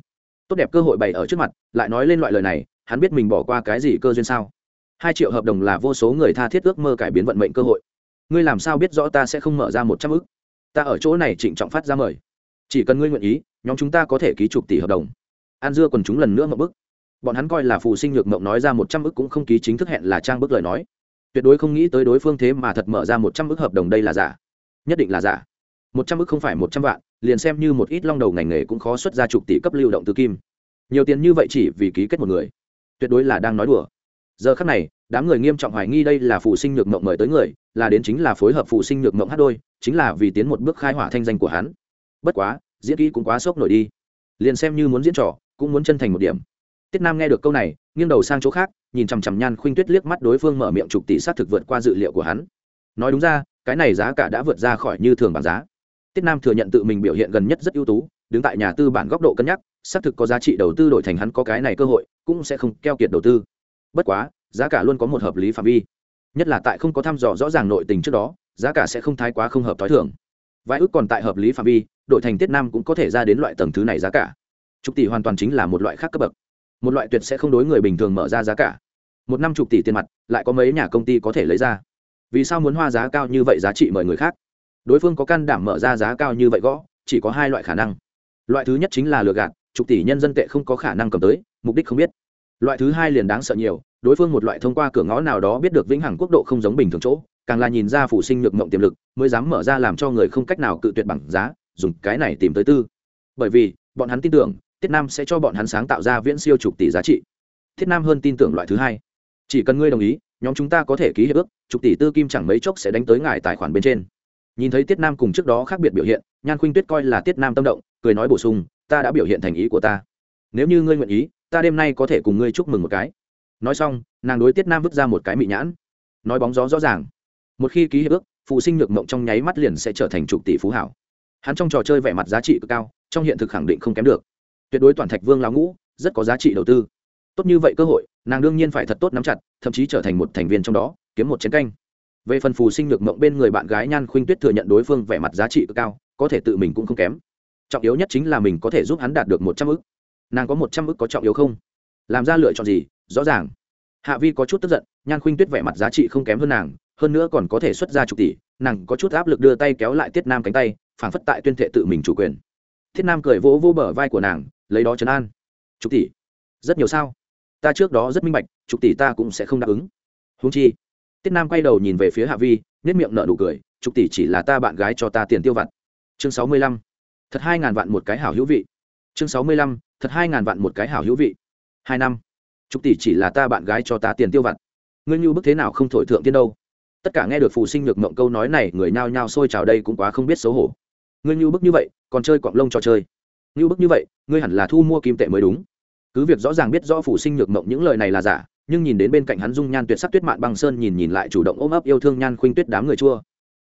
Tốt đẹp cơ hội bày ở trước mặt, lại nói lên loại lời này, hắn biết mình bỏ qua cái gì cơ duyên sao? Hai triệu hợp đồng là vô số người tha thiết ước mơ cải biến vận mệnh cơ hội. Ngươi làm sao biết rõ ta sẽ không mở ra một trăm ức? Ta ở chỗ này trịnh trọng phát ra mời chỉ cần ngươi nguyện ý, nhóm chúng ta có thể ký chục tỷ hợp đồng. An dưa còn chúng lần nữa một bức. Bọn hắn coi là phù sinh nhược mộng nói ra một trăm ức cũng không ký chính thức hẹn là trang bức lời nói. Tuyệt đối không nghĩ tới đối phương thế mà thật mở ra một trăm ức hợp đồng đây là giả. Nhất định là giả. Một trăm ức không phải một trăm vạn, liền xem như một ít long đầu ngành nghề cũng khó xuất ra chục tỷ cấp lưu động từ kim. Nhiều tiền như vậy chỉ vì ký kết một người. Tuyệt đối là đang nói đùa. Giờ khắc này, đám người nghiêm trọng hoài nghi đây là phụ sinh nhược mộng mời tới người, là đến chính là phối hợp phụ sinh nhược mộng hát đôi, chính là vì tiến một bước khai hỏa thanh danh của hắn bất quá, diễn kỹ cũng quá sốc nổi đi. Liền xem như muốn diễn trò, cũng muốn chân thành một điểm. Tiết nam nghe được câu này, nghiêng đầu sang chỗ khác, nhìn chằm chằm nhan khuynh tuyết liếc mắt đối phương mở miệng chục tỷ sát thực vượt qua dự liệu của hắn. Nói đúng ra, cái này giá cả đã vượt ra khỏi như thường bảng giá. Tiết nam thừa nhận tự mình biểu hiện gần nhất rất ưu tú, đứng tại nhà tư bản góc độ cân nhắc, xác thực có giá trị đầu tư đổi thành hắn có cái này cơ hội, cũng sẽ không keo kiệt đầu tư. Bất quá, giá cả luôn có một hợp lý phạm vi. Nhất là tại không có thăm dò rõ ràng nội tình trước đó, giá cả sẽ không thái quá không hợp t h o i thường. Vài ước còn tại hợp lý phạm vi đội thành tiết nam cũng có thể ra đến loại tầng thứ này giá cả. Chục tỷ hoàn toàn chính là một loại khác cấp bậc. Một loại tuyệt sẽ không đối người bình thường mở ra giá cả. Một năm chục tỷ tiền mặt, lại có mấy nhà công ty có thể lấy ra. Vì sao muốn hoa giá cao như vậy giá trị mời người khác? Đối phương có can đảm mở ra giá cao như vậy gõ, chỉ có hai loại khả năng. Loại thứ nhất chính là lừa gạt chục tỷ nhân dân tệ không có khả năng cầm tới, mục đích không biết. Loại thứ hai liền đáng sợ nhiều, đối phương một loại thông qua cửa ngõ nào đó biết được vĩnh hằng quốc độ không giống bình thường chỗ, càng là nhìn ra phủ sinh nhược mộng tiềm lực, mới dám mở ra làm cho người không cách nào cự tuyệt bằng giá dùng cái này tìm tới tư. Bởi vì, bọn hắn tin tưởng tiết nam sẽ cho bọn hắn sáng tạo ra viễn siêu chục tỷ giá trị. Thiết nam hơn tin tưởng loại thứ hai. Chỉ cần ngươi đồng ý, nhóm chúng ta có thể ký hiệp ước chục tỷ tư kim chẳng mấy chốc sẽ đánh tới ngài tài khoản bên trên. Nhìn thấy tiết nam cùng trước đó khác biệt biểu hiện, nhan khuynh tuyết coi là tiết nam tâm động, cười nói bổ sung, ta đã biểu hiện thành ý của ta. Nếu như ngươi nguyện ý, ta đêm nay có thể cùng ngươi chúc mừng một cái. Nói xong, nàng đối tiết nam vứt ra một cái mị nhãn. Nói bóng gió rõ ràng. Một khi ký hiệp ước, phụ sinh nhược mộng trong nháy mắt liền sẽ trở thành chục tỷ phú hảo hắn trong trò chơi vẻ mặt giá trị cực cao, trong hiện thực khẳng định không kém được. Tuyệt đối toàn thạch vương lão ngũ, rất có giá trị đầu tư. Tốt như vậy cơ hội, nàng đương nhiên phải thật tốt nắm chặt, thậm chí trở thành một thành viên trong đó, kiếm một chiến canh. Về phần phù sinh nhược mộng bên người bạn gái nhan khuynh tuyết thừa nhận đối phương vẻ mặt giá trị cực cao, có thể tự mình cũng không kém. Trọng yếu nhất chính là mình có thể giúp hắn đạt được một trăm ức. Nàng có một trăm ức có trọng yếu không? Làm ra lựa chọn gì? Rõ ràng. Hạ vi có chút tức giận, nhan khuynh tuyết vẻ mặt giá trị không kém hơn nàng, hơn nữa còn có thể xuất ra chục tỷ, nàng có chút áp lực đưa tay kéo lại tiết nam cánh tay phản phất tại tuyên thệ tự mình chủ quyền. Thiết nam cười vỗ vỗ bờ vai của nàng, lấy đó chấn an. Chục tỷ, rất nhiều sao? Ta trước đó rất minh bạch chục tỷ ta cũng sẽ không đáp ứng. Húng chi tiết nam quay đầu nhìn về phía hạ vi nết miệng nợ nụ cười chục tỷ chỉ là ta bạn gái cho ta tiền tiêu vặt. Chương sáu mươi lăm, thật hai ngàn vạn một cái hảo hữu vị. Chương sáu mươi lăm, thật hai ngàn vạn một cái hảo hữu vị. Hai năm chục tỷ chỉ là ta bạn gái cho ta tiền tiêu vặt. Ngươi như bức thế nào không thổi thượng tiên đâu? Tất cả nghe được phù sinh nhược mộng câu nói này, người nhao nhao xôi trào đây cũng quá không biết xấu hổ ngươi như bức như vậy, còn chơi quạng lông trò chơi. Như bức như vậy, ngươi hẳn là thu mua kim tệ mới đúng. Cứ việc rõ ràng biết rõ phủ sinh nhược mộng những lời này là giả, nhưng nhìn đến bên cạnh hắn dung nhan tuyệt sắc tuyết mạn băng sơn nhìn nhìn lại chủ động ôm ấp yêu thương nhan khuynh tuyết đám người chua.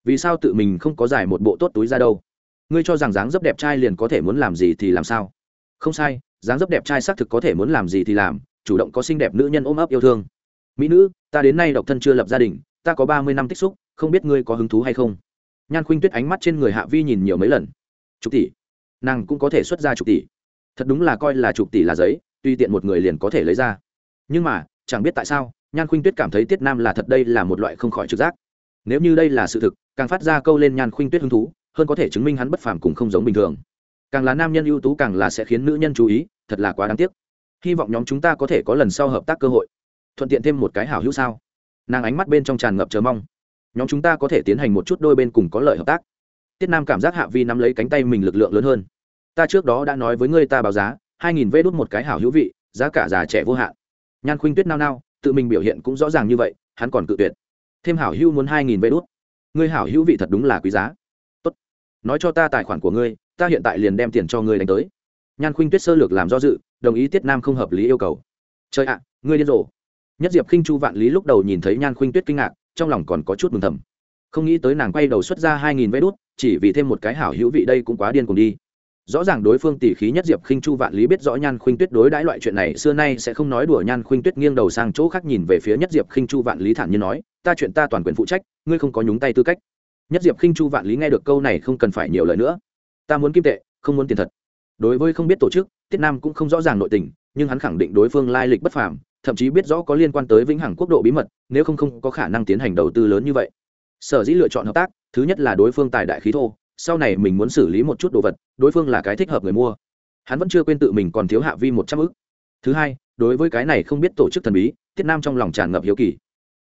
Vì sao tự mình không có giải một bộ tốt túi ra đâu? Ngươi cho rằng dáng dấp đẹp trai liền có thể muốn làm gì thì làm sao? Không sai, dáng dấp đẹp trai xác thực có thể muốn làm gì thì làm, chủ động có xinh đẹp nữ nhân ôm ấp yêu thương. Mỹ nữ, ta đến nay độc thân chưa lập gia đình, ta có ba mươi năm tích xúc, không biết ngươi có hứng thú hay không? Nhan khuynh tuyết ánh mắt trên người hạ vi nhìn nhiều mấy lần. Chục tỷ? Nàng cũng có thể xuất ra chục tỷ. Thật đúng là coi là chục tỷ là giấy, tuy tiện một người liền có thể lấy ra. Nhưng mà, chẳng biết tại sao, nhan khuynh tuyết cảm thấy tiết nam là thật đây là một loại không khỏi trực giác. Nếu như đây là sự thực, càng phát ra câu lên nhan khuynh tuyết hứng thú, hơn có thể chứng minh hắn bất phàm cùng không giống bình thường. Càng là nam nhân ưu tú càng là sẽ khiến nữ nhân chú ý, thật là quá đáng tiếc. Hy vọng nhóm chúng ta có thể có lần sau hợp tác cơ hội. Thuận tiện thêm một cái hảo hữu sao? Nàng ánh mắt bên trong tràn ngập chờ mong nhóm chúng ta có thể tiến hành một chút đôi bên cùng có lợi hợp tác. Tiết nam cảm giác hạ vi nắm lấy cánh tay mình lực lượng lớn hơn. Ta trước đó đã nói với ngươi ta báo giá, hai nghìn vê đốt một cái hảo hữu vị, giá cả già trẻ vô hạn. Nhan khuynh tuyết nao nao, tự mình biểu hiện cũng rõ ràng như vậy, hắn còn cự tuyệt. Thêm hảo hữu muốn hai nghìn vê đốt ngươi hảo hữu vị thật đúng là quý giá. Tốt. Nói cho ta tài khoản của ngươi, ta hiện tại liền đem tiền cho ngươi đánh tới. Nhan khuynh tuyết sơ lược làm do dự, đồng ý tiết nam không hợp lý yêu cầu. Chơi ạ, ngươi điên rồ. Nhất diệp khinh chu vạn lý lúc đầu nhìn thấy nhan khuynh tuyết kinh ngạc trong lòng còn có chút mừng thầm. Không nghĩ tới nàng quay đầu xuất ra hai nghìn vé đút, chỉ vì thêm một cái hảo hữu vị đây cũng quá điên cùng đi. Rõ ràng đối phương tỷ khí nhất diệp khinh chu vạn lý biết rõ nhan khuynh tuyết đối đãi loại chuyện này, xưa nay sẽ không nói đùa nhan khuynh tuyết nghiêng đầu sang chỗ khác nhìn về phía nhất diệp khinh chu vạn lý thản nhiên nói, ta chuyện ta toàn quyền phụ trách, ngươi không có nhúng tay tư cách. Nhất diệp khinh chu vạn lý nghe được câu này không cần phải nhiều lời nữa. Ta muốn kim tệ, không muốn tiền thật. Đối với không biết tổ chức, tiết nam cũng không rõ ràng nội tình, nhưng hắn khẳng định đối phương lai lịch bất phàm thậm chí biết rõ có liên quan tới vĩnh hằng quốc độ bí mật, nếu không không có khả năng tiến hành đầu tư lớn như vậy. Sở dĩ lựa chọn hợp tác, thứ nhất là đối phương tài đại khí thô, sau này mình muốn xử lý một chút đồ vật, đối phương là cái thích hợp người mua. Hắn vẫn chưa quên tự mình còn thiếu hạ vi một trăm ức. Thứ hai, đối với cái này không biết tổ chức thần bí, tiết nam trong lòng tràn ngập hiếu kỳ.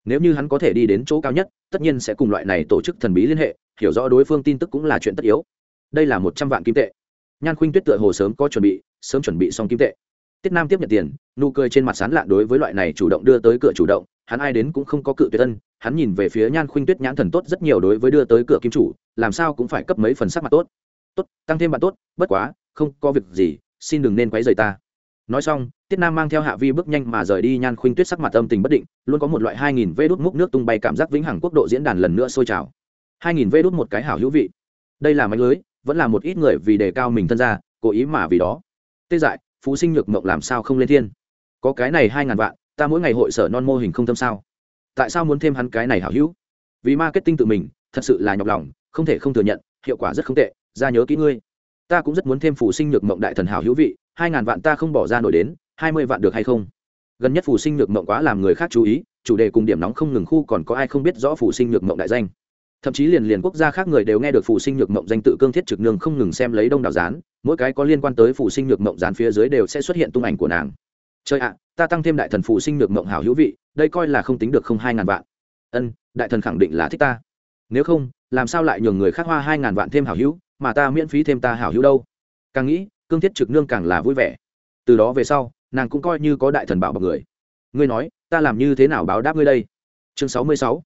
Nếu như hắn có thể đi đến chỗ cao nhất, tất nhiên sẽ cùng loại này tổ chức thần bí liên hệ, hiểu rõ đối phương tin tức cũng là chuyện tất yếu. Đây là một trăm vạn kim tệ. Nhan khuynh tuyết tựa hồ sớm có chuẩn bị, sớm chuẩn bị xong kim tệ tiết nam tiếp nhận tiền, nụ cười trên mặt sán lạ đối với loại này chủ động đưa tới cửa chủ động, hắn ai đến cũng không có cự tuyệt ân, hắn nhìn về phía nhan khuynh tuyết nhãn thần tốt rất nhiều đối với đưa tới cửa kim chủ, làm sao cũng phải cấp mấy phần sắc mặt tốt. Tốt, tăng thêm bạn tốt, bất quá, không có việc gì, xin đừng nên quấy rầy ta. Nói xong, tiết nam mang theo hạ vi bước nhanh mà rời đi, nhan khuynh tuyết sắc mặt âm tình bất định, luôn có một loại hai nghìn vê đốt múc nước tung bay cảm giác vĩnh hằng quốc độ diễn đàn lần nữa sôi trào. Hai nghìn vê đốt một cái hảo hữu vị. Đây là mánh lưới, vẫn là một ít người vì đề cao mình thân ra cố ý mà vì đó. Tê dại phú sinh nhược mộng làm sao không lên thiên? Có cái này hai ngàn vạn, ta mỗi ngày hội sở non mô hình không tâm sao? Tại sao muốn thêm hắn cái này hảo hữu? Vì marketing tự mình, thật sự là nhọc lòng, không thể không thừa nhận, hiệu quả rất không tệ, ra nhớ kỹ ngươi. Ta cũng rất muốn thêm phù sinh nhược mộng đại thần hảo hữu vị, hai ngàn vạn ta không bỏ ra nổi đến, hai mươi vạn được hay không? Gần nhất phù sinh nhược mộng quá làm người khác chú ý, chủ đề cùng điểm nóng không ngừng khu còn có ai không biết rõ phù sinh nhược mộng đại danh? Thậm chí liền liền quốc gia khác người đều nghe được phụ sinh nhược mộng danh tự cương thiết trực nương không ngừng xem lấy đông đảo gián, mỗi cái có liên quan tới phụ sinh nhược mộng gián phía dưới đều sẽ xuất hiện tung ảnh của nàng. Chơi ạ, ta tăng thêm đại thần phụ sinh nhược mộng hảo hữu vị, đây coi là không tính được không hai ngàn vạn. Ân, đại thần khẳng định là thích ta. Nếu không, làm sao lại nhường người khác hoa hai ngàn vạn thêm hảo hữu, mà ta miễn phí thêm ta hảo hữu đâu? Càng nghĩ, cương thiết trực nương càng là vui vẻ. Từ đó về sau, nàng cũng coi như có đại thần bảo bọc người. Ngươi nói, ta làm như thế nào báo đáp ngươi đây? Chương sáu mươi sáu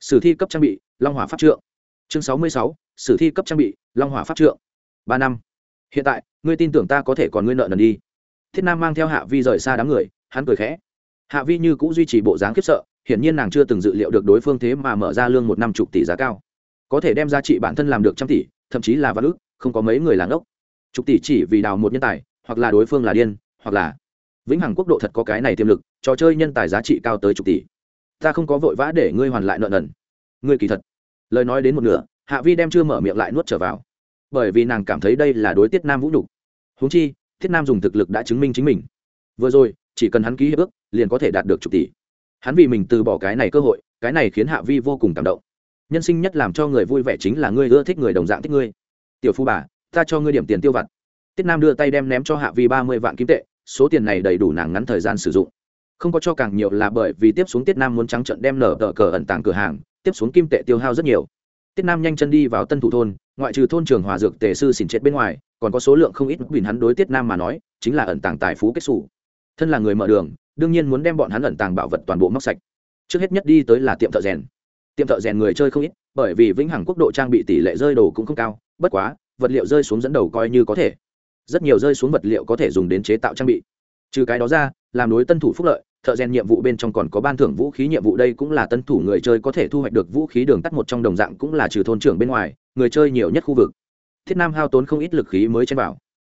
sử thi cấp trang bị, long hỏa pháp trượng. Chương sáu mươi sáu, sử thi cấp trang bị, long hỏa pháp trượng. Ba năm. Hiện tại, ngươi tin tưởng ta có thể còn ngươi nợ nần đi. Thiết nam mang theo hạ vi rời xa đám người, hắn cười khẽ. Hạ vi như cũng duy trì bộ dáng khiếp sợ, hiển nhiên nàng chưa từng dự liệu được đối phương thế mà mở ra lương một năm chục tỷ giá cao. Có thể đem giá trị bản thân làm được trăm tỷ, thậm chí là vạn ước không có mấy người làng ốc chục tỷ chỉ vì đào một nhân tài, hoặc là đối phương là điên, hoặc là vĩnh hằng quốc độ thật có cái này tiềm lực, trò chơi nhân tài giá trị cao tới chục tỷ ta không có vội vã để ngươi hoàn lại nợ nần. Ngươi kỳ thật. Lời nói đến một nửa, hạ vi đem chưa mở miệng lại nuốt trở vào. Bởi vì nàng cảm thấy đây là đối tiết nam vũ nhục. Húng chi thiết nam dùng thực lực đã chứng minh chính mình. Vừa rồi, chỉ cần hắn ký hiệp ước, liền có thể đạt được chục tỷ. Hắn vì mình từ bỏ cái này cơ hội, cái này khiến hạ vi vô cùng cảm động. Nhân sinh nhất làm cho người vui vẻ chính là ngươi ưa thích người đồng dạng thích ngươi. Tiểu phu bà, ta cho ngươi điểm tiền tiêu vặt. Tiết nam đưa tay đem ném cho hạ vi ba mươi vạn kim tệ, số tiền này đầy đủ nàng ngắn thời gian sử dụng không có cho càng nhiều là bởi vì tiếp xuống tiết nam muốn trắng trận đem nở tờ cờ ẩn tàng cửa hàng, tiếp xuống kim tệ tiêu hao rất nhiều. Tiết nam nhanh chân đi vào tân thủ thôn, ngoại trừ thôn trường hòa dược tề sư xỉn chết bên ngoài, còn có số lượng không ít bình hắn đối tiết nam mà nói, chính là ẩn tàng tài phú kết xù. Thân là người mở đường, đương nhiên muốn đem bọn hắn ẩn tàng bảo vật toàn bộ móc sạch. Trước hết nhất đi tới là tiệm thợ rèn. Tiệm thợ rèn người chơi không ít, bởi vì vĩnh hằng quốc độ trang bị tỷ lệ rơi đồ cũng không cao, bất quá, vật liệu rơi xuống dẫn đầu coi như có thể. Rất nhiều rơi xuống vật liệu có thể dùng đến chế tạo trang bị. Trừ cái đó ra, làm đối tân thủ phúc lợi thợ rèn nhiệm vụ bên trong còn có ban thưởng vũ khí nhiệm vụ, đây cũng là tân thủ người chơi có thể thu hoạch được vũ khí đường tắt một trong đồng dạng cũng là trừ thôn trưởng bên ngoài, người chơi nhiều nhất khu vực. Thiết nam hao tốn không ít lực khí mới chen vào.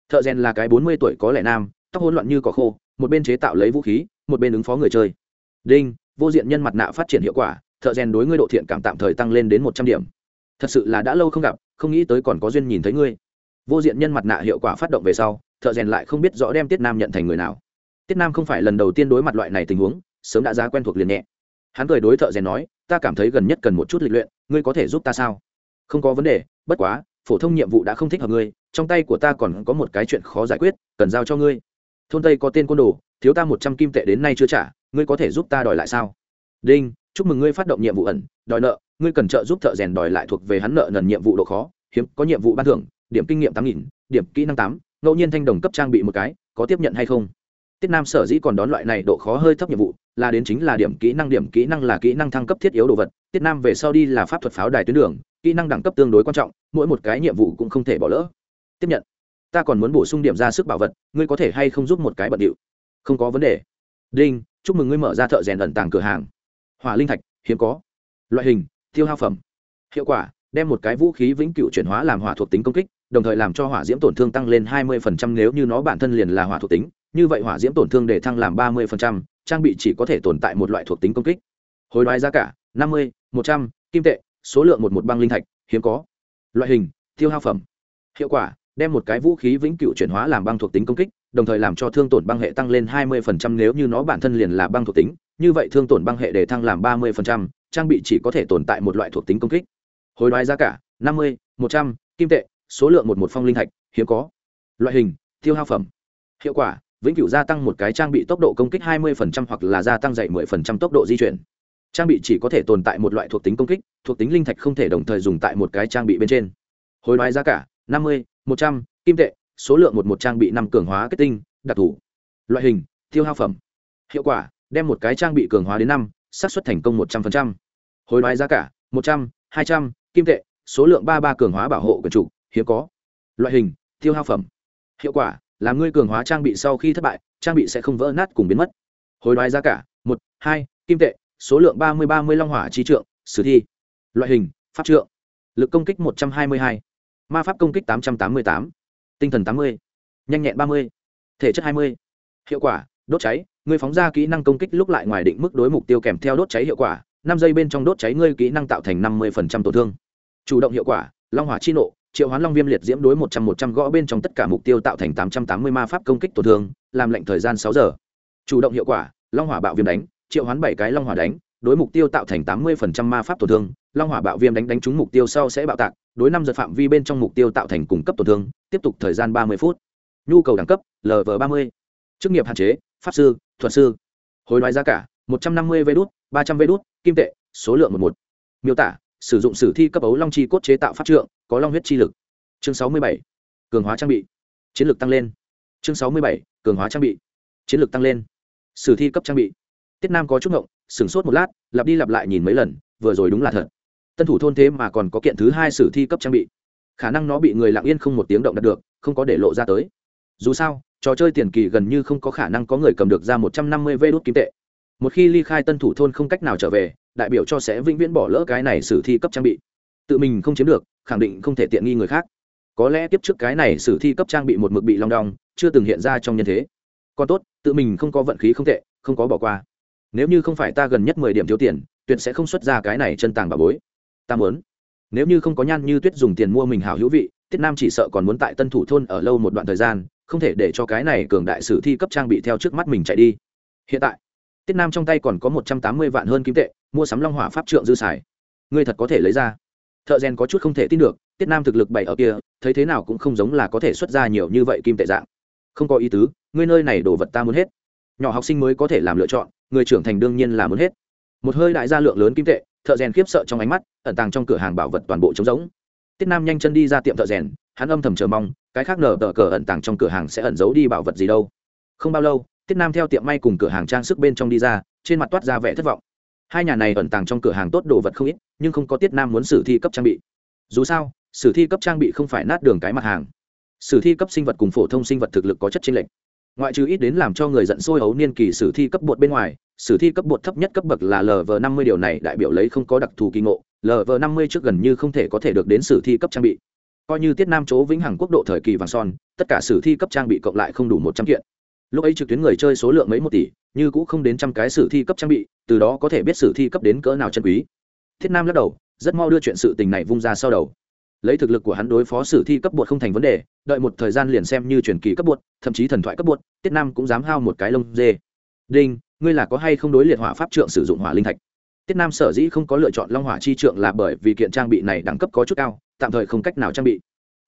Thợ rèn là cái bốn mươi tuổi có lẽ nam, tóc hỗn loạn như cỏ khô, một bên chế tạo lấy vũ khí, một bên ứng phó người chơi. Đinh, vô diện nhân mặt nạ phát triển hiệu quả, thợ rèn đối ngươi độ thiện cảm tạm thời tăng lên đến một trăm điểm. Thật sự là đã lâu không gặp, không nghĩ tới còn có duyên nhìn thấy ngươi. Vô diện nhân mặt nạ hiệu quả phát động về sau, thợ rèn lại không biết rõ đem tiết nam nhận thành người nào tiết nam không phải lần đầu tiên đối mặt loại này tình huống, sớm đã giá quen thuộc liền nhẹ. Hắn cười đối thợ rèn nói, ta cảm thấy gần nhất cần một chút lịch luyện, ngươi có thể giúp ta sao? Không có vấn đề, bất quá, phổ thông nhiệm vụ đã không thích hợp ngươi, trong tay của ta còn có một cái chuyện khó giải quyết, cần giao cho ngươi. Thôn tây có tên côn đồ, thiếu ta một trăm kim tệ đến nay chưa trả, ngươi có thể giúp ta đòi lại sao? Đinh, chúc mừng ngươi phát động nhiệm vụ ẩn, đòi nợ, ngươi cần trợ giúp thợ rèn đòi lại thuộc về hắn nợ nần nhiệm vụ độ khó, hiếm, có nhiệm vụ ban thưởng, điểm kinh nghiệm tám nghìn, điểm kỹ năng tám, ngẫu nhiên thanh đồng cấp trang bị một cái, có tiếp nhận hay không? Tiết nam sở dĩ còn đón loại này độ khó hơi thấp nhiệm vụ là đến chính là điểm kỹ năng, điểm kỹ năng là kỹ năng thăng cấp thiết yếu đồ vật. Tiết nam về sau đi là pháp thuật pháo đài tuyến đường, kỹ năng đẳng cấp tương đối quan trọng, mỗi một cái nhiệm vụ cũng không thể bỏ lỡ. Tiếp nhận. Ta còn muốn bổ sung điểm ra sức bảo vật, ngươi có thể hay không giúp một cái bận điệu? Không có vấn đề. Đinh, chúc mừng ngươi mở ra thợ rèn ẩn tàng cửa hàng. Hỏa linh thạch, hiếm có. Loại hình, tiêu hao phẩm. Hiệu quả, đem một cái vũ khí vĩnh cửu chuyển hóa làm hỏa thuộc tính công kích, đồng thời làm cho hỏa diễm tổn thương tăng lên 20% nếu như nó bản thân liền là hỏa thuộc tính như vậy hỏa diễm tổn thương để thăng làm 30%, trang bị chỉ có thể tồn tại một loại thuộc tính công kích. Hối đoái giá cả 50, 100, kim tệ số lượng một một băng linh thạch hiếm có. Loại hình tiêu hao phẩm. Hiệu quả đem một cái vũ khí vĩnh cửu chuyển hóa làm băng thuộc tính công kích đồng thời làm cho thương tổn băng hệ tăng lên 20% nếu như nó bản thân liền là băng thuộc tính. Như vậy thương tổn băng hệ để thăng làm 30%, trang bị chỉ có thể tồn tại một loại thuộc tính công kích. Hối đoái giá cả 50, 100, kim tệ số lượng một một phong linh thạch hiếm có. Loại hình tiêu hao phẩm. Hiệu quả vĩnh cửu gia tăng một cái trang bị tốc độ công kích 20% hoặc là gia tăng dậy 10% tốc độ di chuyển. Trang bị chỉ có thể tồn tại một loại thuộc tính công kích thuộc tính linh thạch không thể đồng thời dùng tại một cái trang bị bên trên. Hồi đoái giá cả 50, 100, kim tệ số lượng một một trang bị năm cường hóa kết tinh đặc thù. Loại hình tiêu hao phẩm. Hiệu quả đem một cái trang bị cường hóa đến năm xác suất thành công 100%. Hồi đoái giá cả một trăm hai trăm kim tệ số lượng ba ba cường hóa bảo hộ quyền chủ hiếm có. Loại hình tiêu hao phẩm. Hiệu quả là ngươi cường hóa trang bị sau khi thất bại, trang bị sẽ không vỡ nát cùng biến mất. Hối đoái giá cả, một, hai, kim tệ, số lượng ba mươi ba mươi long hỏa trí trượng, sử thi. Loại hình, pháp trượng. Lực công kích một trăm hai mươi hai. Ma pháp công kích tám trăm tám mươi tám. Tinh thần tám mươi. Nhanh nhẹn ba mươi. Thể chất hai mươi. Hiệu quả, đốt cháy. Ngươi phóng ra kỹ năng công kích lúc lại ngoài định mức đối mục tiêu kèm theo đốt cháy hiệu quả. Năm giây bên trong đốt cháy ngươi kỹ năng tạo thành năm mươi tổn thương. Chủ động hiệu quả, long hỏa chi nộ triệu hoán long viêm liệt diễm đối một trăm một trăm gõ bên trong tất cả mục tiêu tạo thành tám trăm tám mươi ma pháp công kích tổn thương, làm lệnh thời gian sáu giờ. Chủ động hiệu quả, long hỏa bạo viêm đánh, triệu hoán bảy cái long hỏa đánh, đối mục tiêu tạo thành tám mươi phần trăm ma pháp tổn thương, long hỏa bạo viêm đánh đánh trúng mục tiêu sau sẽ bạo tạc, đối năm giật phạm vi bên trong mục tiêu tạo thành cung cấp tổn thương, tiếp tục thời gian ba mươi phút. Nhu cầu đẳng cấp lv ba mươi. Chức nghiệp hạn chế, pháp sư, thuật sư. Hối đoái giá cả, một trăm năm mươi vê đốt ba trăm vê đốt kim tệ, số lượng một một. Miêu tả sử dụng sử thi cấp ấu long chi cốt chế tạo pháp trượng, có long huyết chi lực. Chương sáu mươi bảy, cường hóa trang bị. Chiến lược tăng lên. Chương sáu mươi bảy, cường hóa trang bị. Chiến lược tăng lên. Sử thi cấp trang bị. Tiết nam có chút ngộng, sửng sốt một lát, lặp đi lặp lại nhìn mấy lần, vừa rồi đúng là thật. Tân thủ thôn thế mà còn có kiện thứ hai sử thi cấp trang bị. Khả năng nó bị người lặng yên không một tiếng động đạt được, không có để lộ ra tới. Dù sao, trò chơi tiền kỳ gần như không có khả năng có người cầm được ra một trăm năm mươi vê đốt kim tệ một khi ly khai tân thủ thôn không cách nào trở về, đại biểu cho sẽ vĩnh viễn bỏ lỡ cái này sử thi cấp trang bị. Tự mình không chiếm được, khẳng định không thể tiện nghi người khác. Có lẽ tiếp trước cái này sử thi cấp trang bị một mực bị long đong, chưa từng hiện ra trong nhân thế. Còn tốt, tự mình không có vận khí không tệ, không có bỏ qua. Nếu như không phải ta gần nhất mười điểm thiếu tiền, tuyệt sẽ không xuất ra cái này chân tàng bà bối. Ta muốn. Nếu như không có nhan như tuyết dùng tiền mua mình hảo hữu vị, tiết nam chỉ sợ còn muốn tại tân thủ thôn ở lâu một đoạn thời gian, không thể để cho cái này cường đại sử thi cấp trang bị theo trước mắt mình chạy đi. Hiện tại tiết nam trong tay còn có một trăm tám mươi vạn hơn kim tệ, mua sắm long hỏa pháp trượng dư xài ngươi thật có thể lấy ra. Thợ rèn có chút không thể tin được, tiết nam thực lực bày ở kia, thấy thế nào cũng không giống là có thể xuất ra nhiều như vậy kim tệ dạng. Không có ý tứ, ngươi nơi này đồ vật ta muốn hết. Nhỏ học sinh mới có thể làm lựa chọn, người trưởng thành đương nhiên là muốn hết. Một hơi đại gia lượng lớn kim tệ, thợ rèn khiếp sợ trong ánh mắt, ẩn tàng trong cửa hàng bảo vật toàn bộ trống rỗng. Tiết nam nhanh chân đi ra tiệm thợ rèn, hắn âm thầm chờ mong, cái khác nở tờ cờ ẩn tàng trong cửa hàng sẽ ẩn giấu đi bảo vật gì đâu. Không bao lâu tiết nam theo tiệm may cùng cửa hàng trang sức bên trong đi ra, trên mặt toát ra vẻ thất vọng. Hai nhà này ẩn tàng trong cửa hàng tốt đồ vật không ít, nhưng không có tiết nam muốn sử thi cấp trang bị. Dù sao sử thi cấp trang bị không phải nát đường cái mặt hàng. Sử thi cấp sinh vật cùng phổ thông sinh vật thực lực có chất chênh lệch. Ngoại trừ ít đến làm cho người giận sôi ấu niên kỳ sử thi cấp bột bên ngoài sử thi cấp bột thấp nhất cấp bậc là lv năm mươi điều này đại biểu lấy không có đặc thù kỳ ngộ lv năm mươi trước gần như không thể có thể được đến sử thi cấp trang bị. Coi như tiết nam chỗ vĩnh hằng quốc độ thời kỳ vàng son, tất cả sử thi cấp trang bị cộng lại không đủ một trăm kiện lúc ấy trực tuyến người chơi số lượng mấy một tỷ, như cũng không đến trăm cái sử thi cấp trang bị, từ đó có thể biết sử thi cấp đến cỡ nào chân quý. Thiết nam lắc đầu, rất mau đưa chuyện sự tình này vung ra sau đầu. Lấy thực lực của hắn đối phó sử thi cấp bột không thành vấn đề, đợi một thời gian liền xem như truyền kỳ cấp bột thậm chí thần thoại cấp bột tiết nam cũng dám hao một cái lông dê. Đinh, ngươi là có hay không đối liệt hỏa pháp trượng sử dụng hỏa linh thạch? Tiết nam sở dĩ không có lựa chọn long hỏa chi trượng là bởi vì kiện trang bị này đẳng cấp có chút cao, tạm thời không cách nào trang bị.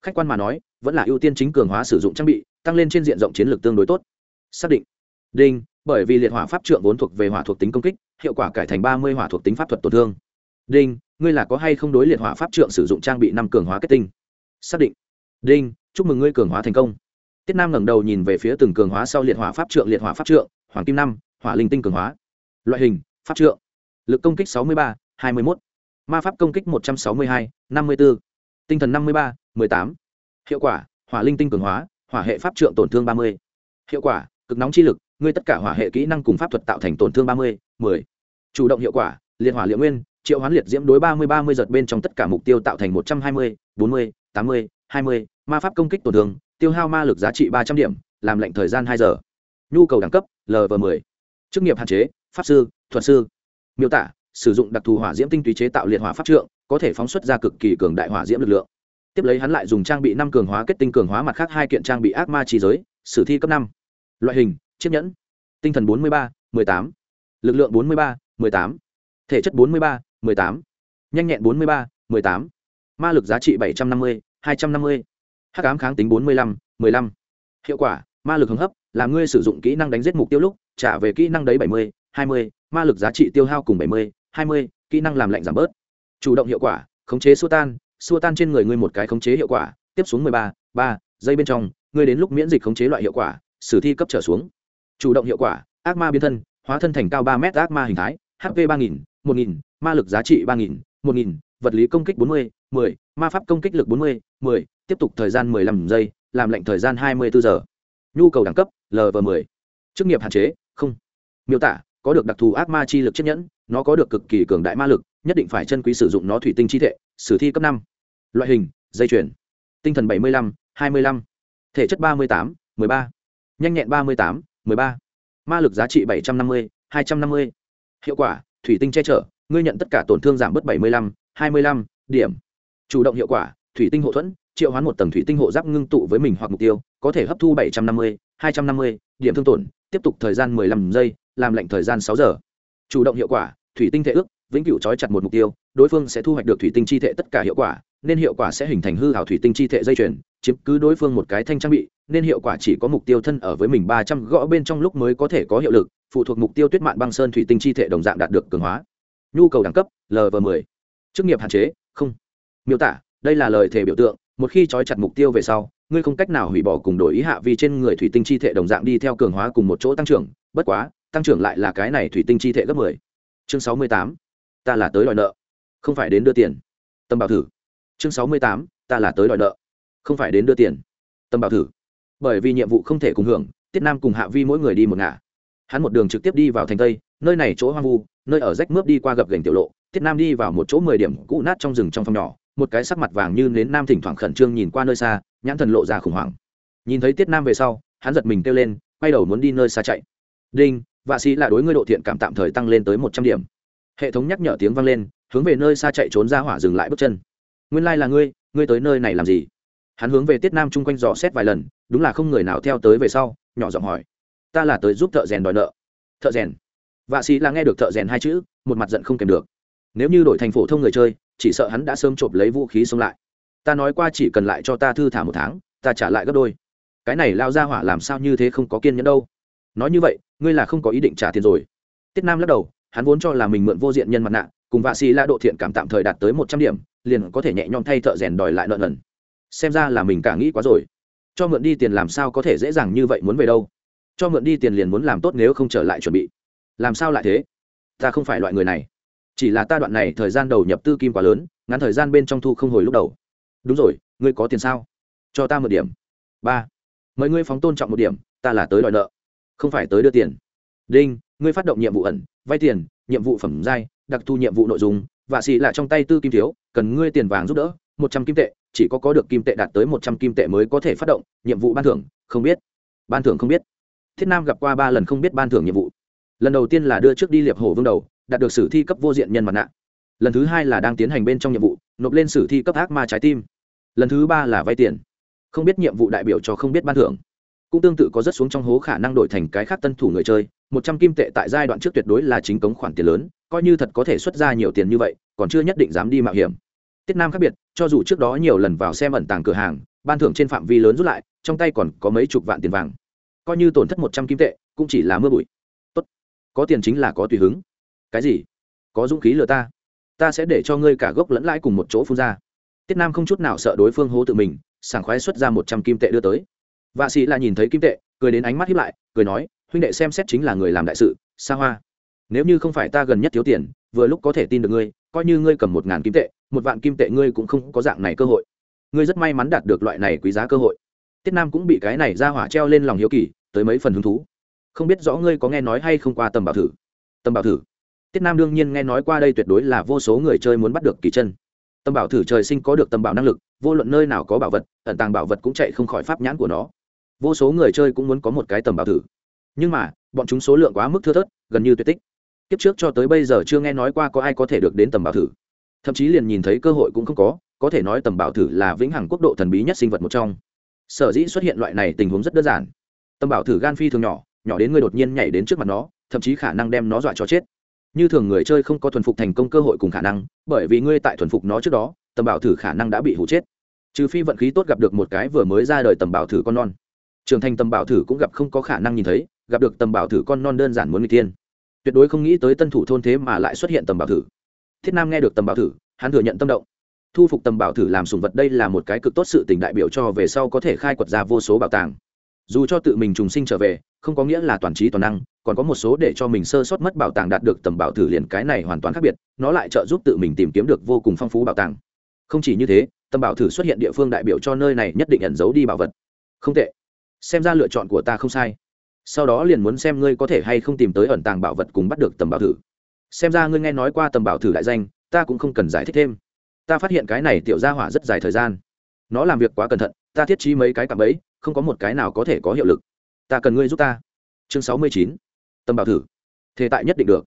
Khách quan mà nói, vẫn là ưu tiên chính cường hóa sử dụng trang bị, tăng lên trên diện rộng chiến lược tương đối tốt xác định. Đinh, bởi vì liệt hỏa pháp trượng vốn thuộc về hỏa thuộc tính công kích, hiệu quả cải thành ba mươi hỏa thuộc tính pháp thuật tổn thương. Đinh, ngươi là có hay không đối liệt hỏa pháp trượng sử dụng trang bị năm cường hóa kết tinh? Xác định. Đinh, chúc mừng ngươi cường hóa thành công. Tiết nam ngẩng đầu nhìn về phía từng cường hóa sau liệt hỏa pháp trượng, liệt hỏa pháp trượng, hoàng kim năm, hỏa linh tinh cường hóa. Loại hình, pháp trượng. Lực công kích sáu mươi ba, hai mươi một ma pháp công kích một trăm sáu mươi hai, năm mươi b ố tinh thần năm mươi ba, mười tám. Hiệu quả, hỏa linh tinh cường hóa, hỏa hệ pháp trượng tổn thương ba mươi. Hiệu quả cực nóng chi lực, ngươi tất cả hỏa hệ kỹ năng cùng pháp thuật tạo thành tổn thương ba mươi, mười. Chủ động hiệu quả, liệt hỏa liệu nguyên, triệu hoán liệt diễm đối ba mươi ba mươi giật bên trong tất cả mục tiêu tạo thành một trăm hai mươi, bốn mươi, tám mươi, hai mươi. Ma pháp công kích tổn thương, tiêu hao ma lực giá trị ba trăm điểm, làm lệnh thời gian hai giờ. Nhu cầu đẳng cấp lv m ộ ư ơ i chức nghiệp hạn chế, pháp sư, thuật sư. Miêu tả, sử dụng đặc thù hỏa diễm tinh túy chế tạo liệt hỏa pháp trượng, có thể phóng xuất ra cực kỳ cường đại hỏa diễm lực lượng. Tiếp lấy hắn lại dùng trang bị năm cường hóa kết tinh cường hóa mặt khác hai kiện trang bị ác ma trí giới, sử thi cấp năm loại hình, chiếc nhẫn. Tinh thần bốn mươi ba, mười tám. Lực lượng bốn mươi ba, mười tám. Thể chất bốn mươi ba, mười tám. Nhanh nhẹn bốn mươi ba, mười tám. Ma lực giá trị bảy trăm năm mươi, hai trăm năm mươi. Hắc ám kháng tính bốn mươi lăm, mười lăm. Hiệu quả, ma lực hứng hấp, là ngươi sử dụng kỹ năng đánh giết mục tiêu lúc, trả về kỹ năng đấy bảy mươi, hai mươi. Ma lực giá trị tiêu hao cùng bảy mươi, hai mươi, kỹ năng làm lạnh giảm bớt. Chủ động hiệu quả, khống chế xua tan. Xua tan trên người ngươi một cái khống chế hiệu quả, tiếp xuống mười ba ba, giây bên trong, ngươi đến lúc miễn dịch khống chế loại hiệu quả sử thi cấp trở xuống. Chủ động hiệu quả, ác ma biến thân, hóa thân thành cao ba m ác ma hình thái hp ba nghìn, một nghìn, ma lực giá trị ba nghìn, một nghìn, vật lý công kích bốn mươi, mười, ma pháp công kích lực bốn mươi, mười, tiếp tục thời gian mười lăm giây, làm lệnh thời gian hai mươi bốn giờ. Nhu cầu đẳng cấp lv mười. Chức nghiệp hạn chế, không. Miêu tả, có được đặc thù ác ma chi lực chiếc nhẫn, nó có được cực kỳ cường đại ma lực, nhất định phải chân quý sử dụng nó thủy tinh chi thể, sử thi cấp năm. Loại hình, dây chuyển tinh thần bảy mươi lăm, hai mươi lăm. Thể chất ba mươi tám, mười ba nhanh nhẹn ba mươi tám, mười ba. Ma lực giá trị bảy trăm năm mươi, hai trăm năm mươi. Hiệu quả, thủy tinh che chở, ngươi nhận tất cả tổn thương giảm bớt bảy mươi lăm, hai mươi lăm điểm. Chủ động hiệu quả, thủy tinh hộ thuẫn, triệu hoán một tầng thủy tinh hộ giáp ngưng tụ với mình hoặc mục tiêu, có thể hấp thu bảy trăm năm mươi, hai trăm năm mươi điểm thương tổn, tiếp tục thời gian mười lăm giây, làm lệnh thời gian sáu giờ. Chủ động hiệu quả, thủy tinh thể ước, vĩnh cửu trói chặt một mục tiêu, đối phương sẽ thu hoạch được thủy tinh chi thể tất cả hiệu quả, nên hiệu quả sẽ hình thành hư hảo thủy tinh chi thể dây chuyền, chiếm cứ đối phương một cái thanh trang bị nên hiệu quả chỉ có mục tiêu thân ở với mình ba trăm gõ bên trong lúc mới có thể có hiệu lực, phụ thuộc mục tiêu tuyết mạn băng sơn thủy tinh chi thể đồng dạng đạt được cường hóa. Nhu cầu đẳng cấp lv 10 chức nghiệp hạn chế, không. Miêu tả, đây là lời thể biểu tượng, một khi trói chặt mục tiêu về sau, ngươi không cách nào hủy bỏ cùng đổi ý hạ vì trên người thủy tinh chi thể đồng dạng đi theo cường hóa cùng một chỗ tăng trưởng, bất quá, tăng trưởng lại là cái này thủy tinh chi thể gấp mười. Chương sáu mươi tám, ta là tới đòi nợ. Không phải đến đưa tiền. Tâm bảo thử. Chương sáu mươi tám, ta là tới đòi nợ. Không phải đến đưa tiền. Tâm bảo thử bởi vì nhiệm vụ không thể cùng hưởng, tiết nam cùng hạ vi mỗi người đi một ngả. Hắn một đường trực tiếp đi vào thành tây, nơi này chỗ hoang vu, nơi ở rách mướp đi qua gập gành tiểu lộ, tiết nam đi vào một chỗ mười điểm cũ nát trong rừng trong phòng nhỏ, một cái sắc mặt vàng như nến nam thỉnh thoảng khẩn trương nhìn qua nơi xa, nhãn thần lộ ra khủng hoảng. Nhìn thấy tiết nam về sau, hắn giật mình kêu lên, quay đầu muốn đi nơi xa chạy. Đinh, vạ sĩ là đối ngươi độ thiện cảm tạm thời tăng lên tới một trăm điểm. Hệ thống nhắc nhở tiếng vang lên, hướng về nơi xa chạy trốn ra hỏa dừng lại bước chân. Nguyên lai là ngươi ngươi tới nơi này làm gì? Hắn hướng về tiết nam chung quanh dò xét vài lần, đúng là không người nào theo tới về sau, nhỏ giọng hỏi, ta là tới giúp thợ rèn đòi nợ. Thợ rèn? Vạ sĩ là nghe được thợ rèn hai chữ, một mặt giận không kèm được. Nếu như đổi thành phổ thông người chơi, chỉ sợ hắn đã sớm chộp lấy vũ khí xông lại. Ta nói qua chỉ cần lại cho ta thư thả một tháng, ta trả lại gấp đôi. Cái này lao ra hỏa làm sao như thế không có kiên nhẫn đâu. Nói như vậy, ngươi là không có ý định trả tiền rồi. Tiết nam lắc đầu, hắn vốn cho là mình mượn vô diện nhân mặt nạ, cùng vạ xì la độ thiện cảm tạm thời đạt tới một trăm điểm, liền có thể nhẹ nhõm thay thợ rèn đòi lại nợ nần xem ra là mình cả nghĩ quá rồi. Cho mượn đi tiền làm sao có thể dễ dàng như vậy muốn về đâu? Cho mượn đi tiền liền muốn làm tốt nếu không trở lại chuẩn bị. Làm sao lại thế? Ta không phải loại người này. Chỉ là ta đoạn này thời gian đầu nhập tư kim quá lớn, ngắn thời gian bên trong thu không hồi lúc đầu. Đúng rồi, ngươi có tiền sao? Cho ta một điểm. Ba. Mời ngươi phóng tôn trọng một điểm, ta là tới đòi nợ. Không phải tới đưa tiền. Đinh, ngươi phát động nhiệm vụ ẩn, vay tiền, nhiệm vụ phẩm giai, đặc thù nhiệm vụ nội dung và xì lại trong tay tư kim thiếu, cần ngươi tiền vàng giúp đỡ một trăm kim tệ, chỉ có có được kim tệ đạt tới một trăm kim tệ mới có thể phát động nhiệm vụ ban thưởng, không biết. Ban thưởng không biết. Thiết nam gặp qua ba lần không biết ban thưởng nhiệm vụ. Lần đầu tiên là đưa trước đi liệp hổ vương đầu, đạt được sử thi cấp vô diện nhân mặt nạ. Lần thứ hai là đang tiến hành bên trong nhiệm vụ, nộp lên sử thi cấp ác ma trái tim. Lần thứ ba là vay tiền. Không biết nhiệm vụ đại biểu cho không biết ban thưởng. Cũng tương tự có rất xuống trong hố khả năng đổi thành cái khác tân thủ người chơi, một trăm kim tệ tại giai đoạn trước tuyệt đối là chính cống khoản tiền lớn, coi như thật có thể xuất ra nhiều tiền như vậy, còn chưa nhất định dám đi mạo hiểm. Tiết nam khác biệt cho dù trước đó nhiều lần vào xem ẩn tàng cửa hàng, ban thưởng trên phạm vi lớn rút lại, trong tay còn có mấy chục vạn tiền vàng. Coi như tổn thất một trăm kim tệ, cũng chỉ là mưa bụi. Tốt. Có tiền chính là có tùy hứng. Cái gì? Có dũng khí lừa ta. Ta sẽ để cho ngươi cả gốc lẫn lãi cùng một chỗ phun ra. Tiết nam không chút nào sợ đối phương hố tự mình, sảng khoái xuất ra một trăm kim tệ đưa tới. Vạ sĩ là nhìn thấy kim tệ, cười đến ánh mắt hiếp lại, cười nói, huynh đệ xem xét chính là người làm đại sự, xa hoa. Nếu như không phải ta gần nhất thiếu tiền vừa lúc có thể tin được ngươi, coi như ngươi cầm một ngàn kim tệ, một vạn kim tệ ngươi cũng không có dạng này cơ hội. Ngươi rất may mắn đạt được loại này quý giá cơ hội. Tiết nam cũng bị cái này ra hỏa treo lên lòng hiếu kỳ, tới mấy phần hứng thú. Không biết rõ ngươi có nghe nói hay không qua tầm bảo thử? Tầm bảo thử? Tiết nam đương nhiên nghe nói qua đây tuyệt đối là vô số người chơi muốn bắt được kỳ chân. Tầm bảo thử trời sinh có được tầm bảo năng lực, vô luận nơi nào có bảo vật, ẩn tàng bảo vật cũng chạy không khỏi pháp nhãn của nó. Vô số người chơi cũng muốn có một cái tầm bảo thử. Nhưng mà, bọn chúng số lượng quá mức thưa thớt, gần như tuyệt tích kiếp trước cho tới bây giờ chưa nghe nói qua có ai có thể được đến tầm bảo thử. Thậm chí liền nhìn thấy cơ hội cũng không có có thể nói tầm bảo thử là vĩnh hằng quốc độ thần bí nhất sinh vật một trong. Sở dĩ xuất hiện loại này tình huống rất đơn giản. Tầm bảo thử gan phi thường nhỏ nhỏ đến người đột nhiên nhảy đến trước mặt nó, thậm chí khả năng đem nó dọa cho chết. Như thường người chơi không có thuần phục thành công cơ hội cùng khả năng, bởi vì ngươi tại thuần phục nó trước đó, tầm bảo thử khả năng đã bị hụ chết. Trừ phi vận khí tốt gặp được một cái vừa mới ra đời tầm bảo thử con non. Trưởng thành tầm bảo thử cũng gặp không có khả năng nhìn thấy, gặp được tầm bảo thử con non đơn giản muốn người tiên tuyệt đối không nghĩ tới tân thủ thôn thế mà lại xuất hiện tầm bảo thử. Thiết nam nghe được tầm bảo thử, hắn thừa nhận tâm động. Thu phục tầm bảo thử làm sùng vật đây là một cái cực tốt sự tình đại biểu cho về sau có thể khai quật ra vô số bảo tàng. Dù cho tự mình trùng sinh trở về, không có nghĩa là toàn trí toàn năng, còn có một số để cho mình sơ sót mất bảo tàng đạt được tầm bảo thử liền cái này hoàn toàn khác biệt, nó lại trợ giúp tự mình tìm kiếm được vô cùng phong phú bảo tàng. Không chỉ như thế, tầm bảo thử xuất hiện địa phương đại biểu cho nơi này nhất định ẩn giấu đi bảo vật. Không tệ. Xem ra lựa chọn của ta không sai sau đó liền muốn xem ngươi có thể hay không tìm tới ẩn tàng bảo vật cùng bắt được tầm bảo thử. Xem ra ngươi nghe nói qua tầm bảo thử đại danh, ta cũng không cần giải thích thêm. Ta phát hiện cái này tiểu ra hỏa rất dài thời gian. Nó làm việc quá cẩn thận, ta thiết trí mấy cái cạm ấy không có một cái nào có thể có hiệu lực. Ta cần ngươi giúp ta. Chương sáu mươi chín, tầm bảo thử. Thể tại nhất định được.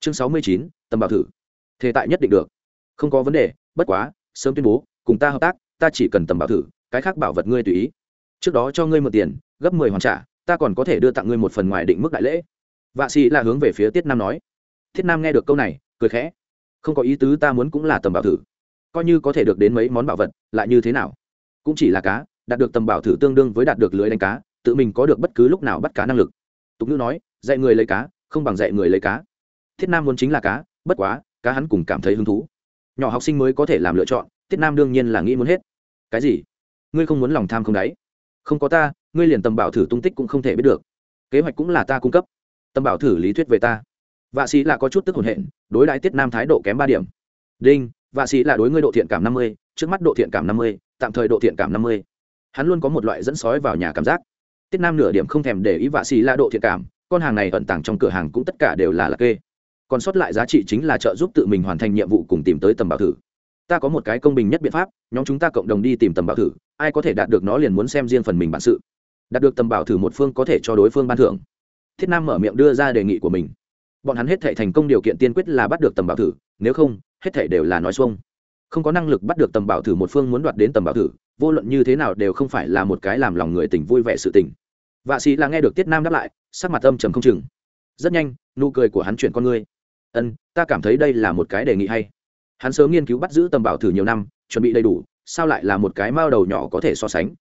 Chương sáu mươi chín, tầm bảo thử. Thể tại nhất định được. Không có vấn đề, bất quá, sớm tuyên bố, cùng ta hợp tác, ta chỉ cần tầm bảo thử, cái khác bảo vật ngươi tùy ý. Trước đó cho ngươi một tiền, gấp mười hoàn trả ta còn có thể đưa tặng ngươi một phần ngoài định mức đại lễ. Vạ sĩ là hướng về phía tiết nam nói. Thiết nam nghe được câu này, cười khẽ. Không có ý tứ ta muốn cũng là tầm bảo thử. Coi như có thể được đến mấy món bảo vật, lại như thế nào? Cũng chỉ là cá, đạt được tầm bảo thử tương đương với đạt được lưới đánh cá, tự mình có được bất cứ lúc nào bắt cá năng lực. Tục ngữ nói, dạy người lấy cá, không bằng dạy người lấy cá. Thiết nam muốn chính là cá, bất quá, cá hắn cùng cảm thấy hứng thú. Nhỏ học sinh mới có thể làm lựa chọn thiết nam đương nhiên là nghĩ muốn hết. Cái gì? Ngươi không muốn lòng tham không đáy? Không có ta ngươi liền tầm bảo thử tung tích cũng không thể biết được. Kế hoạch cũng là ta cung cấp. Tầm bảo thử lý thuyết về ta. Vạ sĩ là có chút tức hồn hện đối đãi tiết nam thái độ kém ba điểm. Đinh, vạ sĩ là đối ngươi độ thiện cảm năm mươi, trước mắt độ thiện cảm năm mươi, tạm thời độ thiện cảm năm mươi. Hắn luôn có một loại dẫn sói vào nhà cảm giác. Tiết nam nửa điểm không thèm để ý vạ sĩ là độ thiện cảm, con hàng này ẩn tàng trong cửa hàng cũng tất cả đều là lạc kê. Còn sót lại giá trị chính là trợ giúp tự mình hoàn thành nhiệm vụ cùng tìm tới tầm bảo thử. Ta có một cái công bình nhất biện pháp, nhóm chúng ta cộng đồng đi tìm tầm bảo thử, ai có thể đạt được nó liền muốn xem riêng phần mình bản sự đạt được tầm bảo thử một phương có thể cho đối phương ban thưởng. Thiết nam mở miệng đưa ra đề nghị của mình. Bọn hắn hết thể thành công điều kiện tiên quyết là bắt được tầm bảo thử, nếu không, hết thể đều là nói xuông. Không có năng lực bắt được tầm bảo thử một phương muốn đoạt đến tầm bảo thử, vô luận như thế nào đều không phải là một cái làm lòng người tình vui vẻ sự tình. Vạ sĩ là nghe được tiết nam đáp lại, sắc mặt âm trầm không chừng. Rất nhanh, nụ cười của hắn chuyển con ngươi ân, ta cảm thấy đây là một cái đề nghị hay. Hắn sớm nghiên cứu bắt giữ tầm bảo thử nhiều năm, chuẩn bị đầy đủ, sao lại là một cái mao đầu nhỏ có thể so sánh?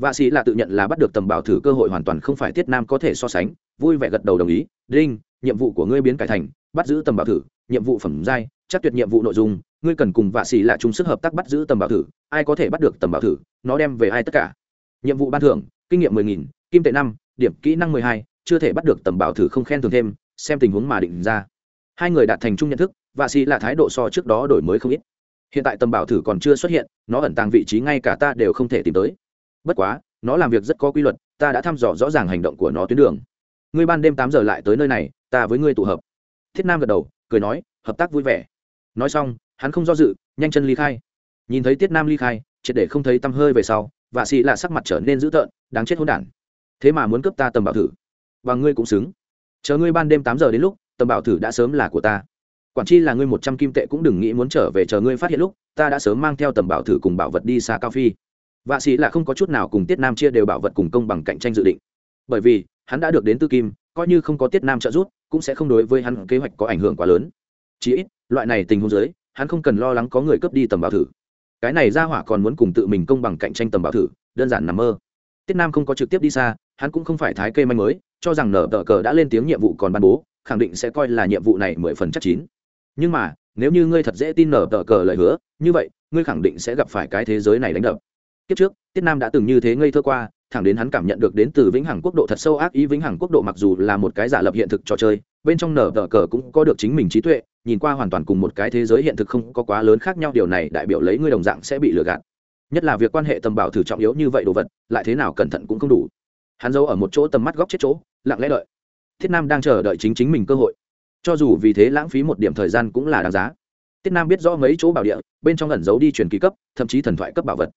Vạ sĩ là tự nhận là bắt được tầm bảo thử cơ hội hoàn toàn không phải tiết nam có thể so sánh, vui vẻ gật đầu đồng ý, đinh, nhiệm vụ của ngươi biến cải thành, bắt giữ tầm bảo thử, nhiệm vụ phẩm giai, chắc tuyệt nhiệm vụ nội dung, ngươi cần cùng vạ sĩ là chung sức hợp tác bắt giữ tầm bảo thử, ai có thể bắt được tầm bảo thử, nó đem về ai tất cả. Nhiệm vụ ban thưởng, kinh nghiệm mười nghìn, kim tệ năm, điểm kỹ năng mười hai, chưa thể bắt được tầm bảo thử không khen thường thêm, xem tình huống mà định ra. Hai người đạt thành chung nhận thức, vạ sĩ là thái độ so trước đó đổi mới không ít. Hiện tại tầm bảo thử còn chưa xuất hiện, nó ẩn tàng vị trí ngay cả ta đều không thể tìm tới bất quá, nó làm việc rất có quy luật, ta đã thăm dò rõ ràng hành động của nó tuyến đường. Ngươi ban đêm tám giờ lại tới nơi này, ta với ngươi tụ hợp. Thiết nam gật đầu, cười nói, hợp tác vui vẻ. Nói xong, hắn không do dự, nhanh chân ly khai. Nhìn thấy tiết nam ly khai, triệt để không thấy tăm hơi về sau, vạ sĩ là sắc mặt trở nên dữ tợn, đáng chết hôn đản. Thế mà muốn cướp ta tầm bảo thử. Và ngươi cũng xứng. Chờ ngươi ban đêm tám giờ đến lúc, tầm bảo thử đã sớm là của ta. Quản chi là ngươi một trăm kim tệ cũng đừng nghĩ muốn trở về chờ ngươi phát hiện lúc, ta đã sớm mang theo tầm bảo thử cùng bảo vật đi xa cao phi vạ sĩ là không có chút nào cùng tiết nam chia đều bảo vật cùng công bằng cạnh tranh dự định. Bởi vì, hắn đã được đến tư kim, coi như không có tiết nam trợ giúp, cũng sẽ không đối với hắn kế hoạch có ảnh hưởng quá lớn. Chí ít, loại này tình huống giới hắn không cần lo lắng có người cướp đi tầm bảo thử. Cái này ra hỏa còn muốn cùng tự mình công bằng cạnh tranh tầm bảo thử, đơn giản nằm mơ. Tiết nam không có trực tiếp đi xa, hắn cũng không phải thái kê manh mới cho rằng nở tờ cờ đã lên tiếng nhiệm vụ còn ban bố, khẳng định sẽ coi là nhiệm vụ này mười phần chắc chín. Nhưng mà, nếu như ngươi thật dễ tin nở tờ cờ lời hứa, như vậy, ngươi khẳng định sẽ gặp phải cái thế giới này đánh đập kiếp trước, tiết nam đã từng như thế ngây thơ qua, thẳng đến hắn cảm nhận được đến từ vĩnh hằng quốc độ thật sâu ác ý. Vĩnh hằng quốc độ mặc dù là một cái giả lập hiện thực trò chơi, bên trong nở tờ cờ cũng có được chính mình trí tuệ, nhìn qua hoàn toàn cùng một cái thế giới hiện thực không có quá lớn khác nhau. Điều này đại biểu lấy ngươi đồng dạng sẽ bị lừa gạt. Nhất là việc quan hệ tầm bảo thử trọng yếu như vậy đồ vật, lại thế nào cẩn thận cũng không đủ. Hắn giấu ở một chỗ tầm mắt góc chết chỗ, lặng lẽ đợi. Thiết nam đang chờ đợi chính chính mình cơ hội. Cho dù vì thế lãng phí một điểm thời gian cũng là đáng giá. Tiết nam biết rõ mấy chỗ bảo địa, bên trong ẩn giấu đi truyền ký cấp, thậm chí thần thoại cấp bảo vật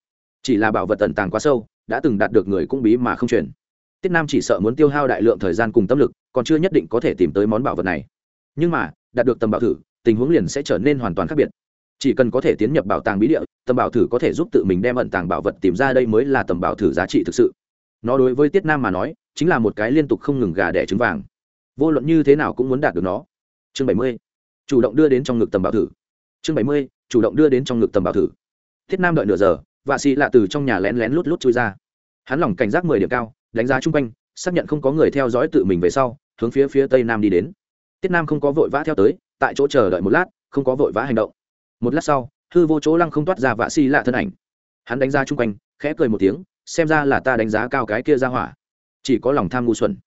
chỉ là bảo vật tần tàng quá sâu, đã từng đạt được người cũng bí mà không truyền. Tiết nam chỉ sợ muốn tiêu hao đại lượng thời gian cùng tâm lực, còn chưa nhất định có thể tìm tới món bảo vật này. Nhưng mà, đạt được tầm bảo thử, tình huống liền sẽ trở nên hoàn toàn khác biệt. Chỉ cần có thể tiến nhập bảo tàng bí địa, tầm bảo thử có thể giúp tự mình đem ẩn tàng bảo vật tìm ra đây mới là tầm bảo thử giá trị thực sự. Nó đối với tiết nam mà nói, chính là một cái liên tục không ngừng gà đẻ trứng vàng. Vô luận như thế nào cũng muốn đạt được nó. Chương bảy mươi, chủ động đưa đến trong ngực tầm bảo thử. Chương bảy mươi, chủ động đưa đến trong ngực tầm bảo thử. Thiết nam đợi nửa giờ vạ sĩ lạ từ trong nhà lén lén lút lút chui ra. Hắn lòng cảnh giác mười điểm cao, đánh giá chung quanh, xác nhận không có người theo dõi tự mình về sau, hướng phía phía tây nam đi đến. Tiết nam không có vội vã theo tới, tại chỗ chờ đợi một lát, không có vội vã hành động. Một lát sau, hư vô chỗ lăng không toát ra vạ xì lạ thân ảnh. Hắn đánh giá chung quanh, khẽ cười một tiếng, xem ra là ta đánh giá cao cái kia ra hỏa. Chỉ có lòng tham ngu xuẩn.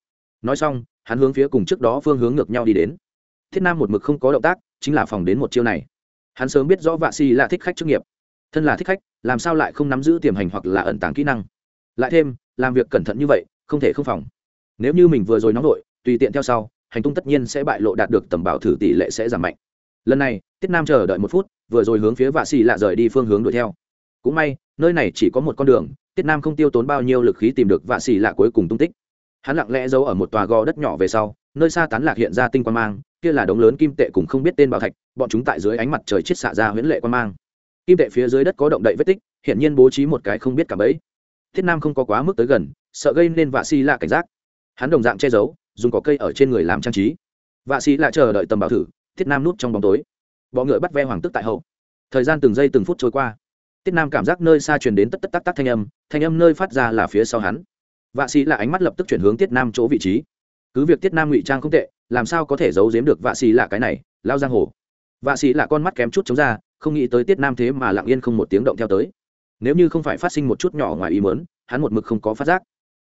Nói xong, hắn hướng phía cùng trước đó phương hướng ngược nhau đi đến. Thiết nam một mực không có động tác, chính là phòng đến một chiêu này. Hắn sớm biết rõ vạ xì là thích khách chức nghiệp. Thân là thích khách làm sao lại không nắm giữ tiềm hành hoặc là ẩn tàng kỹ năng? Lại thêm, làm việc cẩn thận như vậy, không thể không phòng. Nếu như mình vừa rồi nóng vội tùy tiện theo sau, hành tung tất nhiên sẽ bại lộ đạt được tầm bảo thử tỷ lệ sẽ giảm mạnh. Lần này, tiết nam chờ đợi một phút, vừa rồi hướng phía vạ xì lạ rời đi phương hướng đuổi theo. Cũng may, nơi này chỉ có một con đường, tiết nam không tiêu tốn bao nhiêu lực khí tìm được vạ xì lạ cuối cùng tung tích. Hắn lặng lẽ giấu ở một tòa gò đất nhỏ về sau, nơi xa tán lạc hiện ra tinh quan mang, kia là đống lớn kim tệ cùng không biết tên bảo thạch, bọn chúng tại dưới ánh mặt trời chết xạ ra huyễn lệ quan mang kim tệ phía dưới đất có động đậy vết tích hiện nhiên bố trí một cái không biết cả ấy thiết nam không có quá mức tới gần, sợ gây nên vạ xì lạ cảnh giác. Hắn đồng dạng che giấu, dùng cỏ cây ở trên người làm trang trí. Vạ xì lạ chờ đợi tầm bảo thử, thiết nam nút trong bóng tối. Bọ ngựa bắt ve hoàng tức tại hậu. Thời gian từng giây từng phút trôi qua. Tiết nam cảm giác nơi xa truyền đến tất tất tắc tắc thanh âm thanh âm nơi phát ra là phía sau hắn. Vạ sĩ là ánh mắt lập tức chuyển hướng tiết nam chỗ vị trí. Cứ việc tiết nam ngụy trang không tệ, làm sao có thể giấu giếm được vạ sĩ là cái này, lao giang hồ. Vạ sĩ là con mắt kém chút chống ra không nghĩ tới tiết nam thế mà lặng yên không một tiếng động theo tới. Nếu như không phải phát sinh một chút nhỏ ngoài ý mớn hắn một mực không có phát giác.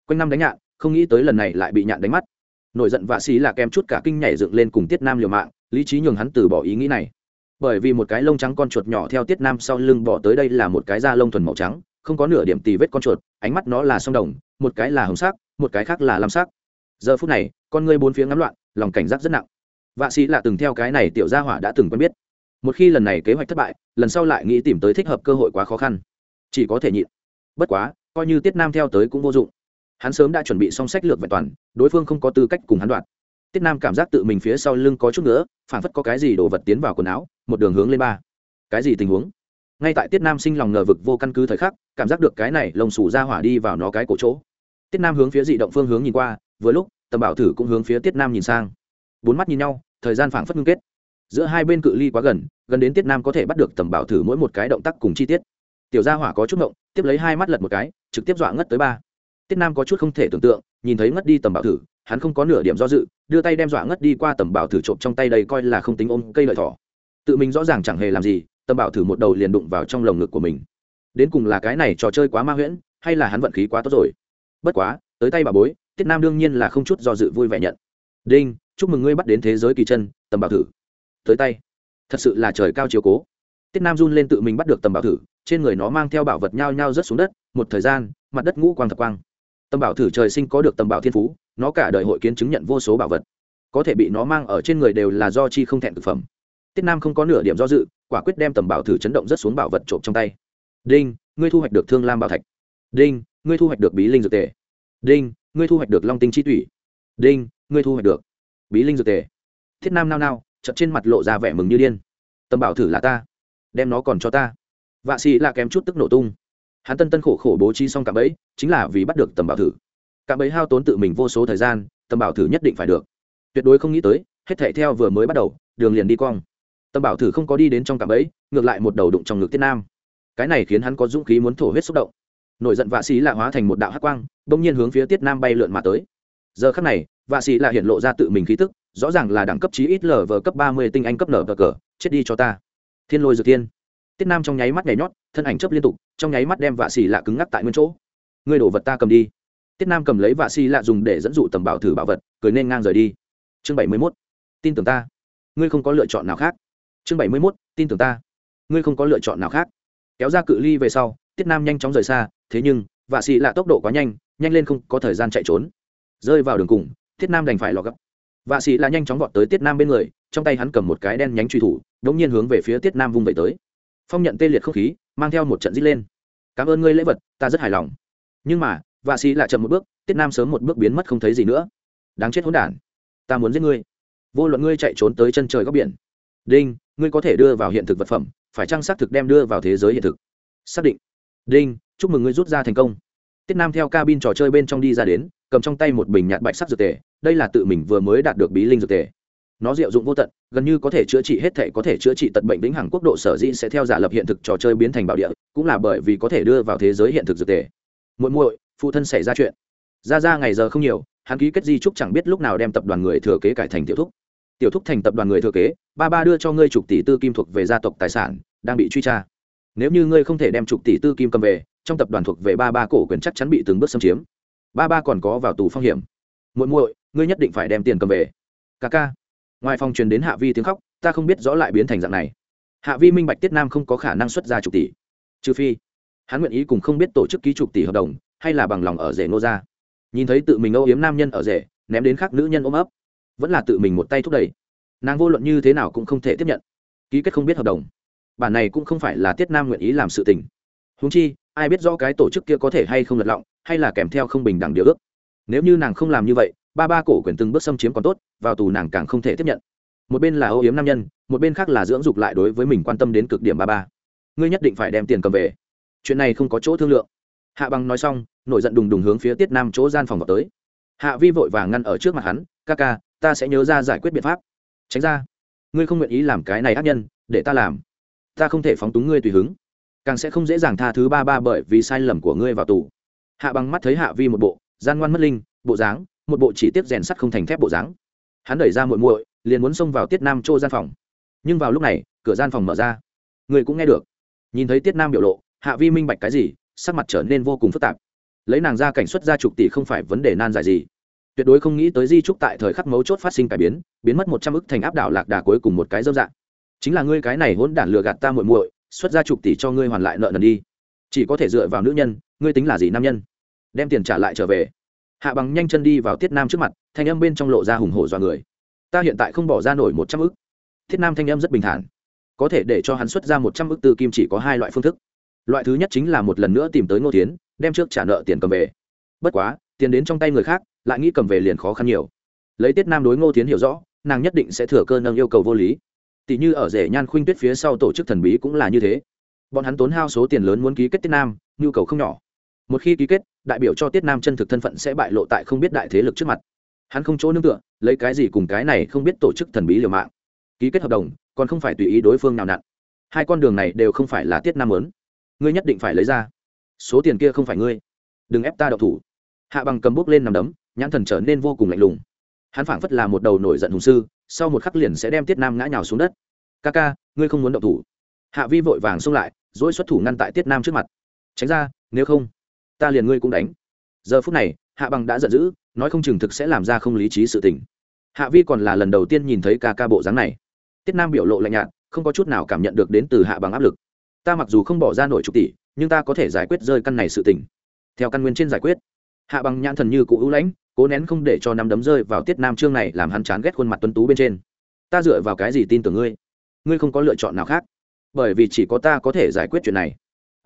Quanh năm đánh nhạn, không nghĩ tới lần này lại bị nhạn đánh mắt nổi giận vạ sĩ là kem chút cả kinh nhảy dựng lên cùng tiết nam liều mạng, lý trí nhường hắn từ bỏ ý nghĩ này. Bởi vì một cái lông trắng con chuột nhỏ theo tiết nam sau lưng bỏ tới đây là một cái da lông thuần màu trắng, không có nửa điểm tì vết con chuột, ánh mắt nó là sông đồng, một cái là hồng sắc, một cái khác là lam sắc. Giờ phút này, con ngươi bốn phía ngắm loạn, lòng cảnh giác rất nặng. Vạ sĩ là từng theo cái này tiểu gia hỏa đã từng quen biết một khi lần này kế hoạch thất bại, lần sau lại nghĩ tìm tới thích hợp cơ hội quá khó khăn. Chỉ có thể nhịn. Bất quá, coi như tiết nam theo tới cũng vô dụng. Hắn sớm đã chuẩn bị xong sách lược vẹn toàn, đối phương không có tư cách cùng hắn đoạt tiết nam cảm giác tự mình phía sau lưng có chút nữa phản phất có cái gì đổ vật tiến vào quần áo, một đường hướng lên ba. Cái gì tình huống? Ngay tại tiết nam sinh lòng ngờ vực vô căn cứ thời khắc, cảm giác được cái này lồng sủ ra hỏa đi vào nó cái cổ chỗ. Tiết nam hướng phía dị động phương hướng nhìn qua, vừa lúc, tầm bảo thử cũng hướng phía tiết nam nhìn sang. Bốn mắt nhìn nhau, thời gian phảng phất ngưng kết giữa hai bên cự ly quá gần gần đến tiết nam có thể bắt được tầm bảo thử mỗi một cái động tác cùng chi tiết. Tiểu gia hỏa có chút ngộng, tiếp lấy hai mắt lật một cái, trực tiếp dọa ngất tới ba. Tiết nam có chút không thể tưởng tượng, nhìn thấy ngất đi tầm bảo thử, hắn không có nửa điểm do dự, đưa tay đem dọa ngất đi qua tầm bảo thử trộm trong tay đây coi là không tính ôm cây lợi thỏ. Tự mình rõ ràng chẳng hề làm gì, tầm bảo thử một đầu liền đụng vào trong lồng ngực của mình. Đến cùng là cái này trò chơi quá ma huyễn, hay là hắn vận khí quá tốt rồi? Bất quá, tới tay bà bối, tiết nam đương nhiên là không chút do dự vui vẻ nhận. Đinh, chúc mừng ngươi bắt đến thế giới kỳ chân, tầm bảo thử tới tay. Thật sự là trời cao chiều cố. Tiết nam run lên tự mình bắt được tầm bảo thử, trên người nó mang theo bảo vật nhao nhao rớt xuống đất, một thời gian, mặt đất ngũ quang thập quang. Tầm bảo thử trời sinh có được tầm bảo thiên phú, nó cả đời hội kiến chứng nhận vô số bảo vật. Có thể bị nó mang ở trên người đều là do chi không thẹn thực phẩm. Tiết nam không có nửa điểm do dự, quả quyết đem tầm bảo thử chấn động rất xuống bảo vật trộm trong tay. Đinh, ngươi thu hoạch được thương lam bảo thạch. Đinh, ngươi thu hoạch được bí linh dược tề. Đinh, ngươi thu hoạch được long tinh chi thủy. Đinh, ngươi thu hoạch được bí linh dược tề. Thiết nam nao nao chậm trên mặt lộ ra vẻ mừng như điên. Tâm bảo thử là ta, đem nó còn cho ta. Vạ sĩ là kém chút tức nổ tung. Hắn tân tân khổ khổ bố trí xong cả bẫy, chính là vì bắt được tầm bảo thử. Cả bẫy hao tốn tự mình vô số thời gian tầm bảo thử nhất định phải được. Tuyệt đối không nghĩ tới, hết thảy theo vừa mới bắt đầu, đường liền đi cong. Tầm bảo thử không có đi đến trong cả bẫy, ngược lại một đầu đụng trong ngực tiết nam. Cái này khiến hắn có dũng khí muốn thổ huyết xúc động. Nổi giận vạ sĩ lạ hóa thành một đạo hắc quang, bỗng nhiên hướng phía tiết nam bay lượn mà tới. Giờ khắc này, vạ sĩ lạ hiện lộ ra tự mình khí tức rõ ràng là đẳng cấp chí ít lờ vờ cấp ba mươi tinh anh cấp nở cờ cờ, chết đi cho ta. Thiên lôi dược thiên tiết nam trong nháy mắt nhảy nhót, thân ảnh chấp liên tục, trong nháy mắt đem vạ xì lạ cứng ngắc tại nguyên chỗ. Ngươi đổ vật ta cầm đi. Tiết nam cầm lấy vạ xì lạ dùng để dẫn dụ tầm bảo thử bảo vật, cười nên ngang rời đi. Chương bảy mươi mốt. Tin tưởng ta. Ngươi không có lựa chọn nào khác. Chương bảy mươi mốt, tin tưởng ta. Ngươi không có lựa chọn nào khác. Kéo ra cự ly về sau, tiết nam nhanh chóng rời xa, thế nhưng, vạ xì lạ tốc độ quá nhanh nhanh lên không có thời gian chạy trốn. Rơi vào đường cùng, tiết nam đành phải lò gấp vạ sĩ là nhanh chóng vọt tới tiết nam bên người, trong tay hắn cầm một cái đen nhánh truy thủ đ ỗ n g nhiên hướng về phía tiết nam vung vẩy tới. Phong nhận tê liệt không khí, mang theo một trận dít lên. Cảm ơn ngươi lễ vật, ta rất hài lòng. Nhưng mà, vạ sĩ lại chậm một bước, tiết nam sớm một bước biến mất không thấy gì nữa. Đáng chết hỗn đản, ta muốn giết ngươi. Vô luận ngươi chạy trốn tới chân trời góc biển. Đinh, ngươi có thể đưa vào hiện thực vật phẩm, phải chăng xác thực đem đưa vào thế giới hiện thực? Xác định. Đinh, chúc mừng ngươi rút ra thành công. Tiết nam theo cabin trò chơi bên trong đi ra đến, cầm trong tay một bình nhạt bạch sắc dược tề đây là tự mình vừa mới đạt được bí linh dược tề. Nó diệu dụng vô tận, gần như có thể chữa trị hết thể có thể chữa trị tật bệnh vĩnh hằng quốc độ sở dĩ sẽ theo giả lập hiện thực trò chơi biến thành bảo địa, cũng là bởi vì có thể đưa vào thế giới hiện thực dược tề. Muội muội, phụ thân xảy ra chuyện. Ra ra ngày giờ không nhiều, hắn ký kết di trúc chẳng biết lúc nào đem tập đoàn người thừa kế cải thành tiểu thúc. Tiểu thúc thành tập đoàn người thừa kế, ba ba đưa cho ngươi chục tỷ tư kim thuộc về gia tộc tài sản, đang bị truy tra. Nếu như ngươi không thể đem chục tỷ tư kim cầm về, trong tập đoàn thuộc về ba ba cổ quyền chắc chắn bị từng bước xâm chiếm. Ba ba còn có vào tù phong hiểm. Muội muội ngươi nhất định phải đem tiền cầm về. Ca ca. Ngoài phòng truyền đến hạ vi tiếng khóc, ta không biết rõ lại biến thành dạng này. Hạ vi minh bạch tiết nam không có khả năng xuất ra chục tỷ. Trừ phi, hắn nguyện ý cùng không biết tổ chức ký chục tỷ hợp đồng, hay là bằng lòng ở rể nô ra nhìn thấy tự mình âu yếm nam nhân ở rể, ném đến khác nữ nhân ôm ấp, vẫn là tự mình một tay thúc đẩy. Nàng vô luận như thế nào cũng không thể tiếp nhận. Ký kết không biết hợp đồng. Bản này cũng không phải là tiết nam nguyện ý làm sự tình. Húng chi, ai biết rõ cái tổ chức kia có thể hay không lật lọng, hay là kèm theo không bình đẳng điều ước. Nếu như nàng không làm như vậy ba ba cổ quyền từng bước xâm chiếm còn tốt, vào tù nàng càng không thể tiếp nhận. Một bên là âu yếm nam nhân, một bên khác là dưỡng dục lại đối với mình quan tâm đến cực điểm ba ba. Ngươi nhất định phải đem tiền cầm về. Chuyện này không có chỗ thương lượng. Hạ bằng nói xong, nổi giận đùng đùng hướng phía tiết nam chỗ gian phòng vào tới. Hạ vi vội vàng ngăn ở trước mặt hắn, ca ca, ta sẽ nhớ ra giải quyết biện pháp. Tránh ra. Ngươi không nguyện ý làm cái này ác nhân, để ta làm. Ta không thể phóng túng ngươi tùy hứng. Càng sẽ không dễ dàng tha thứ ba ba bởi vì sai lầm của ngươi vào tù. Hạ bằng mắt thấy hạ vi một bộ, gian ngoan mất linh, bộ dáng một bộ chỉ tiếp rèn sắt không thành thép bộ dáng. Hắn đẩy ra muội muội, liền muốn xông vào tiết nam chỗ gian phòng. Nhưng vào lúc này, cửa gian phòng mở ra. Người cũng nghe được. Nhìn thấy tiết nam biểu lộ, hạ vi minh bạch cái gì, sắc mặt trở nên vô cùng phức tạp. Lấy nàng ra cảnh xuất ra chục tỷ không phải vấn đề nan giải gì. Tuyệt đối không nghĩ tới di trúc tại thời khắc mấu chốt phát sinh cải biến biến mất một trăm ức thành áp đảo lạc đà cuối cùng một cái dâm dạng. Chính là ngươi cái này hỗn đản lừa gạt ta muội muội, xuất ra chục tỷ cho ngươi hoàn lại nợ nần đi. Chỉ có thể dựa vào nữ nhân, ngươi tính là gì nam nhân? Đem tiền trả lại trở về hạ bằng nhanh chân đi vào tiết nam trước mặt, thanh âm bên trong lộ ra hùng hổ dọa người. Ta hiện tại không bỏ ra nổi một trăm ức. Thiết nam thanh âm rất bình thản. Có thể để cho hắn xuất ra một trăm ức từ kim chỉ có hai loại phương thức. Loại thứ nhất chính là một lần nữa tìm tới ngô tiến đem trước trả nợ tiền cầm về. Bất quá, tiền đến trong tay người khác, lại nghĩ cầm về liền khó khăn nhiều. Lấy tiết nam đối ngô tiến hiểu rõ, nàng nhất định sẽ thừa cơ nâng yêu cầu vô lý. Tỷ như ở rể nhan khuynh tuyết phía sau tổ chức thần bí cũng là như thế. Bọn hắn tốn hao số tiền lớn muốn ký kết tiết nam, nhu cầu không nhỏ một khi ký kết, đại biểu cho tiết nam chân thực thân phận sẽ bại lộ tại không biết đại thế lực trước mặt. Hắn không chỗ nương tựa, lấy cái gì cùng cái này không biết tổ chức thần bí liều mạng. Ký kết hợp đồng, còn không phải tùy ý đối phương nào nặn. Hai con đường này đều không phải là tiết nam lớn ngươi nhất định phải lấy ra. Số tiền kia không phải ngươi. Đừng ép ta đậu thủ. Hạ bằng cầm bút lên nằm đấm, nhãn thần trở nên vô cùng lạnh lùng. Hắn phảng phất là một đầu nổi giận hùng sư, sau một khắc liền sẽ đem tiết nam ngã nhào xuống đất. Ca ca, ngươi không muốn đậu thủ. Hạ vi vội vàng xông lại dỗi xuất thủ ngăn tại tiết nam trước mặt. Tránh ra, nếu không ta liền ngươi cũng đánh. Giờ phút này, hạ bằng đã giận dữ, nói không chừng thực sẽ làm ra không lý trí sự tình. Hạ vi còn là lần đầu tiên nhìn thấy ca ca bộ dáng này. Tiết nam biểu lộ lạnh nhạt, không có chút nào cảm nhận được đến từ hạ bằng áp lực. Ta mặc dù không bỏ ra nổi chục tỷ, nhưng ta có thể giải quyết rơi căn này sự tình. Theo căn nguyên trên giải quyết, hạ bằng nhãn thần như cụ ưu lãnh, cố nén không để cho nắm đấm rơi vào tiết nam trương này làm hắn chán ghét khuôn mặt tuấn tú bên trên. Ta dựa vào cái gì tin tưởng ngươi? Ngươi không có lựa chọn nào khác. Bởi vì chỉ có ta có thể giải quyết chuyện này.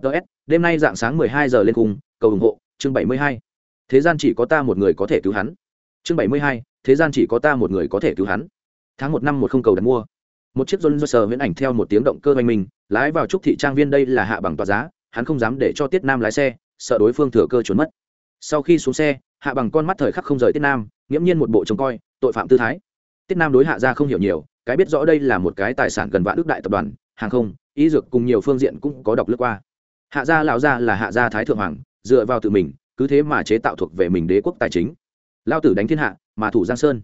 Ts đêm nay dạng sáng mười hai giờ lên cùng cầu ủng hộ, chương bảy mươi hai. Thế gian chỉ có ta một người có thể cứu hắn. Chương bảy mươi hai, thế gian chỉ có ta một người có thể cứu hắn. Tháng một năm một không cầu đặt mua. Một chiếc john sờ viễn ảnh theo một tiếng động cơ oanh mình lái vào trúc thị trang viên đây là hạ bằng tòa giá, hắn không dám để cho tiết nam lái xe, sợ đối phương thừa cơ trốn mất. Sau khi xuống xe, hạ bằng con mắt thời khắc không rời tiết nam, nghiễm nhiên một bộ trông coi, tội phạm tư thái. Tiết nam đối hạ ra không hiểu nhiều, cái biết rõ đây là một cái tài sản gần vạn đức đại tập đoàn, hàng không, y dược cùng nhiều phương diện cũng có đọc lướt qua. Hạ gia lão gia là hạ gia thái thượng hoàng dựa vào tự mình, cứ thế mà chế tạo thuộc về mình đế quốc tài chính. Lao tử đánh thiên hạ, mà thủ giang sơn.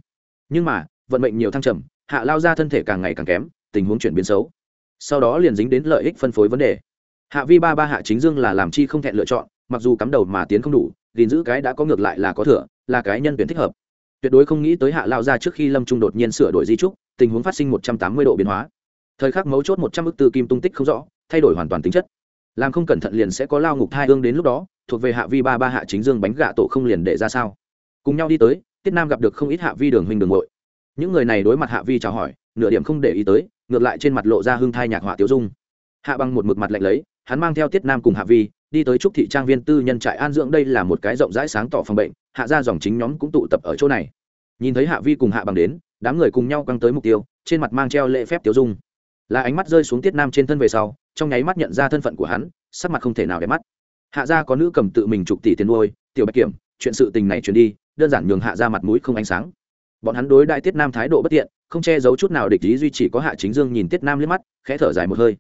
Nhưng mà, vận mệnh nhiều thăng trầm, hạ lao ra thân thể càng ngày càng kém, tình huống chuyển biến xấu. Sau đó liền dính đến lợi ích phân phối vấn đề. Hạ vi ba ba hạ chính dương là làm chi không thẹn lựa chọn, mặc dù cắm đầu mà tiến không đủ, gìn giữ cái đã có ngược lại là có thừa, là cái nhân tuyển thích hợp. Tuyệt đối không nghĩ tới hạ lao ra trước khi lâm trung đột nhiên sửa đổi di trúc, tình huống phát sinh một trăm tám mươi độ biến hóa. Thời khắc mấu chốt một trăm ức tư kim tung tích không rõ, thay đổi hoàn toàn tính chất. Làm không cẩn thận liền sẽ có lao ngục thai hương đến lúc đó thuộc về hạ vi ba ba hạ chính dương bánh gạ tổ không liền để ra sao? Cùng nhau đi tới, tiết nam gặp được không ít hạ vi đường huynh đường nội. những người này đối mặt hạ vi chào hỏi, nửa điểm không để ý tới, ngược lại trên mặt lộ ra hương thai nhạc họa tiêu dung. Hạ bằng một mực mặt lạnh lấy, hắn mang theo tiết nam cùng hạ vi, đi tới trúc thị trang viên tư nhân trại an dưỡng đây là một cái rộng rãi sáng tỏ phòng bệnh, hạ ra dòng chính nhóm cũng tụ tập ở chỗ này. Nhìn thấy hạ vi cùng hạ bằng đến, đám người cùng nhau căng tới mục tiêu, trên mặt mang treo lễ phép tiêu dung. Là ánh mắt rơi xuống tiết nam trên thân về sau, trong nháy mắt nhận ra thân phận của hắn, sắc mặt không thể nào để mắt hạ gia có nữ cầm tự mình chục tỷ tiền nuôi, tiểu bạch kiểm, chuyện sự tình này truyền đi, đơn giản nhường hạ gia mặt mũi không ánh sáng. Bọn hắn đối đại tiết nam thái độ bất tiện, không che giấu chút nào địch ý duy chỉ có hạ chính dương nhìn tiết nam liếc mắt, khẽ thở dài một hơi.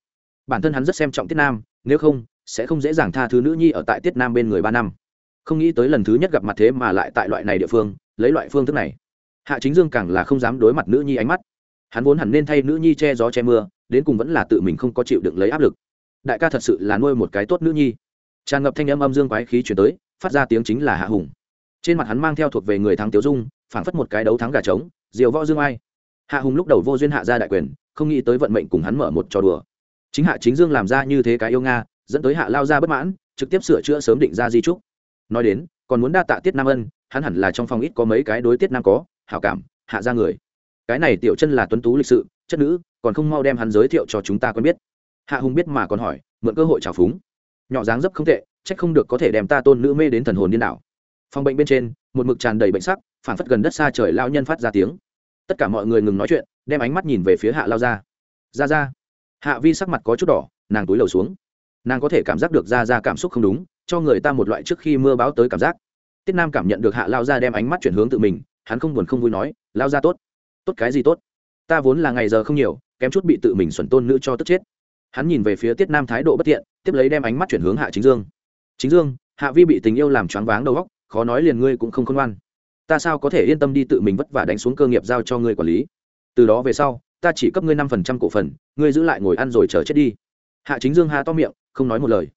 Bản thân hắn rất xem trọng tiết nam, nếu không, sẽ không dễ dàng tha thứ nữ nhi ở tại tiết nam bên người ba năm. Không nghĩ tới lần thứ nhất gặp mặt thế mà lại tại loại này địa phương, lấy loại phương thức này. Hạ chính dương càng là không dám đối mặt nữ nhi ánh mắt. Hắn vốn hẳn nên thay nữ nhi che gió che mưa, đến cùng vẫn là tự mình không có chịu đựng lấy áp lực. Đại ca thật sự là nuôi một cái tốt nữ nhi tràn ngập thanh âm âm dương quái khí chuyển tới, phát ra tiếng chính là hạ hùng. Trên mặt hắn mang theo thuộc về người thắng tiểu dung, phảng phất một cái đấu thắng gà trống, diều võ dương ai. Hạ hùng lúc đầu vô duyên hạ ra đại quyền, không nghĩ tới vận mệnh cùng hắn mở một trò đùa. Chính hạ chính dương làm ra như thế cái yêu nga, dẫn tới hạ lao ra bất mãn, trực tiếp sửa chữa sớm định ra di trúc. Nói đến, còn muốn đa tạ tiết nam ân, hắn hẳn là trong phòng ít có mấy cái đối tiết nam có, hảo cảm, hạ ra người. Cái này tiểu chân là tuấn tú lịch sự, chất nữ, còn không mau đem hắn giới thiệu cho chúng ta quen biết. Hạ hùng biết mà còn hỏi, mượn cơ hội trào phúng nhỏ dáng dấp không tệ trách không được có thể đem ta tôn nữ mê đến thần hồn điên đảo. Phòng bệnh bên trên, một mực tràn đầy bệnh sắc phản phất gần đất xa trời lao nhân phát ra tiếng. Tất cả mọi người ngừng nói chuyện, đem ánh mắt nhìn về phía hạ lao ra ra ra hạ vi sắc mặt có chút đỏ, nàng túi lầu xuống. Nàng có thể cảm giác được ra ra cảm xúc không đúng, cho người ta một loại trước khi mưa báo tới cảm giác. Tiết nam cảm nhận được hạ lao ra đem ánh mắt chuyển hướng tự mình, hắn không buồn không vui nói, lao ra tốt. Tốt cái gì tốt? Ta vốn là ngày giờ không nhiều, kém chút bị tự mình xuẩn tôn nữ cho tức chết hắn nhìn về phía tiết nam thái độ bất thiện, tiếp lấy đem ánh mắt chuyển hướng hạ chính dương. Chính dương, hạ vi bị tình yêu làm choáng váng đầu góc khó nói liền ngươi cũng không khôn ngoan. Ta sao có thể yên tâm đi tự mình vất vả đánh xuống cơ nghiệp giao cho ngươi quản lý? Từ đó về sau, ta chỉ cấp ngươi năm phần trăm cổ phần, ngươi giữ lại ngồi ăn rồi chờ chết đi. Hạ chính dương hạ to miệng, không nói một lời.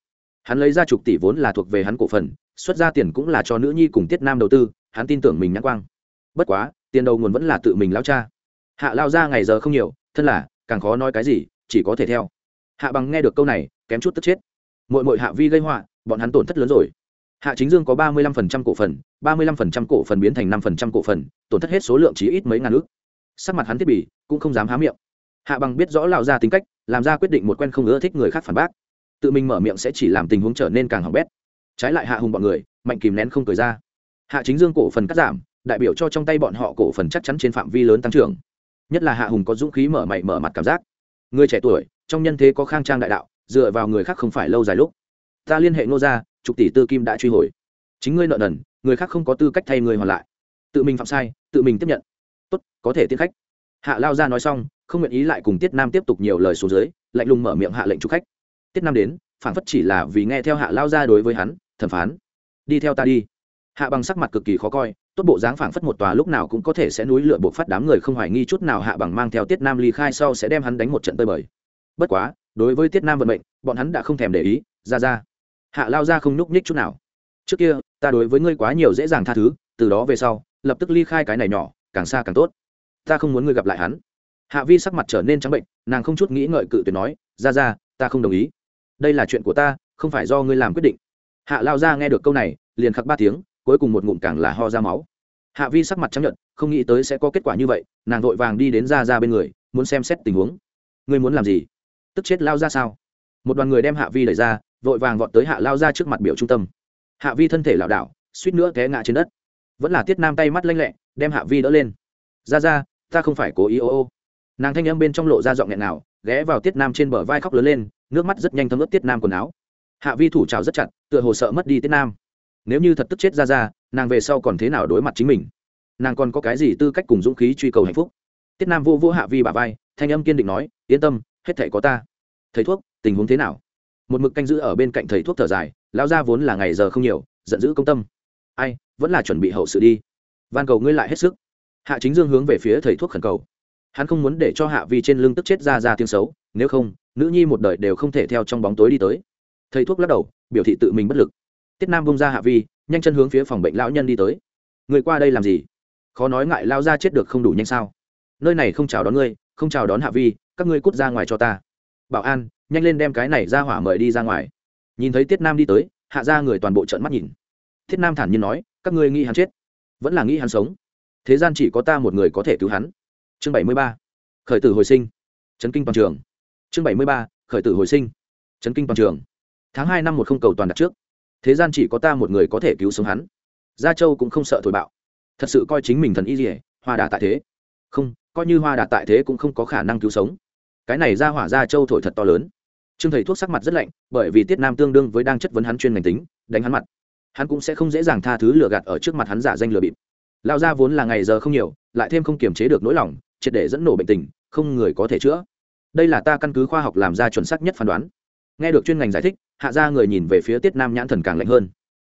Hắn lấy ra chục tỷ vốn là thuộc về hắn cổ phần, xuất ra tiền cũng là cho nữ nhi cùng tiết nam đầu tư, hắn tin tưởng mình nhãn quang. Bất quá, tiền đầu nguồn vẫn là tự mình lao cha. Hạ lao ra ngày giờ không nhiều, thân là, càng khó nói cái gì, chỉ có thể theo hạ bằng nghe được câu này, kém chút tức chết. Mội mội hạ vi gây họa, bọn hắn tổn thất lớn rồi. Hạ chính dương có ba mươi lăm phần trăm cổ phần, ba mươi lăm phần trăm cổ phần biến thành năm phần trăm cổ phần, tổn thất hết số lượng chỉ ít mấy ngàn ước sắc mặt hắn thiết bị, cũng không dám há miệng. Hạ bằng biết rõ lão ra tính cách, làm ra quyết định một quen không ưa thích người khác phản bác. Tự mình mở miệng sẽ chỉ làm tình huống trở nên càng hỏng bét. Trái lại hạ hùng bọn người, mạnh kìm nén không cười ra. Hạ chính dương cổ phần cắt giảm, đại biểu cho trong tay bọn họ cổ phần chắc chắn trên phạm vi lớn tăng trưởng. Nhất là hạ hùng có dũng khí mở mày mở mặt cảm giác. Người trẻ tuổi trong nhân thế có khang trang đại đạo, dựa vào người khác không phải lâu dài lúc. Ta liên hệ ngô gia chục tỷ tư kim đã truy hồi. Chính ngươi nợ nần, người khác không có tư cách thay người hoàn lại. Tự mình phạm sai, tự mình tiếp nhận. Tốt, có thể tiến khách. Hạ lao ra nói xong, không nguyện ý lại cùng tiết nam tiếp tục nhiều lời số dưới, lạnh lùng mở miệng hạ lệnh chủ khách. Tiết nam đến phản phất chỉ là vì nghe theo hạ lao ra đối với hắn, thẩm phán. Đi theo ta đi. Hạ bằng sắc mặt cực kỳ khó coi, tốt bộ dáng phảng phất một tòa lúc nào cũng có thể sẽ núi lửa buộc phát đám người không hoài nghi chút nào hạ bằng mang theo tiết nam ly khai sau sẽ đem hắn đánh một trận tơi bời bất quá, đối với tiết nam vận mệnh, bọn hắn đã không thèm để ý, ra ra. Hạ lao ra không nhúc nhích chút nào. Trước kia, ta đối với ngươi quá nhiều dễ dàng tha thứ, từ đó về sau, lập tức ly khai cái này nhỏ, càng xa càng tốt. Ta không muốn ngươi gặp lại hắn. Hạ vi sắc mặt trở nên trắng bệnh, nàng không chút nghĩ ngợi cự tuyệt nói, ra ra, ta không đồng ý. Đây là chuyện của ta, không phải do ngươi làm quyết định. Hạ lao ra nghe được câu này, liền khắc ba tiếng, cuối cùng một ngụm càng là ho ra máu. Hạ vi sắc mặt chấp nhận không nghĩ tới sẽ có kết quả như vậy, nàng vội vàng đi đến ra ra bên người, muốn xem xét tình huống. Ngươi muốn làm gì? Tức chết lao ra sao? Một đoàn người đem hạ vi đẩy ra, vội vàng vọt tới hạ lao ra trước mặt biểu trung tâm. Hạ vi thân thể lảo đảo, suýt nữa té ngã trên đất. Vẫn là tiết nam tay mắt lanh lẹ, đem hạ vi đỡ lên. Ra ra, ta không phải cố ý ô ô. Nàng thanh âm bên trong lộ ra giọng nghẹn nào ghé vào tiết nam trên bờ vai khóc lớn lên, nước mắt rất nhanh thấm ướt tiết nam quần áo. Hạ vi thủ trào rất chặt, tựa hồ sợ mất đi tiết nam. Nếu như thật tức chết ra ra, nàng về sau còn thế nào đối mặt chính mình? Nàng còn có cái gì tư cách cùng dũng khí truy cầu hạnh phúc? Tiết nam vô vô hạ vi bà vai, thanh âm kiên định nói, yên tâm hết thể có ta. Thầy thuốc, tình huống thế nào? Một mực canh giữ ở bên cạnh thầy thuốc thở dài, lão gia vốn là ngày giờ không nhiều, giận dữ công tâm. Ai, vẫn là chuẩn bị hậu sự đi. Van cầu ngươi lại hết sức. Hạ chính dương hướng về phía thầy thuốc khẩn cầu. Hắn không muốn để cho hạ vi trên lưng tức chết ra ra tiếng xấu, nếu không, nữ nhi một đời đều không thể theo trong bóng tối đi tới. Thầy thuốc lắc đầu, biểu thị tự mình bất lực. Tiết nam bông ra hạ vi, nhanh chân hướng phía phòng bệnh lão nhân đi tới. Người qua đây làm gì? Khó nói ngại lao ra chết được không đủ nhanh sao? Nơi này không chào đón ngươi, không chào đón hạ vi các ngươi cút ra ngoài cho ta. Bảo an, nhanh lên đem cái này ra hỏa mời đi ra ngoài. Nhìn thấy tiết nam đi tới, hạ ra người toàn bộ trận mắt nhìn. Thiết nam thản nhiên nói, các ngươi nghĩ hắn chết. Vẫn là nghĩ hắn sống. Thế gian chỉ có ta một người có thể cứu hắn. Chương bảy mươi ba, khởi tử hồi sinh. Trấn kinh toàn trường. Chương bảy mươi ba, khởi tử hồi sinh. Trấn kinh toàn trường. Tháng hai năm một không cầu toàn đặt trước. Thế gian chỉ có ta một người có thể cứu sống hắn. Gia châu cũng không sợ thổi bạo. Thật sự coi chính mình thần y dỉa hoa đà tại thế. Không coi như hoa đà tại thế cũng không có khả năng cứu sống. Cái này ra hỏa gia châu thổi thật to lớn. Trương thầy thuốc sắc mặt rất lạnh, bởi vì tiết nam tương đương với đang chất vấn hắn chuyên ngành tính, đánh hắn mặt. Hắn cũng sẽ không dễ dàng tha thứ lừa gạt ở trước mặt hắn giả danh lừa bịp. Lao ra vốn là ngày giờ không nhiều, lại thêm không kiềm chế được nỗi lòng, triệt để dẫn nổ bệnh tình, không người có thể chữa. Đây là ta căn cứ khoa học làm ra chuẩn xác nhất phán đoán. Nghe được chuyên ngành giải thích, hạ ra người nhìn về phía tiết nam nhãn thần càng lạnh hơn.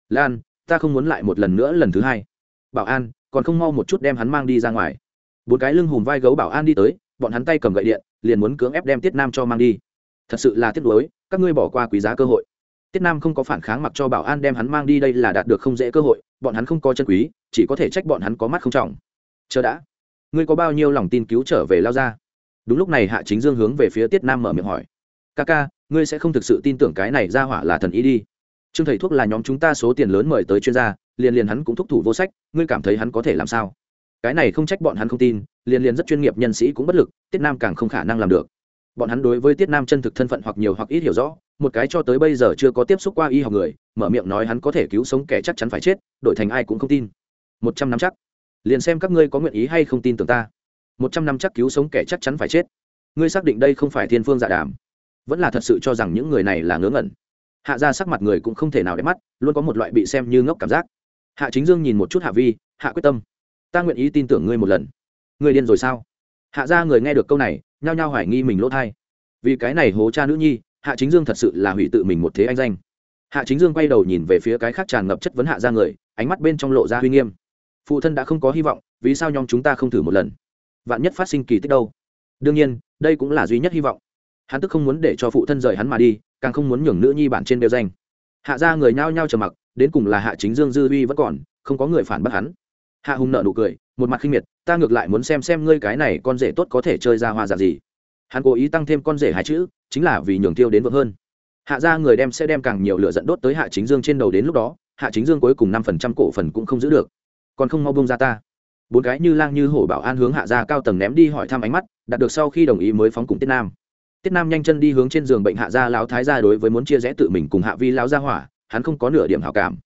Lan, ta không muốn lại một lần nữa lần thứ hai. Bảo an, còn không mau một chút đem hắn mang đi ra ngoài bốn cái lưng hùm vai gấu bảo an đi tới, bọn hắn tay cầm gậy điện, liền muốn cưỡng ép đem tiết nam cho mang đi. Thật sự là tiếc nuối, các ngươi bỏ qua quý giá cơ hội. Tiết nam không có phản kháng mặc cho bảo an đem hắn mang đi đây là đạt được không dễ cơ hội, bọn hắn không có chân quý, chỉ có thể trách bọn hắn có mắt không trọng. Chờ đã. Ngươi có bao nhiêu lòng tin cứu trở về lao ra đúng lúc này hạ chính dương hướng về phía tiết nam mở miệng hỏi. Ca ca, ngươi sẽ không thực sự tin tưởng cái này ra hỏa là thần ý đi. Trương thầy thuốc là nhóm chúng ta số tiền lớn mời tới chuyên gia, liền liền hắn cũng thúc thủ vô sách, ngươi cảm thấy hắn có thể làm sao? Cái này không trách bọn hắn không tin, liền liền rất chuyên nghiệp nhân sĩ cũng bất lực, tiết nam càng không khả năng làm được. Bọn hắn đối với tiết nam chân thực thân phận hoặc nhiều hoặc ít hiểu rõ, một cái cho tới bây giờ chưa có tiếp xúc qua y học người, mở miệng nói hắn có thể cứu sống kẻ chắc chắn phải chết, đổi thành ai cũng không tin. Một trăm năm chắc. Liền xem các ngươi có nguyện ý hay không tin tưởng ta. Một trăm năm chắc cứu sống kẻ chắc chắn phải chết. Ngươi xác định đây không phải thiên phương dạ đàm. Vẫn là thật sự cho rằng những người này là ngớ ngẩn. Hạ ra sắc mặt người cũng không thể nào đẹp mắt, luôn có một loại bị xem như ngốc cảm giác. Hạ chính dương nhìn một chút hạ vi, hạ quyết tâm ta nguyện ý tin tưởng ngươi một lần. Ngươi điên rồi sao? Hạ ra người nghe được câu này, nhao nhao hoài nghi mình lỗ thai. Vì cái này hố cha nữ nhi, hạ chính dương thật sự là hủy tự mình một thế anh danh. Hạ chính dương quay đầu nhìn về phía cái khác tràn ngập chất vấn hạ ra người, ánh mắt bên trong lộ ra huy nghiêm. Phụ thân đã không có hy vọng, vì sao nhóm chúng ta không thử một lần? Vạn nhất phát sinh kỳ tích đâu? Đương nhiên, đây cũng là duy nhất hy vọng. Hắn tức không muốn để cho phụ thân rời hắn mà đi, càng không muốn nhường nữ nhi bản trên đeo danh. Hạ ra người nhao nhao trầm mặc, đến cùng là hạ chính dương dư uy vẫn còn, không có người phản bác hắn hạ hùng nợ nụ cười, một mặt khinh miệt, ta ngược lại muốn xem xem ngươi cái này con rể tốt có thể chơi ra hoa giả gì. Hắn cố ý tăng thêm con rể hai chữ, chính là vì nhường tiêu đến vượng hơn. Hạ ra người đem sẽ đem càng nhiều lửa dẫn đốt tới hạ chính dương trên đầu đến lúc đó, hạ chính dương cuối cùng năm phần trăm cổ phần cũng không giữ được. Còn không mau bông ra ta. Bốn cái như lang như hổ bảo an hướng hạ ra cao tầng ném đi hỏi thăm ánh mắt, đạt được sau khi đồng ý mới phóng cùng tiết nam. Tiết nam nhanh chân đi hướng trên giường bệnh hạ gia lão thái gia đối với muốn chia rẽ tự mình cùng hạ vi lão gia hỏa, hắn không có nửa điểm hảo cảm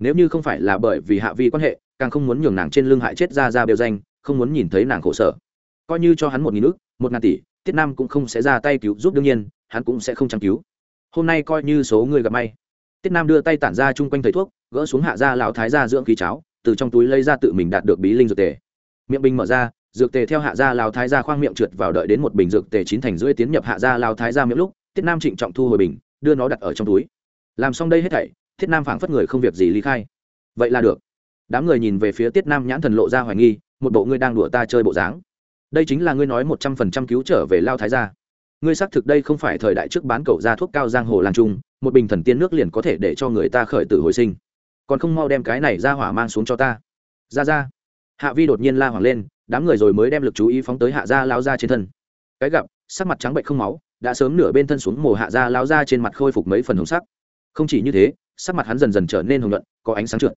nếu như không phải là bởi vì hạ vi quan hệ, càng không muốn nhường nàng trên lưng hại chết ra ra bêu danh, không muốn nhìn thấy nàng khổ sở. Coi như cho hắn một nghìn ước một ngàn tỷ, tiết nam cũng không sẽ ra tay cứu giúp đương nhiên, hắn cũng sẽ không chẳng cứu. Hôm nay coi như số người gặp may. Tiết nam đưa tay tản ra chung quanh thầy thuốc, gỡ xuống hạ gia lão thái gia dưỡng khí cháo, từ trong túi lấy ra tự mình đạt được bí linh dược tề. Miệng bình mở ra, dược tề theo hạ gia lao thái gia khoang miệng trượt vào đợi đến một bình dược tề chín thành rưỡi tiến nhập hạ gia lao thái gia miệng lúc, tiết nam trịnh trọng thu hồi bình, đưa nó đặt ở trong túi. Làm xong đây hết thảy thiết nam phảng phất người không việc gì ly khai. Vậy là được. Đám người nhìn về phía tiết nam nhãn thần lộ ra hoài nghi, một bộ ngươi đang đùa ta chơi bộ dáng. Đây chính là ngươi nói một trăm phần trăm cứu trở về lao thái gia. Ngươi xác thực đây không phải thời đại trước bán cầu ra thuốc cao giang hồ lan trung, một bình thần tiên nước liền có thể để cho người ta khởi tử hồi sinh. Còn không mau đem cái này ra hỏa mang xuống cho ta. Ra ra. Hạ vi đột nhiên la hoảng lên, đám người rồi mới đem lực chú ý phóng tới hạ gia lao ra trên thân. Cái gặp, sắc mặt trắng bệnh không máu, đã sớm nửa bên thân xuống mồ hạ gia lao ra trên mặt khôi phục mấy phần hồng sắc. Không chỉ như thế sắc mặt hắn dần dần trở nên hồng nhuận, có ánh sáng trượt.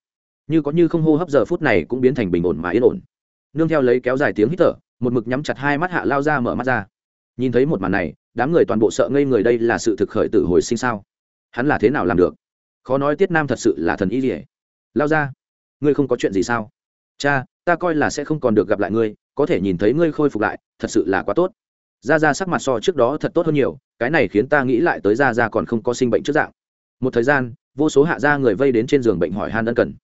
Như có như không hô hấp giờ phút này cũng biến thành bình ổn mà yên ổn. Nương theo lấy kéo dài tiếng hít thở, một mực nhắm chặt hai mắt hạ lao ra mở mắt ra. Nhìn thấy một màn này, đám người toàn bộ sợ ngây người đây là sự thực khởi tử hồi sinh sao? Hắn là thế nào làm được? Khó nói tiết nam thật sự là thần y rỉa lao ra, ngươi không có chuyện gì sao? Cha, ta coi là sẽ không còn được gặp lại ngươi, có thể nhìn thấy ngươi khôi phục lại, thật sự là quá tốt. Ra ra sắc mặt so trước đó thật tốt hơn nhiều, cái này khiến ta nghĩ lại tới ra ra còn không có sinh bệnh trước dạng. Một thời gian vô số hạ gia người vây đến trên giường bệnh hỏi han ân cần.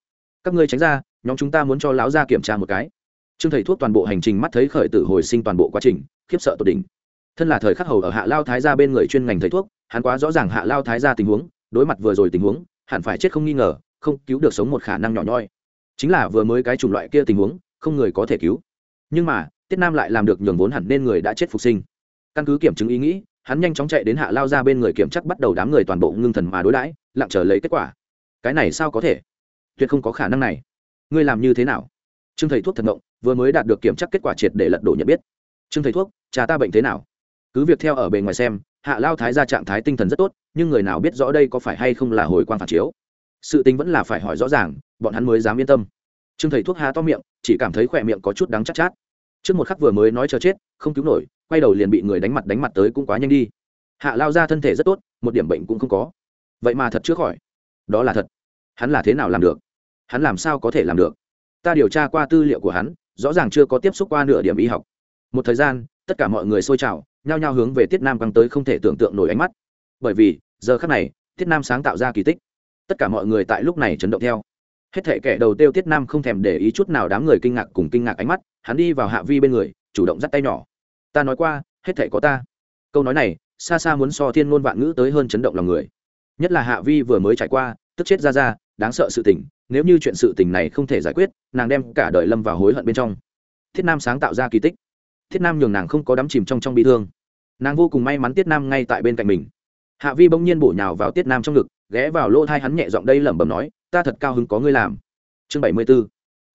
Các ngươi tránh ra, nhóm chúng ta muốn cho lão gia kiểm tra một cái. Trương thầy thuốc toàn bộ hành trình mắt thấy khởi tử hồi sinh toàn bộ quá trình, khiếp sợ tột đỉnh. Thân là thời khắc hầu ở hạ lao thái gia bên người chuyên ngành thầy thuốc, hắn quá rõ ràng hạ lao thái gia tình huống, đối mặt vừa rồi tình huống, hẳn phải chết không nghi ngờ, không cứu được sống một khả năng nhỏ nhoi. Chính là vừa mới cái chủng loại kia tình huống, không người có thể cứu. Nhưng mà, tiết nam lại làm được nhường vốn hẳn nên người đã chết phục sinh. Căn cứ kiểm chứng ý nghĩ hắn nhanh chóng chạy đến hạ lao ra bên người kiểm chắc bắt đầu đám người toàn bộ ngưng thần mà đối đãi lặng chờ lấy kết quả. Cái này sao có thể? Tuyệt không có khả năng này. Ngươi làm như thế nào? Trương thầy thuốc thật ngộng vừa mới đạt được kiểm tra kết quả triệt để lật đổ nhận biết. Trương thầy thuốc cha ta bệnh thế nào? Cứ việc theo ở bề ngoài xem hạ lao thái ra trạng thái tinh thần rất tốt nhưng người nào biết rõ đây có phải hay không là hồi quang phản chiếu? Sự tính vẫn là phải hỏi rõ ràng bọn hắn mới dám yên tâm. Trương thầy thuốc há to miệng chỉ cảm thấy khỏe miệng có chút đắng chắc chát, chát. Trước một khắc vừa mới nói chờ chết không cứu nổi quay đầu liền bị người đánh mặt đánh mặt tới cũng quá nhanh đi. Hạ lao ra thân thể rất tốt, một điểm bệnh cũng không có. Vậy mà thật chưa khỏi. Đó là thật. Hắn là thế nào làm được? Hắn làm sao có thể làm được? Ta điều tra qua tư liệu của hắn, rõ ràng chưa có tiếp xúc qua nửa điểm y học. Một thời gian, tất cả mọi người xôi trào, nhao nhao hướng về tiết nam căng tới không thể tưởng tượng nổi ánh mắt. Bởi vì, giờ khắc này, tiết nam sáng tạo ra kỳ tích. Tất cả mọi người tại lúc này chấn động theo. Hết thể kẻ đầu tiêu tiết nam không thèm để ý chút nào đám người kinh ngạc cùng kinh ngạc ánh mắt, hắn đi vào hạ vi bên người, chủ động dắt tay nhỏ ta nói qua, hết thể có ta. Câu nói này, xa xa muốn so thiên ngôn vạn ngữ tới hơn chấn động lòng người. Nhất là hạ vi vừa mới trải qua, tức chết ra ra, đáng sợ sự tình, nếu như chuyện sự tình này không thể giải quyết, nàng đem cả đời lâm vào hối hận bên trong. Thiết nam sáng tạo ra kỳ tích. Thiết nam nhường nàng không có đắm chìm trong trong bị thương. Nàng vô cùng may mắn tiết nam ngay tại bên cạnh mình. Hạ vi bỗng nhiên bổ nhào vào tiết nam trong ngực, ghé vào lỗ thai hắn nhẹ giọng đây lẩm bẩm nói, ta thật cao hứng có ngươi làm. Chương bảy mươi b ố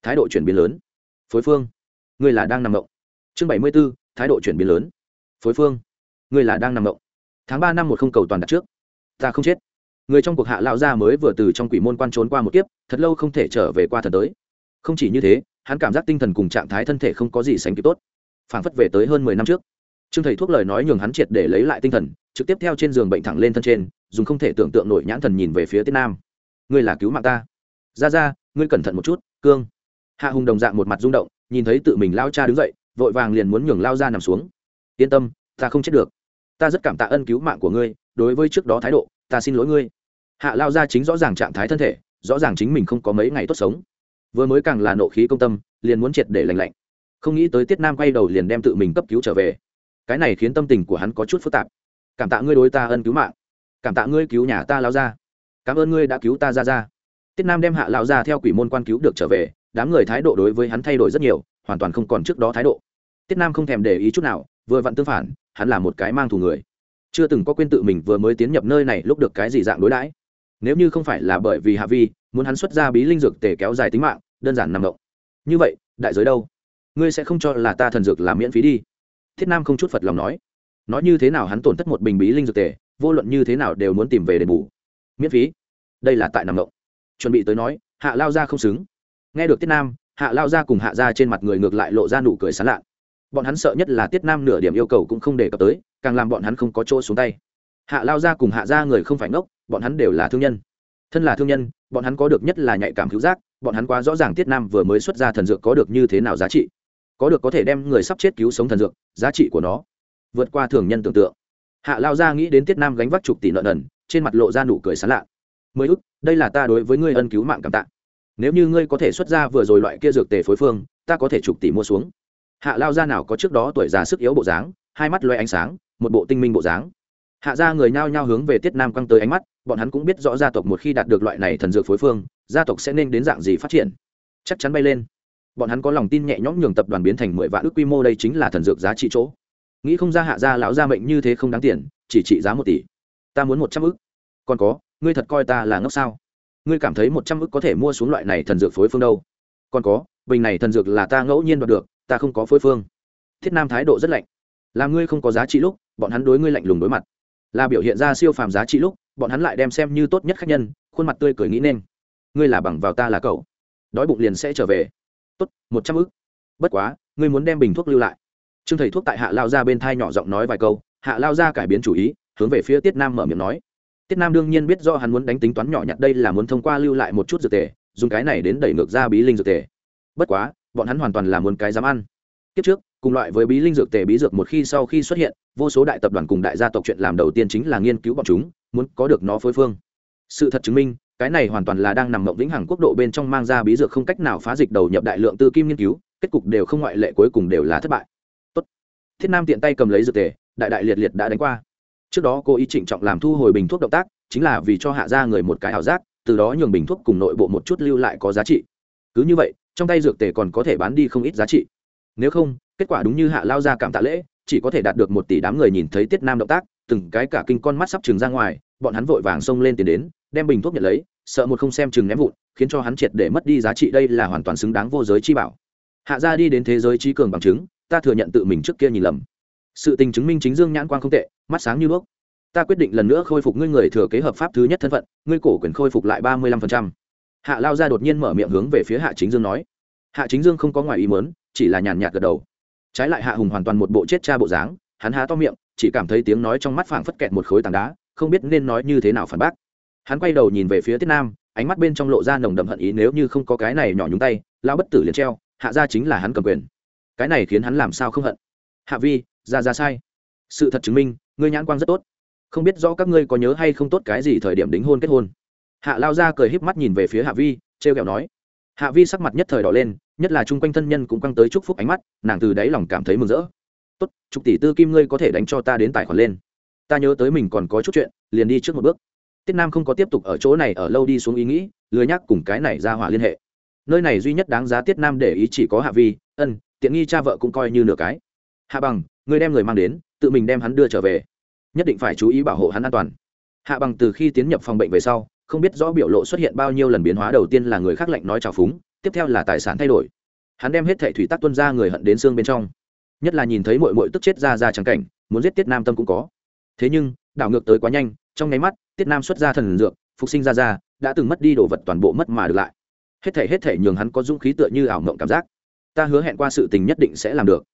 thái độ chuyển biến lớn. Phối phương, ngươi là đang nằm động. Chương bảy mươi b ố thái độ chuyển biến lớn. Phối phương, ngươi là đang nằm động tháng ba năm một không cầu toàn đặt trước. Ta không chết. Người trong cuộc hạ lao ra mới vừa từ trong quỷ môn quan trốn qua một kiếp, thật lâu không thể trở về qua thần tới. Không chỉ như thế, hắn cảm giác tinh thần cùng trạng thái thân thể không có gì sánh kịp tốt. Phảng phất về tới hơn mười năm trước. Trương thầy thuốc lời nói nhường hắn triệt để lấy lại tinh thần, trực tiếp theo trên giường bệnh thẳng lên thân trên, dùng không thể tưởng tượng nổi nhãn thần nhìn về phía tiết nam. Ngươi là cứu mạng ta. Ra ra ngươi cẩn thận một chút, cương. Hạ hùng đồng dạng một mặt rung động, nhìn thấy tự mình lao cha đứng dậy vội vàng liền muốn nhường lao ra nằm xuống. Yên tâm, ta không chết được. Ta rất cảm tạ ân cứu mạng của ngươi, đối với trước đó thái độ, ta xin lỗi ngươi. Hạ lao ra chính rõ ràng trạng thái thân thể, rõ ràng chính mình không có mấy ngày tốt sống. Vừa mới càng là nộ khí công tâm, liền muốn triệt để lành lạnh. Không nghĩ tới tiết nam quay đầu liền đem tự mình cấp cứu trở về. Cái này khiến tâm tình của hắn có chút phức tạp. Cảm tạ ngươi đối ta ân cứu mạng. Cảm tạ ngươi cứu nhà ta lao ra. Cảm ơn ngươi đã cứu ta ra ra. Tiết nam đem hạ lao ra theo quỷ môn quan cứu được trở về, đám người thái độ đối với hắn thay đổi rất nhiều, hoàn toàn không còn trước đó thái độ tiết nam không thèm để ý chút nào, vừa vặn tương phản, hắn là một cái mang thù người. Chưa từng có quên tự mình vừa mới tiến nhập nơi này lúc được cái gì dạng đối đãi. Nếu như không phải là bởi vì hạ vi, muốn hắn xuất ra bí linh dược tể kéo dài tính mạng, đơn giản nằm động. Như vậy, đại giới đâu? Ngươi sẽ không cho là ta thần dược làm miễn phí đi. Thiết nam không chút phật lòng nói. Nói như thế nào hắn tổn thất một bình bí linh dược tề, vô luận như thế nào đều muốn tìm về đền bù. Miễn phí? Đây là tại nằm động. Chuẩn bị tới nói, hạ lao ra không xứng. Nghe được tiết nam, hạ lao ra cùng hạ ra trên mặt người ngược lại lộ ra nụ cười sán lạn bọn hắn sợ nhất là tiết nam nửa điểm yêu cầu cũng không đề cập tới, càng làm bọn hắn không có chỗ xuống tay. Hạ lao ra cùng hạ ra người không phải ngốc, bọn hắn đều là thương nhân. Thân là thương nhân, bọn hắn có được nhất là nhạy cảm cứu giác, bọn hắn quá rõ ràng tiết nam vừa mới xuất ra thần dược có được như thế nào giá trị. Có được có thể đem người sắp chết cứu sống thần dược, giá trị của nó vượt qua thường nhân tưởng tượng. Hạ lao ra nghĩ đến tiết nam gánh vác chục tỷ nợ nần, trên mặt lộ ra nụ cười sán lạ. Mới ức, đây là ta đối với ngươi ân cứu mạng cảm tạ. Nếu như ngươi có thể xuất ra vừa rồi loại kia dược tề phối phương, ta có thể chục tỷ mua xuống hạ lao ra nào có trước đó tuổi già sức yếu bộ dáng, hai mắt loay ánh sáng, một bộ tinh minh bộ dáng. Hạ ra người nhao nhao hướng về tiết nam quăng tới ánh mắt, bọn hắn cũng biết rõ gia tộc một khi đạt được loại này thần dược phối phương, gia tộc sẽ nên đến dạng gì phát triển. Chắc chắn bay lên. Bọn hắn có lòng tin nhẹ nhõm nhường tập đoàn biến thành mười vạn ước quy mô đây chính là thần dược giá trị chỗ. Nghĩ không ra hạ gia lão gia mệnh như thế không đáng tiền, chỉ trị giá một tỷ. Ta muốn một trăm ước còn có, ngươi thật coi ta là ngốc sao? Ngươi cảm thấy một trăm ước có thể mua xuống loại này thần dược phối phương đâu? Còn có, bình này thần dược là ta ngẫu nhiên đoạt được ta không có phối phương. Thiết nam thái độ rất lạnh. Làm ngươi không có giá trị lúc, bọn hắn đối ngươi lạnh lùng đối mặt. Là biểu hiện ra siêu phàm giá trị lúc, bọn hắn lại đem xem như tốt nhất khách nhân, khuôn mặt tươi cười nghĩ nên. Ngươi là bằng vào ta là cậu. Đói bụng liền sẽ trở về. Tốt, một trăm ức. Bất quá, ngươi muốn đem bình thuốc lưu lại. Trương thầy thuốc tại hạ lao ra bên thai nhỏ giọng nói vài câu, hạ lao ra cải biến chủ ý, hướng về phía tiết nam mở miệng nói. Tiết nam đương nhiên biết do hắn muốn đánh tính toán nhỏ nhặt đây là muốn thông qua lưu lại một chút dược tề, dùng cái này đến đẩy ngược ra bí linh dược tề. Bất quá bọn hắn hoàn toàn là muốn cái dám ăn. Kiếp trước, cùng loại với bí linh dược tề bí dược một khi sau khi xuất hiện, vô số đại tập đoàn cùng đại gia tộc chuyện làm đầu tiên chính là nghiên cứu bọn chúng, muốn có được nó phối phương. Sự thật chứng minh, cái này hoàn toàn là đang nằm mộng vĩnh hằng quốc độ bên trong mang ra bí dược không cách nào phá dịch đầu nhập đại lượng tư kim nghiên cứu, kết cục đều không ngoại lệ cuối cùng đều là thất bại. Tốt. thiết nam tiện tay cầm lấy dược tề, đại đại liệt liệt đã đánh qua. Trước đó cô ý trịnh trọng làm thu hồi bình thuốc động tác, chính là vì cho hạ ra người một cái ảo giác, từ đó nhường bình thuốc cùng nội bộ một chút lưu lại có giá trị. Cứ như vậy trong tay dược tề còn có thể bán đi không ít giá trị. Nếu không, kết quả đúng như hạ lao ra cảm tạ lễ, chỉ có thể đạt được một tỷ đám người nhìn thấy tiết nam động tác, từng cái cả kinh con mắt sắp trừng ra ngoài, bọn hắn vội vàng xông lên tiền đến, đem bình thuốc nhận lấy, sợ một không xem chừng ném vụn, khiến cho hắn triệt để mất đi giá trị, đây là hoàn toàn xứng đáng vô giới chi bảo. Hạ ra đi đến thế giới trí cường bằng chứng, ta thừa nhận tự mình trước kia nhìn lầm. Sự tình chứng minh chính dương nhãn quang không tệ, mắt sáng như đuốc. Ta quyết định lần nữa khôi phục ngươi người thừa kế hợp pháp thứ nhất thân phận, ngươi cổ quyền khôi phục lại ba mươi lăm phần trăm hạ lao ra đột nhiên mở miệng hướng về phía hạ chính dương nói. Hạ chính dương không có ngoài ý mớn chỉ là nhàn nhạt gật đầu. Trái lại hạ hùng hoàn toàn một bộ chết cha bộ dáng, hắn há to miệng, chỉ cảm thấy tiếng nói trong mắt phảng phất kẹt một khối tảng đá, không biết nên nói như thế nào phản bác. Hắn quay đầu nhìn về phía tiết nam, ánh mắt bên trong lộ ra nồng đậm hận ý nếu như không có cái này nhỏ nhúng tay lao bất tử liền treo, hạ ra chính là hắn cầm quyền. Cái này khiến hắn làm sao không hận? Hạ vi, ra ra sai. Sự thật chứng minh, ngươi nhãn quang rất tốt. Không biết rõ các ngươi có nhớ hay không tốt cái gì thời điểm đính hôn kết hôn hạ lao ra cười híp mắt nhìn về phía hạ vi, trêu ghẹo nói. Hạ vi sắc mặt nhất thời đỏ lên, nhất là chung quanh thân nhân cũng căng tới chúc phúc ánh mắt, nàng từ đáy lòng cảm thấy mừng rỡ. Tốt chục tỷ tư kim ngươi có thể đánh cho ta đến tài khoản lên. Ta nhớ tới mình còn có chút chuyện, liền đi trước một bước. Tiết nam không có tiếp tục ở chỗ này, ở lâu đi xuống ý nghĩ, lười nhắc cùng cái này ra hỏa liên hệ. Nơi này duy nhất đáng giá tiết nam để ý chỉ có hạ vi, ân, tiện nghi cha vợ cũng coi như nửa cái. Hạ bằng, ngươi đem người mang đến, tự mình đem hắn đưa trở về. Nhất định phải chú ý bảo hộ hắn an toàn. Hạ bằng từ khi tiến nhập phòng bệnh về sau không biết rõ biểu lộ xuất hiện bao nhiêu lần biến hóa, đầu tiên là người khác lạnh nói trào phúng, tiếp theo là tài sản thay đổi. Hắn đem hết thệ thủy tắc tuân ra người hận đến xương bên trong. Nhất là nhìn thấy mội mội tức chết ra ra trắng cảnh, muốn giết tiết nam tâm cũng có. Thế nhưng, đảo ngược tới quá nhanh, trong nháy mắt, tiết nam xuất ra thần dược, phục sinh ra ra, đã từng mất đi đồ vật toàn bộ mất mà được lại. Hết thể hết thể nhường hắn có dũng khí tựa như ảo mộng cảm giác. Ta hứa hẹn qua sự tình nhất định sẽ làm được.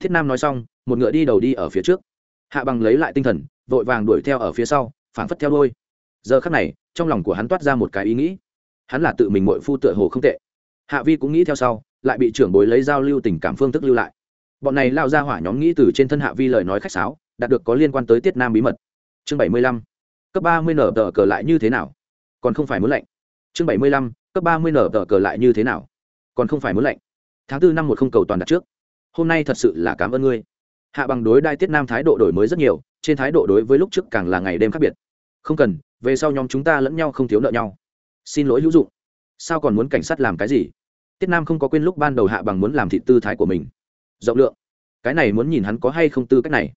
Thiết nam nói xong, một ngựa đi đầu đi ở phía trước. Hạ bằng lấy lại tinh thần, vội vàng đuổi theo ở phía sau, phảng phất theo đôi giờ khắc này trong lòng của hắn toát ra một cái ý nghĩ. Hắn là tự mình mội phu tựa hồ không tệ. Hạ vi cũng nghĩ theo sau, lại bị trưởng bối lấy giao lưu tình cảm phương thức lưu lại. Bọn này lao ra hỏa nhóm nghĩ từ trên thân hạ vi lời nói khách sáo, đạt được có liên quan tới tiết nam bí mật. Chương bảy mươi lăm, cấp ba mươi nở tờ cờ lại như thế nào? Còn không phải muốn lạnh chương bảy mươi lăm, cấp ba mươi nở tờ cờ lại như thế nào? Còn không phải muốn lạnh tháng tư năm một không cầu toàn đặt trước. Hôm nay thật sự là cảm ơn ngươi. Hạ bằng đối đai tiết nam thái độ đổi mới rất nhiều, trên thái độ đối với lúc trước càng là ngày đêm khác biệt. Không cần về sau nhóm chúng ta lẫn nhau không thiếu nợ nhau. Xin lỗi hữu dụng. Sao còn muốn cảnh sát làm cái gì? Tiết nam không có quên lúc ban đầu hạ bằng muốn làm thị tư thái của mình. Rộng lượng. Cái này muốn nhìn hắn có hay không tư cách này.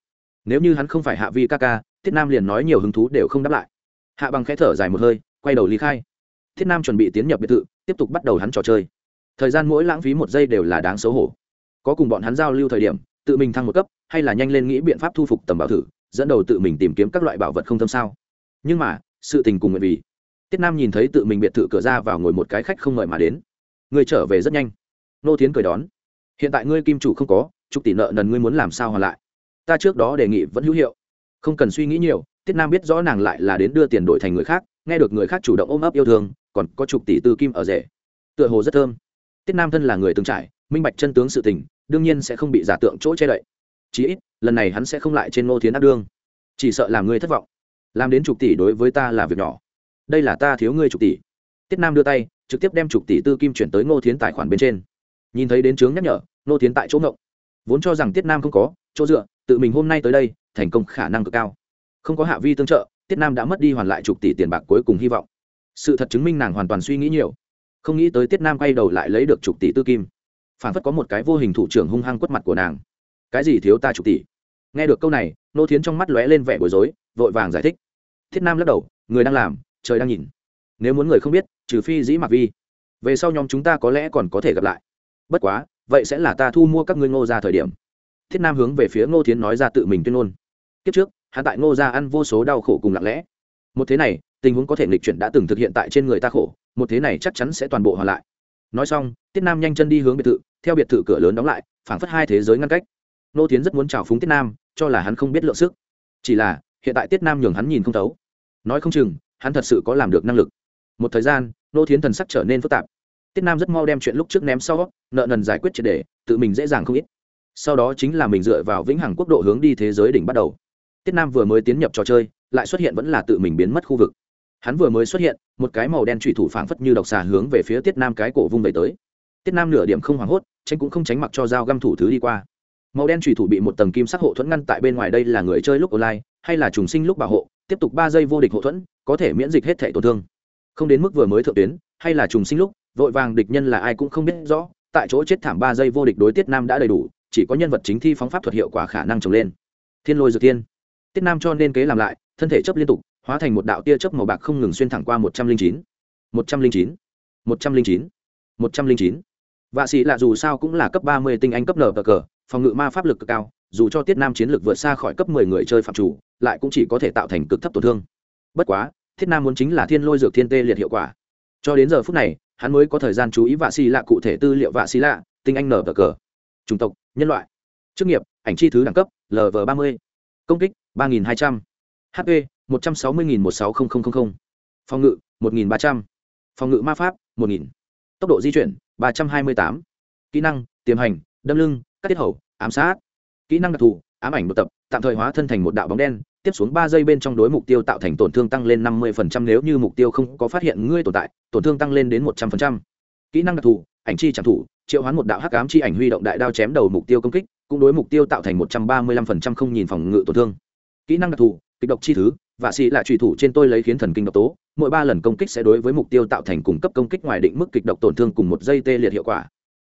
Nếu như hắn không phải hạ vi ca ca, tiết nam liền nói nhiều hứng thú đều không đáp lại. Hạ bằng khẽ thở dài một hơi, quay đầu lý khai. Thiết nam chuẩn bị tiến nhập biệt thự, tiếp tục bắt đầu hắn trò chơi. Thời gian mỗi lãng phí một giây đều là đáng xấu hổ. Có cùng bọn hắn giao lưu thời điểm, tự mình thăng một cấp, hay là nhanh lên nghĩ biện pháp thu phục tầm bảo thử, dẫn đầu tự mình tìm kiếm các loại bảo vật không thâm sao. Nhưng mà sự tình cùng nguyện vì. Tiết nam nhìn thấy tự mình biệt thự cửa ra vào ngồi một cái khách không ngợi mà đến. Người trở về rất nhanh. Nô tiến cười đón. Hiện tại ngươi kim chủ không có chục tỷ nợ nần ngươi muốn làm sao hoàn lại? Ta trước đó đề nghị vẫn hữu hiệu. Không cần suy nghĩ nhiều, tiết nam biết rõ nàng lại là đến đưa tiền đổi thành người khác, nghe được người khác chủ động ôm ấp yêu thương, còn có chục tỷ tư kim ở rể. Tựa hồ rất thơm. Tiết nam thân là người từng trải, minh bạch chân tướng sự tình, đương nhiên sẽ không bị giả tượng chỗ che đậy. Chí ít, lần này hắn sẽ không lại trên ngô thiến ác đương. Chỉ sợ làm ngươi thất vọng làm đến chục tỷ đối với ta là việc nhỏ. Đây là ta thiếu ngươi chục tỷ. Tiết nam đưa tay, trực tiếp đem chục tỷ tư kim chuyển tới ngô thiến tài khoản bên trên. Nhìn thấy đến chướng nhắc nhở, ngô thiến tại chỗ ngộng. Vốn cho rằng tiết nam không có chỗ dựa, tự mình hôm nay tới đây, thành công khả năng cực cao. Không có hạ vi tương trợ, tiết nam đã mất đi hoàn lại chục tỷ tiền bạc cuối cùng hy vọng. Sự thật chứng minh nàng hoàn toàn suy nghĩ nhiều. Không nghĩ tới tiết nam quay đầu lại lấy được chục tỷ tư kim. Phản phất có một cái vô hình thủ trưởng hung hăng quất mặt của nàng. Cái gì thiếu ta chục tỷ? Nghe được câu này nô thiến trong mắt lóe lên vẻ bối rối, vội vàng giải thích. Thiết nam lắc đầu, người đang làm, trời đang nhìn. Nếu muốn người không biết, trừ phi dĩ mặc vi. Về sau nhóm chúng ta có lẽ còn có thể gặp lại. Bất quá, vậy sẽ là ta thu mua các ngươi ngô ra thời điểm. Thiết nam hướng về phía ngô thiến nói ra tự mình tuyên ngôn. Kiếp trước hạ tại ngô ra ăn vô số đau khổ cùng lặng lẽ. Một thế này, tình huống có thể nghịch chuyển đã từng thực hiện tại trên người ta khổ, một thế này chắc chắn sẽ toàn bộ hoàn lại. Nói xong tiết nam nhanh chân đi hướng biệt thự, theo biệt thự cửa lớn đóng lại, phảng phất hai thế giới ngăn cách. Nô tiến rất muốn chào phúng tiết nam cho là hắn không biết lượng sức. Chỉ là, hiện tại tiết nam nhường hắn nhìn không thấu. Nói không chừng, hắn thật sự có làm được năng lực. Một thời gian, nô thiến thần sắc trở nên phức tạp. Tiết nam rất mau đem chuyện lúc trước ném sau, nợ nần giải quyết triệt đề tự mình dễ dàng không ít. Sau đó chính là mình dựa vào vĩnh hằng quốc độ hướng đi thế giới đỉnh bắt đầu. Tiết nam vừa mới tiến nhập trò chơi, lại xuất hiện vẫn là tự mình biến mất khu vực. Hắn vừa mới xuất hiện, một cái màu đen trụy thủ phảng phất như độc xà hướng về phía tiết nam cái cổ vung về tới. Tiết nam nửa điểm không hoảng hốt, tránh cũng không tránh mặc cho dao găm thủ thứ đi qua màu đen trùy thủ bị một tầng kim sắc hộ thuẫn ngăn tại bên ngoài đây là người chơi lúc online, hay là trùng sinh lúc bảo hộ, tiếp tục ba giây vô địch hộ thuẫn, có thể miễn dịch hết thể tổn thương. Không đến mức vừa mới thượng tuyến, hay là trùng sinh lúc, vội vàng địch nhân là ai cũng không biết rõ, tại chỗ chết thảm ba giây vô địch đối tiết nam đã đầy đủ, chỉ có nhân vật chính thi phóng pháp thuật hiệu quả khả năng trồng lên. Thiên lôi dược tiên. Tiết nam cho nên kế làm lại, thân thể chấp liên tục, hóa thành một đạo tia chớp màu bạc không ngừng xuyên thẳng qua một trăm linh chín. một trăm linh chín. một trăm linh chín. một trăm linh chín. Vạ sĩ lạ dù sao cũng là cấp ba mươi tinh anh cấp nở cờ phòng ngự ma pháp lực cực cao, dù cho tiết nam chiến lược vượt xa khỏi cấp mười người chơi phạm chủ, lại cũng chỉ có thể tạo thành cực thấp tổn thương. Bất quá thiết nam muốn chính là thiên lôi dược thiên tê liệt hiệu quả. Cho đến giờ phút này, hắn mới có thời gian chú ý vạ xì lạ cụ thể tư liệu vạ xì lạ, tinh anh nở cờ. Chủng tộc, nhân loại. Chức nghiệp, ảnh chi thứ đẳng cấp lv ba mươi. Công kích, ba nghìn hai trăm. H p, một trăm sáu mươi nghìn một sáu nghìn phòng ngự, một nghìn ba trăm. Phòng ngự ma pháp, một nghìn. Tốc độ di chuyển, ba trăm hai mươi tám. Kỹ năng, tiềm hành, đâm lưng cắt tiết hầu, ám sát. Kỹ năng đặc thù, ám ảnh đột tập, tạm thời hóa thân thành một đạo bóng đen, tiếp xuống ba giây bên trong đối mục tiêu tạo thành tổn thương tăng lên năm mươi nếu như mục tiêu không có phát hiện ngươi tồn tại, tổn thương tăng lên đến một trăm linh kỹ năng đặc thù, ảnh chi chẳng thủ triệu hoán một đạo hắc ám chi ảnh huy động đại đao chém đầu mục tiêu công kích, cũng đối mục tiêu tạo thành một trăm ba mươi lăm không nhìn phòng ngự tổn thương. Kỹ năng đặc thù, kịch độc chi thứ và sĩ là trùy thủ trên tôi lấy khiến thần kinh độc tố, mỗi ba lần công kích sẽ đối với mục tiêu tạo thành cung cấp công kích ngoài định mức kịch độc tổn thương cùng một giây tê liệt hiệu quả.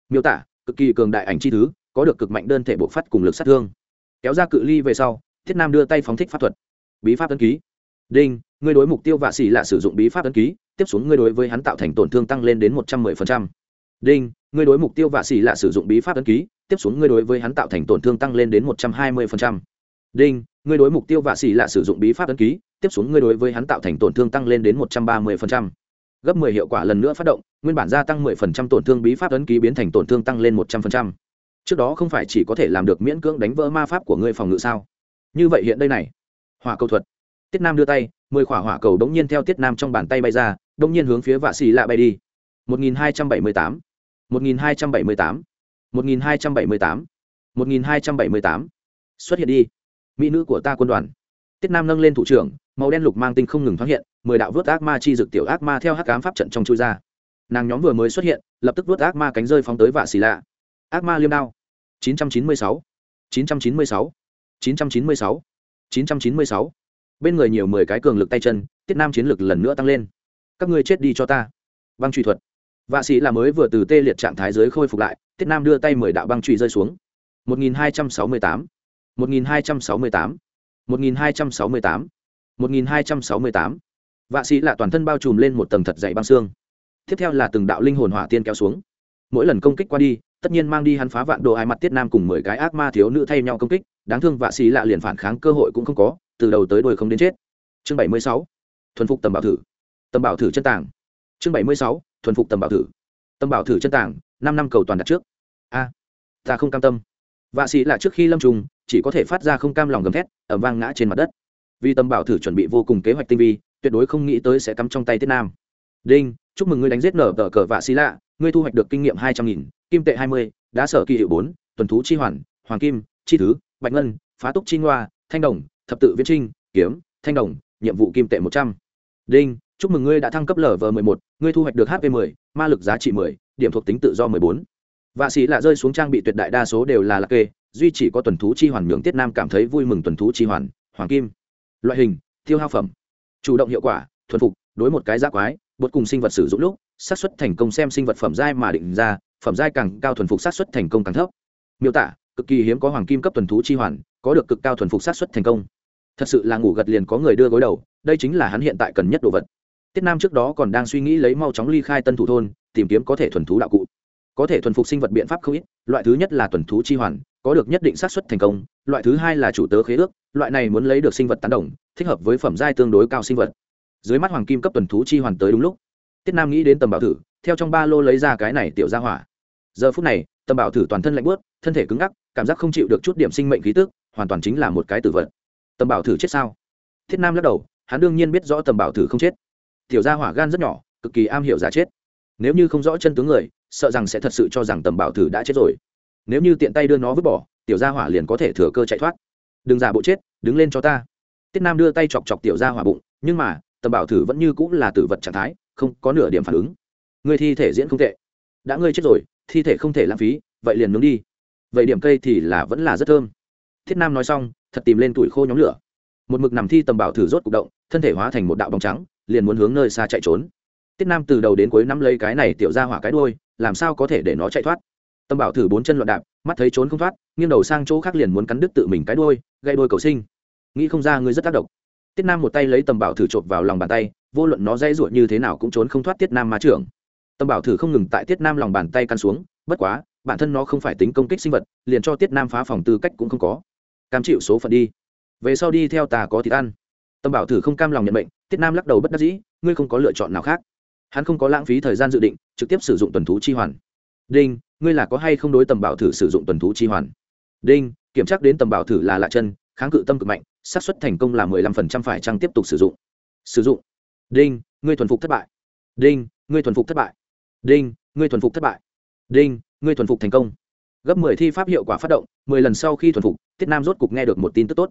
Miêu tả, cực kỳ cường đại ảnh chi thứ có được cực mạnh đơn thể bộ phát cùng lực sát thương. Kéo ra cự ly về sau, thiết nam đưa tay phóng thích pháp thuật. Bí pháp ấn ký. Đinh, ngươi đối mục tiêu vạ xỉ là sử dụng bí pháp ấn ký, tiếp xuống ngươi đối với hắn tạo thành tổn thương tăng lên đến một trăm mười phần trăm. Đinh, ngươi đối mục tiêu vạ xỉ là sử dụng bí pháp ấn ký, tiếp xuống ngươi đối với hắn tạo thành tổn thương tăng lên đến một trăm hai mươi phần trăm. Đinh, ngươi đối mục tiêu vạ xỉ là sử dụng bí pháp ấn ký, tiếp xuống ngươi đối với hắn tạo thành tổn thương tăng lên đến một trăm ba mươi phần trăm. Gấp mười hiệu quả lần nữa phát động, nguyên bản gia tăng mười phần trăm tổn thương bí pháp ấn ký biến thành tổn thương tăng lên một trăm phần trăm trước đó không phải chỉ có thể làm được miễn cưỡng đánh vỡ ma pháp của ngươi phòng ngự sao? Như vậy hiện đây này, hỏa cầu thuật. Tiết nam đưa tay, mười khỏa hỏa cầu đống nhiên theo tiết nam trong bàn tay bay ra, đống nhiên hướng phía vạ xì lạ bay đi. Một nghìn hai trăm bảy mươi tám, một nghìn hai trăm bảy mươi tám, một nghìn hai trăm bảy mươi tám, một nghìn hai trăm bảy mươi tám. Xuất hiện đi, mỹ nữ của ta quân đoàn. Tiết nam nâng lên thủ trưởng, màu đen lục mang tinh không ngừng thoáng hiện, mười đạo vớt ác ma chi dực tiểu ác ma theo hắc cám pháp trận trong chui ra. Nàng nhóm vừa mới xuất hiện, lập tức vớt ác ma cánh rơi phóng tới vạ xì lạ ác ma liêm đao. 996, 996, 996, 996. bên người nhiều mười cái cường lực tay chân tiết nam chiến lực lần nữa tăng lên. Các ngươi chết đi cho ta. Băng truy thuật. Vạ sĩ là mới vừa từ tê liệt trạng thái giới khôi phục lại tiết nam đưa tay mười đạo băng truy rơi xuống. 1268, 1268, 1268, 1268. vạ sĩ là toàn thân bao trùm lên một tầng thật dày băng xương. Tiếp theo là từng đạo linh hồn hỏa tiên kéo xuống. Mỗi lần công kích qua đi tất nhiên mang đi hắn phá vạn đồ ai mặt tiết nam cùng mười cái ác ma thiếu nữ thay nhau công kích, đáng thương vạ xì lạ liền phản kháng cơ hội cũng không có, từ đầu tới đuôi không đến chết. Chương bảy mươi sáu, thuần phục tầm bảo thử. Tầm bảo thử chân tàng. Chương bảy mươi sáu, thuần phục tầm bảo thử. Tầm bảo thử chân tàng, năm năm cầu toàn đặt trước. A, ta không cam tâm. Vạ xì lạ trước khi lâm trùng, chỉ có thể phát ra không cam lòng gầm thét ẩm vang ngã trên mặt đất. Vì tầm bảo thử chuẩn bị vô cùng kế hoạch tinh vi, tuyệt đối không nghĩ tới sẽ cắm trong tay tiết nam. Đinh, chúc mừng ngươi đánh giết nở tờ cờ vạ xì lạ, ngươi thu hoạch được kinh nghiệm hai trăm nghìn kim tệ hai mươi, đá sở kỳ hiệu bốn, tuần thú chi hoàn, hoàng kim, chi thứ, bạch ngân, phá túc chi ngoa, thanh đồng, thập tự viễn trinh, kiếm, thanh đồng, nhiệm vụ kim tệ một trăm. Đinh, chúc mừng ngươi đã thăng cấp lv mười một, ngươi thu hoạch được hp mười, ma lực giá trị mười, điểm thuộc tính tự do mười bốn. Vạ sĩ lạ rơi xuống trang bị tuyệt đại đa số đều là lạc kê, duy chỉ có tuần thú chi hoàn nhường tiết nam cảm thấy vui mừng tuần thú chi hoàn, hoàng kim. Loại hình, tiêu hao phẩm. Chủ động hiệu quả, thuần phục, đối một cái giác quái, bột cùng sinh vật sử dụng lúc, xác suất thành công xem sinh vật phẩm giai mà định ra phẩm giai càng cao thuần phục sát xuất thành công càng thấp. Miêu tả, cực kỳ hiếm có hoàng kim cấp tuần thú chi hoàn, có được cực cao thuần phục sát xuất thành công. Thật sự là ngủ gật liền có người đưa gối đầu, đây chính là hắn hiện tại cần nhất đồ vật. Tiết nam trước đó còn đang suy nghĩ lấy mau chóng ly khai tân thủ thôn, tìm kiếm có thể thuần thú đạo cụ. Có thể thuần phục sinh vật biện pháp không ít, loại thứ nhất là tuần thú chi hoàn, có được nhất định xác suất thành công, loại thứ hai là chủ tớ khế ước, loại này muốn lấy được sinh vật tán đồng, thích hợp với phẩm giai tương đối cao sinh vật. Dưới mắt hoàng kim cấp tuần thú chi hoàn tới đúng lúc. Tiết nam nghĩ đến tầm bảo thử, theo trong ba lô lấy ra cái này tiểu ra hỏa giờ phút này tầm bảo thử toàn thân lạnh bớt thân thể cứng ngắc, cảm giác không chịu được chút điểm sinh mệnh khí tức, hoàn toàn chính là một cái tử vật. Tầm bảo thử chết sao? Thiết nam lắc đầu, hắn đương nhiên biết rõ tầm bảo thử không chết. Tiểu gia hỏa gan rất nhỏ, cực kỳ am hiểu giả chết. Nếu như không rõ chân tướng người, sợ rằng sẽ thật sự cho rằng tầm bảo thử đã chết rồi. Nếu như tiện tay đưa nó vứt bỏ, tiểu gia hỏa liền có thể thừa cơ chạy thoát. Đừng giả bộ chết, đứng lên cho ta. Tiết nam đưa tay chọc chọc tiểu gia hỏa bụng, nhưng mà tầm bảo thử vẫn như cũng là tử vật trạng thái, không có nửa điểm phản ứng. Người thi thể diễn không tệ. Đã ngươi chết rồi thi thể không thể lãng phí, vậy liền nướng đi. Vậy điểm cây thì là vẫn là rất thơm. Thiết nam nói xong, thật tìm lên tuổi khô nhóm lửa. Một mực nằm thi tầm bảo thử rốt c ụ c động, thân thể hóa thành một đạo bóng trắng, liền muốn hướng nơi xa chạy trốn. Tiết nam từ đầu đến cuối nắm lấy cái này tiểu ra hỏa cái đôi làm sao có thể để nó chạy thoát? Tầm bảo thử bốn chân loạn đạp, mắt thấy trốn không thoát, nghiêng đầu sang chỗ khác liền muốn cắn đứt tự mình cái đôi gây đôi cầu sinh. Nghĩ không ra ngươi rất tác động. Tiết nam một tay lấy tầm bảo thử chộp vào lòng bàn tay, vô luận nó dây ruột như thế nào cũng trốn không thoát tiết nam ma trưởng tâm bảo thử không ngừng tại tiết nam lòng bàn tay căn xuống, bất quá, bản thân nó không phải tính công kích sinh vật, liền cho tiết nam phá phòng tư cách cũng không có. Cam chịu số phận đi. Về sau đi theo ta có thịt ăn. Tâm bảo thử không cam lòng nhận bệnh tiết nam lắc đầu bất đắc dĩ, ngươi không có lựa chọn nào khác. Hắn không có lãng phí thời gian dự định, trực tiếp sử dụng tuần thú chi hoàn. Đinh, ngươi là có hay không đối tầm bảo thử sử dụng tuần thú chi hoàn? Đinh, kiểm tra đến tầm bảo thử là lạ chân, kháng cự tâm cực mạnh, xác suất thành công là mười lăm phần trăm phải chăng tiếp tục sử dụng? Sử dụng. Đinh, ngươi thuần phục thất bại. Đinh, ngươi thuần phục thất bại đinh, ngươi thuần phục thất bại. Đinh, ngươi thuần phục thành công. Gấp mười thi pháp hiệu quả phát động, mười lần sau khi thuần phục, tiết nam rốt cục nghe được một tin tức tốt.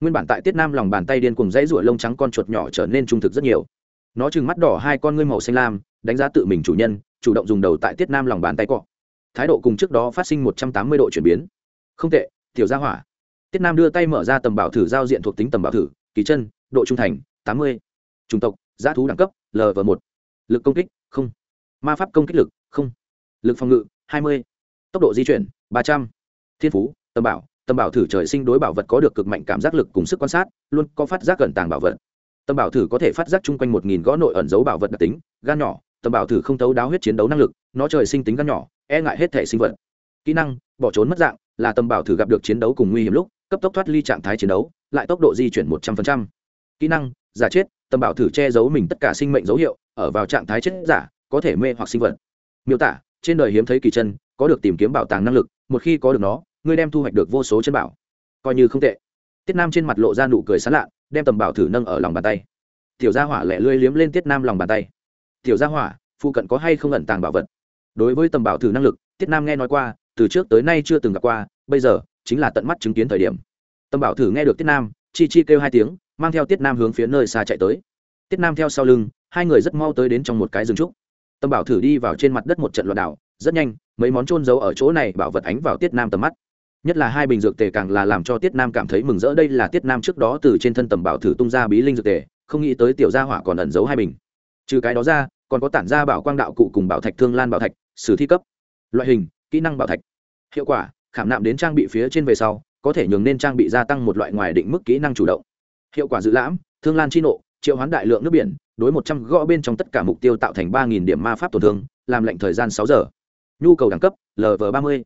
Nguyên bản tại tiết nam lòng bàn tay điên cùng dãy ruổi lông trắng con chuột nhỏ trở nên trung thực rất nhiều. Nó chừng mắt đỏ hai con ngươi màu xanh lam, đánh giá tự mình chủ nhân, chủ động dùng đầu tại tiết nam lòng bàn tay cọ. Thái độ cùng trước đó phát sinh một trăm tám mươi độ chuyển biến. Không tệ, tiểu gia hỏa. Tiết nam đưa tay mở ra tầm bảo thử giao diện thuộc tính tầm bảo thử, kỳ chân, độ trung thành, tám mươi. Chủng tộc, giá thú đẳng cấp lv một. Lực công kích ma pháp công kích lực, không. Lực phòng ngự, hai mươi. Tốc độ di chuyển, ba trăm. Thiên phú, tâm bảo. Tâm bảo thử trời sinh đối bảo vật có được cực mạnh cảm giác lực cùng sức quan sát, luôn có phát giác cẩn tàng bảo vật. Tâm bảo thử có thể phát giác chung quanh một nghìn gõ nội ẩn dấu bảo vật đặc tính, gan nhỏ. Tâm bảo thử không tấu đáo huyết chiến đấu năng lực, nó trời sinh tính gan nhỏ e ngại hết thể sinh vật. Kỹ năng, bỏ trốn mất dạng, là tâm bảo thử gặp được chiến đấu cùng nguy hiểm lúc, cấp tốc thoát ly trạng thái chiến đấu, lại tốc độ di chuyển một trăm linh kỹ năng, giả chết. Tâm bảo thử che giấu mình tất cả sinh mệnh dấu hiệu, ở vào trạng thái chết giả có thể mê hoặc sinh vật. Miêu tả, trên đời hiếm thấy kỳ chân, có được tìm kiếm bảo tàng năng lực, một khi có được nó, ngươi đem thu hoạch được vô số chân bảo. Coi như không tệ. Tiết nam trên mặt lộ ra nụ cười sán lạ, đem tầm bảo thử nâng ở lòng bàn tay. Tiểu gia hỏa lẹ lươi liếm lên tiết nam lòng bàn tay. Tiểu gia hỏa phụ cận có hay không ẩn tàng bảo vật? Đối với tầm bảo thử năng lực, tiết nam nghe nói qua, từ trước tới nay chưa từng gặp qua, bây giờ, chính là tận mắt chứng kiến thời điểm. Tầm bảo thử nghe được tiết nam, chi chi kêu hai tiếng, mang theo tiết nam hướng phía nơi xa chạy tới. Tiết nam theo sau lưng, hai người rất mau tới đến trong một cái rừng trúc tầm bảo thử đi vào trên mặt đất một trận loạn đảo, rất nhanh, mấy món trôn giấu ở chỗ này bảo vật ánh vào tiết nam tầm mắt. Nhất là hai bình dược tề càng là làm cho tiết nam cảm thấy mừng rỡ, đây là tiết nam trước đó từ trên thân tầm bảo thử tung ra bí linh dược tề, không nghĩ tới tiểu gia hỏa còn ẩn giấu hai bình. Trừ cái đó ra, còn có tản ra bảo quang đạo cụ cùng bảo thạch thương lan bảo thạch, sử thi cấp, loại hình, kỹ năng bảo thạch. Hiệu quả, khảm nạm đến trang bị phía trên về sau, có thể nhường nên trang bị gia tăng một loại ngoài định mức kỹ năng chủ động. Hiệu quả dự lãm, thương lan chi nộ, triệu hoán đại lượng nước biển đối một trăm gõ bên trong tất cả mục tiêu tạo thành ba nghìn điểm ma pháp tổn thương, làm lệnh thời gian sáu giờ. Nhu cầu đẳng cấp lv ba mươi.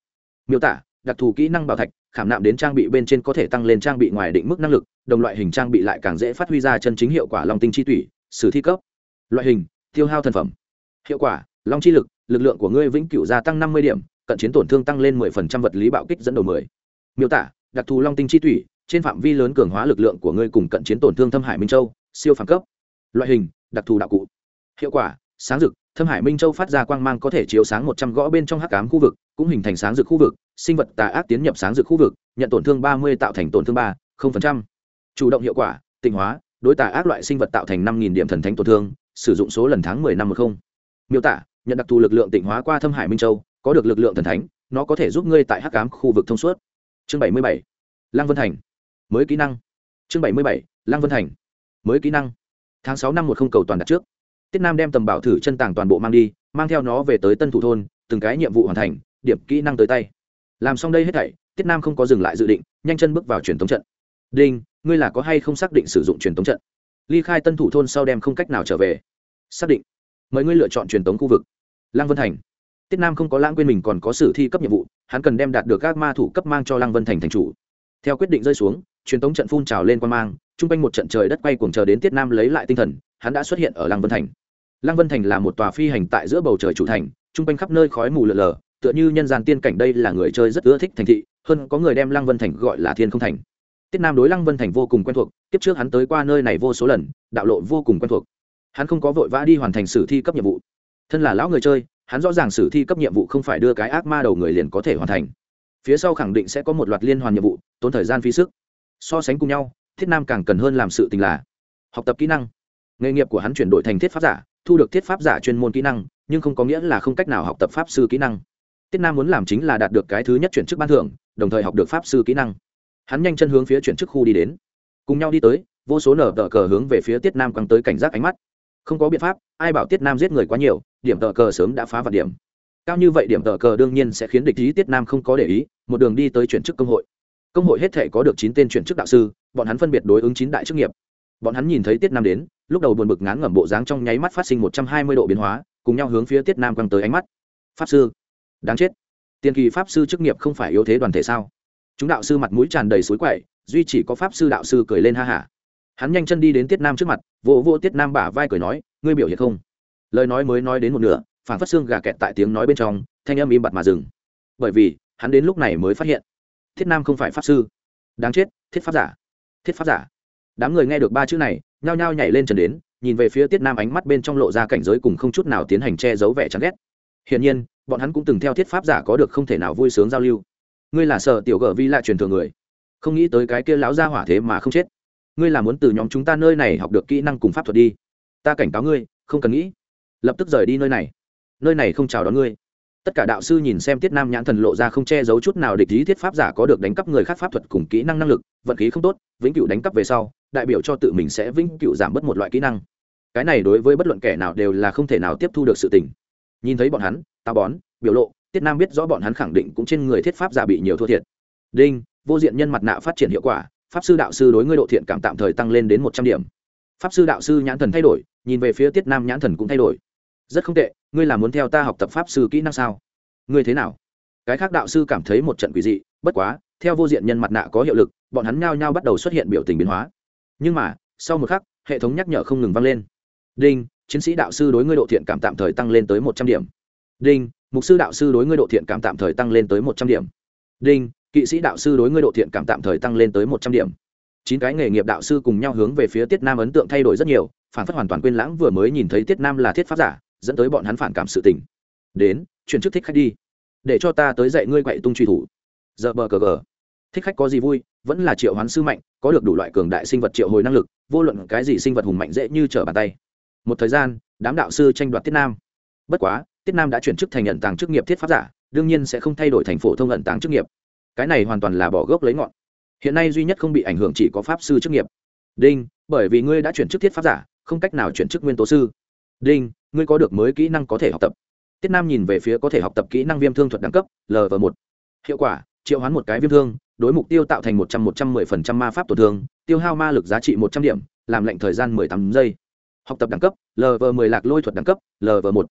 Miêu tả, đặc thù kỹ năng bảo thạch, khảm nạm đến trang bị bên trên có thể tăng lên trang bị ngoài định mức năng lực, đồng loại hình trang bị lại càng dễ phát huy ra chân chính hiệu quả long tinh chi tủy, sử thi cấp. Loại hình, tiêu hao thần phẩm. Hiệu quả, long chi lực lực lượng của ngươi vĩnh cửu gia tăng năm mươi điểm, cận chiến tổn thương tăng lên mười phần trăm vật lý bạo kích dẫn đầu mười. Miêu tả, đặc thù long tinh chi tủy, trên phạm vi lớn cường hóa lực lượng của ngươi cùng cận chiến tổn thương thâm hải minh châu, siêu phàm cấp. Loại hình đặc thù đạo cụ. Hiệu quả, sáng rực, thâm hải minh châu phát ra quang mang có thể chiếu sáng một trăm gõ bên trong hắc cám khu vực, cũng hình thành sáng rực khu vực, sinh vật tà ác tiến nhập sáng rực khu vực, nhận tổn thương ba mươi tạo thành tổn thương ba chủ động hiệu quả, tịnh hóa, đối tà ác loại sinh vật tạo thành năm điểm thần thánh tổn thương, sử dụng số lần tháng mười năm một không. Miêu tả, nhận đặc thù lực lượng tịnh hóa qua thâm hải minh châu, có được lực lượng thần thánh, nó có thể giúp ngươi tại hắc cám khu vực thông suốt. Chương bảy mươi bảy, lăng vân thành. Mới kỹ năng. Chương bảy mươi bảy, lăng vân thành. Mới kỹ năng tháng sáu năm một không cầu toàn đặt trước. Tiết nam đem tầm bảo thử chân tàng toàn bộ mang đi, mang theo nó về tới tân thủ thôn, từng cái nhiệm vụ hoàn thành, điểm kỹ năng tới tay. Làm xong đây hết thảy, tiết nam không có dừng lại dự định, nhanh chân bước vào truyền thống trận. Đinh, ngươi là có hay không xác định sử dụng truyền thống trận? Ly khai tân thủ thôn sau đem không cách nào trở về. Xác định. Mời ngươi lựa chọn truyền thống khu vực. Lăng vân thành. Tiết nam không có lãng quên mình còn có sử thi cấp nhiệm vụ, hắn cần đem đạt được các ma thủ cấp mang cho lăng vân thành thành chủ. Theo quyết định rơi xuống, truyền thống trận phun trào lên quan mang Trung quanh một trận trời đất quay cuồng chờ đến tiết nam lấy lại tinh thần, hắn đã xuất hiện ở lăng vân thành. Lăng vân thành là một tòa phi hành tại giữa bầu trời chủ thành, Trung quanh khắp nơi khói mù lờ lờ, tựa như nhân gian tiên cảnh đây là người chơi rất ưa thích thành thị, hơn có người đem lăng vân thành gọi là thiên không thành. Tiết nam đối lăng vân thành vô cùng quen thuộc tiếp trước hắn tới qua nơi này vô số lần, đạo lộ vô cùng quen thuộc. Hắn không có vội vã đi hoàn thành sử thi cấp nhiệm vụ. Thân là lão người chơi, hắn rõ ràng sử thi cấp nhiệm vụ không phải đưa cái ác ma đầu người liền có thể hoàn thành. Phía sau khẳng định sẽ có một loạt liên hoàn nhiệm vụ, tốn thời gian phí sức. So sánh cùng nhau thiết nam càng cần hơn làm sự tình là học tập kỹ năng. Nghề nghiệp của hắn chuyển đổi thành thiết pháp giả, thu được thiết pháp giả chuyên môn kỹ năng, nhưng không có nghĩa là không cách nào học tập pháp sư kỹ năng. Tiết nam muốn làm chính là đạt được cái thứ nhất chuyển chức ban thưởng, đồng thời học được pháp sư kỹ năng. Hắn nhanh chân hướng phía chuyển chức khu đi đến. Cùng nhau đi tới, vô số nở tờ cờ hướng về phía tiết nam quăng tới cảnh giác ánh mắt. Không có biện pháp, ai bảo tiết nam giết người quá nhiều, điểm tờ cờ sớm đã phá vạn điểm. Cao như vậy điểm tờ cờ đương nhiên sẽ khiến địch ý tiết nam không có để ý, một đường đi tới chuyển chức công hội công hội hết thể có được chín tên chuyển chức đạo sư, bọn hắn phân biệt đối ứng chín đại chức nghiệp. Bọn hắn nhìn thấy tiết nam đến, lúc đầu buồn bực ngán ngẩm bộ dáng trong nháy mắt phát sinh một trăm hai mươi độ biến hóa, cùng nhau hướng phía tiết nam quăng tới ánh mắt. Pháp sư, đáng chết. Tiền kỳ pháp sư chức nghiệp không phải yếu thế đoàn thể sao? Chúng đạo sư mặt mũi tràn đầy suối quậy, duy chỉ có pháp sư đạo sư cười lên ha hả hắn nhanh chân đi đến tiết nam trước mặt, vỗ vỗ tiết nam bả vai cười nói, ngươi biểu hiện không? Lời nói mới nói đến một nửa phản phát xương gà kẹt tại tiếng nói bên trong, thanh âm im bặt mà dừng. Bởi vì, hắn đến lúc này mới phát hiện thiết nam không phải pháp sư. Đáng chết, thiết pháp giả. Thiết pháp giả. Đám người nghe được ba chữ này, nhao nhao nhảy lên trần đến, nhìn về phía tiết nam ánh mắt bên trong lộ ra cảnh giới cùng không chút nào tiến hành che giấu vẻ chán ghét. Hiển nhiên, bọn hắn cũng từng theo thiết pháp giả có được không thể nào vui sướng giao lưu. Ngươi là sợ tiểu gở vi lại truyền thừa người. Không nghĩ tới cái kia lão gia hỏa thế mà không chết. Ngươi là muốn từ nhóm chúng ta nơi này học được kỹ năng cùng pháp thuật đi. Ta cảnh cáo ngươi, không cần nghĩ. Lập tức rời đi nơi này. Nơi này không chào đón ngươi tất cả đạo sư nhìn xem tiết nam nhãn thần lộ ra không che giấu chút nào địch ý thiết pháp giả có được đánh cắp người khác pháp thuật cùng kỹ năng năng lực, vận khí không tốt, vĩnh cửu đánh cắp về sau, đại biểu cho tự mình sẽ vĩnh cửu giảm bớt một loại kỹ năng. Cái này đối với bất luận kẻ nào đều là không thể nào tiếp thu được sự tình. Nhìn thấy bọn hắn tao bón, biểu lộ, tiết nam biết rõ bọn hắn khẳng định cũng trên người thiết pháp giả bị nhiều thua thiệt. Đinh, vô diện nhân mặt nạ phát triển hiệu quả, pháp sư đạo sư đối ngươi độ thiện cảm tạm thời tăng lên đến một trăm điểm. Pháp sư đạo sư nhãn thần thay đổi, nhìn về phía tiết nam nhãn thần cũng thay đổi rất không tệ, ngươi là muốn theo ta học tập pháp sư kỹ năng sao? Ngươi thế nào? Cái khác đạo sư cảm thấy một trận quỷ dị, bất quá, theo vô diện nhân mặt nạ có hiệu lực, bọn hắn nhao nhao bắt đầu xuất hiện biểu tình biến hóa. Nhưng mà, sau một khắc, hệ thống nhắc nhở không ngừng vang lên. Đinh, chiến sĩ đạo sư đối ngươi độ thiện cảm tạm thời tăng lên tới một trăm điểm. Đinh, mục sư đạo sư đối ngươi độ thiện cảm tạm thời tăng lên tới một trăm điểm. Đinh, kỵ sĩ đạo sư đối ngươi độ thiện cảm tạm thời tăng lên tới một trăm điểm. Chín cái nghề nghiệp đạo sư cùng nhau hướng về phía tiết nam ấn tượng thay đổi rất nhiều, phản phất hoàn toàn quên lãng vừa mới nhìn thấy tiết nam là thiết pháp giả dẫn tới bọn hắn phản cảm sự tình. Đến, chuyển chức thích khách đi. Để cho ta tới dạy ngươi quậy tung truy thủ. Giờ bờ cờ gờ. Thích khách có gì vui, vẫn là triệu hoán sư mạnh, có được đủ loại cường đại sinh vật triệu hồi năng lực, vô luận cái gì sinh vật hùng mạnh dễ như trở bàn tay. Một thời gian, đám đạo sư tranh đoạt tiết nam. Bất quá, tiết nam đã chuyển chức thành nhận tàng chức nghiệp thiết pháp giả, đương nhiên sẽ không thay đổi thành phổ thông nhận tàng chức nghiệp. Cái này hoàn toàn là bỏ gốc lấy ngọn. Hiện nay duy nhất không bị ảnh hưởng chỉ có pháp sư chức nghiệp. Đinh, bởi vì ngươi đã chuyển chức thiết pháp giả, không cách nào chuyển chức nguyên tố sư. Đinh ngươi có được mới kỹ năng có thể học tập. Tiết nam nhìn về phía có thể học tập kỹ năng viêm thương thuật đẳng cấp lv một. Hiệu quả, triệu hoán một cái viêm thương, đối mục tiêu tạo thành một trăm một trăm mười phần trăm ma pháp tổn thương, tiêu hao ma lực giá trị một trăm điểm, làm lệnh thời gian mười tám giây. Học tập đẳng cấp lv mười lạc lôi thuật đẳng cấp lv một.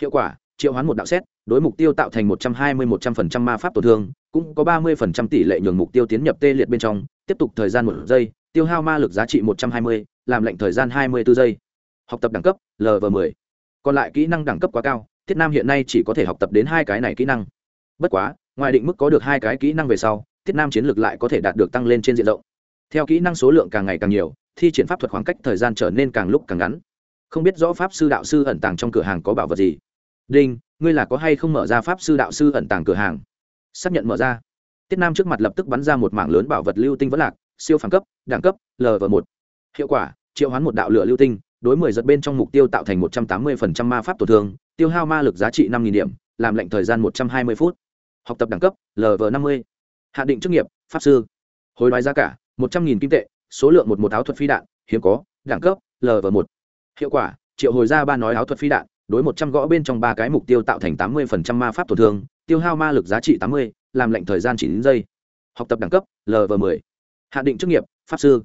Hiệu quả, triệu hoán một đạo xét, đối mục tiêu tạo thành một trăm hai mươi một trăm phần trăm ma pháp tổn thương, cũng có ba mươi phần trăm tỷ lệ nhường mục tiêu tiến nhập tê liệt bên trong, tiếp tục thời gian một giây, tiêu hao ma lực giá trị một trăm hai mươi, làm lệnh thời gian hai mươi bốn giây. Học tập đẳng cấp lv m còn lại kỹ năng đẳng cấp quá cao, thiết nam hiện nay chỉ có thể học tập đến hai cái này kỹ năng. Bất quá, ngoài định mức có được hai cái kỹ năng về sau, thiết nam chiến lược lại có thể đạt được tăng lên trên diện rộng. Theo kỹ năng số lượng càng ngày càng nhiều, thi triển pháp thuật khoảng cách thời gian trở nên càng lúc càng ngắn. Không biết rõ pháp sư đạo sư ẩn tàng trong cửa hàng có bảo vật gì. Đinh, ngươi là có hay không mở ra pháp sư đạo sư ẩn tàng cửa hàng? Xác nhận mở ra. Tiết nam trước mặt lập tức bắn ra một mảng lớn bảo vật lưu tinh vẫn lạc, siêu phản cấp, đẳng cấp lv một. Hiệu quả, triệu hoán một đạo lửa lưu tinh đối mười giật bên trong mục tiêu tạo thành một trăm tám mươi phần trăm ma pháp tổn thương, tiêu hao ma lực giá trị năm điểm, làm lệnh thời gian một trăm hai mươi phút. Học tập đẳng cấp lv năm mươi. Hạ định chức nghiệp, pháp sư. Hối đoái giá cả, một trăm nghìn kim tệ, số lượng một một áo thuật phi đạn, hiếm có, đẳng cấp lv một. Hiệu quả, triệu hồi ra ba nói áo thuật phi đạn, đối một trăm gõ bên trong ba cái mục tiêu tạo thành tám mươi phần trăm ma pháp tổn thương, tiêu hao ma lực giá trị tám mươi, làm lệnh thời gian chỉ giây. Học tập đẳng cấp lv m ộ định chức nghiệp, pháp sư.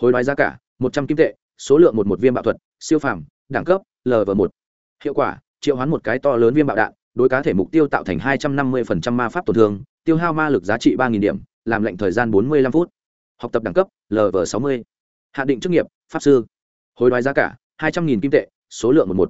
Hối đoái giá cả, một trăm kim tệ số lượng một một viên bạo thuật, siêu phàm, đẳng cấp lv một. Hiệu quả, triệu hoán một cái to lớn viên bạo đạn, đối cá thể mục tiêu tạo thành hai trăm năm mươi phần trăm ma pháp tổn thương, tiêu hao ma lực giá trị ba điểm, làm lệnh thời gian bốn mươi lăm phút. Học tập đẳng cấp lv sáu mươi. Hạ định chức nghiệp, pháp sư. Hối đoái giá cả, hai trăm nghìn kim tệ, số lượng một một.